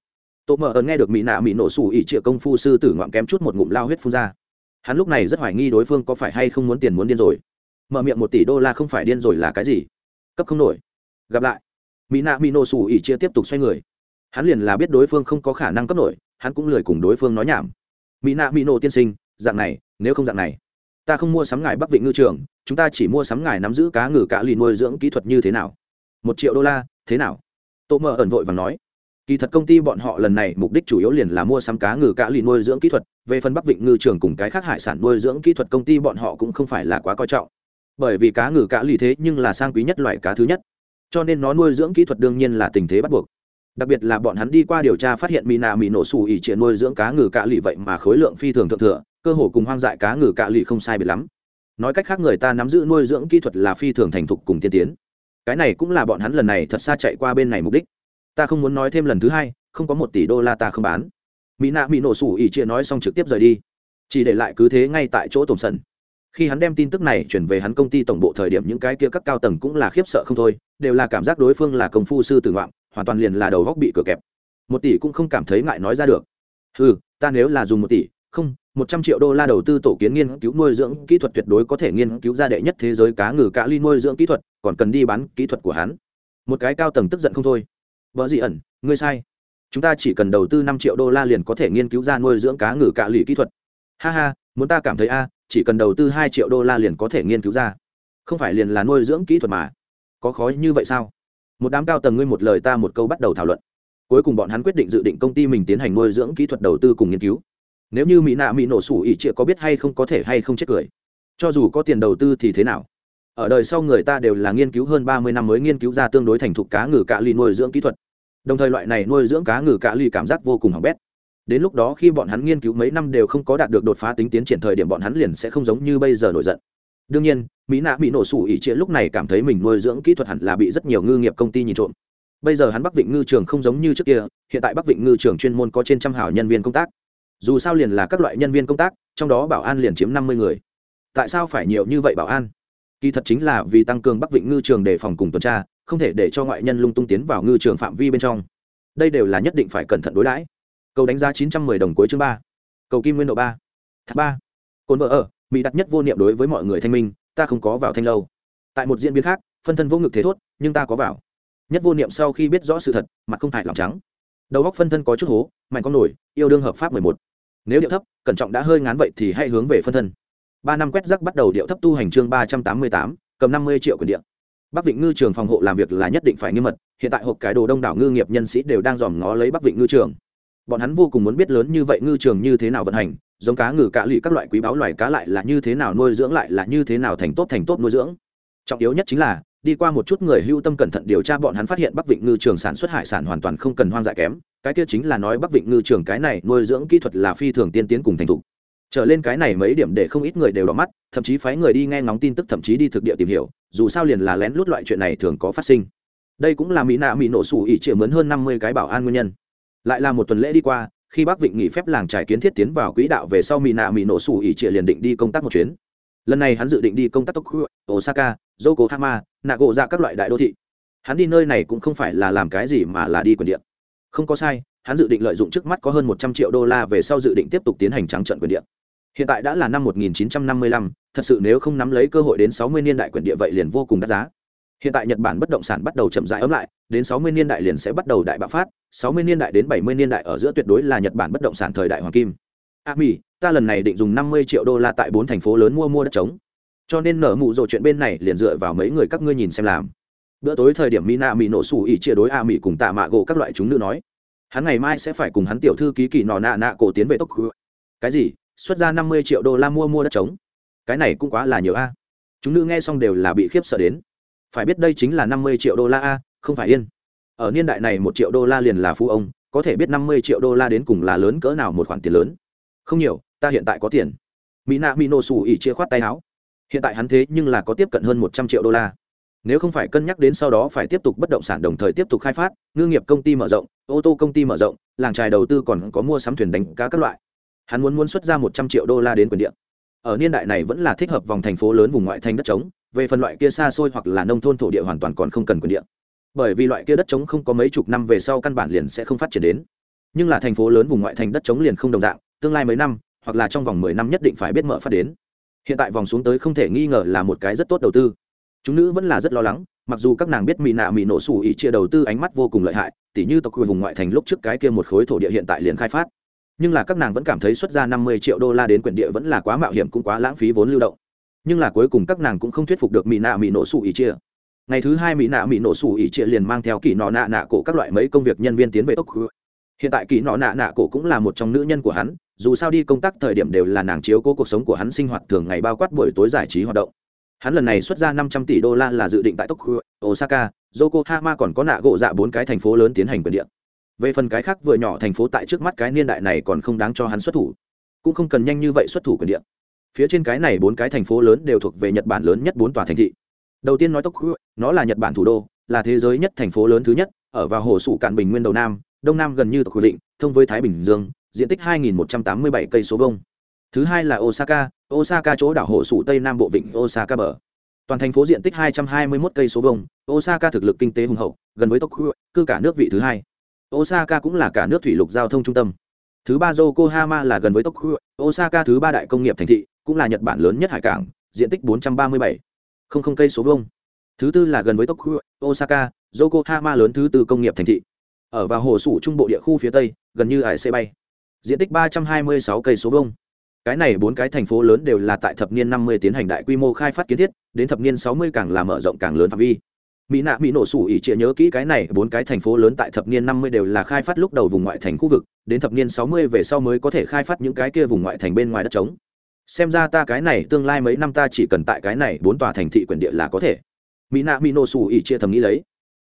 Tô mờ ơn nghe được mỹ nạ mỹ nổ sủ ỉ triệu công phu sư tử ngoạm kém chút một ngụm lao huyết phun ra hắn lúc này rất hoài nghi đối phương có phải hay không muốn tiền muốn điên rồi. Mở miệng một tỷ đô la không phải điên rồi là cái gì? Cấp không nổi. Gặp lại. Mỹ nạ mỹ nổ xù ỉ chia tiếp tục xoay người. Hắn liền là biết đối phương không có khả năng cấp nổi, hắn cũng lười cùng đối phương nói nhảm. Mỹ nạ mỹ nổ tiên sinh, dạng này, nếu không dạng này, ta không mua sắm ngài bắc vịnh ngư trường, chúng ta chỉ mua sắm ngài nắm giữ cá ngừ cá lì nuôi dưỡng kỹ thuật như thế nào? Một triệu đô la, thế nào? Tô mơ ẩn vội và nói. Kỳ thật công ty bọn họ lần này mục đích chủ yếu liền là mua sắm cá ngừ cá lì nuôi dưỡng kỹ thuật về phần bắc vịnh ngư trường cùng cái khác hải sản nuôi dưỡng kỹ thuật công ty bọn họ cũng không phải là quá coi trọng. Bởi vì cá ngừ cá lì thế nhưng là sang quý nhất loại cá thứ nhất. Cho nên nó nuôi dưỡng kỹ thuật đương nhiên là tình thế bắt buộc. Đặc biệt là bọn hắn đi qua điều tra phát hiện mina mỹ nổ xù ỉ triển nuôi dưỡng cá ngừ cạ lì vậy mà khối lượng phi thường thượng thừa, cơ hồ cùng hoang dại cá ngừ cạ lì không sai biệt lắm. Nói cách khác người ta nắm giữ nuôi dưỡng kỹ thuật là phi thường thành thục cùng tiên tiến. Cái này cũng là bọn hắn lần này thật xa chạy qua bên này mục đích. Ta không muốn nói thêm lần thứ hai, không có một tỷ đô la ta không bán mỹ nạ mỹ nổ sủ ỉ chia nói xong trực tiếp rời đi. Chỉ để lại cứ thế ngay tại chỗ tổng sân. Khi hắn đem tin tức này chuyển về hắn công ty tổng bộ thời điểm những cái kia các cao tầng cũng là khiếp sợ không thôi, đều là cảm giác đối phương là công phu sư tử ngoạm, hoàn toàn liền là đầu góc bị cửa kẹp. Một tỷ cũng không cảm thấy ngại nói ra được. Ừ ta nếu là dùng một tỷ, không, một trăm triệu đô la đầu tư tổ kiến nghiên cứu nuôi dưỡng kỹ thuật tuyệt đối có thể nghiên cứu ra đệ nhất thế giới cá ngừ cá ly nuôi dưỡng kỹ thuật, còn cần đi bán kỹ thuật của hắn. Một cái cao tầng tức giận không thôi. Vợ dị ẩn, ngươi sai chúng ta chỉ cần đầu tư năm triệu đô la liền có thể nghiên cứu ra nuôi dưỡng cá ngừ cạ lì kỹ thuật. Ha ha, muốn ta cảm thấy a, chỉ cần đầu tư hai triệu đô la liền có thể nghiên cứu ra. Không phải liền là nuôi dưỡng kỹ thuật mà. Có khó như vậy sao? Một đám cao tầng ngươi một lời ta một câu bắt đầu thảo luận. Cuối cùng bọn hắn quyết định dự định công ty mình tiến hành nuôi dưỡng kỹ thuật đầu tư cùng nghiên cứu. Nếu như mỹ nạ mỹ nổ sủ ỉ trịa có biết hay không có thể hay không chết cười. Cho dù có tiền đầu tư thì thế nào? Ở đời sau người ta đều là nghiên cứu hơn ba mươi năm mới nghiên cứu ra tương đối thành thục cá ngừ cạ lì nuôi dưỡng kỹ thuật đồng thời loại này nuôi dưỡng cá ngừ cá lì cảm giác vô cùng hỏng bét. Đến lúc đó khi bọn hắn nghiên cứu mấy năm đều không có đạt được đột phá tính tiến triển thời điểm bọn hắn liền sẽ không giống như bây giờ nổi giận. Đương nhiên, mỹ nạ bị nổ sủ ỉ chia lúc này cảm thấy mình nuôi dưỡng kỹ thuật hẳn là bị rất nhiều ngư nghiệp công ty nhìn trộm. Bây giờ hắn bắc vịnh ngư trường không giống như trước kia, hiện tại bắc vịnh ngư trường chuyên môn có trên trăm hảo nhân viên công tác. Dù sao liền là các loại nhân viên công tác, trong đó bảo an liền chiếm năm mươi người. Tại sao phải nhiều như vậy bảo an? Kỳ thật chính là vì tăng cường bắc vịnh ngư trường đề phòng cùng tuần tra không thể để cho ngoại nhân lung tung tiến vào ngư trường phạm vi bên trong. Đây đều là nhất định phải cẩn thận đối đãi. Cầu đánh giá chín trăm mười đồng cuối chương ba. Cầu kim nguyên độ ba. Tháp ba. Cồn vợ ở, mỹ đặt nhất vô niệm đối với mọi người thanh minh, ta không có vào thanh lâu. Tại một diễn biến khác, phân thân vô ngực thế thốt, nhưng ta có vào. Nhất vô niệm sau khi biết rõ sự thật, mặt không hại lòng trắng. Đầu góc phân thân có chút hố, mạnh con nổi, yêu đương hợp pháp mười một. Nếu điệu thấp, cẩn trọng đã hơi ngán vậy thì hãy hướng về phân thân. Ba năm quét rắc bắt đầu điệu thấp tu hành chương ba trăm tám mươi tám, cầm năm mươi triệu quyền điện bắc vịnh ngư trường phòng hộ làm việc là nhất định phải nghiêm mật, hiện tại hộp cái đồ đông đảo ngư nghiệp nhân sĩ đều đang dòm ngó lấy bắc vịnh ngư trường. Bọn hắn vô cùng muốn biết lớn như vậy ngư trường như thế nào vận hành, giống cá ngừ cá lụy các loại quý báo loài cá lại là như thế nào nuôi dưỡng lại là như thế nào thành tốt thành tốt nuôi dưỡng. Trọng yếu nhất chính là, đi qua một chút người hưu tâm cẩn thận điều tra bọn hắn phát hiện bắc vịnh ngư trường sản xuất hải sản hoàn toàn không cần hoang dại kém, cái kia chính là nói bắc vịnh ngư trường cái này nuôi dưỡng kỹ thuật là phi thường tiên tiến cùng thành thục trở lên cái này mấy điểm để không ít người đều đỏ mắt, thậm chí phái người đi nghe ngóng tin tức, thậm chí đi thực địa tìm hiểu, dù sao liền là lén lút loại chuyện này thường có phát sinh. Đây cũng là mỹ nạ mỹ nổ sủ ỉ chịa mướn hơn năm mươi cái bảo an nguyên nhân. Lại là một tuần lễ đi qua, khi bắc vịnh nghỉ phép làng trải kiến thiết tiến vào quỹ đạo về sau mỹ nạ mỹ nổ sủ ỉ trịa liền định đi công tác một chuyến. Lần này hắn dự định đi công tác tokyo, osaka, yokohama nago ra các loại đại đô thị. Hắn đi nơi này cũng không phải là làm cái gì mà là đi quyền điện không có sai, hắn dự định lợi dụng trước mắt có hơn một trăm triệu đô la về sau dự định tiếp tục tiến hành trắng trận quyền điện hiện tại đã là năm 1955, thật sự nếu không nắm lấy cơ hội đến sáu mươi niên đại quyền địa vậy liền vô cùng đắt giá. Hiện tại nhật bản bất động sản bắt đầu chậm rãi ấm lại đến 60 niên đại liền sẽ bắt đầu đại bạo phát 60 niên đại đến 70 niên đại ở giữa tuyệt đối là nhật bản bất động sản thời đại hoàng kim. À, a mỹ ta lần này định dùng 50 triệu đô la tại bốn thành phố lớn mua mua đất trống. Cho nên nở mụ rồi chuyện bên này liền dựa vào mấy người các ngươi nhìn xem làm. Bữa tối thời điểm mina mỹ nổ sủ ỉ chia đối a mỹ cùng tạ mạ gỗ các loại chúng nữ nói hắn ngày mai sẽ phải cùng hắn tiểu thư ký kỳ nọ nạ nạ cổ tiến về tốc cái gì? Xuất ra 50 triệu đô la mua mua đất trống. Cái này cũng quá là nhiều a. Chúng nữ nghe xong đều là bị khiếp sợ đến. Phải biết đây chính là 50 triệu đô la a, không phải yên. Ở niên đại này một triệu đô la liền là phú ông, có thể biết 50 triệu đô la đến cùng là lớn cỡ nào một khoản tiền lớn. Không nhiều, ta hiện tại có tiền. Mỹ nạ mỹ nổ xù ỉ chia khoát tay áo. Hiện tại hắn thế nhưng là có tiếp cận hơn một trăm triệu đô la. Nếu không phải cân nhắc đến sau đó phải tiếp tục bất động sản đồng thời tiếp tục khai phát, ngư nghiệp công ty mở rộng, ô tô công ty mở rộng, làng trài đầu tư còn có mua sắm thuyền đánh cá các loại hắn muốn muốn xuất ra một trăm triệu đô la đến quyền địa. Ở niên đại này vẫn là thích hợp vòng thành phố lớn vùng ngoại thành đất trống, về phần loại kia xa xôi hoặc là nông thôn thổ địa hoàn toàn còn không cần quyền địa. Bởi vì loại kia đất trống không có mấy chục năm về sau căn bản liền sẽ không phát triển đến. Nhưng là thành phố lớn vùng ngoại thành đất trống liền không đồng dạng, tương lai mấy năm, hoặc là trong vòng mười năm nhất định phải biết mở phát đến. Hiện tại vòng xuống tới không thể nghi ngờ là một cái rất tốt đầu tư. Chúng nữ vẫn là rất lo lắng, mặc dù các nàng biết mỹ nạ mỹ nổ sủ ý chia đầu tư ánh mắt vô cùng lợi hại, tỉ như tộc quê vùng ngoại thành lúc trước cái kia một khối thổ địa hiện tại liền khai phát nhưng là các nàng vẫn cảm thấy xuất ra năm mươi triệu đô la đến quyển địa vẫn là quá mạo hiểm cũng quá lãng phí vốn lưu động. Nhưng là cuối cùng các nàng cũng không thuyết phục được mỹ nạ mỹ nổ sủ ý chia. Ngày thứ hai mỹ nạ mỹ nổ sủ ý chia liền mang theo kỳ nọ nạ nạ cổ các loại mấy công việc nhân viên tiến về tốc hiện tại kỳ nọ nạ nạ cổ cũng là một trong nữ nhân của hắn, dù sao đi công tác thời điểm đều là nàng chiếu cố cuộc sống của hắn sinh hoạt thường ngày bao quát buổi tối giải trí hoạt động. Hắn lần này xuất ra năm trăm tỷ đô la là dự định tại tokyo osaka, yokohama còn có nạ gỗ dạ bốn cái thành phố lớn tiến hành quyền địa về phần cái khác vừa nhỏ thành phố tại trước mắt cái niên đại này còn không đáng cho hắn xuất thủ, cũng không cần nhanh như vậy xuất thủ quyền địa. Phía trên cái này bốn cái thành phố lớn đều thuộc về nhật bản lớn nhất bốn tòa thành thị. Đầu tiên nói tokyo nó là nhật bản thủ đô, là thế giới nhất thành phố lớn thứ nhất, ở vào hồ sủ cạn bình nguyên đầu nam, đông nam gần như tộc quy định, thông với thái bình dương, diện tích 2.187 cây số vông thứ hai là osaka osaka chỗ đảo hồ sủ tây nam bộ vịnh osaka bờ. Toàn thành phố diện tích 221 cây số vông osaka thực lực kinh tế hùng hậu, gần với tokyo cư cả nước vị thứ hai osaka cũng là cả nước thủy lục giao thông trung tâm. Thứ ba yokohama là gần với tokyo. Osaka thứ ba đại công nghiệp thành thị, cũng là nhật bản lớn nhất hải cảng, diện tích 437 không không cây số vuông. thứ tư là gần với tokyo, osaka, yokohama lớn thứ tư công nghiệp thành thị. Ở vào hồ sủ trung bộ địa khu phía tây, gần như ải xe bay. Diện tích ba trăm hai mươi sáu cây số vuông. cái này bốn cái thành phố lớn đều là tại thập niên năm mươi tiến hành đại quy mô khai phát kiến thiết, đến thập niên sáu mươi càng là mở rộng càng lớn phạm vi mỹ nạ mỹ nổ sủ ỉ trịa nhớ kỹ cái này, bốn cái thành phố lớn tại thập niên năm mươi đều là khai phát lúc đầu vùng ngoại thành khu vực, đến thập niên sáu mươi về sau mới có thể khai phát những cái kia vùng ngoại thành bên ngoài đất trống. Xem ra ta cái này, tương lai mấy năm ta chỉ cần tại cái này bốn tòa thành thị quyền địa là có thể. Mỹ nạ mỹ nổ sủ ỉ trịa thầm nghĩ lấy.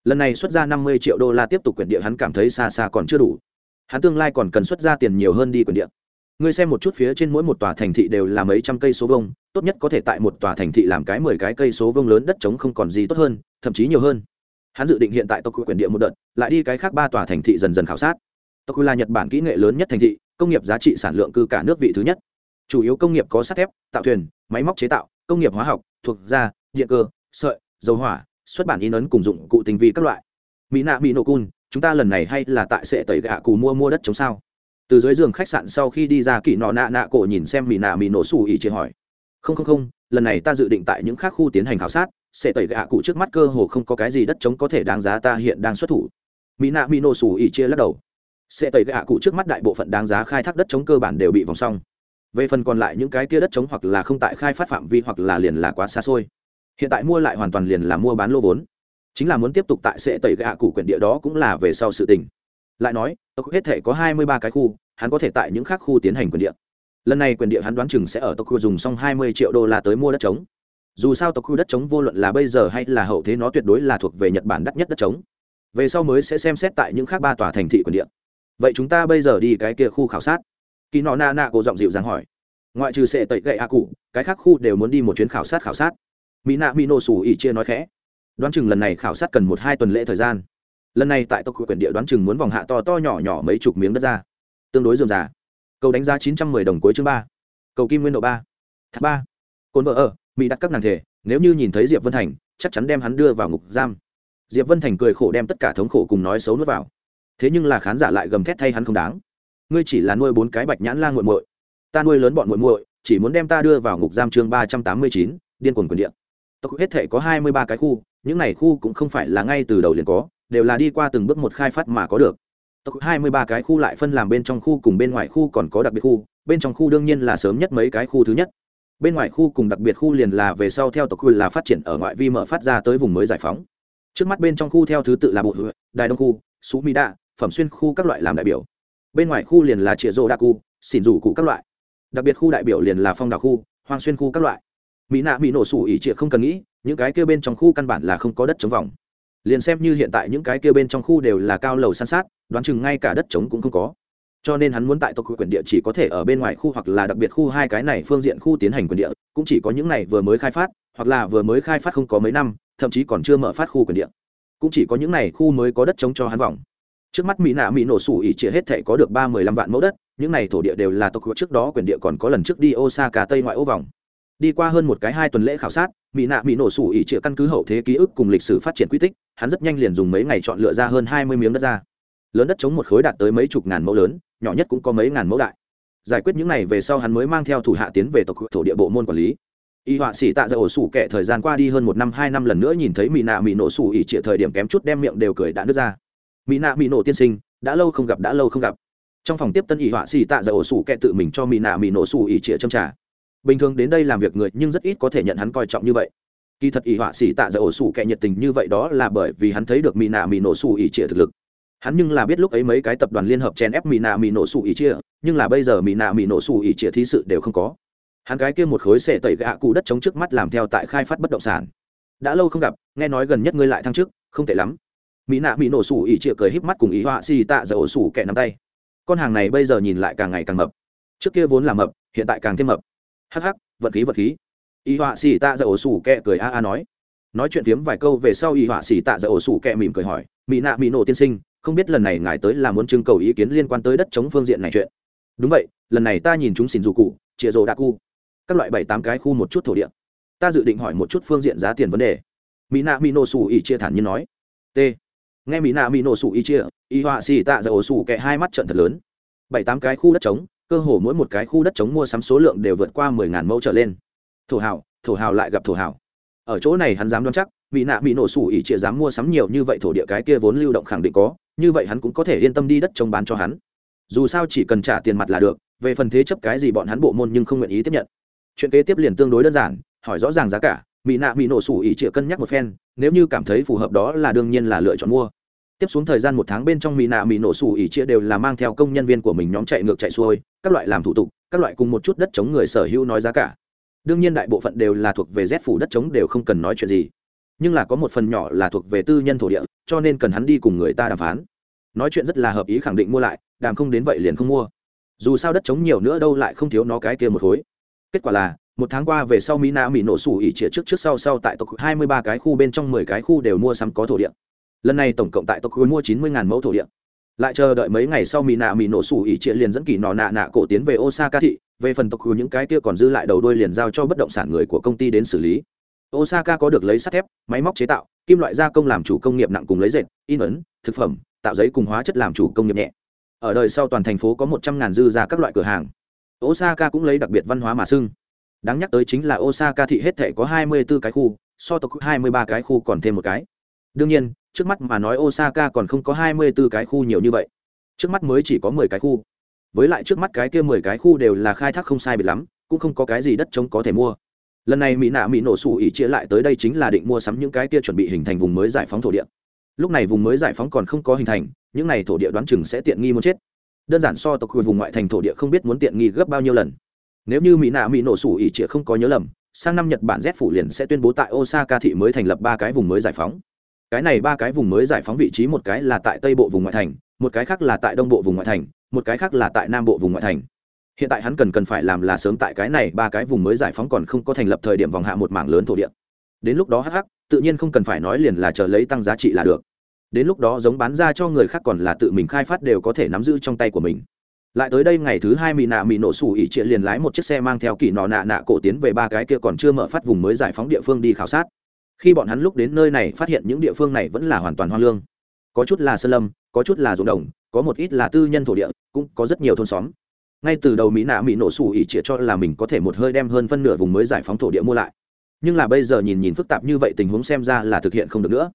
Lần này xuất ra năm mươi triệu đô la tiếp tục quyền địa hắn cảm thấy xa xa còn chưa đủ. Hắn tương lai còn cần xuất ra tiền nhiều hơn đi quyền địa. Ngươi xem một chút phía trên mỗi một tòa thành thị đều là mấy trăm cây số vông tốt nhất có thể tại một tòa thành thị làm cái mười cái cây số vông lớn đất trống không còn gì tốt hơn thậm chí nhiều hơn. Hắn dự định hiện tại Tokyo quyền địa một đợt, lại đi cái khác ba tòa thành thị dần dần khảo sát. Tokyo là nhật bản kỹ nghệ lớn nhất thành thị, công nghiệp giá trị sản lượng cư cả nước vị thứ nhất. Chủ yếu công nghiệp có sắt thép, tạo thuyền, máy móc chế tạo, công nghiệp hóa học, thuộc da điện cơ, sợi, dầu hỏa, xuất bản in ấn cùng dụng cụ tinh vi các loại. Mỹ nạ mỹ nổ cun, chúng ta lần này hay là tại sẽ tẩy gạ cù mua mua đất chống sao? Từ dưới giường khách sạn sau khi đi ra kỳ nọ nạ nạ cổ nhìn xem mỹ nạ mỹ nổ xù ỉ chỉ hỏi. Không không không, lần này ta dự định tại những khác khu tiến hành khảo sát sẽ tẩy gạ cụ trước mắt cơ hồ không có cái gì đất chống có thể đáng giá ta hiện đang xuất thủ. Mỹ nạ mỹ nổ xù ỉ chia lắc đầu. Sẽ tẩy gạ cụ trước mắt đại bộ phận đáng giá khai thác đất chống cơ bản đều bị vòng xong. Về phần còn lại những cái kia đất chống hoặc là không tại khai phát phạm vi hoặc là liền là quá xa xôi. Hiện tại mua lại hoàn toàn liền là mua bán lô vốn. Chính là muốn tiếp tục tại sẽ tẩy gạ cụ quyển địa đó cũng là về sau sự tình. Lại nói tộc hết thể có hai mươi ba cái khu, hắn có thể tại những khác khu tiến hành quyền địa. Lần này quyền địa hắn đoán chừng sẽ ở tộc khu dùng xong hai mươi triệu đô la tới mua đất trống dù sao tộc khu đất trống vô luận là bây giờ hay là hậu thế nó tuyệt đối là thuộc về nhật bản đắt nhất đất trống. Về sau mới sẽ xem xét tại những khác ba tòa thành thị quần địa. Vậy chúng ta bây giờ đi cái kia khu khảo sát. Kỳ nọ na na cổ giọng dịu dàng hỏi. Ngoại trừ sệ tẩy gậy a cụ, cái khác khu đều muốn đi một chuyến khảo sát khảo sát. Mỹ nạ mỹ nổ sủ ỉ chia nói khẽ. Đoán chừng lần này khảo sát cần một hai tuần lễ thời gian. Lần này tại tộc quyền địa đoán chừng muốn vòng hạ to to nhỏ nhỏ mấy chục miếng đất ra. Tương đối dườm già. Cầu đánh giá chín trăm mười đồng cuối chương ba. Cầu kim nguyên độ ba. Thác ba. Cồn vợ ở mỹ đặt các nàng thể nếu như nhìn thấy diệp vân thành, chắc chắn đem hắn đưa vào ngục giam. Diệp vân thành cười khổ đem tất cả thống khổ cùng nói xấu nuốt vào. Thế nhưng là khán giả lại gầm thét thay hắn không đáng. Ngươi chỉ là nuôi bốn cái bạch nhãn la g u muội. Ta nuôi lớn bọn muội muội, chỉ muốn đem ta đưa vào ngục giam chương ba trăm tám mươi chín, điên cuồng quyền địa. Tộc hết thể có hai mươi ba cái khu, những này khu cũng không phải là ngay từ đầu liền có, đều là đi qua từng bước một khai phát mà có được. Tộc hai mươi ba cái khu lại phân làm bên trong khu cùng bên ngoài khu còn có đặc biệt khu, bên trong khu đương nhiên là sớm nhất mấy cái khu thứ nhất bên ngoài khu cùng đặc biệt khu liền là về sau theo tộc khu là phát triển ở ngoại vi mở phát ra tới vùng mới giải phóng. Trước mắt bên trong khu theo thứ tự là bộ đài đông khu, sú mỹ đa phẩm xuyên khu các loại làm đại biểu. Bên ngoài khu liền là trịa rô đa khu xỉn rủ cụ các loại. Đặc biệt khu đại biểu liền là phong đảo khu, hoang xuyên khu các loại. Mỹ nạ bị nổ sủ ỉ trịa không cần nghĩ, những cái kia bên trong khu căn bản là không có đất chống vòng. Liền xem như hiện tại những cái kia bên trong khu đều là cao lầu san sát, đoán chừng ngay cả đất trống cũng không có cho nên hắn muốn tại tộc quyền địa chỉ có thể ở bên ngoài khu hoặc là đặc biệt khu hai cái này phương diện khu tiến hành quyền địa, cũng chỉ có những này vừa mới khai phát, hoặc là vừa mới khai phát không có mấy năm, thậm chí còn chưa mở phát khu quyền địa. Cũng chỉ có những này khu mới có đất chống cho hắn vòng. Trước mắt mỹ nạ mỹ nổ sủ ỉ chia hết thể có được ba mười lăm vạn mẫu đất, những này thổ địa đều là tộc trước đó quyền địa còn có lần trước đi osaka tây ngoại ô vòng. Đi qua hơn một cái hai tuần lễ khảo sát, mỹ nạ mỹ nổ sủ ỉ chia căn cứ hậu thế ký ức cùng lịch sử phát triển quy tích, hắn rất nhanh liền dùng mấy ngày chọn lựa ra hơn hai mươi miếng đất ra. Lớn đất chống một khối đạt tới mấy chục ngàn mẫu lớn nhỏ nhất cũng có mấy ngàn mẫu đại. Giải quyết những này về sau hắn mới mang theo thủ hạ tiến về tộc thổ địa bộ môn quản lý. Y họa sĩ tạ ra ổ sủ kẻ thời gian qua đi hơn một năm, hai năm lần nữa nhìn thấy mỹ nạ mỹ nổ sủ ỉ trịa thời điểm kém chút đem miệng đều cười đã nứt ra. Mỹ nạ mỹ nổ tiên sinh, đã lâu không gặp, đã lâu không gặp. Trong phòng tiếp tân y họa sĩ tạ ra ổ sủ kẻ tự mình cho mỹ nạ mỹ nổ sủ ỉ trịa châm trả bình thường đến đây làm việc người, nhưng rất ít có thể nhận hắn coi trọng như vậy. Kỳ thật y họa sĩ tạ ra ổ sủ kẻ nhiệt tình như vậy đó là bởi vì hắn thấy được mỹ nạ mỹ nổ sủ ỉ trịa thực lực hắn nhưng là biết lúc ấy mấy cái tập đoàn liên hợp chen ép mỹ nạ mỹ nổ sủ ỉ chia, nhưng là bây giờ mỹ nạ mỹ nổ sủ ỉ chia thí sự đều không có. Hắn cái kia một khối xệ tẩy gạ cụ đất chống trước mắt làm theo tại khai phát bất động sản. Đã lâu không gặp, nghe nói gần nhất ngươi lại thăng chức, không tệ lắm. Mỹ nạ mỹ nổ sủ ỉ chia cười híp mắt cùng ý họa xì tạ dở ổ sủ kẹ nắm tay. Con hàng này bây giờ nhìn lại càng ngày càng mập. Trước kia vốn là mập, hiện tại càng thêm mập. Hắc hắc, vật khí vật khí. Ý họa xì tạ dở ổ sủ kẹ cười a a nói. Nói chuyện phiếm vài câu về sau y họa xì tạ dở ổ sủ kẹ mỉm cười hỏi mỹ nạ mỹ nổ tiên sinh không biết lần này ngài tới là muốn trưng cầu ý kiến liên quan tới đất chống phương diện này chuyện. Đúng vậy, lần này ta nhìn chúng xin dù cụ chịa rồ đa cu, các loại bảy tám cái khu một chút thổ địa. Ta dự định hỏi một chút phương diện giá tiền vấn đề. Mỹ nạ mỹ nổ sủ ý chia thản nhiên nói. T. Nghe mỹ nạ mỹ nổ sủ ý chia y họa xì tạ ra ổ sủ kẹ hai mắt trận thật lớn. Bảy tám cái khu đất trống, cơ hồ mỗi một cái khu đất trống mua sắm số lượng đều vượt qua mười ngàn mẫu trở lên. Thổ hào thổ hào lại gặp thổ hào. Ở chỗ này hắn dám đoán chắc mỹ nạ mỹ nổ sủ ỉ chia dám mua sắm nhiều như vậy thổ địa cái kia vốn lưu động khẳng định có như vậy hắn cũng có thể yên tâm đi đất trông bán cho hắn. Dù sao chỉ cần trả tiền mặt là được, về phần thế chấp cái gì bọn hắn bộ môn nhưng không nguyện ý tiếp nhận. Chuyện kế tiếp liền tương đối đơn giản, hỏi rõ ràng giá cả, mỹ nạ mỹ nổ sủ ỉ chịa cân nhắc một phen, nếu như cảm thấy phù hợp đó là đương nhiên là lựa chọn mua. Tiếp xuống thời gian một tháng bên trong mỹ nạ mỹ nổ sủ ỉ chia đều là mang theo công nhân viên của mình nhóm chạy ngược chạy xuôi, các loại làm thủ tục, các loại cùng một chút đất chống người sở hữu nói giá cả. Đương nhiên đại bộ phận đều là thuộc về rét phủ đất chống đều không cần nói chuyện gì nhưng là có một phần nhỏ là thuộc về tư nhân thổ địa, cho nên cần hắn đi cùng người ta đàm phán. Nói chuyện rất là hợp ý khẳng định mua lại, đàm không đến vậy liền không mua. Dù sao đất chống nhiều nữa đâu lại không thiếu nó cái kia một khối. Kết quả là, một tháng qua về sau mỹ na mỹ nổ sủ ỉ trịa trước trước sau sau tại tộc hai mươi ba cái khu bên trong mười cái khu đều mua sắm có thổ địa. Lần này tổng cộng tại tộc mua chín mươi mẫu thổ địa. Lại chờ đợi mấy ngày sau mỹ nạ mỹ nổ sủ ỉ trịa liền dẫn kỳ nọ nạ nạ cổ tiến về osaka thị, về phần tộc những cái kia còn dư lại đầu đuôi liền giao cho bất động sản người của công ty đến xử lý osaka có được lấy sắt thép, máy móc chế tạo, kim loại gia công làm chủ công nghiệp nặng cùng lấy dệt, in ấn, thực phẩm, tạo giấy cùng hóa chất làm chủ công nghiệp nhẹ. Ở đời sau toàn thành phố có một trăm ngàn dư ra các loại cửa hàng. Osaka cũng lấy đặc biệt văn hóa mà xưng. Đáng nhắc tới chính là osaka thị hết thể có hai mươi 24 cái khu, so tộc hai mươi ba cái khu còn thêm một cái. Đương nhiên, trước mắt mà nói osaka còn không có hai mươi 24 cái khu nhiều như vậy. Trước mắt mới chỉ có mười cái khu. Với lại trước mắt cái kia mười cái khu đều là khai thác không sai biệt lắm, cũng không có cái gì đất trống có thể mua lần này mỹ nạ mỹ nổ sủ ỉ chia lại tới đây chính là định mua sắm những cái kia chuẩn bị hình thành vùng mới giải phóng thổ địa. Lúc này vùng mới giải phóng còn không có hình thành, những này thổ địa đoán chừng sẽ tiện nghi muốn chết. Đơn giản so tộc quyền vùng ngoại thành thổ địa không biết muốn tiện nghi gấp bao nhiêu lần. Nếu như mỹ nạ mỹ nổ sủ ỉ chia không có nhớ lầm, sang năm nhật bản z phủ liền sẽ tuyên bố tại osaka thị mới thành lập ba cái vùng mới giải phóng. Cái này ba cái vùng mới giải phóng vị trí một cái là tại tây bộ vùng ngoại thành, một cái khác là tại đông bộ vùng ngoại thành, một cái khác là tại nam bộ vùng ngoại thành hiện tại hắn cần cần phải làm là sớm tại cái này ba cái vùng mới giải phóng còn không có thành lập thời điểm vòng hạ một mảng lớn thổ địa. Đến lúc đó hh tự nhiên không cần phải nói liền là chờ lấy tăng giá trị là được. Đến lúc đó giống bán ra cho người khác còn là tự mình khai phát đều có thể nắm giữ trong tay của mình. Lại tới đây ngày thứ hai mỹ nạ mỹ nổ sủ ỉ trịa liền lái một chiếc xe mang theo kỳ nọ nạ nạ cổ tiến về ba cái kia còn chưa mở phát vùng mới giải phóng địa phương đi khảo sát. Khi bọn hắn lúc đến nơi này phát hiện những địa phương này vẫn là hoàn toàn hoang lương. Có chút là sơn lâm, có chút là ruộng đồng, có một ít là tư nhân thổ địa, cũng có rất nhiều thôn xóm ngay từ đầu mỹ nạ mỹ nổ sủ ỉ chĩa cho là mình có thể một hơi đem hơn phân nửa vùng mới giải phóng thổ địa mua lại. Nhưng là bây giờ nhìn nhìn phức tạp như vậy tình huống xem ra là thực hiện không được nữa.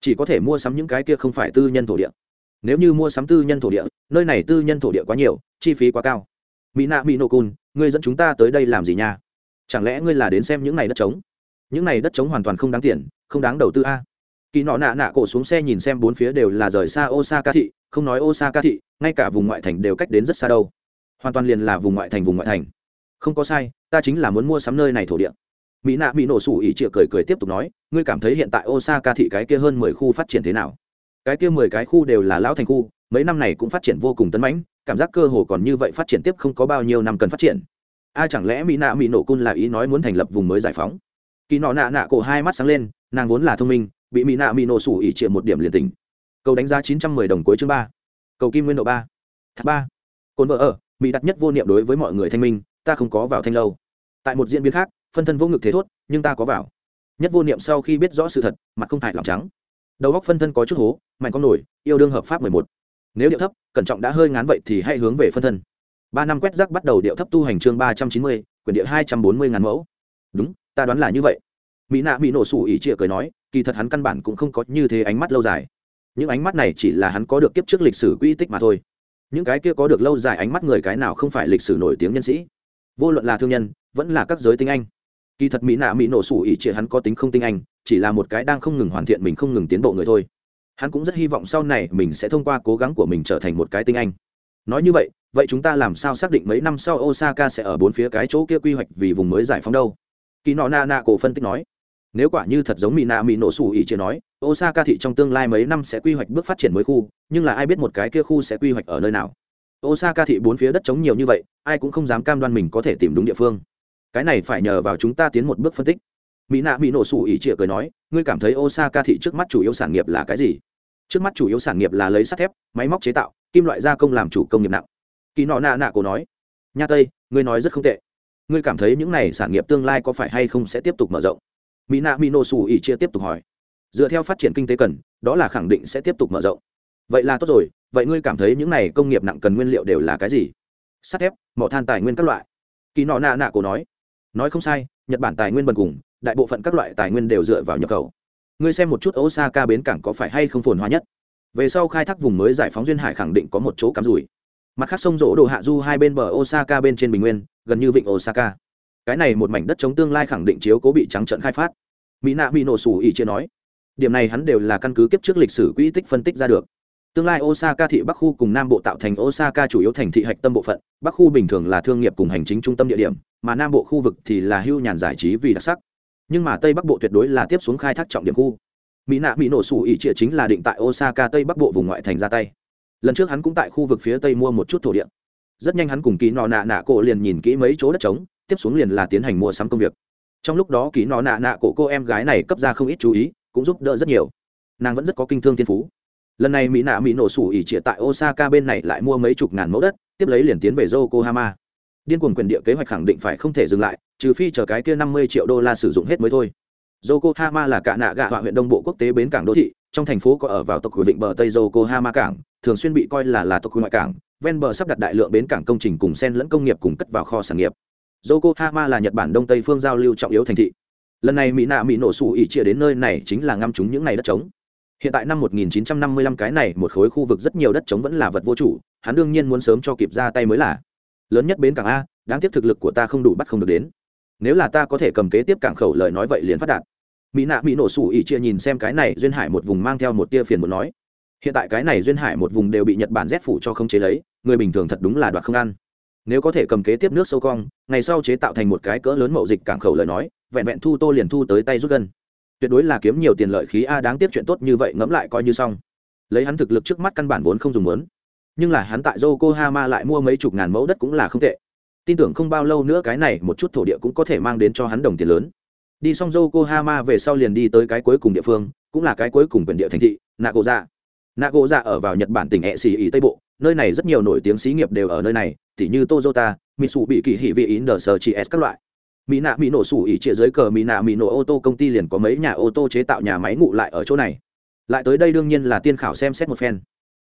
Chỉ có thể mua sắm những cái kia không phải tư nhân thổ địa. Nếu như mua sắm tư nhân thổ địa, nơi này tư nhân thổ địa quá nhiều, chi phí quá cao. Mỹ nạ mỹ nổ cun ngươi dẫn chúng ta tới đây làm gì nha? Chẳng lẽ ngươi là đến xem những này đất trống? Những này đất trống hoàn toàn không đáng tiền, không đáng đầu tư a. Kỳ nọ nạ nạ cổ xuống xe nhìn xem bốn phía đều là rời xa osaka thị, không nói osaka thị, ngay cả vùng ngoại thành đều cách đến rất xa đâu hoàn toàn liền là vùng ngoại thành vùng ngoại thành. Không có sai, ta chính là muốn mua sắm nơi này thổ địa. Mỹ nạ mỹ nổ sủ ỉ chịa cười cười tiếp tục nói, ngươi cảm thấy hiện tại osaka thị cái kia hơn mười khu phát triển thế nào? Cái kia mười cái khu đều là lão thành khu, mấy năm này cũng phát triển vô cùng tấn mãnh, cảm giác cơ hồ còn như vậy phát triển tiếp không có bao nhiêu năm cần phát triển. A, chẳng lẽ mỹ nạ mỹ nổ cun là ý nói muốn thành lập vùng mới giải phóng? Kỳ nọ nạ nạ cổ hai mắt sáng lên, nàng vốn là thông minh, bị mỹ nạ mỹ nổ sủ ỉ chịa một điểm liền tình cầu đánh giá chín trăm mười đồng cuối chương ba. Cầu kim nguyên độ ba. Thác ba. Cồn vợ ở mỹ đặt nhất vô niệm đối với mọi người thanh minh, ta không có vào thanh lâu. Tại một diễn biến khác, phân thân vô ngực thế thốt, nhưng ta có vào. Nhất vô niệm sau khi biết rõ sự thật, mặt không hại lòng trắng. Đầu góc phân thân có chút hố, mạnh con nổi, yêu đương hợp pháp mười một. Nếu điệu thấp, cẩn trọng đã hơi ngán vậy thì hãy hướng về phân thân. Ba năm quét rác bắt đầu điệu thấp tu hành chương ba trăm chín mươi quyển địa hai trăm bốn mươi ngàn mẫu. Đúng, ta đoán là như vậy. Mỹ nạ bị nổ sủ ỉ trịa cười nói, kỳ thật hắn căn bản cũng không có như thế ánh mắt lâu dài. Những ánh mắt này chỉ là hắn có được kiếp trước lịch sử quy tích mà thôi những cái kia có được lâu dài ánh mắt người cái nào không phải lịch sử nổi tiếng nhân sĩ. Vô luận là thương nhân, vẫn là các giới tinh anh. Kỳ thật mỹ nạ mỹ nổ sủ ỉ trịa hắn có tính không tinh anh, chỉ là một cái đang không ngừng hoàn thiện mình không ngừng tiến bộ người thôi. Hắn cũng rất hy vọng sau này mình sẽ thông qua cố gắng của mình trở thành một cái tinh anh. Nói như vậy vậy chúng ta làm sao xác định mấy năm sau osaka sẽ ở bốn phía cái chỗ kia quy hoạch vì vùng mới giải phóng đâu? Kỳ nọ na na cổ phân tích nói nếu quả như thật giống mỹ nạ mỹ nổ sủ ý chưa nói, osaka thị trong tương lai mấy năm sẽ quy hoạch bước phát triển mới khu, nhưng là ai biết một cái kia khu sẽ quy hoạch ở nơi nào? Osaka thị bốn phía đất trống nhiều như vậy, ai cũng không dám cam đoan mình có thể tìm đúng địa phương. Cái này phải nhờ vào chúng ta tiến một bước phân tích. Mỹ nạ mỹ nổ sủ ý chia cười nói, ngươi cảm thấy osaka thị trước mắt chủ yếu sản nghiệp là cái gì? Trước mắt chủ yếu sản nghiệp là lấy sắt thép, máy móc chế tạo, kim loại gia công làm chủ công nghiệp nặng. Kỳ nọ nạ nạ cổ nói, nha tây, ngươi nói rất không tệ. Ngươi cảm thấy những này sản nghiệp tương lai có phải hay không sẽ tiếp tục mở rộng? Mỹ nạ mỹ nổ xù ỉ chia tiếp tục hỏi. Dựa theo phát triển kinh tế cần, đó là khẳng định sẽ tiếp tục mở rộng. Vậy là tốt rồi, vậy ngươi cảm thấy những này công nghiệp nặng cần nguyên liệu đều là cái gì? Sắt thép, mỏ than tài nguyên các loại. Kỳ nọ nạ nạ cổ nói. Nói không sai, nhật bản tài nguyên bần cùng, đại bộ phận các loại tài nguyên đều dựa vào nhập khẩu. Ngươi xem một chút osaka bến cảng có phải hay không phồn hoa nhất? Về sau khai thác vùng mới giải phóng duyên hải khẳng định có một chỗ cắm rủi. Mặt khác sông rỗ đồ hạ du hai bên bờ osaka bên trên bình nguyên, gần như vịnh osaka cái này một mảnh đất chống tương lai khẳng định chiếu cố bị trắng trận khai phát. Mỹ nạ bị nổ sủ ỉ chia nói, điểm này hắn đều là căn cứ kiếp trước lịch sử quỹ tích phân tích ra được. Tương lai osaka thị bắc khu cùng nam bộ tạo thành osaka chủ yếu thành thị hạch tâm bộ phận, bắc khu bình thường là thương nghiệp cùng hành chính trung tâm địa điểm, mà nam bộ khu vực thì là hưu nhàn giải trí vì đặc sắc. Nhưng mà tây bắc bộ tuyệt đối là tiếp xuống khai thác trọng điểm khu. Mỹ nạ bị nổ sủ ỉ trịa chính là định tại osaka tây bắc bộ vùng ngoại thành ra tay. Lần trước hắn cũng tại khu vực phía tây mua một chút thổ địa. Rất nhanh hắn cùng ký nọ nạ nạ cổ liền nhìn kỹ mấy chỗ đất trống tiếp xuống liền là tiến hành mua sắm công việc. Trong lúc đó ký nó nạ nạ cổ cô em gái này cấp ra không ít chú ý, cũng giúp đỡ rất nhiều. Nàng vẫn rất có kinh thương thiên phú. Lần này mỹ nạ mỹ nổ sủ ỉ trịa tại osaka bên này lại mua mấy chục ngàn mẫu đất, tiếp lấy liền tiến về yokohama. Điên cuồng quyền địa kế hoạch khẳng định phải không thể dừng lại, trừ phi chờ cái kia năm mươi triệu đô la sử dụng hết mới thôi. Yokohama là cả nạ gạ họa huyện đông bộ quốc tế bến cảng đô thị, trong thành phố có ở vào tộc quyền vịnh bờ tây yokohama cảng, thường xuyên bị coi là là tộc quyền ngoại cảng. Ven bờ sắp đặt đại lượng bến cảng công trình cùng sen lẫn công nghiệp cùng cất vào kho sản nghiệp yokohama là nhật bản đông tây phương giao lưu trọng yếu thành thị. Lần này mỹ nạ mỹ nổ sủ ỉ chia đến nơi này chính là ngăm chúng những ngày đất trống. Hiện tại năm 1955 cái này một khối khu vực rất nhiều đất trống vẫn là vật vô chủ, hắn đương nhiên muốn sớm cho kịp ra tay mới là. Lớn nhất bến cảng a, đáng tiếc thực lực của ta không đủ bắt không được đến. Nếu là ta có thể cầm kế tiếp cảng khẩu lời nói vậy liền phát đạt. Mỹ nạ mỹ nổ sủ ỉ chia nhìn xem cái này, duyên hải một vùng mang theo một tia phiền muốn nói. Hiện tại cái này duyên hải một vùng đều bị nhật bản rét phủ cho không chế lấy, người bình thường thật đúng là đoạt không ăn nếu có thể cầm kế tiếp nước sâu cong, ngày sau chế tạo thành một cái cỡ lớn mậu dịch cảng khẩu lời nói, vẹn vẹn thu tô liền thu tới tay rút gân. Tuyệt đối là kiếm nhiều tiền lợi khí a, đáng tiếc chuyện tốt như vậy ngẫm lại coi như xong. Lấy hắn thực lực trước mắt căn bản vốn không dùng muốn. Nhưng là hắn tại yokohama lại mua mấy chục ngàn mẫu đất cũng là không tệ. Tin tưởng không bao lâu nữa cái này một chút thổ địa cũng có thể mang đến cho hắn đồng tiền lớn. Đi xong yokohama về sau liền đi tới cái cuối cùng địa phương, cũng là cái cuối cùng quyền địa thành thị, nagoya. Nagoya ở vào nhật bản tỉnh ẹ xì ý tây bộ, nơi này rất nhiều nổi tiếng xí nghiệp đều ở nơi này tỉ như toyota, mitsubishi bị kỳ hỉ vị ý nở sở s các loại. Mỹ nạ mỹ nổ sủ ỉ chia dưới cờ mỹ nạ mỹ nổ ô tô công ty liền có mấy nhà ô tô chế tạo nhà máy ngụ lại ở chỗ này. Lại tới đây đương nhiên là tiên khảo xem xét một phen.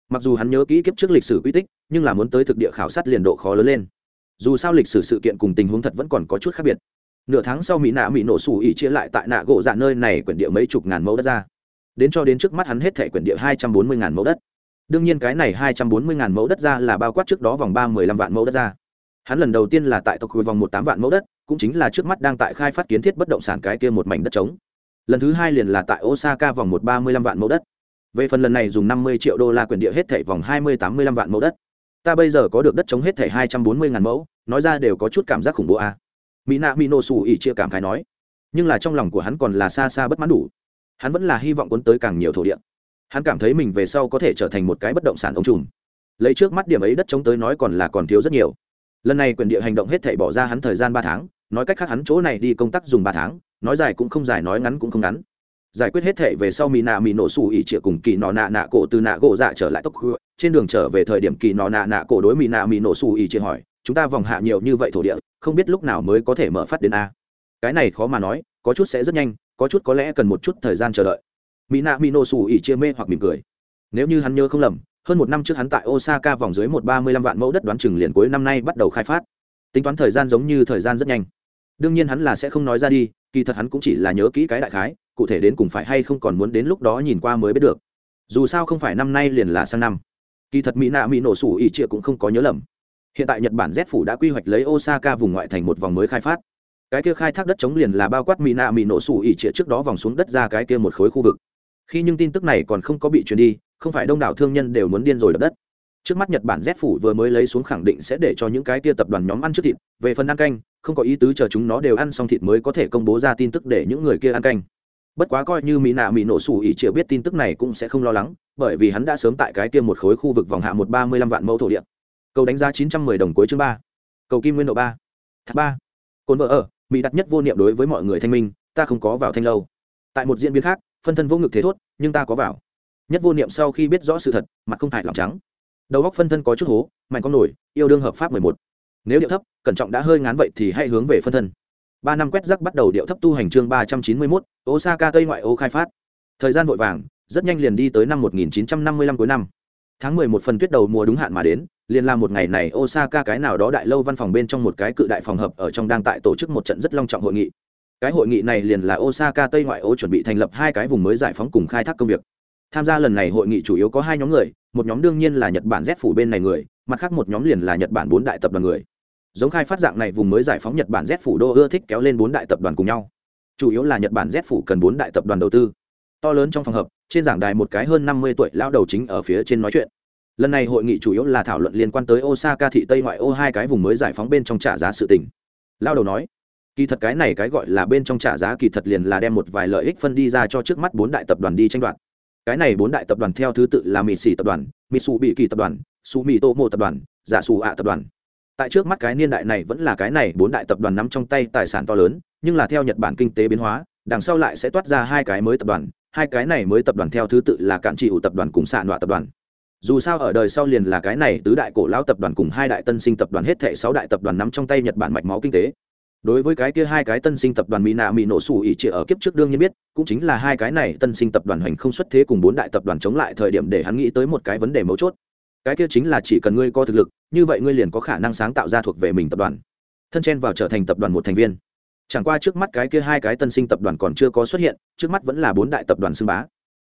Mặc dù hắn nhớ kỹ kiếp trước lịch sử quy tích, nhưng là muốn tới thực địa khảo sát liền độ khó lớn lên. Dù sao lịch sử sự kiện cùng tình huống thật vẫn còn có chút khác biệt. Nửa tháng sau mỹ nạ mỹ nổ sủ ỉ chia lại tại nạ gỗ dạ nơi này quyển địa mấy chục ngàn mẫu đất ra. Đến cho đến trước mắt hắn hết thẻ quyển địa hai trăm bốn mươi ngàn mẫu đất đương nhiên cái này hai trăm bốn mươi ngàn mẫu đất ra là bao quát trước đó vòng ba mười lăm vạn mẫu đất ra. Hắn lần đầu tiên là tại tộc vòng một tám vạn mẫu đất, cũng chính là trước mắt đang tại khai phát kiến thiết bất động sản cái kia một mảnh đất trống. Lần thứ hai liền là tại osaka vòng một ba mươi lăm vạn mẫu đất. Về phần lần này dùng năm mươi triệu đô la quyền địa hết thảy vòng hai mươi tám mươi lăm vạn mẫu đất. Ta bây giờ có được đất trống hết thảy hai trăm bốn mươi ngàn mẫu, nói ra đều có chút cảm giác khủng bố a à. Mina nạ mỹ ỉ chia cảm khái nói. Nhưng là trong lòng của hắn còn là xa xa bất mãn đủ. Hắn vẫn là hy vọng cuốn tới càng nhiều thổ địa hắn cảm thấy mình về sau có thể trở thành một cái bất động sản ông trùm. Lấy trước mắt điểm ấy đất chống tới nói còn là còn thiếu rất nhiều. Lần này quyền địa hành động hết thể bỏ ra hắn thời gian ba tháng, nói cách khác hắn chỗ này đi công tác dùng ba tháng, nói dài cũng không dài, nói ngắn cũng không ngắn. Giải quyết hết thể về sau mỹ nạ mỹ nổ xù ỉ trịa cùng kỳ nọ nạ nạ cổ từ nạ gỗ dạ trở lại tốc hựa trên đường trở về thời điểm kỳ nọ nạ nạ cổ đối mỹ nạ mỹ nổ xù ỉ trịa hỏi, chúng ta vòng hạ nhiều như vậy thổ địa, không biết lúc nào mới có thể mở phát đến a? Cái này khó mà nói, có chút sẽ rất nhanh, có chút có lẽ cần một chút thời gian chờ đợi mỹ nạ mỹ nổ sủ ỉ chia mê hoặc mỉm cười. Nếu như hắn nhớ không lầm, hơn một năm trước hắn tại osaka vòng dưới một ba mươi lăm vạn mẫu đất đoán chừng liền cuối năm nay bắt đầu khai phát. Tính toán thời gian giống như thời gian rất nhanh. Đương nhiên hắn là sẽ không nói ra đi, kỳ thật hắn cũng chỉ là nhớ kỹ cái đại khái, cụ thể đến cùng phải hay không còn muốn đến lúc đó nhìn qua mới biết được. Dù sao không phải năm nay liền là sang năm. Kỳ thật mỹ nạ mỹ nổ sủ ỉ trịa cũng không có nhớ lầm. Hiện tại nhật bản z phủ đã quy hoạch lấy osaka vùng ngoại thành một vòng mới khai phát. Cái kia khai thác đất chống liền là bao quát mỹ nạ mỹ nổ sủ ỉ trịa trước đó vòng xuống đất ra cái kia một khối khu vực khi nhưng tin tức này còn không có bị truyền đi, không phải đông đảo thương nhân đều muốn điên rồi đập đất. Trước mắt nhật bản z phủ vừa mới lấy xuống khẳng định sẽ để cho những cái kia tập đoàn nhóm ăn trước thịt, về phần ăn canh, không có ý tứ chờ chúng nó đều ăn xong thịt mới có thể công bố ra tin tức để những người kia ăn canh. Bất quá coi như mỹ nạ mỹ nổ sủ ỉ chịu biết tin tức này cũng sẽ không lo lắng, bởi vì hắn đã sớm tại cái kia một khối khu vực vòng hạ một ba mươi lăm vạn mẫu thổ địa. Cầu đánh giá chín trăm mười đồng cuối chương ba. Cầu kim nguyên độ ba. Thác ba. Cồn vợ ở, mỹ đặt nhất vô niệm đối với mọi người thanh minh, ta không có vào thanh lâu. Tại một diễn biến khác phân thân vô ngực thế thốt, nhưng ta có vào. Nhất vô niệm sau khi biết rõ sự thật, mặt không hại lòng trắng. Đầu góc phân thân có chút hố, mạnh con nổi, yêu đương hợp pháp mười một. Nếu điệu thấp, cẩn trọng đã hơi ngán vậy thì hãy hướng về phân thân. Ba năm quét rắc bắt đầu điệu thấp tu hành chương ba trăm chín mươi mốt, osaka tây ngoại ô khai phát. Thời gian vội vàng, rất nhanh liền đi tới năm một nghìn chín trăm năm mươi lăm cuối năm. Tháng mười một phần tuyết đầu mùa đúng hạn mà đến, liền làm một ngày này osaka cái nào đó đại lâu văn phòng bên trong một cái cự đại phòng hợp ở trong đang tại tổ chức một trận rất long trọng hội nghị cái hội nghị này liền là osaka tây ngoại ô chuẩn bị thành lập hai cái vùng mới giải phóng cùng khai thác công việc. Tham gia lần này hội nghị chủ yếu có hai nhóm người, một nhóm đương nhiên là nhật bản z phủ bên này người, mặt khác một nhóm liền là nhật bản bốn đại tập đoàn người. Giống khai phát dạng này vùng mới giải phóng nhật bản z phủ đô ưa thích kéo lên bốn đại tập đoàn cùng nhau. Chủ yếu là nhật bản z phủ cần bốn đại tập đoàn đầu tư. To lớn trong phòng hợp, trên giảng đài một cái hơn năm mươi tuổi lao đầu chính ở phía trên nói chuyện. Lần này hội nghị chủ yếu là thảo luận liên quan tới osaka thị tây ngoại ô hai cái vùng mới giải phóng bên trong trả giá sự tỉnh lao đầu nói kỳ thật cái này cái gọi là bên trong trả giá kỳ thật liền là đem một vài lợi ích phân đi ra cho trước mắt bốn đại tập đoàn đi tranh đoạt. Cái này bốn đại tập đoàn theo thứ tự là mỹ xì tập đoàn mỹ xù bị kỳ tập đoàn su mỹ tô mô tập đoàn dạ giả xù ạ tập đoàn. Tại trước mắt cái niên đại này vẫn là cái này bốn đại tập đoàn nắm trong tay tài sản to lớn, nhưng là theo nhật bản kinh tế biến hóa, đằng sau lại sẽ toát ra hai cái mới tập đoàn, hai cái này mới tập đoàn theo thứ tự là cạn trị ủ tập đoàn cùng xạ nọa tập đoàn. Dù sao ở đời sau liền là cái này tứ đại cổ lão tập đoàn cùng hai đại tân sinh tập đoàn hết thệ sáu đại tập đoàn nắm trong tay nhật bản mạch máu kinh tế đối với cái kia hai cái tân sinh tập đoàn mỹ nạ mỹ nổ sủ ỉ chỉ ở kiếp trước đương nhiên biết, cũng chính là hai cái này tân sinh tập đoàn hành không xuất thế cùng bốn đại tập đoàn chống lại thời điểm để hắn nghĩ tới một cái vấn đề mấu chốt. Cái kia chính là chỉ cần ngươi có thực lực, như vậy ngươi liền có khả năng sáng tạo ra thuộc về mình tập đoàn. Thân chen vào trở thành tập đoàn một thành viên. Chẳng qua trước mắt cái kia hai cái tân sinh tập đoàn còn chưa có xuất hiện, trước mắt vẫn là bốn đại tập đoàn xưng bá.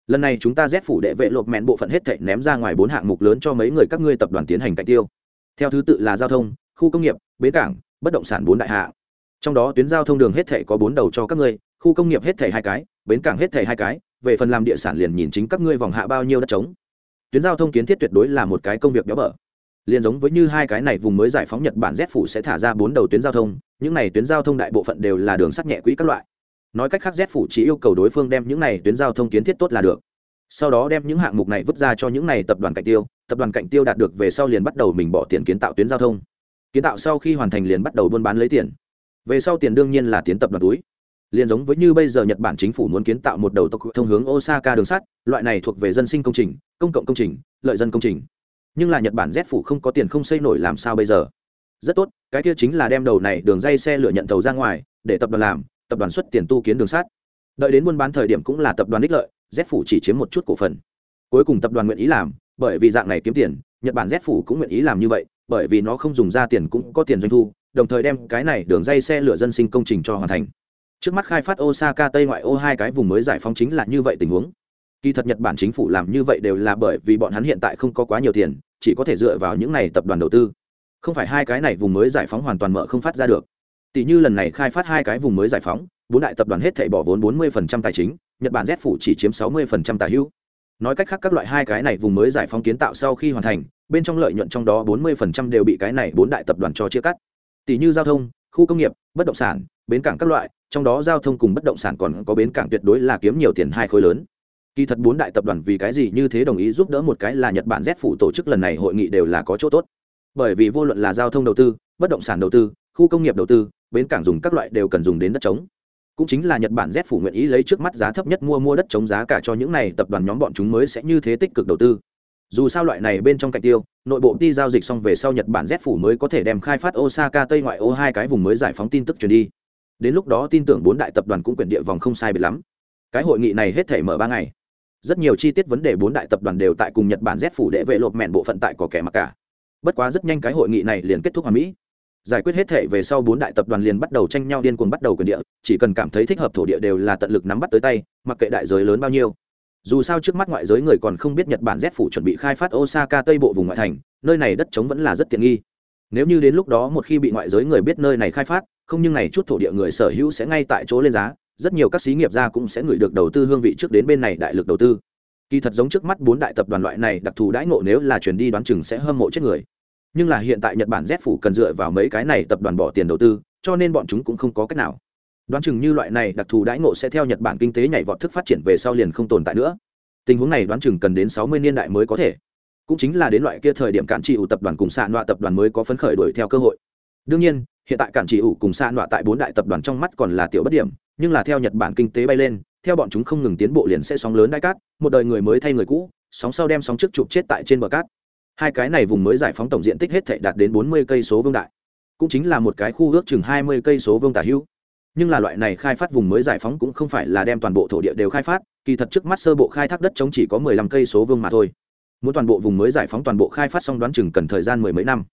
Lần này chúng ta rét phủ đệ vệ lộp mẹn bộ phận hết thệ ném ra ngoài bốn hạng mục lớn cho mấy người các ngươi tập đoàn tiến hành cạnh tiêu. Theo thứ tự là giao thông, khu công nghiệp, bến cảng, bất động sản bốn đại hạ trong đó tuyến giao thông đường hết thể có bốn đầu cho các ngươi, khu công nghiệp hết thể hai cái, bến cảng hết thể hai cái, về phần làm địa sản liền nhìn chính các ngươi vòng hạ bao nhiêu đất trống. Tuyến giao thông kiến thiết tuyệt đối là một cái công việc béo bở. Liền giống với như hai cái này vùng mới giải phóng nhật bản z phủ sẽ thả ra bốn đầu tuyến giao thông, những này tuyến giao thông đại bộ phận đều là đường sắt nhẹ quỹ các loại. Nói cách khác z phủ chỉ yêu cầu đối phương đem những này tuyến giao thông kiến thiết tốt là được. Sau đó đem những hạng mục này vứt ra cho những này tập đoàn cạnh tiêu, tập đoàn cạnh tiêu đạt được về sau liền bắt đầu mình bỏ tiền kiến tạo tuyến giao thông. Kiến tạo sau khi hoàn thành liền bắt đầu buôn bán lấy tiền về sau tiền đương nhiên là tiến tập đoàn túi. Liền giống với như bây giờ nhật bản chính phủ muốn kiến tạo một đầu tộc thông hướng osaka đường sắt, loại này thuộc về dân sinh công trình, công cộng công trình, lợi dân công trình. Nhưng là nhật bản z phủ không có tiền không xây nổi làm sao bây giờ? Rất tốt, cái kia chính là đem đầu này đường dây xe lửa nhận tàu ra ngoài, để tập đoàn làm, tập đoàn xuất tiền tu kiến đường sắt. Đợi đến buôn bán thời điểm cũng là tập đoàn đích lợi, z phủ chỉ chiếm một chút cổ phần. Cuối cùng tập đoàn nguyện ý làm, bởi vì dạng này kiếm tiền, nhật bản z phủ cũng nguyện ý làm như vậy, bởi vì nó không dùng ra tiền cũng có tiền doanh thu đồng thời đem cái này đường dây xe lửa dân sinh công trình cho hoàn thành. Trước mắt khai phát osaka, tây ngoại ô hai cái vùng mới giải phóng chính là như vậy tình huống. Kỳ thật nhật bản chính phủ làm như vậy đều là bởi vì bọn hắn hiện tại không có quá nhiều tiền, chỉ có thể dựa vào những này tập đoàn đầu tư. Không phải hai cái này vùng mới giải phóng hoàn toàn mở không phát ra được. Tỷ như lần này khai phát hai cái vùng mới giải phóng, bốn đại tập đoàn hết thảy bỏ vốn 40% tài chính, nhật bản z phủ chỉ chiếm 60% tài hữu. Nói cách khác, các loại hai cái này vùng mới giải phóng kiến tạo sau khi hoàn thành, bên trong lợi nhuận trong đó 40% đều bị cái này bốn đại tập đoàn cho chia cắt tỷ như giao thông, khu công nghiệp, bất động sản, bến cảng các loại, trong đó giao thông cùng bất động sản còn có bến cảng tuyệt đối là kiếm nhiều tiền hai khối lớn. Kỳ thật bốn đại tập đoàn vì cái gì như thế đồng ý giúp đỡ một cái là nhật bản z phủ tổ chức lần này hội nghị đều là có chỗ tốt. Bởi vì vô luận là giao thông đầu tư, bất động sản đầu tư, khu công nghiệp đầu tư, bến cảng dùng các loại đều cần dùng đến đất trống. Cũng chính là nhật bản z phủ nguyện ý lấy trước mắt giá thấp nhất mua mua đất trống giá cả cho những này tập đoàn nhóm bọn chúng mới sẽ như thế tích cực đầu tư dù sao loại này bên trong cạnh tiêu, nội bộ đi giao dịch xong về sau nhật bản z phủ mới có thể đem khai phát osaka tây ngoại ô hai cái vùng mới giải phóng tin tức truyền đi. Đến lúc đó tin tưởng bốn đại tập đoàn cũng quyền địa vòng không sai biệt lắm. Cái hội nghị này hết thể mở ba ngày. Rất nhiều chi tiết vấn đề bốn đại tập đoàn đều tại cùng nhật bản z phủ để vệ lộp mẹn bộ phận tại có kẻ mặc cả. Bất quá rất nhanh cái hội nghị này liền kết thúc ở mỹ. Giải quyết hết thể về sau bốn đại tập đoàn liền bắt đầu tranh nhau điên cuồng bắt đầu quyền địa, chỉ cần cảm thấy thích hợp thổ địa đều là tận lực nắm bắt tới tay, mặc kệ đại giới lớn bao nhiêu dù sao trước mắt ngoại giới người còn không biết nhật bản z phủ chuẩn bị khai phát osaka tây bộ vùng ngoại thành, nơi này đất trống vẫn là rất tiện nghi. Nếu như đến lúc đó một khi bị ngoại giới người biết nơi này khai phát, không nhưng này chút thổ địa người sở hữu sẽ ngay tại chỗ lên giá, rất nhiều các xí nghiệp gia cũng sẽ gửi được đầu tư hương vị trước đến bên này đại lực đầu tư. Kỳ thật giống trước mắt bốn đại tập đoàn loại này đặc thù đãi ngộ nếu là chuyển đi đoán chừng sẽ hâm mộ chết người. Nhưng là hiện tại nhật bản z phủ cần dựa vào mấy cái này tập đoàn bỏ tiền đầu tư, cho nên bọn chúng cũng không có cách nào đoán chừng như loại này đặc thù đãi ngộ sẽ theo nhật bản kinh tế nhảy vọt thức phát triển về sau liền không tồn tại nữa. Tình huống này đoán chừng cần đến sáu mươi niên đại mới có thể. Cũng chính là đến loại kia thời điểm cản trị ủ tập đoàn cùng xạ nọa tập đoàn mới có phấn khởi đuổi theo cơ hội. Đương nhiên, hiện tại cản trị ủ cùng xạ nọa tại bốn đại tập đoàn trong mắt còn là tiểu bất điểm, nhưng là theo nhật bản kinh tế bay lên, theo bọn chúng không ngừng tiến bộ liền sẽ sóng lớn đại cát, một đời người mới thay người cũ, sóng sau đem sóng trước chụp chết tại trên bờ cát. Hai cái này vùng mới giải phóng tổng diện tích hết thảy đạt đến bốn mươi cây số vương đại. Cũng chính là một cái khu ước chừng hai mươi cây số vương tả hữu nhưng là loại này khai phát vùng mới giải phóng cũng không phải là đem toàn bộ thổ địa đều khai phát, kỳ thật trước mắt sơ bộ khai thác đất chống chỉ có mười lăm cây số vương mà thôi. Muốn toàn bộ vùng mới giải phóng toàn bộ khai phát xong đoán chừng cần thời gian mười mấy năm.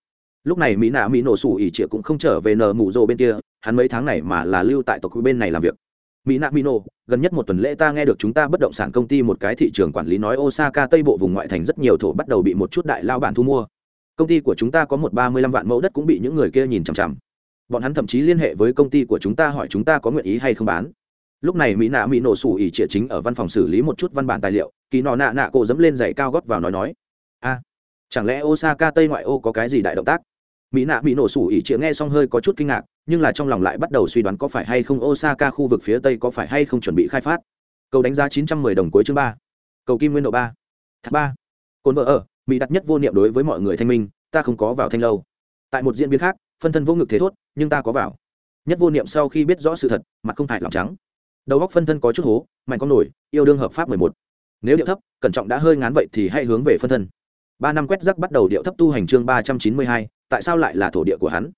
Lúc này mỹ nạ mỹ nổ sủ ỉ trịa cũng không trở về nờ mù rô bên kia, hắn mấy tháng này mà là lưu tại tộc bên này làm việc. Mỹ nạ mỹ nổ, gần nhất một tuần lễ ta nghe được chúng ta bất động sản công ty một cái thị trường quản lý nói osaka tây bộ vùng ngoại thành rất nhiều thổ bắt đầu bị một chút đại lao bản thu mua. Công ty của chúng ta có một ba mươi lăm vạn mẫu đất cũng bị những người kia nhìn chằm chằm bọn hắn thậm chí liên hệ với công ty của chúng ta hỏi chúng ta có nguyện ý hay không bán. Lúc này mỹ nạ mỹ nổ sủ ỉ trịa chính ở văn phòng xử lý một chút văn bản tài liệu, kỳ nọ nạ nạ cổ dẫm lên giày cao góp vào nói nói, a, chẳng lẽ osaka tây ngoại ô có cái gì đại động tác? Mỹ nạ mỹ nổ sủ ỉ chĩa nghe xong hơi có chút kinh ngạc, nhưng là trong lòng lại bắt đầu suy đoán có phải hay không osaka khu vực phía tây có phải hay không chuẩn bị khai phát. Cầu đánh giá chín trăm mười đồng cuối chương ba, cầu kim nguyên độ ba, thác ba. Cồn vợ ở, mỹ đặt nhất vô niệm đối với mọi người thanh minh, ta không có vào thanh lâu. Tại một diễn biến khác phân thân vô ngực thế thốt, nhưng ta có vào. Nhất vô niệm sau khi biết rõ sự thật, mặt không hại lòng trắng. Đầu góc phân thân có chút hố, mạnh con nổi, yêu đương hợp pháp mười một. Nếu điệu thấp, cẩn trọng đã hơi ngán vậy thì hãy hướng về phân thân. Ba năm quét rắc bắt đầu điệu thấp tu hành chương ba trăm chín mươi hai, tại sao lại là thổ địa của hắn?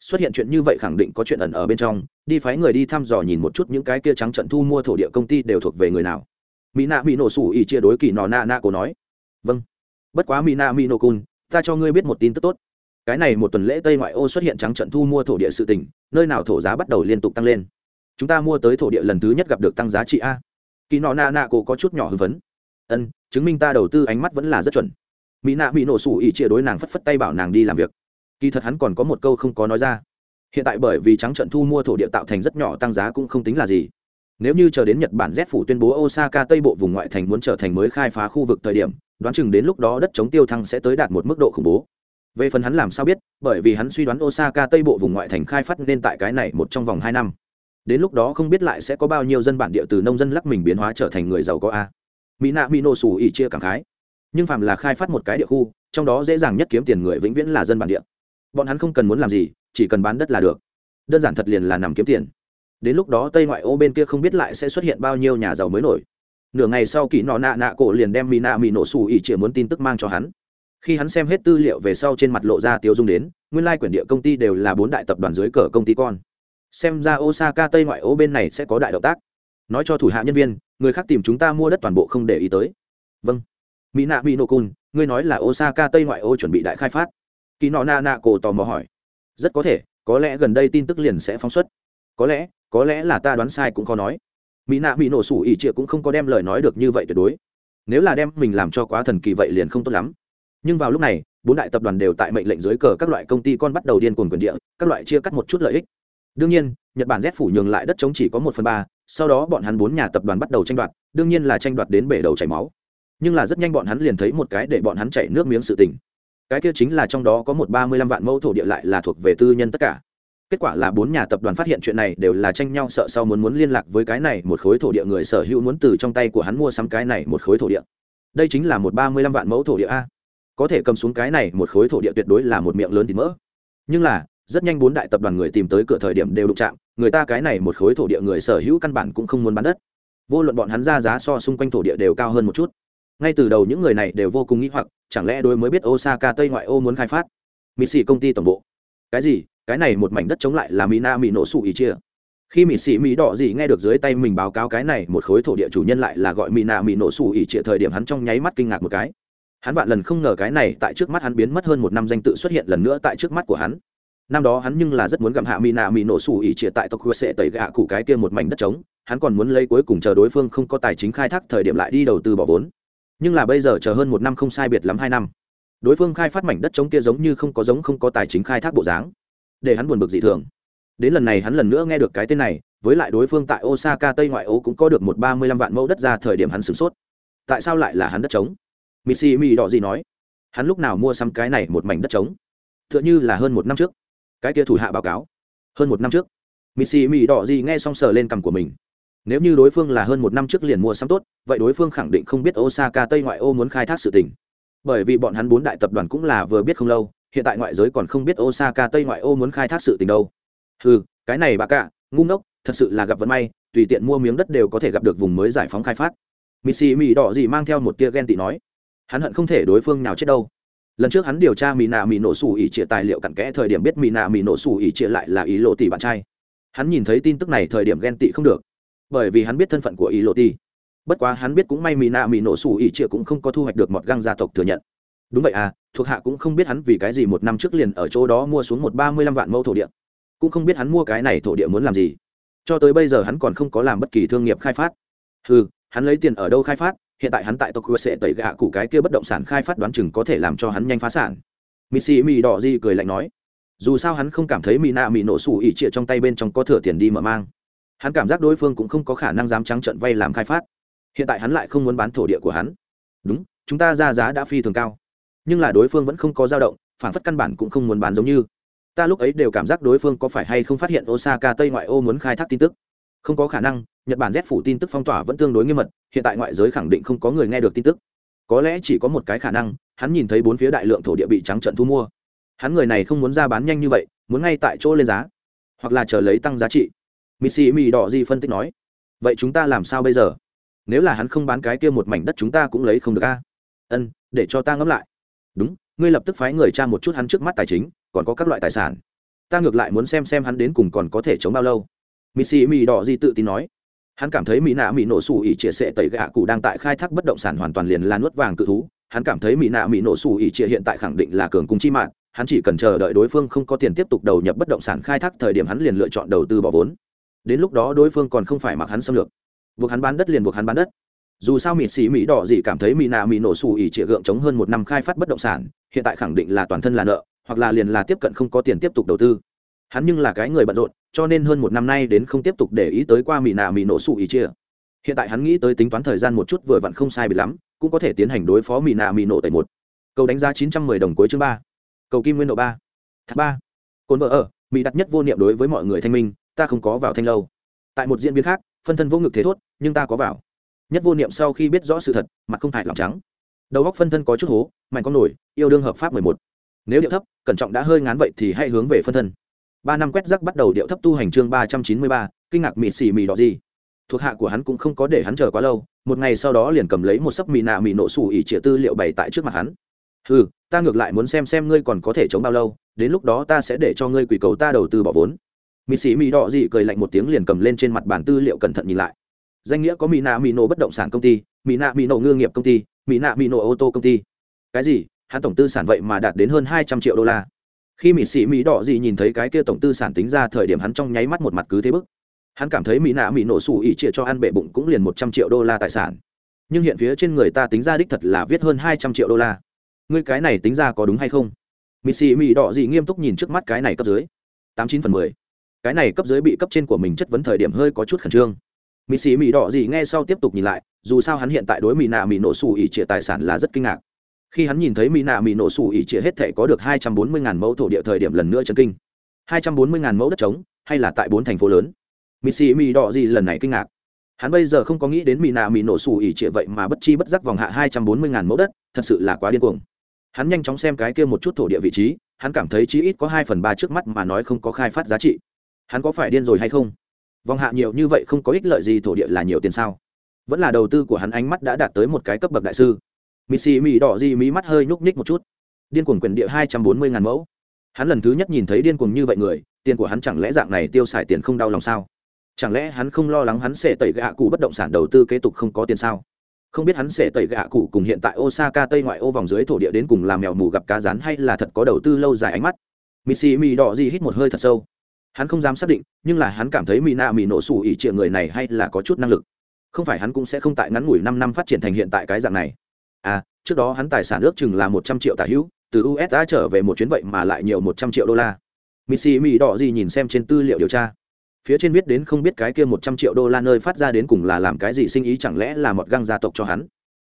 Xuất hiện chuyện như vậy khẳng định có chuyện ẩn ở bên trong, đi phái người đi thăm dò nhìn một chút những cái kia trắng trận thu mua thổ địa công ty đều thuộc về người nào. Mỹ nạ mỹ nổ sủ ỉ chia đối kỳ nọ na na cổ nói. Vâng. Bất quá mỹ nạ mỹ nổ cun ta cho ngươi biết một tin tức tốt cái này một tuần lễ tây ngoại ô xuất hiện trắng trận thu mua thổ địa sự tỉnh nơi nào thổ giá bắt đầu liên tục tăng lên. Chúng ta mua tới thổ địa lần thứ nhất gặp được tăng giá trị a. Kỳ nọ na na cổ có chút nhỏ hưng phấn. Ân, chứng minh ta đầu tư ánh mắt vẫn là rất chuẩn. Mỹ nạ bị nổ sủ ỉ chia đối nàng phất phất tay bảo nàng đi làm việc. Kỳ thật hắn còn có một câu không có nói ra. Hiện tại bởi vì trắng trận thu mua thổ địa tạo thành rất nhỏ tăng giá cũng không tính là gì. Nếu như chờ đến nhật bản z phủ tuyên bố osaka tây bộ vùng ngoại thành muốn trở thành mới khai phá khu vực thời điểm, đoán chừng đến lúc đó đất chống tiêu thăng sẽ tới đạt một mức độ khủng bố về phần hắn làm sao biết, bởi vì hắn suy đoán osaka tây bộ vùng ngoại thành khai phát nên tại cái này một trong vòng hai năm. Đến lúc đó không biết lại sẽ có bao nhiêu dân bản địa từ nông dân lắc mình biến hóa trở thành người giàu có a. Mỹ nạ mỹ nổ xù ỉ chia cảm khái. Nhưng phàm là khai phát một cái địa khu, trong đó dễ dàng nhất kiếm tiền người vĩnh viễn là dân bản địa. Bọn hắn không cần muốn làm gì, chỉ cần bán đất là được. Đơn giản thật liền là nằm kiếm tiền. Đến lúc đó tây ngoại ô bên kia không biết lại sẽ xuất hiện bao nhiêu nhà giàu mới nổi. Nửa ngày sau kỳ nọ nạ nạ cổ liền đem mỹ nạ mỹ nổ xù ỉ chia muốn tin tức mang cho hắn khi hắn xem hết tư liệu về sau trên mặt lộ ra tiêu dung đến, nguyên lai quyển địa công ty đều là bốn đại tập đoàn dưới cờ công ty con. Xem ra osaka tây ngoại ô bên này sẽ có đại động tác. Nói cho thủ hạ nhân viên, người khác tìm chúng ta mua đất toàn bộ không để ý tới. Vâng. Mỹ nạ mỹ nô cun, ngươi nói là osaka tây ngoại ô chuẩn bị đại khai phát. Kỳ nọ na nạ cổ tò mò hỏi. Rất có thể, có lẽ gần đây tin tức liền sẽ phóng xuất. Có lẽ có lẽ là ta đoán sai cũng khó nói. Mỹ nạ bị nổ sủ ỉ trịa cũng không có đem lời nói được như vậy tuyệt đối. Nếu là đem mình làm cho quá thần kỳ vậy liền không tốt lắm nhưng vào lúc này, bốn đại tập đoàn đều tại mệnh lệnh dưới cờ các loại công ty con bắt đầu điên cuồng quyền địa, các loại chia cắt một chút lợi ích. Đương nhiên, nhật bản z phủ nhường lại đất chống chỉ có một phần ba, sau đó bọn hắn bốn nhà tập đoàn bắt đầu tranh đoạt, đương nhiên là tranh đoạt đến bể đầu chảy máu. Nhưng là rất nhanh bọn hắn liền thấy một cái để bọn hắn chảy nước miếng sự tình. Cái kia chính là trong đó có một ba mươi lăm vạn mẫu thổ địa lại là thuộc về tư nhân tất cả. Kết quả là bốn nhà tập đoàn phát hiện chuyện này đều là tranh nhau sợ sau muốn muốn liên lạc với cái này một khối thổ địa người sở hữu muốn từ trong tay của hắn mua sắm cái này một khối thổ địa. Đây chính là một ba mươi lăm vạn mẫu thổ địa a có thể cầm xuống cái này một khối thổ địa tuyệt đối là một miệng lớn thì mỡ. Nhưng là, rất nhanh bốn đại tập đoàn người tìm tới cửa thời điểm đều đụng chạm, người ta cái này một khối thổ địa người sở hữu căn bản cũng không muốn bán đất. Vô luận bọn hắn ra giá so xung quanh thổ địa đều cao hơn một chút. Ngay từ đầu những người này đều vô cùng nghĩ hoặc, chẳng lẽ đôi mới biết osaka tây ngoại ô muốn khai phát? Mỹ xì công ty tổng bộ. Cái gì? Cái này một mảnh đất chống lại là mỹ na mỹ nổ sụ ý chia. Khi mỹ sĩ mỹ đỏ gì nghe được dưới tay mình báo cáo cái này một khối thổ địa chủ nhân lại là gọi mỹ na mỹ nổ sụ ý chia thời điểm hắn trong nháy mắt kinh ngạc một cái hắn vạn lần không ngờ cái này tại trước mắt hắn biến mất hơn một năm danh tự xuất hiện lần nữa tại trước mắt của hắn. Năm đó hắn nhưng là rất muốn gặm hạ mỹ nạ mỹ nổ sủ ỉ chia tại tộc quê sệ tẩy gạ cụ cái kia một mảnh đất trống, hắn còn muốn lấy cuối cùng chờ đối phương không có tài chính khai thác thời điểm lại đi đầu tư bỏ vốn. Nhưng là bây giờ chờ hơn một năm không sai biệt lắm hai năm, đối phương khai phát mảnh đất trống kia giống như không có giống không có tài chính khai thác bộ dáng, để hắn buồn bực dị thường. Đến lần này hắn lần nữa nghe được cái tên này, với lại đối phương tại osaka tây ngoại ô cũng có được một ba mươi lăm vạn mẫu đất ra thời điểm hắn sửng sốt. Tại sao lại là hắn đất trống? Missy mi đỏ gì nói, hắn lúc nào mua xăm cái này một mảnh đất trống? T h ư ợ n h ư là hơn một năm trước. Cái kia thủ hạ báo cáo, hơn một năm trước. Missy mi đỏ gì nghe xong sờ lên cằm của mình, nếu như đối phương là hơn một năm trước liền mua xăm tốt, vậy đối phương khẳng định không biết osaka tây ngoại ô muốn khai thác sự tình. Bởi vì bọn hắn bốn đại tập đoàn cũng là vừa biết không lâu, hiện tại ngoại giới còn không biết osaka tây ngoại ô muốn khai thác sự tình đâu. Ừ cái này bà cạ, ngu ngốc, thật sự là gặp vận may, tùy tiện mua miếng đất đều có thể gặp được vùng mới giải phóng khai phát. Missy mi đỏ gì mang theo một tia ghen tị nói hắn hận không thể đối phương nào chết đâu. Lần trước hắn điều tra mỹ nạ mỹ nổ xù ỉ trịa tài liệu cặn kẽ, thời điểm biết mỹ nạ mỹ nổ xù ỉ trịa lại là ý lộ tỷ bạn trai. Hắn nhìn thấy tin tức này thời điểm ghen tị không được, bởi vì hắn biết thân phận của ý lộ tỷ bất quá hắn biết cũng may mỹ nạ mỹ nổ xù ỉ trịa cũng không có thu hoạch được một găng gia tộc thừa nhận. Đúng vậy à thuộc hạ cũng không biết hắn vì cái gì một năm trước liền ở chỗ đó mua xuống một ba mươi lăm vạn mẫu thổ địa. Cũng không biết hắn mua cái này thổ địa muốn làm gì. Cho tới bây giờ hắn còn không có làm bất kỳ thương nghiệp khai phát. Ừ hắn lấy tiền ở đâu khai phát? Hiện tại hắn tại tokyo sẽ tẩy gạ cụ cái kia bất động sản khai phát đoán chừng có thể làm cho hắn nhanh phá sản. Missy mi đỏ di cười lạnh nói, dù sao hắn không cảm thấy mỹ nạ mỹ nổ sủ ỉ trịa trong tay bên trong có thừa tiền đi mở mang. Hắn cảm giác đối phương cũng không có khả năng dám trắng trận vay làm khai phát. Hiện tại hắn lại không muốn bán thổ địa của hắn. Đúng, chúng ta ra giá đã phi thường cao. Nhưng là đối phương vẫn không có dao động, phản phất căn bản cũng không muốn bán giống như. Ta lúc ấy đều cảm giác đối phương có phải hay không phát hiện osaka tây ngoại ô muốn khai thác tin tức không có khả năng, nhật bản z phủ tin tức phong tỏa vẫn tương đối nghiêm mật, hiện tại ngoại giới khẳng định không có người nghe được tin tức. Có lẽ chỉ có một cái khả năng, hắn nhìn thấy bốn phía đại lượng thổ địa bị trắng trận thu mua. Hắn người này không muốn ra bán nhanh như vậy, muốn ngay tại chỗ lên giá, hoặc là chờ lấy tăng giá trị. Missy mi đỏ Di phân tích nói, vậy chúng ta làm sao bây giờ? Nếu là hắn không bán cái kia một mảnh đất chúng ta cũng lấy không được a. Ân, để cho ta ngẫm lại. Đúng, ngươi lập tức phái người tra một chút hắn trước mắt tài chính, còn có các loại tài sản. Ta ngược lại muốn xem xem hắn đến cùng còn có thể chống bao lâu mỹ sĩ mỹ đỏ gì tự tin nói. Hắn cảm thấy mỹ nạ mỹ nổ xù ỉ chia sẻ tẩy gạ cụ đang tại khai thác bất động sản hoàn toàn liền là nuốt vàng cự thú. Hắn cảm thấy mỹ nạ mỹ nổ xù ỉ chia hiện tại khẳng định là cường cung chi mạng. Hắn chỉ cần chờ đợi đối phương không có tiền tiếp tục đầu nhập bất động sản khai thác thời điểm hắn liền lựa chọn đầu tư bỏ vốn. Đến lúc đó đối phương còn không phải mặc hắn xâm lược. Buộc hắn bán đất liền buộc hắn bán đất. Dù sao mỹ sĩ mỹ đỏ gì cảm thấy mỹ nạ mỹ nổ xù ỉ chia gượng chống hơn một năm khai phát bất động sản, hiện tại khẳng định là toàn thân là nợ, hoặc là liền là tiếp cận không có tiền tiếp tục đầu tư. Hắn nhưng là cái người bận rộn cho nên hơn một năm nay đến không tiếp tục để ý tới qua mỹ nạ mỹ nổ sụ ý chia. Hiện tại hắn nghĩ tới tính toán thời gian một chút vừa vặn không sai bị lắm, cũng có thể tiến hành đối phó mỹ nạ mỹ nổ tẩy một. Cầu đánh giá chín trăm mười đồng cuối chương ba. Cầu kim nguyên độ ba. Thác ba. Cồn vợ ở mỹ đặt nhất vô niệm đối với mọi người thanh minh, ta không có vào thanh lâu. Tại một diễn biến khác, phân thân vô ngực thế thốt, nhưng ta có vào. Nhất vô niệm sau khi biết rõ sự thật, mặt không hại lòng trắng. Đầu góc phân thân có chút hố, mạnh con nổi, yêu đương hợp pháp mười một. Nếu điệu thấp, cẩn trọng đã hơi ngán vậy thì hãy hướng về phân thân ba năm quét rắc bắt đầu điệu thấp tu hành chương ba trăm chín mươi ba, kinh ngạc mị xì mị đỏ gì. Thuộc hạ của hắn cũng không có để hắn chờ quá lâu, một ngày sau đó liền cầm lấy một sấp mì nạ mì nổ xù ỉ trịa tư liệu bày tại trước mặt hắn. Ừ ta ngược lại muốn xem xem ngươi còn có thể chống bao lâu, đến lúc đó ta sẽ để cho ngươi quỷ cầu ta đầu tư bỏ vốn. Mì xì mì đỏ gì cười lạnh một tiếng liền cầm lên trên mặt bản tư liệu cẩn thận nhìn lại. Danh nghĩa có mì nạ mì nổ bất động sản công ty, mì nạ mì nổ ngư nghiệp công ty, mì nạ mì nổ ô tô công ty. Cái gì? Hắn tổng tư sản vậy mà đạt đến hơn hai trăm triệu đô la khi mỹ sĩ mỹ đỏ gì nhìn thấy cái kia tổng tư sản tính ra thời điểm hắn trong nháy mắt một mặt cứ thế bức. Hắn cảm thấy mỹ nạ mỹ nổ xù ỉ chia cho ăn bệ bụng cũng liền một trăm triệu đô la tài sản. Nhưng hiện phía trên người ta tính ra đích thật là viết hơn hai trăm triệu đô la. Ngươi cái này tính ra có đúng hay không? Mỹ sĩ mỹ đỏ gì nghiêm túc nhìn trước mắt cái này cấp dưới. Tám chín phần mười. Cái này cấp dưới bị cấp trên của mình chất vấn thời điểm hơi có chút khẩn trương. Mỹ sĩ mỹ đỏ gì nghe sau tiếp tục nhìn lại, dù sao hắn hiện tại đối mỹ nạ mỹ nổ xù ỉ chia tài sản là rất kinh ngạc khi hắn nhìn thấy mỹ nạ mỹ nổ sủ ỉ trịa hết thể có được hai trăm bốn mươi ngàn mẫu thổ địa thời điểm lần nữa chân kinh. hai trăm bốn mươi ngàn mẫu đất trống, hay là tại bốn thành phố lớn? Mỹ xì mỹ đỏ gì lần này kinh ngạc. Hắn bây giờ không có nghĩ đến mỹ nạ mỹ nổ Sủ ỉ trịa vậy mà bất chi bất giác vòng hạ hai trăm bốn mươi ngàn mẫu đất, thật sự là quá điên cuồng. Hắn nhanh chóng xem cái kia một chút thổ địa vị trí, hắn cảm thấy chí ít có hai phần ba trước mắt mà nói không có khai phát giá trị. Hắn có phải điên rồi hay không? Vòng hạ nhiều như vậy không có ích lợi gì thổ địa là nhiều tiền sao? Vẫn là đầu tư của hắn ánh mắt đã đạt tới một cái cấp bậc đại sư missy mì đỏ gì mí mắt hơi nhúc nhích một chút. Điên cuồng quyền địa hai trăm bốn mươi ngàn mẫu. Hắn lần thứ nhất nhìn thấy điên cuồng như vậy người, tiền của hắn chẳng lẽ dạng này tiêu xài tiền không đau lòng sao? Chẳng lẽ hắn không lo lắng hắn sẽ tẩy gạ cụ bất động sản đầu tư kế tục không có tiền sao? Không biết hắn sẽ tẩy gạ cụ cùng hiện tại osaka tây ngoại ô vòng dưới thổ địa đến cùng làm mèo mù gặp cá rán hay là thật có đầu tư lâu dài ánh mắt? Missy mì đỏ gì hít một hơi thật sâu. Hắn không dám xác định, nhưng là hắn cảm thấy mỹ nạ mỹ nổ sủ ỉ trịa người này hay là có chút năng lực. Không phải hắn cũng sẽ không tại ngắn ngủi năm năm phát triển thành hiện tại cái dạng này à trước đó hắn tài sản ước chừng là một trăm triệu tả hữu, từ usa trở về một chuyến vậy mà lại nhiều một trăm triệu đô la. Missy mỹ đỏ gì nhìn xem trên tư liệu điều tra. Phía trên viết đến không biết cái kia một trăm triệu đô la nơi phát ra đến cùng là làm cái gì sinh ý chẳng lẽ là mọt găng gia tộc cho hắn.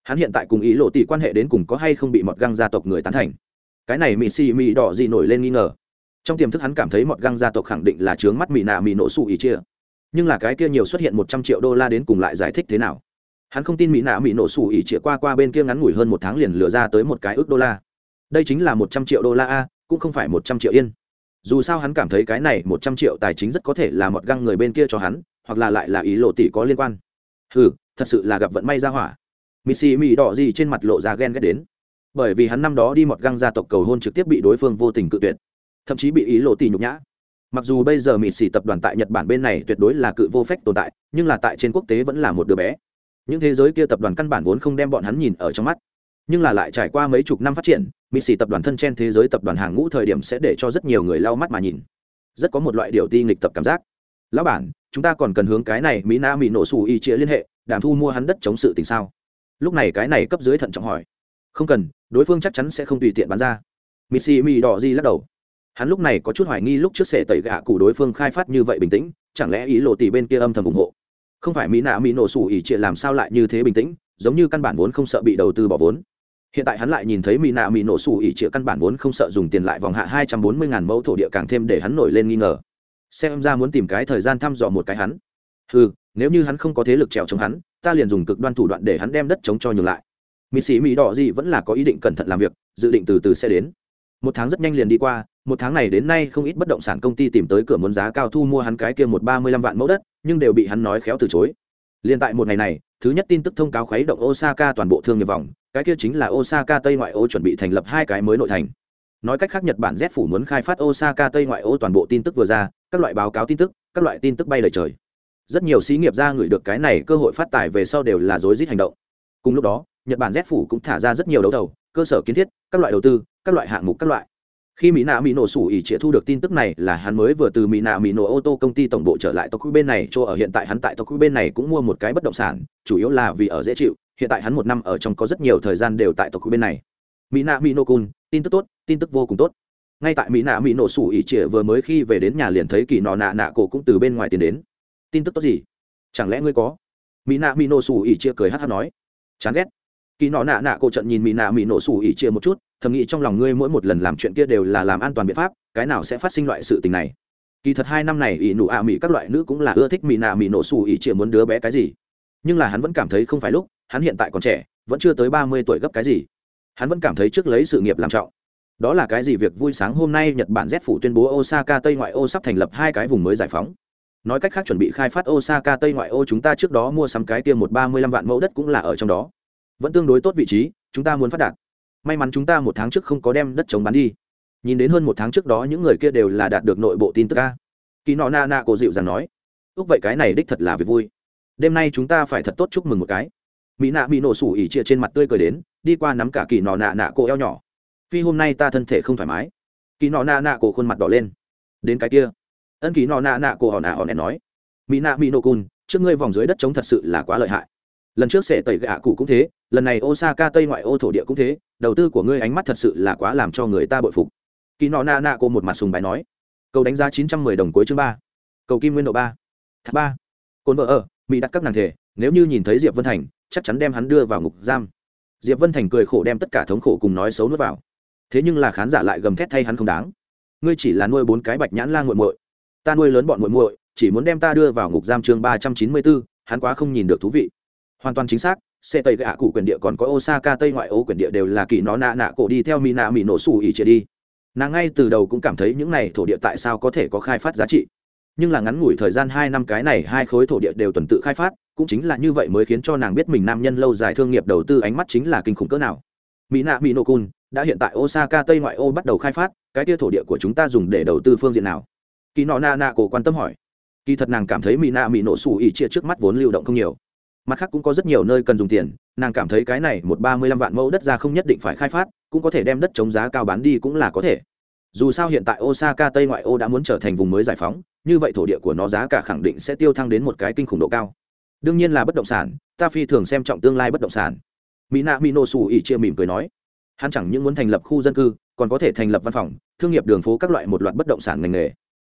Hắn hiện tại cùng ý lộ tỷ quan hệ đến cùng có hay không bị mọt găng gia tộc người tán thành. Cái này mỹ xì mỹ đỏ gì nổi lên nghi ngờ. Trong tiềm thức hắn cảm thấy mọt găng gia tộc khẳng định là trướng mắt mỹ nạ mỹ nổ xù ý chia. Nhưng là cái kia nhiều xuất hiện một trăm triệu đô la đến cùng lại giải thích thế nào? Hắn không tin mỹ nạ mỹ nổ sủ ý chĩa qua qua bên kia ngắn ngủi hơn một tháng liền lừa ra tới một cái ước đô la. Đây chính là một trăm triệu đô la a, cũng không phải một trăm triệu yên. Dù sao hắn cảm thấy cái này một trăm triệu tài chính rất có thể là một găng người bên kia cho hắn, hoặc là lại là ý lộ tỷ có liên quan. Ừ thật sự là gặp vận may ra hỏa. Missy mỹ đỏ gì trên mặt lộ ra ghen ghét đến. Bởi vì hắn năm đó đi một găng gia tộc cầu hôn trực tiếp bị đối phương vô tình cự tuyệt. Thậm chí bị ý lộ tỷ nhục nhã. Mặc dù bây giờ mỹ xì tập đoàn tại nhật bản bên này tuyệt đối là cự vô phép tồn tại, nhưng là tại trên quốc tế vẫn là một đứa bé những thế giới kia tập đoàn căn bản vốn không đem bọn hắn nhìn ở trong mắt. Nhưng là lại trải qua mấy chục năm phát triển mỹ xỉ tập đoàn thân trên thế giới tập đoàn hàng ngũ thời điểm sẽ để cho rất nhiều người lau mắt mà nhìn. Rất có một loại điều ti nghịch tập cảm giác. Lão bản, chúng ta còn cần hướng cái này mỹ na mỹ nổ xù y chia liên hệ, đàm thu mua hắn đất chống sự tình sao? Lúc này cái này cấp dưới thận trọng hỏi. Không cần, đối phương chắc chắn sẽ không tùy tiện bán ra. Mỹ missy mỹ đỏ di lắc đầu. Hắn lúc này có chút hoài nghi lúc trước sệ tẩy gạ cụ đối phương khai phát như vậy bình tĩnh, chẳng lẽ ý lộ tỷ bên kia âm thầm ủng hộ? Không phải mỹ nạ mỹ nổ sủ ỉ trịa làm sao lại như thế bình tĩnh, giống như căn bản vốn không sợ bị đầu tư bỏ vốn. Hiện tại hắn lại nhìn thấy mỹ nạ mỹ nổ sủ ỉ trịa căn bản vốn không sợ dùng tiền lại vòng hạ hai trăm bốn mươi ngàn mẫu thổ địa càng thêm để hắn nổi lên nghi ngờ. Xem ra muốn tìm cái thời gian thăm dò một cái hắn. Ừ nếu như hắn không có thế lực trèo chống hắn, ta liền dùng cực đoan thủ đoạn để hắn đem đất chống cho nhường lại. Mỹ sĩ mỹ đỏ gì vẫn là có ý định cẩn thận làm việc, dự định từ từ sẽ đến. Một tháng rất nhanh liền đi qua, một tháng này đến nay không ít bất động sản công ty tìm tới cửa muốn giá cao thu mua hắn cái kia một ba mươi lăm vạn mẫu đất nhưng đều bị hắn nói khéo từ chối. Liền tại một ngày này, thứ nhất tin tức thông cáo khuấy động osaka toàn bộ thương nghiệp vòng, cái kia chính là osaka tây ngoại ô chuẩn bị thành lập hai cái mới nội thành. Nói cách khác nhật bản z phủ muốn khai phát osaka tây ngoại ô toàn bộ tin tức vừa ra, các loại báo cáo tin tức, các loại tin tức bay lời trời. Rất nhiều xí nghiệp ra người được cái này cơ hội phát tài về sau đều là rối rít hành động. Cùng lúc đó, nhật bản z phủ cũng thả ra rất nhiều đấu thầu, cơ sở kiến thiết, các loại đầu tư, các loại hạng mục các loại khi mỹ nạ mỹ nổ sủ ỉ trịa thu được tin tức này là hắn mới vừa từ mỹ nạ mỹ nổ ô tô công ty tổng bộ trở lại tộc bên này cho ở hiện tại hắn tại tộc bên này cũng mua một cái bất động sản, chủ yếu là vì ở dễ chịu. Hiện tại hắn một năm ở trong có rất nhiều thời gian đều tại tộc bên này. Mỹ nạ mỹ nổ cun, tin tức tốt, tin tức vô cùng tốt. Ngay tại mỹ nạ mỹ nổ sủ ỉ trịa vừa mới khi về đến nhà liền thấy kỳ nọ nạ nạ cổ cũng từ bên ngoài tiến đến. Tin tức tốt gì? Chẳng lẽ ngươi có? Mỹ nạ mỹ nổ sủ ỉ trịa cười hát hát nói. Chán ghét kỳ nọ nạ nạ cổ trận nhìn mỹ nạ mỹ nổ sủ ỉ chia một chút, thầm nghĩ trong lòng ngươi mỗi một lần làm chuyện kia đều là làm an toàn biện pháp, cái nào sẽ phát sinh loại sự tình này? Kỳ thật hai năm này ỉ nụ ạ mỹ các loại nữ cũng là ưa thích mỹ nạ mỹ nổ sủ ỉ chia muốn đứa bé cái gì. Nhưng là hắn vẫn cảm thấy không phải lúc, hắn hiện tại còn trẻ, vẫn chưa tới ba mươi tuổi gấp cái gì. Hắn vẫn cảm thấy trước lấy sự nghiệp làm trọng. Đó là cái gì việc vui sáng hôm nay nhật bản z phủ tuyên bố osaka tây ngoại ô sắp thành lập hai cái vùng mới giải phóng. Nói cách khác chuẩn bị khai phát osaka tây ngoại ô chúng ta trước đó mua sắm cái kia một ba mươi lăm vạn mẫu đất cũng là ở trong đó vẫn tương đối tốt vị trí, chúng ta muốn phát đạt. May mắn chúng ta một tháng trước không có đem đất chống bán đi. Nhìn đến hơn một tháng trước đó những người kia đều là đạt được nội bộ tin tức ca kỳ nọ na na cô dịu dàng nói, ước vậy cái này đích thật là việc vui. Đêm nay chúng ta phải thật tốt chúc mừng một cái. Mỹ nạ bị nổ sủ ỉ chia trên mặt tươi cười đến, đi qua nắm cả kỳ nọ nạ nạ cô eo nhỏ. Phi, hôm nay ta thân thể không thoải mái. Kỳ nọ nạ nạ cô khuôn mặt đỏ lên. Đến cái kia. Ân kỳ nọ nạ nạ cô hòn nạ hòn nẹn nói. Mỹ nạ mỹ nô cun trước ngươi vòng dưới đất chống thật sự là quá lợi hại lần trước sẽ tẩy gạ cụ cũng thế, lần này osaka tây ngoại ô thổ địa cũng thế, đầu tư của ngươi ánh mắt thật sự là quá làm cho người ta bội phục. Kỳ nọ na na cô một mặt sùng bài nói. Cầu đánh giá chín trăm mười đồng cuối chương ba. Cầu kim nguyên độ ba. Thác ba. Cồn vợ ở, mỹ đặt các nàng thể, nếu như nhìn thấy diệp vân thành, chắc chắn đem hắn đưa vào ngục giam. Diệp vân thành cười khổ đem tất cả thống khổ cùng nói xấu nuốt vào. Thế nhưng là khán giả lại gầm thét thay hắn không đáng. Ngươi chỉ là nuôi bốn cái bạch nhãn la nguội muội. Ta nuôi lớn bọn muội muội, chỉ muốn đem ta đưa vào ngục giam chương ba trăm chín mươi bốn hắn quá không nhìn được thú vị hoàn toàn chính xác, xe tây gạ cụ quyền địa còn có osaka tây ngoại ô quyền địa đều là kỳ nó nạ nạ cổ đi theo mỹ nạ mỹ nổ xù ỉ chia đi. Nàng ngay từ đầu cũng cảm thấy những này thổ địa tại sao có thể có khai phát giá trị. Nhưng là ngắn ngủi thời gian hai năm cái này hai khối thổ địa đều tuần tự khai phát, cũng chính là như vậy mới khiến cho nàng biết mình nam nhân lâu dài thương nghiệp đầu tư ánh mắt chính là kinh khủng cỡ nào. Mỹ nạ mỹ nổ cun đã hiện tại osaka tây ngoại ô bắt đầu khai phát, cái tia thổ địa của chúng ta dùng để đầu tư phương diện nào? Kỳ nọ na na cổ quan tâm hỏi. Kỳ thật nàng cảm thấy mỹ nạ mỹ nổ xù ỉ chia trước mắt vốn lưu động không nhiều mặt khác cũng có rất nhiều nơi cần dùng tiền, nàng cảm thấy cái này một ba mươi lăm vạn mẫu đất ra không nhất định phải khai phát, cũng có thể đem đất chống giá cao bán đi cũng là có thể. Dù sao hiện tại osaka tây ngoại ô đã muốn trở thành vùng mới giải phóng, như vậy thổ địa của nó giá cả khẳng định sẽ tiêu thăng đến một cái kinh khủng độ cao. Đương nhiên là bất động sản, ta phi thường xem trọng tương lai bất động sản. Mỹ nạ mỹ xù ỉ chia mỉm cười nói, hắn chẳng những muốn thành lập khu dân cư, còn có thể thành lập văn phòng, thương nghiệp đường phố các loại một loạt bất động sản ngành nghề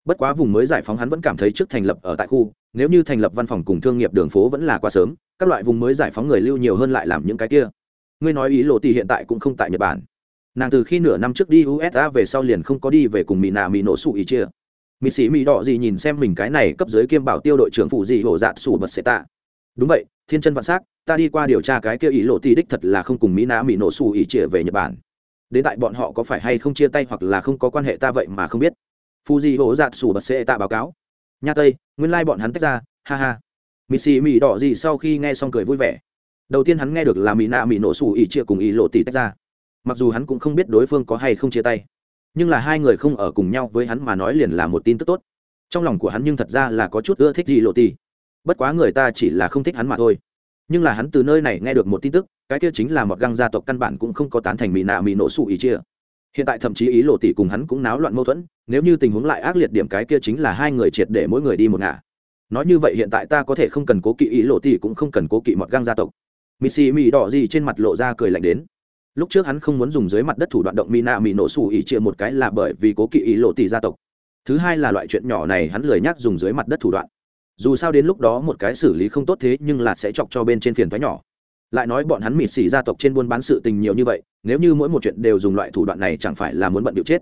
bất quá vùng mới giải phóng hắn vẫn cảm thấy trước thành lập ở tại khu, nếu như thành lập văn phòng cùng thương nghiệp đường phố vẫn là quá sớm, các loại vùng mới giải phóng người lưu nhiều hơn lại làm những cái kia. Ngươi nói ý lộ tỷ hiện tại cũng không tại nhật bản. Nàng từ khi nửa năm trước đi usa về sau liền không có đi về cùng mỹ nà mỹ nổ sụ ý chia. Mỹ sĩ mỹ đỏ gì nhìn xem mình cái này cấp dưới kiêm bảo tiêu đội trưởng phụ gì hổ dạn sủ bật xệ tạ. Đúng vậy, thiên chân vạn s á c ta đi qua điều tra cái kia ý lộ tỷ đích thật là không cùng mỹ nà mỹ nổ sụ ý chia về nhật bản. Đến tại bọn họ có phải hay không chia tay hoặc là không có quan hệ ta vậy mà không biết. Phu Di hổ dạt sủ bật xệ tạ báo cáo. Nha tây, nguyên lai、like、bọn hắn tách ra, ha ha. Mì xì mì đỏ gì sau khi nghe xong cười vui vẻ. Đầu tiên hắn nghe được là mỹ nạ mỹ nổ sủ ỉ chia cùng ỉ lộ tỷ tách ra. Mặc dù hắn cũng không biết đối phương có hay không chia tay, nhưng là hai người không ở cùng nhau với hắn mà nói liền là một tin tức tốt. Trong lòng của hắn nhưng thật ra là có chút ưa thích gì lộ tỷ. bất quá người ta chỉ là không thích hắn mà thôi. Nhưng là hắn từ nơi này nghe được một tin tức, cái kia chính là một găng gia tộc căn bản cũng không có tán thành mỹ nạ mỹ nổ sủ ỉ chia hiện tại thậm chí ý lộ tỷ cùng hắn cũng náo loạn mâu thuẫn, nếu như tình huống lại ác liệt điểm cái kia chính là hai người triệt để mỗi người đi một ngả. Nói như vậy hiện tại ta có thể không cần cố kỵ ý lộ tỷ cũng không cần cố kỵ một găng gia tộc. Mì xì mì đỏ gì trên mặt lộ ra cười lạnh đến. Lúc trước hắn không muốn dùng dưới mặt đất thủ đoạn động mỹ nạ mỹ nổ xù ỉ chia một cái là bởi vì cố kỵ ý lộ tỷ gia tộc. Thứ hai là loại chuyện nhỏ này hắn lười nhắc dùng dưới mặt đất thủ đoạn. Dù sao đến lúc đó một cái xử lý không tốt thế nhưng là sẽ chọc cho bên trên phiền thoái nhỏ lại nói bọn hắn mịt xỉ gia tộc trên buôn bán sự tình nhiều như vậy, nếu như mỗi một chuyện đều dùng loại thủ đoạn này chẳng phải là muốn bận điệu chết?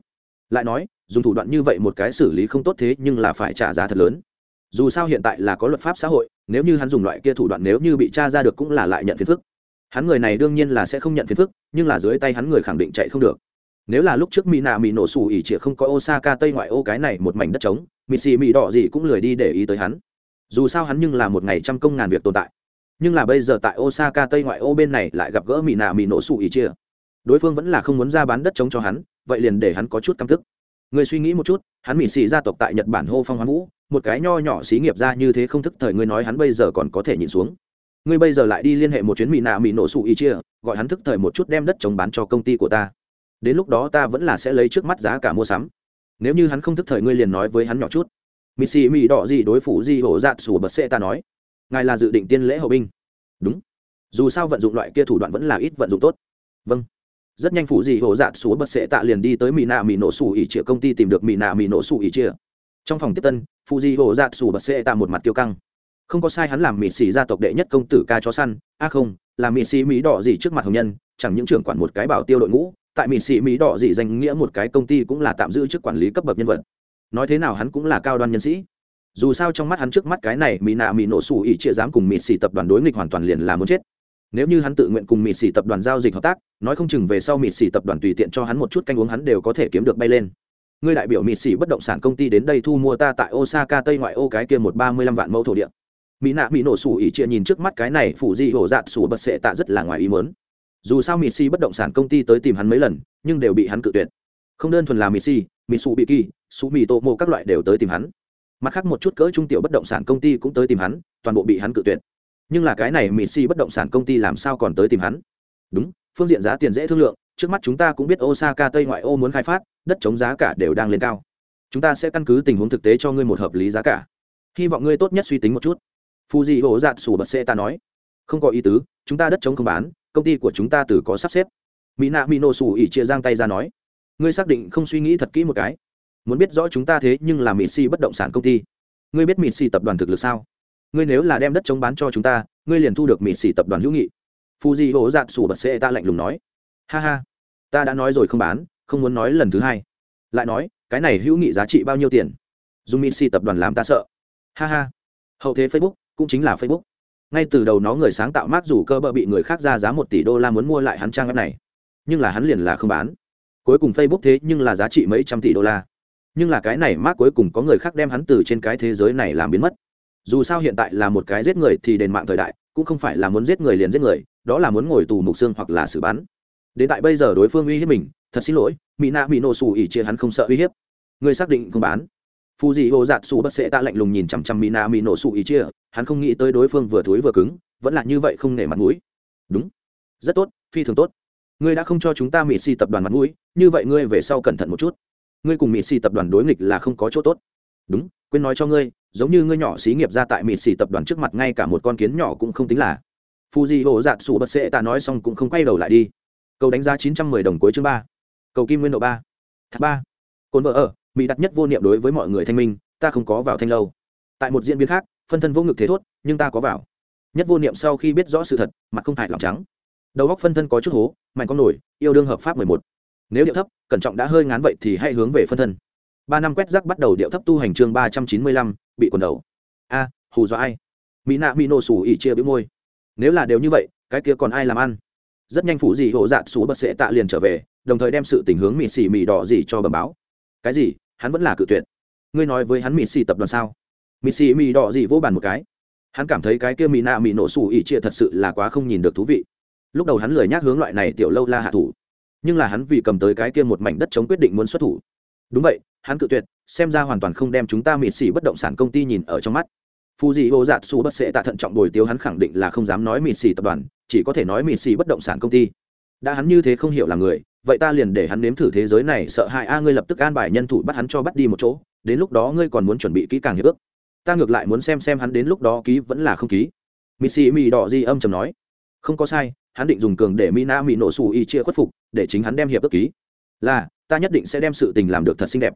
Lại nói, dùng thủ đoạn như vậy một cái xử lý không tốt thế nhưng là phải trả giá thật lớn. Dù sao hiện tại là có luật pháp xã hội, nếu như hắn dùng loại kia thủ đoạn nếu như bị t r a ra được cũng là lại nhận phiền phức. Hắn người này đương nhiên là sẽ không nhận phiền phức, nhưng là dưới tay hắn người khẳng định chạy không được. Nếu là lúc trước mỹ nạ mỹ nổ xù ỉ chĩa không có osaka tây ngoại ô cái này một mảnh đất trống mỹ xì mỹ đỏ gì cũng lười đi để ý tới hắn. Dù sao hắn nhưng là một ngày trăm công ngàn việc tồn tại nhưng là bây giờ tại osaka tây ngoại ô bên này lại gặp gỡ mỹ nạ mỹ nổ xù ý chia. Đối phương vẫn là không muốn ra bán đất chống cho hắn, vậy liền để hắn có chút căm thức người suy nghĩ một chút, hắn mỹ xì gia tộc tại nhật bản hô phong hoán vũ, một cái nho nhỏ xí nghiệp ra như thế không thức thời ngươi nói hắn bây giờ còn có thể nhìn xuống. Ngươi bây giờ lại đi liên hệ một chuyến mỹ nạ mỹ nổ sụ y chia, gọi hắn thức thời một chút đem đất chống bán cho công ty của ta. Đến lúc đó ta vẫn là sẽ lấy trước mắt giá cả mua sắm. Nếu như hắn không thức thời ngươi liền nói với hắn nhỏ chút. Mỹ xì mỹ đỏ gì đối phủ gì hổ dạt sủ bật xê ta nói ngài là dự định tiên lễ hậu binh. Đúng. Dù sao vận dụng loại kia thủ đoạn vẫn là ít vận dụng tốt. Vâng. Rất nhanh phủ gì hổ dạ sủ bật sệ tạ liền đi tới mỹ nạ mỹ nổ sủ ỉ chia công ty tìm được mỹ nạ mỹ nổ sủ ỉ chia trong phòng tiếp tân phụ dị hổ dạ xù bật sệ tạ một mặt tiêu căng. Không có sai hắn làm mỹ xì gia tộc đệ nhất công tử ca chó săn. A không, là mỹ xì mỹ đỏ gì trước mặt hồng nhân, chẳng những trưởng quản một cái bảo tiêu đội ngũ, tại mỹ xì mỹ đỏ gì danh nghĩa một cái công ty cũng là tạm giữ chức quản lý cấp bậc nhân vật. Nói thế nào hắn cũng là cao đoan nhân sĩ dù sao trong mắt hắn trước mắt cái này mỹ nạ mỹ nổ sủ ỉ chia dám cùng mỹ xì tập đoàn đối nghịch hoàn toàn liền là muốn chết. Nếu như hắn tự nguyện cùng mỹ xì tập đoàn giao dịch hợp tác nói không chừng về sau mỹ xì tập đoàn tùy tiện cho hắn một chút canh uống hắn đều có thể kiếm được bay lên. Ngươi đại biểu mỹ xì bất động sản công ty đến đây thu mua ta tại osaka tây ngoại ô cái kia một ba mươi lăm vạn mẫu thổ địa. Mỹ nạ mỹ nổ sủ ỉ chia nhìn trước mắt cái này phủ di hổ dạt sủ bật sệ tạ rất là ngoài ý mớn dù sao mỹ xỉ bất động sản công ty tới tìm hắn mấy lần nhưng đều bị hắn cự tuyệt. Không đơn thuần là mỹ xỉ, mỹ su bị kỳ su mì tô mô các loại đều tới tìm hắn mặt khác một chút cỡ trung tiểu bất động sản công ty cũng tới tìm hắn, toàn bộ bị hắn cự tuyệt. Nhưng là cái này mỹ si bất động sản công ty làm sao còn tới tìm hắn? Đúng, phương diện giá tiền dễ thương lượng, trước mắt chúng ta cũng biết osaka tây ngoại ô muốn khai phát, đất chống giá cả đều đang lên cao. Chúng ta sẽ căn cứ tình huống thực tế cho ngươi một hợp lý giá cả. Hy vọng ngươi tốt nhất suy tính một chút. Phù dị hổ dạt sủ bật xê ta nói. Không có ý tứ, chúng ta đất chống không bán, công ty của chúng ta từ có sắp xếp. Mỹ nạ mỹ nổ sủ ỉ chia giang tay ra nói. Ngươi xác định không suy nghĩ thật kỹ một cái muốn biết rõ chúng ta thế nhưng là mỹ si bất động sản công ty. Ngươi biết mỹ si tập đoàn thực lực sao? Ngươi nếu là đem đất chống bán cho chúng ta, ngươi liền thu được mỹ si tập đoàn hữu nghị. Fuji dị hổ giạt sủ bật xê ta lạnh lùng nói. Ha ha, ta đã nói rồi không bán, không muốn nói lần thứ hai. Lại nói, cái này hữu nghị giá trị bao nhiêu tiền? Dùng mỹ si tập đoàn làm ta sợ. Ha ha, hậu thế facebook, cũng chính là facebook. Ngay từ đầu nó người sáng tạo mác dù cơ bợ bị người khác ra giá một tỷ đô la muốn mua lại hắn trang web này. Nhưng là hắn liền là không bán. Cuối cùng facebook thế nhưng là giá trị mấy trăm tỷ đô la nhưng là cái này mác cuối cùng có người khác đem hắn từ trên cái thế giới này làm biến mất. Dù sao hiện tại là một cái giết người thì đền mạng thời đại, cũng không phải là muốn giết người liền giết người, đó là muốn ngồi tù mục xương hoặc là xử bắn. Đến tại bây giờ đối phương uy hiếp mình, thật xin lỗi mỹ nạ bị nổ xù ỉ chia hắn không sợ uy hiếp. Người xác định không bán. Phù dị hồ dạt xù bất sẽ ta lạnh lùng nhìn chằm chằm mỹ nạ mỹ nổ xù ỉ chia, hắn không nghĩ tới đối phương vừa thối vừa cứng, vẫn là như vậy không nể mặt mũi. Đúng. Rất tốt, phi thường tốt. Ngươi đã không cho chúng ta mỹ si tập đoàn mặt mũi, như vậy ngươi về sau cẩn thận một chút ngươi cùng mỹ xì tập đoàn đối nghịch là không có chỗ tốt. Đúng, quên nói cho ngươi, giống như ngươi nhỏ xí nghiệp ra tại mỹ xì tập đoàn trước mặt ngay cả một con kiến nhỏ cũng không tính là. Phù dị hồ giạt sụ bật sệ ta nói xong cũng không quay đầu lại đi. Cầu đánh giá chín trăm mười đồng cuối chương ba. Cầu kim nguyên độ ba. Thác ba. Cồn vợ ở mỹ đặt nhất vô niệm đối với mọi người thanh minh, ta không có vào thanh lâu. Tại một diễn biến khác, phân thân vô ngực thế thốt, nhưng ta có vào. Nhất vô niệm sau khi biết rõ sự thật, mặt không hại lòng trắng. Đầu góc phân thân có chút hố, mạnh con nổi, yêu đương hợp pháp mười một nếu điệu thấp, cẩn trọng đã hơi ngán vậy thì hãy hướng về phân thân. Ba năm quét rác bắt đầu điệu thấp tu hành chương ba trăm chín mươi lăm, bị quần đầu. A, hù do ai? Mỹ nạ mỹ nổ sủ ỉ chia bĩu môi. Nếu là đều như vậy, cái kia còn ai làm ăn? Rất nhanh phủ dị hộ dạ xú bật sẽ tạ liền trở về, đồng thời đem sự tình hướng mỹ xì mỹ đỏ gì cho bẩm báo. Cái gì? Hắn vẫn là cự tuyệt. Ngươi nói với hắn mỹ xì tập đoàn sao? Mỹ xì mỹ đỏ gì vô bàn một cái. Hắn cảm thấy cái kia mỹ nạ mỹ nổ xù ỉ chia thật sự là quá không nhìn được thú vị. Lúc đầu hắn lười nhác hướng loại này tiểu lâu la hạ thủ nhưng là hắn vì cầm tới cái kia một mảnh đất chống quyết định muốn xuất thủ. Đúng vậy, hắn cự tuyệt, xem ra hoàn toàn không đem chúng ta mịt xỉ bất động sản công ty nhìn ở trong mắt. Phù dị ô giạt xù bất sẽ tạ thận trọng bồi tiêu hắn khẳng định là không dám nói mịt xỉ tập đoàn, chỉ có thể nói mịt xỉ bất động sản công ty. Đã hắn như thế không hiểu là người, vậy ta liền để hắn nếm thử thế giới này, sợ hại a, ngươi lập tức an bài nhân thủ bắt hắn cho bắt đi một chỗ, đến lúc đó ngươi còn muốn chuẩn bị kỹ càng hiệp ước. Ta ngược lại muốn xem xem hắn đến lúc đó ký vẫn là không ký. Missy mị đỏ di âm chầm nói. Không có sai, hắn định dùng cường để mina mị nổ xù y chia khuất phục để chính hắn đem hiệp ước ký. Là, ta nhất định sẽ đem sự tình làm được thật xinh đẹp.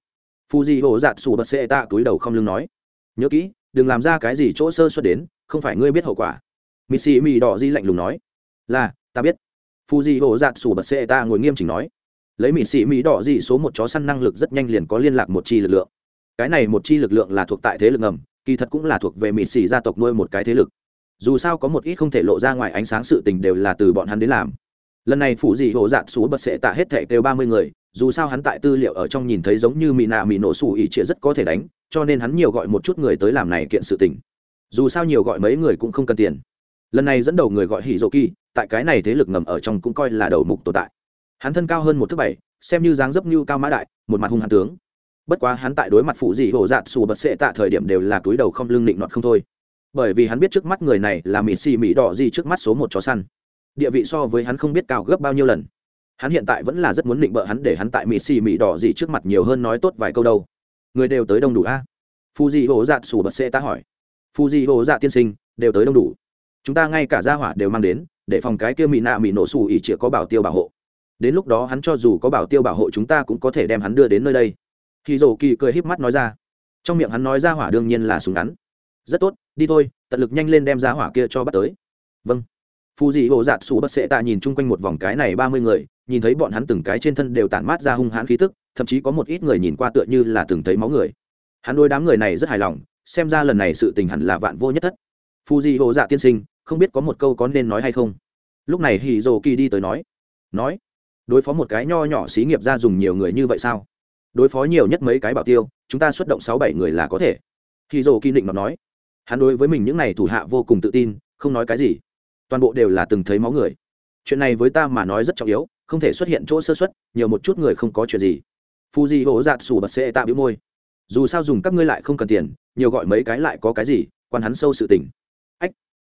Fuji hồ dạt xù bật xê tạ túi đầu không lưng nói. Nhớ kỹ, đừng làm ra cái gì chỗ sơ xuất đến, không phải ngươi biết hậu quả. Missy mì đỏ di lạnh lùng nói. Là, ta biết. Fuji hồ dạt xù bật xê tạ ngồi nghiêm chỉnh nói. Lấy mỹ sĩ mỹ đỏ di số một chó săn năng lực rất nhanh liền có liên lạc một chi lực lượng. Cái này một chi lực lượng là thuộc tại thế lực ngầm, kỳ thật cũng là thuộc về mỹ sĩ gia tộc nuôi một cái thế lực. Dù sao có một ít không thể lộ ra ngoài ánh sáng sự tình đều là từ bọn hắn đến làm lần này phủ dị hộ dạ xú bật sệ tạ hết thẻ kêu ba mươi người, dù sao hắn tại tư liệu ở trong nhìn thấy giống như mỹ nạ mỹ nổ xù ỉ trịa rất có thể đánh, cho nên hắn nhiều gọi một chút người tới làm này kiện sự tình. Dù sao nhiều gọi mấy người cũng không cần tiền. Lần này dẫn đầu người gọi hỉ dô kỳ, tại cái này thế lực ngầm ở trong cũng coi là đầu mục tồn tại. Hắn thân cao hơn một thước bảy, xem như dáng dấp như cao mã đại, một mặt hung hàn tướng. Bất quá hắn tại đối mặt phụ dị hổ dạt xù bật sệ tạ thời điểm đều là túi đầu không lưng định nọt không thôi. Bởi vì hắn biết trước mắt người này là mỹ xì mỹ đỏ gì trước mắt số một chó săn địa vị so với hắn không biết cao gấp bao nhiêu lần. Hắn hiện tại vẫn là rất muốn định bợ hắn để hắn tại mỹ xì mỹ đỏ gì trước mặt nhiều hơn nói tốt vài câu đâu. Người đều tới đông đủ a? À? di dị hổ sù xù bật xê ta hỏi. Phu di hổ dạ tiên sinh, đều tới đông đủ. Chúng ta ngay cả gia hỏa đều mang đến, để phòng cái kia mỹ nạ mỹ nổ xù ỉ chỉ có bảo tiêu bảo hộ. Đến lúc đó hắn cho dù có bảo tiêu bảo hộ chúng ta cũng có thể đem hắn đưa đến nơi đây. Khi dầu kỳ cười híp mắt nói ra. Trong miệng hắn nói ra hỏa đương nhiên là súng ngắn. Rất tốt, đi thôi, tận lực nhanh lên đem ra hỏa kia cho bắt tới. Vâng phù dị hộ dạt sủ bất sệ tạ nhìn chung quanh một vòng cái này ba mươi người, nhìn thấy bọn hắn từng cái trên thân đều tản mát ra hung hãn khí tức, thậm chí có một ít người nhìn qua tựa như là từng thấy máu người. Hắn đôi đám người này rất hài lòng, xem ra lần này sự tình hẳn là vạn vô nhất thất. Phù dị hộ dạ tiên sinh, không biết có một câu có nên nói hay không? Lúc này hì dồ kỳ đi tới nói nói, đối phó một cái nho nhỏ xí nghiệp ra dùng nhiều người như vậy sao? Đối phó nhiều nhất mấy cái bảo tiêu, chúng ta xuất động sáu bảy người là có thể. Hì dồ kỳ định mà nói, hắn đối với mình những n à y thủ hạ vô cùng tự tin, không nói cái gì toàn bộ đều là từng thấy máu người. Chuyện này với ta mà nói rất trọng yếu, không thể xuất hiện chỗ sơ xuất nhiều một chút người không có chuyện gì. Phu di hổ dạt sủ bật sẽ tạo bĩu môi. Dù sao dùng các ngươi lại không cần tiền, nhiều gọi mấy cái lại có cái gì, quan hắn sâu sự tình. Ách.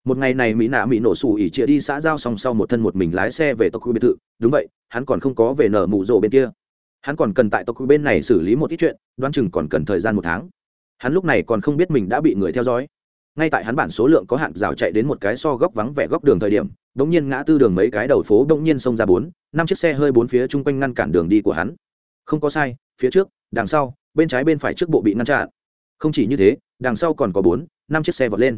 Một ngày này mỹ nạ mỹ nổ sủ ỉ chia đi xã giao song sau một thân một mình lái xe về tộc biệt thự. Đúng vậy, hắn còn không có về nở mụ rộ bên kia. Hắn còn cần tại tộc bên này xử lý một ít chuyện, đoán chừng còn cần thời gian một tháng. Hắn lúc này còn không biết mình đã bị người theo dõi ngay tại hắn bản số lượng có hạn rào chạy đến một cái so góc vắng vẻ góc đường thời điểm đ ỗ n g nhiên ngã tư đường mấy cái đầu phố đ ỗ n g nhiên xông ra bốn, năm chiếc xe hơi bốn phía chung quanh ngăn cản đường đi của hắn. Không có sai, phía trước, đằng sau, bên trái bên phải trước bộ bị ngăn chặn. Không chỉ như thế, đằng sau còn có bốn, năm chiếc xe vọt lên.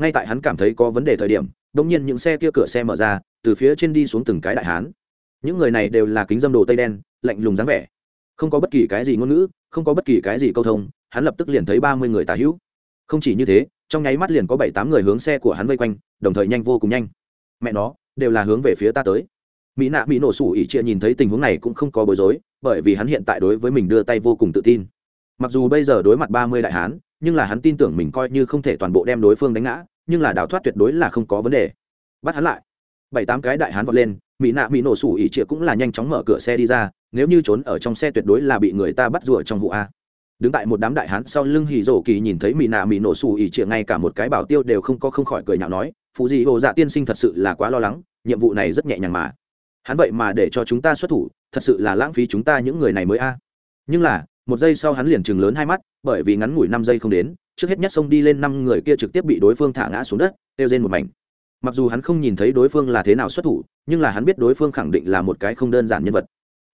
Ngay tại hắn cảm thấy có vấn đề thời điểm đ ỗ n g nhiên những xe kia cửa xe mở ra, từ phía trên đi xuống từng cái đại hán. Những người này đều là kính dâm đồ tây đen, lạnh lùng dáng vẻ. Không có bất kỳ cái gì ngôn ngữ, không có bất kỳ cái gì câu thông, hắn lập tức liền thấy ba mươi người tà hữu. Không chỉ như thế trong nháy mắt liền có bảy tám người hướng xe của hắn vây quanh, đồng thời nhanh vô cùng nhanh. Mẹ nó, đều là hướng về phía ta tới. Mỹ nạ mỹ nổ sủ ỉ chia nhìn thấy tình huống này cũng không có bối rối, bởi vì hắn hiện tại đối với mình đưa tay vô cùng tự tin. Mặc dù bây giờ đối mặt ba mươi đại hán, nhưng là hắn tin tưởng mình coi như không thể toàn bộ đem đối phương đánh ngã, nhưng là đào thoát tuyệt đối là không có vấn đề. Bắt hắn lại. Bảy tám cái đại hán vọt lên, mỹ nạ mỹ nổ sủ ỉ chia cũng là nhanh chóng mở cửa xe đi ra, nếu như trốn ở trong xe tuyệt đối là bị người ta bắt rùa trong vụ a đứng tại một đám đại hán sau lưng hì rổ kỳ nhìn thấy mỹ nạ mỹ nổ xù ỉ chĩa ngay cả một cái bảo tiêu đều không có không khỏi cười nhạo nói phụ gì hồ dạ tiên sinh thật sự là quá lo lắng, nhiệm vụ này rất nhẹ nhàng mà. Hắn vậy mà để cho chúng ta xuất thủ, thật sự là lãng phí chúng ta những người này mới a. Nhưng là, một giây sau hắn liền chừng lớn hai mắt, bởi vì ngắn ngủi năm giây không đến, trước hết nhất xông đi lên năm người kia trực tiếp bị đối phương thả ngã xuống đất têu trên một mảnh. Mặc dù hắn không nhìn thấy đối phương là thế nào xuất thủ, nhưng là hắn biết đối phương khẳng định là một cái không đơn giản nhân vật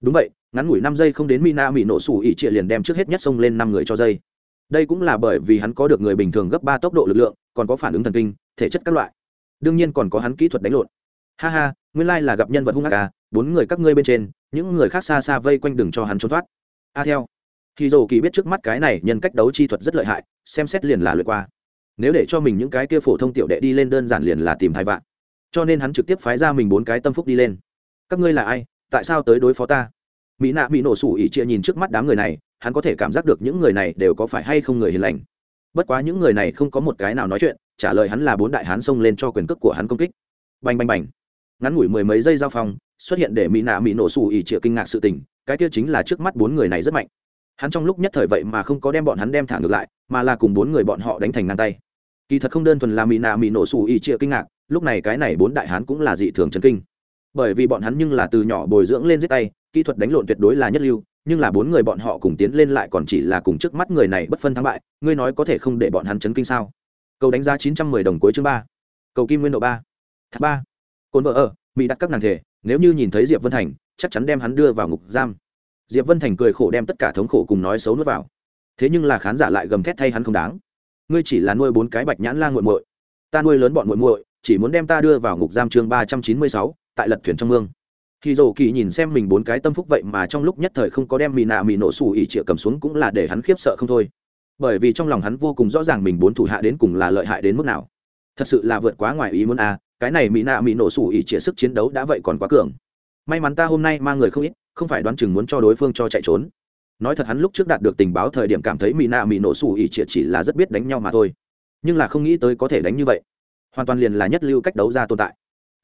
đúng vậy, ngắn ngủi năm giây không đến mina mỹ nổ sủ ỉ trịa liền đem trước hết nhất xông lên năm người cho dây. Đây cũng là bởi vì hắn có được người bình thường gấp ba tốc độ lực lượng, còn có phản ứng thần kinh, thể chất các loại. Đương nhiên còn có hắn kỹ thuật đánh lộn. Ha ha, nguyên lai là gặp nhân vật hung ác à bốn người các ngươi bên trên, những người khác xa xa vây quanh đường cho hắn trốn thoát. A theo. Khi dầu kỳ biết trước mắt cái này nhân cách đấu chi thuật rất lợi hại, xem xét liền là lượt qua. Nếu để cho mình những cái kia phổ thông tiểu đệ đi lên đơn giản liền là tìm hai vạn. Cho nên hắn trực tiếp phái ra mình bốn cái tâm phúc đi lên. Các ngươi là ai? Tại sao tới đối phó ta? Mỹ nạ bị nổ sủ ỉ chia nhìn trước mắt đám người này, hắn có thể cảm giác được những người này đều có phải hay không người hiền lành. Bất quá những người này không có một cái nào nói chuyện, trả lời hắn là bốn đại hán xông lên cho quyền cước của hắn công kích. Bành bành bành. Ngắn ngủi mười mấy giây giao phong, xuất hiện để mỹ nạ mỹ nổ sủ ỉ chia kinh ngạc sự tình, cái kia chính là trước mắt bốn người này rất mạnh. Hắn trong lúc nhất thời vậy mà không có đem bọn hắn đem thả ngược lại, mà là cùng bốn người bọn họ đánh thành ngang tay. Kỳ thật không đơn thuần là mỹ nạ mỹ nổ sủ ỉ chia kinh ngạc, lúc này cái này bốn đại hán cũng là dị thường chấn kinh. Bởi vì bọn hắn nhưng là từ nhỏ bồi dưỡng lên giết tay kỹ thuật đánh lộn tuyệt đối là nhất lưu, nhưng là bốn người bọn họ cùng tiến lên lại còn chỉ là cùng trước mắt người này bất phân thắng bại, ngươi nói có thể không để bọn hắn chấn kinh sao? Cầu đánh giá chín trăm mười đồng cuối chương ba. Cầu kim nguyên độ ba. Thác ba. Cồn vợ ở, mỹ đặt các nàng thể, nếu như nhìn thấy diệp vân thành, chắc chắn đem hắn đưa vào ngục giam. Diệp vân thành cười khổ đem tất cả thống khổ cùng nói xấu nuốt vào. Thế nhưng là khán giả lại gầm thét thay hắn không đáng. Ngươi chỉ là nuôi bốn cái bạch nhãn la nguội muội. Ta nuôi lớn bọn muội muội, chỉ muốn đem ta đưa vào ngục giam chương ba trăm chín mươi sáu, tại lật thuyền trong mương khi dầu kỳ nhìn xem mình bốn cái tâm phúc vậy mà trong lúc nhất thời không có đem mì nạ mì nổ Sủ ỉ Triệu cầm xuống cũng là để hắn khiếp sợ không thôi. Bởi vì trong lòng hắn vô cùng rõ ràng mình bốn thủ hạ đến cùng là lợi hại đến mức nào. Thật sự là vượt quá ngoài ý muốn à cái này mì nạ mì nổ Sủ ỉ Triệu sức chiến đấu đã vậy còn quá cường. May mắn ta hôm nay mang người không ít, không phải đoán chừng muốn cho đối phương cho chạy trốn. Nói thật hắn lúc trước đạt được tình báo thời điểm cảm thấy mì nạ mì nổ Sủ ỉ Triệu chỉ là rất biết đánh nhau mà thôi. Nhưng là không nghĩ tới có thể đánh như vậy. Hoàn toàn liền là nhất lưu cách đấu ra tồn tại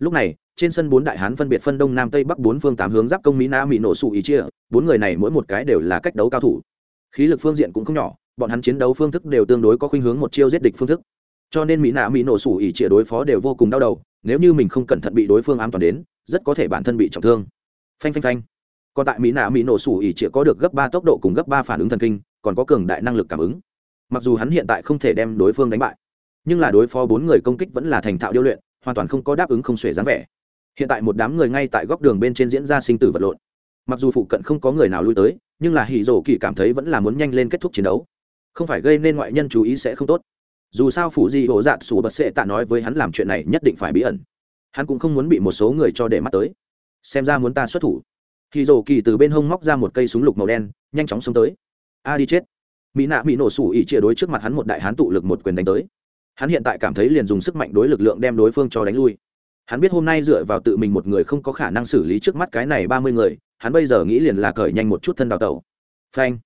lúc này, trên sân bốn đại hán phân biệt phân đông nam tây bắc bốn phương tám hướng giáp công mỹ na mỹ nổ, sụ ý chia, bốn người này mỗi một cái đều là cách đấu cao thủ. Khí lực phương diện cũng không nhỏ, bọn hắn chiến đấu phương thức đều tương đối có khuynh hướng một chiêu giết địch phương thức. Cho nên mỹ nạ mỹ nổ sủ ỉ chia đối phó đều vô cùng đau đầu, nếu như mình không cẩn thận bị đối phương ám toàn đến, rất có thể bản thân bị trọng thương. Phanh phanh phanh. Còn tại mỹ nạ mỹ nổ sủ ỉ chia có được gấp ba tốc độ cùng gấp ba phản ứng thần kinh, còn có cường đại năng lực cảm ứng. Mặc dù hắn hiện tại không thể đem đối phương đánh bại, nhưng là đối phó bốn người công kích vẫn là thành thạo điêu luyện hoàn toàn không có đáp ứng không xuể dáng vẻ. Hiện tại một đám người ngay tại góc đường bên trên diễn ra sinh tử vật lộn. Mặc dù phụ cận không có người nào lui tới, nhưng là hỉ rổ kỳ cảm thấy vẫn là muốn nhanh lên kết thúc chiến đấu. Không phải gây nên ngoại nhân chú ý sẽ không tốt. Dù sao phụ di hổ Dạ sủ bật sệ tạ nói với hắn làm chuyện này nhất định phải bí ẩn. Hắn cũng không muốn bị một số người cho để mắt tới. Xem ra muốn ta xuất thủ. Hỉ rổ kỳ từ bên hông móc ra một cây súng lục màu đen, nhanh chóng xông tới. A đi chết. Mỹ nạ bị nổ sủ ỉ chia đối trước mặt hắn một đại hán tụ lực một quyền đánh tới hắn hiện tại cảm thấy liền dùng sức mạnh đối lực lượng đem đối phương cho đánh lui. Hắn biết hôm nay dựa vào tự mình một người không có khả năng xử lý trước mắt cái này ba mươi người, hắn bây giờ nghĩ liền là cởi nhanh một chút thân đào tẩu. Phanh.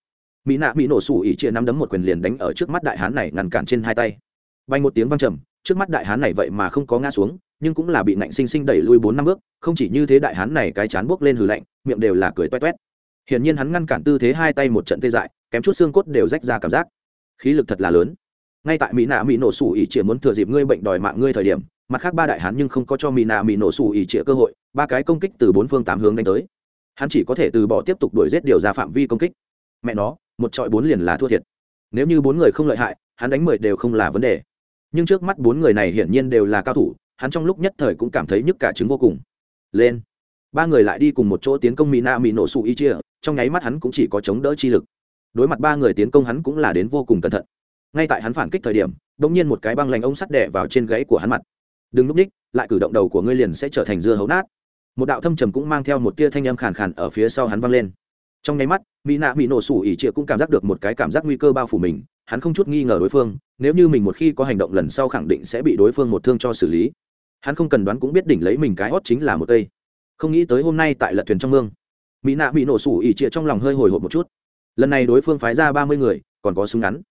Mỹ nạ mỹ nổ sủ ỉ chia nắm đấm một quyền liền đánh ở trước mắt đại hán này ngăn cản trên hai tay. Bay một tiếng văng trầm, trước mắt đại hán này vậy mà không có ngã xuống, nhưng cũng là bị nạnh sinh sinh đẩy lui bốn năm bước, không chỉ như thế đại hán này cái chán buốc lên hừ lạnh, miệng đều là cười toét toét. Hiển nhiên hắn ngăn cản tư thế hai tay một trận tê dại, kém chút xương cốt đều rách ra cảm giác. Khí lực thật là lớn ngay tại mỹ nạ mỹ nổ sủ ỉ chĩa muốn thừa dịp ngươi bệnh đòi mạng ngươi thời điểm, mặt khác ba đại hán nhưng không có cho mỹ nạ mỹ nổ sủ ỉ chĩa cơ hội, ba cái công kích từ bốn phương tám hướng đánh tới. Hắn chỉ có thể từ bỏ tiếp tục đuổi giết điều ra phạm vi công kích. Mẹ nó, một trọi bốn liền là thua thiệt. Nếu như bốn người không lợi hại, hắn đánh mười đều không là vấn đề. Nhưng trước mắt bốn người này hiển nhiên đều là cao thủ, hắn trong lúc nhất thời cũng cảm thấy nhức cả trứng vô cùng. Lên. Ba người lại đi cùng một chỗ tiến công mỹ na mỹ nổ sụ y chia trong nháy mắt hắn cũng chỉ có chống đỡ chi lực. Đối mặt ba người tiến công hắn cũng là đến vô cùng cẩn thận ngay tại hắn phản kích thời điểm đ ỗ n g nhiên một cái băng lành ông sắt đẻ vào trên gáy của hắn mặt. Đừng núp ních, lại cử động đầu của ngươi liền sẽ trở thành dưa hấu nát. Một đạo thâm trầm cũng mang theo một tia thanh âm khàn khàn ở phía sau hắn văng lên. Trong nháy mắt, mỹ nạ bị nổ sủ ỉ trịa cũng cảm giác được một cái cảm giác nguy cơ bao phủ mình, hắn không chút nghi ngờ đối phương, nếu như mình một khi có hành động lần sau khẳng định sẽ bị đối phương một thương cho xử lý. Hắn không cần đoán cũng biết đỉnh lấy mình cái hót chính là một cây. Không nghĩ tới hôm nay tại lật thuyền trong mương, mỹ nạ bị nổ sủ ỉ trịa trong lòng hơi hồi hộp một chút. Lần này đối phương phái ra ba mươi người, còn có súng ngắn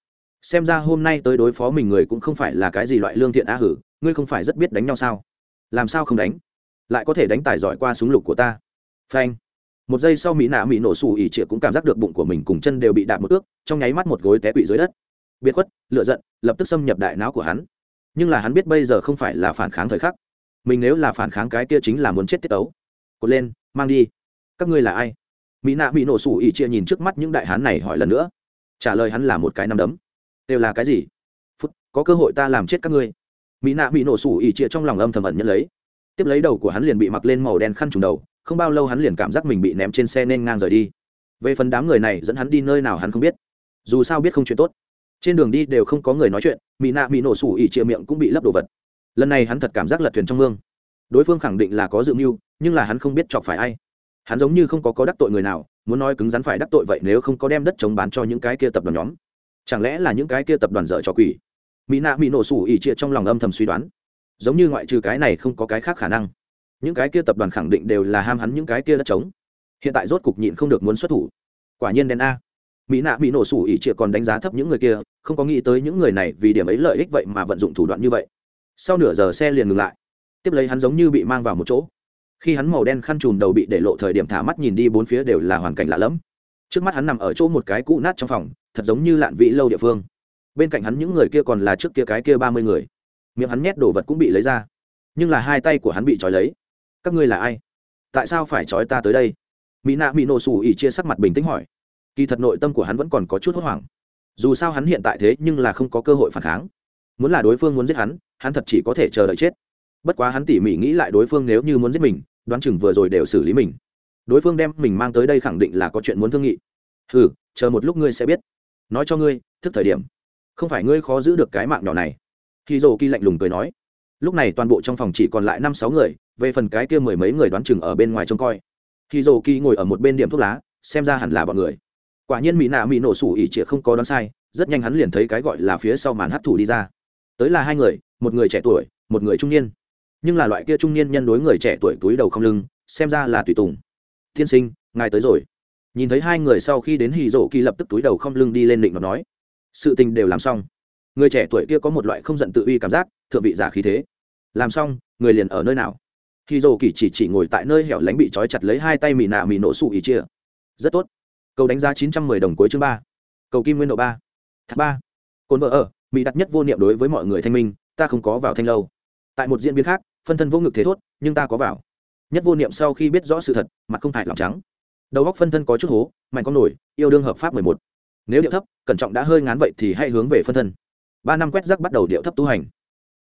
xem ra hôm nay tới đối phó mình người cũng không phải là cái gì loại lương thiện á hử, ngươi không phải rất biết đánh nhau sao? Làm sao không đánh? Lại có thể đánh tài giỏi qua súng lục của ta. Phanh. Một giây sau mỹ nạ mỹ nổ xù ỉ trịa cũng cảm giác được bụng của mình cùng chân đều bị đạp một ước, trong nháy mắt một gối té quỵ dưới đất. Biệt khuất lựa giận, lập tức xâm nhập đại não của hắn. Nhưng là hắn biết bây giờ không phải là phản kháng thời khắc. Mình nếu là phản kháng cái kia chính là muốn chết tiết tấu. Cột lên, mang đi. Các ngươi là ai? Mỹ nạ mỹ nổ xù ỉ trịa nhìn trước mắt những đại hán này hỏi lần nữa. Trả lời hắn là một cái nằm đấm đều là cái gì? Phút, có cơ hội ta làm chết các ngươi. Mỹ nạ bị nổ sủ ỉ trịa trong lòng âm thầm ẩn nhận lấy. Tiếp lấy đầu của hắn liền bị mặc lên màu đen khăn trùng đầu, không bao lâu hắn liền cảm giác mình bị ném trên xe nên ngang rời đi. Về phần đám người này dẫn hắn đi nơi nào hắn không biết. Dù sao biết không chuyện tốt. Trên đường đi đều không có người nói chuyện, mỹ nạ bị nổ sủ ỉ trịa miệng cũng bị lấp đồ vật. Lần này hắn thật cảm giác lật thuyền trong mương. Đối phương khẳng định là có dự mưu, nhưng là hắn không biết chọc phải ai. Hắn giống như không có có đắc tội người nào, muốn nói cứng rắn phải đắc tội vậy nếu không có đem đất chống bán cho những cái kia tập đoàn nhóm chẳng lẽ là những cái kia tập đoàn dở trò quỷ? Mỹ nạ mỹ nổ sủ ỉ chia trong lòng âm thầm suy đoán. Giống như ngoại trừ cái này không có cái khác khả năng. Những cái kia tập đoàn khẳng định đều là ham hắn những cái kia đất trống. Hiện tại rốt cục nhịn không được muốn xuất thủ. Quả nhiên đen a. Mỹ nạ bị nổ sủ ỉ chia còn đánh giá thấp những người kia, không có nghĩ tới những người này vì điểm ấy lợi ích vậy mà vận dụng thủ đoạn như vậy. Sau nửa giờ xe liền ngừng lại. Tiếp lấy hắn giống như bị mang vào một chỗ. Khi hắn màu đen khăn trùm đầu bị để lộ thời điểm thả mắt nhìn đi bốn phía đều là hoàn cảnh lạ lẫm. Trước mắt hắn nằm ở chỗ một cái cũ nát trong phòng thật giống như lạn vĩ lâu địa phương. Bên cạnh hắn những người kia còn là trước kia cái kia ba mươi người. Miệng hắn nhét đồ vật cũng bị lấy ra. Nhưng là hai tay của hắn bị trói lấy. Các ngươi là ai? Tại sao phải trói ta tới đây? Mỹ nạ mỹ nổ xù ỉ chia sắc mặt bình tĩnh hỏi. Kỳ thật nội tâm của hắn vẫn còn có chút hốt hoảng. Dù sao hắn hiện tại thế nhưng là không có cơ hội phản kháng. Muốn là đối phương muốn giết hắn hắn thật chỉ có thể chờ đợi chết. Bất quá hắn tỉ mỉ nghĩ lại đối phương nếu như muốn giết mình, đoán chừng vừa rồi đều xử lý mình. Đối phương đem mình mang tới đây khẳng định là có chuyện muốn thương nghị. Ừ chờ một lúc ngươi sẽ biết nói cho ngươi, thức thời điểm, không phải ngươi khó giữ được cái mạng nhỏ này. Khi dồ kỳ lạnh lùng cười nói, lúc này toàn bộ trong phòng chỉ còn lại năm sáu người, về phần cái kia mười mấy người đoán chừng ở bên ngoài trông coi. Khi dồ kỳ ngồi ở một bên điểm thuốc lá, xem ra hẳn là bọn người. Quả nhiên mỹ nạ mỹ nổ sủ ỉ trịa không có đoán sai, rất nhanh hắn liền thấy cái gọi là phía sau màn hấp thủ đi ra. Tới là hai người, một người trẻ tuổi, một người trung niên. Nhưng là loại kia trung niên nhân đối người trẻ tuổi túi đầu không lưng, xem ra là tùy tùng. Tiên sinh, ngài tới rồi nhìn thấy hai người sau khi đến hì rổ kỳ lập tức túi đầu không lưng đi lên định mà nói, sự tình đều làm xong. Người trẻ tuổi kia có một loại không giận tự uy cảm giác, thượng vị giả khí thế. Làm xong, người liền ở nơi nào? Hì rổ kỳ chỉ chỉ ngồi tại nơi hẻo lánh bị trói chặt lấy hai tay mì nạ mì nổ sụ ý chia. Rất tốt. Cầu đánh giá chín trăm mười đồng cuối chương ba. Cầu kim nguyên độ ba. Thác ba. Cồn vợ ở mỹ đặt nhất vô niệm đối với mọi người thanh minh, ta không có vào thanh lâu. Tại một diễn biến khác, phân thân vô ngực thế thốt, nhưng ta có vào. Nhất vô niệm sau khi biết rõ sự thật, mặt không hại lòng trắng đầu góc phân thân có chút hố, mạnh con nổi, yêu đương hợp pháp mười một. Nếu điệu thấp, cẩn trọng đã hơi ngán vậy thì hãy hướng về phân thân. Ba năm quét rắc bắt đầu điệu thấp tu hành.